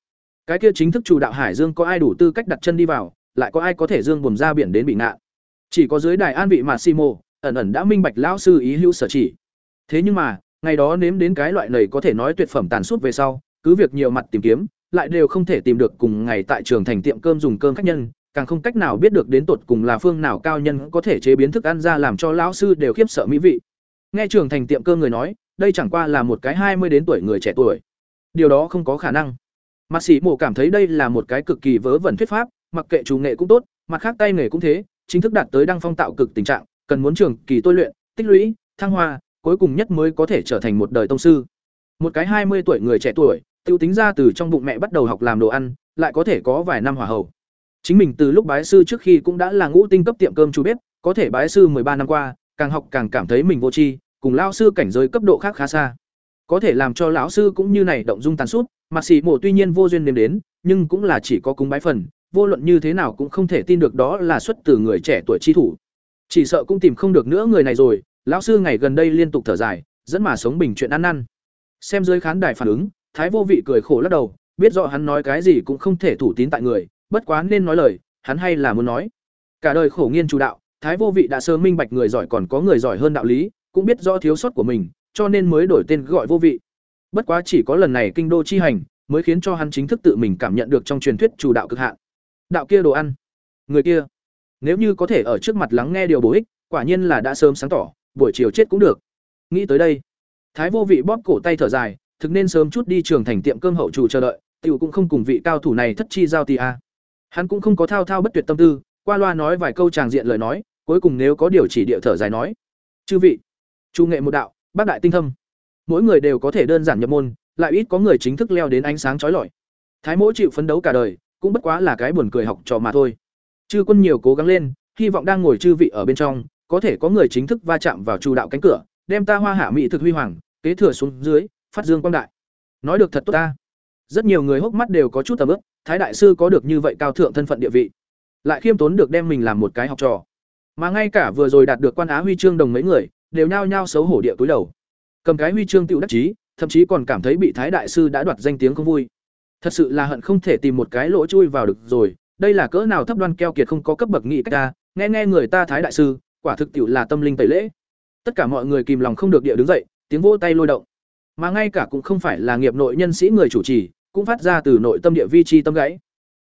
cái kia chính thức chủ đạo hải dương có ai đủ tư cách đặt chân đi vào, lại có ai có thể dương buồm ra biển đến bị nạn chỉ có dưới đài an vị mà simo, ẩn ẩn đã minh bạch lão sư ý hữu sở chỉ. Thế nhưng mà, ngày đó nếm đến cái loại này có thể nói tuyệt phẩm tàn suốt về sau, cứ việc nhiều mặt tìm kiếm, lại đều không thể tìm được cùng ngày tại trường thành tiệm cơm dùng cơm khách nhân, càng không cách nào biết được đến tột cùng là phương nào cao nhân có thể chế biến thức ăn ra làm cho lão sư đều khiếp sợ mỹ vị. Nghe trường thành tiệm cơm người nói, đây chẳng qua là một cái hai mươi đến tuổi người trẻ tuổi. Điều đó không có khả năng. Mạc sĩ mộ cảm thấy đây là một cái cực kỳ vớ vẩn thuyết pháp, mặc kệ chủ nghệ cũng tốt, mặt khác tay nghề cũng thế, chính thức đạt tới đăng phong tạo cực tình trạng, cần muốn trường kỳ tôi luyện, tích lũy, thăng hoa, cuối cùng nhất mới có thể trở thành một đời tông sư. Một cái hai mươi tuổi người trẻ tuổi, tiêu tính ra từ trong bụng mẹ bắt đầu học làm đồ ăn, lại có thể có vài năm hỏa hậu. Chính mình từ lúc bái sư trước khi cũng đã là ngũ tinh cấp tiệm cơm chủ bếp, có thể bái sư ba năm qua, càng học càng cảm thấy mình vô tri, cùng lão sư cảnh giới cấp độ khác khá xa. Có thể làm cho lão sư cũng như này động dung tàn sút Mạc Sĩ mổ tuy nhiên vô duyên nếm đến, nhưng cũng là chỉ có cúng bái phần, vô luận như thế nào cũng không thể tin được đó là xuất từ người trẻ tuổi chi thủ. Chỉ sợ cũng tìm không được nữa người này rồi, lão sư ngày gần đây liên tục thở dài, dẫn mà sống bình chuyện ăn năn. Xem dưới khán đài phản ứng, Thái Vô Vị cười khổ lắc đầu, biết rõ hắn nói cái gì cũng không thể thủ tín tại người, bất quá nên nói lời, hắn hay là muốn nói. Cả đời khổ nghiên chủ đạo, Thái Vô Vị đã sớm minh bạch người giỏi còn có người giỏi hơn đạo lý, cũng biết rõ thiếu sót của mình, cho nên mới đổi tên gọi Vô Vị. Bất quá chỉ có lần này kinh đô chi hành, mới khiến cho hắn chính thức tự mình cảm nhận được trong truyền thuyết chủ đạo cực hạn. Đạo kia đồ ăn, người kia, nếu như có thể ở trước mặt lắng nghe điều bổ ích, quả nhiên là đã sớm sáng tỏ, buổi chiều chết cũng được. Nghĩ tới đây, Thái Vô Vị bóp cổ tay thở dài, thực nên sớm chút đi trường thành tiệm cơm hậu chủ chờ đợi, tiểu cũng không cùng vị cao thủ này thất chi giao tì a. Hắn cũng không có thao thao bất tuyệt tâm tư, qua loa nói vài câu tràng diện lời nói, cuối cùng nếu có điều chỉ địa thở dài nói: "Chư vị, chu nghệ một đạo, bác đại tinh thâm, mỗi người đều có thể đơn giản nhập môn, lại ít có người chính thức leo đến ánh sáng trói lọi. Thái mỗi chịu phấn đấu cả đời, cũng bất quá là cái buồn cười học trò mà thôi. Chư quân nhiều cố gắng lên, hy vọng đang ngồi chư vị ở bên trong, có thể có người chính thức va chạm vào chu đạo cánh cửa, đem ta hoa hạ mỹ thực huy hoàng, kế thừa xuống dưới phát dương quang đại nói được thật tốt ta rất nhiều người hốc mắt đều có chút tầm ướp thái đại sư có được như vậy cao thượng thân phận địa vị lại khiêm tốn được đem mình làm một cái học trò mà ngay cả vừa rồi đạt được quan á huy chương đồng mấy người đều nhao nhao xấu hổ địa túi đầu. Cầm cái huy chương tựu đắc chí, thậm chí còn cảm thấy bị thái đại sư đã đoạt danh tiếng không vui. Thật sự là hận không thể tìm một cái lỗ chui vào được rồi, đây là cỡ nào thấp đoan keo kiệt không có cấp bậc nghị cách ta, nghe nghe người ta thái đại sư, quả thực tiệu là tâm linh tẩy lễ. Tất cả mọi người kìm lòng không được địa đứng dậy, tiếng vỗ tay lôi động. Mà ngay cả cũng không phải là nghiệp nội nhân sĩ người chủ trì, cũng phát ra từ nội tâm địa vi chi tâm gãy.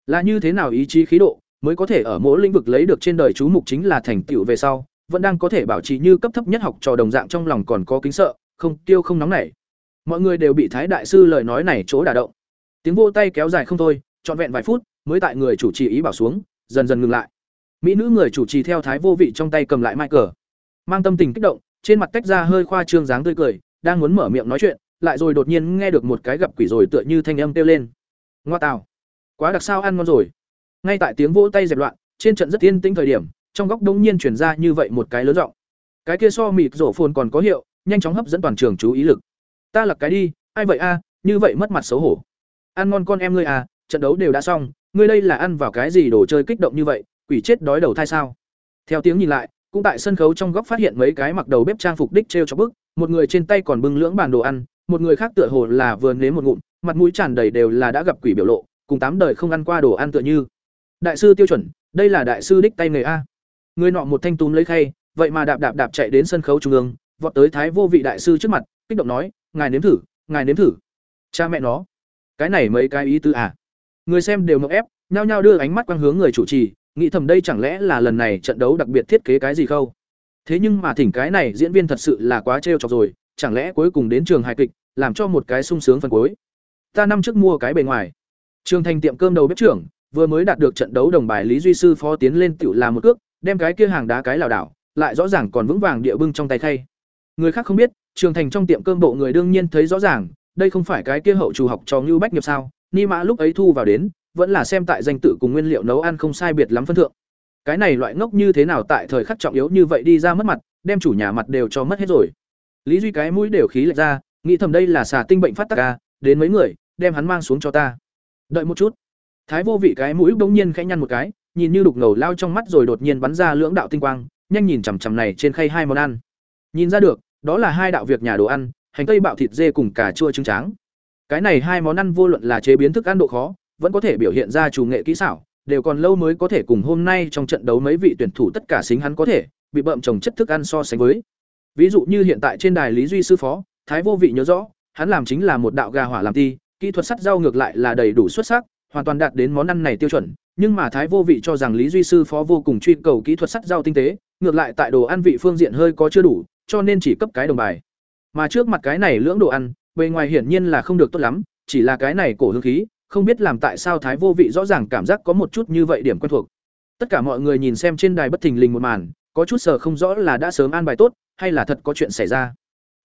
Là như thế nào ý chí khí độ, mới có thể ở mỗi lĩnh vực lấy được trên đời chú mục chính là thành tựu về sau vẫn đang có thể bảo trì như cấp thấp nhất học trò đồng dạng trong lòng còn có kính sợ, không tiêu không nóng nảy. Mọi người đều bị thái đại sư lời nói này chỗ đả động. Tiếng vô tay kéo dài không thôi, trọn vẹn vài phút, mới tại người chủ trì ý bảo xuống, dần dần ngừng lại. Mỹ nữ người chủ trì theo thái vô vị trong tay cầm lại mai cờ mang tâm tình kích động, trên mặt tách ra hơi khoa trương dáng tươi cười, đang muốn mở miệng nói chuyện, lại rồi đột nhiên nghe được một cái gặp quỷ rồi tựa như thanh âm kêu lên. Ngoa tào. Quá đặc sao ăn ngon rồi. Ngay tại tiếng vỗ tay dẹp loạn, trên trận rất yên tĩnh thời điểm trong góc đông nhiên chuyển ra như vậy một cái lớn giọng. Cái kia so mịt rổ phồn còn có hiệu, nhanh chóng hấp dẫn toàn trường chú ý lực. Ta là cái đi, ai vậy a, như vậy mất mặt xấu hổ. Ăn ngon con em ngươi à trận đấu đều đã xong, ngươi đây là ăn vào cái gì đồ chơi kích động như vậy, quỷ chết đói đầu thai sao? Theo tiếng nhìn lại, cũng tại sân khấu trong góc phát hiện mấy cái mặc đầu bếp trang phục đích t cho bức, một người trên tay còn bưng lưỡng bàn đồ ăn, một người khác tựa hồ là vừa nếm một ngụm, mặt mũi tràn đầy đều là đã gặp quỷ biểu lộ, cùng tám đời không ăn qua đồ ăn tựa như. Đại sư tiêu chuẩn, đây là đại sư đích tay nghề a người nọ một thanh túm lấy khay, vậy mà đạp đạp đạp chạy đến sân khấu trung ương, vọt tới thái vô vị đại sư trước mặt, kích động nói, ngài nếm thử, ngài nếm thử. Cha mẹ nó, cái này mấy cái ý tứ à? Người xem đều ngọc ép, nhao nhao đưa ánh mắt quang hướng người chủ trì, nghĩ thầm đây chẳng lẽ là lần này trận đấu đặc biệt thiết kế cái gì không? Thế nhưng mà thỉnh cái này diễn viên thật sự là quá trêu chọc rồi, chẳng lẽ cuối cùng đến trường hài kịch, làm cho một cái sung sướng phần cuối? Ta năm trước mua cái bề ngoài. Trường thành tiệm cơm đầu bếp trưởng, vừa mới đạt được trận đấu đồng bài lý duy sư phó tiến lên tiểu làm một cước đem cái kia hàng đá cái lảo đảo lại rõ ràng còn vững vàng địa bưng trong tay khay. Người khác không biết trường thành trong tiệm cơm bộ người đương nhiên thấy rõ ràng đây không phải cái kia hậu chủ học trò như bách nghiệp sao ni mã lúc ấy thu vào đến vẫn là xem tại danh tự cùng nguyên liệu nấu ăn không sai biệt lắm phân thượng. Cái này loại ngốc như thế nào tại thời khắc trọng yếu như vậy đi ra mất mặt đem chủ nhà mặt đều cho mất hết rồi. Lý duy cái mũi đều khí lệch ra nghĩ thầm đây là xà tinh bệnh phát tác a, đến mấy người đem hắn mang xuống cho ta. Đợi một chút. Thái vô vị cái mũi bỗng nhiên khẽ nhăn một cái nhìn như đục ngầu lao trong mắt rồi đột nhiên bắn ra lưỡng đạo tinh quang, nhanh nhìn chằm chằm này trên khay hai món ăn. Nhìn ra được, đó là hai đạo việc nhà đồ ăn, hành tây bạo thịt dê cùng cà chua trứng tráng. Cái này hai món ăn vô luận là chế biến thức ăn độ khó, vẫn có thể biểu hiện ra chủ nghệ kỹ xảo, đều còn lâu mới có thể cùng hôm nay trong trận đấu mấy vị tuyển thủ tất cả xính hắn có thể, bị bậm trồng chất thức ăn so sánh với. Ví dụ như hiện tại trên đài lý duy sư phó, thái vô vị nhớ rõ, hắn làm chính là một đạo gà hỏa làm ti, kỹ thuật sắt rau ngược lại là đầy đủ xuất sắc, hoàn toàn đạt đến món ăn này tiêu chuẩn nhưng mà thái vô vị cho rằng lý duy sư phó vô cùng truy cầu kỹ thuật sắt rau tinh tế, ngược lại tại đồ ăn vị phương diện hơi có chưa đủ, cho nên chỉ cấp cái đồng bài. Mà trước mặt cái này lưỡng đồ ăn, bề ngoài hiển nhiên là không được tốt lắm, chỉ là cái này cổ hương khí, không biết làm tại sao thái vô vị rõ ràng cảm giác có một chút như vậy điểm quen thuộc. Tất cả mọi người nhìn xem trên đài bất thình lình một màn, có chút sờ không rõ là đã sớm an bài tốt, hay là thật có chuyện xảy ra.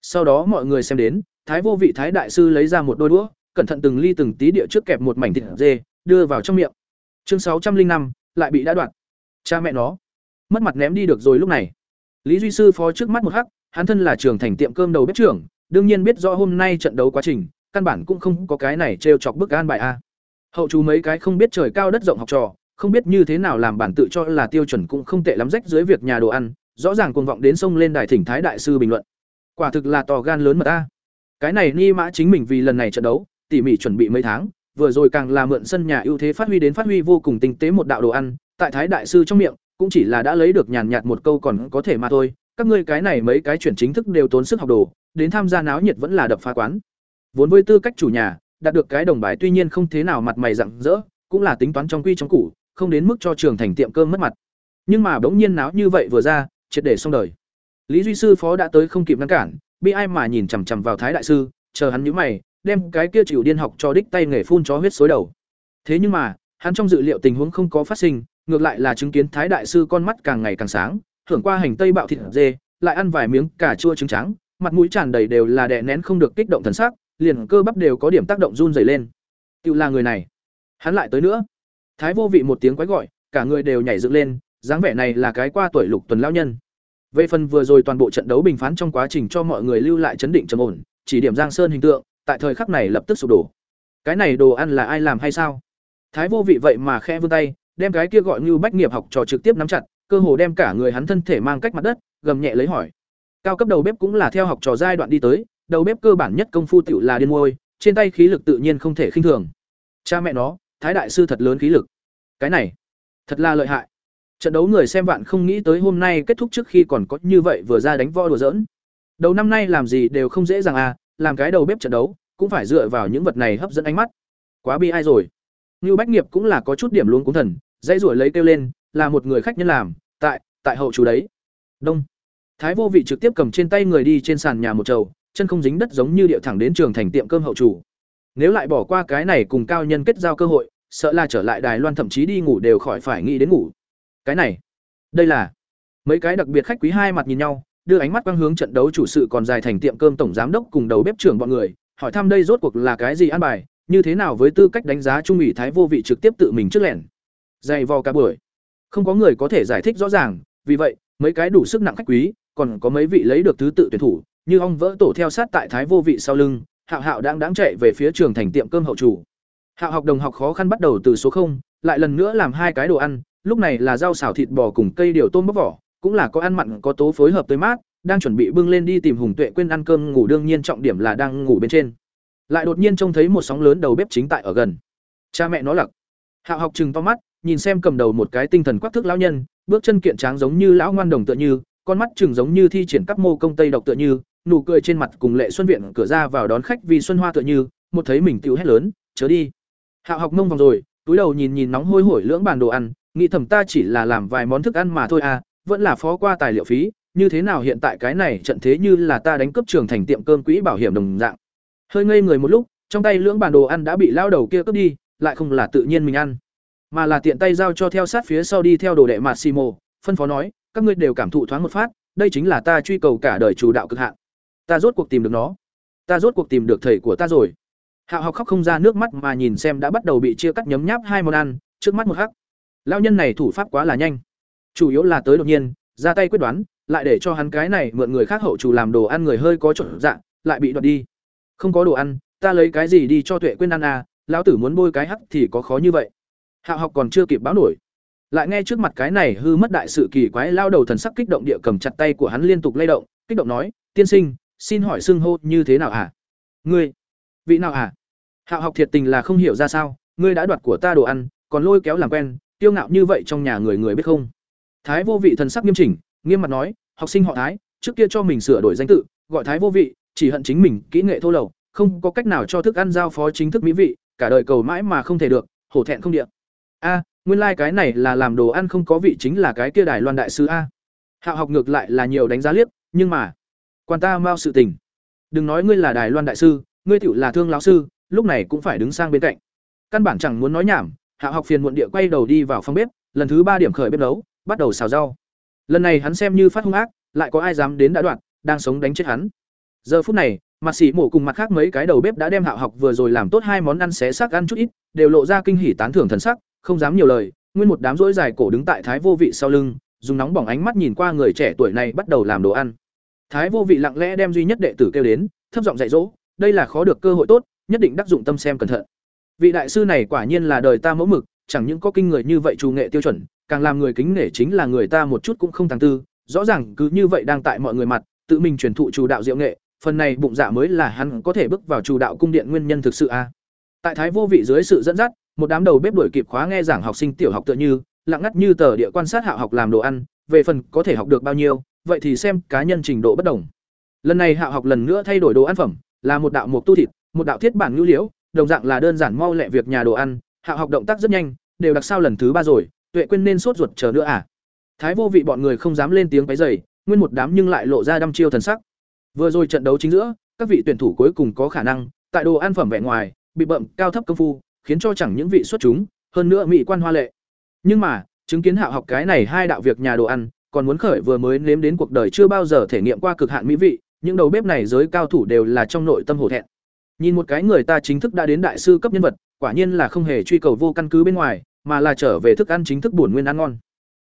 Sau đó mọi người xem đến, thái vô vị thái đại sư lấy ra một đôi đũa, cẩn thận từng ly từng tí địa trước kẹp một mảnh thịt dê, đưa vào trong miệng chương sáu trăm linh năm, lại bị đã đoạn cha mẹ nó. Mất mặt ném đi được rồi lúc này. Lý duy sư phó trước mắt một hắc, hắn thân là trưởng thành tiệm cơm đầu bếp trưởng, đương nhiên biết rõ hôm nay trận đấu quá trình, căn bản cũng không có cái này trêu chọc bức an bài a. Hậu chú mấy cái không biết trời cao đất rộng học trò, không biết như thế nào làm bản tự cho là tiêu chuẩn cũng không tệ lắm rách dưới việc nhà đồ ăn, rõ ràng cuồng vọng đến sông lên đài thỉnh thái đại sư bình luận. Quả thực là tò gan lớn mà ta cái này ni mã chính mình vì lần này trận đấu, tỉ mỉ chuẩn bị mấy tháng vừa rồi càng là mượn sân nhà ưu thế phát huy đến phát huy vô cùng tinh tế một đạo đồ ăn, tại thái đại sư trong miệng, cũng chỉ là đã lấy được nhàn nhạt một câu còn có thể mà thôi. Các ngươi cái này mấy cái chuyển chính thức đều tốn sức học đồ, đến tham gia náo nhiệt vẫn là đập phá quán. Vốn với tư cách chủ nhà, đạt được cái đồng bài tuy nhiên không thế nào mặt mày rạng rỡ, cũng là tính toán trong quy trong củ, không đến mức cho trường thành tiệm cơm mất mặt. Nhưng mà bỗng nhiên náo như vậy vừa ra, triệt để xong đời. Lý duy sư phó đã tới không kịp ngăn cản bị ai mà nhìn chằm chằm vào thái đại sư, chờ hắn nhíu mày đem cái kia chịu điên học cho đích tay nghề phun chó huyết xối đầu. Thế nhưng mà hắn trong dự liệu tình huống không có phát sinh ngược lại là chứng kiến thái đại sư con mắt càng ngày càng sáng thưởng qua hành tây bạo thịt dê lại ăn vài miếng cà chua trứng trắng mặt mũi tràn đầy đều là đè nén không được kích động thần sắc liền cơ bắp đều có điểm tác động run rẩy lên. Tự là người này. Hắn lại tới nữa. Thái vô vị một tiếng quái gọi cả người đều nhảy dựng lên dáng vẻ này là cái qua tuổi lục tuần lao nhân. Về phần vừa rồi toàn bộ trận đấu bình phán trong quá trình cho mọi người lưu lại chấn định trầm ổn chỉ điểm Giang Sơn hình tượng, tại thời khắc này lập tức sụp đổ. Cái này đồ ăn là ai làm hay sao? Thái vô vị vậy mà khẽ vươn tay, đem cái kia gọi như bách nghiệp học trò trực tiếp nắm chặt, cơ hồ đem cả người hắn thân thể mang cách mặt đất, gầm nhẹ lấy hỏi. Cao cấp đầu bếp cũng là theo học trò giai đoạn đi tới, đầu bếp cơ bản nhất công phu tiểu là điên môi, trên tay khí lực tự nhiên không thể khinh thường. Cha mẹ nó, thái đại sư thật lớn khí lực. Cái này, thật là lợi hại. Trận đấu người xem vạn không nghĩ tới hôm nay kết thúc trước khi còn có như vậy vừa ra đánh võ đùa giỡn. Đầu năm nay làm gì đều không dễ dàng à, làm cái đầu bếp trận đấu, cũng phải dựa vào những vật này hấp dẫn ánh mắt. Quá bi ai rồi. Như Bách Nghiệp cũng là có chút điểm luôn cũng thần, dãy ruổi lấy kêu lên, là một người khách nhân làm, tại, tại hậu chủ đấy. Đông. Thái vô vị trực tiếp cầm trên tay người đi trên sàn nhà một trầu, chân không dính đất giống như điệu thẳng đến trường thành tiệm cơm hậu chủ. Nếu lại bỏ qua cái này cùng cao nhân kết giao cơ hội, sợ là trở lại Đài Loan thậm chí đi ngủ đều khỏi phải nghĩ đến ngủ. Cái này, đây là mấy cái đặc biệt khách quý hai mặt nhìn nhau, đưa ánh mắt quang hướng trận đấu chủ sự còn dài thành tiệm cơm tổng giám đốc cùng đầu bếp trưởng bọn người, hỏi thăm đây rốt cuộc là cái gì ăn bài, như thế nào với tư cách đánh giá trung ủy thái vô vị trực tiếp tự mình trước lẻn. Dày vò cả buổi, không có người có thể giải thích rõ ràng, vì vậy, mấy cái đủ sức nặng khách quý, còn có mấy vị lấy được thứ tự tuyển thủ, như ong vỡ tổ theo sát tại thái vô vị sau lưng, Hạo Hạo đang đáng chạy về phía trường thành tiệm cơm hậu chủ. Hạo học đồng học khó khăn bắt đầu từ số không, lại lần nữa làm hai cái đồ ăn, lúc này là rau xào thịt bò cùng cây điều tôm bóc vỏ, cũng là có ăn mặn có tố phối hợp tới mát, đang chuẩn bị bưng lên đi tìm Hùng Tuệ quên ăn cơm ngủ đương nhiên trọng điểm là đang ngủ bên trên. Lại đột nhiên trông thấy một sóng lớn đầu bếp chính tại ở gần. Cha mẹ nó lặc. Hạo học trừng to mắt, nhìn xem cầm đầu một cái tinh thần quắc thước lão nhân, bước chân kiện tráng giống như lão ngoan đồng tựa như, con mắt trừng giống như thi triển các mô công tây độc tựa như, nụ cười trên mặt cùng Lệ Xuân viện cửa ra vào đón khách vì xuân hoa tựa như, một thấy mình tiểu hét lớn, chớ đi. Hạo học ngông vòng rồi, túi đầu nhìn nhìn nóng hôi hổi lưỡng bàn đồ ăn, nghĩ thầm ta chỉ là làm vài món thức ăn mà thôi à, vẫn là phó qua tài liệu phí, như thế nào hiện tại cái này trận thế như là ta đánh cướp trường thành tiệm cơm quỹ bảo hiểm đồng dạng. Hơi ngây người một lúc, trong tay lưỡng bản đồ ăn đã bị lao đầu kia cướp đi, lại không là tự nhiên mình ăn, mà là tiện tay giao cho theo sát phía sau đi theo đồ đệ Massimo, phân phó nói, các ngươi đều cảm thụ thoáng một phát, đây chính là ta truy cầu cả đời chủ đạo cực hạn. Ta rốt cuộc tìm được nó. Ta rốt cuộc tìm được thầy của ta rồi. Hạo học khóc không ra nước mắt mà nhìn xem đã bắt đầu bị chia cắt nhấm nháp hai món ăn, trước mắt một hắc. Lão nhân này thủ pháp quá là nhanh. Chủ yếu là tới đột nhiên, ra tay quyết đoán, lại để cho hắn cái này mượn người khác hậu chủ làm đồ ăn người hơi có chỗ dạ, lại bị đoạt đi. Không có đồ ăn, ta lấy cái gì đi cho Tuệ quên ăn à, lão tử muốn bôi cái hắc thì có khó như vậy. Hạo học còn chưa kịp báo nổi. Lại nghe trước mặt cái này hư mất đại sự kỳ quái lao đầu thần sắc kích động địa cầm chặt tay của hắn liên tục lay động, kích động nói, "Tiên sinh, xin hỏi xưng hô như thế nào hả?" À? "Ngươi, vị nào hả?" À? Hạo học thiệt tình là không hiểu ra sao, ngươi đã đoạt của ta đồ ăn, còn lôi kéo làm quen, tiêu ngạo như vậy trong nhà người người biết không? Thái vô vị thần sắc nghiêm chỉnh, nghiêm mặt nói, học sinh họ Thái, trước kia cho mình sửa đổi danh tự, gọi Thái vô vị, chỉ hận chính mình kỹ nghệ thô lậu, không có cách nào cho thức ăn giao phó chính thức mỹ vị, cả đời cầu mãi mà không thể được, hổ thẹn không địa. A, nguyên lai like cái này là làm đồ ăn không có vị chính là cái kia Đài Loan đại sư a. Hạo học ngược lại là nhiều đánh giá liếc, nhưng mà, quan ta mau sự tình. Đừng nói ngươi là Đài Loan đại sư, ngươi tiểu là thương lão sư, lúc này cũng phải đứng sang bên cạnh. Căn bản chẳng muốn nói nhảm, Hạo học phiền muộn địa quay đầu đi vào phòng bếp, lần thứ ba điểm khởi bếp nấu, bắt đầu xào rau. Lần này hắn xem như phát hung ác, lại có ai dám đến đã đoạn, đang sống đánh chết hắn. Giờ phút này, mặt sĩ mổ cùng mặt khác mấy cái đầu bếp đã đem Hạo học vừa rồi làm tốt hai món ăn xé xác ăn chút ít, đều lộ ra kinh hỉ tán thưởng thần sắc, không dám nhiều lời, nguyên một đám rỗi dài cổ đứng tại Thái Vô Vị sau lưng, dùng nóng bỏng ánh mắt nhìn qua người trẻ tuổi này bắt đầu làm đồ ăn. Thái Vô Vị lặng lẽ đem duy nhất đệ tử kêu đến, thấp giọng dạy dỗ, đây là khó được cơ hội tốt, nhất định đắc dụng tâm xem cẩn thận. Vị đại sư này quả nhiên là đời ta mẫu mực, chẳng những có kinh người như vậy trù nghệ tiêu chuẩn, càng làm người kính nể chính là người ta một chút cũng không tàng tư, rõ ràng cứ như vậy đang tại mọi người mặt, tự mình truyền thụ chủ đạo diệu nghệ, phần này bụng dạ mới là hắn có thể bước vào chủ đạo cung điện nguyên nhân thực sự a. Tại Thái Vô Vị dưới sự dẫn dắt, một đám đầu bếp đuổi kịp khóa nghe giảng học sinh tiểu học tựa như, lặng ngắt như tờ địa quan sát Hạo học làm đồ ăn, về phần có thể học được bao nhiêu, vậy thì xem cá nhân trình độ bất đồng. Lần này Hạo học lần nữa thay đổi đồ ăn phẩm, là một đạo mục tu thịt, một đạo thiết bản nhu liễu, đồng dạng là đơn giản mau lẹ việc nhà đồ ăn, Hạo học động tác rất nhanh, đều đặc sao lần thứ ba rồi, Tuệ quên nên sốt ruột chờ nữa à? Thái vô vị bọn người không dám lên tiếng váy dày nguyên một đám nhưng lại lộ ra đăm chiêu thần sắc. Vừa rồi trận đấu chính giữa, các vị tuyển thủ cuối cùng có khả năng tại đồ ăn phẩm vẻ ngoài, bị bậm cao thấp công phu, khiến cho chẳng những vị xuất chúng, hơn nữa mỹ quan hoa lệ. Nhưng mà, chứng kiến Hạo học cái này hai đạo việc nhà đồ ăn, còn muốn khởi vừa mới nếm đến cuộc đời chưa bao giờ thể nghiệm qua cực hạn mỹ vị, những đầu bếp này giới cao thủ đều là trong nội tâm hổ thẹn. Nhìn một cái người ta chính thức đã đến đại sư cấp nhân vật, quả nhiên là không hề truy cầu vô căn cứ bên ngoài, mà là trở về thức ăn chính thức buồn nguyên ăn ngon.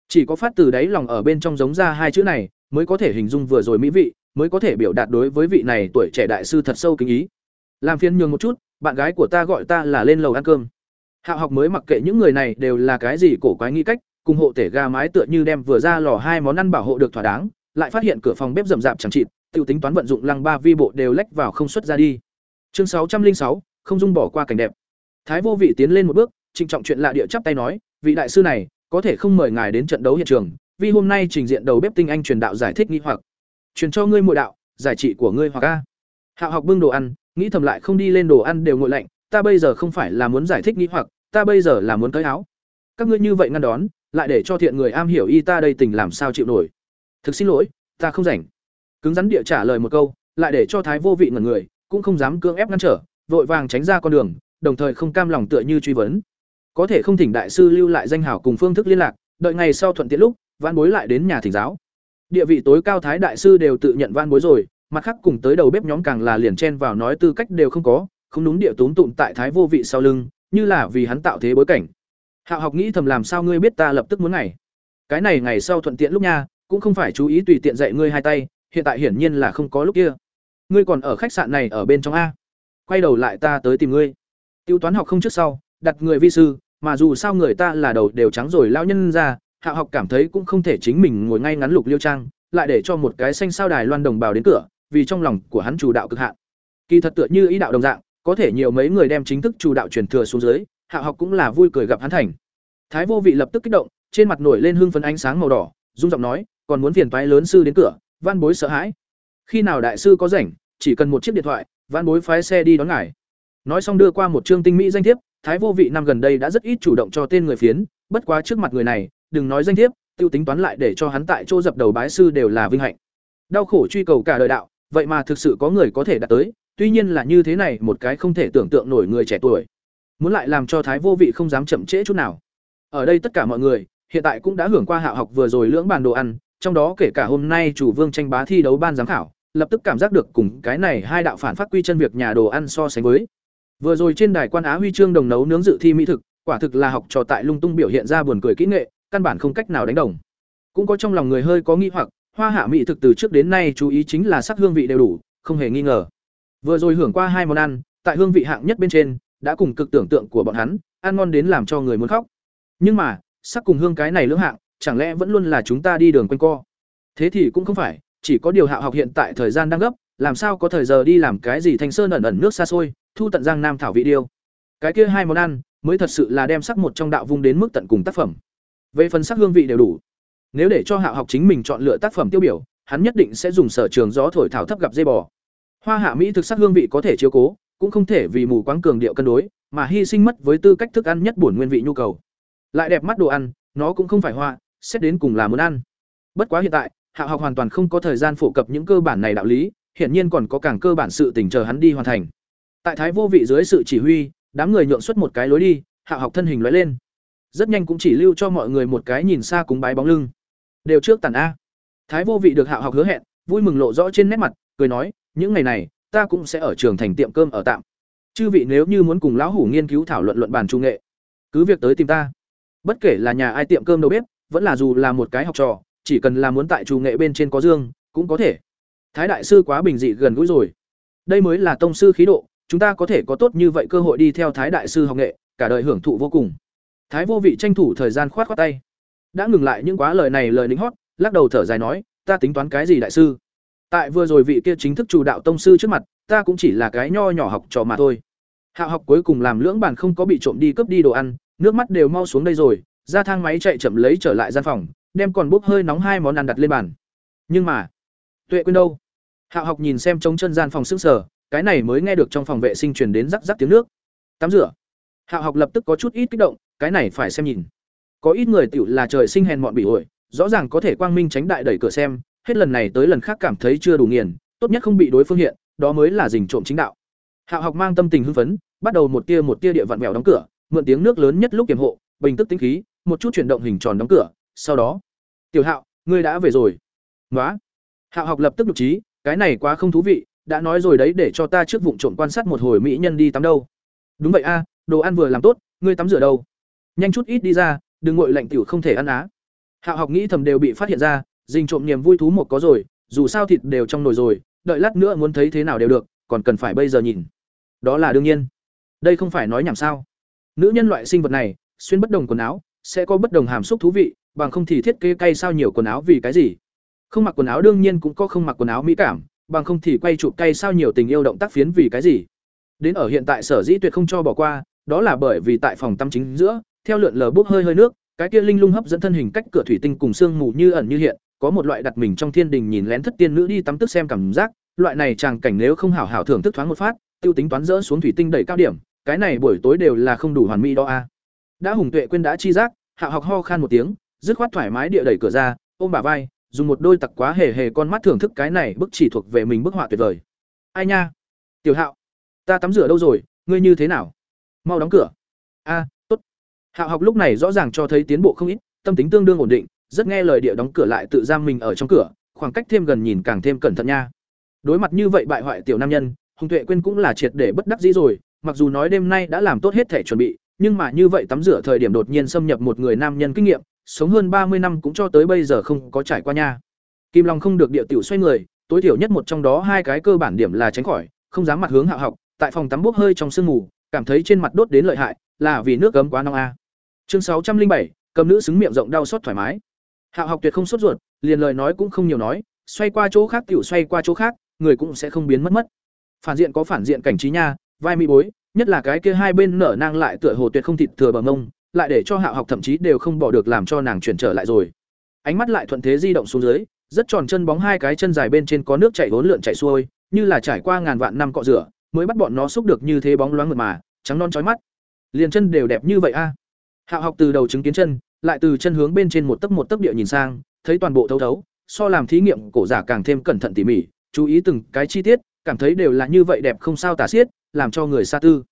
Chỉ có phát từ đáy lòng ở bên trong giống ra hai chữ này, mới có thể hình dung vừa rồi mỹ vị, mới có thể biểu đạt đối với vị này tuổi trẻ đại sư thật sâu kính ý. Làm phiền nhường một chút bạn gái của ta gọi ta là lên lầu ăn cơm. Hạo học mới mặc kệ những người này đều là cái gì cổ quái nghĩ cách cùng hộ tể gà mái tựa như đem vừa ra lò hai món ăn bảo hộ được thỏa đáng lại phát hiện cửa phòng bếp rậm rạp chẳng chịt tiêu tính toán vận dụng lăng ba vi bộ đều lách vào không xuất ra đi. Chương sáu trăm linh sáu không dung bỏ qua cảnh đẹp. Thái vô vị tiến lên một bước trịnh trọng chuyện lạ địa chắp tay nói, vị đại sư này, có thể không mời ngài đến trận đấu hiện trường, vì hôm nay trình diện đầu bếp tinh anh truyền đạo giải thích nghi hoặc. Truyền cho ngươi muội đạo, giải trị của ngươi hoặc a. Hạ học bưng đồ ăn, nghĩ thầm lại không đi lên đồ ăn đều nguội lạnh, ta bây giờ không phải là muốn giải thích nghi hoặc, ta bây giờ là muốn tới áo. Các ngươi như vậy ngăn đón, lại để cho thiện người am hiểu y ta đây tình làm sao chịu nổi. Thực xin lỗi, ta không rảnh. Cứng rắn địa trả lời một câu, lại để cho thái vô vị ngẩn người, cũng không dám cưỡng ép ngăn trở, vội vàng tránh ra con đường, đồng thời không cam lòng tựa như truy vấn có thể không thỉnh đại sư lưu lại danh hảo cùng phương thức liên lạc, đợi ngày sau thuận tiện lúc văn bối lại đến nhà thỉnh giáo. Địa vị tối cao thái đại sư đều tự nhận văn bối rồi, mặt khác cùng tới đầu bếp nhóm càng là liền chen vào nói tư cách đều không có, không đúng địa túm tụm tại thái vô vị sau lưng, như là vì hắn tạo thế bối cảnh. Hạo học nghĩ thầm làm sao ngươi biết ta lập tức muốn ngày? Cái này ngày sau thuận tiện lúc nha, cũng không phải chú ý tùy tiện dạy ngươi hai tay, hiện tại hiển nhiên là không có lúc kia. Ngươi còn ở khách sạn này ở bên trong a. Quay đầu lại ta tới tìm ngươi. Tiêu toán học không trước sau, đặt người vi sư mà dù sao người ta là đầu đều trắng rồi lao nhân ra, hạ học cảm thấy cũng không thể chính mình ngồi ngay ngắn lục liêu trang, lại để cho một cái xanh sao đài loan đồng bào đến cửa, vì trong lòng của hắn chủ đạo cực hạn. Kỳ thật tựa như ý đạo đồng dạng, có thể nhiều mấy người đem chính thức chủ đạo truyền thừa xuống dưới, hạ học cũng là vui cười gặp hắn thành. Thái vô vị lập tức kích động, trên mặt nổi lên hương phấn ánh sáng màu đỏ dung giọng nói, còn muốn phiền phái lớn sư đến cửa, văn bối sợ hãi. Khi nào đại sư có rảnh, chỉ cần một chiếc điện thoại, văn bối phái xe đi đón ngài. Nói xong đưa qua một chương tinh mỹ danh thiếp thái vô vị năm gần đây đã rất ít chủ động cho tên người phiến, bất quá trước mặt người này, đừng nói danh thiếp, tiêu tính toán lại để cho hắn tại chỗ dập đầu bái sư đều là vinh hạnh. Đau khổ truy cầu cả đời đạo, vậy mà thực sự có người có thể đạt tới, tuy nhiên là như thế này một cái không thể tưởng tượng nổi người trẻ tuổi. Muốn lại làm cho thái vô vị không dám chậm trễ chút nào. Ở đây tất cả mọi người, hiện tại cũng đã hưởng qua hạ học vừa rồi lưỡng bàn đồ ăn, trong đó kể cả hôm nay chủ vương tranh bá thi đấu ban giám khảo, lập tức cảm giác được cùng cái này hai đạo phản phát quy chân việc nhà đồ ăn so sánh với vừa rồi trên đài quan á huy chương đồng nấu nướng dự thi mỹ thực, quả thực là học trò tại lung tung biểu hiện ra buồn cười kỹ nghệ, căn bản không cách nào đánh đồng. Cũng có trong lòng người hơi có nghi hoặc, hoa hạ mỹ thực từ trước đến nay chú ý chính là sắc hương vị đều đủ, không hề nghi ngờ. Vừa rồi hưởng qua hai món ăn, tại hương vị hạng nhất bên trên, đã cùng cực tưởng tượng của bọn hắn, ăn ngon đến làm cho người muốn khóc. Nhưng mà, sắc cùng hương cái này lưỡng hạng, chẳng lẽ vẫn luôn là chúng ta đi đường quanh co? Thế thì cũng không phải, chỉ có điều hạ học hiện tại thời gian đang gấp, làm sao có thời giờ đi làm cái gì thanh sơn ẩn ẩn nước xa xôi thu tận giang nam thảo vị điêu. Cái kia hai món ăn, mới thật sự là đem sắc một trong đạo vung đến mức tận cùng tác phẩm. Về phần sắc hương vị đều đủ. Nếu để cho hạ học chính mình chọn lựa tác phẩm tiêu biểu, hắn nhất định sẽ dùng sở trường gió thổi thảo thấp gặp dây bò. Hoa hạ mỹ thực sắc hương vị có thể chiếu cố, cũng không thể vì mù quáng cường điệu cân đối, mà hy sinh mất với tư cách thức ăn nhất bổn nguyên vị nhu cầu. Lại đẹp mắt đồ ăn, nó cũng không phải hoa, xét đến cùng là muốn ăn. Bất quá hiện tại, hạ học hoàn toàn không có thời gian phổ cập những cơ bản này đạo lý, hiển nhiên còn có càng cơ bản sự tình chờ hắn đi hoàn thành tại thái vô vị dưới sự chỉ huy, đám người nhượng xuất một cái lối đi, hạ học thân hình lóe lên. Rất nhanh cũng chỉ lưu cho mọi người một cái nhìn xa cúng bái bóng lưng. Đều trước tản a. Thái vô vị được hạ học hứa hẹn, vui mừng lộ rõ trên nét mặt, cười nói, những ngày này, ta cũng sẽ ở trường thành tiệm cơm ở tạm. Chư vị nếu như muốn cùng lão hủ nghiên cứu thảo luận luận bàn trung nghệ, cứ việc tới tìm ta. Bất kể là nhà ai tiệm cơm đâu biết vẫn là dù là một cái học trò, chỉ cần là muốn tại trù nghệ bên trên có dương, cũng có thể. Thái đại sư quá bình dị gần gũi rồi. Đây mới là tông sư khí độ chúng ta có thể có tốt như vậy cơ hội đi theo thái đại sư học nghệ, cả đời hưởng thụ vô cùng. Thái vô vị tranh thủ thời gian khoát khoát tay. Đã ngừng lại những quá lời này lời lính hót, lắc đầu thở dài nói, ta tính toán cái gì đại sư? Tại vừa rồi vị kia chính thức chủ đạo tông sư trước mặt, ta cũng chỉ là cái nho nhỏ học trò mà thôi. Hạ học cuối cùng làm lưỡng bàn không có bị trộm đi cướp đi đồ ăn, nước mắt đều mau xuống đây rồi, ra thang máy chạy chậm lấy trở lại gian phòng, đem còn bốc hơi nóng hai món ăn đặt lên bàn. Nhưng mà, tuệ quên đâu? Hạ học nhìn xem trống chân gian phòng sững sờ cái này mới nghe được trong phòng vệ sinh truyền đến rắc rắc tiếng nước. Tắm rửa. Hạo học lập tức có chút ít kích động, cái này phải xem nhìn. Có ít người tiểu là trời sinh hèn mọn bị ổi rõ ràng có thể quang minh tránh đại đẩy cửa xem, hết lần này tới lần khác cảm thấy chưa đủ nghiền, tốt nhất không bị đối phương hiện, đó mới là dình trộm chính đạo. Hạo học mang tâm tình hưng phấn, bắt đầu một tia một tia địa vặn vẹo đóng cửa, mượn tiếng nước lớn nhất lúc kiểm hộ, bình tức tính khí, một chút chuyển động hình tròn đóng cửa, sau đó, tiểu hạo, ngươi đã về rồi. Nói hạo học lập tức nhục trí, cái này quá không thú vị đã nói rồi đấy, để cho ta trước vụng trộm quan sát một hồi mỹ nhân đi tắm đâu. Đúng vậy a, đồ ăn vừa làm tốt, ngươi tắm rửa đâu? Nhanh chút ít đi ra, đừng ngội lạnh tiểu không thể ăn á. Hạo học nghĩ thầm đều bị phát hiện ra, dình trộm niềm vui thú một có rồi, dù sao thịt đều trong nồi rồi, đợi lát nữa muốn thấy thế nào đều được, còn cần phải bây giờ nhìn. Đó là đương nhiên. Đây không phải nói nhảm sao. Nữ nhân loại sinh vật này, xuyên bất đồng quần áo, sẽ có bất đồng hàm xúc thú vị, bằng không thì thiết kế cay sao nhiều quần áo vì cái gì? Không mặc quần áo đương nhiên cũng có không mặc quần áo mỹ cảm bằng không thì quay chụp cay sao nhiều tình yêu động tác phiến vì cái gì? Đến ở hiện tại sở dĩ tuyệt không cho bỏ qua, đó là bởi vì tại phòng tắm chính giữa, theo lượn lờ bốc hơi hơi nước, cái kia linh lung hấp dẫn thân hình cách cửa thủy tinh cùng sương mù như ẩn như hiện, có một loại đặt mình trong thiên đình nhìn lén thất tiên nữ đi tắm tức xem cảm giác, loại này chàng cảnh nếu không hảo hảo thưởng thức thoáng một phát, tiêu tính toán rỡ xuống thủy tinh đẩy cao điểm, cái này buổi tối đều là không đủ hoàn mỹ đó a. Đã hùng tuệ quên đã chi giác, hạ học ho khan một tiếng, dứt khoát thoải mái địa đẩy cửa ra, ôm bà vai dùng một đôi tặc quá hề hề con mắt thưởng thức cái này bức chỉ thuộc về mình bức họa tuyệt vời. Ai nha? Tiểu hạo, ta tắm rửa đâu rồi? Ngươi như thế nào? Mau đóng cửa. A, tốt. Hạo học lúc này rõ ràng cho thấy tiến bộ không ít, tâm tính tương đương ổn định, rất nghe lời địa đóng cửa lại tự giam mình ở trong cửa, khoảng cách thêm gần nhìn càng thêm cẩn thận nha. Đối mặt như vậy bại hoại tiểu nam nhân, hùng tuệ quên cũng là triệt để bất đắc dĩ rồi, mặc dù nói đêm nay đã làm tốt hết thể chuẩn bị, nhưng mà như vậy tắm rửa thời điểm đột nhiên xâm nhập một người nam nhân kinh nghiệm sống hơn ba mươi năm cũng cho tới bây giờ không có trải qua nha. Kim long không được địa tiểu xoay người tối thiểu nhất một trong đó hai cái cơ bản điểm là tránh khỏi không dám mặt hướng hạ học tại phòng tắm bốc hơi trong sương mù cảm thấy trên mặt đốt đến lợi hại là vì nước cấm quá nóng a. Chương sáu trăm linh bảy cầm nữ xứng miệng rộng đau sót thoải mái. Hạ học tuyệt không sốt ruột liền lời nói cũng không nhiều nói xoay qua chỗ khác tiểu xoay qua chỗ khác người cũng sẽ không biến mất mất. Phản diện có phản diện cảnh trí nha vai mỹ bối nhất là cái kia hai bên nở nang lại tựa hồ tuyệt không thịt thừa bằng ngông, lại để cho hạ học thậm chí đều không bỏ được làm cho nàng chuyển trở lại rồi. Ánh mắt lại thuận thế di động xuống dưới, rất tròn chân bóng hai cái chân dài bên trên có nước chảy vốn lượn chảy xuôi, như là trải qua ngàn vạn năm cọ rửa, mới bắt bọn nó xúc được như thế bóng loáng mượt mà, trắng non chói mắt. Liền chân đều đẹp như vậy a. Hạ học từ đầu chứng kiến chân, lại từ chân hướng bên trên một tấc một tấc địa nhìn sang, thấy toàn bộ thấu thấu, so làm thí nghiệm cổ giả càng thêm cẩn thận tỉ mỉ, chú ý từng cái chi tiết, cảm thấy đều là như vậy đẹp không sao tả xiết, làm cho người xa tư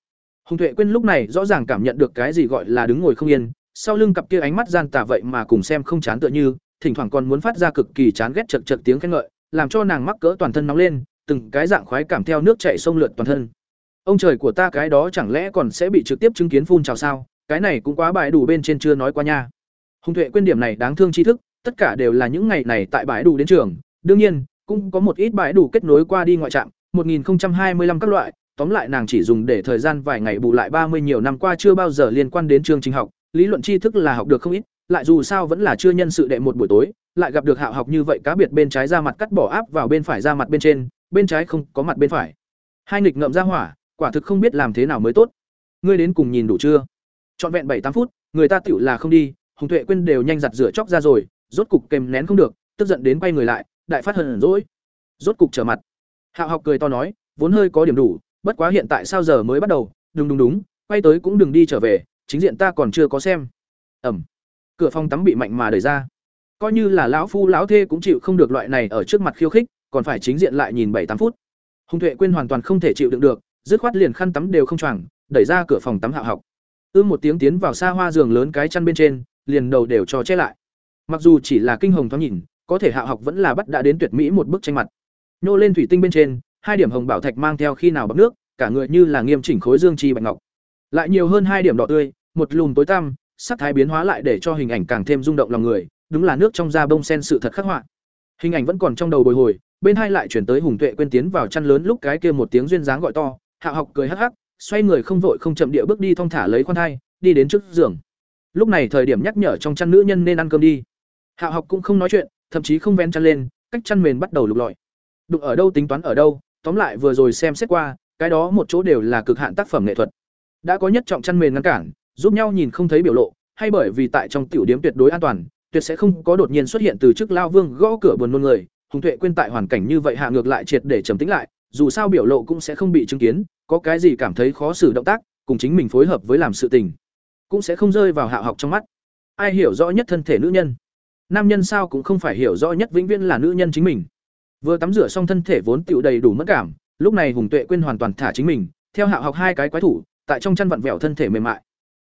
hùng tuệ quên lúc này rõ ràng cảm nhận được cái gì gọi là đứng ngồi không yên, sau lưng cặp kia ánh mắt gian tà vậy mà cùng xem không chán tựa như, thỉnh thoảng còn muốn phát ra cực kỳ chán ghét chật chật tiếng khen ngợi, làm cho nàng mắc cỡ toàn thân nóng lên, từng cái dạng khoái cảm theo nước chảy sông lượn toàn thân. Ông trời của ta cái đó chẳng lẽ còn sẽ bị trực tiếp chứng kiến phun trào sao? Cái này cũng quá bãi đủ bên trên chưa nói qua nha. Hùng tuệ quên điểm này đáng thương tri thức, tất cả đều là những ngày này tại bãi đủ đến trường. Đương nhiên, cũng có một ít bãi đủ kết nối qua đi ngoại trạm 1025 các loại tóm lại nàng chỉ dùng để thời gian vài ngày bù lại ba mươi nhiều năm qua chưa bao giờ liên quan đến chương trình học, lý luận tri thức là học được không ít, lại dù sao vẫn là chưa nhân sự đệ một buổi tối, lại gặp được hạo học như vậy cá biệt bên trái ra mặt cắt bỏ áp vào bên phải ra mặt bên trên, bên trái không có mặt bên phải. Hai nghịch ngậm ra hỏa, quả thực không biết làm thế nào mới tốt. Ngươi đến cùng nhìn đủ chưa? Trọn vẹn bảy tám phút, người ta tiểu là không đi, hùng tuệ quên đều nhanh giặt rửa chóc ra rồi, rốt cục kèm nén không được, tức giận đến quay người lại, đại phát hờn dỗi. Rốt cục trở mặt. Hạo học cười to nói, vốn hơi có điểm đủ bất quá hiện tại sao giờ mới bắt đầu? Đúng đúng đúng, quay tới cũng đừng đi trở về, chính diện ta còn chưa có xem. Ẩm. Cửa phòng tắm bị mạnh mà đẩy ra. Coi như là lão phu lão thê cũng chịu không được loại này ở trước mặt khiêu khích, còn phải chính diện lại nhìn bảy tám phút. Hùng tuệ quên hoàn toàn không thể chịu đựng được, dứt khoát liền khăn tắm đều không choàng, đẩy ra cửa phòng tắm hạ học. Ư một tiếng tiến vào xa hoa giường lớn cái chăn bên trên, liền đầu đều cho che lại. Mặc dù chỉ là kinh hồng thoáng nhìn, có thể hạ học vẫn là bắt đã đến tuyệt mỹ một bức tranh mặt. Nhô lên thủy tinh bên trên hai điểm hồng bảo thạch mang theo khi nào bọc nước, cả người như là nghiêm chỉnh khối dương chi bạch ngọc. Lại nhiều hơn hai điểm đỏ tươi, một lùm tối tăm, sắc thái biến hóa lại để cho hình ảnh càng thêm rung động lòng người, đúng là nước trong da bông sen sự thật khắc họa. Hình ảnh vẫn còn trong đầu bồi hồi, bên hai lại chuyển tới hùng tuệ quên tiến vào chăn lớn lúc cái kia một tiếng duyên dáng gọi to, hạ học cười hắc hắc, xoay người không vội không chậm địa bước đi thong thả lấy khoan thai, đi đến trước giường. Lúc này thời điểm nhắc nhở trong chăn nữ nhân nên ăn cơm đi. Hạ học cũng không nói chuyện, thậm chí không ven chăn lên, cách chăn mền bắt đầu lục lọi. Đụng ở đâu tính toán ở đâu tóm lại vừa rồi xem xét qua, cái đó một chỗ đều là cực hạn tác phẩm nghệ thuật. Đã có nhất trọng chăn mền ngăn cản, giúp nhau nhìn không thấy biểu lộ, hay bởi vì tại trong tiểu điểm tuyệt đối an toàn, tuyệt sẽ không có đột nhiên xuất hiện từ trước lao vương gõ cửa buồn nôn người, hùng tuệ quên tại hoàn cảnh như vậy hạ ngược lại triệt để trầm tĩnh lại, dù sao biểu lộ cũng sẽ không bị chứng kiến, có cái gì cảm thấy khó xử động tác, cùng chính mình phối hợp với làm sự tình, cũng sẽ không rơi vào hạ học trong mắt. Ai hiểu rõ nhất thân thể nữ nhân? Nam nhân sao cũng không phải hiểu rõ nhất vĩnh viễn là nữ nhân chính mình vừa tắm rửa xong thân thể vốn tựu đầy đủ mất cảm, lúc này hùng tuệ quên hoàn toàn thả chính mình, theo hạ học hai cái quái thủ, tại trong chăn vặn vẹo thân thể mềm mại.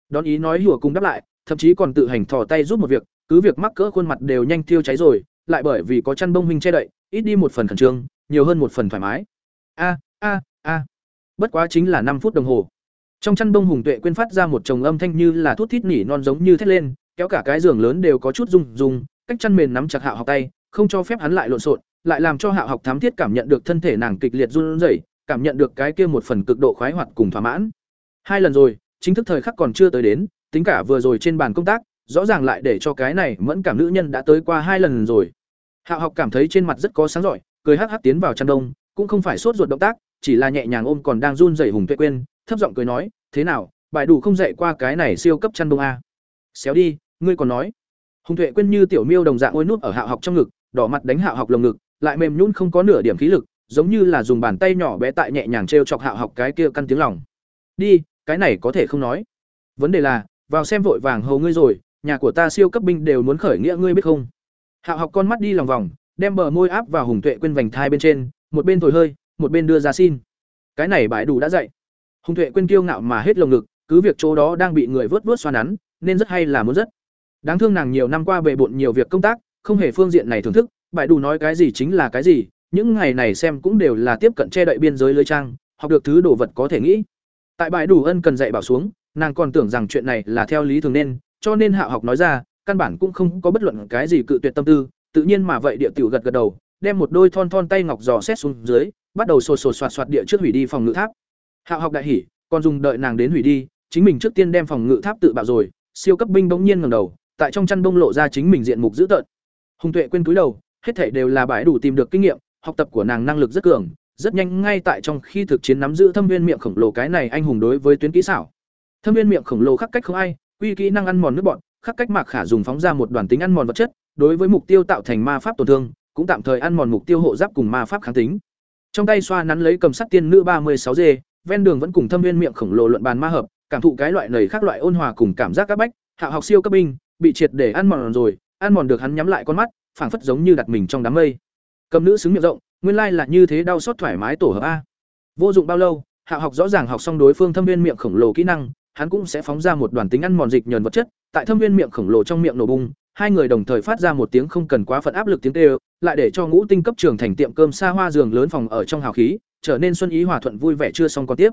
Đón ý nói hùa cùng đáp lại, thậm chí còn tự hành thò tay giúp một việc, cứ việc mắc cỡ khuôn mặt đều nhanh thiêu cháy rồi, lại bởi vì có chăn bông huynh che đậy, ít đi một phần khẩn trương, nhiều hơn một phần thoải mái. A a a. Bất quá chính là năm phút đồng hồ. Trong chăn bông hùng tuệ quên phát ra một chồng âm thanh như là thút thít nỉ non giống như thét lên, kéo cả cái giường lớn đều có chút rung rung, cách chăn mền nắm chặt hạo học tay, không cho phép hắn lại lộn xộn lại làm cho Hạo học thám thiết cảm nhận được thân thể nàng kịch liệt run rẩy, cảm nhận được cái kia một phần cực độ khoái hoạt cùng thỏa mãn. Hai lần rồi, chính thức thời khắc còn chưa tới đến, tính cả vừa rồi trên bàn công tác, rõ ràng lại để cho cái này mẫn cảm nữ nhân đã tới qua hai lần rồi. Hạo học cảm thấy trên mặt rất có sáng giỏi, cười hắc hắc tiến vào chăn đông, cũng không phải sốt ruột động tác, chỉ là nhẹ nhàng ôm còn đang run rẩy Hùng Tuệ quên, thấp giọng cười nói, "Thế nào, bài đủ không dạy qua cái này siêu cấp chăn đông a?" "Xéo đi, ngươi còn nói." Hùng Tuệ quên như tiểu miêu đồng dạng ôi nút ở Hạo học trong ngực, đỏ mặt đánh Hạo học lồng ngực, lại mềm nhún không có nửa điểm khí lực, giống như là dùng bàn tay nhỏ bé tại nhẹ nhàng trêu chọc Hạo học cái kia căn tiếng lòng. "Đi, cái này có thể không nói. Vấn đề là, vào xem vội vàng hầu ngươi rồi, nhà của ta siêu cấp binh đều muốn khởi nghĩa ngươi biết không?" Hạo học con mắt đi lòng vòng, đem bờ môi áp vào Hùng Tuệ quên vành thai bên trên, một bên thổi hơi, một bên đưa ra xin. Cái này bãi đủ đã dậy. Hùng Tuệ quên kiêu ngạo mà hết lồng ngực, cứ việc chỗ đó đang bị người vớt vớt xoa nắn, nên rất hay là muốn rất. Đáng thương nàng nhiều năm qua bề bộn nhiều việc công tác, không hề phương diện này thưởng thức, Bại đủ nói cái gì chính là cái gì, những ngày này xem cũng đều là tiếp cận che đậy biên giới lưới trang, học được thứ đồ vật có thể nghĩ. Tại bại đủ ân cần dạy bảo xuống, nàng còn tưởng rằng chuyện này là theo lý thường nên, cho nên hạ học nói ra, căn bản cũng không có bất luận cái gì cự tuyệt tâm tư, tự nhiên mà vậy địa tiểu gật gật đầu, đem một đôi thon thon tay ngọc giò xét xuống dưới, bắt đầu sột sột soạt soạt địa trước hủy đi phòng ngự tháp. hạ học đại hỉ, còn dùng đợi nàng đến hủy đi, chính mình trước tiên đem phòng ngự tháp tự bạo rồi, siêu cấp binh bỗng nhiên ngẩng đầu, tại trong chăn bông lộ ra chính mình diện mục dữ tợn. Hùng Tuệ quên túi đầu, hết thảy đều là bãi đủ tìm được kinh nghiệm, học tập của nàng năng lực rất cường, rất nhanh ngay tại trong khi thực chiến nắm giữ thâm viên miệng khổng lồ cái này anh hùng đối với tuyến kỹ xảo. Thâm viên miệng khổng lồ khắc cách không ai, quy kỹ năng ăn mòn nước bọn, khắc cách mạc khả dùng phóng ra một đoàn tính ăn mòn vật chất, đối với mục tiêu tạo thành ma pháp tổn thương, cũng tạm thời ăn mòn mục tiêu hộ giáp cùng ma pháp kháng tính. Trong tay xoa nắn lấy cầm sắt tiên nữ ba mươi sáu g ven đường vẫn cùng thâm viên miệng khổng lồ luận bàn ma hợp, cảm thụ cái loại nầy khác loại ôn hòa cùng cảm giác các bách, hạ học siêu cấp binh, bị triệt để ăn mòn rồi, ăn mòn được hắn nhắm lại con mắt, phảng phất giống như đặt mình trong đám mây. Cầm nữ xứng miệng rộng, nguyên lai là như thế đau xót thoải mái tổ hợp a. Vô dụng bao lâu, hạ học rõ ràng học xong đối phương thâm viên miệng khổng lồ kỹ năng, hắn cũng sẽ phóng ra một đoàn tính ăn mòn dịch nhờn vật chất, tại thâm viên miệng khổng lồ trong miệng nổ bung, hai người đồng thời phát ra một tiếng không cần quá phận áp lực tiếng kêu, lại để cho ngũ tinh cấp trường thành tiệm cơm xa hoa giường lớn phòng ở trong hào khí, trở nên xuân ý hòa thuận vui vẻ chưa xong còn tiếp.